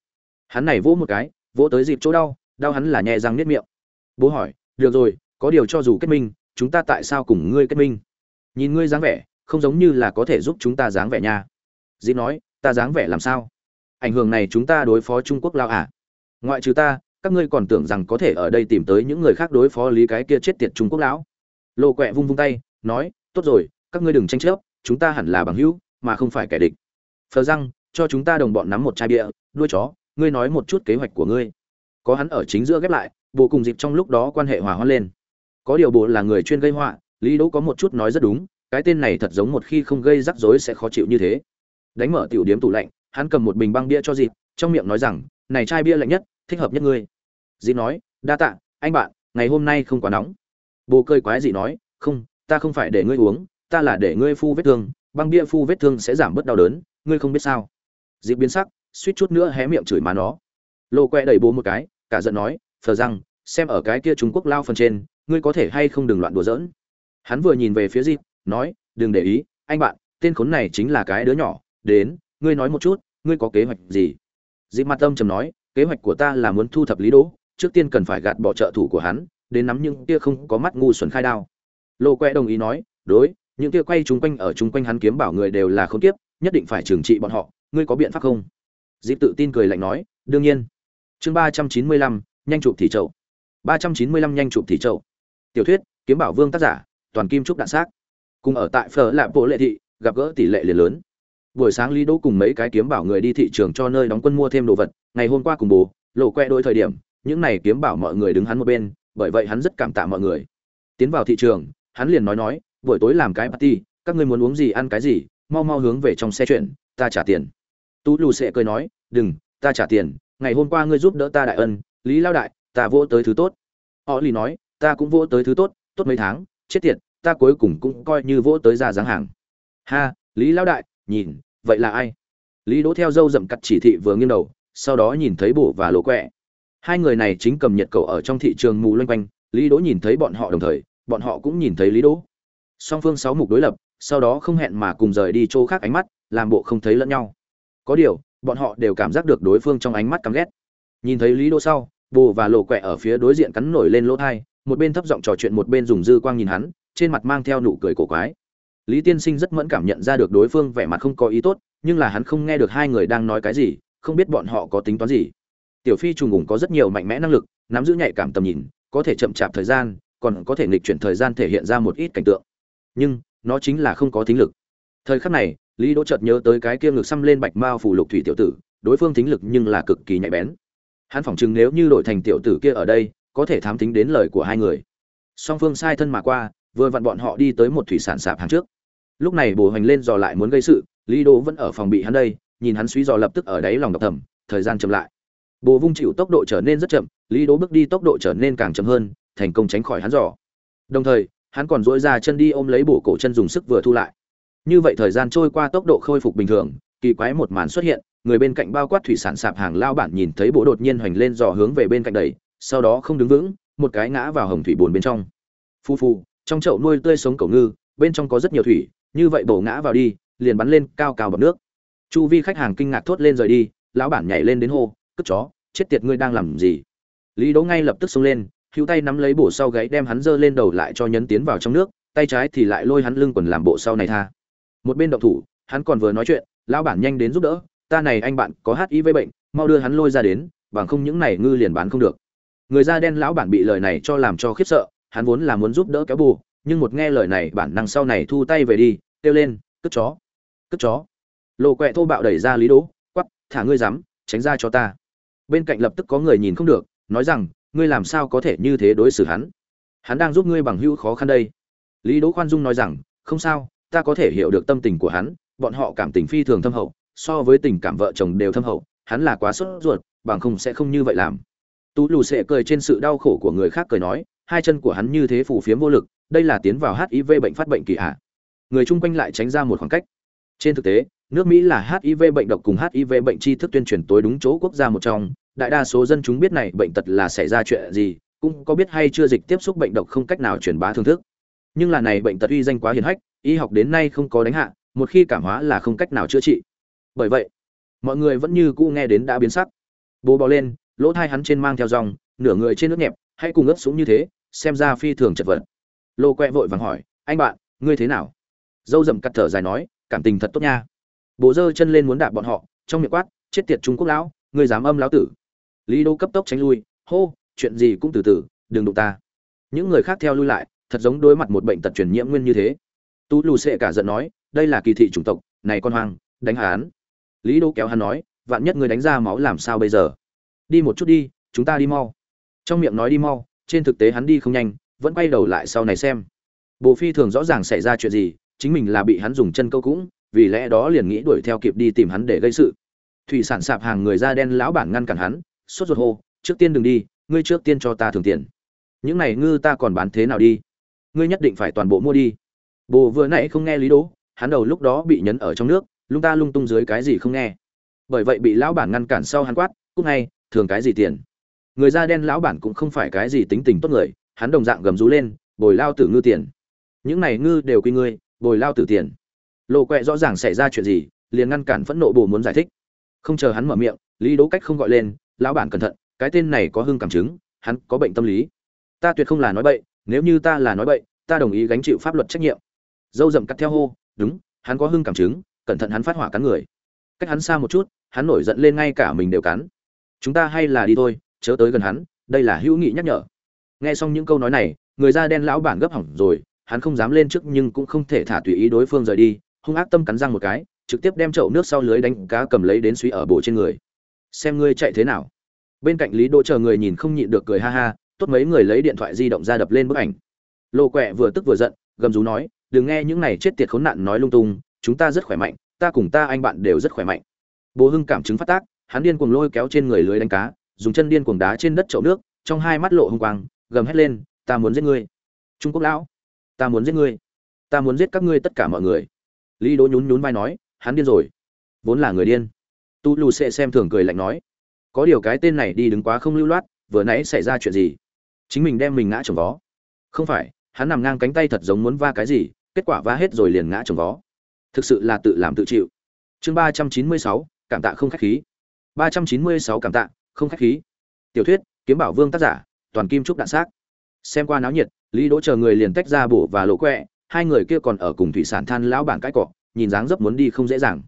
Hắn này vỗ một cái, vỗ tới dịp chỗ đau đau hắn là nhẹ răng niết miệng. Bố hỏi, được rồi, có điều cho dù kết minh, chúng ta tại sao cùng ngươi kết minh? Nhìn ngươi dáng vẻ, không giống như là có thể giúp chúng ta dáng vẻ nha. Dịp nói, ta dáng vẻ làm sao? Ảnh hưởng này chúng ta đối phó trung quốc lao à? Ngoại trừ ta các ngươi còn tưởng rằng có thể ở đây tìm tới những người khác đối phó lý cái kia chết tiệt trung quốc lão. Lộ quẹ vung vung tay, nói, tốt rồi, các ngươi đừng tranh chấp, chúng ta hẳn là bằng hữu, mà không phải kẻ địch. Phờ răng, cho chúng ta đồng bọn nắm một chai bia, đuôi chó, ngươi nói một chút kế hoạch của ngươi. Có hắn ở chính giữa ghép lại, bộ cùng dịp trong lúc đó quan hệ hòa hoãn lên. Có điều bộ là người chuyên gây họa, lý đỗ có một chút nói rất đúng, cái tên này thật giống một khi không gây rắc rối sẽ khó chịu như thế. Đánh mở tiểu điếm tủ lạnh, hắn cầm một bình băng bia cho dịp, trong miệng nói rằng, này chai bia lạnh nhất thích hợp nhất ngươi. Dịp nói, đa tạ, anh bạn, ngày hôm nay không quá nóng. Bồ cơi quái dị nói, không, ta không phải để ngươi uống, ta là để ngươi phu vết thương, băng bia phu vết thương sẽ giảm bớt đau đớn, ngươi không biết sao. Dịp biến sắc, suýt chút nữa hé miệng chửi má nó. Lộ quẹ đẩy bố một cái, cả giận nói, phờ rằng xem ở cái kia trung quốc lao phần trên, ngươi có thể hay không đừng loạn đùa giỡn. Hắn vừa nhìn về phía dịp nói, đừng để ý, anh bạn, tên khốn này chính là cái đứa nhỏ, đến, ngươi nói một chút, ngươi có kế hoạch gì? Dịp mặt âm trầm nói kế hoạch của ta là muốn thu thập lý đỗ, trước tiên cần phải gạt bỏ trợ thủ của hắn, đến nắm những kia không có mắt ngu xuẩn khai đao. Lô quẹ đồng ý nói, đối, những kia quay chung quanh ở chung quanh hắn kiếm bảo người đều là không tiếp nhất định phải trừng trị bọn họ, ngươi có biện pháp không? Dịp tự tin cười lạnh nói, đương nhiên. Chương ba trăm chín mươi lăm, nhanh chụp thị trậu ba trăm chín mươi lăm, nhanh chụp thị trậu tiểu thuyết, kiếm bảo vương tác giả, toàn kim trúc đạn xác. Cùng ở tại phở lạp bộ lệ thị, gặp gỡ tỷ lệ liền lớn buổi sáng lý đỗ cùng mấy cái kiếm bảo người đi thị trường cho nơi đóng quân mua thêm đồ vật, ngày hôm qua cùng bố, lộ que đôi thời điểm, những này kiếm bảo mọi người đứng hắn một bên, bởi vậy hắn rất cảm tạ mọi người. Tiến vào thị trường, hắn liền nói nói, buổi tối làm cái party, các ngươi muốn uống gì ăn cái gì, mau mau hướng về trong xe chuyện ta trả tiền. Tú lù sẽ cười nói, đừng, ta trả tiền, ngày hôm qua ngươi giúp đỡ ta đại ân, lý lao đại, ta vỗ tới thứ tốt. Họ lì nói, ta cũng vỗ tới thứ tốt tốt mấy tháng, chết tiệt, ta cuối cùng cũng coi như vỗ tới ra dáng hàng. Ha, lý lao đại nhìn, vậy là ai? Lý đỗ theo dâu dậm cắt chỉ thị vừa nghiêng đầu, sau đó nhìn thấy bổ và lỗ quẹ. Hai người này chính cầm nhiệt cầu ở trong thị trường mù loanh quanh, lý đỗ nhìn thấy bọn họ đồng thời, bọn họ cũng nhìn thấy lý đỗ. Song phương sáu mục đối lập, sau đó không hẹn mà cùng rời đi chỗ khác ánh mắt, làm bộ không thấy lẫn nhau. Có điều, bọn họ đều cảm giác được đối phương trong ánh mắt căm ghét. Nhìn thấy lý đỗ sau bồ và lộ quẹ ở phía đối diện cắn nổi lên lỗ thai, một bên thấp giọng trò chuyện một bên dùng dư quang nhìn hắn, trên mặt mang theo nụ cười cổ quái lý tiên sinh rất mẫn cảm nhận ra được đối phương vẻ mặt không có ý tốt, nhưng là hắn không nghe được hai người đang nói cái gì, không biết bọn họ có tính toán gì. Tiểu phi trùng ủng có rất nhiều mạnh mẽ năng lực, nắm giữ nhạy cảm tầm nhìn, có thể chậm chạp thời gian, còn có thể nghịch chuyển thời gian thể hiện ra một ít cảnh tượng. Nhưng, nó chính là không có thính lực. Thời khắc này, lý đỗ chợt nhớ tới cái kia ngực xăm lên bạch mao phủ lục thủy tiểu tử, đối phương thính lực nhưng là cực kỳ nhạy bén. Hắn phỏng chừng nếu như đổi thành tiểu tử kia ở đây, có thể thám tính đến lời của hai người. Song phương sai thân mà qua vừa vặn bọn họ đi tới một thủy sản sạp hàng trước. Lúc này bồ hoành lên dò lại muốn gây sự, lý đỗ vẫn ở phòng bị hắn đây, nhìn hắn suy dò lập tức ở đáy lòng độc thầm, thời gian chậm lại. Bồ vung chịu tốc độ trở nên rất chậm, lý đỗ bước đi tốc độ trở nên càng chậm hơn, thành công tránh khỏi hắn dò. Đồng thời, hắn còn dỗi ra chân đi ôm lấy bổ cổ chân dùng sức vừa thu lại. Như vậy thời gian trôi qua tốc độ khôi phục bình thường, kỳ quái một màn xuất hiện, người bên cạnh bao quát thủy sản sạp hàng lao bản nhìn thấy bộ đột nhiên hoành lên dò hướng về bên cạnh đầy sau đó không đứng vững, một cái ngã vào hồng thủy bồn bên trong. Phu phu trong chậu nuôi tươi sống cầu ngư, bên trong có rất nhiều thủy, như vậy bổ ngã vào đi, liền bắn lên cao cao bọc nước. Chu vi khách hàng kinh ngạc thốt lên rời đi, lão bản nhảy lên đến hô, cất chó, chết tiệt ngươi đang làm gì? Lý đỗ ngay lập tức xông lên, hữu tay nắm lấy bổ sau gáy đem hắn giơ lên đầu lại cho nhấn tiến vào trong nước, tay trái thì lại lôi hắn lưng quần làm bộ sau này tha. Một bên động thủ, hắn còn vừa nói chuyện, lão bản nhanh đến giúp đỡ, ta này anh bạn có hiv bệnh, mau đưa hắn lôi ra đến, bằng không những này ngư liền bán không được. Người da đen lão bản bị lời này cho làm cho khiếp sợ hắn vốn là muốn giúp đỡ kéo bù, nhưng một nghe lời này, bản năng sau này thu tay về đi, kêu lên, cất chó cất chó. Lộ quẹ thô bạo đẩy ra lý đỗ quắp thả ngươi dám, tránh ra cho ta. Bên cạnh lập tức có người nhìn không được, nói rằng, ngươi làm sao có thể như thế đối xử hắn? Hắn đang giúp ngươi bằng hữu khó khăn đây. Lý đỗ khoan dung nói rằng, không sao, ta có thể hiểu được tâm tình của hắn, bọn họ cảm tình phi thường thâm hậu, so với tình cảm vợ chồng đều thâm hậu, hắn là quá sốt ruột, bằng không sẽ không như vậy làm. Tú lù sệ cười trên sự đau khổ của người khác cười nói hai chân của hắn như thế phủ phiếm vô lực, đây là tiến vào hiv bệnh phát bệnh kỳ hạ người chung quanh lại tránh ra một khoảng cách. Trên thực tế, nước mỹ là hiv bệnh độc cùng hiv bệnh tri thức tuyên truyền tối đúng chỗ quốc gia một trong. Đại đa số dân chúng biết này bệnh tật là xảy ra chuyện gì, cũng có biết hay chưa dịch tiếp xúc bệnh độc không cách nào truyền bá thương thức. Nhưng là này bệnh tật uy danh quá hiển hách, y học đến nay không có đánh hạ, một khi cảm hóa là không cách nào chữa trị. Bởi vậy, mọi người vẫn như cũ nghe đến đã biến sắc. Bố bò lên, lỗ thai hắn trên mang theo dòng, nửa người trên nước nhẹp, hãy cùng ướp súng như thế xem ra phi thường chật vật. Lô quẹ vội vàng hỏi, anh bạn, ngươi thế nào? Dâu dậm cắt thở dài nói, cảm tình thật tốt nha. Bố giơ chân lên muốn đạp bọn họ, trong miệng quát, chết tiệt trung quốc lão, ngươi dám âm lão tử. Lý đô cấp tốc tránh lui, hô, chuyện gì cũng từ từ, đừng đụng ta. Những người khác theo lui lại, thật giống đối mặt một bệnh tật truyền nhiễm nguyên như thế. Tú lù sệ cả giận nói, đây là kỳ thị chủng tộc, này con hoang, đánh hắn lý đô kéo hắn nói, vạn nhất người đánh ra máu làm sao bây giờ? Đi một chút đi, chúng ta đi mau. Trong miệng nói đi mau trên thực tế hắn đi không nhanh, vẫn quay đầu lại sau này xem. Bộ phi thường rõ ràng xảy ra chuyện gì, chính mình là bị hắn dùng chân câu cũng, vì lẽ đó liền nghĩ đuổi theo kịp đi tìm hắn để gây sự. Thủy sản sạp hàng người da đen lão bản ngăn cản hắn, sốt ruột hô, trước tiên đừng đi, ngươi trước tiên cho ta thường tiền. Những này ngư ta còn bán thế nào đi? Ngươi nhất định phải toàn bộ mua đi. Bồ vừa nãy không nghe lý đỗ hắn đầu lúc đó bị nhấn ở trong nước, lung ta lung tung dưới cái gì không nghe. Bởi vậy bị lão bản ngăn cản sau hắn quát cúc ngay thường cái gì tiền? Người da đen lão bản cũng không phải cái gì tính tình tốt người, hắn đồng dạng gầm rú lên, bồi lao tử ngư tiền. Những này ngư đều quy ngươi, bồi lao tử tiền. Lộ quẹ rõ ràng xảy ra chuyện gì, liền ngăn cản phẫn nộ bồ muốn giải thích. Không chờ hắn mở miệng, lý đỗ cách không gọi lên, lão bản cẩn thận, cái tên này có hưng cảm chứng, hắn có bệnh tâm lý. Ta tuyệt không là nói bậy, nếu như ta là nói bậy, ta đồng ý gánh chịu pháp luật trách nhiệm. Dâu dậm cắt theo hô, đúng, hắn có hưng cảm chứng, cẩn thận hắn phát hỏa cắn người. Cách hắn xa một chút, hắn nổi giận lên ngay cả mình đều cắn. Chúng ta hay là đi thôi chớ tới gần hắn, đây là hữu nghị nhắc nhở. Nghe xong những câu nói này, người da đen lão bản gấp hỏng rồi, hắn không dám lên trước nhưng cũng không thể thả tùy ý đối phương rời đi, hung ác tâm cắn răng một cái, trực tiếp đem chậu nước sau lưới đánh cá cầm lấy đến suy ở bộ trên người. Xem ngươi chạy thế nào. Bên cạnh lý đỗ chờ người nhìn không nhịn được cười ha ha, tốt mấy người lấy điện thoại di động ra đập lên bức ảnh. Lô quẹ vừa tức vừa giận, gầm rú nói, đừng nghe những này chết tiệt khốn nạn nói lung tung, chúng ta rất khỏe mạnh, ta cùng ta anh bạn đều rất khỏe mạnh. Bố hưng cảm chứng phát tác, hắn điên cuồng lôi kéo trên người lưới đánh cá dùng chân điên cuồng đá trên đất chậu nước, trong hai mắt lộ hung quang, gầm hét lên, ta muốn giết ngươi. Trung quốc lão, ta muốn giết ngươi. Ta muốn giết các ngươi tất cả mọi người. Lý đỗ nhún nhún vai nói, hắn điên rồi. Vốn là người điên. Tu lù sẽ xem thường cười lạnh nói, có điều cái tên này đi đứng quá không lưu loát, vừa nãy xảy ra chuyện gì? Chính mình đem mình ngã trồng vó. Không phải, hắn nằm ngang cánh tay thật giống muốn va cái gì, kết quả va hết rồi liền ngã trồng vó. Thực sự là tự làm tự chịu. Chương ba trăm chín mươi sáu, cảm tạ không khách khí. Ba trăm chín mươi sáu cảm tạ không khách khí. Tiểu thuyết, kiếm bảo vương tác giả, toàn kim trúc đạn xác. Xem qua náo nhiệt, lý đỗ chờ người liền tách ra bổ và lộ quẹ, hai người kia còn ở cùng thủy sản than lão bản cãi cọ, nhìn dáng dấp muốn đi không dễ dàng.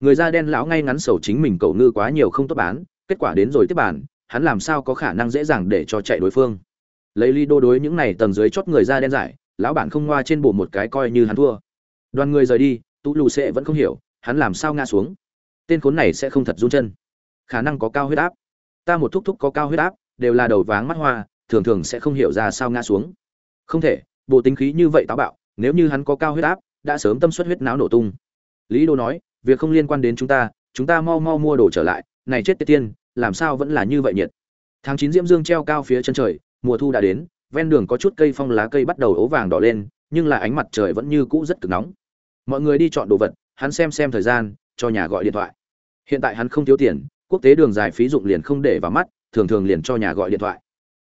Người da đen lão ngay ngắn sầu chính mình cầu ngư quá nhiều không tốt bán, kết quả đến rồi tiếp bản hắn làm sao có khả năng dễ dàng để cho chạy đối phương. Lấy Lý đô đối những này tầng dưới chót người da đen giải, lão bản không ngoa trên bộ một cái coi như hắn thua. Đoàn người rời đi, tú lù sẽ vẫn không hiểu, hắn làm sao ngã xuống. Tên khốn này sẽ không thật run chân. Khả năng có cao huyết áp ta một thúc thúc có cao huyết áp, đều là đầu váng mắt hoa, thường thường sẽ không hiểu ra sao ngã xuống. Không thể, bộ tính khí như vậy táo bạo, nếu như hắn có cao huyết áp, đã sớm tâm suất huyết não nổ tung. Lý đô nói, việc không liên quan đến chúng ta chúng ta mau mau mua đồ trở lại, này chết tiệt tiên, làm sao vẫn là như vậy nhiệt. Tháng chín diễm dương treo cao phía chân trời, mùa thu đã đến, ven đường có chút cây phong lá cây bắt đầu ố vàng đỏ lên, nhưng là ánh mặt trời vẫn như cũ rất cực nóng. Mọi người đi chọn đồ vật, hắn xem xem thời gian, cho nhà gọi điện thoại. Hiện tại hắn không thiếu tiền quốc tế đường dài phí dụng liền không để vào mắt, thường thường liền cho nhà gọi điện thoại.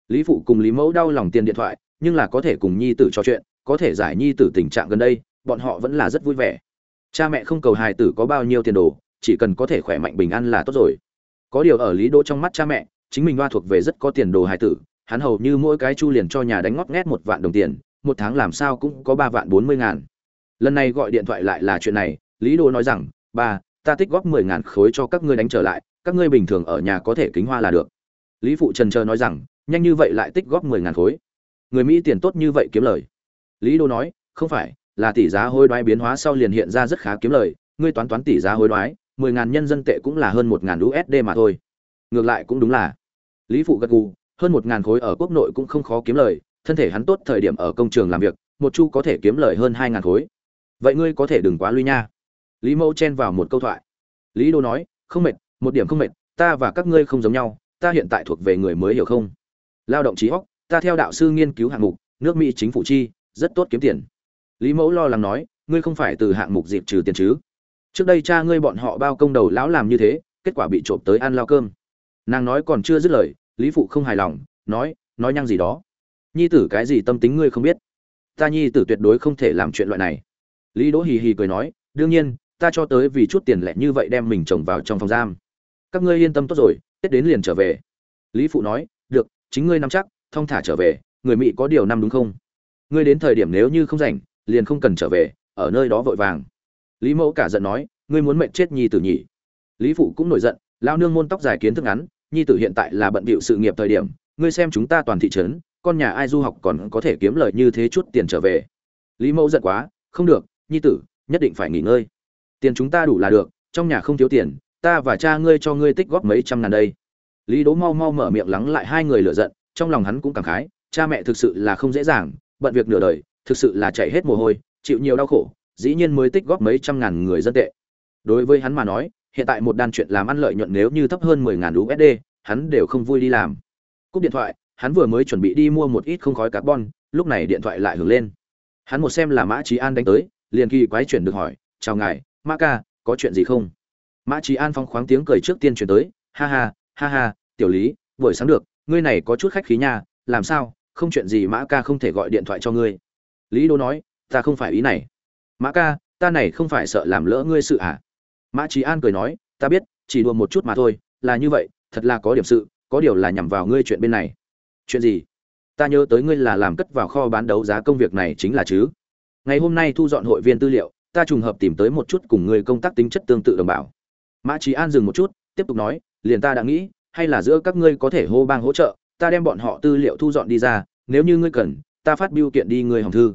Lý phụ cùng lý mẫu đau lòng tiền điện thoại, nhưng là có thể cùng nhi tử trò chuyện, có thể giải nhi tử tình trạng gần đây, bọn họ vẫn là rất vui vẻ. Cha mẹ không cầu hài tử có bao nhiêu tiền đồ, chỉ cần có thể khỏe mạnh bình an là tốt rồi. Có điều ở lý đỗ trong mắt cha mẹ, chính mình loa thuộc về rất có tiền đồ hài tử, hắn hầu như mỗi cái chu liền cho nhà đánh ngót nghét một vạn đồng tiền, một tháng làm sao cũng có ba vạn bốn mươi ngàn. Lần này gọi điện thoại lại là chuyện này, lý đỗ nói rằng, ba, ta tích góp mười ngàn khối cho các ngươi đánh trở lại các ngươi bình thường ở nhà có thể kính hoa là được. Lý phụ trần chờ nói rằng, nhanh như vậy lại tích góp mười ngàn khối. Người mỹ tiền tốt như vậy kiếm lời. Lý đô nói, không phải, là tỷ giá hối đoái biến hóa sau liền hiện ra rất khá kiếm lời. Ngươi toán toán tỷ giá hối đoái, mười ngàn nhân dân tệ cũng là hơn một ngàn usd mà thôi. Ngược lại cũng đúng là. Lý phụ gật gù, hơn một ngàn khối ở quốc nội cũng không khó kiếm lời. Thân thể hắn tốt thời điểm ở công trường làm việc, một chu có thể kiếm lời hơn hai ngàn khối. Vậy ngươi có thể đừng quá lui nha. Lý mẫu chen vào một câu thoại. Lý đô nói, không mệt một điểm không mệt, ta và các ngươi không giống nhau, ta hiện tại thuộc về người mới hiểu không? Lao động trí hóc ta theo đạo sư nghiên cứu hạng mục, nước mỹ chính phủ chi, rất tốt kiếm tiền. Lý mẫu lo lắng nói, ngươi không phải từ hạng mục dịp trừ tiền chứ? Trước đây cha ngươi bọn họ bao công đầu lão làm như thế, kết quả bị trộm tới ăn lao cơm. Nàng nói còn chưa dứt lời, lý phụ không hài lòng, nói nói nhăng gì đó. Nhi tử cái gì tâm tính ngươi không biết? Ta nhi tử tuyệt đối không thể làm chuyện loại này. Lý đỗ hì hì cười nói, đương nhiên, ta cho tới vì chút tiền lẻ như vậy đem mình chồng vào trong phòng giam các ngươi yên tâm tốt rồi, tết đến liền trở về. Lý phụ nói, được, chính ngươi nắm chắc, thong thả trở về, người mỹ có điều năm đúng không? Ngươi đến thời điểm nếu như không rảnh, liền không cần trở về, ở nơi đó vội vàng. Lý mẫu cả giận nói, ngươi muốn mệnh chết nhi tử nhỉ? Lý phụ cũng nổi giận, lao nương môn tóc dài kiến thức ngắn, nhi tử hiện tại là bận bịu sự nghiệp thời điểm, ngươi xem chúng ta toàn thị trấn, con nhà ai du học còn có thể kiếm lời như thế chút tiền trở về. Lý mẫu giận quá, không được, nhi tử, nhất định phải nghỉ ngơi. Tiền chúng ta đủ là được, trong nhà không thiếu tiền ta và cha ngươi cho ngươi tích góp mấy trăm ngàn đây. Lý đố mau mau mở miệng lắng lại hai người lựa giận, trong lòng hắn cũng cảm khái, cha mẹ thực sự là không dễ dàng, bận việc nửa đời, thực sự là chạy hết mồ hôi, chịu nhiều đau khổ, dĩ nhiên mới tích góp mấy trăm ngàn người dân tệ. Đối với hắn mà nói, hiện tại một đàn chuyện làm ăn lợi nhuận nếu như thấp hơn mười ngàn usd hắn đều không vui đi làm. Cúp điện thoại, hắn vừa mới chuẩn bị đi mua một ít không khói carbon, lúc này điện thoại lại hưởng lên. Hắn một xem là mã trí an đánh tới, liền kỳ quái chuyển được hỏi, chào ngài, Mã ca, có chuyện gì không? Mã trí an phong khoáng tiếng cười trước tiên chuyển tới, ha ha ha ha, tiểu lý, buổi sáng được, ngươi này có chút khách khí nha, làm sao, không chuyện gì mã ca không thể gọi điện thoại cho ngươi. Lý đô nói, ta không phải ý này. Mã ca, ta này không phải sợ làm lỡ ngươi sự à? Mã trí an cười nói, ta biết, chỉ đùa một chút mà thôi, là như vậy, thật là có điểm sự, có điều là nhằm vào ngươi chuyện bên này. Chuyện gì? Ta nhớ tới ngươi là làm cất vào kho bán đấu giá công việc này chính là chứ. Ngày hôm nay thu dọn hội viên tư liệu, ta trùng hợp tìm tới một chút cùng ngươi công tác tính chất tương tự đồng bào mã trí an dừng một chút, tiếp tục nói, liền ta đã nghĩ, hay là giữa các ngươi có thể hô bang hỗ trợ, ta đem bọn họ tư liệu thu dọn đi ra, nếu như ngươi cần, ta phát biêu kiện đi người hồng thư.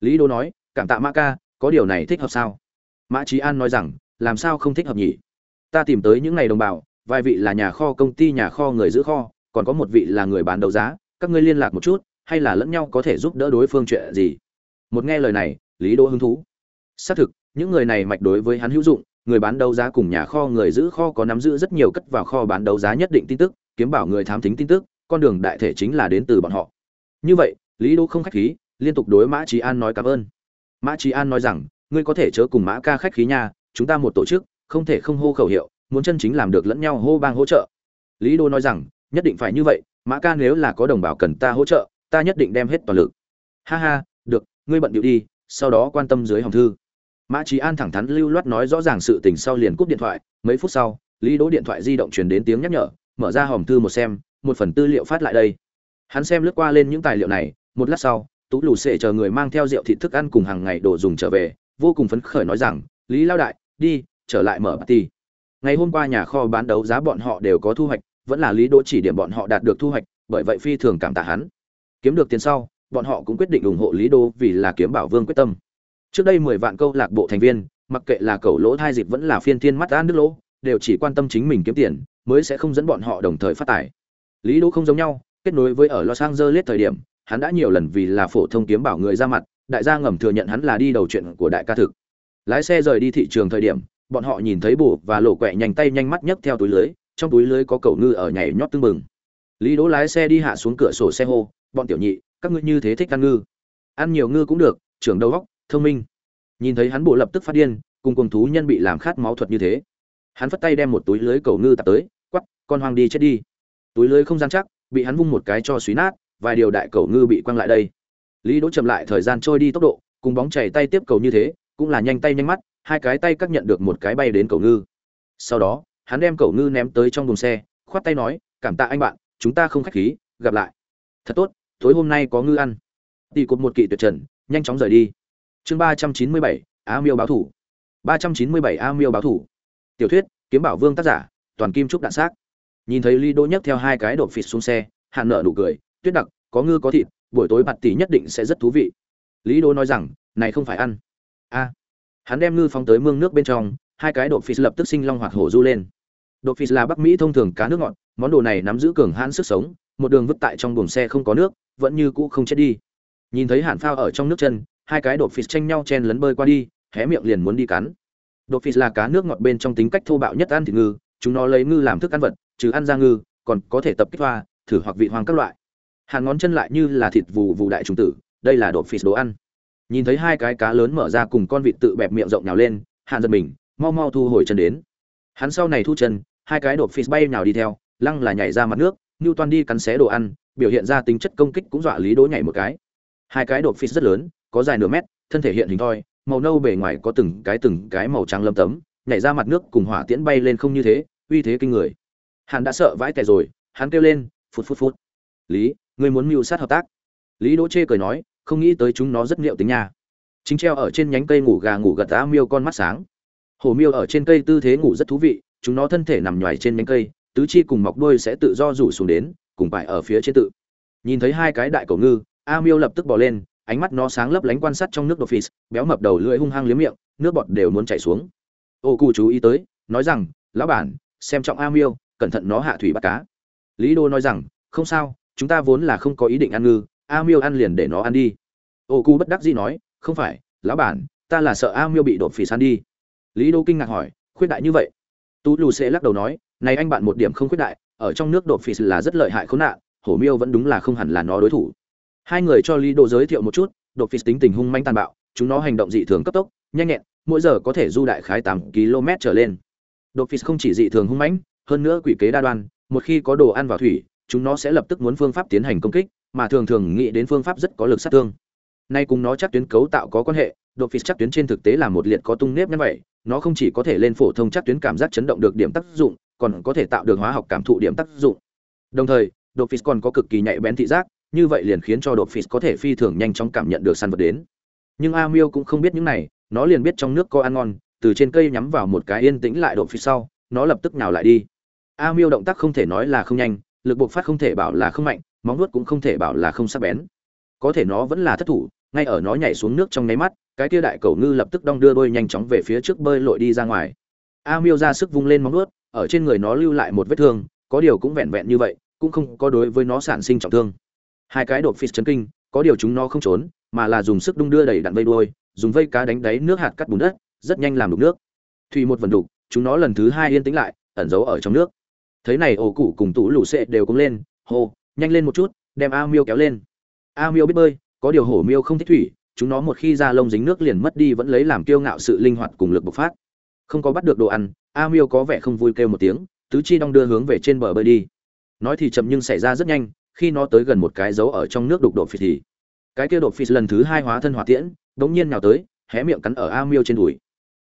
Lý đô nói, cảm tạ mã ca, có điều này thích hợp sao? Mã trí an nói rằng, làm sao không thích hợp nhỉ? Ta tìm tới những ngày đồng bào, vài vị là nhà kho công ty nhà kho người giữ kho, còn có một vị là người bán đấu giá, các ngươi liên lạc một chút, hay là lẫn nhau có thể giúp đỡ đối phương chuyện gì? Một nghe lời này, lý đỗ hứng thú. Xác thực, những người này mạch đối với hắn hữu dụng người bán đấu giá cùng nhà kho người giữ kho có nắm giữ rất nhiều cất vào kho bán đấu giá nhất định tin tức, kiếm bảo người thám thính tin tức, con đường đại thể chính là đến từ bọn họ. Như vậy, lý đỗ không khách khí, liên tục đối mã trí an nói cảm ơn. Mã trí an nói rằng, ngươi có thể chớ cùng mã ca khách khí nha, chúng ta một tổ chức, không thể không hô khẩu hiệu, muốn chân chính làm được lẫn nhau hô bang hỗ trợ. Lý đô nói rằng, nhất định phải như vậy, mã ca nếu là có đồng bào cần ta hỗ trợ, ta nhất định đem hết toàn lực. Ha ha, được, ngươi bận điệu đi, sau đó quan tâm dưới hòm thư mã trí an thẳng thắn lưu loát nói rõ ràng sự tình sau liền cúp điện thoại, mấy phút sau, lý đỗ điện thoại di động truyền đến tiếng nhắc nhở, mở ra hòm thư một xem, một phần tư liệu phát lại đây. Hắn xem lướt qua lên những tài liệu này, một lát sau, tú lù xệ chờ người mang theo rượu thịt thức ăn cùng hàng ngày đồ dùng trở về, vô cùng phấn khởi nói rằng, lý lao đại, đi, trở lại mở party. Ngày hôm qua nhà kho bán đấu giá bọn họ đều có thu hoạch, vẫn là lý đỗ chỉ điểm bọn họ đạt được thu hoạch, bởi vậy phi thường cảm tạ hắn. Kiếm được tiền sau, bọn họ cũng quyết định ủng hộ lý đô vì là kiếm bảo vương quyết tâm trước đây mười vạn câu lạc bộ thành viên mặc kệ là cầu lỗ thai dịp vẫn là phiên thiên mắt an nước lỗ đều chỉ quan tâm chính mình kiếm tiền mới sẽ không dẫn bọn họ đồng thời phát tài. Lý đỗ không giống nhau kết nối với ở los angeles thời điểm hắn đã nhiều lần vì là phổ thông kiếm bảo người ra mặt đại gia ngầm thừa nhận hắn là đi đầu chuyện của đại ca thực. Lái xe rời đi thị trường thời điểm bọn họ nhìn thấy bù và lộ quẹ nhanh tay nhanh mắt nhấc theo túi lưới trong túi lưới có cậu ngư ở nhảy nhót tưng bừng. Lý đỗ lái xe đi hạ xuống cửa sổ xe hô bọn tiểu nhị các ngươi như thế thích ăn ngư. Ăn nhiều ngư cũng được trưởng đầu góc, thông minh. Nhìn thấy hắn bộ lập tức phát điên, cùng cùng thú nhân bị làm khát máu thuật như thế. Hắn phất tay đem một túi lưới cầu ngư tạt tới quắp con hoang đi chết đi. Túi lưới không gian chắc, bị hắn vung một cái cho suy nát, vài điều đại cầu ngư bị quăng lại đây. Lý đỗ chậm lại thời gian trôi đi tốc độ, cùng bóng chảy tay tiếp cầu như thế, cũng là nhanh tay nhanh mắt, hai cái tay cắt nhận được một cái bay đến cầu ngư. Sau đó, hắn đem cầu ngư ném tới trong đồn xe, khoát tay nói, cảm tạ anh bạn, chúng ta không khách khí, gặp lại. Thật tốt, tối hôm nay có ngư ăn. Tỷ cột một kỵ tuyệt trần, nhanh chóng rời đi chương ba trăm chín mươi bảy, a miêu báo thủ. ba trăm chín mươi bảy, a miêu báo thủ. Tiểu thuyết, kiếm bảo vương tác giả, toàn kim trúc đạn xác. Nhìn thấy Lý đỗ nhấc theo hai cái đột phịt xuống xe hạn nợ nụ cười, tuyết đặc, có ngư có thịt, buổi tối bạt tỷ nhất định sẽ rất thú vị. Lý đỗ nói rằng, này không phải ăn. A. Hắn đem ngư phóng tới mương nước bên trong, hai cái đột phịt lập tức sinh long hoạt hổ du lên. Đột phịt là bắc mỹ thông thường cá nước ngọt, món đồ này nắm giữ cường hãn sức sống, một đường vứt tại trong buồng xe không có nước, vẫn như cũ không chết đi. Nhìn thấy hạn phao ở trong nước chân hai cái đột phì tranh nhau chen lấn bơi qua đi, hé miệng liền muốn đi cắn. Đột phì là cá nước ngọt bên trong tính cách thô bạo nhất ăn thịt ngư, chúng nó lấy ngư làm thức ăn vật, trừ ăn ra ngư, còn có thể tập kích hoa, thử hoặc vị hoang các loại. Hàng ngón chân lại như là thịt vù vù đại trùng tử, đây là đột phì đồ ăn. Nhìn thấy hai cái cá lớn mở ra cùng con vịt tự bẹp miệng rộng nhào lên hạn giật mình, mau mau thu hồi chân đến. Hắn sau này thu chân, hai cái đột phì bay nhào đi theo, lăng là nhảy ra mặt nước như toàn đi cắn xé đồ ăn, biểu hiện ra tính chất công kích cũng dọa lý đỗ nhảy một cái. Hai cái đột phì rất lớn có dài nửa mét, thân thể hiện hình thoi, màu nâu bề ngoài có từng cái từng cái màu trắng lâm tấm, nhảy ra mặt nước cùng hỏa tiễn bay lên không như thế, uy thế kinh người. Hắn đã sợ vãi tè rồi, hắn kêu lên, phút phút phút. Lý, ngươi muốn mưu sát hợp tác? Lý đỗ chê cười nói, không nghĩ tới chúng nó rất liệu tính nha. Chính treo ở trên nhánh cây ngủ gà ngủ gật á miêu con mắt sáng. Hổ miêu ở trên cây tư thế ngủ rất thú vị, chúng nó thân thể nằm nhoài trên nhánh cây, tứ chi cùng mọc đuôi sẽ tự do rủ xuống đến, cùng phải ở phía trên tự. Nhìn thấy hai cái đại cổ ngư, a miêu lập tức bỏ lên ánh mắt nó sáng lấp lánh quan sát trong nước đột phì, béo mập đầu lưỡi hung hăng liếm miệng, nước bọt đều muốn chảy xuống. Ô cụ chú ý tới, nói rằng, lão bản, xem trọng a miêu, cẩn thận nó hạ thủy bắt cá. Lý đô nói rằng, không sao, chúng ta vốn là không có ý định ăn ngư, a miêu ăn liền để nó ăn đi. Ô cụ bất đắc dĩ nói, không phải, lão bản, ta là sợ a miêu bị đột phì san đi. Lý đô kinh ngạc hỏi, khuyết đại như vậy? Tú lù sẽ lắc đầu nói, này anh bạn một điểm không khuyết đại, ở trong nước đột phì là rất lợi hại khốn nạn, hổ miêu vẫn đúng là không hẳn là nó đối thủ hai người cho lý đồ giới thiệu một chút, đột phì tính tình hung manh tàn bạo, chúng nó hành động dị thường cấp tốc, nhanh nhẹn, mỗi giờ có thể du đại khái tám km trở lên. Đột phì không chỉ dị thường hung mãnh, hơn nữa quỷ kế đa đoan, một khi có đồ ăn vào thủy, chúng nó sẽ lập tức muốn phương pháp tiến hành công kích, mà thường thường nghĩ đến phương pháp rất có lực sát thương. Nay cùng nó chắc tuyến cấu tạo có quan hệ, đột phì chắc tuyến trên thực tế là một liệt có tung nếp như vậy, nó không chỉ có thể lên phổ thông chắc tuyến cảm giác chấn động được điểm tác dụng, còn có thể tạo được hóa học cảm thụ điểm tác dụng. Đồng thời, đột phì còn có cực kỳ nhạy bén thị giác như vậy liền khiến cho đột phì có thể phi thường nhanh chóng cảm nhận được săn vật đến. Nhưng a miêu cũng không biết những này, nó liền biết trong nước có ăn ngon, từ trên cây nhắm vào một cái yên tĩnh lại đột phì sau, nó lập tức nhào lại đi. A miêu động tác không thể nói là không nhanh, lực buộc phát không thể bảo là không mạnh, móng nuốt cũng không thể bảo là không sắc bén. Có thể nó vẫn là thất thủ, ngay ở nó nhảy xuống nước trong nháy mắt, cái kia đại cầu ngư lập tức đong đưa đôi nhanh chóng về phía trước bơi lội đi ra ngoài. A miêu ra sức vung lên móng nuốt ở trên người nó lưu lại một vết thương, có điều cũng vẹn vẹn như vậy, cũng không có đối với nó sản sinh trọng thương hai cái đột phít chấn kinh, có điều chúng nó không trốn, mà là dùng sức đung đưa đẩy đặn vây đuôi, dùng vây cá đánh đáy nước hạt cắt bùn đất, rất nhanh làm đục nước. Thủy một vần đục, chúng nó lần thứ hai yên tĩnh lại, ẩn giấu ở trong nước. Thấy này, ổ cụ cùng tủ lũ sệ đều cũng lên, hô, nhanh lên một chút, đem a miêu kéo lên. A miêu biết bơi, có điều hổ miêu không thích thủy, chúng nó một khi ra lông dính nước liền mất đi vẫn lấy làm kiêu ngạo sự linh hoạt cùng lực bộc phát. Không có bắt được đồ ăn, a miêu có vẻ không vui kêu một tiếng, tứ chi đong đưa hướng về trên bờ bơi đi. Nói thì chậm nhưng xảy ra rất nhanh khi nó tới gần một cái dấu ở trong nước đục độ phi thì, cái kia đột phi lần thứ hai hóa thân hỏa tiễn, đống nhiên nào tới, hé miệng cắn ở a miêu trên đùi.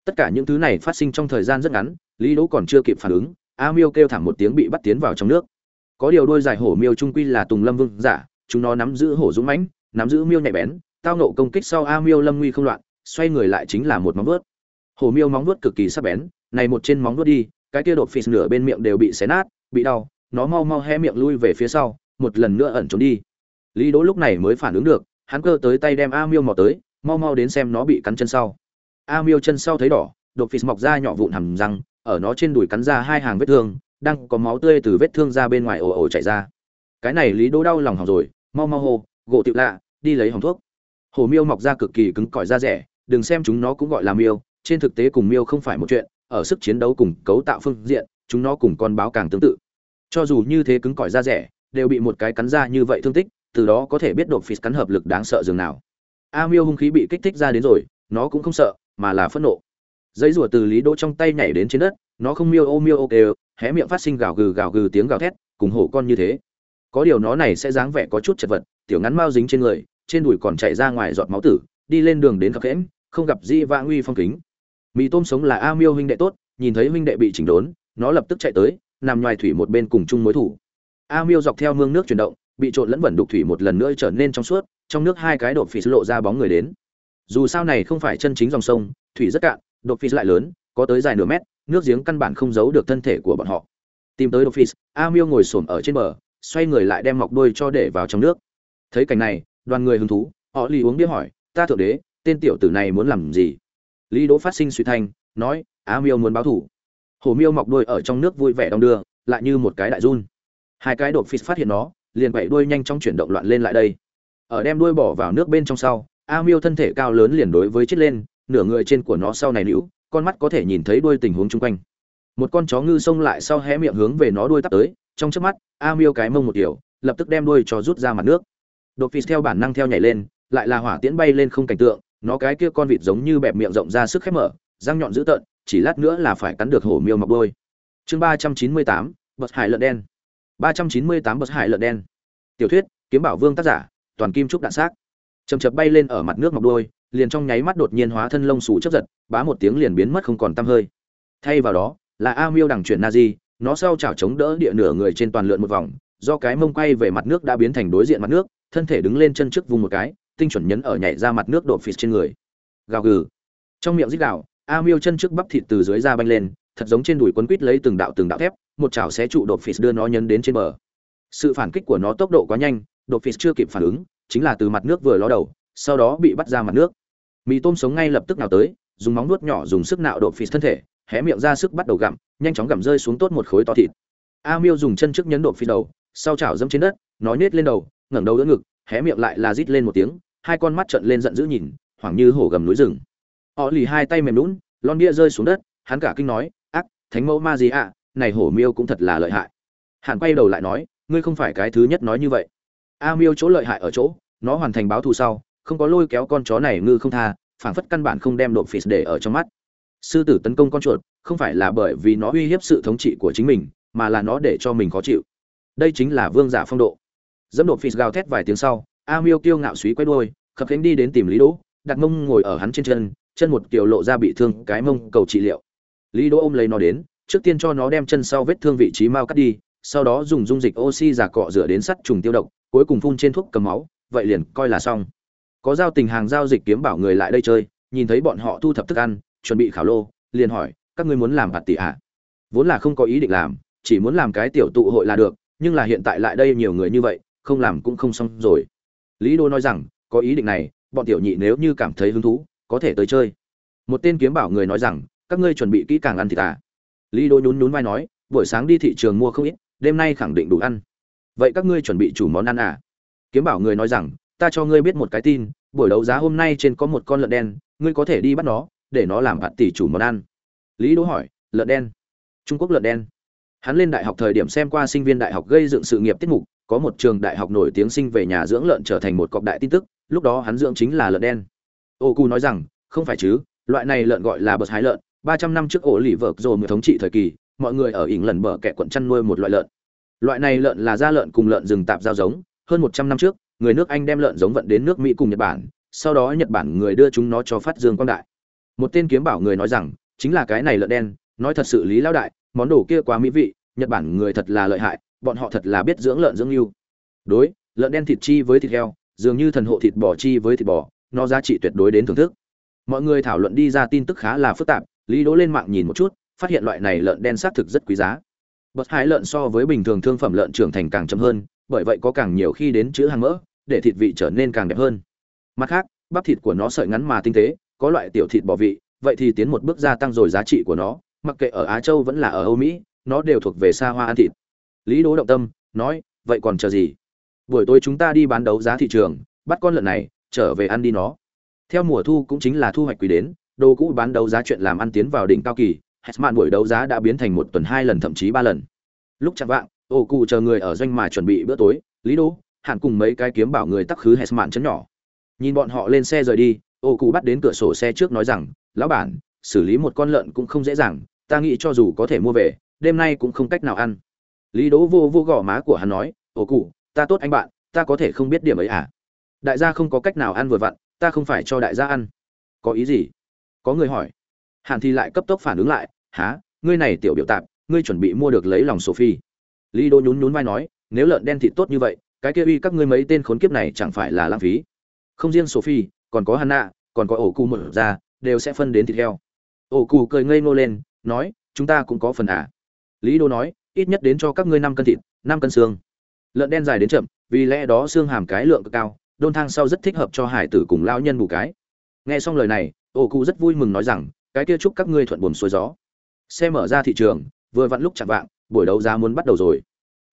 Tất cả những thứ này phát sinh trong thời gian rất ngắn, lý đỗ còn chưa kịp phản ứng, a miêu kêu thảm một tiếng bị bắt tiến vào trong nước. Có điều đôi dài hổ miêu trung quy là tùng lâm vương giả, chúng nó nắm giữ hổ dũng mãnh, nắm giữ miêu nhạy bén, tao nộ công kích sau a miêu lâm nguy không loạn, xoay người lại chính là một móng vuốt. Hổ miêu móng vuốt cực kỳ sắc bén, này một trên móng vuốt đi, cái kia đột phì nửa bên miệng đều bị xé nát, bị đau, nó mau mau hé miệng lui về phía sau một lần nữa ẩn trốn đi. Lý đỗ lúc này mới phản ứng được, hắn cơ tới tay đem a miêu mò tới, mau mau đến xem nó bị cắn chân sau. A miêu chân sau thấy đỏ, đột phì mọc ra nhỏ vụn hầm răng, ở nó trên đùi cắn ra hai hàng vết thương, đang có máu tươi từ vết thương ra bên ngoài ồ ồ chảy ra. Cái này lý đỗ đau lòng hỏng rồi, mau mau hô, gỗ tiểu lạ, đi lấy hỏng thuốc. Hồ miêu mọc ra cực kỳ cứng cỏi da rẻ, đừng xem chúng nó cũng gọi là miêu, trên thực tế cùng miêu không phải một chuyện, ở sức chiến đấu cùng cấu tạo phương diện, chúng nó cùng con báo càng tương tự. Cho dù như thế cứng cỏi da rẻ đều bị một cái cắn ra như vậy thương tích, từ đó có thể biết đột phì cắn hợp lực đáng sợ dường nào. A miêu hung khí bị kích thích ra đến rồi, nó cũng không sợ, mà là phẫn nộ. Giấy rùa từ lý đỗ trong tay nhảy đến trên đất, nó không miêu ô miêu ô kêu, hé miệng phát sinh gào gừ gào gừ tiếng gào thét, cùng hổ con như thế. Có điều nó này sẽ dáng vẻ có chút chật vật, tiểu ngắn mau dính trên người, trên đùi còn chạy ra ngoài giọt máu tử, đi lên đường đến khập khẽm không gặp di vã nguy phong kính. Mì tôm sống là a miêu huynh đệ tốt, nhìn thấy huynh đệ bị chỉnh đốn, nó lập tức chạy tới, nằm ngoài thủy một bên cùng chung mối thủ a miêu dọc theo mương nước chuyển động, bị trộn lẫn vẩn đục thủy một lần nữa trở nên trong suốt, trong nước hai cái đột phì lộ ra bóng người đến. Dù sao này không phải chân chính dòng sông, thủy rất cạn, đột phì lại lớn, có tới dài nửa mét, nước giếng căn bản không giấu được thân thể của bọn họ. Tìm tới đột phì a miêu ngồi xổm ở trên bờ, xoay người lại đem mọc đuôi cho để vào trong nước. Thấy cảnh này, đoàn người hứng thú, họ lì uống bia hỏi, ta thượng đế, tên tiểu tử này muốn làm gì? Lý đỗ phát sinh suy thanh, nói, a miêu muốn báo thủ. Hồ miêu mọc đuôi ở trong nước vui vẻ đong đưa, lại như một cái đại run hai cái đột phít phát hiện nó, liền quậy đuôi nhanh chóng chuyển động loạn lên lại đây. Ở đem đuôi bỏ vào nước bên trong sau, a miêu thân thể cao lớn liền đối với chết lên, nửa người trên của nó sau này nữ con mắt có thể nhìn thấy đuôi tình huống chung quanh. Một con chó ngư xông lại sau hé miệng hướng về nó đuôi tắt tới, trong trước mắt, a miêu cái mông một kiểu, lập tức đem đuôi cho rút ra mặt nước. Đột phì theo bản năng theo nhảy lên, lại là hỏa tiễn bay lên không cảnh tượng, nó cái kia con vịt giống như bẹp miệng rộng ra sức khép mở, răng nhọn dữ tợn, chỉ lát nữa là phải cắn được hổ miêu mọc đôi chương ba trăm chín mươi tám, bật hải lợn đen ba trăm chín mươi tám bật hải lợn đen. Tiểu thuyết, kiếm bảo vương tác giả, toàn kim trúc đạn xác. Chầm chập bay lên ở mặt nước mọc đôi liền trong nháy mắt đột nhiên hóa thân lông xù chấp giật, bá một tiếng liền biến mất không còn tăm hơi. Thay vào đó, là a miêu đằng chuyển na di nó sau chảo chống đỡ địa nửa người trên toàn lượn một vòng, do cái mông quay về mặt nước đã biến thành đối diện mặt nước, thân thể đứng lên chân trước vùng một cái, tinh chuẩn nhấn ở nhảy ra mặt nước đột phịt trên người. Gào gừ. Trong miệng rít gào, a miêu chân trước bắp thịt từ dưới ra banh lên, thật giống trên đùi quấn quít lấy từng đạo từng đạo thép một chảo xé trụ đột phịt đưa nó nhấn đến trên bờ. Sự phản kích của nó tốc độ quá nhanh, đột phịt chưa kịp phản ứng, chính là từ mặt nước vừa ló đầu, sau đó bị bắt ra mặt nước. Mì tôm sống ngay lập tức nào tới, dùng móng nuốt nhỏ dùng sức nạo đột phịt thân thể, hé miệng ra sức bắt đầu gặm, nhanh chóng gặm rơi xuống tốt một khối to thịt. A miêu dùng chân trước nhấn đột phịt đầu, sau chảo dẫm trên đất, nó nhét lên đầu, ngẩng đầu đỡ ngực, hé miệng lại là rít lên một tiếng, hai con mắt trợn lên giận dữ nhìn, hoảng như hổ gầm núi rừng. Họ lì hai tay mềm lún lon bia rơi xuống đất, hắn cả kinh nói, ác, thánh mẫu ma gì ạ? Này hổ miêu cũng thật là lợi hại. Hạn quay đầu lại nói, ngươi không phải cái thứ nhất nói như vậy. A miêu chỗ lợi hại ở chỗ, nó hoàn thành báo thù sau, không có lôi kéo con chó này ngư không tha, phảng phất căn bản không đem độn phì để ở trong mắt. Sư tử tấn công con chuột, không phải là bởi vì nó uy hiếp sự thống trị của chính mình, mà là nó để cho mình khó chịu. Đây chính là vương giả phong độ. Dẫm độ phì gào thét vài tiếng sau, a miêu kiêu ngạo suý quay đuôi, khập khánh đi đến tìm lý đỗ, đặt mông ngồi ở hắn trên chân chân một kiểu lộ ra bị thương cái mông cầu trị liệu. Lý đỗ ôm lấy nó đến trước tiên cho nó đem chân sau vết thương vị trí mau cắt đi, sau đó dùng dung dịch oxy giả cọ rửa đến sắt trùng tiêu độc, cuối cùng phun trên thuốc cầm máu, vậy liền coi là xong. Có giao tình hàng giao dịch kiếm bảo người lại đây chơi, nhìn thấy bọn họ thu thập thức ăn, chuẩn bị khảo lô, liền hỏi, các ngươi muốn làm bạt tỷ ạ? À? vốn là không có ý định làm, chỉ muốn làm cái tiểu tụ hội là được, nhưng là hiện tại lại đây nhiều người như vậy, không làm cũng không xong rồi. Lý đô nói rằng, có ý định này, bọn tiểu nhị nếu như cảm thấy hứng thú, có thể tới chơi. Một tên kiếm bảo người nói rằng, các ngươi chuẩn bị kỹ càng ăn thịt à lý đô nhún nhún vai nói, buổi sáng đi thị trường mua không ít, đêm nay khẳng định đủ ăn. Vậy các ngươi chuẩn bị chủ món ăn à? Kiếm bảo người nói rằng, ta cho ngươi biết một cái tin, buổi đấu giá hôm nay trên có một con lợn đen, ngươi có thể đi bắt nó, để nó làm bạn tỷ chủ món ăn. Lý đỗ hỏi, lợn đen? Trung quốc lợn đen. Hắn lên đại học thời điểm xem qua sinh viên đại học gây dựng sự nghiệp tiết mục, có một trường đại học nổi tiếng sinh về nhà dưỡng lợn trở thành một cọc đại tin tức, lúc đó hắn dưỡng chính là lợn đen. Ô cu nói rằng, không phải chứ, loại này lợn gọi là bậc hái lợn ba trăm năm trước ổ lì vợt rồi mới thống trị thời kỳ, mọi người ở ỉng lần bờ kẻ quận chăn nuôi một loại lợn. Loại này lợn là da lợn cùng lợn rừng tạp giao giống. Hơn một trăm năm trước, người nước anh đem lợn giống vận đến nước mỹ cùng nhật bản, sau đó nhật bản người đưa chúng nó cho phát dương quang đại. Một tên kiếm bảo người nói rằng, chính là cái này lợn đen, nói thật sự lý lao đại, món đồ kia quá mỹ vị, nhật bản người thật là lợi hại, bọn họ thật là biết dưỡng lợn dưỡng lưu đối, lợn đen thịt chi với thịt heo, dường như thần hộ thịt bò chi với thịt bò, nó giá trị tuyệt đối đến thưởng thức. Mọi người thảo luận đi ra tin tức khá là phức tạp lý đỗ lên mạng nhìn một chút, phát hiện loại này lợn đen xác thực rất quý giá. Bất hai lợn so với bình thường thương phẩm lợn trưởng thành càng chậm hơn, bởi vậy có càng nhiều khi đến chữ hàng mỡ, để thịt vị trở nên càng đẹp hơn. Mặt khác, bắp thịt của nó sợi ngắn mà tinh tế, có loại tiểu thịt bò vị, vậy thì tiến một bước gia tăng rồi giá trị của nó, mặc kệ ở á châu vẫn là ở âu mỹ, nó đều thuộc về xa hoa ăn thịt. Lý đỗ động tâm, nói, vậy còn chờ gì? Buổi tối chúng ta đi bán đấu giá thị trường, bắt con lợn này, trở về ăn đi nó. Theo mùa thu cũng chính là thu hoạch quý đến đồ cũ bán đấu giá chuyện làm ăn tiến vào đỉnh cao kỳ hetman buổi đấu giá đã biến thành một tuần hai lần thậm chí ba lần. Lúc chạm vạng, ô cụ chờ người ở doanh mà chuẩn bị bữa tối, lý đô hạn cùng mấy cái kiếm bảo người tắc khứ hetman chấn nhỏ. Nhìn bọn họ lên xe rời đi, ô cụ bắt đến cửa sổ xe trước nói rằng, lão bản, xử lý một con lợn cũng không dễ dàng, ta nghĩ cho dù có thể mua về, đêm nay cũng không cách nào ăn. Lý đỗ vô vô gò má của hắn nói, ô cụ ta tốt anh bạn, ta có thể không biết điểm ấy à? Đại gia không có cách nào ăn vừa vặn, ta không phải cho đại gia ăn. Có ý gì? Có người hỏi hàn thì lại cấp tốc phản ứng lại há ngươi này tiểu biểu tạp ngươi chuẩn bị mua được lấy lòng sophie lý Đô nhún nhún vai nói nếu lợn đen thịt tốt như vậy cái kia uy các ngươi mấy tên khốn kiếp này chẳng phải là lãng phí không riêng sophie còn có Hanna, còn có ổ cu một ra, đều sẽ phân đến thịt heo. Ổ cụ cười ngây ngô lên, nói, chúng ta cũng có phần à. Lý Đô nói, ít nhất đến cho các ngươi năm cân thịt, năm cân xương. Lợn đen dài đến chậm, vì lẽ đó xương hàm cái lượng cực cao, đôn thang sau rất thích hợp cho hải tử cùng lão nhân bù cái. Nghe xong lời này, Ô cụ rất vui mừng nói rằng, cái kia chúc các ngươi thuận buồm xuôi gió. Xe mở ra thị trường, vừa vặn lúc chạm vạng, buổi đấu giá muốn bắt đầu rồi.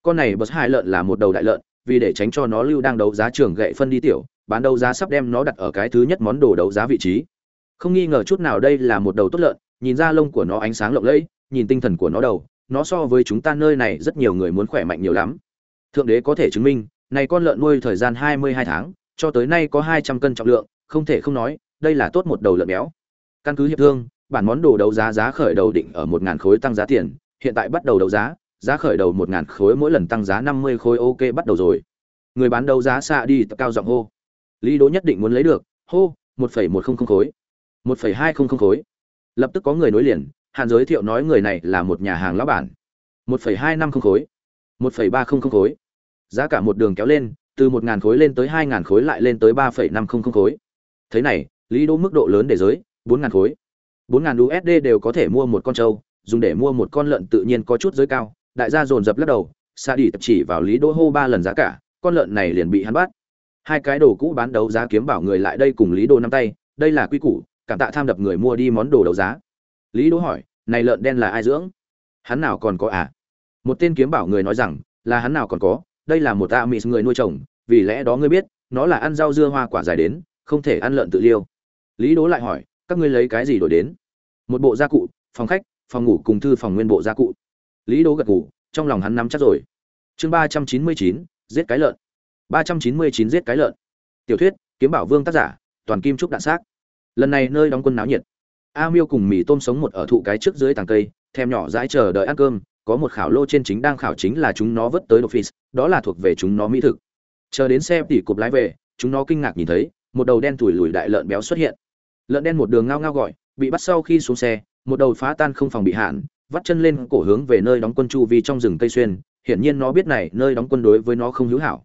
Con này bật hai lợn là một đầu đại lợn, vì để tránh cho nó lưu đang đấu giá trường gậy phân đi tiểu, bán đấu giá sắp đem nó đặt ở cái thứ nhất món đồ đấu giá vị trí không nghi ngờ chút nào đây là một đầu tốt lợn nhìn da lông của nó ánh sáng lộng lẫy nhìn tinh thần của nó đầu nó so với chúng ta nơi này rất nhiều người muốn khỏe mạnh nhiều lắm thượng đế có thể chứng minh này con lợn nuôi thời gian hai mươi hai tháng cho tới nay có hai trăm cân trọng lượng không thể không nói đây là tốt một đầu lợn béo. Căn cứ hiệp thương, bản món đồ đấu giá giá khởi đầu định ở một ngàn khối tăng giá tiền, hiện tại bắt đầu đấu giá giá khởi đầu một ngàn khối mỗi lần tăng giá năm mươi khối ok bắt đầu rồi. Người bán đấu giá xạ đi cao giọng hô. Lý đỗ nhất định muốn lấy được, hô, một phẩy một không không khối. một phẩy hai không không khối. Lập tức có người nối liền, hàn giới thiệu nói người này là một nhà hàng lão bản. một phẩy hai năm không khối. một phẩy ba không không khối. Giá cả một đường kéo lên, từ một ngàn khối lên tới hai ngàn khối lại lên tới ba phẩy năm không không khối. Thế này lý đỗ mức độ lớn để giới, bốn ngàn khối. Bốn ngàn usd đều có thể mua một con trâu, dùng để mua một con lợn tự nhiên có chút giới cao. Đại gia dồn dập lắc đầu xa đi tập chỉ vào lý Đô hô ba lần giá cả, con lợn này liền bị hắn bắt. Hai cái đồ cũ bán đấu giá kiếm bảo người lại đây cùng lý đô năm tay, đây là quy củ, cảm tạ tham đập người mua đi món đồ đấu giá. Lý Đô hỏi, này lợn đen là ai dưỡng? Hắn nào còn có à? Một tên kiếm bảo người nói rằng, là hắn nào còn có, đây là một a mỹ người nuôi trồng vì lẽ đó ngươi biết, nó là ăn rau dưa hoa quả dài đến, không thể ăn lợn tự liêu lý đỗ lại hỏi các ngươi lấy cái gì đổi đến? Một bộ gia cụ phòng khách phòng ngủ cùng thư phòng nguyên bộ gia cụ. Lý đỗ gật ngủ trong lòng hắn nắm chắc rồi. Chương ba trăm chín mươi chín giết cái lợn. Ba trăm chín mươi chín giết cái lợn. Tiểu thuyết kiếm bảo vương tác giả toàn kim trúc đạn xác. Lần này nơi đóng quân náo nhiệt. A miêu cùng mì tôm sống một ở thụ cái trước dưới tàng cây thèm nhỏ dãi chờ đợi ăn cơm có một khảo lô trên chính đang khảo chính là chúng nó vớt tới office, đó là thuộc về chúng nó mỹ thực. Chờ đến xe tỉ cục lái về, chúng nó kinh ngạc nhìn thấy, một đầu đen thủi lùi đại lợn béo xuất hiện. Lợn đen một đường ngao ngao gọi, bị bắt sau khi xuống xe, một đầu phá tan không phòng bị hạn, vắt chân lên cổ hướng về nơi đóng quân chu vi trong rừng cây xuyên, hiển nhiên nó biết này nơi đóng quân đối với nó không hữu hảo.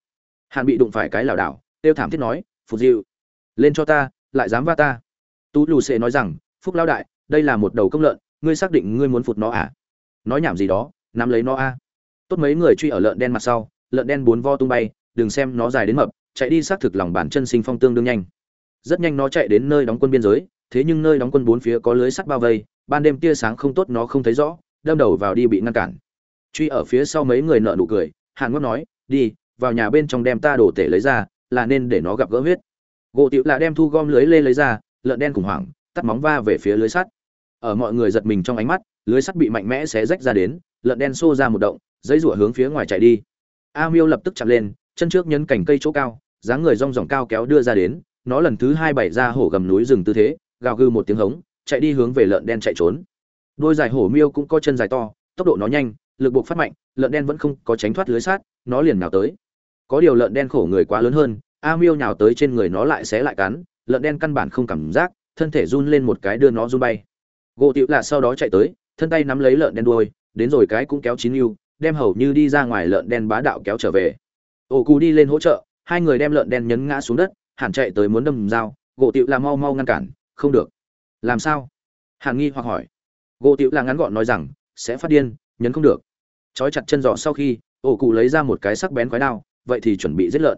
Hạn bị đụng phải cái lảo đảo, tiêu thảm thiết nói, "Phục Diệu, lên cho ta, lại dám va ta." Tú Lù Sệ nói rằng, "Phúc lão đại, đây là một đầu công lợn, ngươi xác định ngươi muốn phụt nó à?" Nói nhảm gì đó, nắm lấy nó a tốt mấy người truy ở lợn đen mặt sau lợn đen bốn vo tung bay đừng xem nó dài đến mập chạy đi xác thực lòng bản chân sinh phong tương đương nhanh rất nhanh nó chạy đến nơi đóng quân biên giới, thế nhưng nơi đóng quân bốn phía có lưới sắt bao vây, ban đêm tia sáng không tốt nó không thấy rõ, đâm đầu vào đi bị ngăn cản. Truy ở phía sau mấy người nợ nụ cười, hàn ngót nói, đi, vào nhà bên trong đem ta đổ tể lấy ra, là nên để nó gặp gỡ huyết. Gỗ tiểu là đem thu gom lưới lê lấy ra, lợn đen khủng hoảng, tắt móng va về phía lưới sắt. Ở mọi người giật mình trong ánh mắt, lưới sắt bị mạnh mẽ xé rách ra đến, lợn đen xô ra một động dây rủa hướng phía ngoài chạy đi. A miêu lập tức chạm lên, chân trước nhấn cành cây chỗ cao, dáng người rong ròng cao kéo đưa ra đến nó lần thứ hai bày ra hổ gầm núi rừng tư thế, gào gư một tiếng hống, chạy đi hướng về lợn đen chạy trốn. Đôi dài hổ miêu cũng có chân dài to, tốc độ nó nhanh, lực buộc phát mạnh, lợn đen vẫn không có tránh thoát lưới sát, nó liền nhào tới. Có điều lợn đen khổ người quá lớn hơn, a miêu nhào tới trên người nó lại xé lại cắn, lợn đen căn bản không cảm giác, thân thể run lên một cái đưa nó run bay. Gỗ tiểu là sau đó chạy tới, thân tay nắm lấy lợn đen đuôi, đến rồi cái cũng kéo chín yêu, đem hầu như đi ra ngoài lợn đen bá đạo kéo trở về. Ổ cù đi lên hỗ trợ, hai người đem lợn đen nhấn ngã xuống đất hẳn chạy tới muốn đâm dao, gỗ tiểu là mau mau ngăn cản, không được. Làm sao? Hàn nghi hoặc hỏi. Gỗ tiểu là ngắn gọn nói rằng, sẽ phát điên, nhấn không được. Trói chặt chân giỏ sau khi, ổ cụ lấy ra một cái sắc bén quái đao, vậy thì chuẩn bị giết lợn.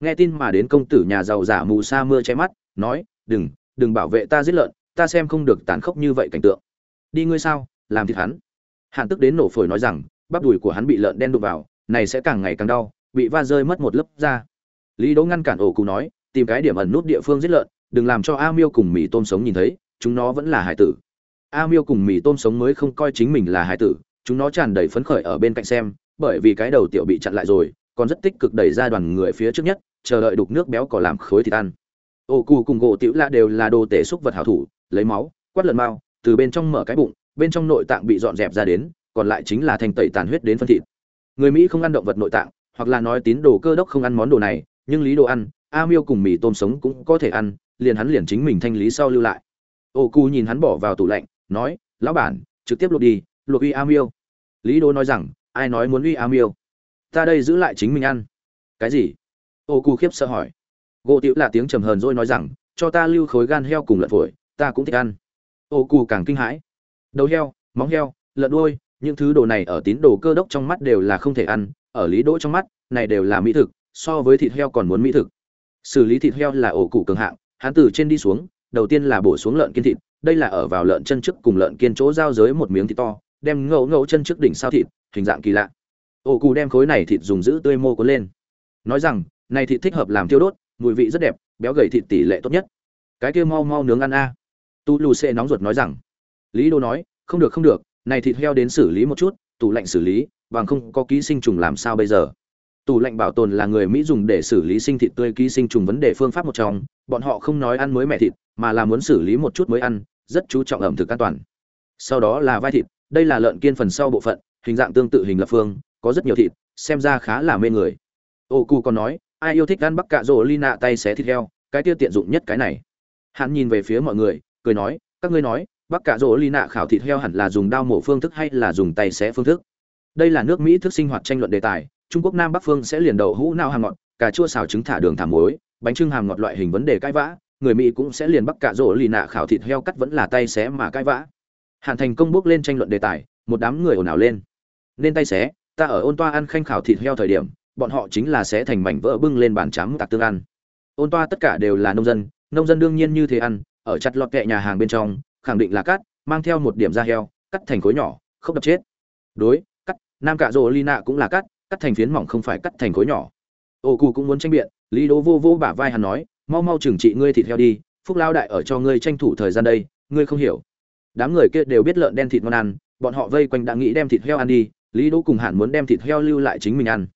Nghe tin mà đến công tử nhà giàu giả mù sa mưa che mắt, nói, đừng đừng bảo vệ ta giết lợn, ta xem không được tàn khốc như vậy cảnh tượng. Đi ngươi sao, làm thịt hắn. Hàn tức đến nổ phổi nói rằng, bắp đùi của hắn bị lợn đen đụng vào, này sẽ càng ngày càng đau, bị va rơi mất một lớp da. Lý đỗ ngăn cản ổ cụ nói tìm cái điểm ẩn nút địa phương giết lợn, đừng làm cho a miêu cùng mì tôm sống nhìn thấy, chúng nó vẫn là hải tử. A miêu cùng mì tôm sống mới không coi chính mình là hải tử, chúng nó tràn đầy phấn khởi ở bên cạnh xem, bởi vì cái đầu tiểu bị chặn lại rồi, còn rất tích cực đẩy ra đoàn người phía trước nhất, chờ đợi đục nước béo cỏ làm khối thịt ăn. Ô cù cùng gỗ tiểu lạ đều là đồ tể xúc vật hảo thủ, lấy máu, quát lợn mao, từ bên trong mở cái bụng, bên trong nội tạng bị dọn dẹp ra đến, còn lại chính là thành tẩy tàn huyết đến phân thịt. Người mỹ không ăn động vật nội tạng, hoặc là nói tín đồ cơ đốc không ăn món đồ này, nhưng lý đồ ăn a miêu cùng mì tôm sống cũng có thể ăn, liền hắn liền chính mình thanh lý sau lưu lại. Ô cu nhìn hắn bỏ vào tủ lạnh, nói, lão bản, trực tiếp luộc đi luộc uy a miêu. Lý đô nói rằng, ai nói muốn uy a miêu? Ta đây giữ lại chính mình ăn. Cái gì? Ô cu khiếp sợ hỏi. Gỗ tiểu là tiếng trầm hờn rồi nói rằng, cho ta lưu khối gan heo cùng lợn phổi, ta cũng thích ăn. Ô cu càng kinh hãi. Đầu heo, móng heo, lợn đuôi, những thứ đồ này ở tín đồ cơ đốc trong mắt đều là không thể ăn, ở lý đỗ trong mắt, này đều là mỹ thực, so với thịt heo còn muốn mỹ thực xử lý thịt heo là ổ cụ cường hạng, hắn từ trên đi xuống, đầu tiên là bổ xuống lợn kiên thịt, đây là ở vào lợn chân trước cùng lợn kiên chỗ giao giới một miếng thịt to, đem ngẫu ngẫu chân trước đỉnh sao thịt, hình dạng kỳ lạ. Ổ cụ đem khối này thịt dùng giữ tươi mô cuốn lên. Nói rằng, này thịt thích hợp làm tiêu đốt, mùi vị rất đẹp, béo gầy thịt tỷ lệ tốt nhất. Cái kia mau mau nướng ăn a. Tu lù xê nóng ruột nói rằng. Lý đô nói, không được không được, này thịt heo đến xử lý một chút, tủ lạnh xử lý, bằng không có ký sinh trùng làm sao bây giờ? Tủ lạnh bảo tồn là người mỹ dùng để xử lý sinh thịt tươi ký sinh trùng vấn đề phương pháp một trong. Bọn họ không nói ăn mới mẹ thịt, mà là muốn xử lý một chút mới ăn, rất chú trọng ẩm thực an toàn. Sau đó là vai thịt, đây là lợn kiên phần sau bộ phận, hình dạng tương tự hình lập phương, có rất nhiều thịt, xem ra khá là mê người. Ô cu còn nói, ai yêu thích ăn bắc cạ rỗ ly nạ tay xé thịt heo, cái tiêu tiện dụng nhất cái này. Hắn nhìn về phía mọi người, cười nói, các ngươi nói, bắc cạ rỗ ly nạ khảo thịt heo hẳn là dùng đao mổ phương thức hay là dùng tay xé phương thức? Đây là nước mỹ thức sinh hoạt tranh luận đề tài trung quốc nam bắc phương sẽ liền đậu hũ nao hàng ngọt, cà chua xào trứng thả đường thả muối, bánh trưng hàm ngọt loại hình vấn đề cãi vã, người mỹ cũng sẽ liền bắc cà rỗ lì nạ khảo thịt heo cắt vẫn là tay xé mà cãi vã. Hàn thành công bước lên tranh luận đề tài, một đám người ồn ào lên. Nên tay xé, ta ở ôn toa ăn khanh khảo thịt heo thời điểm, bọn họ chính là xé thành mảnh vỡ bưng lên bàn chám tạc tương ăn. Ôn toa tất cả đều là nông dân nông dân đương nhiên như thế ăn, ở chặt lọt kệ nhà hàng bên trong, khẳng định là cắt, mang theo một điểm da heo, cắt thành khối nhỏ, không đập chết. Đối, cắt, nam cạ rỗ lì nạ cũng là cắt cắt thành phiến mỏng không phải cắt thành khối nhỏ. Ô cụ cũng muốn tranh biện, lý Đỗ vô vô bả vai hắn nói, mau mau trừng trị ngươi thịt heo đi, phúc lao đại ở cho ngươi tranh thủ thời gian đây, ngươi không hiểu. Đám người kia đều biết lợn đen thịt ngon ăn, bọn họ vây quanh đã nghĩ đem thịt heo ăn đi, lý đỗ cùng hẳn muốn đem thịt heo lưu lại chính mình ăn.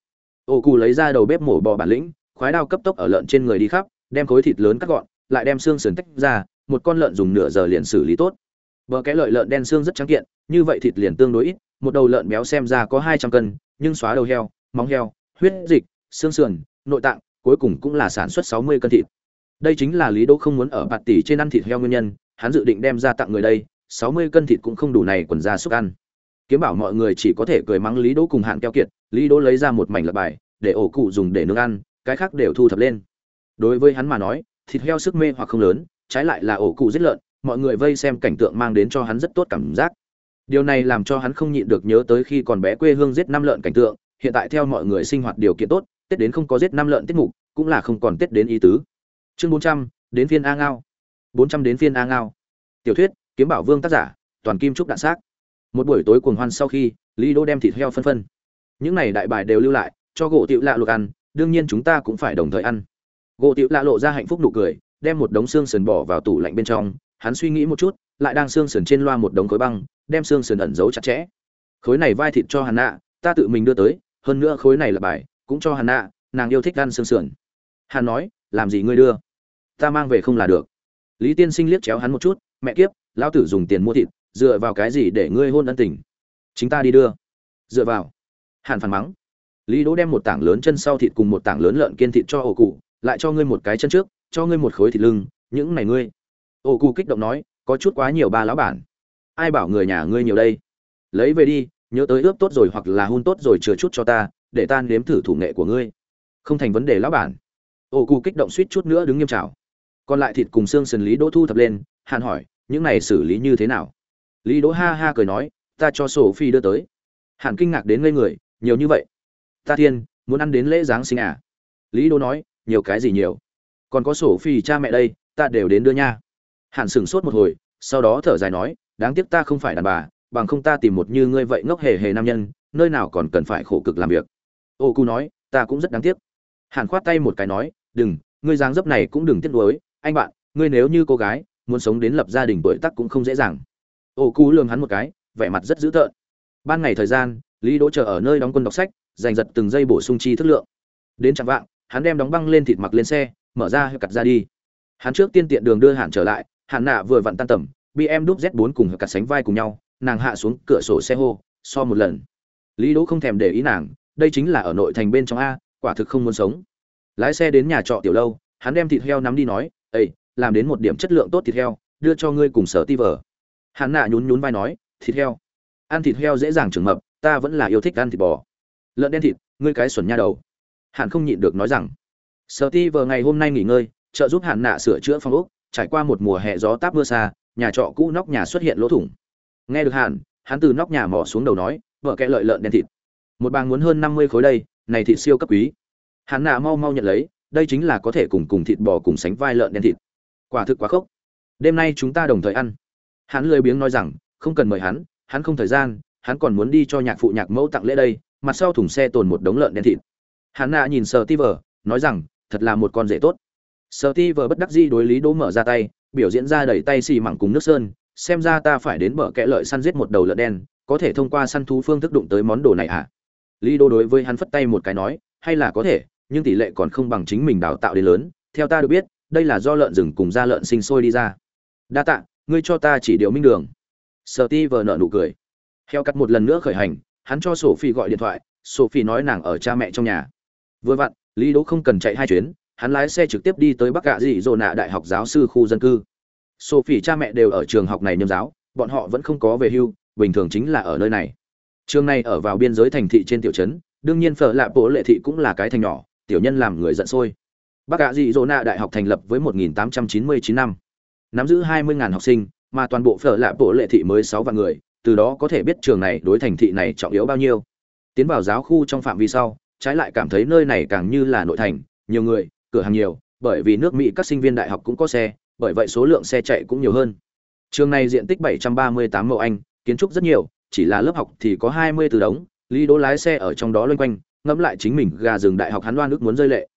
Ô cụ lấy ra đầu bếp mổ bò bản lĩnh, khoái đao cấp tốc ở lợn trên người đi khắp, đem khối thịt lớn cắt gọn, lại đem xương sườn tách ra, một con lợn dùng nửa giờ liền xử lý tốt. Bờ kẽ lợi lợn đen xương rất trắng kiện, như vậy thịt liền tương đối ít, một đầu lợn béo xem ra có hai trăm cân nhưng xóa đầu heo, móng heo, huyết dịch, xương sườn, nội tạng, cuối cùng cũng là sản xuất sáu mươi cân thịt. Đây chính là lý đỗ không muốn ở bạt tỷ trên ăn thịt heo nguyên nhân, hắn dự định đem ra tặng người đây, sáu mươi cân thịt cũng không đủ này quần ra xúc ăn. Kiếm bảo mọi người chỉ có thể cười mắng lý đỗ cùng hạn keo kiệt, lý đỗ lấy ra một mảnh lập bài, để ổ cụ dùng để nướng ăn, cái khác đều thu thập lên. Đối với hắn mà nói, thịt heo sức mê hoặc không lớn, trái lại là ổ cụ giết lợn, mọi người vây xem cảnh tượng mang đến cho hắn rất tốt cảm giác điều này làm cho hắn không nhịn được nhớ tới khi còn bé quê hương giết năm lợn cảnh tượng, hiện tại theo mọi người sinh hoạt điều kiện tốt, tết đến không có giết năm lợn tiết mục, cũng là không còn tết đến ý tứ. Chương bốn trăm, đến phiên a ngao. Bốn trăm đến phiên a ngao. Tiểu thuyết, kiếm bảo vương tác giả, toàn kim trúc đạn xác. Một buổi tối cuồng hoan sau khi, lý đô đem thịt heo phân phân. Những này đại bài đều lưu lại, cho gỗ tiểu lạ luộc ăn, đương nhiên chúng ta cũng phải đồng thời ăn. Gỗ tiểu lạ lộ ra hạnh phúc nụ cười, đem một đống xương sườn bỏ vào tủ lạnh bên trong, hắn suy nghĩ một chút lại đang xương sườn trên loa một đống khối băng, đem xương sườn ẩn giấu chặt chẽ. Khối này vai thịt cho hàn nạ, ta tự mình đưa tới, hơn nữa khối này là bài, cũng cho hàn nạ, nàng yêu thích ăn xương sườn. Hàn nói, làm gì ngươi đưa? Ta mang về không là được. Lý tiên sinh liếc chéo hắn một chút, mẹ kiếp, lão tử dùng tiền mua thịt, dựa vào cái gì để ngươi hôn ân tình? Chính ta đi đưa. Dựa vào. Hàn phản mắng. Lý đỗ đem một tảng lớn chân sau thịt cùng một tảng lớn lợn kiên thịt cho ổ cụ, lại cho ngươi một cái chân trước, cho ngươi một khối thịt lưng, những này ngươi. Ổ cụ kích động nói có chút quá nhiều ba lão bản. Ai bảo người nhà ngươi nhiều đây? Lấy về đi, nhớ tới ướp tốt rồi hoặc là hun tốt rồi chừa chút cho ta, để ta nếm thử thủ nghệ của ngươi. Không thành vấn đề lão bản. Ô cụ kích động suýt chút nữa đứng nghiêm trào còn lại thịt cùng xương sườn lý đỗ thu thập lên, hàn hỏi, những này xử lý như thế nào? Lý đỗ ha ha cười nói, ta cho sổ phi đưa tới. Hàn kinh ngạc đến ngây người, nhiều như vậy? Ta thiên, muốn ăn đến lễ giáng sinh à? Lý đỗ nói, nhiều cái gì nhiều? Còn có sổ phi cha mẹ đây, ta đều đến đưa nha hàn sửng sốt một hồi, sau đó thở dài nói, đáng tiếc ta không phải đàn bà, bằng không ta tìm một như ngươi vậy ngốc hề hề nam nhân, nơi nào còn cần phải khổ cực làm việc. Ô cu nói, ta cũng rất đáng tiếc. Hàn khoát tay một cái nói, đừng, ngươi dáng dấp này cũng đừng tiếc nuối, anh bạn, ngươi nếu như cô gái, muốn sống đến lập gia đình tuổi tác cũng không dễ dàng. Ô cu lườm hắn một cái, vẻ mặt rất dữ tợn. Ban ngày thời gian, lý đỗ chờ ở nơi đóng quân đọc sách, giành giật từng giây bổ sung chi thức lượng. Đến chẳng vạng, hắn đem đóng băng lên thịt mặc lên xe, mở ra hiệu cặt ra đi hắn trước tiên tiện đường đưa hạn trở lại hạn nạ vừa vặn tan tầm bm đúc z 4 cùng hơi cặt sánh vai cùng nhau, nàng hạ xuống cửa sổ xe hô, so một lần. Lý đỗ không thèm để ý nàng, đây chính là ở nội thành bên trong a, quả thực không muốn sống. Lái xe đến nhà trọ tiểu lâu, hắn đem thịt heo nắm đi nói ây làm đến một điểm chất lượng tốt thịt heo, đưa cho ngươi cùng sở ti vờ. Hắn nạ nhún nhún vai nói, thịt heo? Ăn thịt heo dễ dàng trưởng mập, ta vẫn là yêu thích ăn thịt bò. Lợn đen thịt, ngươi cái xuẩn nha đầu. Hạn không nhịn được nói rằng, sở ti vờ ngày hôm nay nghỉ ngơi trợ giúp hạn nạ sửa chữa phòng ốc, trải qua một mùa hè gió táp mưa xa, nhà trọ cũ nóc nhà xuất hiện lỗ thủng. Nghe được hạn hắn từ nóc nhà mò xuống đầu nói, vợ kẽ lợi lợn đen thịt. Một bang muốn hơn năm mươi khối đây, này thịt siêu cấp quý. Hắn nạ mau mau nhận lấy, đây chính là có thể cùng cùng thịt bò cùng sánh vai lợn đen thịt. Quả thực quá khốc. Đêm nay chúng ta đồng thời ăn. Hắn lười biếng nói rằng, không cần mời hắn hắn không thời gian, hắn còn muốn đi cho nhạc phụ nhạc mẫu tặng lễ đây, mặt sau thùng xe tồn một đống lợn đen thịt. Hắn nạ nhìn sờ ti vờ nói rằng, thật là một con rể tốt sợ ti vờ bất đắc dĩ đối lý đỗ mở ra tay, biểu diễn ra đẩy tay xì mẳng cùng nước sơn, xem ra ta phải đến bờ kẽ lợi săn giết một đầu lợn đen, có thể thông qua săn thú phương thức đụng tới món đồ này à lý đỗ đối với hắn phất tay một cái nói, hay là có thể, nhưng tỷ lệ còn không bằng chính mình đào tạo đến lớn, theo ta được biết, đây là do lợn rừng cùng da lợn sinh sôi đi ra. Đa tạ, ngươi cho ta chỉ điều minh đường. Sợ ti vờ nợ nụ cười. Heo cắt một lần nữa khởi hành, hắn cho sophie gọi điện thoại, sophie nói nàng ở cha mẹ trong nhà. Vừa vặn, lý đỗ không cần chạy hai chuyến hắn lái xe trực tiếp đi tới bắc gạ dị dỗ nạ đại học giáo sư khu dân cư. Sophie cha mẹ đều ở trường học này nhâm giáo, bọn họ vẫn không có về hưu, bình thường chính là ở nơi này. Trường này ở vào biên giới thành thị trên tiểu trấn, đương nhiên phở lạ bộ lệ thị cũng là cái thành nhỏ, tiểu nhân làm người giận sôi. Bắc gạ dị dỗ nạ đại học thành lập với 1899 năm. Nắm giữ 20.000 học sinh, mà toàn bộ phở lạ bộ lệ thị mới sáu vạn người, từ đó có thể biết trường này đối thành thị này trọng yếu bao nhiêu. Tiến vào giáo khu trong phạm vi sau, trái lại cảm thấy nơi này càng như là nội thành, nhiều người cửa hàng nhiều, bởi vì nước mỹ các sinh viên đại học cũng có xe, bởi vậy số lượng xe chạy cũng nhiều hơn. Trường này diện tích 738 mẫu anh, kiến trúc rất nhiều, chỉ là lớp học thì có 20 từ đống, lý đỗ lái xe ở trong đó loanh quanh, ngẫm lại chính mình gà rừng đại học hắn loan nước muốn rơi lệ.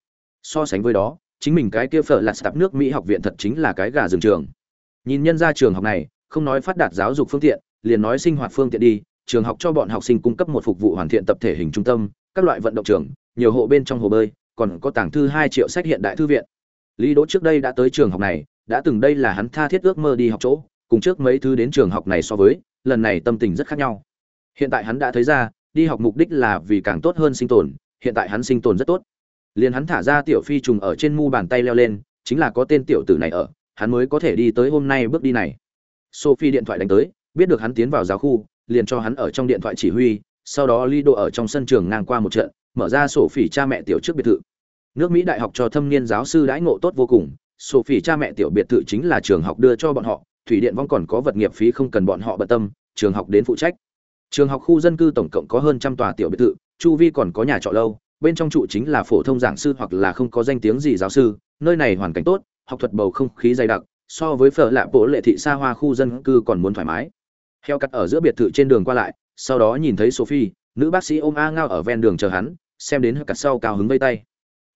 So sánh với đó, chính mình cái kia phở là sạp nước mỹ học viện thật chính là cái gà rừng trường. Nhìn nhân ra trường học này, không nói phát đạt giáo dục phương tiện, liền nói sinh hoạt phương tiện đi, trường học cho bọn học sinh cung cấp một phục vụ hoàn thiện tập thể hình trung tâm, các loại vận động trường, nhiều hộ bên trong hồ bơi còn có tàng thư hai triệu sách hiện đại thư viện. Lý đỗ trước đây đã tới trường học này, đã từng đây là hắn tha thiết ước mơ đi học chỗ, cùng trước mấy thứ đến trường học này so với, lần này tâm tình rất khác nhau. Hiện tại hắn đã thấy ra, đi học mục đích là vì càng tốt hơn sinh tồn, hiện tại hắn sinh tồn rất tốt. Liền hắn thả ra tiểu phi trùng ở trên mu bàn tay leo lên, chính là có tên tiểu tử này ở, hắn mới có thể đi tới hôm nay bước đi này. Sophie điện thoại đánh tới, biết được hắn tiến vào giáo khu, liền cho hắn ở trong điện thoại chỉ huy, sau đó Lý Đỗ ở trong sân trường ngang qua một trận mở ra sổ phỉ cha mẹ tiểu trước biệt thự. Nước mỹ đại học cho thâm niên giáo sư đãi ngộ tốt vô cùng, sổ phỉ cha mẹ tiểu biệt thự chính là trường học đưa cho bọn họ, thủy điện vong còn có vật nghiệp phí không cần bọn họ bận tâm, trường học đến phụ trách. Trường học khu dân cư tổng cộng có hơn trăm tòa tiểu biệt thự, chu vi còn có nhà trọ lâu, bên trong trụ chính là phổ thông giảng sư hoặc là không có danh tiếng gì giáo sư, nơi này hoàn cảnh tốt, học thuật bầu không khí dày đặc, so với phở lạ bộ lệ thị xa hoa khu dân cư còn muốn thoải mái. Heo cắt ở giữa biệt thự trên đường qua lại, sau đó nhìn thấy sophie, nữ bác sĩ ôm a ngao ở ven đường chờ hắn xem đến hơi cặt sau cao hứng vây tay.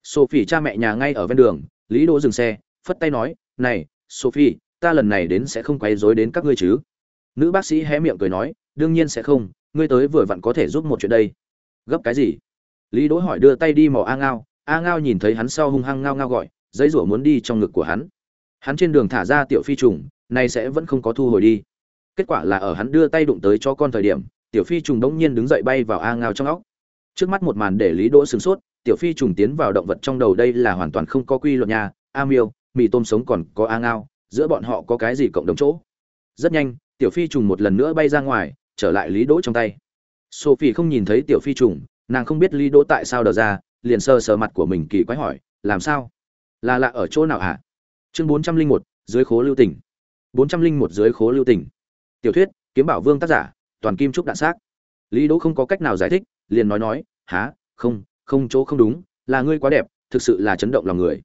Sophie, cha mẹ nhà ngay ở ven đường, lý đỗ dừng xe, phất tay nói, này, sophie, ta lần này đến sẽ không quấy rối đến các ngươi chứ? Nữ bác sĩ hé miệng cười nói, đương nhiên sẽ không, ngươi tới vừa vặn có thể giúp một chuyện đây. Gấp cái gì? Lý đỗ hỏi đưa tay đi mò a ngao a ngao nhìn thấy hắn sau hung hăng ngao ngao gọi, giấy rủa muốn đi trong ngực của hắn. Hắn trên đường thả ra tiểu phi trùng, này sẽ vẫn không có thu hồi đi. Kết quả là ở hắn đưa tay đụng tới cho con thời điểm, tiểu phi trùng đống nhiên đứng dậy bay vào a ngao trong óc trước mắt một màn để lý đỗ sửng sốt, tiểu phi trùng tiến vào động vật trong đầu đây là hoàn toàn không có quy luật nhà a miêu, mì tôm sống còn có a ngao, giữa bọn họ có cái gì cộng đồng chỗ? Rất nhanh, tiểu phi trùng một lần nữa bay ra ngoài, trở lại lý đỗ trong tay. Sophie không nhìn thấy tiểu phi trùng, nàng không biết lý đỗ tại sao đờ ra, liền sờ sờ mặt của mình kỳ quái hỏi, làm sao? Là lạ ở chỗ nào hả? Chương bốn trăm linh một, dưới khố lưu tỉnh bốn trăm linh một, dưới khố lưu tỉnh tiểu thuyết, kiếm bảo vương tác giả, toàn kim trúc đạn xác. Lý đỗ không có cách nào giải thích liền nói nói há không không chỗ không đúng, là ngươi quá đẹp, thực sự là chấn động lòng người.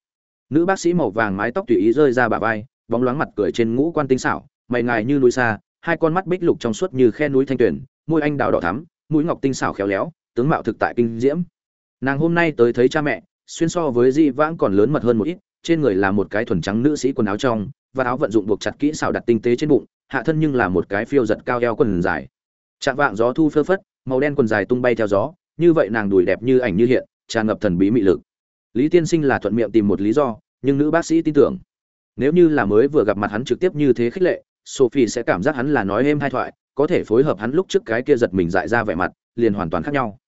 Nữ bác sĩ màu vàng mái tóc tùy ý rơi ra bà vai, bóng loáng mặt cười trên ngũ quan tinh xảo, mày ngài như núi xa, hai con mắt bích lục trong suốt như khe núi thanh tuyển môi anh đào đỏ thắm, mũi ngọc tinh xảo khéo léo, tướng mạo thực tại kinh diễm. Nàng hôm nay tới thấy cha mẹ, xuyên so với di vãng còn lớn mật hơn một ít, trên người là một cái thuần trắng nữ sĩ quần áo trong, và áo vận dụng buộc chặt kỹ xảo đặt tinh tế trên bụng, hạ thân nhưng là một cái phiêu giật cao eo quần dài. Chạm vạng gió thu phơ phất màu đen quần dài tung bay theo gió, như vậy nàng đùi đẹp như ảnh như hiện, tràn ngập thần bí mị lực. Lý tiên sinh là thuận miệng tìm một lý do, nhưng nữ bác sĩ tin tưởng. Nếu như là mới vừa gặp mặt hắn trực tiếp như thế khích lệ, sophie sẽ cảm giác hắn là nói êm hai thoại, có thể phối hợp hắn lúc trước cái kia giật mình dại ra vẻ mặt, liền hoàn toàn khác nhau.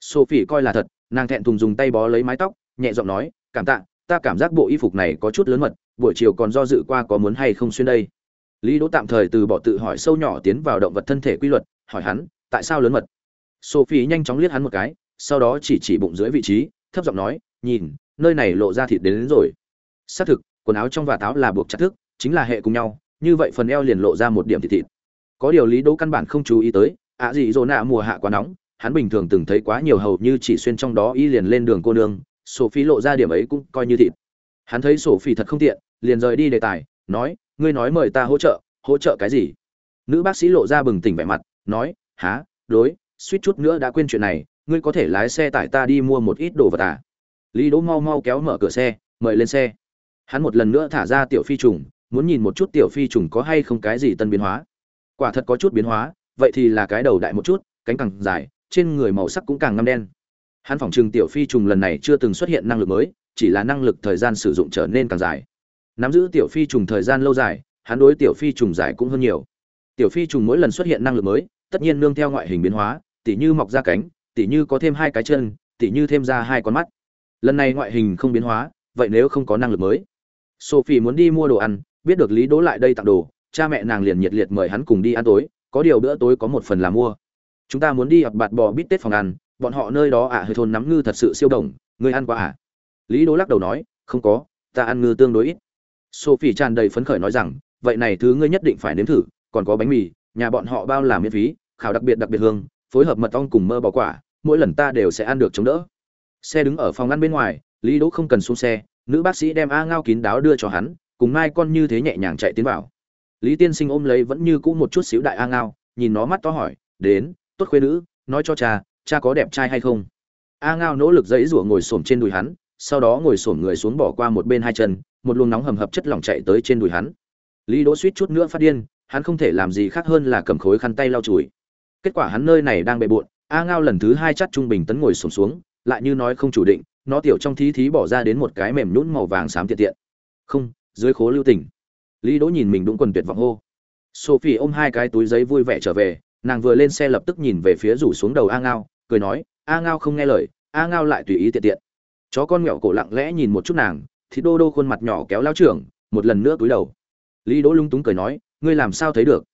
Sophie coi là thật, nàng thẹn thùng dùng tay bó lấy mái tóc, nhẹ giọng nói, cảm tạ, ta cảm giác bộ y phục này có chút lớn mật, buổi chiều còn do dự qua có muốn hay không xuyên đây. Lý đỗ tạm thời từ bỏ tự hỏi sâu nhỏ tiến vào động vật thân thể quy luật, hỏi hắn, tại sao lớn mật? Sophie nhanh chóng liếc hắn một cái sau đó chỉ chỉ bụng dưới vị trí thấp giọng nói nhìn nơi này lộ ra thịt đến, đến rồi. Xác thực quần áo trong và táo là buộc chặt thức chính là hệ cùng nhau như vậy phần eo liền lộ ra một điểm thịt thịt. Có điều lý đỗ căn bản không chú ý tới ạ à gì dỗ nạ mùa hạ quá nóng hắn bình thường từng thấy quá nhiều hầu như chỉ xuyên trong đó y liền lên đường cô nương sophie lộ ra điểm ấy cũng coi như thịt. Hắn thấy sophie thật không tiện liền rời đi đề tài nói ngươi nói mời ta hỗ trợ hỗ trợ cái gì? Nữ bác sĩ lộ ra bừng tỉnh vẻ mặt nói há đối suýt chút nữa đã quên chuyện này, ngươi có thể lái xe tải ta đi mua một ít đồ vật à? Lý đỗ mau mau kéo mở cửa xe, mời lên xe. Hắn một lần nữa thả ra tiểu phi trùng, muốn nhìn một chút tiểu phi trùng có hay không cái gì tân biến hóa. Quả thật có chút biến hóa, vậy thì là cái đầu đại một chút, cánh càng dài, trên người màu sắc cũng càng ngăm đen. Hắn phỏng chừng tiểu phi trùng lần này chưa từng xuất hiện năng lực mới, chỉ là năng lực thời gian sử dụng trở nên càng dài. Nắm giữ tiểu phi trùng thời gian lâu dài, hắn đối tiểu phi trùng dài cũng hơn nhiều. Tiểu phi trùng mỗi lần xuất hiện năng lực mới, tất nhiên nương theo ngoại hình biến hóa tỉ như mọc ra cánh tỉ như có thêm hai cái chân tỉ như thêm ra hai con mắt. Lần này ngoại hình không biến hóa vậy nếu không có năng lực mới. Sophie muốn đi mua đồ ăn biết được lý đỗ lại đây tặng đồ cha mẹ nàng liền nhiệt liệt mời hắn cùng đi ăn tối có điều bữa tối có một phần là mua. Chúng ta muốn đi ập bạt bò bít tết phòng ăn bọn họ nơi đó ạ à, hơi thôn nắm ngư thật sự siêu đồng ngươi ăn qua à lý đỗ lắc đầu nói không có ta ăn ngư tương đối ít. Sophie tràn đầy phấn khởi nói rằng vậy này thứ ngươi nhất định phải nếm thử còn có bánh mì nhà bọn họ bao làm miễn phí khảo đặc biệt đặc biệt hương phối hợp mật ong cùng mơ bò quả, mỗi lần ta đều sẽ ăn được chống đỡ. Xe đứng ở phòng ăn bên ngoài, lý đỗ không cần xuống xe, nữ bác sĩ đem a ngao kín đáo đưa cho hắn, cùng mai con như thế nhẹ nhàng chạy tiến vào. Lý tiên sinh ôm lấy vẫn như cũ một chút xíu đại a ngao, nhìn nó mắt to hỏi, đến, tốt khuê nữ, nói cho cha cha có đẹp trai hay không? A ngao nỗ lực dãy rủa ngồi xổm trên đùi hắn, sau đó ngồi xổm người xuống bỏ qua một bên hai chân, một luồng nóng hầm hập chất lỏng chạy tới trên đùi hắn. Lý đỗ suýt chút nữa phát điên, hắn không thể làm gì khác hơn là cầm khối khăn tay lau chùi kết quả hắn nơi này đang bệ bội a ngao lần thứ hai chắt trung bình tấn ngồi xổm xuống, lại như nói không chủ định, nó tiểu trong thí thí bỏ ra đến một cái mềm nhũn màu vàng xám tiện tiện. Không, dưới khố lưu tình. Lý đỗ nhìn mình đúng quần tuyệt vọng hô. Sophie ôm hai cái túi giấy vui vẻ trở về, nàng vừa lên xe lập tức nhìn về phía rủ xuống đầu a ngao, cười nói, a ngao không nghe lời, a ngao lại tùy ý tiện tiện. Chó con mẹo cổ lặng lẽ nhìn một chút nàng, thì đô đô khuôn mặt nhỏ kéo lao trưởng, một lần nữa cúi đầu. Lý đỗ lung túng cười nói, ngươi làm sao thấy được?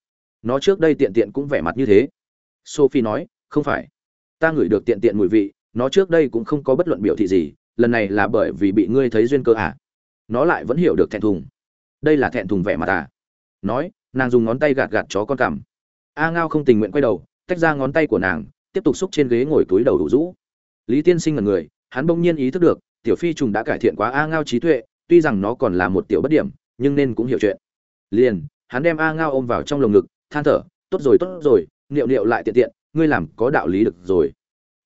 Nó trước đây tiện tiện cũng vẻ mặt như thế sophie nói, không phải. Ta ngửi được tiện tiện mùi vị, nó trước đây cũng không có bất luận biểu thị gì, lần này là bởi vì bị ngươi thấy duyên cơ à? Nó lại vẫn hiểu được thẹn thùng. Đây là thẹn thùng vẻ mặt à? Nói, nàng dùng ngón tay gạt gạt chó con cằm. A ngao không tình nguyện quay đầu, tách ra ngón tay của nàng, tiếp tục xúc trên ghế ngồi túi đầu đủ rũ. Lý tiên sinh là người, hắn bỗng nhiên ý thức được, tiểu phi trùng đã cải thiện quá a ngao trí tuệ, tuy rằng nó còn là một tiểu bất điểm, nhưng nên cũng hiểu chuyện. Liền, hắn đem a ngao ôm vào trong lồng ngực, than thở, tốt rồi tốt rồi niệu niệu lại tiện tiện, ngươi làm có đạo lý được rồi.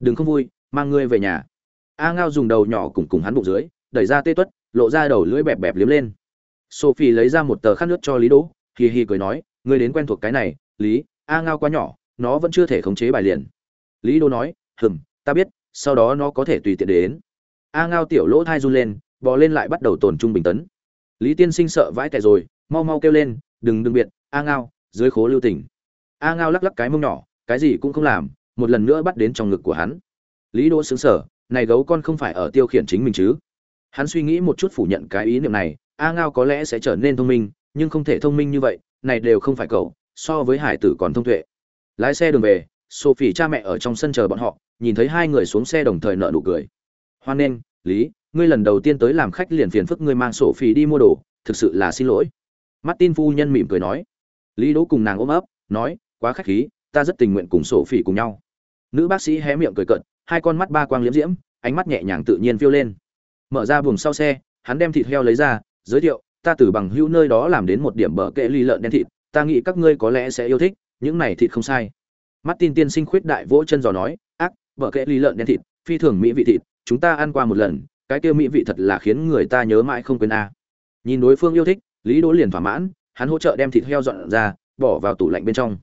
Đừng không vui, mang ngươi về nhà. A ngao dùng đầu nhỏ cùng cùng hắn bụng dưới, đẩy ra tê tuất, lộ ra đầu lưỡi bẹp bẹp liếm lên. Sophie lấy ra một tờ khăn nước cho lý đỗ, hì hì cười nói, ngươi đến quen thuộc cái này, lý, a ngao quá nhỏ, nó vẫn chưa thể khống chế bài liền. Lý đỗ nói, hừm, ta biết, sau đó nó có thể tùy tiện đến. A ngao tiểu lỗ thai run lên, bò lên lại bắt đầu tổn trung bình tấn. Lý tiên sinh sợ vãi tẻ rồi, mau mau kêu lên, đừng đừng biệt, a ngao, dưới khố lưu tỉnh a ngao lắc lắc cái mông nhỏ, cái gì cũng không làm, một lần nữa bắt đến trong ngực của hắn. Lý đỗ xứng sở này gấu con không phải ở tiêu khiển chính mình chứ? Hắn suy nghĩ một chút phủ nhận cái ý niệm này, a ngao có lẽ sẽ trở nên thông minh, nhưng không thể thông minh như vậy, này đều không phải cậu, so với hải tử còn thông tuệ. Lái xe đường về, sophie cha mẹ ở trong sân chờ bọn họ, nhìn thấy hai người xuống xe đồng thời nợ nụ cười. Hoan nghênh, lý, ngươi lần đầu tiên tới làm khách liền phiền phức ngươi mang sophie đi mua đồ, thực sự là xin lỗi. Martin phu nhân mỉm cười nói. Lý đỗ cùng nàng ôm ấp, nói quá khách khí, ta rất tình nguyện cùng sophie cùng nhau. Nữ bác sĩ hé miệng cười cợt, hai con mắt ba quang liễm diễm, ánh mắt nhẹ nhàng tự nhiên phiêu lên. Mở ra buồng sau xe, hắn đem thịt heo lấy ra, giới thiệu, ta từ bằng hữu nơi đó làm đến một điểm bờ kệ ly lợn đen thịt, ta nghĩ các ngươi có lẽ sẽ yêu thích, những này thịt không sai. Martin tiên sinh khuyết đại vỗ chân giò nói, ác, bờ kệ ly lợn đen thịt, phi thường mỹ vị thịt, chúng ta ăn qua một lần, cái kia mỹ vị thật là khiến người ta nhớ mãi không quên a. Nhìn đối phương yêu thích, lý đỗ liền thỏa mãn, hắn hỗ trợ đem thịt heo dọn ra, bỏ vào tủ lạnh bên trong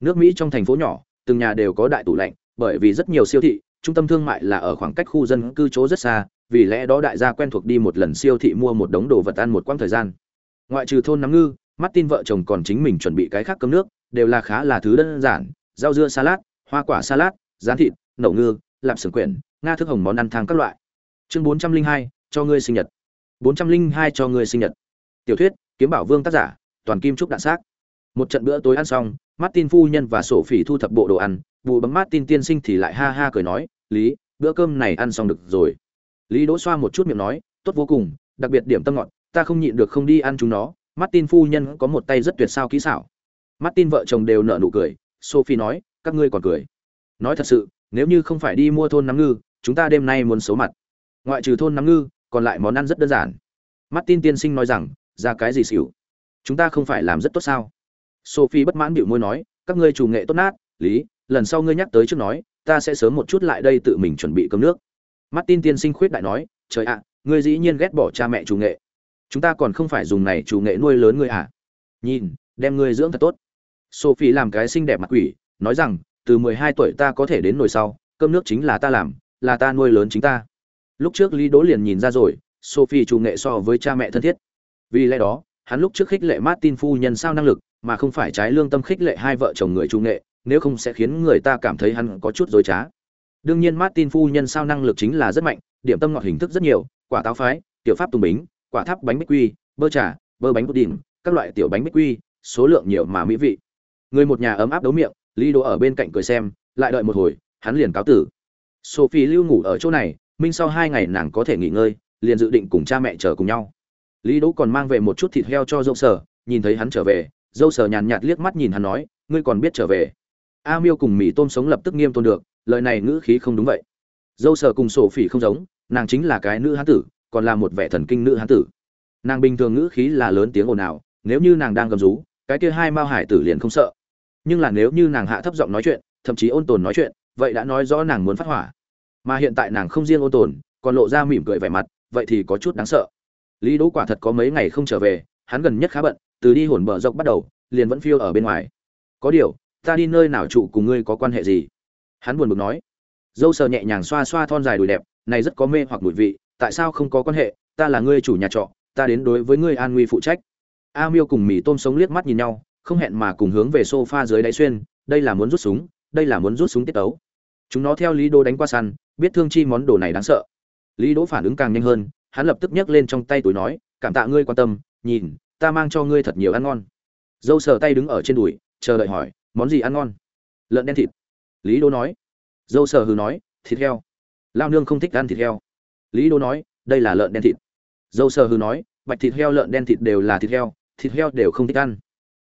nước mỹ trong thành phố nhỏ, từng nhà đều có đại tủ lạnh, bởi vì rất nhiều siêu thị, trung tâm thương mại là ở khoảng cách khu dân cư chỗ rất xa, vì lẽ đó đại gia quen thuộc đi một lần siêu thị mua một đống đồ vật ăn một quãng thời gian. Ngoại trừ thôn nắm ngư mắt tin vợ chồng còn chính mình chuẩn bị cái khác cơm nước, đều là khá là thứ đơn giản, rau dưa salad, hoa quả salad, rán thịt, nậu ngư, lạp sừng quyển, nga thức hồng món ăn thang các loại. Chương bốn trăm linh hai, cho ngươi sinh nhật. bốn trăm linh hai, cho ngươi sinh nhật. Tiểu thuyết, kiếm bảo vương tác giả, toàn kim trúc đạn xác. Một trận bữa tối ăn xong martin phu nhân và Sophie thu thập bộ đồ ăn vụ bấm martin tiên sinh thì lại ha ha cười nói, lý, bữa cơm này ăn xong được rồi. Lý đỗ xoa một chút miệng nói, tốt vô cùng, đặc biệt điểm tâm ngọt, ta không nhịn được không đi ăn chúng nó. Martin phu nhân có một tay rất tuyệt sao kỹ xảo. Martin vợ chồng đều nở nụ cười, sophie nói, các ngươi còn cười. Nói thật sự, nếu như không phải đi mua thôn nắm ngư, chúng ta đêm nay muốn xấu mặt. Ngoại trừ thôn nắm ngư, còn lại món ăn rất đơn giản. Martin tiên sinh nói rằng, ra cái gì xỉu? Chúng ta không phải làm rất tốt sao? Sophie bất mãn biểu môi nói, các ngươi chủ nghệ tốt nát, lý, lần sau ngươi nhắc tới trước nói, ta sẽ sớm một chút lại đây tự mình chuẩn bị cơm nước. Martin tiên sinh khuyết đại nói, trời ạ, ngươi dĩ nhiên ghét bỏ cha mẹ chủ nghệ. Chúng ta còn không phải dùng này chủ nghệ nuôi lớn ngươi à. Nhìn, đem ngươi dưỡng thật tốt. Sophie làm cái xinh đẹp mặt quỷ, nói rằng, từ mười hai tuổi ta có thể đến nồi sau, cơm nước chính là ta làm, là ta nuôi lớn chính ta. Lúc trước lý đỗ liền nhìn ra rồi, sophie chủ nghệ so với cha mẹ thân thiết. Vì lẽ đó, hắn lúc trước khích lệ martin phu nhân sao năng lực mà không phải trái lương tâm khích lệ hai vợ chồng người trung nghệ, nếu không sẽ khiến người ta cảm thấy hắn có chút dối trá. Đương nhiên martin phu nhân sao năng lực chính là rất mạnh, điểm tâm ngọt hình thức rất nhiều, quả táo phái, tiểu pháp tùng bính, quả tháp bánh bích quy, bơ trà, bơ bánh pudding các loại tiểu bánh bích quy, số lượng nhiều mà mỹ vị. Người một nhà ấm áp đấu miệng, lý đỗ ở bên cạnh cười xem, lại đợi một hồi, hắn liền cáo tử. Sophie lưu ngủ ở chỗ này, minh sau hai ngày nàng có thể nghỉ ngơi, liền dự định cùng cha mẹ chờ cùng nhau. Lý đỗ còn mang về một chút thịt heo cho rộng sở, nhìn thấy hắn trở về dâu sờ nhàn nhạt liếc mắt nhìn hắn nói, ngươi còn biết trở về? A miêu cùng mì tôm sống lập tức nghiêm tôn được, lời này ngữ khí không đúng vậy. Dâu sờ cùng sổ phỉ không giống, nàng chính là cái nữ hán tử, còn là một vẻ thần kinh nữ hán tử. Nàng bình thường ngữ khí là lớn tiếng ồn ào, nếu như nàng đang gầm rú, cái kia hai mao hải tử liền không sợ. Nhưng là nếu như nàng hạ thấp giọng nói chuyện, thậm chí ôn tồn nói chuyện, vậy đã nói rõ nàng muốn phát hỏa. Mà hiện tại nàng không riêng ôn tồn, còn lộ ra mỉm cười vẻ mặt, vậy thì có chút đáng sợ. Lý đỗ quả thật có mấy ngày không trở về, hắn gần nhất khá bận từ đi hồn bờ dọc bắt đầu, liền vẫn phiêu ở bên ngoài. Có điều, ta đi nơi nào trụ cùng ngươi có quan hệ gì? Hắn buồn bực nói. Dâu sờ nhẹ nhàng xoa xoa thon dài đùi đẹp, này rất có mê hoặc mùi vị, tại sao không có quan hệ? Ta là ngươi chủ nhà trọ, ta đến đối với ngươi an nguy phụ trách. A miêu cùng mì tôm sống liếc mắt nhìn nhau, không hẹn mà cùng hướng về sofa dưới đáy xuyên, đây là muốn rút súng, đây là muốn rút súng tiết tấu. Chúng nó theo lý đô đánh qua săn, biết thương chi món đồ này đáng sợ. Lý đỗ phản ứng càng nhanh hơn, hắn lập tức nhấc lên trong tay túi nói, cảm tạ ngươi quan tâm, nhìn ta mang cho ngươi thật nhiều ăn ngon. Dâu sờ tay đứng ở trên đùi, chờ đợi hỏi, món gì ăn ngon? Lợn đen thịt. Lý Đô nói. Dâu sờ hừ nói, thịt heo. Lao nương không thích ăn thịt heo. Lý Đô nói, đây là lợn đen thịt. Dâu sờ hừ nói, bạch thịt heo, lợn đen thịt đều là thịt heo thịt heo đều không thích ăn.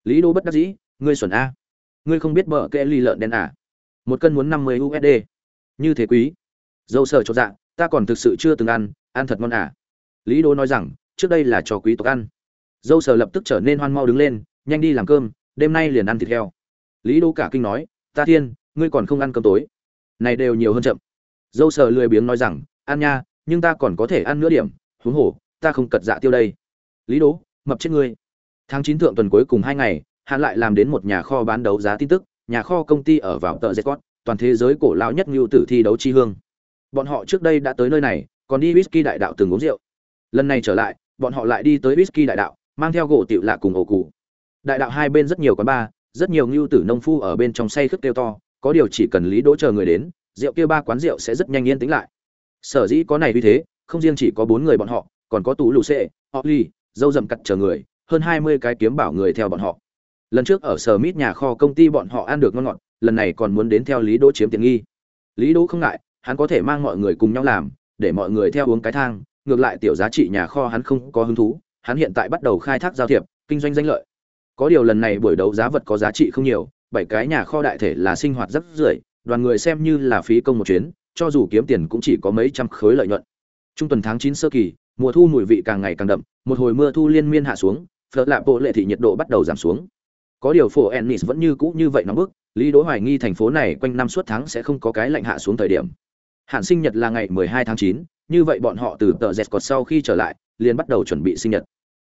Lý Đô bất đắc dĩ, ngươi xuẩn a. Ngươi không biết bợ kệ ly lợn đen à? Một cân muốn năm mươi usd như thế quý. Dâu sờ cho dạ ta còn thực sự chưa từng ăn ăn thật ngon à? Lý Đô nói rằng, trước đây là cho quý tộc ăn dâu sờ lập tức trở nên hoan mau đứng lên nhanh đi làm cơm đêm nay liền ăn thịt heo. Lý đỗ cả kinh nói ta thiên ngươi còn không ăn cơm tối. Này đều nhiều hơn chậm. Dâu sờ lười biếng nói rằng ăn nha nhưng ta còn có thể ăn nửa điểm huống Hổ, ta không cật dạ tiêu đây. Lý đỗ mập chết ngươi. Tháng chín thượng tuần cuối cùng hai ngày hắn lại làm đến một nhà kho bán đấu giá tin tức nhà kho công ty ở vào tợ dệt cót toàn thế giới cổ lão nhất ngưu tử thi đấu chi hương. Bọn họ trước đây đã tới nơi này còn đi whisky đại đạo từng uống rượu. Lần này trở lại bọn họ lại đi tới whisky đại đạo mang theo gỗ tiểu lạ cùng ổ cụ. Đại đạo hai bên rất nhiều quán bar rất nhiều ngưu tử nông phu ở bên trong say khướt kêu to, có điều chỉ cần lý đỗ chờ người đến, rượu kia ba quán rượu sẽ rất nhanh yên tĩnh lại. Sở dĩ có này như thế, không riêng chỉ có bốn người bọn họ, còn có tủ lù xệ họ ly dâu dầm cặt chờ người, hơn hai mươi cái kiếm bảo người theo bọn họ. Lần trước ở sở mít nhà kho công ty bọn họ ăn được ngon ngọt, lần này còn muốn đến theo lý đỗ chiếm tiện nghi. Lý đỗ không ngại, hắn có thể mang mọi người cùng nhau làm, để mọi người theo uống cái thang, ngược lại tiểu giá trị nhà kho hắn không có hứng thú hắn hiện tại bắt đầu khai thác giao thiệp kinh doanh danh lợi. Có điều lần này buổi đấu giá vật có giá trị không nhiều bảy cái nhà kho đại thể là sinh hoạt rất rưởi đoàn người xem như là phí công một chuyến cho dù kiếm tiền cũng chỉ có mấy trăm khối lợi nhuận. Trung tuần tháng chín sơ kỳ mùa thu mùi vị càng ngày càng đậm một hồi mưa thu liên miên hạ xuống phở lạ bộ lệ thị nhiệt độ bắt đầu giảm xuống. Có điều phổ ennis vẫn như cũ như vậy nóng bức lý đỗ hoài nghi thành phố này quanh năm suốt tháng sẽ không có cái lạnh hạ xuống thời điểm. Hạn sinh nhật là ngày 12 tháng 9, như vậy bọn họ từ tờ dẹt cọt sau khi trở lại liền bắt đầu chuẩn bị sinh nhật.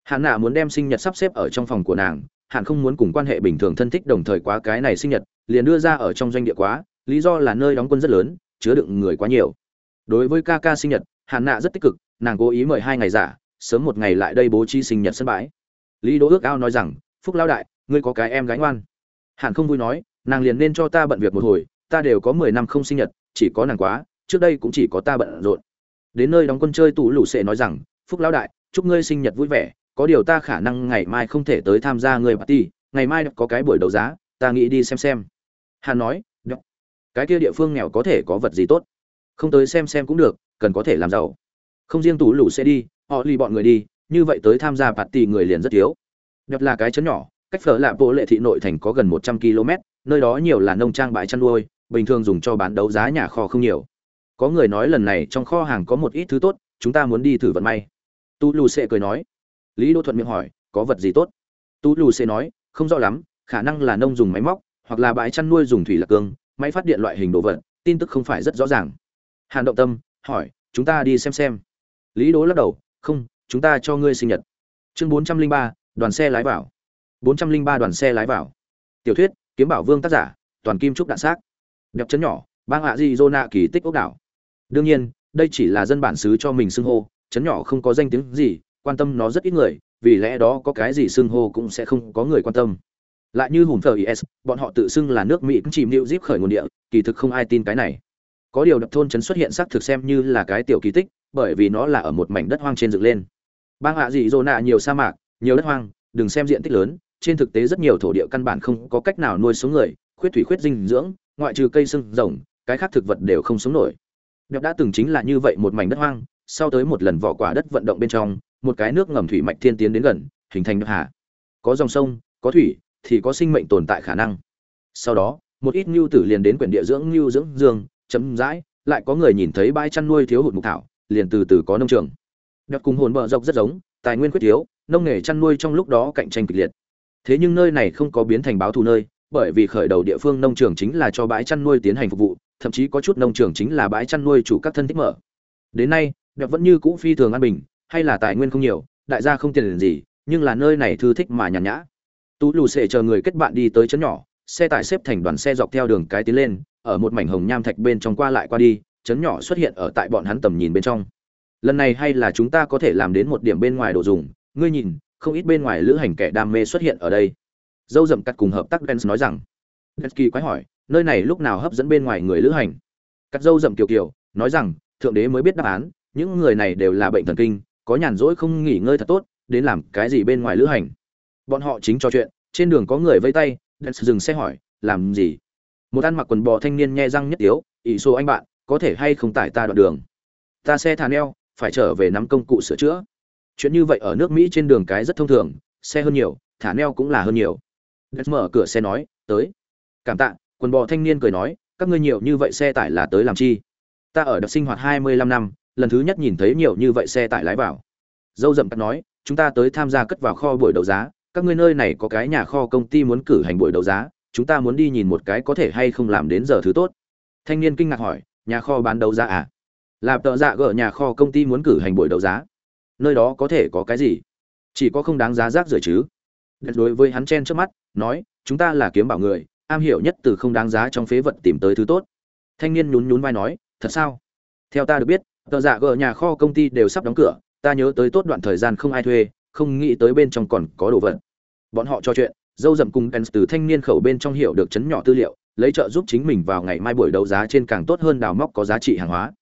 Hạn nạ muốn đem sinh nhật sắp xếp ở trong phòng của nàng hạn không muốn cùng quan hệ bình thường thân thích đồng thời quá cái này sinh nhật, liền đưa ra ở trong doanh địa quá, lý do là nơi đóng quân rất lớn, chứa đựng người quá nhiều. Đối với ca ca sinh nhật hạn nạ rất tích cực, nàng cố ý mời hai ngày giả, sớm một ngày lại đây bố trí sinh nhật sân bãi. Lý đỗ ước ao nói rằng, phúc lão đại, ngươi có cái em gái ngoan. Hạn không vui nói, nàng liền nên cho ta bận việc một hồi, ta đều có mười năm không sinh nhật, chỉ có nàng quá, trước đây cũng chỉ có ta bận rộn. Đến nơi đóng quân chơi tủ lũ sẽ nói rằng phúc lão đại, chúc ngươi sinh nhật vui vẻ, có điều ta khả năng ngày mai không thể tới tham gia người party, ngày mai có cái buổi đấu giá, ta nghĩ đi xem xem. Hàn nói Được. cái kia địa phương nghèo có thể có vật gì tốt? Không tới xem xem cũng được, cần có thể làm giàu. Không riêng tủ lũ sẽ đi, họ lì bọn người đi, như vậy tới tham gia party người liền rất thiếu. Đẹp là cái chấn nhỏ, cách phở lạ bộ lệ thị nội thành có gần một trăm km, nơi đó nhiều là nông trang bãi chăn nuôi, bình thường dùng cho bán đấu giá nhà kho không nhiều. Có người nói lần này trong kho hàng có một ít thứ tốt, chúng ta muốn đi thử vận may tu lù xê cười nói. Lý đô thuận miệng hỏi, có vật gì tốt? Tu lù xê nói, không rõ lắm, khả năng là nông dùng máy móc, hoặc là bãi chăn nuôi dùng thủy lạc cương, máy phát điện loại hình đồ vật, tin tức không phải rất rõ ràng. Hàn động tâm hỏi, chúng ta đi xem xem. Lý đố lắc đầu, không, chúng ta cho ngươi sinh nhật. Chương bốn trăm linh ba, đoàn xe lái vào. bốn trăm linh ba đoàn xe lái vào. Tiểu thuyết, kiếm bảo vương tác giả, toàn kim trúc đạn xác. Đẹp chấn nhỏ, bang hạ di dô nạ kỳ tích ốc đảo. Đương nhiên, đây chỉ là dân bản xứ cho mình xưng hô chấn nhỏ không có danh tiếng gì, quan tâm nó rất ít người, vì lẽ đó có cái gì xưng hô cũng sẽ không có người quan tâm. Lại như hùm thờ is bọn họ tự xưng là nước mỹ cũng chìm nịu díp khởi nguồn địa, kỳ thực không ai tin cái này. Có điều đập thôn trấn xuất hiện xác thực xem như là cái tiểu kỳ tích, bởi vì nó là ở một mảnh đất hoang trên dựng lên. Bang hạ dị dỗ nạ nhiều sa mạc, nhiều đất hoang, đừng xem diện tích lớn, trên thực tế rất nhiều thổ địa căn bản không có cách nào nuôi sống người, khuyết thủy khuyết dinh dưỡng, ngoại trừ cây sưng rồng, cái khác thực vật đều không sống nổi. Đẹp đã từng chính là như vậy một mảnh đất hoang sau tới một lần vỏ quả đất vận động bên trong, một cái nước ngầm thủy mạch thiên tiến đến gần, hình thành nước hạ. có dòng sông, có thủy, thì có sinh mệnh tồn tại khả năng. Sau đó, một ít nhu tử liền đến quyển địa dưỡng nhu dưỡng dương, chấm dãi, lại có người nhìn thấy bãi chăn nuôi thiếu hụt mục thảo, liền từ từ có nông trường. Đặc cùng hồn bờ dọc rất giống, tài nguyên quyết thiếu, nông nghề chăn nuôi trong lúc đó cạnh tranh kịch liệt. Thế nhưng nơi này không có biến thành báo thù nơi, bởi vì khởi đầu địa phương nông trường chính là cho bãi chăn nuôi tiến hành phục vụ, thậm chí có chút nông trường chính là bãi chăn nuôi chủ các thân thích mở. Đến nay đẹp vẫn như cũ phi thường an bình, hay là tài nguyên không nhiều, đại gia không tiền gì, nhưng là nơi này thư thích mà nhàn nhã. Tú lù sẽ chờ người kết bạn đi tới chấn nhỏ, xe tải xếp thành đoàn xe dọc theo đường cái tiến lên, ở một mảnh hồng nham thạch bên trong qua lại qua đi chấn nhỏ xuất hiện ở tại bọn hắn tầm nhìn bên trong. Lần này hay là chúng ta có thể làm đến một điểm bên ngoài đồ dùng, ngươi nhìn, không ít bên ngoài lữ hành kẻ đam mê xuất hiện ở đây. Dâu dậm cắt cùng hợp tác Dens nói rằng Dens kỳ quái hỏi, nơi này lúc nào hấp dẫn bên ngoài người lữ hành? Cắt dâu dậm kiều kiều nói rằng, thượng đế mới biết đáp án những người này đều là bệnh thần kinh, có nhàn rỗi không nghỉ ngơi thật tốt, đến làm cái gì bên ngoài lữ hành. Bọn họ chính trò chuyện, trên đường có người vây tay Dens dừng xe hỏi, làm gì? Một ăn mặc quần bò thanh niên nhe răng nhất yếu ỷ số anh bạn, có thể hay không tải ta đoạn đường? Ta xe thà neo, phải trở về nắm công cụ sửa chữa. Chuyện như vậy ở nước mỹ trên đường cái rất thông thường, xe hơn nhiều, thả neo cũng là hơn nhiều. Đất mở cửa xe nói, tới. Cảm tạ. Quần bò thanh niên cười nói, các ngươi nhiều như vậy xe tải là tới làm chi? Ta ở đập sinh hoạt hai mươi lăm năm lần thứ nhất nhìn thấy nhiều như vậy xe tải lái vào. Dâu dậm cắt nói, chúng ta tới tham gia cất vào kho buổi đấu giá. Các ngươi nơi này có cái nhà kho công ty muốn cử hành buổi đấu giá. Chúng ta muốn đi nhìn một cái có thể hay không làm đến giờ thứ tốt. Thanh niên kinh ngạc hỏi, nhà kho bán đấu giá à? Là tợ dạ gỡ nhà kho công ty muốn cử hành buổi đấu giá. Nơi đó có thể có cái gì? Chỉ có không đáng giá rác rưởi chứ. Đối với hắn chen trước mắt, nói, chúng ta là kiếm bảo người, am hiểu nhất từ không đáng giá trong phế vật tìm tới thứ tốt. Thanh niên nhún nhún vai nói, thật sao? Theo ta được biết tờ dạ giả gỡ nhà kho công ty đều sắp đóng cửa ta nhớ tới tốt đoạn thời gian không ai thuê không nghĩ tới bên trong còn có đồ vật bọn họ trò chuyện dâu dầm cùng Pence từ thanh niên khẩu bên trong hiểu được chấn nhỏ tư liệu, lấy trợ giúp chính mình vào ngày mai buổi đấu giá trên càng tốt hơn đào móc có giá trị hàng hóa.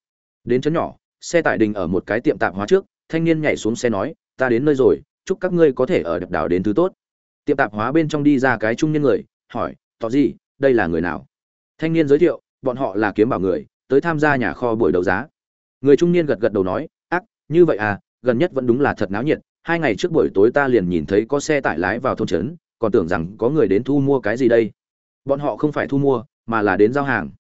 Đến chấn nhỏ, xe tải đình ở một cái tiệm tạp hóa trước, thanh niên nhảy xuống xe nói, ta đến nơi rồi, chúc các ngươi có thể ở đập đào đến thứ tốt. Tiệm tạp hóa bên trong đi ra cái trung niên người, hỏi, tỏ gì, đây là người nào? Thanh niên giới thiệu, bọn họ là kiếm bảo người, tới tham gia nhà kho buổi đấu giá. Người trung niên gật gật đầu nói, ác, như vậy à, gần nhất vẫn đúng là thật náo nhiệt, hai ngày trước buổi tối ta liền nhìn thấy có xe tải lái vào thôn trấn, còn tưởng rằng có người đến thu mua cái gì đây. Bọn họ không phải thu mua mà là đến giao hàng.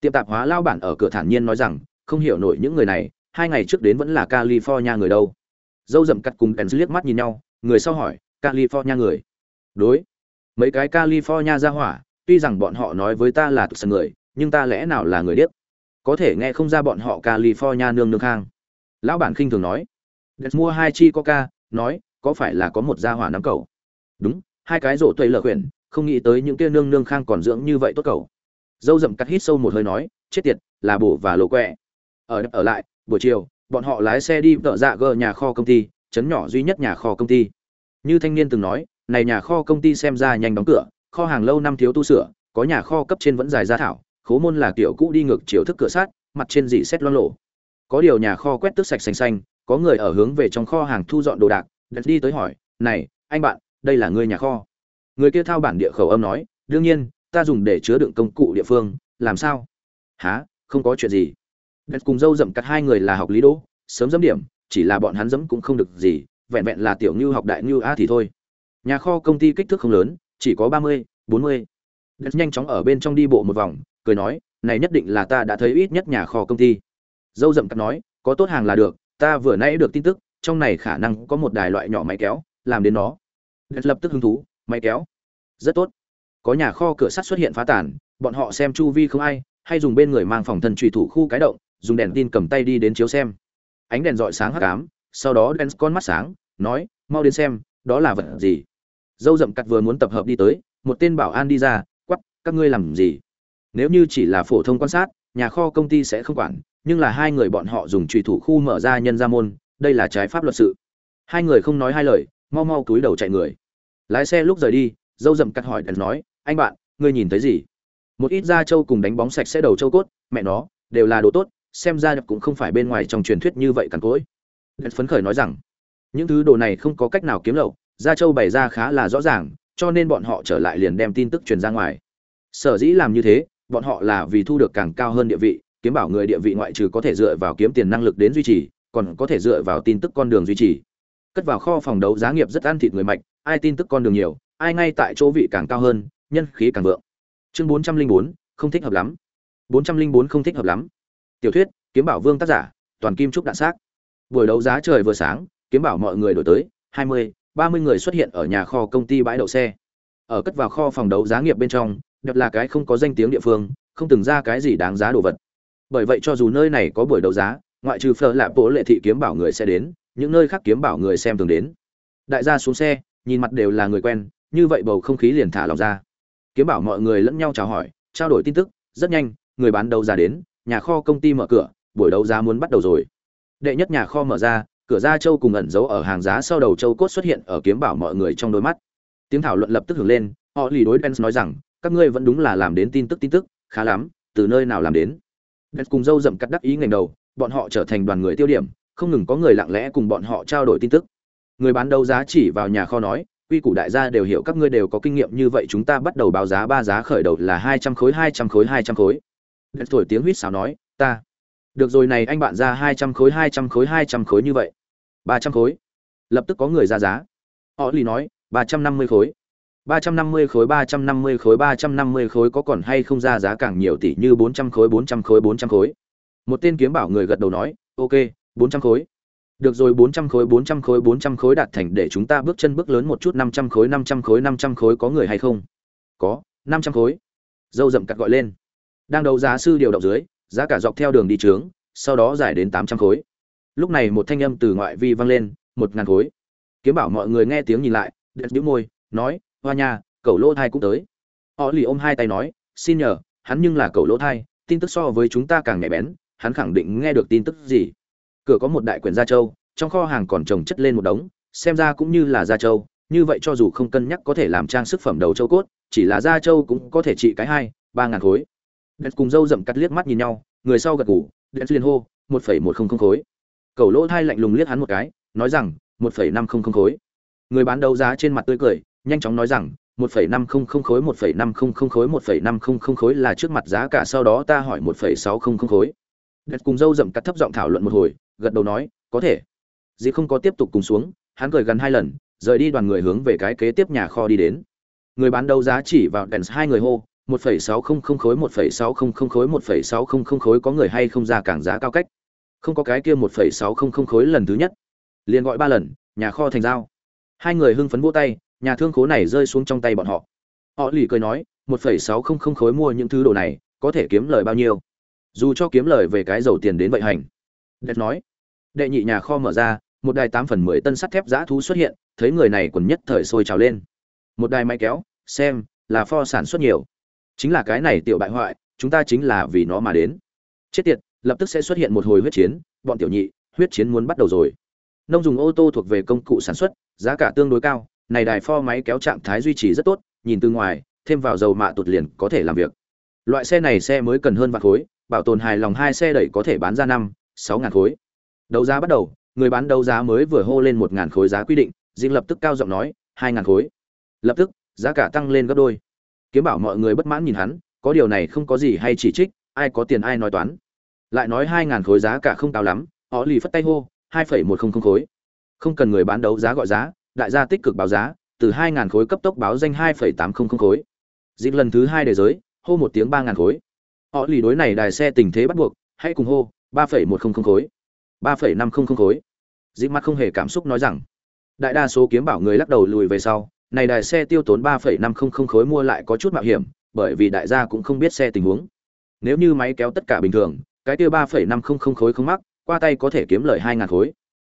Tiệm tạp hóa lao bản ở cửa thản nhiên nói rằng không hiểu nổi những người này hai ngày trước đến vẫn là california người đâu. Dâu dậm cắt cùng kèn liếc mắt nhìn nhau người sau hỏi california người? Đối. Mấy cái california ra hỏa tuy rằng bọn họ nói với ta là sân người nhưng ta lẽ nào là người điếc? Có thể nghe không ra bọn họ california nương nương khang. Lão bản khinh thường nói. Đặt mua hai chi coca, nói, có phải là có một gia hỏa nắm cầu? Đúng, hai cái rổ tuệ lợ quyển không nghĩ tới những kia nương nương khang còn dưỡng như vậy tốt cầu. Dâu dậm cắt hít sâu một hơi nói, chết tiệt, là bổ và lộ quẹ. Ở ở lại, buổi chiều, bọn họ lái xe đi tợ dạ gờ nhà kho công ty, chấn nhỏ duy nhất nhà kho công ty. Như thanh niên từng nói, này nhà kho công ty xem ra nhanh đóng cửa, kho hàng lâu năm thiếu tu sửa, có nhà kho cấp trên vẫn dài ra thảo khố môn là kiểu cũ đi ngược chiều thức cửa sát, mặt trên dị xét loang lộ. Có điều nhà kho quét tước sạch xanh xanh, có người ở hướng về trong kho hàng thu dọn đồ đạc, đặt đi tới hỏi, này, anh bạn, đây là người nhà kho? Người kia thao bản địa khẩu âm nói, đương nhiên, ta dùng để chứa đựng công cụ địa phương, làm sao? Há không có chuyện gì. Đặt cùng dâu dậm cắt hai người là học lý đỗ sớm dẫm điểm, chỉ là bọn hắn dẫm cũng không được gì, vẹn vẹn là tiểu ngưu học đại ngưu a thì thôi. Nhà kho công ty kích thước không lớn, chỉ có ba mươi, bốn mươi. Đặt nhanh chóng ở bên trong đi bộ một vòng cười nói, này nhất định là ta đã thấy ít nhất nhà kho công ty. Dâu rậm cắt nói, có tốt hàng là được, ta vừa nãy được tin tức, trong này khả năng có một đài loại nhỏ máy kéo, làm đến nó. Đất lập tức hứng thú, máy kéo? Rất tốt. Có nhà kho cửa sắt xuất hiện phá tàn bọn họ xem chu vi không ai, hay dùng bên người mang phòng thân trùy thủ khu cái động, dùng đèn tin cầm tay đi đến chiếu xem. Ánh đèn rọi sáng hắc ám, sau đó đèn con mắt sáng, nói, mau đến xem, đó là vật gì? Dâu rậm cặt vừa muốn tập hợp đi tới, một tên bảo an đi ra quắp các ngươi làm gì? Nếu như chỉ là phổ thông quan sát, nhà kho công ty sẽ không quản, nhưng là hai người bọn họ dùng trùy thủ khu mở ra nhân ra môn, đây là trái pháp luật sự. Hai người không nói hai lời, mau mau túi đầu chạy người. Lái xe lúc rời đi, dâu dầm cắt hỏi đèn nói, anh bạn, ngươi nhìn thấy gì? Một ít da trâu cùng đánh bóng sạch sẽ đầu trâu cốt, mẹ nó, đều là đồ tốt, xem ra cũng không phải bên ngoài trong truyền thuyết như vậy cằn cỗi. Đèn phấn khởi nói rằng, những thứ đồ này không có cách nào kiếm lậu, da trâu bày ra khá là rõ ràng, cho nên bọn họ trở lại liền đem tin tức truyền ra ngoài. Sở dĩ làm như thế bọn họ là vì thu được càng cao hơn địa vị, kiếm bảo người địa vị ngoại trừ có thể dựa vào kiếm tiền năng lực đến duy trì, còn có thể dựa vào tin tức con đường duy trì. Cất vào kho phòng đấu giá nghiệp rất ăn thịt người mạnh ai tin tức con đường nhiều, ai ngay tại chỗ vị càng cao hơn, nhân khí càng vượng. Chương bốn trăm linh bốn, không thích hợp lắm. bốn trăm linh bốn không thích hợp lắm. Tiểu thuyết, kiếm bảo vương tác giả, toàn kim trúc đạn xác. Buổi đấu giá trời vừa sáng, kiếm bảo mọi người đổi tới, hai mươi, ba mươi người xuất hiện ở nhà kho công ty bãi đậu xe. Ở cất vào kho phòng đấu giá nghiệp bên trong đẹp là cái không có danh tiếng địa phương, không từng ra cái gì đáng giá đồ vật. Bởi vậy cho dù nơi này có buổi đấu giá, ngoại trừ phở lạ bố lệ thị kiếm bảo người sẽ đến, những nơi khác kiếm bảo người xem thường đến. Đại gia xuống xe, nhìn mặt đều là người quen, như vậy bầu không khí liền thả lòng ra. Kiếm bảo mọi người lẫn nhau chào hỏi, trao đổi tin tức, rất nhanh, người bán đấu giá đến, nhà kho công ty mở cửa, buổi đấu giá muốn bắt đầu rồi. Đệ nhất nhà kho mở ra, cửa ra châu cùng ẩn giấu ở hàng giá sau đầu châu cốt xuất hiện ở kiếm bảo mọi người trong đôi mắt. Tiếng thảo luận lập tức hưởng lên, họ lì đối đen nói rằng các ngươi vẫn đúng là làm đến tin tức tin tức, khá lắm, từ nơi nào làm đến? Đất cùng dâu dậm cắt đắc ý ngành đầu, bọn họ trở thành đoàn người tiêu điểm, không ngừng có người lặng lẽ cùng bọn họ trao đổi tin tức. Người bán đấu giá chỉ vào nhà kho nói, quy củ đại gia đều hiểu các ngươi đều có kinh nghiệm như vậy chúng ta bắt đầu báo giá ba giá khởi đầu là hai trăm khối, hai trăm khối, hai trăm khối. Đất thổi tiếng huýt sáo nói, ta, được rồi này anh bạn ra hai trăm khối, hai trăm khối, hai trăm khối như vậy. Ba trăm khối. Lập tức có người ra giá. Họ lì nói, ba trăm năm mươi khối. 350 khối 350 khối 350 khối có còn hay không ra giá càng nhiều tỷ như 400 khối 400 khối 400 khối. Một tên kiếm bảo người gật đầu nói, "Ok, 400 khối." Được rồi 400 khối 400 khối 400 khối đạt thành để chúng ta bước chân bước lớn một chút 500 khối 500 khối 500 khối có người hay không? Có, 500 khối. Dâu rậm cắt gọi lên. Đang đấu giá sư điều động dưới, giá cả dọc theo đường đi trướng, sau đó giải đến 800 khối. Lúc này một thanh âm từ ngoại vi vang lên, 1000 khối. Kiếm bảo mọi người nghe tiếng nhìn lại, đợt nhíu môi, nói, hoa nha, cậu lỗ thai cũng tới. Họ lì ôm hai tay nói, xin nhờ, hắn nhưng là cậu lỗ thai, tin tức so với chúng ta càng nhạy bén, hắn khẳng định nghe được tin tức gì. Cửa có một đại quyển gia châu trong kho hàng còn trồng chất lên một đống, xem ra cũng như là gia châu như vậy cho dù không cân nhắc có thể làm trang sức phẩm đầu châu cốt, chỉ là gia châu cũng có thể trị cái hai, ba ngàn khối. Đất cùng dâu rậm cắt liếc mắt nhìn nhau, người sau gật ngủ đất liên hô, một phẩy một không không khối. Cầu lỗ thai lạnh lùng liếc hắn một cái, nói rằng, một phẩy năm không không khối. Người bán đấu giá trên mặt tươi cười nhanh chóng nói rằng, một phẩy năm không không khối, một phẩy năm không không khối, một phẩy năm không không khối là trước mặt giá cả, sau đó ta hỏi một phẩy sáu không không khối. Đẹp cùng dâu rậm cắt thấp giọng thảo luận một hồi, gật đầu nói, có thể. Dì không có tiếp tục cùng xuống, hắn cười gần hai lần, rời đi đoàn người hướng về cái kế tiếp nhà kho đi đến. Người bán đấu giá chỉ vào đèn hai người hô, một phẩy sáu không không khối, một phẩy sáu không không khối, một phẩy sáu không không khối có người hay không ra cảng giá cao cách? Không có cái kia một phẩy sáu không không khối lần thứ nhất. Liền gọi ba lần, nhà kho thành dao hai người hưng phấn vỗ tay nhà thương khố này rơi xuống trong tay bọn họ. Họ lì cười nói, một phẩy sáu không không khối mua những thứ đồ này, có thể kiếm lời bao nhiêu? Dù cho kiếm lời về cái dầu tiền đến vậy hành. Đẹp nói, đệ nhị nhà kho mở ra, một đài tám phần mười tân sắt thép giã thú xuất hiện, thấy người này quần nhất thời sôi trào lên. Một đài máy kéo, xem, là pho sản xuất nhiều. Chính là cái này tiểu bại hoại, chúng ta chính là vì nó mà đến. Chết tiệt, lập tức sẽ xuất hiện một hồi huyết chiến, bọn tiểu nhị, huyết chiến muốn bắt đầu rồi. Nông dùng ô tô thuộc về công cụ sản xuất, giá cả tương đối cao này đài pho máy kéo trạng thái duy trì rất tốt, nhìn từ ngoài, thêm vào dầu mạ tụt liền có thể làm việc. Loại xe này xe mới cần hơn vạn khối, bảo tồn hài lòng hai xe đẩy có thể bán ra năm, sáu ngàn khối. Đấu giá bắt đầu, người bán đấu giá mới vừa hô lên một ngàn khối giá quy định diệp lập tức cao giọng nói, hai ngàn khối. Lập tức, giá cả tăng lên gấp đôi. Kiếm bảo mọi người bất mãn nhìn hắn, có điều này không có gì hay chỉ trích, ai có tiền ai nói toán. Lại nói hai ngàn khối giá cả không cao lắm, họ lì phất tay hô, hai phẩy một không không khối. Không cần người bán đấu giá gọi giá đại gia tích cực báo giá, từ 2000 khối cấp tốc báo danh hai phẩy tám không không khối. Dịp lần thứ hai đề giới, hô một tiếng ba ngàn khối. Họ lì đối này đài xe tình thế bắt buộc, hãy cùng hô, ba phẩy một không không khối. ba phẩy năm không không khối. Dịp mắt không hề cảm xúc nói rằng, đại đa số kiếm bảo người lắc đầu lùi về sau, này đài xe tiêu tốn ba phẩy năm không không khối mua lại có chút mạo hiểm, bởi vì đại gia cũng không biết xe tình huống. Nếu như máy kéo tất cả bình thường, cái tiêu ba phẩy năm không không khối không mắc, qua tay có thể kiếm lời hai ngàn khối.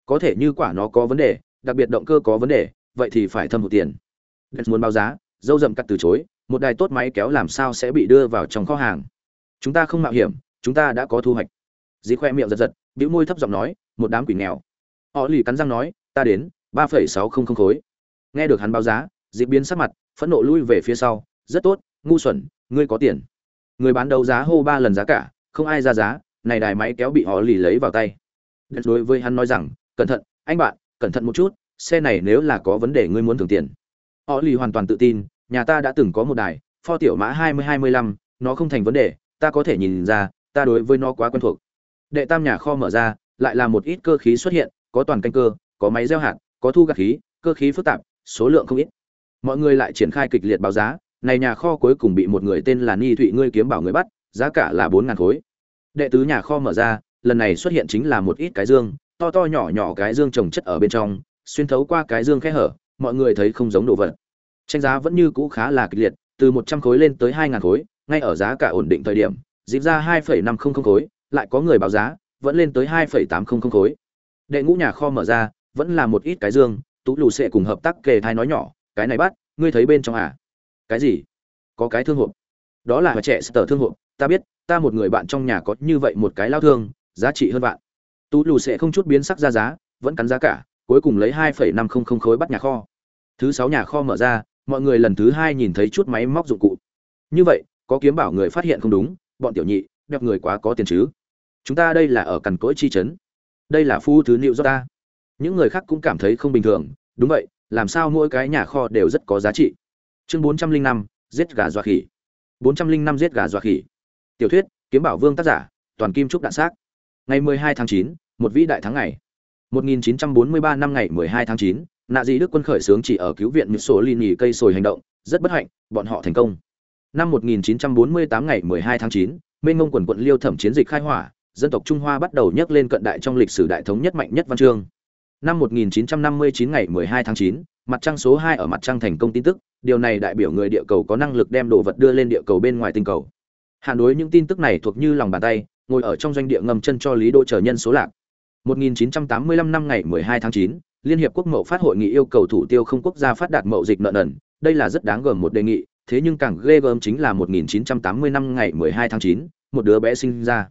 Có thể như quả nó có vấn đề đặc biệt động cơ có vấn đề, vậy thì phải thâm hụt tiền. Đens muốn báo giá, dâu dầm cắt từ chối, một đài tốt máy kéo làm sao sẽ bị đưa vào trong kho hàng. Chúng ta không mạo hiểm, chúng ta đã có thu hoạch. Dì khoe miệng giật giật, bĩu môi thấp giọng nói, một đám quỷ nghèo. Họ lì cắn răng nói, ta đến, ba phẩy sáu không không khối. Nghe được hắn báo giá dịp biến sắc mặt, phẫn nộ lui về phía sau, rất tốt, ngu xuẩn, ngươi có tiền. Người bán đấu giá hô ba lần giá cả, không ai ra giá, này đài máy kéo bị họ lì lấy vào tay. Đất đối với hắn nói rằng, cẩn thận, anh bạn cẩn thận một chút, xe này nếu là có vấn đề ngươi muốn thưởng tiền. Họ lì hoàn toàn tự tin, nhà ta đã từng có một đài, pho tiểu mã hai mươi hai mươi lăm, nó không thành vấn đề, ta có thể nhìn ra, ta đối với nó quá quen thuộc. Đệ tam nhà kho mở ra, lại là một ít cơ khí xuất hiện, có toàn canh cơ, có máy gieo hạt, có thu gặt khí, cơ khí phức tạp, số lượng không ít. Mọi người lại triển khai kịch liệt báo giá, này nhà kho cuối cùng bị một người tên là ni thụy ngươi kiếm bảo người bắt, giá cả là bốn ngàn khối. Đệ tứ nhà kho mở ra, lần này xuất hiện chính là một ít cái dương to to nhỏ nhỏ cái dương trồng chất ở bên trong, xuyên thấu qua cái dương khe hở, mọi người thấy không giống đồ vật. Tranh giá vẫn như cũ khá là kịch liệt, từ một trăm khối lên tới hai ngàn khối, ngay ở giá cả ổn định thời điểm, dịp ra hai phẩy năm không không khối, lại có người báo giá, vẫn lên tới hai phẩy tám không không khối. Đệ ngũ nhà kho mở ra, vẫn là một ít cái dương, tú lù sẽ cùng hợp tác kề thai nói nhỏ, cái này bắt, ngươi thấy bên trong à? Cái gì? Có cái thương hộp. Đó là trẻ sờ thương hộp, ta biết, ta một người bạn trong nhà có như vậy một cái lao thương, giá trị hơn bạn tú lù sẽ không chút biến sắc ra giá, vẫn cắn giá cả, cuối cùng lấy hai phẩy năm không không khối bắt nhà kho. Thứ sáu nhà kho mở ra, mọi người lần thứ hai nhìn thấy chút máy móc dụng cụ. Như vậy, có kiếm bảo người phát hiện không đúng, bọn tiểu nhị, đẹp người quá có tiền chứ. Chúng ta đây là ở cằn cỗi chi chấn đây là phu thứ liệu do ta. Những người khác cũng cảm thấy không bình thường. Đúng vậy, làm sao mỗi cái nhà kho đều rất có giá trị? Chương bốn trăm linh năm, giết gà dọa khỉ. bốn trăm linh năm giết gà dọa khỉ. Tiểu thuyết, kiếm bảo vương tác giả, toàn kim trúc đạn xác ngày mười hai tháng 9, một vĩ đại tháng ngày. Một nghìn chín trăm bốn mươi ba năm ngày mười hai tháng 9, nạ dị đức quân khởi xướng chỉ ở cứu viện một số ly nhì cây sồi hành động rất bất hạnh bọn họ thành công. Năm 1948 ngày 12 tháng 9, mênh ngông quần quận liêu thẩm chiến dịch khai hỏa dân tộc trung hoa bắt đầu nhấc lên cận đại trong lịch sử đại thống nhất mạnh nhất văn chương. Năm 1959 ngày 12 tháng 9, mặt trăng số 2 ở mặt trăng thành công tin tức điều này đại biểu người địa cầu có năng lực đem đồ vật đưa lên địa cầu bên ngoài tinh cầu. Hạn đối những tin tức này thuộc như lòng bàn tay ngồi ở trong doanh địa ngầm chân cho lý đỗ chờ nhân số lạc 1985 năm ngày 12 tháng 9, Liên hiệp quốc mậu phát hội nghị yêu cầu thủ tiêu không quốc gia phát đạt mậu dịch nợ nần, đây là rất đáng gờm một đề nghị, thế nhưng càng ghê gớm chính là 1980 năm ngày 12 tháng 9, một đứa bé sinh ra.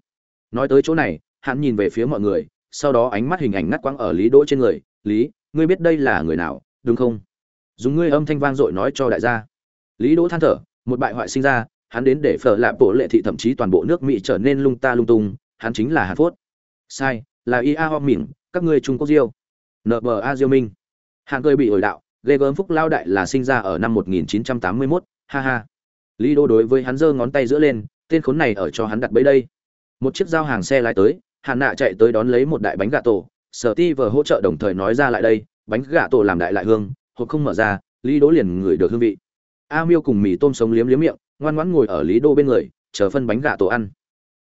Nói tới chỗ này, hắn nhìn về phía mọi người, sau đó ánh mắt hình ảnh ngắt quãng ở Lý Đỗ trên người, "Lý, ngươi biết đây là người nào, đúng không?" Dùng ngươi âm thanh vang dội nói cho đại gia. Lý Đỗ than thở, một bại hoại sinh ra, hắn đến để phở lạp bộ lệ thị thậm chí toàn bộ nước Mỹ trở nên lung ta lung tung, hắn chính là Hàn Phốt. Sai, là Ia Ho Mỉn, các ngươi Trung Quốc Diêu. NBA Diêu Minh. Hàn cười bị ổi đạo, ghê gớm phúc lao đại là sinh ra ở năm 1981, ha ha lý đô đối với hắn giơ ngón tay giữa lên tên khốn này ở cho hắn đặt bẫy đây một chiếc giao hàng xe lái tới hàn nạ chạy tới đón lấy một đại bánh gà tổ sở ti vừa hỗ trợ đồng thời nói ra lại đây bánh gà tổ làm đại lại hương hộp không mở ra lý đố liền ngửi được hương vị a miêu cùng mì tôm sống liếm liếm miệng ngoan ngoãn ngồi ở lý đô bên người, chờ phân bánh gà tổ ăn.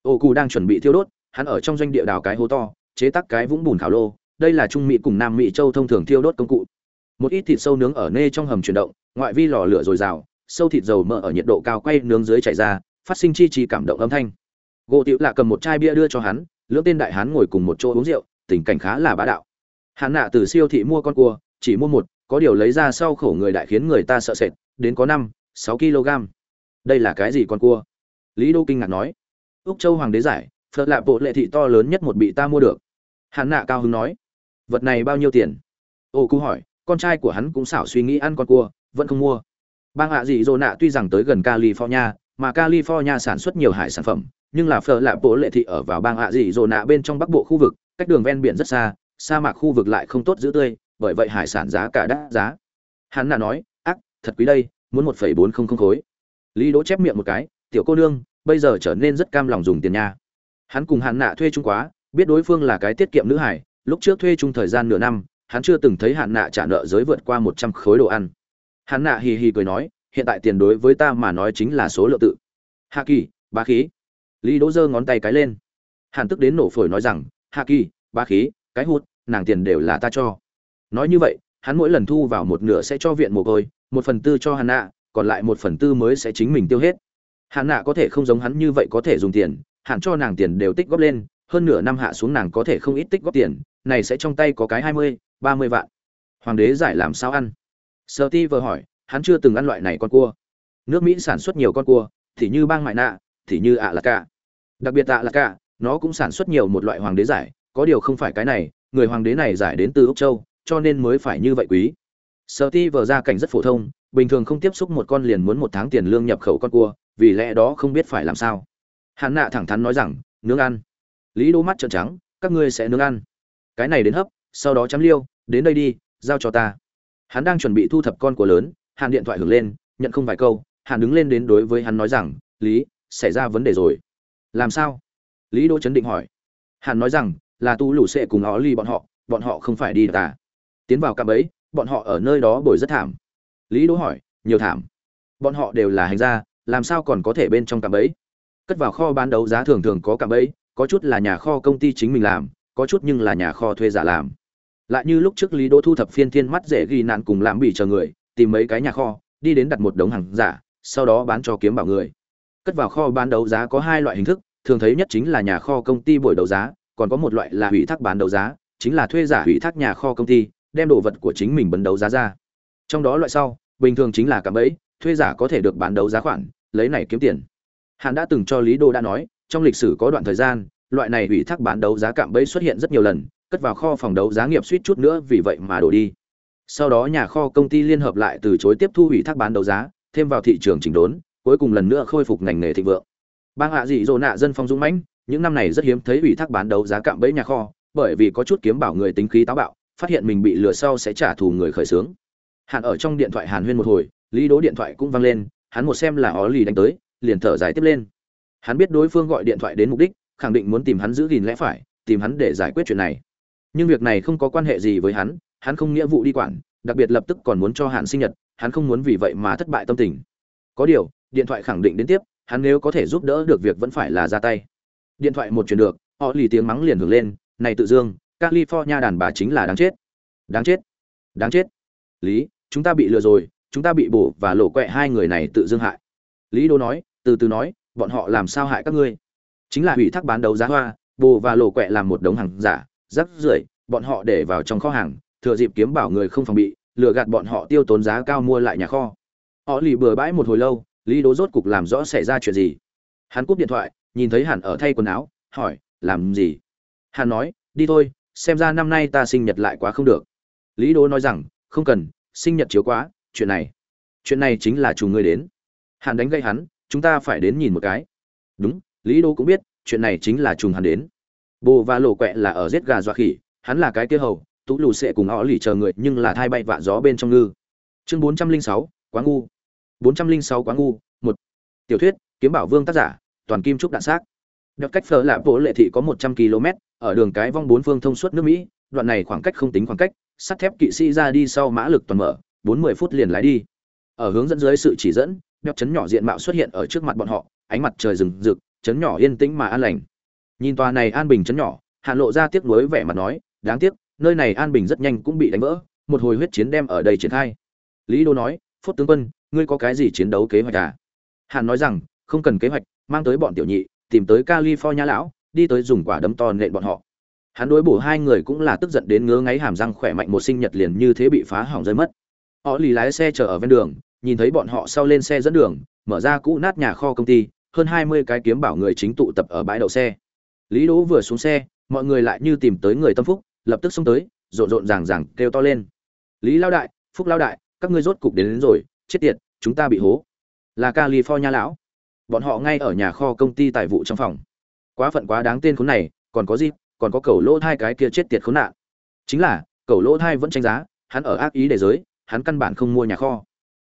Ô cù đang chuẩn bị thiêu đốt, hắn ở trong doanh địa đào cái hố to, chế tác cái vũng bùn khảo lô. Đây là trung mỹ cùng nam mỹ châu thông thường thiêu đốt công cụ. Một ít thịt sâu nướng ở nê trong hầm chuyển động, ngoại vi lò lửa dồi dào, sâu thịt dầu mỡ ở nhiệt độ cao quay nướng dưới chảy ra, phát sinh chi chi cảm động âm thanh. Gỗ tiểu lạ cầm một chai bia đưa cho hắn, lưỡng tên đại hán ngồi cùng một chỗ uống rượu, tình cảnh khá là bá đạo. Hắn nạ từ siêu thị mua con cua, chỉ mua một, có điều lấy ra sau khổ người đại khiến người ta sợ sệt, đến có năm, sáu kg đây là cái gì con cua? Lý đô kinh ngạc nói. Úc châu hoàng đế giải phật lạ bộ lệ thị to lớn nhất một bị ta mua được. Hắn nạ cao hứng nói. Vật này bao nhiêu tiền? Ô cú hỏi con trai của hắn cũng xảo suy nghĩ ăn con cua vẫn không mua. Bang Hạ dị dỗ nạ tuy rằng tới gần California, mà California sản xuất nhiều hải sản phẩm, nhưng là phở lạ bộ lệ thị ở vào bang Hạ dị dỗ nạ bên trong bắc bộ khu vực, cách đường ven biển rất xa, sa mạc khu vực lại không tốt giữ tươi, bởi vậy hải sản giá cả đắt giá. Hắn Nạ nói, ác, thật quý đây, muốn một phẩy bốn không không khối. Lý Đỗ chép miệng một cái, tiểu cô nương, bây giờ trở nên rất cam lòng dùng tiền nha. Hắn cùng hạn Nạ thuê chung quá, biết đối phương là cái tiết kiệm nữ hải, lúc trước thuê chung thời gian nửa năm, hắn chưa từng thấy hạn Nạ trả nợ giới vượt qua một trăm khối đồ ăn. Hắn nạ hì hì cười nói hiện tại tiền đối với ta mà nói chính là số lượng tự. Hạ kỳ bá khí. Lý đỗ giơ ngón tay cái lên. Hàn tức đến nổ phổi nói rằng hạ kỳ bá khí cái hút nàng tiền đều là ta cho. Nói như vậy hắn mỗi lần thu vào một nửa sẽ cho viện mồ côi một phần tư cho hắn nạ còn lại một phần tư mới sẽ chính mình tiêu hết hạn nạ có thể không giống hắn như vậy có thể dùng tiền hạn cho nàng tiền đều tích góp lên hơn nửa năm hạ xuống nàng có thể không ít tích góp tiền này sẽ trong tay có cái hai mươi ba mươi vạn hoàng đế giải làm sao ăn Sở Ti vừa hỏi, hắn chưa từng ăn loại này con cua. Nước Mỹ sản xuất nhiều con cua, thì như bang mại nạ, thì như ạ là cả. Đặc biệt ạ là cả, nó cũng sản xuất nhiều một loại hoàng đế giải, có điều không phải cái này, người hoàng đế này giải đến từ Úc Châu, cho nên mới phải như vậy quý. Sở Ti vừa ra cảnh rất phổ thông, bình thường không tiếp xúc một con liền muốn một tháng tiền lương nhập khẩu con cua, vì lẽ đó không biết phải làm sao. Hắn nạ thẳng thắn nói rằng, nướng ăn. Lý Đỗ mắt trợn trắng, các ngươi sẽ nướng ăn. Cái này đến hấp, sau đó chấm liêu, đến đây đi, giao cho ta hắn đang chuẩn bị thu thập con của lớn hàn điện thoại hưởng lên nhận không vài câu hàn đứng lên đến đối với hắn nói rằng lý xảy ra vấn đề rồi làm sao lý đỗ chấn định hỏi hàn nói rằng là tu Lũ sẽ cùng ó ly bọn họ bọn họ không phải đi tà tiến vào cạm ấy bọn họ ở nơi đó bồi rất thảm. Lý đỗ hỏi nhiều thảm? Bọn họ đều là hành gia làm sao còn có thể bên trong cạm bẫy? cất vào kho bán đấu giá thường thường có cạm bẫy, có chút là nhà kho công ty chính mình làm có chút nhưng là nhà kho thuê giả làm. Lại như lúc trước lý đỗ thu thập phiên thiên mắt dễ ghi nạn cùng làm bị chờ người tìm mấy cái nhà kho đi đến đặt một đống hàng giả sau đó bán cho kiếm bảo người. Cất vào kho bán đấu giá có hai loại hình thức thường thấy nhất chính là nhà kho công ty buổi đấu giá còn có một loại là ủy thác bán đấu giá chính là thuê giả ủy thác nhà kho công ty đem đồ vật của chính mình bấn đấu giá ra. Trong đó loại sau, bình thường chính là cạm bẫy, thuê giả có thể được bán đấu giá khoản, lấy này kiếm tiền. Hắn đã từng cho lý đô đã nói, trong lịch sử có đoạn thời gian, loại này ủy thác bán đấu giá cạm bẫy xuất hiện rất nhiều lần, cất vào kho phòng đấu giá nghiệp suýt chút nữa vì vậy mà đổ đi. Sau đó nhà kho công ty liên hợp lại từ chối tiếp thu ủy thác bán đấu giá, thêm vào thị trường chỉnh đốn, cuối cùng lần nữa khôi phục ngành nghề thịnh vượng. Bang hạ dị dỗ nạ dân phong dũng mãnh, những năm này rất hiếm thấy ủy thác bán đấu giá cạm bẫy nhà kho, bởi vì có chút kiếm bảo người tính khí táo bạo phát hiện mình bị lừa sau sẽ trả thù người khởi xướng. Hạn ở trong điện thoại hàn huyên một hồi, lý đố điện thoại cũng vang lên, hắn một xem là ó lì đánh tới, liền thở dài tiếp lên. Hắn biết đối phương gọi điện thoại đến mục đích, khẳng định muốn tìm hắn giữ gìn lẽ phải, tìm hắn để giải quyết chuyện này. Nhưng việc này không có quan hệ gì với hắn hắn không nghĩa vụ đi quản, đặc biệt lập tức còn muốn cho hạn sinh nhật, hắn không muốn vì vậy mà thất bại tâm tình. Có điều, điện thoại khẳng định đến tiếp, hắn nếu có thể giúp đỡ được việc vẫn phải là ra tay. Điện thoại một chuyển được họ lì tiếng mắng liền hưởng lên, này tự dương california đàn bà chính là đáng chết. Đáng chết. Đáng chết. Lý, chúng ta bị lừa rồi, chúng ta bị bổ và lộ quẹ hai người này tự dương hại. Lý đô nói, từ từ nói, bọn họ làm sao hại các ngươi? Chính là hủy thác bán đấu giá hoa bồ và lộ quẹ làm một đống hàng giả, rắc rưởi, bọn họ để vào trong kho hàng, thừa dịp kiếm bảo người không phòng bị, lừa gạt bọn họ tiêu tốn giá cao mua lại nhà kho. Họ lì bừa bãi một hồi lâu, lý đố rốt cục làm rõ xảy ra chuyện gì. Hắn cúp điện thoại, nhìn thấy hẳn ở thay quần áo, hỏi, làm gì? Hắn nói, đi thôi xem ra năm nay ta sinh nhật lại quá không được. Lý đố nói rằng, không cần, sinh nhật chiếu quá, chuyện này chuyện này chính là chủ ngươi đến. Hàn đánh gây hắn, chúng ta phải đến nhìn một cái. Đúng, lý đô cũng biết, chuyện này chính là trùng hắn đến. Bồ và lộ quẹ là ở giết gà dọa khỉ, hắn là cái kia hầu, tú lù sẽ cùng họ lì chờ người, nhưng là thai bay vạ gió bên trong ngư. Chương bốn trăm linh sáu, quá ngu. bốn trăm linh sáu quá ngu, một. Tiểu thuyết, kiếm bảo vương tác giả, toàn kim trúc đạn xác. Đoạn cách phở lạ bộ lệ thị có một trăm km, ở đường cái vong bốn phương thông suốt nước Mỹ, đoạn này khoảng cách không tính khoảng cách, sắt thép kỵ sĩ ra đi sau mã lực toàn mở, bốn mươi phút liền lái đi. Ở hướng dẫn dưới sự chỉ dẫn, đeo chấn nhỏ diện mạo xuất hiện ở trước mặt bọn họ, ánh mặt trời rừng rực, chấn nhỏ yên tĩnh mà an lành. Nhìn tòa này an bình chấn nhỏ, Hàn Lộ ra tiếc nuối vẻ mặt nói, đáng tiếc, nơi này an bình rất nhanh cũng bị đánh vỡ, một hồi huyết chiến đem ở đây triển khai. Lý Đô nói, "Phốt tướng quân, ngươi có cái gì chiến đấu kế hoạch à?" Hàn nói rằng, "Không cần kế hoạch, mang tới bọn tiểu nhị, tìm tới California lão, đi tới dùng quả đấm to nện bọn họ." Hắn đối bổ hai người cũng là tức giận đến ngứa ngáy hàm răng khỏe mạnh một sinh nhật liền như thế bị phá hỏng rơi mất. Họ lì lái xe chờ ở ven đường, nhìn thấy bọn họ sau lên xe dẫn đường, mở ra cũ nát nhà kho công ty, hơn hai mươi cái kiếm bảo người chính tụ tập ở bãi đậu xe. Lý Đỗ vừa xuống xe, mọi người lại như tìm tới người tâm phúc, lập tức xông tới, rộn rộn ràng ràng kêu to lên. "Lý Lao đại, Phúc Lao đại, các ngươi rốt cục đến, đến rồi, chết tiệt, chúng ta bị hố." Là California lão. Bọn họ ngay ở nhà kho công ty tài vụ trong phòng. Quá phận quá đáng tên khốn này, còn có gì, còn có cầu lỗ hai cái kia chết tiệt khốn nạn. Chính là, cầu lỗ hai vẫn tranh giá, hắn ở ác ý để giới, hắn căn bản không mua nhà kho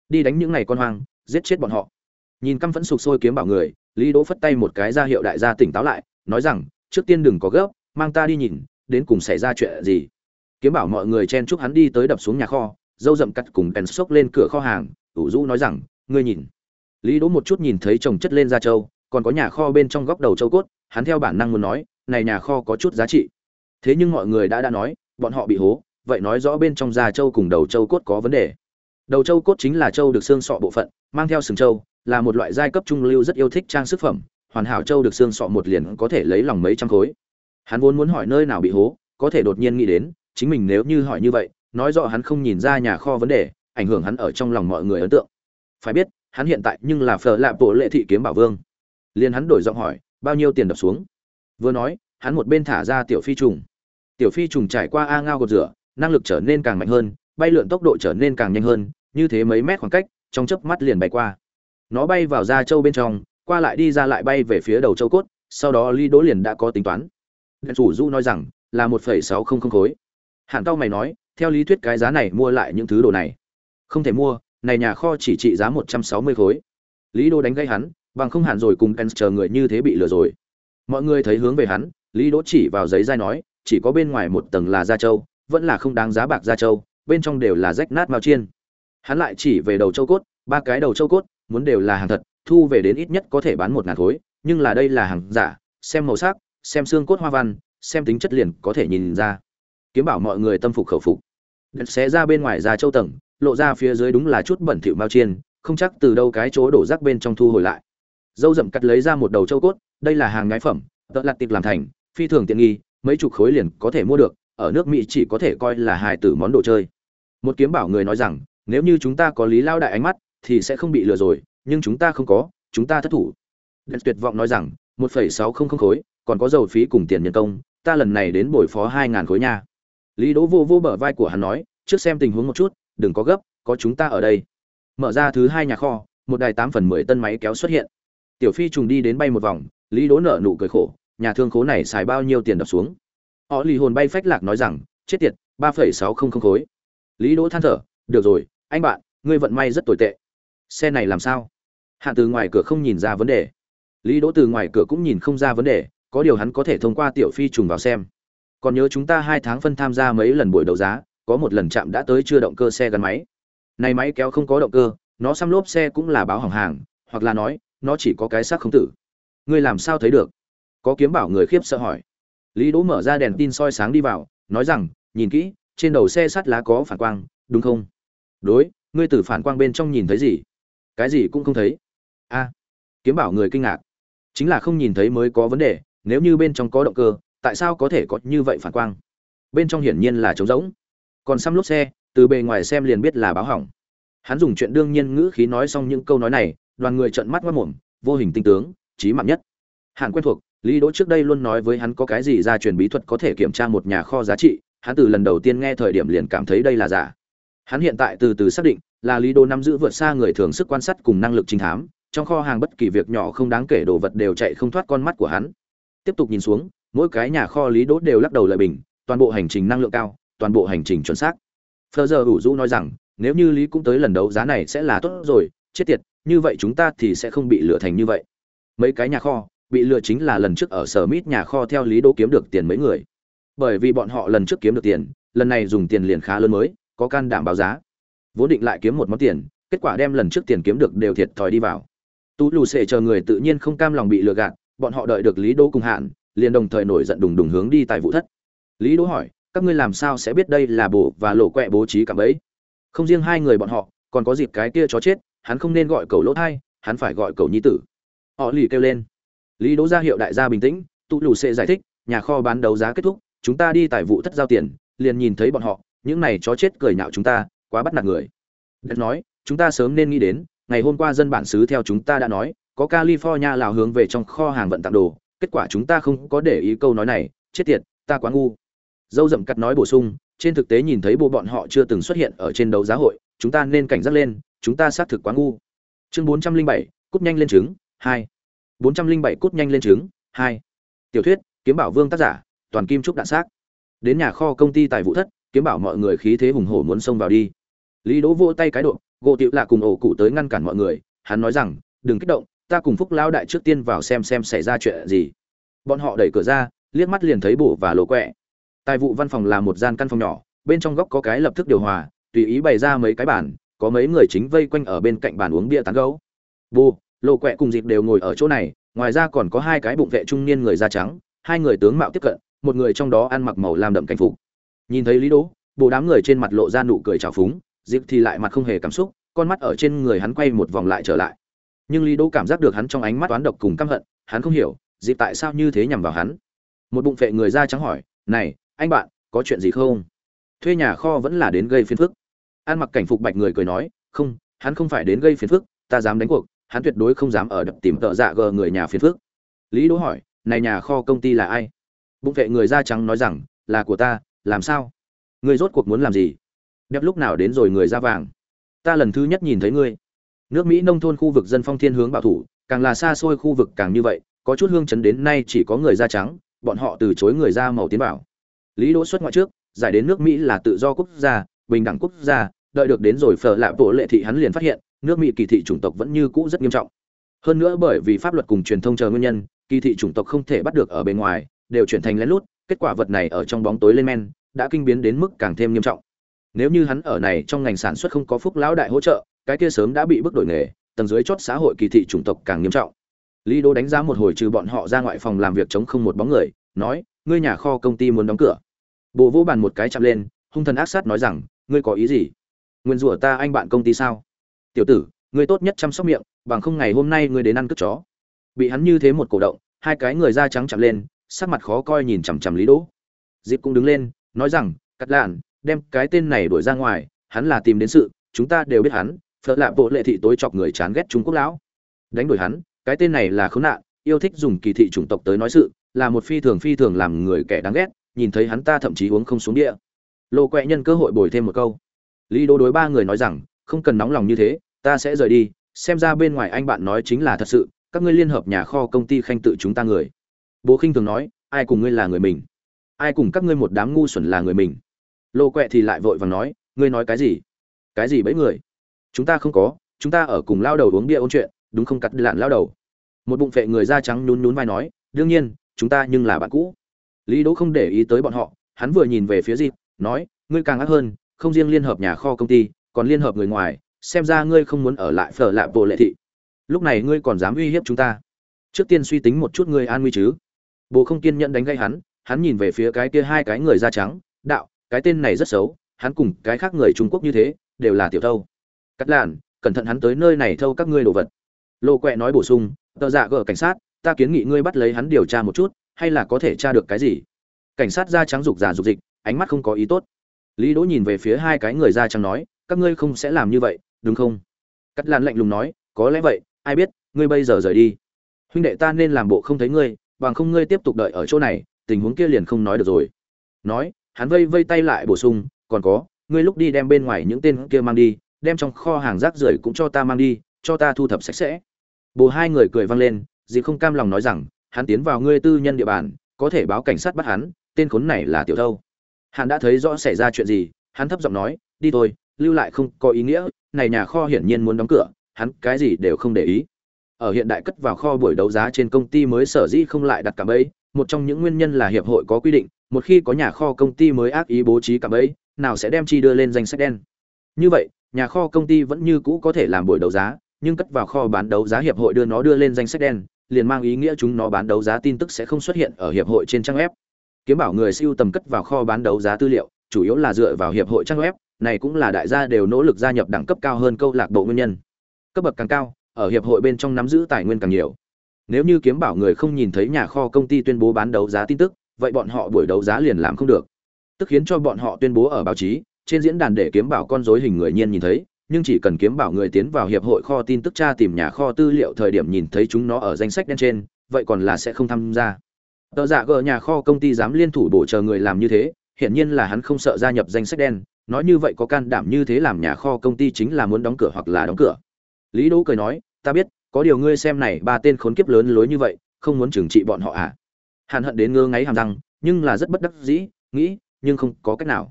đi đánh những ngày con hoang giết chết bọn họ nhìn căm phẫn sụp sôi kiếm bảo người lý đỗ phất tay một cái ra hiệu đại gia tỉnh táo lại nói rằng trước tiên đừng có gấp mang ta đi nhìn đến cùng xảy ra chuyện gì kiếm bảo mọi người chen chúc hắn đi tới đập xuống nhà kho dâu rậm cắt cùng bèn sốc lên cửa kho hàng ủ rũ nói rằng ngươi nhìn lý đỗ một chút nhìn thấy chồng chất lên ra châu còn có nhà kho bên trong góc đầu châu cốt, hắn theo bản năng muốn nói, này nhà kho có chút giá trị. Thế nhưng mọi người đã đã nói, bọn họ bị hố, vậy nói rõ bên trong da châu cùng đầu châu cốt có vấn đề. Đầu châu cốt chính là châu được xương sọ bộ phận, mang theo sừng châu là một loại giai cấp trung lưu rất yêu thích trang sức phẩm, hoàn hảo châu được xương sọ một liền có thể lấy lòng mấy trăm khối. Hắn vốn muốn hỏi nơi nào bị hố, có thể đột nhiên nghĩ đến, chính mình nếu như hỏi như vậy, nói rõ hắn không nhìn ra nhà kho vấn đề, ảnh hưởng hắn ở trong lòng mọi người ấn tượng. Phải biết hắn hiện tại nhưng là phở lạ bộ lệ thị kiếm bảo vương. Liền hắn đổi giọng hỏi, bao nhiêu tiền đập xuống? Vừa nói, hắn một bên thả ra tiểu phi trùng. Tiểu phi trùng trải qua a ngao gột rửa, năng lực trở nên càng mạnh hơn, bay lượn tốc độ trở nên càng nhanh hơn, như thế mấy mét khoảng cách, trong chớp mắt liền bay qua. Nó bay vào da châu bên trong, qua lại đi ra lại bay về phía đầu châu cốt, sau đó ly đỗ liền đã có tính toán. Đèn chủ du nói rằng, là một phẩy sáu không không khối. Hạn tao mày nói, theo lý thuyết cái giá này mua lại những thứ đồ này. Không thể mua này nhà kho chỉ trị giá một trăm sáu mươi khối. Lý đỗ đánh gây hắn, bằng không hẳn rồi cùng ken chờ người như thế bị lừa rồi. Mọi người thấy hướng về hắn, lý đỗ chỉ vào giấy dai nói, chỉ có bên ngoài một tầng là da châu vẫn là không đáng giá bạc da châu bên trong đều là rách nát mao chiên. Hắn lại chỉ về đầu châu cốt, ba cái đầu châu cốt, muốn đều là hàng thật, thu về đến ít nhất có thể bán một ngàn khối, nhưng là đây là hàng giả, xem màu sắc, xem xương cốt hoa văn, xem tính chất liền có thể nhìn ra. Kiếm bảo mọi người tâm phục khẩu phục. Đợt xé ra bên ngoài da châu tầng lộ ra phía dưới đúng là chút bẩn thỉu mao chiên, không chắc từ đâu cái chỗ đổ rác bên trong thu hồi lại. Dâu rậm cắt lấy ra một đầu châu cốt, đây là hàng nhái phẩm, tợ lặt tiệp làm thành, phi thường tiện nghi, mấy chục khối liền có thể mua được, ở nước mỹ chỉ có thể coi là hài tử món đồ chơi. Một kiếm bảo người nói rằng, nếu như chúng ta có lý lao đại ánh mắt, thì sẽ không bị lừa rồi, nhưng chúng ta không có, chúng ta thất thủ. Đèn tuyệt vọng nói rằng, một phẩy sáu không không khối, còn có dầu phí cùng tiền nhân công, ta lần này đến bồi phó hai ngàn khối nha. Lý đỗ vô vô bờ vai của hắn nói, trước xem tình huống một chút đừng có gấp, có chúng ta ở đây. Mở ra thứ hai nhà kho, một đài tám phần mười tân máy kéo xuất hiện. Tiểu phi trùng đi đến bay một vòng, lý đỗ nợ nụ cười khổ, nhà thương khố này xài bao nhiêu tiền đập xuống? Họ lì hồn bay phách lạc nói rằng, chết tiệt, ba phẩy sáu không không khối. Lý đỗ than thở, được rồi, anh bạn, ngươi vận may rất tồi tệ. Xe này làm sao? Hạ từ ngoài cửa không nhìn ra vấn đề. Lý đỗ từ ngoài cửa cũng nhìn không ra vấn đề, có điều hắn có thể thông qua tiểu phi trùng vào xem. Còn nhớ chúng ta hai tháng phân tham gia mấy lần buổi đấu giá có một lần chạm đã tới chưa động cơ xe gắn máy. Này máy kéo không có động cơ, nó xăm lốp xe cũng là báo hỏng hàng, hoặc là nói, nó chỉ có cái xác không tử. Ngươi làm sao thấy được? Có kiếm bảo người khiếp sợ hỏi. Lý đỗ mở ra đèn tin soi sáng đi vào, nói rằng, nhìn kỹ, trên đầu xe sắt lá có phản quang, đúng không? Đối, ngươi từ phản quang bên trong nhìn thấy gì? Cái gì cũng không thấy. A, kiếm bảo người kinh ngạc. Chính là không nhìn thấy mới có vấn đề, nếu như bên trong có động cơ, tại sao có thể có như vậy phản quang? Bên trong hiển nhiên là trống rỗng còn xăm lốp xe, từ bề ngoài xem liền biết là báo hỏng. Hắn dùng chuyện đương nhiên ngữ khí nói xong những câu nói này, đoàn người trợn mắt mất mồm, vô hình tinh tướng trí mạng nhất. Hạn quen thuộc, lý đỗ trước đây luôn nói với hắn có cái gì ra truyền bí thuật có thể kiểm tra một nhà kho giá trị, hắn từ lần đầu tiên nghe thời điểm liền cảm thấy đây là giả. Hắn hiện tại từ từ xác định là lý đỗ nắm giữ vượt xa người thường sức quan sát cùng năng lực trinh thám, trong kho hàng bất kỳ việc nhỏ không đáng kể đồ vật đều chạy không thoát con mắt của hắn. Tiếp tục nhìn xuống, mỗi cái nhà kho lý đỗ đều lắc đầu lợi bình, toàn bộ hành trình năng lượng cao toàn bộ hành trình chuẩn xác. Phờ giờ ủ rũ nói rằng, nếu như lý cũng tới lần đấu giá này sẽ là tốt rồi, chết tiệt, như vậy chúng ta thì sẽ không bị lừa thành như vậy. Mấy cái nhà kho, bị lừa chính là lần trước ở sở mít nhà kho theo lý đỗ kiếm được tiền mấy người. Bởi vì bọn họ lần trước kiếm được tiền, lần này dùng tiền liền khá lớn mới, có can đảm báo giá. Vốn định lại kiếm một món tiền, kết quả đem lần trước tiền kiếm được đều thiệt thòi đi vào. Tú lù xệ chờ người tự nhiên không cam lòng bị lừa gạt, bọn họ đợi được lý đỗ cùng hạn, liền đồng thời nổi giận đùng đùng hướng đi tại vụ thất. Lý đỗ hỏi các ngươi làm sao sẽ biết đây là bổ và lộ quẹ bố trí cả bẫy? Không riêng hai người bọn họ, còn có dịp cái kia chó chết, hắn không nên gọi cầu lỗ thai, hắn phải gọi cầu nhi tử. Họ lì kêu lên. Lý đỗ ra hiệu đại gia bình tĩnh, tụ lù sẽ giải thích, nhà kho bán đấu giá kết thúc, chúng ta đi tài vụ thất giao tiền, liền nhìn thấy bọn họ, những này chó chết cười nhạo chúng ta, quá bắt nạt người. Đất nói, chúng ta sớm nên nghĩ đến, ngày hôm qua dân bản xứ theo chúng ta đã nói, có california lào hướng về trong kho hàng vận tặng đồ, kết quả chúng ta không có để ý câu nói này, chết tiệt, ta quá ngu dâu rậm cắt nói bổ sung, trên thực tế nhìn thấy bộ bọn họ chưa từng xuất hiện ở trên đấu giá hội, chúng ta nên cảnh giác lên, chúng ta xác thực quá ngu. Chương bốn trăm linh bảy, cút nhanh lên trứng, hai. bốn trăm linh bảy, cút nhanh lên trứng, hai. Tiểu thuyết, kiếm bảo vương tác giả, toàn kim trúc đạn xác. Đến nhà kho công ty tài vụ thất, kiếm bảo mọi người khí thế hùng hổ muốn xông vào đi. Lý đỗ vô tay cái độ, gỗ tiệu lạ cùng ổ cụ tới ngăn cản mọi người, hắn nói rằng, đừng kích động, ta cùng phúc lão đại trước tiên vào xem xem xảy ra chuyện gì. Bọn họ đẩy cửa ra, liếc mắt liền thấy bổ và lỗ quẹ tài vụ văn phòng là một gian căn phòng nhỏ, bên trong góc có cái lập tức điều hòa, tùy ý bày ra mấy cái bàn, có mấy người chính vây quanh ở bên cạnh bàn uống bia tán gấu bù, lộ quẹ cùng dịp đều ngồi ở chỗ này, ngoài ra còn có hai cái bụng vệ trung niên người da trắng, hai người tướng mạo tiếp cận, một người trong đó ăn mặc màu làm đậm cảnh phục. Nhìn thấy lý đỗ bộ đám người trên mặt lộ ra nụ cười trào phúng dịp thì lại mặt không hề cảm xúc, con mắt ở trên người hắn quay một vòng lại trở lại. Nhưng lý đỗ cảm giác được hắn trong ánh mắt toán độc cùng căm hận, hắn không hiểu dịp tại sao như thế nhằm vào hắn. Một bụng vệ người da trắng hỏi, này anh bạn, có chuyện gì không? Thuê nhà kho vẫn là đến gây phiền phức. An mặc cảnh phục bạch người cười nói, không, hắn không phải đến gây phiền phức, ta dám đánh cuộc, hắn tuyệt đối không dám ở đập tìm tợ dạ gờ người nhà phiền phức. Lý đỗ hỏi, này nhà kho công ty là ai? Bụng vệ người da trắng nói rằng, là của ta, làm sao? Người rốt cuộc muốn làm gì? Đẹp lúc nào đến rồi người da vàng? Ta lần thứ nhất nhìn thấy ngươi. Nước mỹ nông thôn khu vực dân phong thiên hướng bảo thủ, càng là xa xôi khu vực càng như vậy, có chút hương chấn đến nay chỉ có người da trắng, bọn họ từ chối người da màu tiến bảo lý đỗ xuất ngoại trước, giải đến nước mỹ là tự do quốc gia, bình đẳng quốc gia, đợi được đến rồi phở lạ bộ lệ thị hắn liền phát hiện, nước mỹ kỳ thị chủng tộc vẫn như cũ rất nghiêm trọng. Hơn nữa bởi vì pháp luật cùng truyền thông chờ nguyên nhân, kỳ thị chủng tộc không thể bắt được ở bên ngoài, đều chuyển thành lén lút, kết quả vật này ở trong bóng tối lên men, đã kinh biến đến mức càng thêm nghiêm trọng. Nếu như hắn ở này trong ngành sản xuất không có phúc lão đại hỗ trợ, cái kia sớm đã bị bước đổi nghề, tầng dưới chót xã hội kỳ thị chủng tộc càng nghiêm trọng. Lý đô đánh giá một hồi trừ bọn họ ra ngoại phòng làm việc chống không một bóng người, nói ngươi nhà kho công ty muốn đóng cửa. Bộ vô bàn một cái chạm lên, hung thần ác sát nói rằng, ngươi có ý gì? Nguyên rủa ta anh bạn công ty sao? Tiểu tử, ngươi tốt nhất chăm sóc miệng, bằng không ngày hôm nay ngươi đến ăn cướp chó. Bị hắn như thế một cổ động, hai cái người da trắng chạm lên, sắc mặt khó coi nhìn chằm chằm lý đỗ. Dịp cũng đứng lên, nói rằng, cắt lạn, đem cái tên này đuổi ra ngoài, hắn là tìm đến sự, chúng ta đều biết hắn phật lạ bộ lệ thị tối chọc người chán ghét trung quốc lão. Đánh đuổi hắn, cái tên này là khốn nạn, yêu thích dùng kỳ thị chủng tộc tới nói sự là một phi thường phi thường làm người kẻ đáng ghét, nhìn thấy hắn ta thậm chí uống không xuống địa lộ quẹ nhân cơ hội bồi thêm một câu. Lý đô đối ba người nói rằng, không cần nóng lòng như thế, ta sẽ rời đi, xem ra bên ngoài anh bạn nói chính là thật sự, các ngươi liên hợp nhà kho công ty khanh tự chúng ta người. Bố khinh thường nói, ai cùng ngươi là người mình? Ai cùng các ngươi một đám ngu xuẩn là người mình? Lộ quẹ thì lại vội vàng nói, ngươi nói cái gì? Cái gì bấy người? Chúng ta không có, chúng ta ở cùng lao đầu uống bia ôn chuyện, đúng không cắt lạn lao đầu? Một bụng phệ người da trắng nhún nhún vai nói, đương nhiên chúng ta nhưng là bạn cũ. Lý đỗ không để ý tới bọn họ, hắn vừa nhìn về phía dịp nói, ngươi càng ác hơn, không riêng liên hợp nhà kho công ty, còn liên hợp người ngoài, xem ra ngươi không muốn ở lại phở lạ bộ lệ thị. Lúc này ngươi còn dám uy hiếp chúng ta. Trước tiên suy tính một chút ngươi an nguy chứ. Bồ không kiên nhẫn đánh gây hắn hắn nhìn về phía cái kia hai cái người da trắng, đạo, cái tên này rất xấu, hắn cùng cái khác người trung quốc như thế, đều là tiểu thâu. Cắt làn, cẩn thận hắn tới nơi này thâu các ngươi đồ vật. Lô quẹ nói bổ sung, tờ dạ gỡ cảnh sát ta kiến nghị ngươi bắt lấy hắn điều tra một chút, hay là có thể tra được cái gì? Cảnh sát da trắng rục giả rục dịch, ánh mắt không có ý tốt. Lý đỗ nhìn về phía hai cái người da trắng nói, các ngươi không sẽ làm như vậy, đúng không? Cắt lan lạnh lùng nói, có lẽ vậy, ai biết, ngươi bây giờ rời đi. Huynh đệ ta nên làm bộ không thấy ngươi, bằng không ngươi tiếp tục đợi ở chỗ này, tình huống kia liền không nói được rồi. Nói, hắn vây vây tay lại bổ sung, còn có, ngươi lúc đi đem bên ngoài những tên kia mang đi, đem trong kho hàng rác rưởi cũng cho ta mang đi, cho ta thu thập sạch sẽ. Bồ hai người cười vang lên dì không cam lòng nói rằng, hắn tiến vào ngươi tư nhân địa bàn, có thể báo cảnh sát bắt hắn, tên khốn này là tiểu thâu. Hắn đã thấy rõ xảy ra chuyện gì, hắn thấp giọng nói, đi thôi, lưu lại không có ý nghĩa, này nhà kho hiển nhiên muốn đóng cửa, hắn cái gì đều không để ý. Ở hiện đại cất vào kho buổi đấu giá trên công ty mới sở dĩ không lại đặt cả bẫy, một trong những nguyên nhân là hiệp hội có quy định, một khi có nhà kho công ty mới ác ý bố trí cả bẫy, nào sẽ đem chi đưa lên danh sách đen. Như vậy, nhà kho công ty vẫn như cũ có thể làm buổi đấu giá, nhưng cất vào kho bán đấu giá hiệp hội đưa nó đưa lên danh sách đen liền mang ý nghĩa chúng nó bán đấu giá tin tức sẽ không xuất hiện ở hiệp hội trên trang web. Kiếm bảo người siêu tầm cất vào kho bán đấu giá tư liệu, chủ yếu là dựa vào hiệp hội trang web, này cũng là đại gia đều nỗ lực gia nhập đẳng cấp cao hơn câu lạc bộ nguyên nhân. Cấp bậc càng cao, ở hiệp hội bên trong nắm giữ tài nguyên càng nhiều. Nếu như kiếm bảo người không nhìn thấy nhà kho công ty tuyên bố bán đấu giá tin tức, vậy bọn họ buổi đấu giá liền làm không được. Tức khiến cho bọn họ tuyên bố ở báo chí, trên diễn đàn để kiếm bảo con rối hình người nhiên nhìn thấy nhưng chỉ cần kiếm bảo người tiến vào hiệp hội kho tin tức tra tìm nhà kho tư liệu thời điểm nhìn thấy chúng nó ở danh sách đen trên, vậy còn là sẽ không tham gia. Tờ giả dạ gờ nhà kho công ty dám liên thủ bổ chờ người làm như thế, hiển nhiên là hắn không sợ gia nhập danh sách đen, nói như vậy có can đảm như thế làm nhà kho công ty chính là muốn đóng cửa hoặc là đóng cửa. Lý đỗ cười nói, ta biết, có điều ngươi xem này, ba tên khốn kiếp lớn lối như vậy, không muốn trừng trị bọn họ à? Hàn hận đến ngơ ngáy hàm răng, nhưng là rất bất đắc dĩ, nghĩ, nhưng không có cách nào.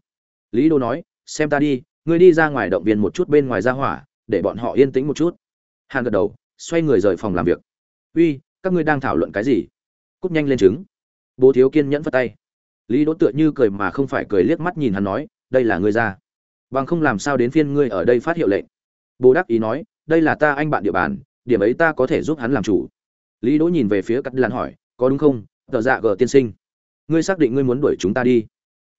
Lý đỗ nói, xem ta đi ngươi đi ra ngoài động viên một chút bên ngoài ra hỏa, để bọn họ yên tĩnh một chút. Hàn gật đầu, xoay người rời phòng làm việc. Uy, các ngươi đang thảo luận cái gì? Cút nhanh lên trứng. Bố thiếu kiên nhẫn vất tay. Lý đỗ tựa như cười mà không phải cười liếc mắt nhìn hắn nói, đây là ngươi ra. Bằng không làm sao đến phiên ngươi ở đây phát hiệu lệnh. Bố đáp ý nói, đây là ta anh bạn địa bàn, điểm ấy ta có thể giúp hắn làm chủ. Lý đỗ nhìn về phía cắt lan hỏi, có đúng không? Tờ dạ gờ tiên sinh. Ngươi xác định ngươi muốn đuổi chúng ta đi.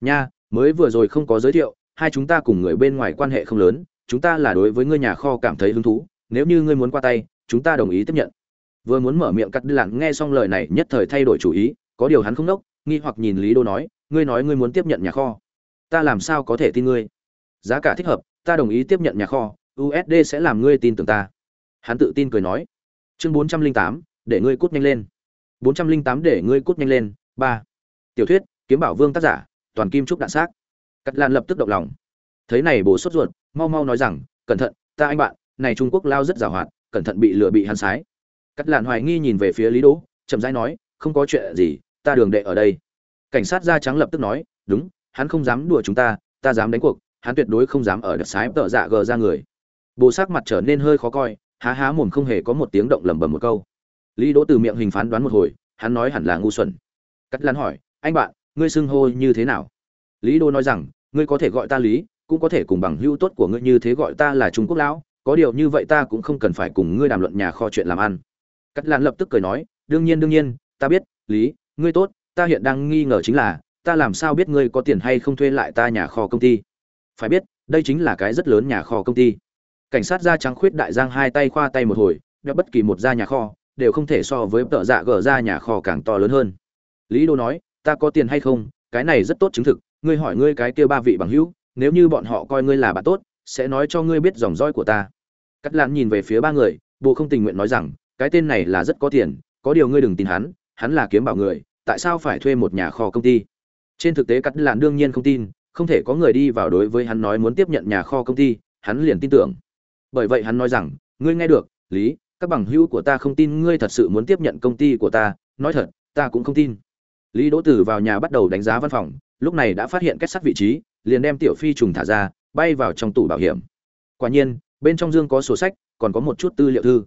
Nha, mới vừa rồi không có giới thiệu hai chúng ta cùng người bên ngoài quan hệ không lớn, chúng ta là đối với ngươi nhà kho cảm thấy hứng thú, nếu như ngươi muốn qua tay, chúng ta đồng ý tiếp nhận. Vừa muốn mở miệng, cắt lặn nghe xong lời này nhất thời thay đổi chủ ý, có điều hắn không đốc nghi hoặc nhìn lý đô nói, ngươi nói ngươi muốn tiếp nhận nhà kho, ta làm sao có thể tin ngươi? Giá cả thích hợp, ta đồng ý tiếp nhận nhà kho usd sẽ làm ngươi tin tưởng ta. Hắn tự tin cười nói. Chương bốn trăm linh tám, để ngươi cút nhanh lên. Bốn trăm linh tám, để ngươi cút nhanh lên. Ba. Tiểu thuyết, kiếm bảo vương tác giả, toàn kim trúc đạn xác cắt lan lập tức động lòng. Thấy này bố sốt ruột, mau mau nói rằng, cẩn thận, ta anh bạn, này trung quốc lao rất giàu hoạt cẩn thận bị lừa bị hắn sái. Cắt lan hoài nghi nhìn về phía lý đỗ, chậm rãi nói, không có chuyện gì, ta đường đệ ở đây. Cảnh sát da trắng lập tức nói, đúng, hắn không dám đùa chúng ta ta dám đánh cuộc, hắn tuyệt đối không dám ở đợt sái tợ dạ gờ ra người. Bố sắc mặt trở nên hơi khó coi, há há mồm không hề có một tiếng động lẩm bẩm một câu. Lý đỗ từ miệng hình phán đoán một hồi, hắn nói hẳn là ngu xuẩn. Cắt lan hỏi, anh bạn, ngươi xưng hô như thế nào? Lý đô nói rằng, ngươi có thể gọi ta lý, cũng có thể cùng bằng hữu tốt của ngươi như thế gọi ta là trung quốc lão, có điều như vậy ta cũng không cần phải cùng ngươi đàm luận nhà kho chuyện làm ăn. Cắt lan lập tức cười nói, đương nhiên đương nhiên, ta biết, lý, ngươi tốt, ta hiện đang nghi ngờ chính là, ta làm sao biết ngươi có tiền hay không thuê lại ta nhà kho công ty? Phải biết, đây chính là cái rất lớn nhà kho công ty. Cảnh sát da trắng khuyết đại giang hai tay khoa tay một hồi đeo bất kỳ một gia nhà kho, đều không thể so với tợ dạ gở ra nhà kho càng to lớn hơn. Lý đô nói, ta có tiền hay không? Cái này rất tốt chứng thực ngươi hỏi ngươi cái kia ba vị bằng hữu, nếu như bọn họ coi ngươi là bạn tốt, sẽ nói cho ngươi biết dòng dõi của ta. Cắt Lạn nhìn về phía ba người bộ không tình nguyện nói rằng, cái tên này là rất có tiền, có điều ngươi đừng tin hắn hắn là kiếm bảo người, tại sao phải thuê một nhà kho công ty? Trên thực tế cắt Lạn đương nhiên không tin, không thể có người đi vào đối với hắn nói muốn tiếp nhận nhà kho công ty, hắn liền tin tưởng. Bởi vậy hắn nói rằng, ngươi nghe được, lý, các bằng hữu của ta không tin ngươi thật sự muốn tiếp nhận công ty của ta, nói thật, ta cũng không tin. Lý đỗ tử vào nhà bắt đầu đánh giá văn phòng lúc này đã phát hiện kết sắt vị trí, liền đem tiểu phi trùng thả ra, bay vào trong tủ bảo hiểm. Quả nhiên, bên trong dương có sổ sách, còn có một chút tư liệu thư.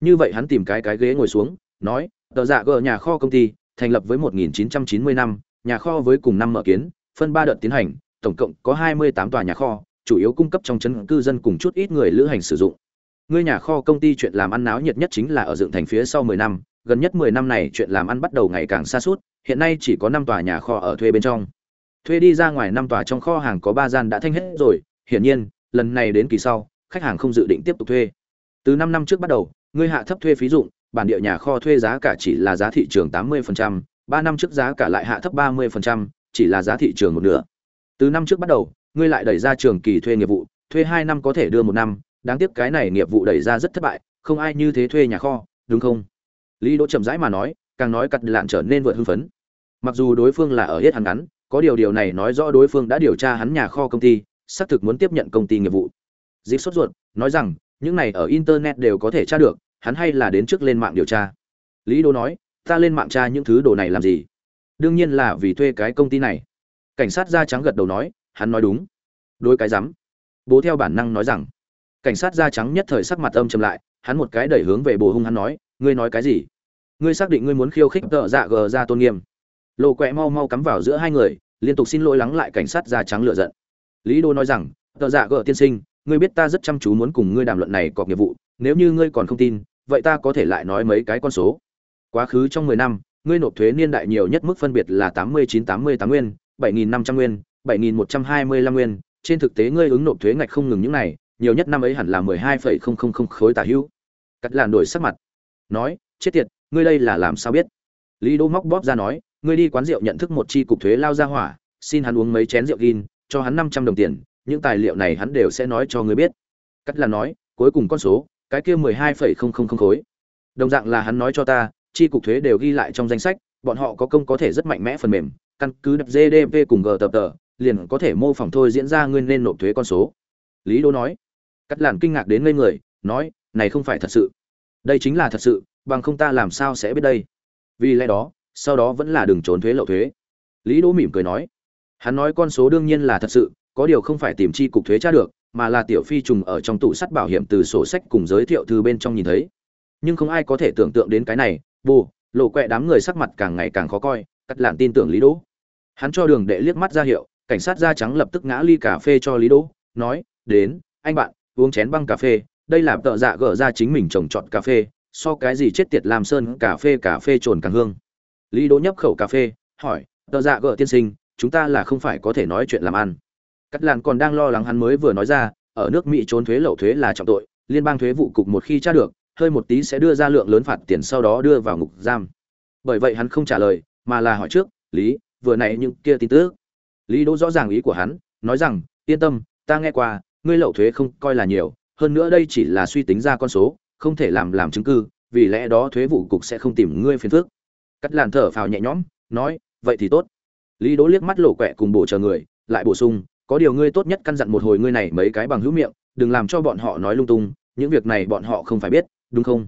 Như vậy hắn tìm cái cái ghế ngồi xuống, nói, tờ dạ gờ nhà kho công ty, thành lập với 1990 năm, nhà kho với cùng năm mở kiến, phân ba đợt tiến hành, tổng cộng có 28 tòa nhà kho, chủ yếu cung cấp trong trấn cư dân cùng chút ít người lữ hành sử dụng. Ngươi nhà kho công ty chuyện làm ăn náo nhiệt nhất chính là ở dựng thành phía sau 10 năm, gần nhất 10 năm này chuyện làm ăn bắt đầu ngày càng xa suốt, hiện nay chỉ có 5 tòa nhà kho ở thuê bên trong thuê đi ra ngoài năm tòa trong kho hàng có ba gian đã thanh hết rồi hiển nhiên lần này đến kỳ sau khách hàng không dự định tiếp tục thuê từ năm năm trước bắt đầu ngươi hạ thấp thuê phí dụng bản địa nhà kho thuê giá cả chỉ là giá thị trường 80%, 3 năm trước giá cả lại hạ thấp 30%, chỉ là giá thị trường một nửa. Từ năm trước bắt đầu, ngươi lại đẩy ra trường kỳ thuê nghiệp vụ, thuê hai năm có thể đưa một năm, đáng tiếc cái này nghiệp vụ đẩy ra rất thất bại, không ai như thế thuê nhà kho, đúng không? Lý Đỗ chậm rãi mà nói, càng nói cặt lạn trở nên vượt hưng phấn. Mặc dù đối phương là ở hết hắn ngắn, có điều điều này nói rõ đối phương đã điều tra hắn nhà kho công ty, xác thực muốn tiếp nhận công ty nghiệp vụ. dịp sốt ruột, nói rằng, những này ở internet đều có thể tra được, hắn hay là đến trước lên mạng điều tra. Lý đô nói ta lên mạng tra những thứ đồ này làm gì? Đương nhiên là vì thuê cái công ty này. Cảnh sát da trắng gật đầu nói hắn nói đúng. Đôi cái rắm bố theo bản năng nói rằng. Cảnh sát da trắng nhất thời sắc mặt âm trầm lại hắn một cái đẩy hướng về bồ hung hắn nói ngươi nói cái gì? Ngươi xác định ngươi muốn khiêu khích tợ dạ gờ ra tôn nghiêm. Lộ quẹ mau mau cắm vào giữa hai người liên tục xin lỗi lắng lại cảnh sát da trắng lựa giận lý đô nói rằng tờ dạ gờ tiên sinh ngươi biết ta rất chăm chú muốn cùng ngươi đàm luận này cọc nghiệp vụ nếu như ngươi còn không tin vậy ta có thể lại nói mấy cái con số. Quá khứ trong 10 năm, ngươi nộp thuế niên đại nhiều nhất mức phân biệt là 89-88 nguyên, 7500 nguyên, 7125 nguyên, trên thực tế ngươi ứng nộp thuế ngạch không ngừng những này, nhiều nhất năm ấy hẳn là 12,000 khối tả hữu. Cắt làn đổi sắc mặt, nói, chết tiệt, ngươi đây là làm sao biết? Lý Đô móc bóp ra nói, ngươi đi quán rượu nhận thức một chi cục thuế lao ra hỏa, xin hắn uống mấy chén rượu gin, cho hắn 500 đồng tiền, những tài liệu này hắn đều sẽ nói cho ngươi biết. Cắt là nói, cuối cùng con số, cái kia mười hai phẩy không không không khối. Đồng dạng là hắn nói cho ta chi cục thuế đều ghi lại trong danh sách bọn họ có công có thể rất mạnh mẽ phần mềm căn cứ đập gdp cùng g tập tờ liền có thể mô phỏng thôi diễn ra nguyên nên nộp thuế con số. Lý đô nói cắt làn kinh ngạc đến ngây người nói này không phải thật sự. Đây chính là thật sự bằng không ta làm sao sẽ biết đây? Vì lẽ đó sau đó vẫn là đừng trốn thuế lậu thuế. Lý đỗ mỉm cười nói, hắn nói con số đương nhiên là thật sự, có điều không phải tìm chi cục thuế tra được, mà là tiểu phi trùng ở trong tủ sắt bảo hiểm từ sổ sách cùng giới thiệu thư bên trong nhìn thấy. Nhưng không ai có thể tưởng tượng đến cái này, bù, lộ quẹ đám người sắc mặt càng ngày càng khó coi, cắt lạn tin tưởng lý đỗ. Hắn cho đường đệ liếc mắt ra hiệu, cảnh sát da trắng lập tức ngã ly cà phê cho lý đỗ, nói, đến, anh bạn, uống chén băng cà phê, đây là tợ dạ gỡ ra chính mình trồng trọt cà phê, so cái gì chết tiệt làm sơn, cà phê cà phê trồn càng hương lý đỗ nhấp khẩu cà phê hỏi tợ dạ gỡ tiên sinh chúng ta là không phải có thể nói chuyện làm ăn Cắt Lạn còn đang lo lắng hắn mới vừa nói ra, ở nước Mỹ trốn thuế lậu thuế là trọng tội, liên bang thuế vụ cục một khi tra được, hơi một tí sẽ đưa ra lượng lớn phạt tiền sau đó đưa vào ngục giam. Bởi vậy hắn không trả lời, mà là hỏi trước, "Lý, vừa nãy những kia tin tức?" Lý Đỗ rõ ràng ý của hắn, nói rằng, "Yên tâm, ta nghe qua, ngươi lậu thuế không coi là nhiều, hơn nữa đây chỉ là suy tính ra con số, không thể làm làm chứng cứ, vì lẽ đó thuế vụ cục sẽ không tìm ngươi phiền phức." Cắt làn thở phào nhẹ nhõm, nói, "Vậy thì tốt." Lý Đỗ liếc mắt lộ quẹ cùng bổ chờ người, lại bổ sung, có điều ngươi tốt nhất căn dặn một hồi ngươi này mấy cái bằng hữu miệng đừng làm cho bọn họ nói lung tung những việc này bọn họ không phải biết đúng không?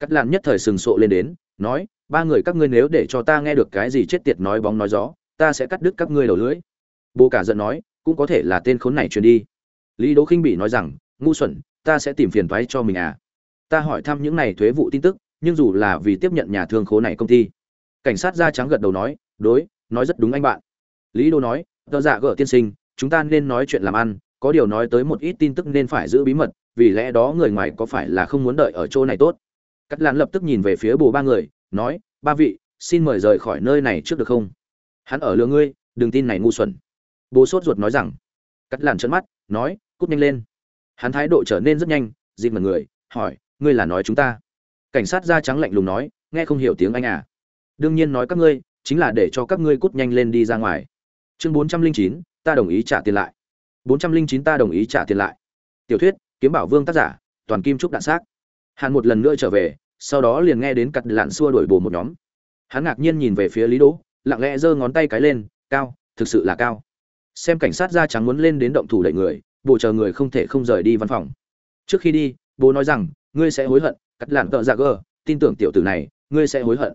Cắt làn nhất thời sừng sộ lên đến nói ba người các ngươi nếu để cho ta nghe được cái gì chết tiệt nói bóng nói gió ta sẽ cắt đứt các ngươi đầu lưỡi. Bố cả giận nói cũng có thể là tên khốn này truyền đi. Lý đỗ khinh bị nói rằng ngu xuẩn ta sẽ tìm phiền thoái cho mình à. Ta hỏi thăm những này thuế vụ tin tức nhưng dù là vì tiếp nhận nhà thương khố này công ty cảnh sát da trắng gật đầu nói, đối, nói rất đúng anh bạn. Lý đô nói, tờ dạ giả gỡ tiên sinh, chúng ta nên nói chuyện làm ăn, có điều nói tới một ít tin tức nên phải giữ bí mật, vì lẽ đó người ngoài có phải là không muốn đợi ở chỗ này tốt? Cắt lán lập tức nhìn về phía bồ ba người, nói, ba vị, xin mời rời khỏi nơi này trước được không? Hắn ở lừa ngươi, đừng tin này ngu xuẩn. Bố sốt ruột nói rằng. Cắt làn chân mắt, nói, cút nhanh lên. Hắn thái độ trở nên rất nhanh, dịp mật người, hỏi, ngươi là nói chúng ta? Cảnh sát da trắng lạnh lùng nói, nghe không hiểu tiếng anh à đương nhiên nói các ngươi, chính là để cho các ngươi cút nhanh lên đi ra ngoài. Chương bốn trăm linh chín, ta đồng ý trả tiền lại. bốn trăm linh chín, ta đồng ý trả tiền lại. Tiểu thuyết, kiếm bảo vương tác giả, toàn kim trúc đạn xác. Hàn một lần nữa trở về, sau đó liền nghe đến cặt lạn xua đuổi bồ một nhóm. Hắn ngạc nhiên nhìn về phía lý đỗ, lặng lẽ giơ ngón tay cái lên, cao, thực sự là cao. Xem cảnh sát da trắng muốn lên đến động thủ đẩy người bộ chờ người không thể không rời đi văn phòng. Trước khi đi, bố nói rằng, ngươi sẽ hối hận, cắt lạn tợ ra gờ, tin tưởng tiểu tử này, ngươi sẽ hối hận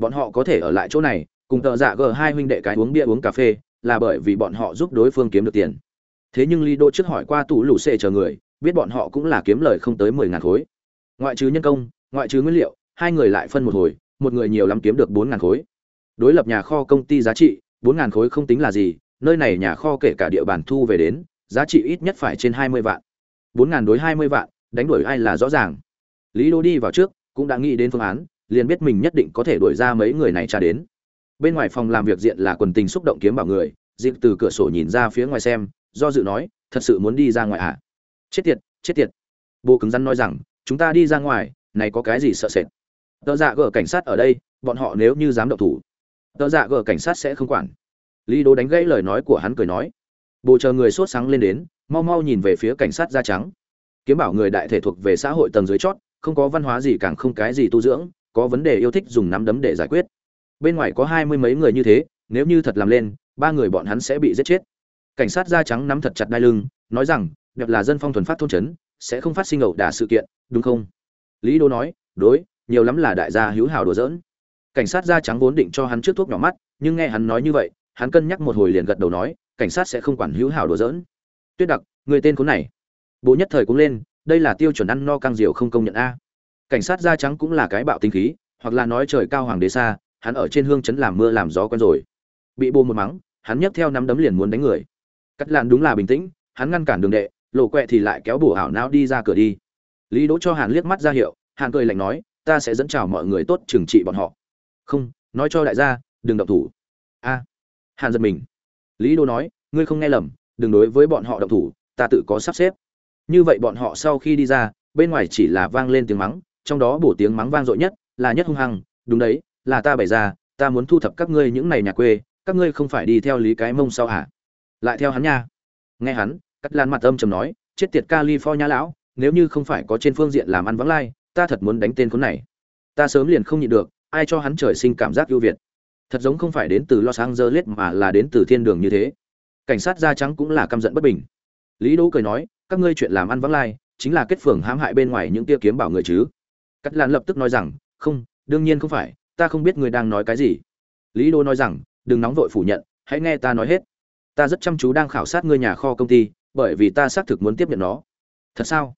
bọn họ có thể ở lại chỗ này, cùng tợ dạ gờ hai huynh đệ cái uống bia uống cà phê, là bởi vì bọn họ giúp đối phương kiếm được tiền. Thế nhưng lý đô trước hỏi qua tủ lũ xệ chờ người, biết bọn họ cũng là kiếm lời không tới mười ngàn khối. Ngoại trừ nhân công, ngoại trừ nguyên liệu, hai người lại phân một hồi, một người nhiều lắm kiếm được bốn ngàn khối. Đối lập nhà kho công ty giá trị, bốn ngàn khối không tính là gì, nơi này nhà kho kể cả địa bàn thu về đến, giá trị ít nhất phải trên hai mươi vạn. Bốn ngàn đối hai mươi vạn, đánh đuổi ai là rõ ràng. Lý đô đi vào trước, cũng đã nghĩ đến phương án liền biết mình nhất định có thể đuổi ra mấy người này tra đến. Bên ngoài phòng làm việc diện là quần tình xúc động kiếm bảo người dịp từ cửa sổ nhìn ra phía ngoài xem, do dự nói, thật sự muốn đi ra ngoài à? Chết tiệt chết tiệt. Bố cứng rắn nói rằng, chúng ta đi ra ngoài, này có cái gì sợ sệt? Tờ dạ gờ cảnh sát ở đây, bọn họ nếu như dám động thủ tờ dạ gờ cảnh sát sẽ không quản. Lý đố đánh gãy lời nói của hắn cười nói. Bồ chờ người sốt sáng lên đến, mau mau nhìn về phía cảnh sát da trắng. Kiếm bảo người đại thể thuộc về xã hội tầng dưới chót, không có văn hóa gì càng không cái gì tu dưỡng có vấn đề yêu thích dùng nắm đấm để giải quyết. Bên ngoài có hai mươi mấy người như thế, nếu như thật làm lên, ba người bọn hắn sẽ bị giết chết. Cảnh sát da trắng nắm thật chặt đai lưng, nói rằng, đẹp là dân phong thuần phát thôn trấn sẽ không phát sinh ẩu đả sự kiện, đúng không? Lý đô nói, đối, nhiều lắm là đại gia hữu hảo đùa giỡn. Cảnh sát da trắng vốn định cho hắn trước thuốc nhỏ mắt, nhưng nghe hắn nói như vậy, hắn cân nhắc một hồi liền gật đầu nói, cảnh sát sẽ không quản hữu hảo đùa giỡn. Tuyết đặc, người tên khốn này. Bố nhất thời cũng lên, đây là tiêu chuẩn ăn no căng diều không công nhận a cảnh sát da trắng cũng là cái bạo tinh khí, hoặc là nói trời cao hoàng đế xa, hắn ở trên hương chấn làm mưa làm gió quen rồi. Bị bô một mắng, hắn nhấc theo nắm đấm liền muốn đánh người. Cắt làn đúng là bình tĩnh, hắn ngăn cản đường đệ, lộ quẹ thì lại kéo bổ ảo não đi ra cửa đi. Lý đỗ cho hàn liếc mắt ra hiệu, hàn cười lạnh nói, ta sẽ dẫn chào mọi người tốt trừng trị bọn họ. Không, nói cho đại gia, đừng động thủ. A. Hàn giật mình. Lý đỗ nói, ngươi không nghe lầm, đừng đối với bọn họ động thủ, ta tự có sắp xếp. Như vậy bọn họ sau khi đi ra, bên ngoài chỉ là vang lên tiếng mắng trong đó bổ tiếng mắng vang dội nhất là nhất hung hăng, đúng đấy, là ta bày ra, ta muốn thu thập các ngươi những này nhà quê, các ngươi không phải đi theo lý cái mông sao hả? Lại theo hắn nha. Nghe hắn cắt lan mặt âm trầm nói, chết tiệt california lão, nếu như không phải có trên phương diện làm ăn vắng lai, ta thật muốn đánh tên khốn này. Ta sớm liền không nhịn được, ai cho hắn trời sinh cảm giác ưu việt? Thật giống không phải đến từ los angeles mà là đến từ thiên đường như thế. Cảnh sát da trắng cũng là căm giận bất bình. Lý đỗ cười nói, các ngươi chuyện làm ăn vắng lai, chính là kết phường hãm hại bên ngoài những tia kiếm bảo người chứ cắt lan lập tức nói rằng, không, đương nhiên không phải, ta không biết người đang nói cái gì. Lý Đô nói rằng, đừng nóng vội phủ nhận, hãy nghe ta nói hết. Ta rất chăm chú đang khảo sát ngươi nhà kho công ty, bởi vì ta xác thực muốn tiếp nhận nó. Thật sao?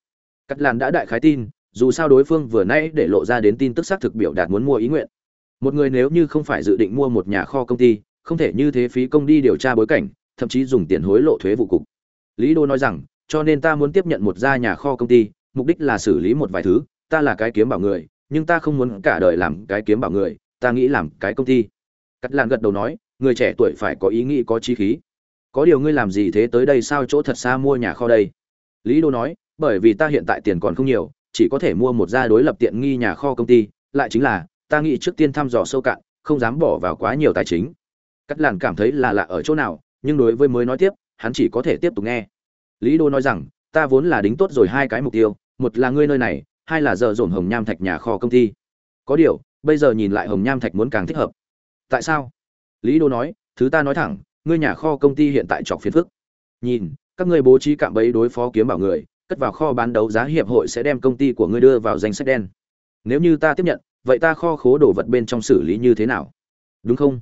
Cắt lan đã đại khái tin, dù sao đối phương vừa nãy để lộ ra đến tin tức xác thực biểu đạt muốn mua ý nguyện. Một người nếu như không phải dự định mua một nhà kho công ty, không thể như thế phí công đi điều tra bối cảnh, thậm chí dùng tiền hối lộ thuế vụ cục. Lý đô nói rằng, cho nên ta muốn tiếp nhận một gia nhà kho công ty, mục đích là xử lý một vài thứ ta là cái kiếm bảo người, nhưng ta không muốn cả đời làm cái kiếm bảo người, ta nghĩ làm cái công ty. Cắt lan gật đầu nói, người trẻ tuổi phải có ý nghĩ, có chi khí. Có điều ngươi làm gì thế tới đây sao chỗ thật xa mua nhà kho đây? Lý đô nói, bởi vì ta hiện tại tiền còn không nhiều, chỉ có thể mua một gia đối lập tiện nghi nhà kho công ty, lại chính là, ta nghĩ trước tiên thăm dò sâu cạn, không dám bỏ vào quá nhiều tài chính. Cắt làn cảm thấy là lạ ở chỗ nào, nhưng đối với mới nói tiếp, hắn chỉ có thể tiếp tục nghe. Lý đô nói rằng, ta vốn là đính tốt rồi hai cái mục tiêu, một là ngươi nơi này hai là giờ dồn hồng nham thạch nhà kho công ty. Có điều, bây giờ nhìn lại hồng nham thạch muốn càng thích hợp. Tại sao? Lý đô nói, thứ ta nói thẳng, ngươi nhà kho công ty hiện tại trọc phiền phức. Nhìn, các ngươi bố trí cạm bẫy đối phó kiếm bảo người, cất vào kho bán đấu giá hiệp hội sẽ đem công ty của ngươi đưa vào danh sách đen. Nếu như ta tiếp nhận, vậy ta kho khố đồ vật bên trong xử lý như thế nào? Đúng không?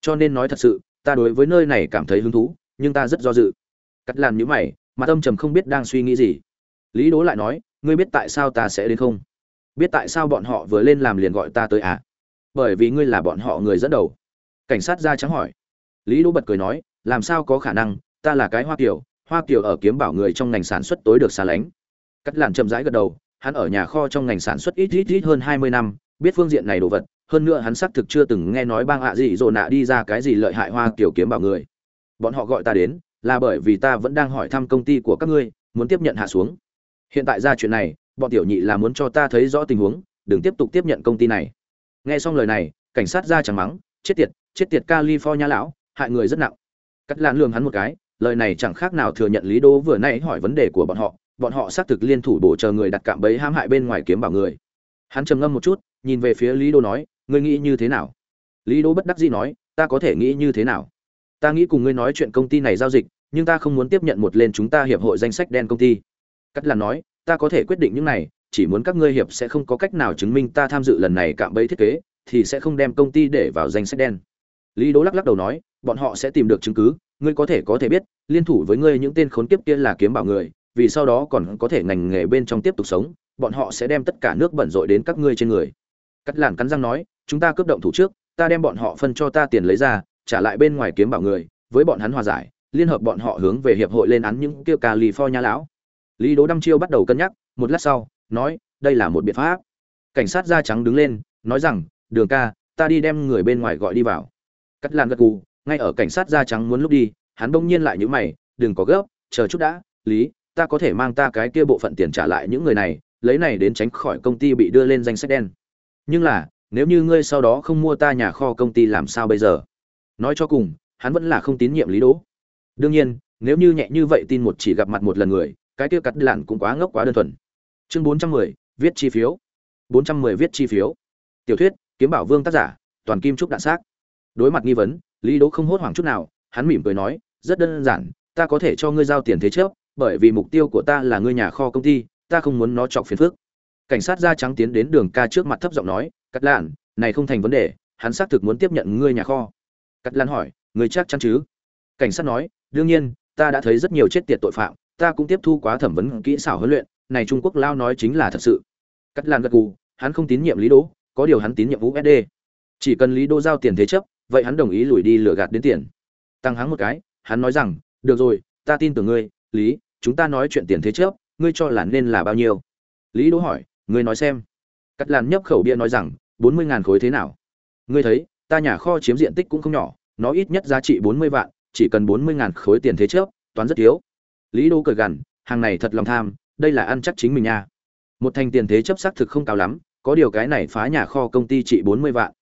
Cho nên nói thật sự, ta đối với nơi này cảm thấy hứng thú, nhưng ta rất do dự. Cắt làn nhữ mày, mà tâm trầm không biết đang suy nghĩ gì. Lý đố lại nói ngươi biết tại sao ta sẽ đến không? Biết tại sao bọn họ vừa lên làm liền gọi ta tới à? Bởi vì ngươi là bọn họ người dẫn đầu. Cảnh sát ra trắng hỏi. Lý đỗ bật cười nói, làm sao có khả năng, ta là cái hoa kiều hoa kiều ở kiếm bảo người trong ngành sản xuất tối được xa lánh. Cắt làn chậm rãi gật đầu, hắn ở nhà kho trong ngành sản xuất ít ít ít hơn hai mươi năm, biết phương diện này đồ vật, hơn nữa hắn xác thực chưa từng nghe nói bang ạ gì rồi nạ đi ra cái gì lợi hại hoa kiều kiếm bảo người. Bọn họ gọi ta đến, là bởi vì ta vẫn đang hỏi thăm công ty của các ngươi, muốn tiếp nhận hạ xuống hiện tại ra chuyện này, bọn tiểu nhị là muốn cho ta thấy rõ tình huống, đừng tiếp tục tiếp nhận công ty này. Nghe xong lời này, cảnh sát ra chẳng mắng, chết tiệt chết tiệt california lão, hại người rất nặng. Cắt lan lương hắn một cái, lời này chẳng khác nào thừa nhận lý đô vừa nay hỏi vấn đề của bọn họ bọn họ xác thực liên thủ bổ chờ người đặt cạm bẫy hãm hại bên ngoài kiếm bảo người. Hắn trầm ngâm một chút, nhìn về phía lý đô nói, ngươi nghĩ như thế nào? Lý đô bất đắc dĩ nói, ta có thể nghĩ như thế nào? Ta nghĩ cùng ngươi nói chuyện công ty này giao dịch, nhưng ta không muốn tiếp nhận một lên chúng ta hiệp hội danh sách đen công ty cắt là nói, ta có thể quyết định những này, chỉ muốn các ngươi hiệp sẽ không có cách nào chứng minh ta tham dự lần này cạm bẫy thiết kế, thì sẽ không đem công ty để vào danh sách đen. Lý đỗ lắc lắc đầu nói, bọn họ sẽ tìm được chứng cứ, ngươi có thể có thể biết, liên thủ với ngươi những tên khốn kiếp kia là kiếm bảo người, vì sau đó còn có thể ngành nghề bên trong tiếp tục sống, bọn họ sẽ đem tất cả nước bẩn rội đến các ngươi trên người. Cắt làn cắn răng nói, chúng ta cướp động thủ trước, ta đem bọn họ phân cho ta tiền lấy ra, trả lại bên ngoài kiếm bảo người, với bọn hắn hòa giải, liên hợp bọn họ hướng về hiệp hội lên án những kia california lão lý đỗ đăm chiêu bắt đầu cân nhắc, một lát sau, nói, đây là một biện pháp. Cảnh sát da trắng đứng lên, nói rằng, đường ca, ta đi đem người bên ngoài gọi đi vào. Cắt lan gật gù, ngay ở cảnh sát da trắng muốn lúc đi, hắn bỗng nhiên lại nhíu mày, đừng có gấp, chờ chút đã, lý, ta có thể mang ta cái kia bộ phận tiền trả lại những người này, lấy này đến tránh khỏi công ty bị đưa lên danh sách đen. Nhưng là, nếu như ngươi sau đó không mua ta nhà kho công ty làm sao bây giờ? Nói cho cùng, hắn vẫn là không tín nhiệm lý đỗ. Đương nhiên, nếu như nhẹ như vậy tin một chỉ gặp mặt một lần người cái kia cắt lặn cũng quá ngốc quá đơn thuần. Chương bốn trăm mười, viết chi phiếu. bốn trăm mười viết chi phiếu. Tiểu thuyết, kiếm bảo vương tác giả, toàn kim trúc đạn xác. Đối mặt nghi vấn, lý đỗ không hốt hoảng chút nào, hắn mỉm cười nói, rất đơn giản, ta có thể cho ngươi giao tiền thế trước bởi vì mục tiêu của ta là ngươi nhà kho công ty, ta không muốn nó chọc phiền phức. Cảnh sát da trắng tiến đến đường ca trước mặt thấp giọng nói, cắt lạn, này không thành vấn đề, hắn xác thực muốn tiếp nhận ngươi nhà kho. Cắt lặn hỏi, ngươi chắc chắn chứ? Cảnh sát nói, đương nhiên, ta đã thấy rất nhiều chết tiệt tội phạm ta cũng tiếp thu quá thẩm vấn kỹ xảo huấn luyện, này trung quốc lao nói chính là thật sự. Cắt lan gật gù, hắn không tín nhiệm lý đỗ, có điều hắn tín nhiệm usd chỉ cần lý đỗ giao tiền thế chấp, vậy hắn đồng ý lùi đi lừa gạt đến tiền. Tăng hắn một cái, hắn nói rằng, được rồi, ta tin tưởng ngươi, lý, chúng ta nói chuyện tiền thế chấp, ngươi cho là nên là bao nhiêu? Lý đỗ hỏi, ngươi nói xem. Cắt lan nhấp khẩu bia nói rằng, bốn mươi ngàn khối thế nào? Ngươi thấy, ta nhà kho chiếm diện tích cũng không nhỏ, nó ít nhất giá trị bốn mươi vạn, chỉ cần bốn mươi ngàn khối tiền thế chấp, toán rất thiếu lý đô cười gằn, hàng này thật lòng tham, đây là ăn chắc chính mình nha. Một thành tiền thế chấp xác thực không cao lắm, có điều cái này phá nhà kho công ty trị bốn mươi vạn.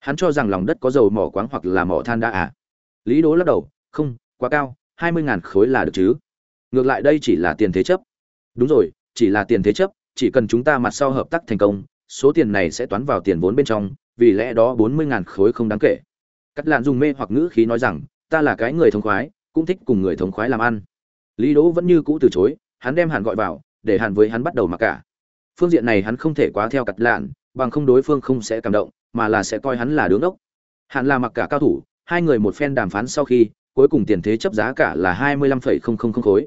Hắn cho rằng lòng đất có dầu mỏ quáng hoặc là mỏ than đã à? Lý Đố lắc đầu, không, quá cao, hai mươi ngàn khối là được chứ. Ngược lại đây chỉ là tiền thế chấp. Đúng rồi, chỉ là tiền thế chấp, chỉ cần chúng ta mặt sau hợp tác thành công, số tiền này sẽ toán vào tiền vốn bên trong, vì lẽ đó bốn mươi ngàn khối không đáng kể. Cắt lạn dùng mê hoặc ngữ khí nói rằng, ta là cái người thống khoái, cũng thích cùng người thống khoái làm ăn lý đỗ vẫn như cũ từ chối, hắn đem hàn gọi vào, để hàn với hắn bắt đầu mặc cả. Phương diện này hắn không thể quá theo cật lạn, bằng không đối phương không sẽ cảm động, mà là sẽ coi hắn là đứng đốc. Hàn là mặc cả cao thủ, hai người một phen đàm phán sau khi, cuối cùng tiền thế chấp giá cả là hai mươi lăm phẩy không không không khối.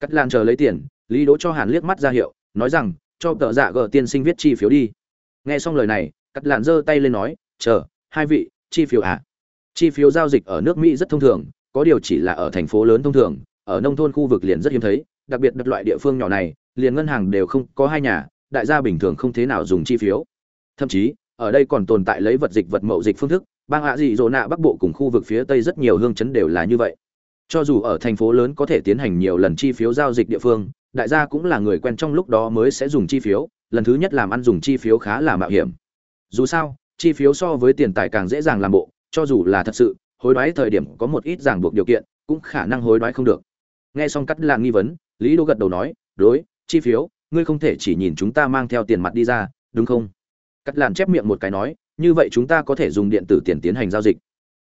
Cắt lạn chờ lấy tiền, lý đỗ cho hàn liếc mắt ra hiệu, nói rằng, cho tợ dạ gờ tiên sinh viết chi phiếu đi. Nghe xong lời này, cắt lạn giơ tay lên nói, chờ, hai vị, chi phiếu à? Chi phiếu giao dịch ở nước mỹ rất thông thường, có điều chỉ là ở thành phố lớn thông thường ở nông thôn khu vực liền rất hiếm thấy, đặc biệt đặt loại địa phương nhỏ này, liền ngân hàng đều không có hai nhà, đại gia bình thường không thế nào dùng chi phiếu. Thậm chí, ở đây còn tồn tại lấy vật dịch vật mậu dịch phương thức, bang hạ dị rồ nạ bắc bộ cùng khu vực phía tây rất nhiều hương chấn đều là như vậy. Cho dù ở thành phố lớn có thể tiến hành nhiều lần chi phiếu giao dịch địa phương, đại gia cũng là người quen trong lúc đó mới sẽ dùng chi phiếu, lần thứ nhất làm ăn dùng chi phiếu khá là mạo hiểm. Dù sao, chi phiếu so với tiền tài càng dễ dàng làm bộ, cho dù là thật sự, hối đoái thời điểm có một ít ràng buộc điều kiện, cũng khả năng hối đoái không được nghe xong cắt lạng nghi vấn, lý đô gật đầu nói, đối, chi phiếu, ngươi không thể chỉ nhìn chúng ta mang theo tiền mặt đi ra, đúng không? Cắt làn chép miệng một cái nói, như vậy chúng ta có thể dùng điện tử tiền tiến hành giao dịch.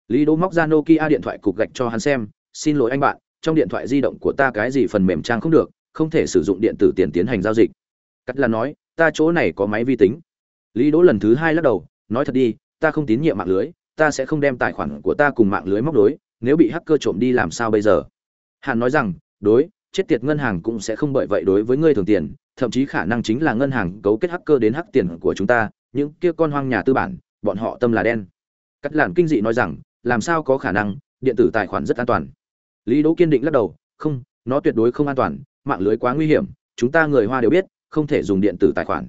Lý đô móc ra nokia điện thoại cục gạch cho hắn xem, xin lỗi anh bạn, trong điện thoại di động của ta cái gì phần mềm trang không được, không thể sử dụng điện tử tiền tiến hành giao dịch. Cắt làn nói, ta chỗ này có máy vi tính. Lý đỗ lần thứ hai lắc đầu, nói thật đi, ta không tín nhiệm mạng lưới, ta sẽ không đem tài khoản của ta cùng mạng lưới móc đối nếu bị hacker trộm đi làm sao bây giờ? Hàn nói rằng, đối, chết tiệt ngân hàng cũng sẽ không bởi vậy đối với ngươi thường tiền, thậm chí khả năng chính là ngân hàng cấu kết hacker đến hack tiền của chúng ta, những kia con hoang nhà tư bản, bọn họ tâm là đen. Cắt lạn kinh dị nói rằng, làm sao có khả năng, điện tử tài khoản rất an toàn. Lý đỗ kiên định lắc đầu, không, nó tuyệt đối không an toàn, mạng lưới quá nguy hiểm, chúng ta người hoa đều biết, không thể dùng điện tử tài khoản.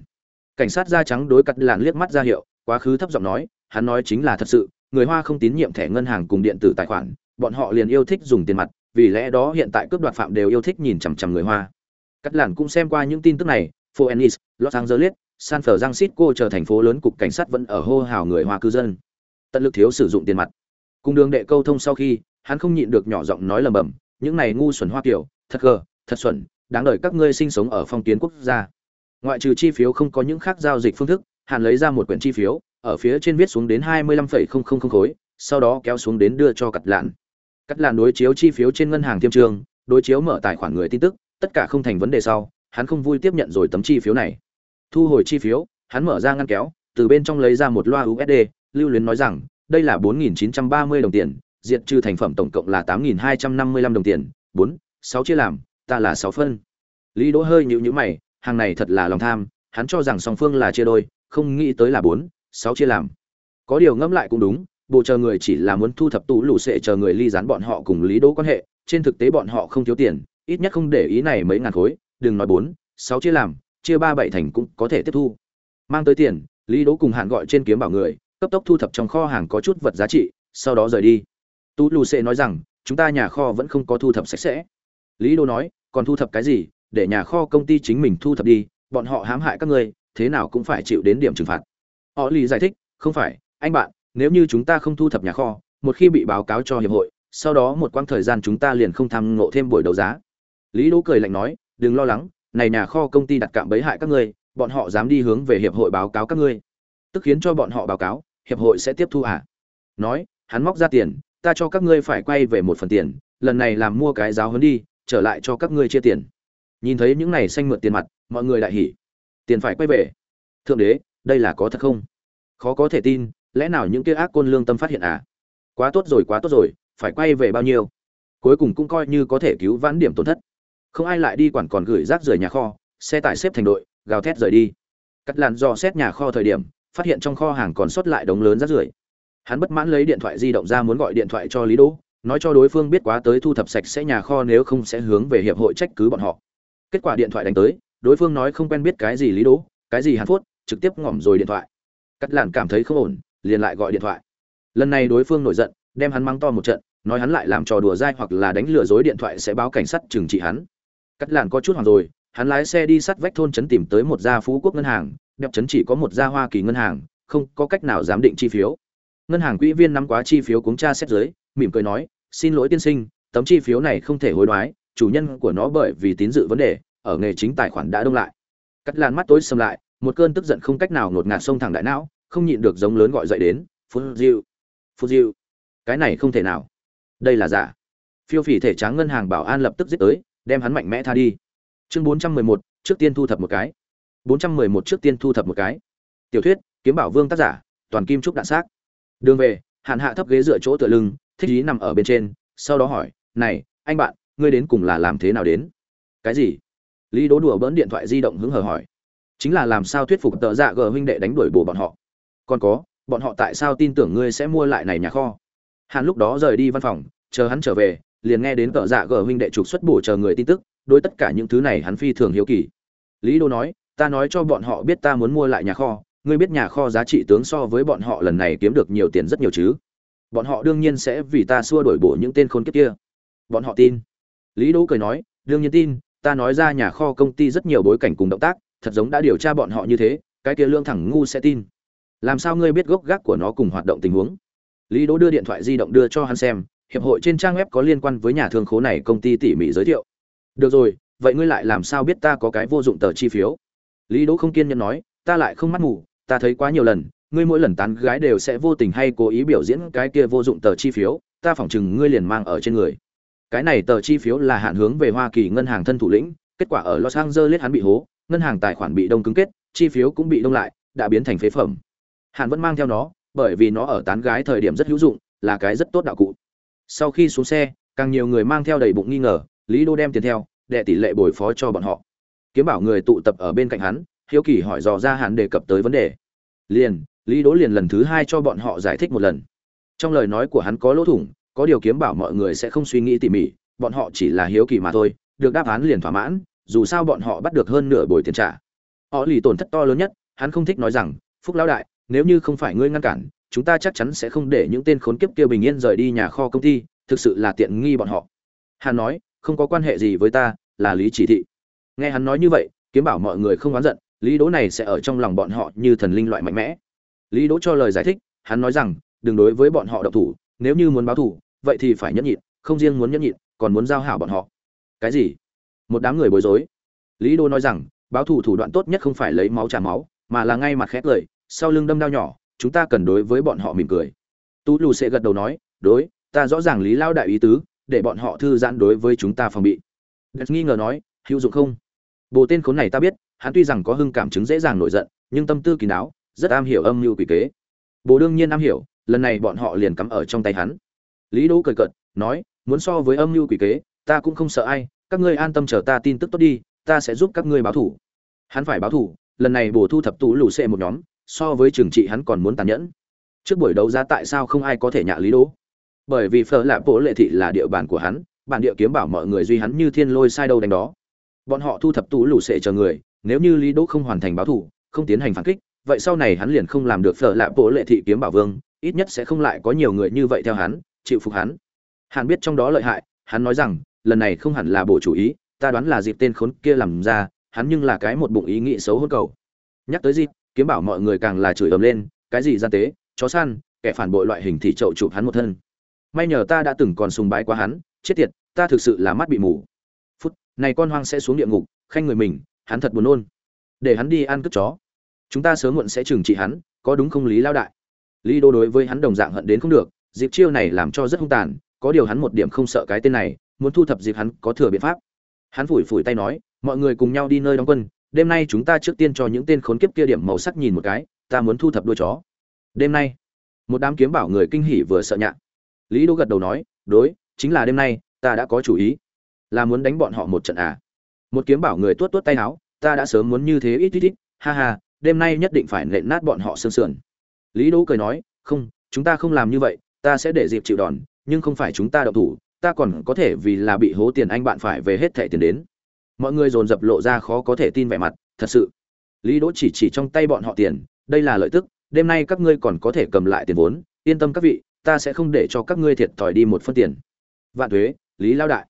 Cảnh sát da trắng đối cắt lạn liếc mắt ra hiệu, quá khứ thấp giọng nói, hắn nói chính là thật sự, người hoa không tín nhiệm thẻ ngân hàng cùng điện tử tài khoản, bọn họ liền yêu thích dùng tiền mặt vì lẽ đó hiện tại cướp đoạt phạm đều yêu thích nhìn chằm chằm người hoa. Cắt làn cũng xem qua những tin tức này phoenix los angeles, san francisco chờ thành phố lớn cục cảnh sát vẫn ở hô hào người hoa cư dân. Tận lực thiếu sử dụng tiền mặt. Cùng đường đệ câu thông sau khi, hắn không nhịn được nhỏ giọng nói lầm bầm, những này ngu xuẩn hoa kiểu, thật gờ, thật xuẩn, đáng đời các ngươi sinh sống ở phong kiến quốc gia. Ngoại trừ chi phiếu không có những khác giao dịch phương thức hàn lấy ra một quyển chi phiếu, ở phía trên viết xuống đến hai mươi lăm phẩy không không không khối, sau đó kéo xuống đến đưa cho cặt lạn cắt làn đối chiếu chi phiếu trên ngân hàng tiêm trường, đối chiếu mở tài khoản người tin tức, tất cả không thành vấn đề sau, hắn không vui tiếp nhận rồi tấm chi phiếu này. Thu hồi chi phiếu, hắn mở ra ngăn kéo, từ bên trong lấy ra một loa usd lưu luyến nói rằng, đây là 4.930 đồng tiền diện trừ thành phẩm tổng cộng là 8.255 đồng tiền, bốn, sáu chia làm, ta là sáu phân. Lý đỗ hơi nhịu nhữ mày, hàng này thật là lòng tham, hắn cho rằng song phương là chia đôi, không nghĩ tới là bốn, sáu chia làm. Có điều ngẫm lại cũng đúng bộ chờ người chỉ là muốn thu thập tú lù sệ chờ người ly gián bọn họ cùng lý đỗ quan hệ, trên thực tế bọn họ không thiếu tiền, ít nhất không để ý này mấy ngàn khối, đừng nói bốn, sáu chia làm, chia ba bảy thành cũng có thể tiếp thu. Mang tới tiền, lý đỗ cùng hạn gọi trên kiếm bảo người, cấp tốc thu thập trong kho hàng có chút vật giá trị, sau đó rời đi. Tú lù sệ nói rằng, chúng ta nhà kho vẫn không có thu thập sạch sẽ. Lý đỗ nói, còn thu thập cái gì? Để nhà kho công ty chính mình thu thập đi, bọn họ hãm hại các ngươi, thế nào cũng phải chịu đến điểm trừng phạt. Họ lì giải thích, không phải, anh bạn nếu như chúng ta không thu thập nhà kho, một khi bị báo cáo cho hiệp hội, sau đó một quãng thời gian chúng ta liền không tham ngộ thêm buổi đấu giá. Lý đỗ cười lạnh nói, đừng lo lắng, này nhà kho công ty đặt cạm bẫy hại các ngươi, bọn họ dám đi hướng về hiệp hội báo cáo các ngươi. Tức khiến cho bọn họ báo cáo, hiệp hội sẽ tiếp thu à? Nói, hắn móc ra tiền, ta cho các ngươi phải quay về một phần tiền, lần này làm mua cái giáo hơn đi, trở lại cho các ngươi chia tiền. Nhìn thấy những này xanh mượn tiền mặt, mọi người lại hỉ. Tiền phải quay về. Thượng đế, đây là có thật không? Khó có thể tin lẽ nào những kia ác côn lương tâm phát hiện à? Quá tốt rồi, quá tốt rồi, phải quay về bao nhiêu? Cuối cùng cũng coi như có thể cứu vãn điểm tổn thất. Không ai lại đi quản còn gửi rác rời nhà kho, xe tải xếp thành đội, gào thét rời đi. Cắt làn dò xét nhà kho thời điểm, phát hiện trong kho hàng còn sót lại đống lớn rác rưởi. Hắn bất mãn lấy điện thoại di động ra muốn gọi điện thoại cho lý đỗ, nói cho đối phương biết quá tới thu thập sạch sẽ nhà kho nếu không sẽ hướng về hiệp hội trách cứ bọn họ. Kết quả điện thoại đánh tới, đối phương nói không quen biết cái gì lý đỗ, cái gì hàn phốt, trực tiếp ngỏm rồi điện thoại. Cắt Lạn cảm thấy không ổn liền lại gọi điện thoại. Lần này đối phương nổi giận, đem hắn mắng to một trận, nói hắn lại làm trò đùa dai hoặc là đánh lừa dối điện thoại sẽ báo cảnh sát trừng trị hắn. Cắt làn có chút hoàng rồi, hắn lái xe đi sắt vách thôn trấn tìm tới một gia phú quốc ngân hàng, đẹp trấn chỉ có một gia hoa kỳ ngân hàng, không có cách nào giám định chi phiếu. Ngân hàng quỹ viên nắm quá chi phiếu cuống tra xét giới mỉm cười nói, xin lỗi tiên sinh, tấm chi phiếu này không thể hối đoái, chủ nhân của nó bởi vì tín dự vấn đề, ở nghề chính tài khoản đã đông lại. Cắt làn mắt tối xâm lại, một cơn tức giận không cách nào ngột ngạt sông thẳng đại não không nhịn được giống lớn gọi dậy đến phút diệu phút diệu cái này không thể nào. Đây là giả. Phiêu phỉ thể tráng ngân hàng bảo an lập tức giết tới, đem hắn mạnh mẽ tha đi. Chương bốn trăm mười một, trước tiên thu thập một cái. bốn trăm mười một trước tiên thu thập một cái. Tiểu thuyết, kiếm bảo vương tác giả, toàn kim trúc đạn xác. Đường về hạn hạ thấp ghế dựa chỗ tựa lưng, thích ý nằm ở bên trên, sau đó hỏi, này, anh bạn, ngươi đến cùng là làm thế nào đến? Cái gì? Lý đố đùa bỡn điện thoại di động hứng hờ hỏi. Chính là làm sao thuyết phục tợ dạ gờ huynh đệ đánh đuổi bồ bọn họ? Còn có, bọn họ tại sao tin tưởng ngươi sẽ mua lại này nhà kho? Hắn lúc đó rời đi văn phòng, chờ hắn trở về, liền nghe đến cỡ dạ gờ huynh đệ trục xuất bổ chờ người tin tức, đối tất cả những thứ này hắn phi thường hiếu kỳ. Lý đô nói, ta nói cho bọn họ biết ta muốn mua lại nhà kho, ngươi biết nhà kho giá trị tướng so với bọn họ lần này kiếm được nhiều tiền rất nhiều chứ? Bọn họ đương nhiên sẽ vì ta xua đổi bổ những tên khốn kiếp kia. Bọn họ tin. Lý đỗ cười nói, đương nhiên tin, ta nói ra nhà kho công ty rất nhiều bối cảnh cùng động tác, thật giống đã điều tra bọn họ như thế, cái kia lương thẳng ngu sẽ tin làm sao ngươi biết gốc gác của nó cùng hoạt động tình huống? Lý đỗ đưa điện thoại di động đưa cho hắn xem, hiệp hội trên trang web có liên quan với nhà thương khố này, công ty tỉ mỉ giới thiệu. Được rồi, vậy ngươi lại làm sao biết ta có cái vô dụng tờ chi phiếu? Lý đỗ không kiên nhẫn nói, ta lại không mắt ngủ ta thấy quá nhiều lần, ngươi mỗi lần tán gái đều sẽ vô tình hay cố ý biểu diễn cái kia vô dụng tờ chi phiếu, ta phỏng chừng ngươi liền mang ở trên người. Cái này tờ chi phiếu là hạn hướng về hoa kỳ ngân hàng thân thủ lĩnh, kết quả ở los angeles hắn bị hố, ngân hàng tài khoản bị đông cứng kết, chi phiếu cũng bị đông lại, đã biến thành phế phẩm hàn vẫn mang theo nó, bởi vì nó ở tán gái thời điểm rất hữu dụng, là cái rất tốt đạo cụ. Sau khi xuống xe, càng nhiều người mang theo đầy bụng nghi ngờ, lý đô đem tiền theo, đệ tỷ lệ bồi phó cho bọn họ. Kiếm bảo người tụ tập ở bên cạnh hắn, hiếu kỳ hỏi dò ra hàn đề cập tới vấn đề. Liền, lý đỗ liền lần thứ hai cho bọn họ giải thích một lần. Trong lời nói của hắn có lỗ thủng, có điều kiếm bảo mọi người sẽ không suy nghĩ tỉ mỉ, bọn họ chỉ là hiếu kỳ mà thôi, được đáp án liền thỏa mãn, dù sao bọn họ bắt được hơn nửa bồi tiền trả. Họ lì tổn thất to lớn nhất, hắn không thích nói rằng, phúc lão đại nếu như không phải ngươi ngăn cản, chúng ta chắc chắn sẽ không để những tên khốn kiếp kia bình yên rời đi nhà kho công ty, thực sự là tiện nghi bọn họ. Hắn nói, không có quan hệ gì với ta, là lý chỉ thị. Nghe hắn nói như vậy, kiếm bảo mọi người không oán giận, lý đỗ này sẽ ở trong lòng bọn họ như thần linh loại mạnh mẽ. Lý đỗ cho lời giải thích, hắn nói rằng, đừng đối với bọn họ độc thủ, nếu như muốn báo thù, vậy thì phải nhẫn nhịn, không riêng muốn nhẫn nhịn, còn muốn giao hảo bọn họ. Cái gì? Một đám người bối rối. Lý đô nói rằng, báo thù thủ đoạn tốt nhất không phải lấy máu trả máu, mà là ngay mặt khét lời sau lưng đâm đao nhỏ, chúng ta cần đối với bọn họ mỉm cười. Tú lù sẽ gật đầu nói, đối, ta rõ ràng lý lao đại ý tứ, để bọn họ thư giãn đối với chúng ta phòng bị. Đất nghi ngờ nói, hữu dụng không? Bộ tên khốn này ta biết, hắn tuy rằng có hưng cảm chứng dễ dàng nổi giận, nhưng tâm tư kỳ đáo, rất am hiểu âm mưu quỷ kế. Bố đương nhiên am hiểu, lần này bọn họ liền cắm ở trong tay hắn. Lý đỗ cười cợt, nói, muốn so với âm mưu quỷ kế, ta cũng không sợ ai, các ngươi an tâm chờ ta tin tức tốt đi, ta sẽ giúp các ngươi báo thủ. Hắn phải báo thủ, lần này bổ thu thập tú lù xệ một nhóm so với trường trị hắn còn muốn tàn nhẫn. Trước buổi đấu giá tại sao không ai có thể nhạ lý đỗ bởi vì phở lạp bộ lệ thị là địa bàn của hắn, bản địa kiếm bảo mọi người duy hắn như thiên lôi sai đâu đánh đó. Bọn họ thu thập tú lù sệ chờ người, nếu như lý đỗ không hoàn thành báo thủ, không tiến hành phản kích, vậy sau này hắn liền không làm được phở lạp bộ lệ thị kiếm bảo vương, ít nhất sẽ không lại có nhiều người như vậy theo hắn, chịu phục hắn. Hắn biết trong đó lợi hại, hắn nói rằng, lần này không hẳn là bộ chủ ý, ta đoán là dịp tên khốn kia làm ra, hắn nhưng là cái một bụng ý nghĩ xấu hơn cầu. Nhắc tới dịp kiếm bảo mọi người càng là chửi ầm lên, cái gì gian tế, chó săn, kẻ phản bội loại hình thì trậu chụp hắn một thân. May nhờ ta đã từng còn sùng bái quá hắn, chết tiệt, ta thực sự là mắt bị mù. Phút, này con hoang sẽ xuống địa ngục, khanh người mình, hắn thật buồn nôn. Để hắn đi ăn cướp chó. Chúng ta sớm muộn sẽ trừng trị hắn, có đúng không lý lao đại? Lý đô đối với hắn đồng dạng hận đến không được, dịp chiêu này làm cho rất hung tàn, có điều hắn một điểm không sợ cái tên này, muốn thu thập dịp hắn có thừa biện pháp. Hắn phủi phủi tay nói, mọi người cùng nhau đi nơi đóng quân đêm nay chúng ta trước tiên cho những tên khốn kiếp kia điểm màu sắc nhìn một cái, ta muốn thu thập đôi chó. Đêm nay, một đám kiếm bảo người kinh hỉ vừa sợ nhạ lý đỗ gật đầu nói, đối, chính là đêm nay, ta đã có chủ ý. Là muốn đánh bọn họ một trận à? Một kiếm bảo người tuốt tuốt tay áo, ta đã sớm muốn như thế ít ít ít, ha ha, đêm nay nhất định phải nện nát bọn họ sương sườn. Lý đỗ cười nói, không, chúng ta không làm như vậy, ta sẽ để dịp chịu đòn, nhưng không phải chúng ta động thủ, ta còn có thể vì là bị hố tiền anh bạn phải về hết thẻ tiền đến mọi người dồn dập lộ ra khó có thể tin vẻ mặt thật sự lý đỗ chỉ chỉ trong tay bọn họ tiền đây là lợi tức đêm nay các ngươi còn có thể cầm lại tiền vốn yên tâm các vị ta sẽ không để cho các ngươi thiệt thòi đi một phân tiền. Vạn thuế lý lao đại.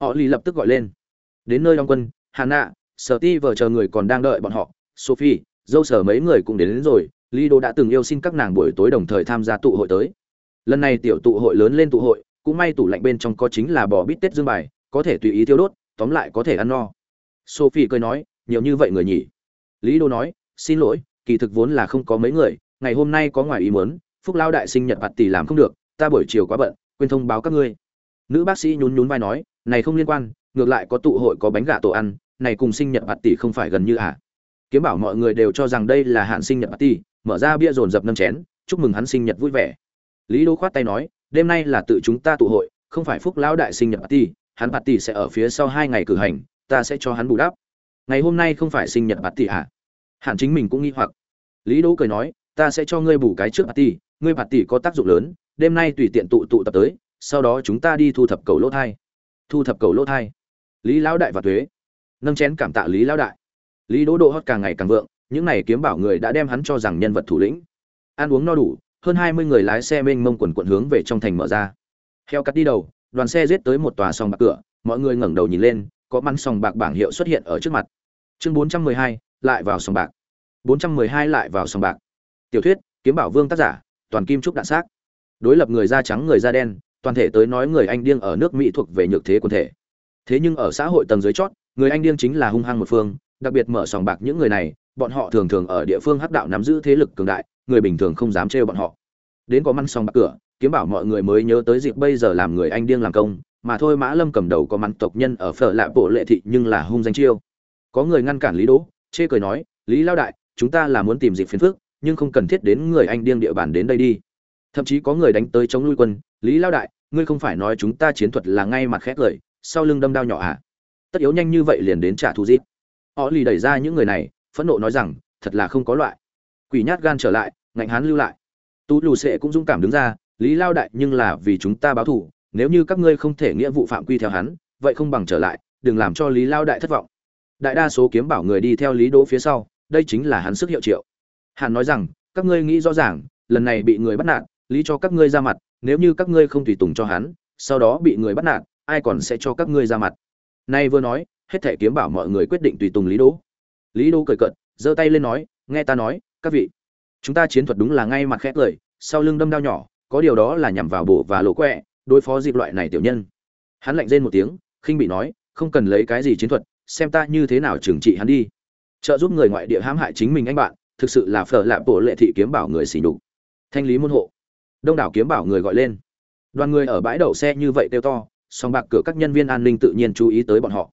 Họ lý lập tức gọi lên. Đến nơi đóng quân hà nạ sở ti vợ chờ người còn đang đợi bọn họ sophie dâu sở mấy người cũng đến, đến rồi lý đỗ đã từng yêu xin các nàng buổi tối đồng thời tham gia tụ hội tới. Lần này tiểu tụ hội lớn lên tụ hội cũng may tủ lạnh bên trong có chính là bò bít tết dương bài có thể tùy ý thiêu đốt tóm lại có thể ăn no. Sophie cười nói, nhiều như vậy người nhỉ? Lý đô nói, xin lỗi, kỳ thực vốn là không có mấy người, ngày hôm nay có ngoài ý muốn, phúc lao đại sinh nhật bạt tỷ làm không được, ta buổi chiều quá bận, quên thông báo các ngươi. Nữ bác sĩ nhún nhún vai nói, này không liên quan, ngược lại có tụ hội có bánh gà tổ ăn, này cùng sinh nhật bạt tỷ không phải gần như à? Kiếm bảo mọi người đều cho rằng đây là hạn sinh nhật bạt tỷ mở ra bia dồn dập năm chén, chúc mừng hắn sinh nhật vui vẻ. Lý đô khoát tay nói, đêm nay là tự chúng ta tụ hội, không phải phúc lão đại sinh nhật party hắn bạt tỷ sẽ ở phía sau hai ngày cử hành ta sẽ cho hắn bù đắp. Ngày hôm nay không phải sinh nhật bạt tỷ à? Hạn chính mình cũng nghi hoặc. Lý đỗ cười nói ta sẽ cho ngươi bù cái trước bạt tỷ, ngươi bạt tỷ có tác dụng lớn đêm nay tùy tiện tụ tụ tập tới sau đó chúng ta đi thu thập cầu lỗ thai. Thu thập cầu lỗ thai. Lý lão đại và thuế nâng chén cảm tạ lý lão đại. Lý đỗ độ hót càng ngày càng vượng những này kiếm bảo người đã đem hắn cho rằng nhân vật thủ lĩnh. Ăn uống no đủ hơn hai mươi người lái xe mênh mông quần quận hướng về trong thành mở ra. Heo cắt đi đầu đoàn xe giết tới một tòa sòng bạc cửa, mọi người ngẩng đầu nhìn lên, có mắn sòng bạc bảng hiệu xuất hiện ở trước mặt. Chương bốn trăm mười hai, lại vào sòng bạc. bốn trăm mười hai lại vào sòng bạc. Tiểu thuyết, kiếm bảo vương tác giả, toàn kim trúc đạn xác. Đối lập người da trắng, người da đen, toàn thể tới nói người anh điên ở nước mỹ thuộc về nhược thế quân thể. Thế nhưng ở xã hội tầng dưới chót, người anh điên chính là hung hăng một phương, đặc biệt mở sòng bạc những người này, bọn họ thường thường ở địa phương hắc đạo nắm giữ thế lực cường đại, người bình thường không dám trêu bọn họ. Đến có măn sòng bạc cửa kiếm bảo mọi người mới nhớ tới dịp bây giờ làm người anh điên làm công, mà thôi mã lâm cầm đầu có mắn tộc nhân ở phở lạ bộ lệ thị nhưng là hung danh chiêu. Có người ngăn cản lý đỗ, chê cười nói, lý lao đại, chúng ta là muốn tìm dịp phiền phước nhưng không cần thiết đến người anh điên địa bàn đến đây đi. Thậm chí có người đánh tới chống lui quân, lý lao đại, ngươi không phải nói chúng ta chiến thuật là ngay mặt khét lời, sau lưng đâm đao nhỏ à? Tất yếu nhanh như vậy liền đến trả thù dịp họ lì đẩy ra những người này, phẫn nộ nói rằng, thật là không có loại. Quỷ nhát gan trở lại, ngạnh hán lưu lại. Tú lù sệ cũng dũng cảm đứng ra lý lao đại nhưng là vì chúng ta báo thù, nếu như các ngươi không thể nghĩa vụ phạm quy theo hắn, vậy không bằng trở lại, đừng làm cho lý lao đại thất vọng. Đại đa số kiếm bảo người đi theo lý đỗ phía sau, đây chính là hắn sức hiệu triệu. Hàn nói rằng, các ngươi nghĩ rõ ràng, lần này bị người bắt nạt, lý cho các ngươi ra mặt, nếu như các ngươi không tùy tùng cho hắn, sau đó bị người bắt nạt, ai còn sẽ cho các ngươi ra mặt? Nay vừa nói, hết thể kiếm bảo mọi người quyết định tùy tùng lý đỗ. Lý đỗ cười cợt, giơ tay lên nói, nghe ta nói, các vị, chúng ta chiến thuật đúng là ngay mặt khét lời sau lưng đâm đao nhỏ có điều đó là nhằm vào bộ và lỗ quẹ, đối phó dịp loại này tiểu nhân. Hắn lạnh rên một tiếng, khinh bị nói, không cần lấy cái gì chiến thuật, xem ta như thế nào trừng trị hắn đi. Trợ giúp người ngoại địa hãm hại chính mình anh bạn, thực sự là phở lạ bộ lệ thị kiếm bảo người xỉ nhục. Thanh lý môn hộ. Đông đảo kiếm bảo người gọi lên. Đoàn người ở bãi đậu xe như vậy kêu to, song bạc cửa các nhân viên an ninh tự nhiên chú ý tới bọn họ.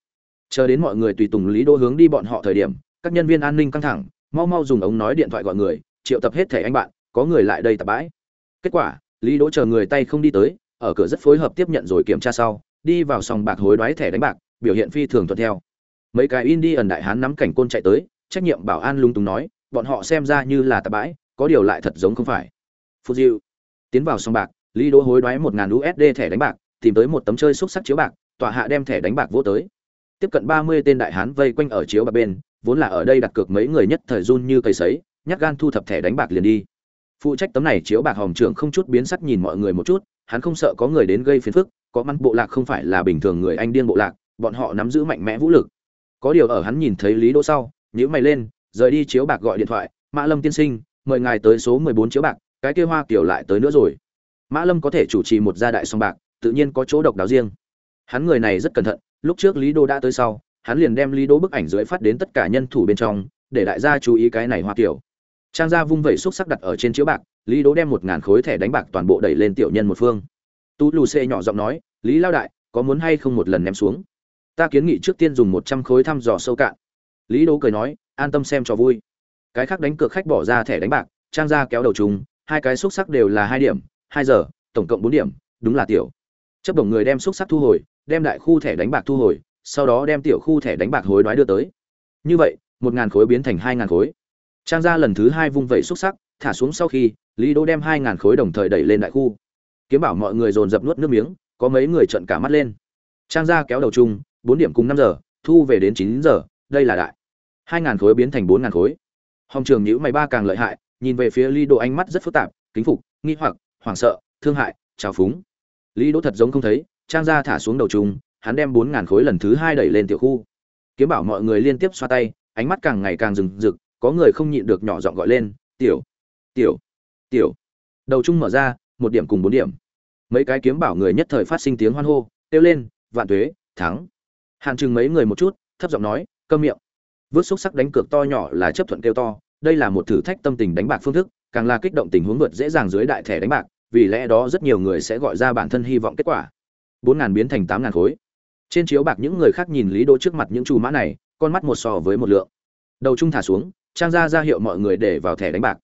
Chờ đến mọi người tùy tùng lý đô hướng đi bọn họ thời điểm, các nhân viên an ninh căng thẳng, mau mau dùng ống nói điện thoại gọi người, triệu tập hết thẻ anh bạn, có người lại đây tập bãi. Kết quả lý đỗ chờ người tay không đi tới, ở cửa rất phối hợp tiếp nhận rồi kiểm tra sau, đi vào sòng bạc hối đoái thẻ đánh bạc, biểu hiện phi thường thuận theo. Mấy cái in đi ẩn đại hán nắm cảnh côn chạy tới, trách nhiệm bảo an lung tung nói, bọn họ xem ra như là tập bãi, có điều lại thật giống không phải. Phù diệu tiến vào sòng bạc, lý đỗ hối đoái một ngàn usd thẻ đánh bạc, tìm tới một tấm chơi xúc sắc chiếu bạc, tòa hạ đem thẻ đánh bạc vô tới. Tiếp cận ba mươi tên đại hán vây quanh ở chiếu bạc bên, vốn là ở đây đặt cược mấy người nhất thời run như cây sấy, nhát gan thu thập thẻ đánh bạc liền đi phụ trách tấm này chiếu bạc hòm trưởng không chút biến sắc nhìn mọi người một chút, hắn không sợ có người đến gây phiền phức, có mắn bộ lạc không phải là bình thường người anh điên bộ lạc, bọn họ nắm giữ mạnh mẽ vũ lực. Có điều ở hắn nhìn thấy lý đỗ sau, nhíu mày lên, rời đi chiếu bạc gọi điện thoại, mã lâm tiên sinh, mời ngài tới số mười bốn chiếu bạc, cái kia hoa kiểu lại tới nữa rồi. Mã lâm có thể chủ trì một gia đại song bạc, tự nhiên có chỗ độc đáo riêng. Hắn người này rất cẩn thận, lúc trước lý đô đã tới sau, hắn liền đem lý đô bức ảnh dưới phát đến tất cả nhân thủ bên trong, để đại gia chú ý cái này hoa kiểu trang gia vung vẩy xúc sắc đặt ở trên chiếu bạc lý đố đem một ngàn khối thẻ đánh bạc toàn bộ đẩy lên tiểu nhân một phương. Tú lù xê nhỏ giọng nói lý lao đại có muốn hay không một lần ném xuống? Ta kiến nghị trước tiên dùng một trăm khối thăm dò sâu cạn. Lý đố cười nói an tâm xem cho vui. Cái khác đánh cược khách bỏ ra thẻ đánh bạc trang gia kéo đầu chúng, hai cái xúc sắc đều là hai điểm hai giờ tổng cộng bốn điểm đúng là tiểu. Chấp đồng người đem xúc sắc thu hồi đem đại khu thẻ đánh bạc thu hồi sau đó đem tiểu khu thẻ đánh bạc hối đoái đưa tới. Như vậy một ngàn khối biến thành hai ngàn khối trang gia lần thứ hai vung vẩy xúc sắc, thả xuống sau khi, lý đỗ đem hai ngàn khối đồng thời đẩy lên đại khu. Kiếm bảo mọi người dồn dập nuốt nước miếng, có mấy người trợn cả mắt lên. Trang gia kéo đầu chung, bốn điểm cùng năm giờ, thu về đến chín giờ, đây là đại. Hai ngàn khối biến thành bốn ngàn khối. Hồng trường nhữ mày ba càng lợi hại, nhìn về phía lý đỗ ánh mắt rất phức tạp, kính phục, nghi hoặc, hoảng sợ, thương hại, trào phúng. Lý đỗ thật giống không thấy, trang gia thả xuống đầu chung, hắn đem bốn ngàn khối lần thứ hai đẩy lên tiểu khu. Kiếm bảo mọi người liên tiếp xoa tay, ánh mắt càng ngày càng rừng rực có người không nhịn được nhỏ giọng gọi lên, tiểu tiểu tiểu. Đầu chung mở ra, một điểm cùng bốn điểm. Mấy cái kiếm bảo người nhất thời phát sinh tiếng hoan hô, kêu lên, vạn tuế, thắng. Hàn chừng mấy người một chút, thấp giọng nói, câm miệng. Vớt xúc sắc đánh cược to nhỏ là chấp thuận kêu to, đây là một thử thách tâm tình đánh bạc phương thức, càng là kích động tình huống vượt dễ dàng dưới đại thẻ đánh bạc, vì lẽ đó rất nhiều người sẽ gọi ra bản thân hy vọng kết quả. Bốn ngàn biến thành tám ngàn khối. Trên chiếu bạc những người khác nhìn lý đỗ trước mặt những chú mã này, con mắt một so với một lượng. Đầu trung thả xuống trang ra ra hiệu mọi người để vào thẻ đánh bạc.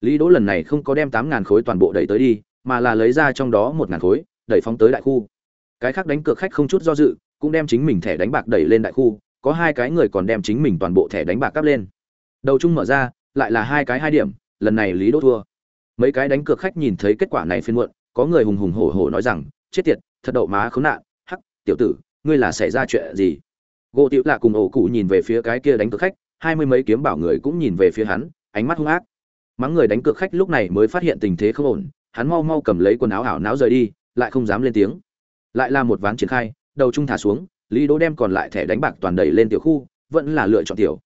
Lý đỗ lần này không có đem tám ngàn khối toàn bộ đẩy tới đi, mà là lấy ra trong đó một ngàn khối, đẩy phóng tới đại khu. Cái khác đánh cược khách không chút do dự, cũng đem chính mình thẻ đánh bạc đẩy lên đại khu, có hai cái người còn đem chính mình toàn bộ thẻ đánh bạc cắp lên. Đầu trung mở ra, lại là hai cái hai điểm, lần này lý đỗ thua. Mấy cái đánh cược khách nhìn thấy kết quả này phiên muộn, có người hùng hùng hổ hổ nói rằng, chết tiệt, thật đậu má khốn nạn, hắc, tiểu tử, ngươi là xảy ra chuyện gì? Gỗ tiểu lạ cùng ổ cụ nhìn về phía cái kia đánh cược khách hai mươi mấy kiếm bảo người cũng nhìn về phía hắn, ánh mắt hung ác. Mắng người đánh cược khách lúc này mới phát hiện tình thế không ổn, hắn mau mau cầm lấy quần áo ảo não rời đi, lại không dám lên tiếng. Lại là một ván triển khai, đầu trung thả xuống, lý đỗ đem còn lại thẻ đánh bạc toàn đẩy lên tiểu khu, vẫn là lựa chọn tiểu.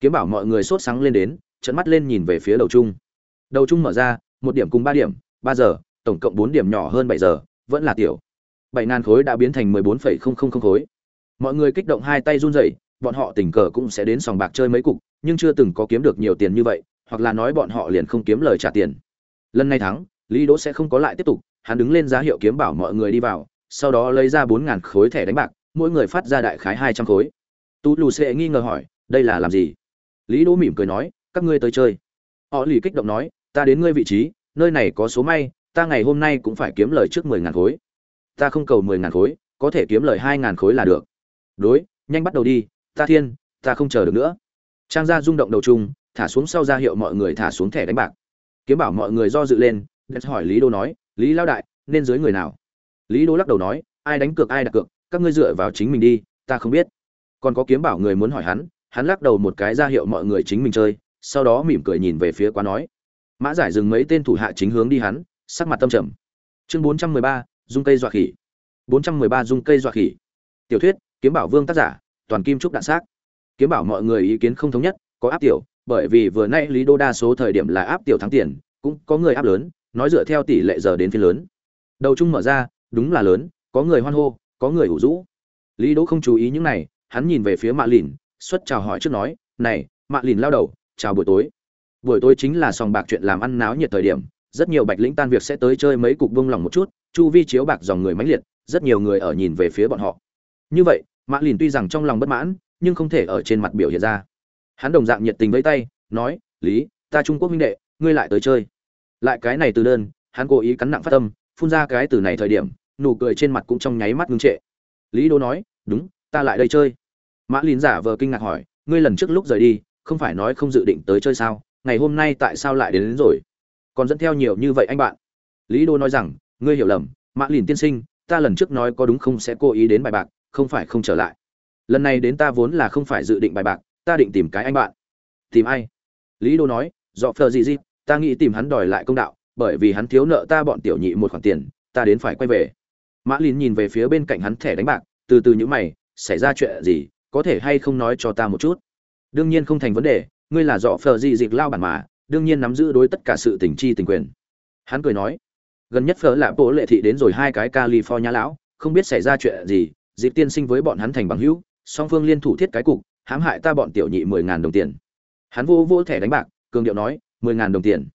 Kiếm bảo mọi người sốt sáng lên đến trận mắt lên nhìn về phía đầu trung. Đầu trung mở ra, một điểm cùng ba điểm, ba giờ, tổng cộng bốn điểm nhỏ hơn bảy giờ, vẫn là tiểu. Bảy ngàn khối đã biến thành mười bốn phẩy không không không khối. Mọi người kích động hai tay run rẩy bọn họ tình cờ cũng sẽ đến sòng bạc chơi mấy cục, nhưng chưa từng có kiếm được nhiều tiền như vậy, hoặc là nói bọn họ liền không kiếm lời trả tiền. Lần này thắng, lý đỗ sẽ không có lại tiếp tục, hắn đứng lên giá hiệu kiếm bảo mọi người đi vào, sau đó lấy ra bốn ngàn khối thẻ đánh bạc, mỗi người phát ra đại khái hai trăm khối. Tú lù sẽ nghi ngờ hỏi, đây là làm gì? Lý đỗ mỉm cười nói, các ngươi tới chơi. Họ lì kích động nói, ta đến ngươi vị trí, nơi này có số may, ta ngày hôm nay cũng phải kiếm lời trước mười ngàn khối. Ta không cầu mười ngàn khối, có thể kiếm lời hai ngàn khối là được. Đối, nhanh bắt đầu đi ta thiên, ta không chờ được nữa. Trang gia rung động đầu chung thả xuống sau ra hiệu mọi người thả xuống thẻ đánh bạc. Kiếm bảo mọi người do dự lên đất hỏi lý đô nói, lý lao đại, nên dưới người nào? Lý đô lắc đầu nói, ai đánh cược, ai đặt cược, các ngươi dựa vào chính mình đi, ta không biết. Còn có kiếm bảo người muốn hỏi hắn hắn lắc đầu một cái ra hiệu mọi người chính mình chơi, sau đó mỉm cười nhìn về phía quá nói. Mã giải dừng mấy tên thủ hạ chính hướng đi hắn, sắc mặt tâm trầm. Chương bốn trăm mười ba, dung cây dọa khỉ. Bốn trăm mười ba dung cây dọa khỉ. Tiểu thuyết, kiếm bảo vương tác giả toàn kim trúc đạn xác. Kiếm bảo mọi người ý kiến không thống nhất, có áp tiểu, bởi vì vừa nay lý đô đa số thời điểm là áp tiểu thắng tiền, cũng có người áp lớn, nói dựa theo tỷ lệ giờ đến phiên lớn. Đầu chung mở ra, đúng là lớn, có người hoan hô, có người ủ rũ. Lý đỗ không chú ý những này, hắn nhìn về phía mạ lìn, xuất chào hỏi trước nói, này, mạ lìn lao đầu, chào buổi tối. Buổi tối chính là sòng bạc chuyện làm ăn náo nhiệt thời điểm, rất nhiều bạch lĩnh tan việc sẽ tới chơi mấy cục bông lòng một chút, chu vi chiếu bạc dòng người mãnh liệt, rất nhiều người ở nhìn về phía bọn họ. Như vậy mã lìn tuy rằng trong lòng bất mãn nhưng không thể ở trên mặt biểu hiện ra. Hắn đồng dạng nhiệt tình với tay nói lý ta trung quốc minh đệ ngươi lại tới chơi. Lại cái này từ đơn hắn cố ý cắn nặng phát tâm phun ra cái từ này thời điểm nụ cười trên mặt cũng trong nháy mắt ngưng trệ. Lý đô nói đúng ta lại đây chơi. Mã lìn giả vờ kinh ngạc hỏi ngươi lần trước lúc rời đi không phải nói không dự định tới chơi sao? Ngày hôm nay tại sao lại đến, đến rồi? Còn dẫn theo nhiều như vậy anh bạn. Lý đô nói rằng ngươi hiểu lầm mã lìn tiên sinh ta lần trước nói có đúng không sẽ cố ý đến bài bạc không phải không trở lại. Lần này đến ta vốn là không phải dự định bài bạc, ta định tìm cái anh bạn. Tìm ai? Lý đô nói, dọ phờ gì gì, ta nghĩ tìm hắn đòi lại công đạo, bởi vì hắn thiếu nợ ta bọn tiểu nhị một khoản tiền, ta đến phải quay về. Mã lìn nhìn về phía bên cạnh hắn thẻ đánh bạc, từ từ những mày, xảy ra chuyện gì, có thể hay không nói cho ta một chút? Đương nhiên không thành vấn đề, ngươi là dọ phờ gì gì lao bản mà, đương nhiên nắm giữ đối tất cả sự tình chi tình quyền. Hắn cười nói, gần nhất phở là bộ lệ thị đến rồi hai cái california lão, không biết xảy ra chuyện gì dịp tiên sinh với bọn hắn thành bằng hữu, song phương liên thủ thiết cái cục, hãm hại ta bọn tiểu nhị mười ngàn đồng tiền. Hắn vô vô thẻ đánh bạc, cường điệu nói, mười ngàn đồng tiền.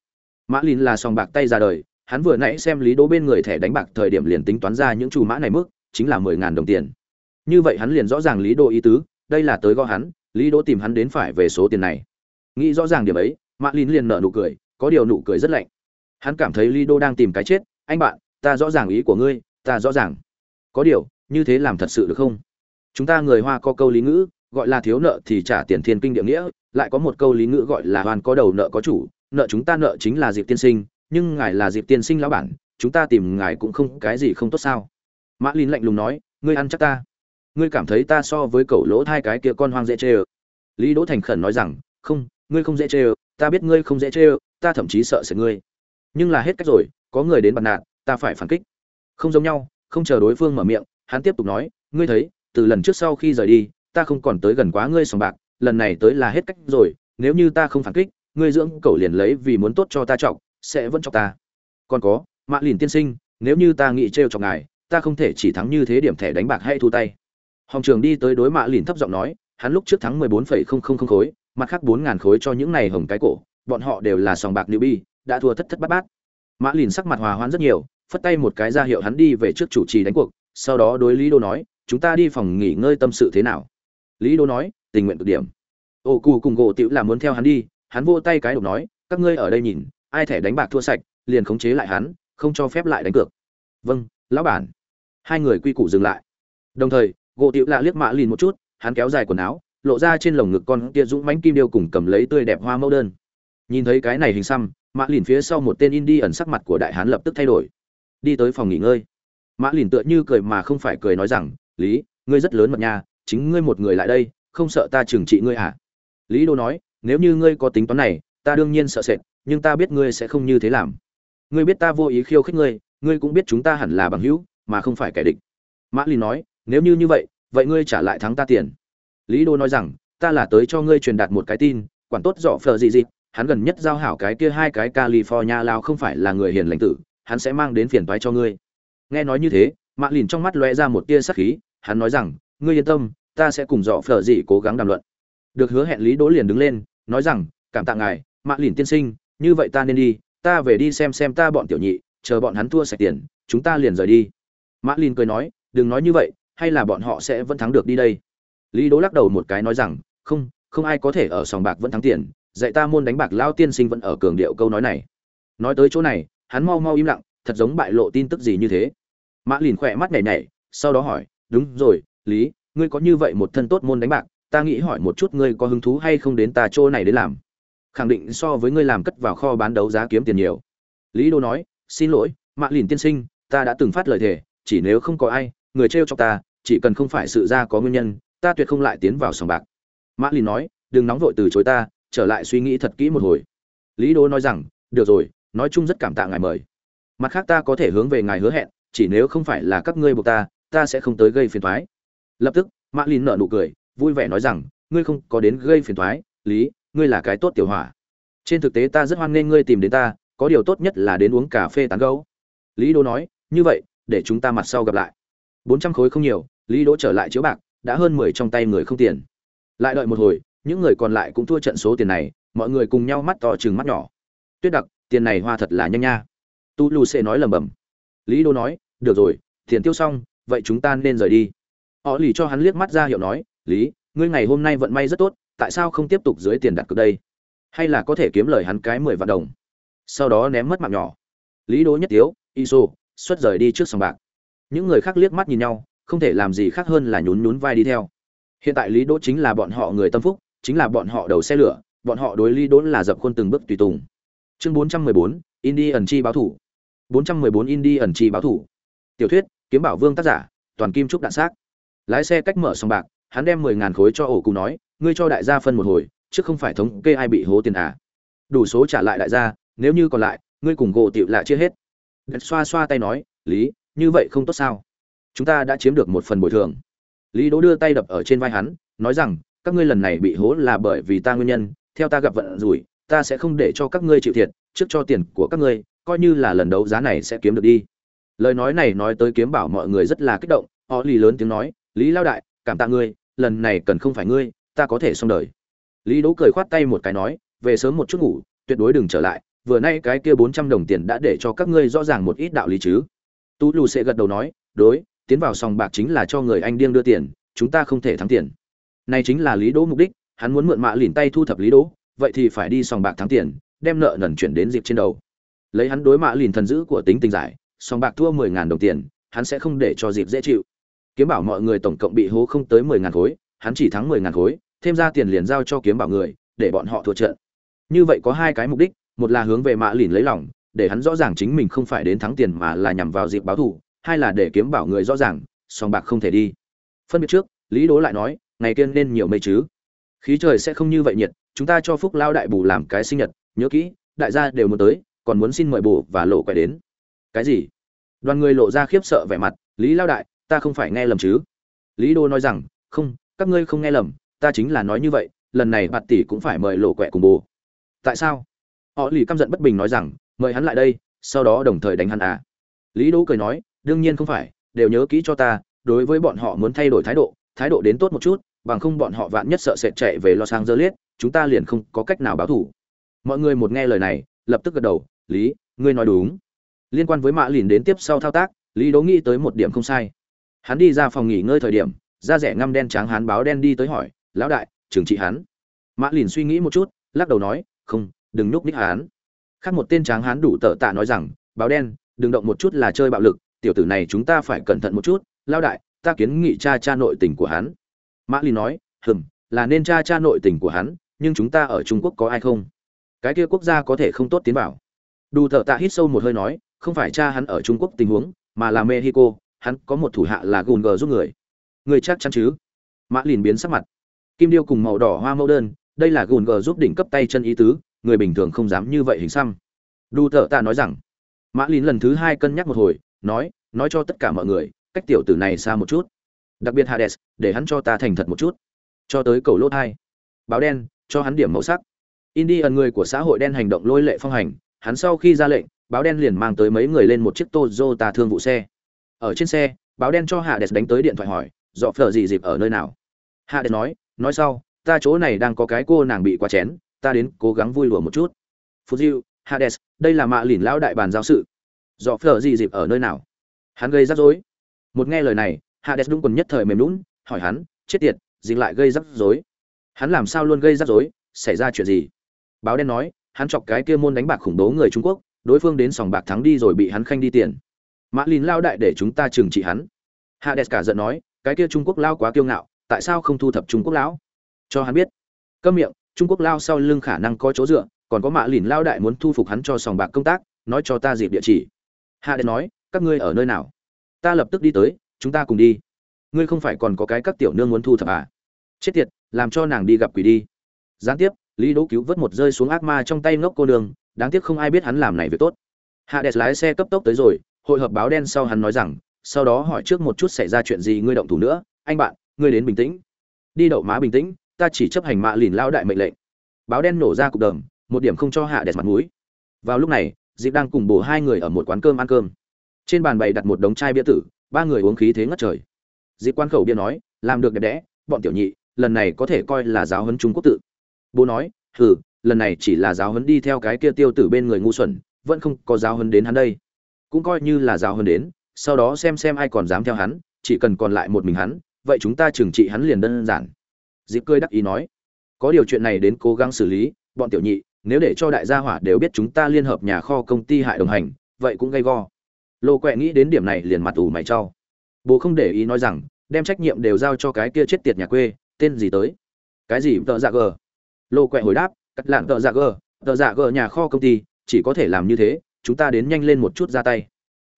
Mã lìn là sòng bạc tay ra đời, hắn vừa nãy xem lý đỗ bên người thẻ đánh bạc thời điểm liền tính toán ra những chủ mã này mức, chính là mười ngàn đồng tiền. Như vậy hắn liền rõ ràng lý đỗ ý tứ, đây là tới gõ hắn, lý đỗ tìm hắn đến phải về số tiền này. Nghĩ rõ ràng điểm ấy, mã lìn liền nợ nụ cười, có điều nụ cười rất lạnh. Hắn cảm thấy lý đỗ đang tìm cái chết, anh bạn, ta rõ ràng ý của ngươi, ta rõ ràng. Có điều như thế làm thật sự được không? Chúng ta người hoa có câu lý ngữ, gọi là thiếu nợ thì trả tiền thiên kinh địa nghĩa, lại có một câu lý ngữ gọi là hoàn có đầu nợ có chủ, nợ chúng ta nợ chính là dịp tiên sinh, nhưng ngài là dịp tiên sinh lão bản, chúng ta tìm ngài cũng không cái gì không tốt sao? Mã linh lạnh lùng nói, ngươi ăn chắc ta. Ngươi cảm thấy ta so với cậu lỗ hai cái kia con hoang dễ chê ơ. Lý đỗ thành khẩn nói rằng, không, ngươi không dễ chê ơ, ta biết ngươi không dễ chê ơ, ta thậm chí sợ sẽ ngươi. Nhưng là hết cách rồi, có người đến bật nạn ta phải phản kích. Không giống nhau, không chờ đối phương mở miệng hắn tiếp tục nói, ngươi thấy, từ lần trước sau khi rời đi, ta không còn tới gần quá ngươi sòng bạc, lần này tới là hết cách rồi, nếu như ta không phản kích, ngươi dưỡng cậu liền lấy vì muốn tốt cho ta trọng sẽ vẫn trọng ta. Còn có mạ lìn tiên sinh, nếu như ta nghĩ trêu chọc ngài, ta không thể chỉ thắng như thế điểm thẻ đánh bạc hay thu tay. Hồng trường đi tới đối mạ lìn thấp giọng nói, hắn lúc trước thắng mười bốn phẩy không không không khối, mặt khác bốn ngàn khối cho những này hồng cái cổ, bọn họ đều là sòng bạc nữ bi đã thua thất thất bát bát. Mã lìn sắc mặt hòa hoãn rất nhiều, phất tay một cái ra hiệu hắn đi về trước chủ trì đánh cuộc sau đó đối lý đô nói, chúng ta đi phòng nghỉ ngơi tâm sự thế nào? Lý đô nói, tình nguyện cực điểm. Ô cù cùng gỗ tiểu là muốn theo hắn đi, hắn vô tay cái đục nói, các ngươi ở đây nhìn, ai thẻ đánh bạc thua sạch, liền khống chế lại hắn, không cho phép lại đánh cược. Vâng lão bản. Hai người quy củ dừng lại. Đồng thời, gỗ tiểu lạ liếc mạ lìn một chút, hắn kéo dài quần áo, lộ ra trên lồng ngực con kia dũng mánh kim điêu cùng cầm lấy tươi đẹp hoa mẫu đơn. Nhìn thấy cái này hình xăm mạ lìn phía sau một tên in đi ẩn sắc mặt của đại hán lập tức thay đổi. Đi tới phòng nghỉ ngơi mã lìn tựa như cười mà không phải cười nói rằng lý ngươi rất lớn mật nha chính ngươi một người lại đây không sợ ta trừng trị ngươi à lý đô nói nếu như ngươi có tính toán này ta đương nhiên sợ sệt nhưng ta biết ngươi sẽ không như thế làm. Ngươi biết ta vô ý khiêu khích ngươi ngươi cũng biết chúng ta hẳn là bằng hữu mà không phải kẻ địch. Mã lìn nói nếu như như vậy vậy ngươi trả lại thắng ta tiền. Lý đô nói rằng ta là tới cho ngươi truyền đạt một cái tin quản tốt dọ phờ gì gì hắn gần nhất giao hảo cái kia hai cái California lao không phải là người hiền lành tử, hắn sẽ mang đến phiền toái cho ngươi. Nghe nói như thế, Mã Lìn trong mắt lóe ra một tia sắc khí, hắn nói rằng, ngươi yên tâm, ta sẽ cùng dọ phở dị cố gắng đàm luận. Được hứa hẹn Lý Đỗ liền đứng lên, nói rằng, cảm tạ ngài, Mã Lìn tiên sinh, như vậy ta nên đi, ta về đi xem xem ta bọn tiểu nhị, chờ bọn hắn thua sạch tiền, chúng ta liền rời đi. Mã Lìn cười nói, đừng nói như vậy, hay là bọn họ sẽ vẫn thắng được đi đây. Lý Đỗ lắc đầu một cái nói rằng, không, không ai có thể ở sòng bạc vẫn thắng tiền, dạy ta môn đánh bạc lao tiên sinh vẫn ở cường điệu câu nói này nói tới chỗ này hắn mau mau im lặng thật giống bại lộ tin tức gì như thế mã lìn khỏe mắt nhảy nhảy, sau đó hỏi, đúng rồi, lý, ngươi có như vậy một thân tốt môn đánh bạc, ta nghĩ hỏi một chút ngươi có hứng thú hay không đến ta chỗ này đến làm. Khẳng định so với ngươi làm cất vào kho bán đấu giá kiếm tiền nhiều. Lý đô nói, xin lỗi, mã lìn tiên sinh, ta đã từng phát lời thề, chỉ nếu không có ai, người trêu cho ta, chỉ cần không phải sự ra có nguyên nhân, ta tuyệt không lại tiến vào sòng bạc. Mã lìn nói, đừng nóng vội từ chối ta, trở lại suy nghĩ thật kỹ một hồi. Lý Đô nói rằng, được rồi, nói chung rất cảm tạ ngài mời. Mặt khác ta có thể hướng về ngài hứa hẹn chỉ nếu không phải là các ngươi buộc ta ta sẽ không tới gây phiền toái lập tức, mã lìn nở nụ cười, vui vẻ nói rằng, ngươi không có đến gây phiền toái lý, ngươi là cái tốt tiểu hỏa. Trên thực tế ta rất hoan nghênh ngươi tìm đến ta, có điều tốt nhất là đến uống cà phê tán gẫu. Lý đỗ nói, như vậy, để chúng ta mặt sau gặp lại. Bốn trăm khối không nhiều, lý đỗ trở lại chiếu bạc, đã hơn mười trong tay người không tiền. Lại đợi một hồi, những người còn lại cũng thua trận số tiền này, mọi người cùng nhau mắt to chừng mắt nhỏ. Tuyết đặc, tiền này hoa thật là nhanh nha. Tu lù sẽ nói lầm bầm lý đô nói được rồi tiền tiêu xong vậy chúng ta nên rời đi. Họ lì cho hắn liếc mắt ra hiệu nói lý ngươi ngày hôm nay vận may rất tốt tại sao không tiếp tục dưới tiền đặt cược đây? Hay là có thể kiếm lời hắn cái mười vạn đồng? Sau đó ném mất mạng nhỏ. Lý đô nhất tiếu iso xuất rời đi trước sòng bạc. Những người khác liếc mắt nhìn nhau không thể làm gì khác hơn là nhún nhún vai đi theo. Hiện tại lý đỗ chính là bọn họ người tâm phúc chính là bọn họ đầu xe lửa bọn họ đối lý đỗ là dập khuôn từng bước tùy tùng. Chương 414, indian ẩn chi báo thủ. 414 Indi ẩn chi báo thủ. Tiểu thuyết, kiếm bảo vương tác giả, toàn kim trúc đạn xác. Lái xe cách mở sòng bạc, hắn đem mười ngàn khối cho ổ cụ nói, ngươi cho đại gia phân một hồi, chứ không phải thống kê ai bị hố tiền à. Đủ số trả lại đại gia, nếu như còn lại, ngươi cùng gỗ tiểu lạ chia hết. Gật xoa xoa tay nói, lý, như vậy không tốt sao? Chúng ta đã chiếm được một phần bồi thường. Lý đỗ đưa tay đập ở trên vai hắn, nói rằng, các ngươi lần này bị hố là bởi vì ta nguyên nhân, theo ta gặp vận rủi, ta sẽ không để cho các ngươi chịu thiệt, trước cho tiền của các ngươi coi như là lần đấu giá này sẽ kiếm được đi. Lời nói này nói tới kiếm bảo mọi người rất là kích động, họ lì lớn tiếng nói, lý lao đại, cảm tạ ngươi, lần này cần không phải ngươi, ta có thể xong đời. Lý đỗ cười khoát tay một cái nói, về sớm một chút ngủ, tuyệt đối đừng trở lại, vừa nay cái kia bốn trăm đồng tiền đã để cho các ngươi rõ ràng một ít đạo lý chứ. Tú lù sẽ gật đầu nói, đối, tiến vào sòng bạc chính là cho người anh điên đưa tiền, chúng ta không thể thắng tiền. Này chính là lý đỗ mục đích, hắn muốn mượn mạ lìn tay thu thập lý đỗ, vậy thì phải đi sòng bạc thắng tiền, đem nợ nần chuyển đến dịp trên đầu lấy hắn đối mạ lìn thần dữ của tính tình giải, song bạc thua mười ngàn đồng tiền, hắn sẽ không để cho dịp dễ chịu. Kiếm bảo mọi người tổng cộng bị hố không tới mười ngàn khối, hắn chỉ thắng mười ngàn khối, thêm ra tiền liền giao cho kiếm bảo người, để bọn họ thua trận. Như vậy có hai cái mục đích, một là hướng về mạ lìn lấy lòng, để hắn rõ ràng chính mình không phải đến thắng tiền mà là nhằm vào dịp báo thù, hai là để kiếm bảo người rõ ràng, song bạc không thể đi. Phân biệt trước, lý đố lại nói, ngày kia nên nhiều mây chứ? Khí trời sẽ không như vậy nhiệt, chúng ta cho phúc lao đại bù làm cái sinh nhật, nhớ kỹ, đại gia đều muốn tới còn muốn xin mời bù và lộ quay đến. Cái gì? Đoàn người lộ ra khiếp sợ vẻ mặt, lý lao đại, ta không phải nghe lầm chứ? Lý đô nói rằng, không, các ngươi không nghe lầm, ta chính là nói như vậy, lần này bạt tỷ cũng phải mời lộ quẹ cùng bù tại sao? Họ lì căm giận bất bình nói rằng, mời hắn lại đây, sau đó đồng thời đánh hắn à? Lý Đô cười nói, đương nhiên không phải, đều nhớ kỹ cho ta, đối với bọn họ muốn thay đổi thái độ thái độ đến tốt một chút, bằng không bọn họ vạn nhất sợ sệt chạy về lo sang dơ liết chúng ta liền không có cách nào báo thủ mọi người một nghe lời này lập tức gật đầu, lý, ngươi nói đúng. Liên quan với mã lìn đến tiếp sau thao tác, lý đố nghĩ tới một điểm không sai. Hắn đi ra phòng nghỉ ngơi thời điểm, da rẻ ngăm đen trắng hắn báo đen đi tới hỏi, lão đại, trừng trị hắn? Mã lìn suy nghĩ một chút, lắc đầu nói, không, đừng núp ních hắn. Khác một tên tráng hắn đủ tợ tạ nói rằng, báo đen, đừng động một chút là chơi bạo lực, tiểu tử này chúng ta phải cẩn thận một chút, Lão đại, ta kiến nghị cha cha nội tình của hắn. Mã lìn nói, hừm, là nên cha cha nội tình của hắn, nhưng chúng ta ở trung quốc có ai không? Cái kia quốc gia có thể không tốt tiến vào. Đủ thợ tạ hít sâu một hơi nói, không phải cha hắn ở trung quốc tình huống, mà là mexico, hắn có một thủ hạ là gùn gờ giúp người. Người chắc chắn chứ? Mã lìn biến sắc mặt. Kim điêu cùng màu đỏ hoa mẫu đơn, đây là gùn gờ giúp đỉnh cấp tay chân ý tứ, người bình thường không dám như vậy hình xăm. Đủ thợ tạ nói rằng, mã lín lần thứ hai cân nhắc một hồi, nói nói cho tất cả mọi người, cách tiểu tử này xa một chút. Đặc biệt hades, để hắn cho ta thành thật một chút. Cho tới cầu lốt hai. Báo đen, cho hắn điểm màu sắc indian người của xã hội đen hành động lôi lệ phong hành hắn sau khi ra lệnh báo đen liền mang tới mấy người lên một chiếc toyota thương vụ xe ở trên xe báo đen cho hades đánh tới điện thoại hỏi dọ phở gì dịp ở nơi nào hades nói nói sau ta chỗ này đang có cái cô nàng bị quá chén ta đến cố gắng vui lùa một chút Fujiu, Hades, đây là mạ lỉn lão đại bàn giao sự. Dọ phở gì dịp ở nơi nào? Hắn gây rắc rối. Một nghe lời này, Hades đúng quần nhất thời mềm nhũn, hỏi hắn, chết tiệt, dính lại gây rắc rối. Hắn làm sao luôn gây rắc rối, xảy ra chuyện gì? Báo đen nói, hắn chọc cái kia môn đánh bạc khủng bố người Trung Quốc, đối phương đến sòng bạc thắng đi rồi bị hắn khanh đi tiền. Mã Lìn lao đại để chúng ta trừng trị hắn. Hades cả giận nói, cái kia Trung Quốc lao quá kiêu ngạo, tại sao không thu thập Trung Quốc lão? Cho hắn biết. Câm miệng, Trung Quốc lao sau lưng khả năng có chỗ dựa, còn có mạ lìn lao đại muốn thu phục hắn cho sòng bạc công tác nói cho ta dịp địa chỉ hạ đen nói các ngươi ở nơi nào ta lập tức đi tới chúng ta cùng đi ngươi không phải còn có cái các tiểu nương muốn thu thập à chết tiệt làm cho nàng đi gặp quỷ đi gián tiếp lý đỗ cứu vớt một rơi xuống ác ma trong tay ngốc cô đường đáng tiếc không ai biết hắn làm này việc tốt. Hạ đẹp lái xe cấp tốc tới rồi, hội hợp báo đen sau hắn nói rằng, sau đó hỏi trước một chút xảy ra chuyện gì ngươi động thủ nữa, anh bạn, ngươi đến bình tĩnh. Đi đậu má bình tĩnh, ta chỉ chấp hành mạ lìn lao đại mệnh lệnh. Báo đen nổ ra cục đờm một điểm không cho hạ đẹp mặt mũi. Vào lúc này, dịp đang cùng bổ hai người ở một quán cơm ăn cơm. Trên bàn bày đặt một đống chai bia tử, ba người uống khí thế ngất trời. Dịp quan khẩu bia nói, làm được đẹp đẽ, bọn tiểu nhị, lần này có thể coi là giáo huấn trung quốc tự bố nói, hừ, lần này chỉ là giáo huấn đi theo cái kia tiêu tử bên người ngu xuẩn, vẫn không có giáo huấn đến hắn đây. Cũng coi như là giáo huấn đến, sau đó xem xem ai còn dám theo hắn, chỉ cần còn lại một mình hắn, vậy chúng ta trừng trị hắn liền đơn giản. Dịp cười đắc ý nói, có điều chuyện này đến cố gắng xử lý, bọn tiểu nhị, nếu để cho đại gia hỏa đều biết chúng ta liên hợp nhà kho công ty hại đồng hành, vậy cũng gây go. Lô quẹ nghĩ đến điểm này liền mặt ủ mày cho. Bố không để ý nói rằng, đem trách nhiệm đều giao cho cái kia chết tiệt nhà quê, tên gì tới? Cái gì, tợ dạ gờ? Lô quẹ hồi đáp cắt Lạn, tợ dạ gờ tợ dạ gờ nhà kho công ty chỉ có thể làm như thế chúng ta đến nhanh lên một chút ra tay.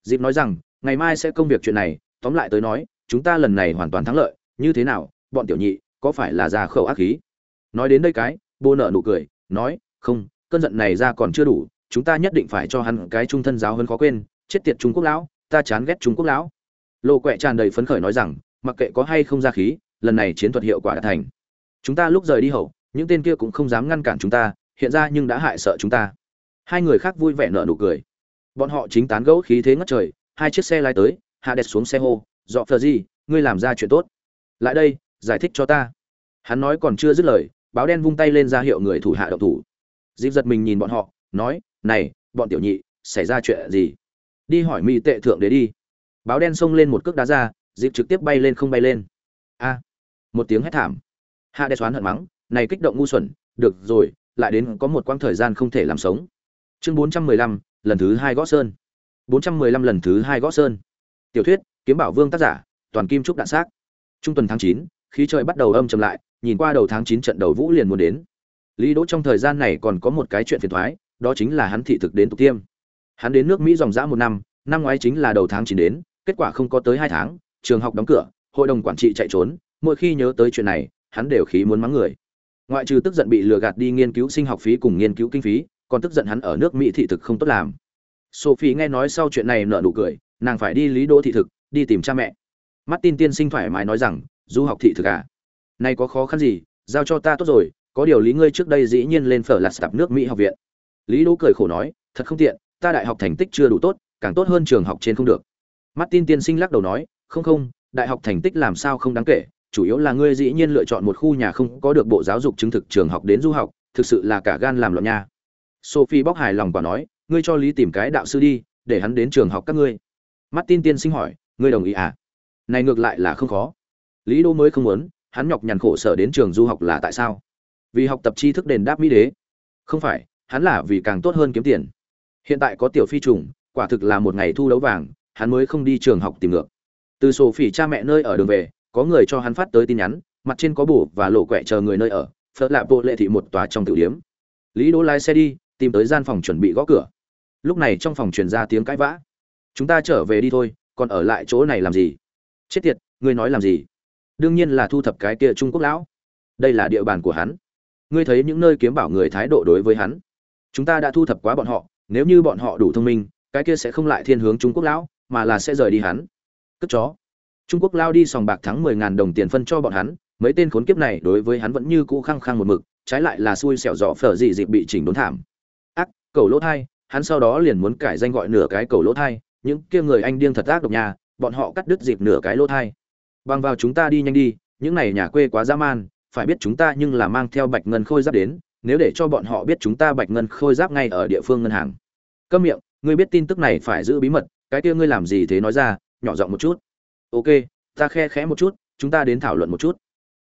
Dịp nói rằng ngày mai sẽ công việc chuyện này tóm lại tới nói chúng ta lần này hoàn toàn thắng lợi như thế nào bọn tiểu nhị có phải là ra khẩu ác khí? Nói đến đây cái bô nợ nụ cười nói không cơn giận này ra còn chưa đủ chúng ta nhất định phải cho hắn cái trung thân giáo hơn khó quên chết tiệt trung quốc lão ta chán ghét trung quốc lão. Lộ quẹ tràn đầy phấn khởi nói rằng mặc kệ có hay không ra khí lần này chiến thuật hiệu quả đã thành. Chúng ta lúc rời đi hậu những tên kia cũng không dám ngăn cản chúng ta, hiện ra nhưng đã hại sợ chúng ta. Hai người khác vui vẻ nở nụ cười. Bọn họ chính tán gẫu khí thế ngất trời, hai chiếc xe lái tới, hạ đẹp xuống xe hô, dọ phờ gì ngươi làm ra chuyện tốt. Lại đây, giải thích cho ta. Hắn nói còn chưa dứt lời, báo đen vung tay lên ra hiệu người thủ hạ động thủ. Dịp giật mình nhìn bọn họ, nói, này, bọn tiểu nhị, xảy ra chuyện gì? Đi hỏi mỹ tệ thượng đế đi. Báo đen xông lên một cước đá ra, dịp trực tiếp bay lên không bay lên. A, một tiếng hét thảm. Hạ đe xoán hận mắng này kích động ngu xuẩn, được rồi, lại đến có một quãng thời gian không thể làm sống. Chương bốn trăm mười lăm, lần thứ hai gõ sơn. bốn trăm mười lăm lần thứ hai gõ sơn. Tiểu thuyết, kiếm bảo vương tác giả, toàn kim trúc đạn xác. Trung tuần tháng chín, khí trời bắt đầu âm trầm lại, nhìn qua đầu tháng chín trận đầu vũ liền muốn đến. Lý đỗ trong thời gian này còn có một cái chuyện phiền thoái, đó chính là hắn thị thực đến tục tiêm. Hắn đến nước mỹ dòng dã một năm năm ngoái chính là đầu tháng chín đến, kết quả không có tới hai tháng, trường học đóng cửa, hội đồng quản trị chạy trốn, mỗi khi nhớ tới chuyện này, hắn đều khí muốn mắng người ngoại trừ tức giận bị lừa gạt đi nghiên cứu sinh học phí cùng nghiên cứu kinh phí, còn tức giận hắn ở nước mỹ thị thực không tốt làm. Sophie nghe nói sau chuyện này nở nụ cười, nàng phải đi lý đỗ thị thực, đi tìm cha mẹ. Martin tiên sinh thoải mái nói rằng, du học thị thực à? Nay có khó khăn gì? Giao cho ta tốt rồi, có điều lý ngươi trước đây dĩ nhiên lên phở lạt tạp nước mỹ học viện. Lý đỗ cười khổ nói, thật không tiện, ta đại học thành tích chưa đủ tốt, càng tốt hơn trường học trên không được. Martin tiên sinh lắc đầu nói, không không, đại học thành tích làm sao không đáng kể chủ yếu là ngươi dĩ nhiên lựa chọn một khu nhà không có được bộ giáo dục chứng thực trường học đến du học, thực sự là cả gan làm loạn nha. Sophie bóc hài lòng quả nói, ngươi cho lý tìm cái đạo sư đi, để hắn đến trường học các ngươi. Martin tiên sinh hỏi, ngươi đồng ý à? Này ngược lại là không khó. Lý đô mới không muốn, hắn nhọc nhằn khổ sở đến trường du học là tại sao? Vì học tập tri thức đền đáp mỹ đế. Không phải, hắn là vì càng tốt hơn kiếm tiền. Hiện tại có tiểu phi trùng, quả thực là một ngày thu đấu vàng, hắn mới không đi trường học tìm ngược. Từ sổ phỉ cha mẹ nơi ở đường về có người cho hắn phát tới tin nhắn, mặt trên có bổ và lộ quẹ chờ người nơi ở, phớt lạ bộ lệ thị một tòa trong tiểu điếm. Lý đỗ lái xe đi, tìm tới gian phòng chuẩn bị gõ cửa. Lúc này trong phòng truyền ra tiếng cãi vã. Chúng ta trở về đi thôi, còn ở lại chỗ này làm gì? Chết tiệt, ngươi nói làm gì? Đương nhiên là thu thập cái kia trung quốc lão. Đây là địa bàn của hắn. Ngươi thấy những nơi kiếm bảo người thái độ đối với hắn. Chúng ta đã thu thập quá bọn họ, nếu như bọn họ đủ thông minh, cái kia sẽ không lại thiên hướng trung quốc lão, mà là sẽ rời đi hắn. Cất chó trung quốc lao đi sòng bạc thắng mười ngàn đồng tiền phân cho bọn hắn, mấy tên khốn kiếp này đối với hắn vẫn như cũ khăng khăng một mực, trái lại là xui xẻo dọ phở gì dịp bị chỉnh đốn thảm. Ác, cầu lỗ thai, hắn sau đó liền muốn cải danh gọi nửa cái cầu lỗ thai, những kia người anh điên thật ác độc nhà, bọn họ cắt đứt dịp nửa cái lỗ thai. Bằng vào chúng ta đi nhanh đi, những này nhà quê quá dã man, phải biết chúng ta nhưng là mang theo bạch ngân khôi giáp đến, nếu để cho bọn họ biết chúng ta bạch ngân khôi giáp ngay ở địa phương ngân hàng. Câm miệng, ngươi biết tin tức này phải giữ bí mật, cái kia ngươi làm gì thế nói ra, nhỏ giọng một chút ok, ta khe khẽ một chút, chúng ta đến thảo luận một chút.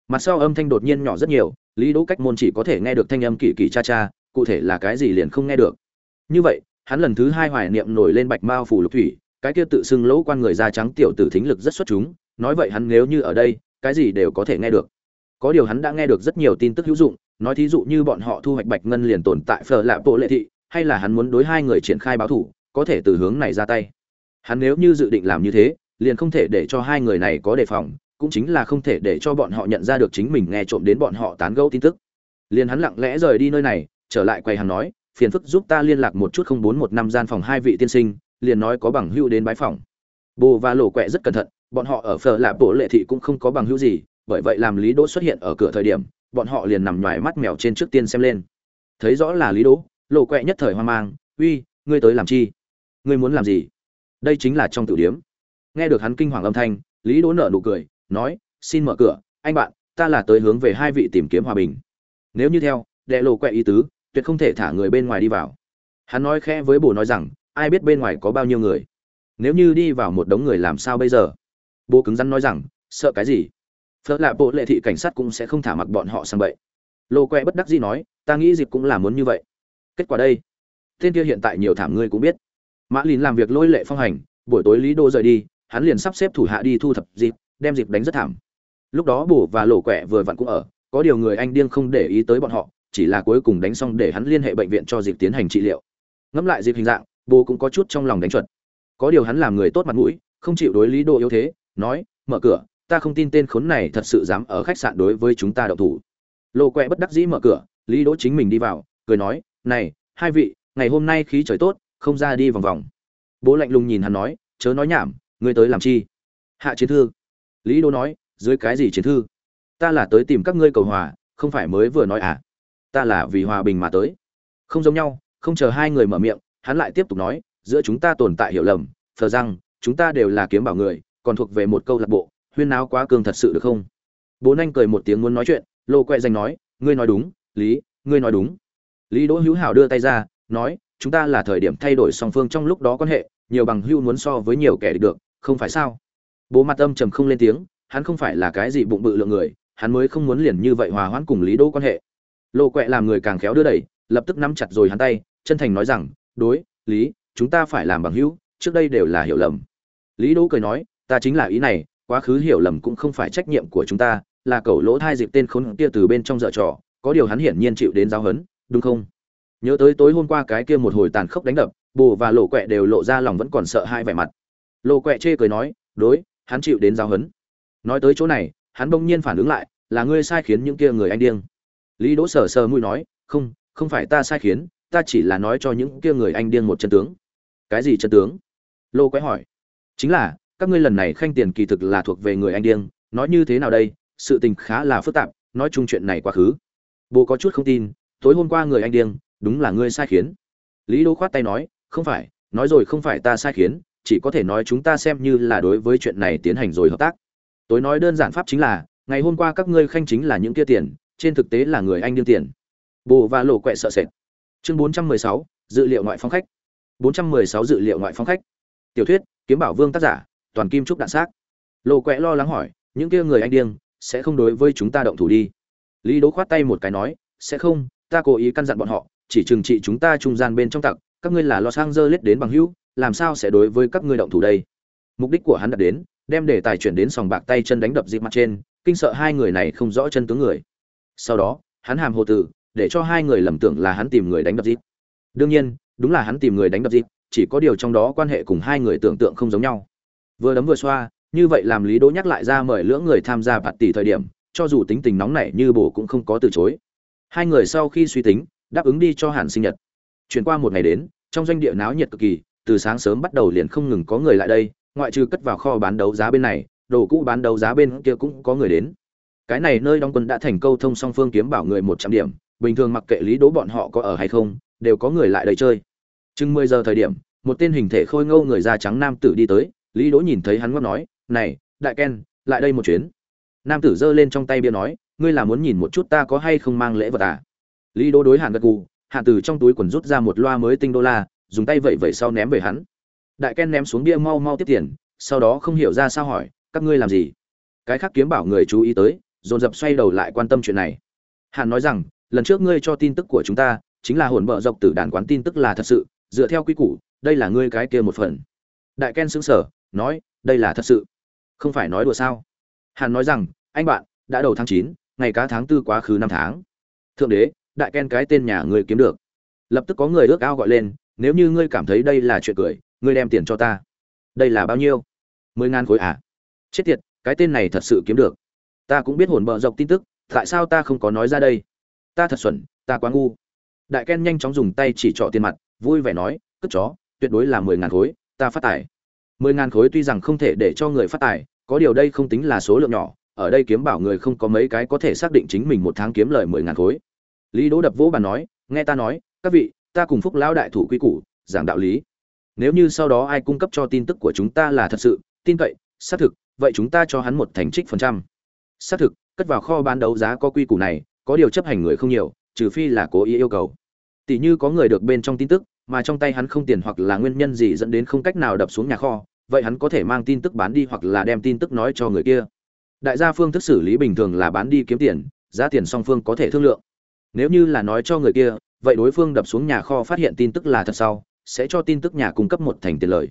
Mặt sau âm thanh đột nhiên nhỏ rất nhiều, lý đỗ cách môn chỉ có thể nghe được thanh âm kỳ kỳ cha cha, cụ thể là cái gì liền không nghe được. Như vậy, hắn lần thứ hai hoài niệm nổi lên bạch mao phủ lục thủy, cái kia tự xưng lỗ quan người da trắng tiểu tử thính lực rất xuất chúng, nói vậy hắn nếu như ở đây, cái gì đều có thể nghe được. Có điều hắn đã nghe được rất nhiều tin tức hữu dụng, nói thí dụ như bọn họ thu hoạch bạch ngân liền tồn tại phở lạ bộ lệ thị, hay là hắn muốn đối hai người triển khai báo thủ, có thể từ hướng này ra tay. Hắn nếu như dự định làm như thế liền không thể để cho hai người này có đề phòng, cũng chính là không thể để cho bọn họ nhận ra được chính mình nghe trộm đến bọn họ tán gẫu tin tức. Liền hắn lặng lẽ rời đi nơi này, trở lại quầy hàng nói, phiền phức giúp ta liên lạc một chút không bốn một năm gian phòng hai vị tiên sinh, liền nói có bằng hữu đến bái phòng. Bồ và lộ quẹ rất cẩn thận, bọn họ ở phở lạ bộ lệ thị cũng không có bằng hữu gì, bởi vậy làm lý đỗ xuất hiện ở cửa thời điểm, bọn họ liền nằm ngoài mắt mèo trên trước tiên xem lên. Thấy rõ là lý đỗ lộ quẹ nhất thời hoang mang, uy, ngươi tới làm chi? Ngươi muốn làm gì? Đây chính là trong tử điếm nghe được hắn kinh hoàng âm thanh, lý đỗ nở nụ cười, nói, xin mở cửa, anh bạn, ta là tới hướng về hai vị tìm kiếm hòa bình. Nếu như theo, đệ lộ quẹ ý tứ, tuyệt không thể thả người bên ngoài đi vào. Hắn nói khẽ với bồ nói rằng, ai biết bên ngoài có bao nhiêu người? Nếu như đi vào một đống người làm sao bây giờ? Bố cứng rắn nói rằng, sợ cái gì? Phớt lạ bộ lệ thị cảnh sát cũng sẽ không thả mặc bọn họ sang bậy. Lô que bất đắc dĩ nói, ta nghĩ dịp cũng là muốn như vậy. Kết quả đây, tên kia hiện tại nhiều thảm ngươi cũng biết. Mã lìn làm việc lôi lệ phong hành, buổi tối lý đô rời đi hắn liền sắp xếp thủ hạ đi thu thập dịp, đem dịp đánh rất thảm. Lúc đó bổ và lỗ quẹ vừa vặn cũng ở, có điều người anh điên không để ý tới bọn họ, chỉ là cuối cùng đánh xong để hắn liên hệ bệnh viện cho dịp tiến hành trị liệu. Ngẫm lại dịp hình dạng bố cũng có chút trong lòng đánh chuẩn có điều hắn làm người tốt mặt mũi, không chịu đối lý đô yếu thế, nói, mở cửa, ta không tin tên khốn này thật sự dám ở khách sạn đối với chúng ta đậu thủ. Lộ quẹ bất đắc dĩ mở cửa, lý đỗ chính mình đi vào, cười nói, này, hai vị, ngày hôm nay khí trời tốt, không ra đi vòng vòng. Bố lạnh lùng nhìn hắn nói, chớ nói nhảm ngươi tới làm chi? Hạ chiến thư. Lý đỗ nói, dưới cái gì chiến thư? Ta là tới tìm các ngươi cầu hòa, không phải mới vừa nói à? Ta là vì hòa bình mà tới. Không giống nhau, không chờ hai người mở miệng, hắn lại tiếp tục nói, giữa chúng ta tồn tại hiểu lầm, thờ rằng, chúng ta đều là kiếm bảo người, còn thuộc về một câu lạc bộ, huyên náo quá cương thật sự được không? Bố anh cười một tiếng muốn nói chuyện, lô quẹ danh nói, ngươi nói đúng, lý, ngươi nói đúng. Lý đỗ hữu hảo đưa tay ra, nói, chúng ta là thời điểm thay đổi song phương trong lúc đó quan hệ, nhiều bằng hưu muốn so với nhiều kẻ được không phải sao? Bố mặt âm trầm không lên tiếng, hắn không phải là cái gì bụng bự lượng người, hắn mới không muốn liền như vậy hòa hoãn cùng lý đỗ quan hệ. Lộ quẹ làm người càng khéo đưa đẩy, lập tức nắm chặt rồi hắn tay, chân thành nói rằng, đối, lý, chúng ta phải làm bằng hữu, trước đây đều là hiểu lầm. Lý đỗ cười nói, ta chính là ý này, quá khứ hiểu lầm cũng không phải trách nhiệm của chúng ta, là cậu lỗ thai dịp tên khốn kia từ bên trong dở trò, có điều hắn hiển nhiên chịu đến giáo hấn đúng không? Nhớ tới tối hôm qua cái kia một hồi tàn khốc đánh đập, bồ và lộ quẹ đều lộ ra lòng vẫn còn sợ hai vẻ mặt. Lô quẹ chê cười nói, đối, hắn chịu đến giáo hấn nói tới chỗ này, hắn bỗng nhiên phản ứng lại, là ngươi sai khiến những kia người anh điên. Lý đỗ sờ sờ mũi nói, không không phải ta sai khiến, ta chỉ là nói cho những kia người anh điên một chân tướng. Cái gì chân tướng? Lô quẽ hỏi. Chính là, các ngươi lần này khanh tiền kỳ thực là thuộc về người anh điên, nói như thế nào đây? Sự tình khá là phức tạp, nói chung chuyện này quá khứ. Bố có chút không tin, tối hôm qua người anh điên, đúng là ngươi sai khiến. Lý đỗ khoát tay nói, không phải, nói rồi không phải ta sai khiến chỉ có thể nói chúng ta xem như là đối với chuyện này tiến hành rồi hợp tác. Tối nói đơn giản pháp chính là ngày hôm qua các ngươi khanh chính là những kia tiền trên thực tế là người anh điên tiền. Bồ và lộ quẹ sợ sệt. Chương 416, dự liệu ngoại phong khách. 416 dự liệu ngoại phong khách. Tiểu thuyết kiếm bảo vương tác giả toàn kim trúc đạn xác. Lộ quẹ lo lắng hỏi những kia người anh điên sẽ không đối với chúng ta động thủ đi? Lý đố khoát tay một cái nói sẽ không ta cố ý căn dặn bọn họ chỉ trừng trị chúng ta trung gian bên trong tặc các ngươi là lo sang dơ lết đến bằng hữu làm sao sẽ đối với các ngươi động thủ đây? Mục đích của hắn đặt đến, đem đề tài chuyển đến sòng bạc tay chân đánh đập dịp mặt trên, kinh sợ hai người này không rõ chân tướng người. Sau đó, hắn hàm hồ tử, để cho hai người lầm tưởng là hắn tìm người đánh đập dịp. Đương nhiên, đúng là hắn tìm người đánh đập dịp, chỉ có điều trong đó quan hệ cùng hai người tưởng tượng không giống nhau. Vừa đấm vừa xoa, như vậy làm lý đỗ nhắc lại ra mời lưỡng người tham gia bạt tỷ thời điểm, cho dù tính tình nóng nảy như bồ cũng không có từ chối. Hai người sau khi suy tính, đáp ứng đi cho hàn sinh nhật. Chuyển qua một ngày đến, trong doanh địa náo nhiệt cực kỳ từ sáng sớm bắt đầu liền không ngừng có người lại đây, ngoại trừ cất vào kho bán đấu giá bên này, đồ cũ bán đấu giá bên kia cũng có người đến. Cái này nơi đóng quân đã thành câu thông song phương kiếm bảo người một trăm điểm, bình thường mặc kệ lý đố bọn họ có ở hay không, đều có người lại đây chơi. Chừng mười giờ thời điểm, một tên hình thể khôi ngâu người da trắng nam tử đi tới, lý đỗ nhìn thấy hắn ngáp nói, này, đại ken, lại đây một chuyến. Nam tử giơ lên trong tay bia nói, ngươi là muốn nhìn một chút ta có hay không mang lễ vật à? Lý đỗ đối hàn gật gù hạ từ trong túi quần rút ra một loa mới tinh đô la dùng tay vẩy vẩy sau ném về hắn. Đại ken ném xuống bia mau mau tiếp tiền, sau đó không hiểu ra sao hỏi, các ngươi làm gì? Cái khác kiếm bảo người chú ý tới, dồn dập xoay đầu lại quan tâm chuyện này. Hàn nói rằng, lần trước ngươi cho tin tức của chúng ta, chính là hồn bợ dọc từ đàn quán tin tức là thật sự, dựa theo quy củ, đây là ngươi cái kia một phần. Đại ken xứng sở nói, đây là thật sự. Không phải nói đùa sao? Hàn nói rằng, anh bạn, đã đầu tháng chín, ngày cá tháng tư quá khứ năm tháng. Thượng đế, đại ken cái tên nhà ngươi kiếm được. Lập tức có người ước ao gọi lên nếu như ngươi cảm thấy đây là chuyện cười, ngươi đem tiền cho ta. Đây là bao nhiêu? Mười ngàn khối à? Chết tiệt, cái tên này thật sự kiếm được. Ta cũng biết hồn bợ dọc tin tức, tại sao ta không có nói ra đây? Ta thật xuẩn, ta quá ngu. Đại ken nhanh chóng dùng tay chỉ trọ tiền mặt, vui vẻ nói, cất chó, tuyệt đối là mười ngàn khối, ta phát tài. Mười ngàn khối tuy rằng không thể để cho người phát tài, có điều đây không tính là số lượng nhỏ, ở đây kiếm bảo người không có mấy cái có thể xác định chính mình một tháng kiếm lời mười ngàn khối. Lý đỗ đập vỗ bàn nói, nghe ta nói, các vị ta cùng phúc lão đại thủ quy củ, giảng đạo lý. Nếu như sau đó ai cung cấp cho tin tức của chúng ta là thật sự, tin cậy, xác thực, vậy chúng ta cho hắn một thành trích phần trăm. Xác thực, cất vào kho bán đấu giá có quy củ này, có điều chấp hành người không nhiều, trừ phi là cố ý yêu cầu. Tỷ như có người được bên trong tin tức, mà trong tay hắn không tiền hoặc là nguyên nhân gì dẫn đến không cách nào đập xuống nhà kho, vậy hắn có thể mang tin tức bán đi hoặc là đem tin tức nói cho người kia. Đại gia phương thức xử lý bình thường là bán đi kiếm tiền, giá tiền song phương có thể thương lượng. Nếu như là nói cho người kia vậy đối phương đập xuống nhà kho phát hiện tin tức là thật sau, sẽ cho tin tức nhà cung cấp một thành tiền lời.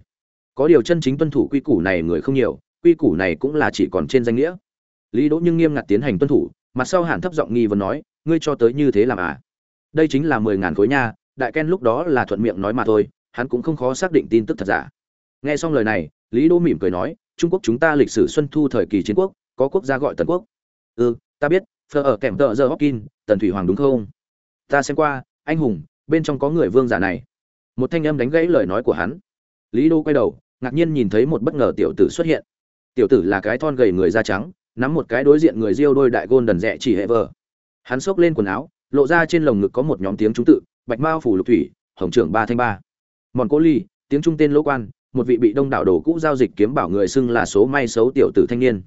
Có điều chân chính tuân thủ quy củ này người không nhiều, quy củ này cũng là chỉ còn trên danh nghĩa. Lý đỗ nhưng nghiêm ngặt tiến hành tuân thủ, mặt sau hẳn thấp giọng nghi vấn nói, ngươi cho tới như thế làm à? Đây chính là mười ngàn khối nha, đại ken lúc đó là thuận miệng nói mà thôi, hắn cũng không khó xác định tin tức thật giả. Nghe xong lời này, lý đỗ mỉm cười nói, trung quốc chúng ta lịch sử xuân thu thời kỳ chiến quốc, có quốc gia gọi tần quốc. Ừ ta biết phờ ở kèm tợ giờ hopkin tần thủy hoàng đúng không? Ta xem qua anh hùng, bên trong có người vương giả này. Một thanh âm đánh gãy lời nói của hắn. Lý đô quay đầu, ngạc nhiên nhìn thấy một bất ngờ tiểu tử xuất hiện. Tiểu tử là cái thon gầy người da trắng, nắm một cái đối diện người riêu đôi đại gôn đần rẽ chỉ hệ vờ. Hắn xốc lên quần áo, lộ ra trên lồng ngực có một nhóm tiếng trung tự, bạch mao phủ lục thủy, hồng trưởng ba thanh ba. Mòn cô ly tiếng trung tên lỗ quan, một vị bị đông đảo đồ cũ giao dịch kiếm bảo người xưng là số may xấu tiểu tử thanh niên.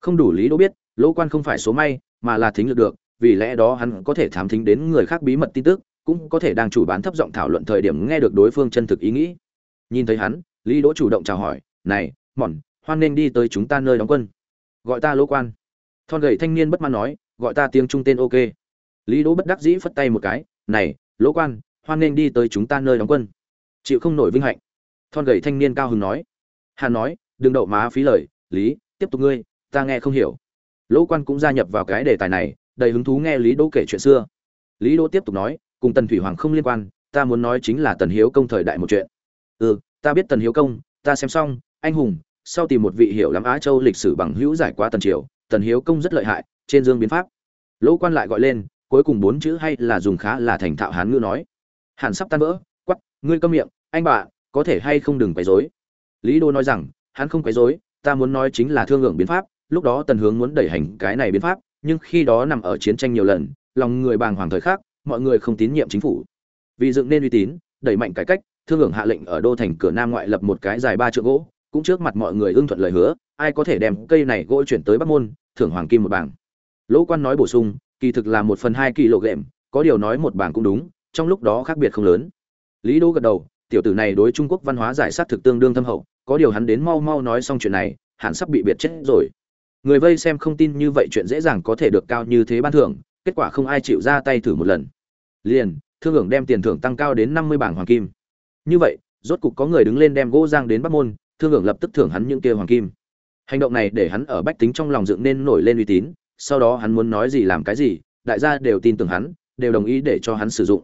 Không đủ lý đỗ biết, lỗ quan không phải số may, mà là thính lực được, vì lẽ đó hắn có thể thám thính đến người khác bí mật tin tức cũng có thể đang chủ bán thấp giọng thảo luận thời điểm nghe được đối phương chân thực ý nghĩ. Nhìn thấy hắn, lý đỗ chủ động chào hỏi, này mòn hoan nên đi tới chúng ta nơi đóng quân. Gọi ta lỗ quan. Thon gầy thanh niên bất mãn nói, gọi ta tiếng trung tên ok. Lý đỗ bất đắc dĩ phất tay một cái, này, lỗ quan, hoan nên đi tới chúng ta nơi đóng quân. Chịu không nổi vinh hạnh. Thon gầy thanh niên cao hứng nói. Hàn nói, đừng đậu má phí lời, lý, tiếp tục ngươi, ta nghe không hiểu. Lỗ quan cũng gia nhập vào cái đề tài này, đầy hứng thú nghe lý đỗ kể chuyện xưa. Lý đỗ tiếp tục nói cùng tần thủy hoàng không liên quan, ta muốn nói chính là tần hiếu công thời đại một chuyện. Ừ ta biết tần hiếu công, ta xem xong, anh hùng, sau tìm một vị hiểu lắm á châu lịch sử bằng hữu giải qua tần triều, tần hiếu công rất lợi hại, trên dương biến pháp. Lỗ quan lại gọi lên, cuối cùng bốn chữ hay là dùng khá là thành thạo hán ngữ nói. Hàn sắp tan vỡ quắp ngươi câm miệng, anh bà, có thể hay không đừng quấy rối. Lý đô nói rằng, hắn không quấy rối, ta muốn nói chính là thương lượng biến pháp, lúc đó tần hướng muốn đẩy hành cái này biến pháp, nhưng khi đó nằm ở chiến tranh nhiều lần, lòng người bàng hoàng thời khắc mọi người không tín nhiệm chính phủ. Vì dựng nên uy tín, đẩy mạnh cải cách, thương hưởng hạ lệnh ở đô thành cửa nam ngoại lập một cái dài ba trượng gỗ, cũng trước mặt mọi người ưng thuận lời hứa, ai có thể đem cây này gỗ chuyển tới bắc môn, thưởng hoàng kim một bảng. Lỗ quan nói bổ sung, kỳ thực là một phần hai kỳ lộ ghệm có điều nói một bảng cũng đúng, trong lúc đó khác biệt không lớn. Lý đỗ gật đầu, tiểu tử này đối trung quốc văn hóa giải sát thực tương đương thâm hậu, có điều hắn đến mau mau nói xong chuyện này hẳn sắp bị biệt chết rồi. Người vây xem không tin như vậy chuyện dễ dàng có thể được cao như thế ban thưởng kết quả không ai chịu ra tay thử một lần. Liền, thương hưởng đem tiền thưởng tăng cao đến năm mươi bảng hoàng kim. Như vậy, rốt cục có người đứng lên đem gỗ giang đến bắc môn, thương hưởng lập tức thưởng hắn những kia hoàng kim. Hành động này để hắn ở bách tính trong lòng dựng nên nổi lên uy tín, sau đó hắn muốn nói gì làm cái gì, đại gia đều tin tưởng hắn, đều đồng ý để cho hắn sử dụng.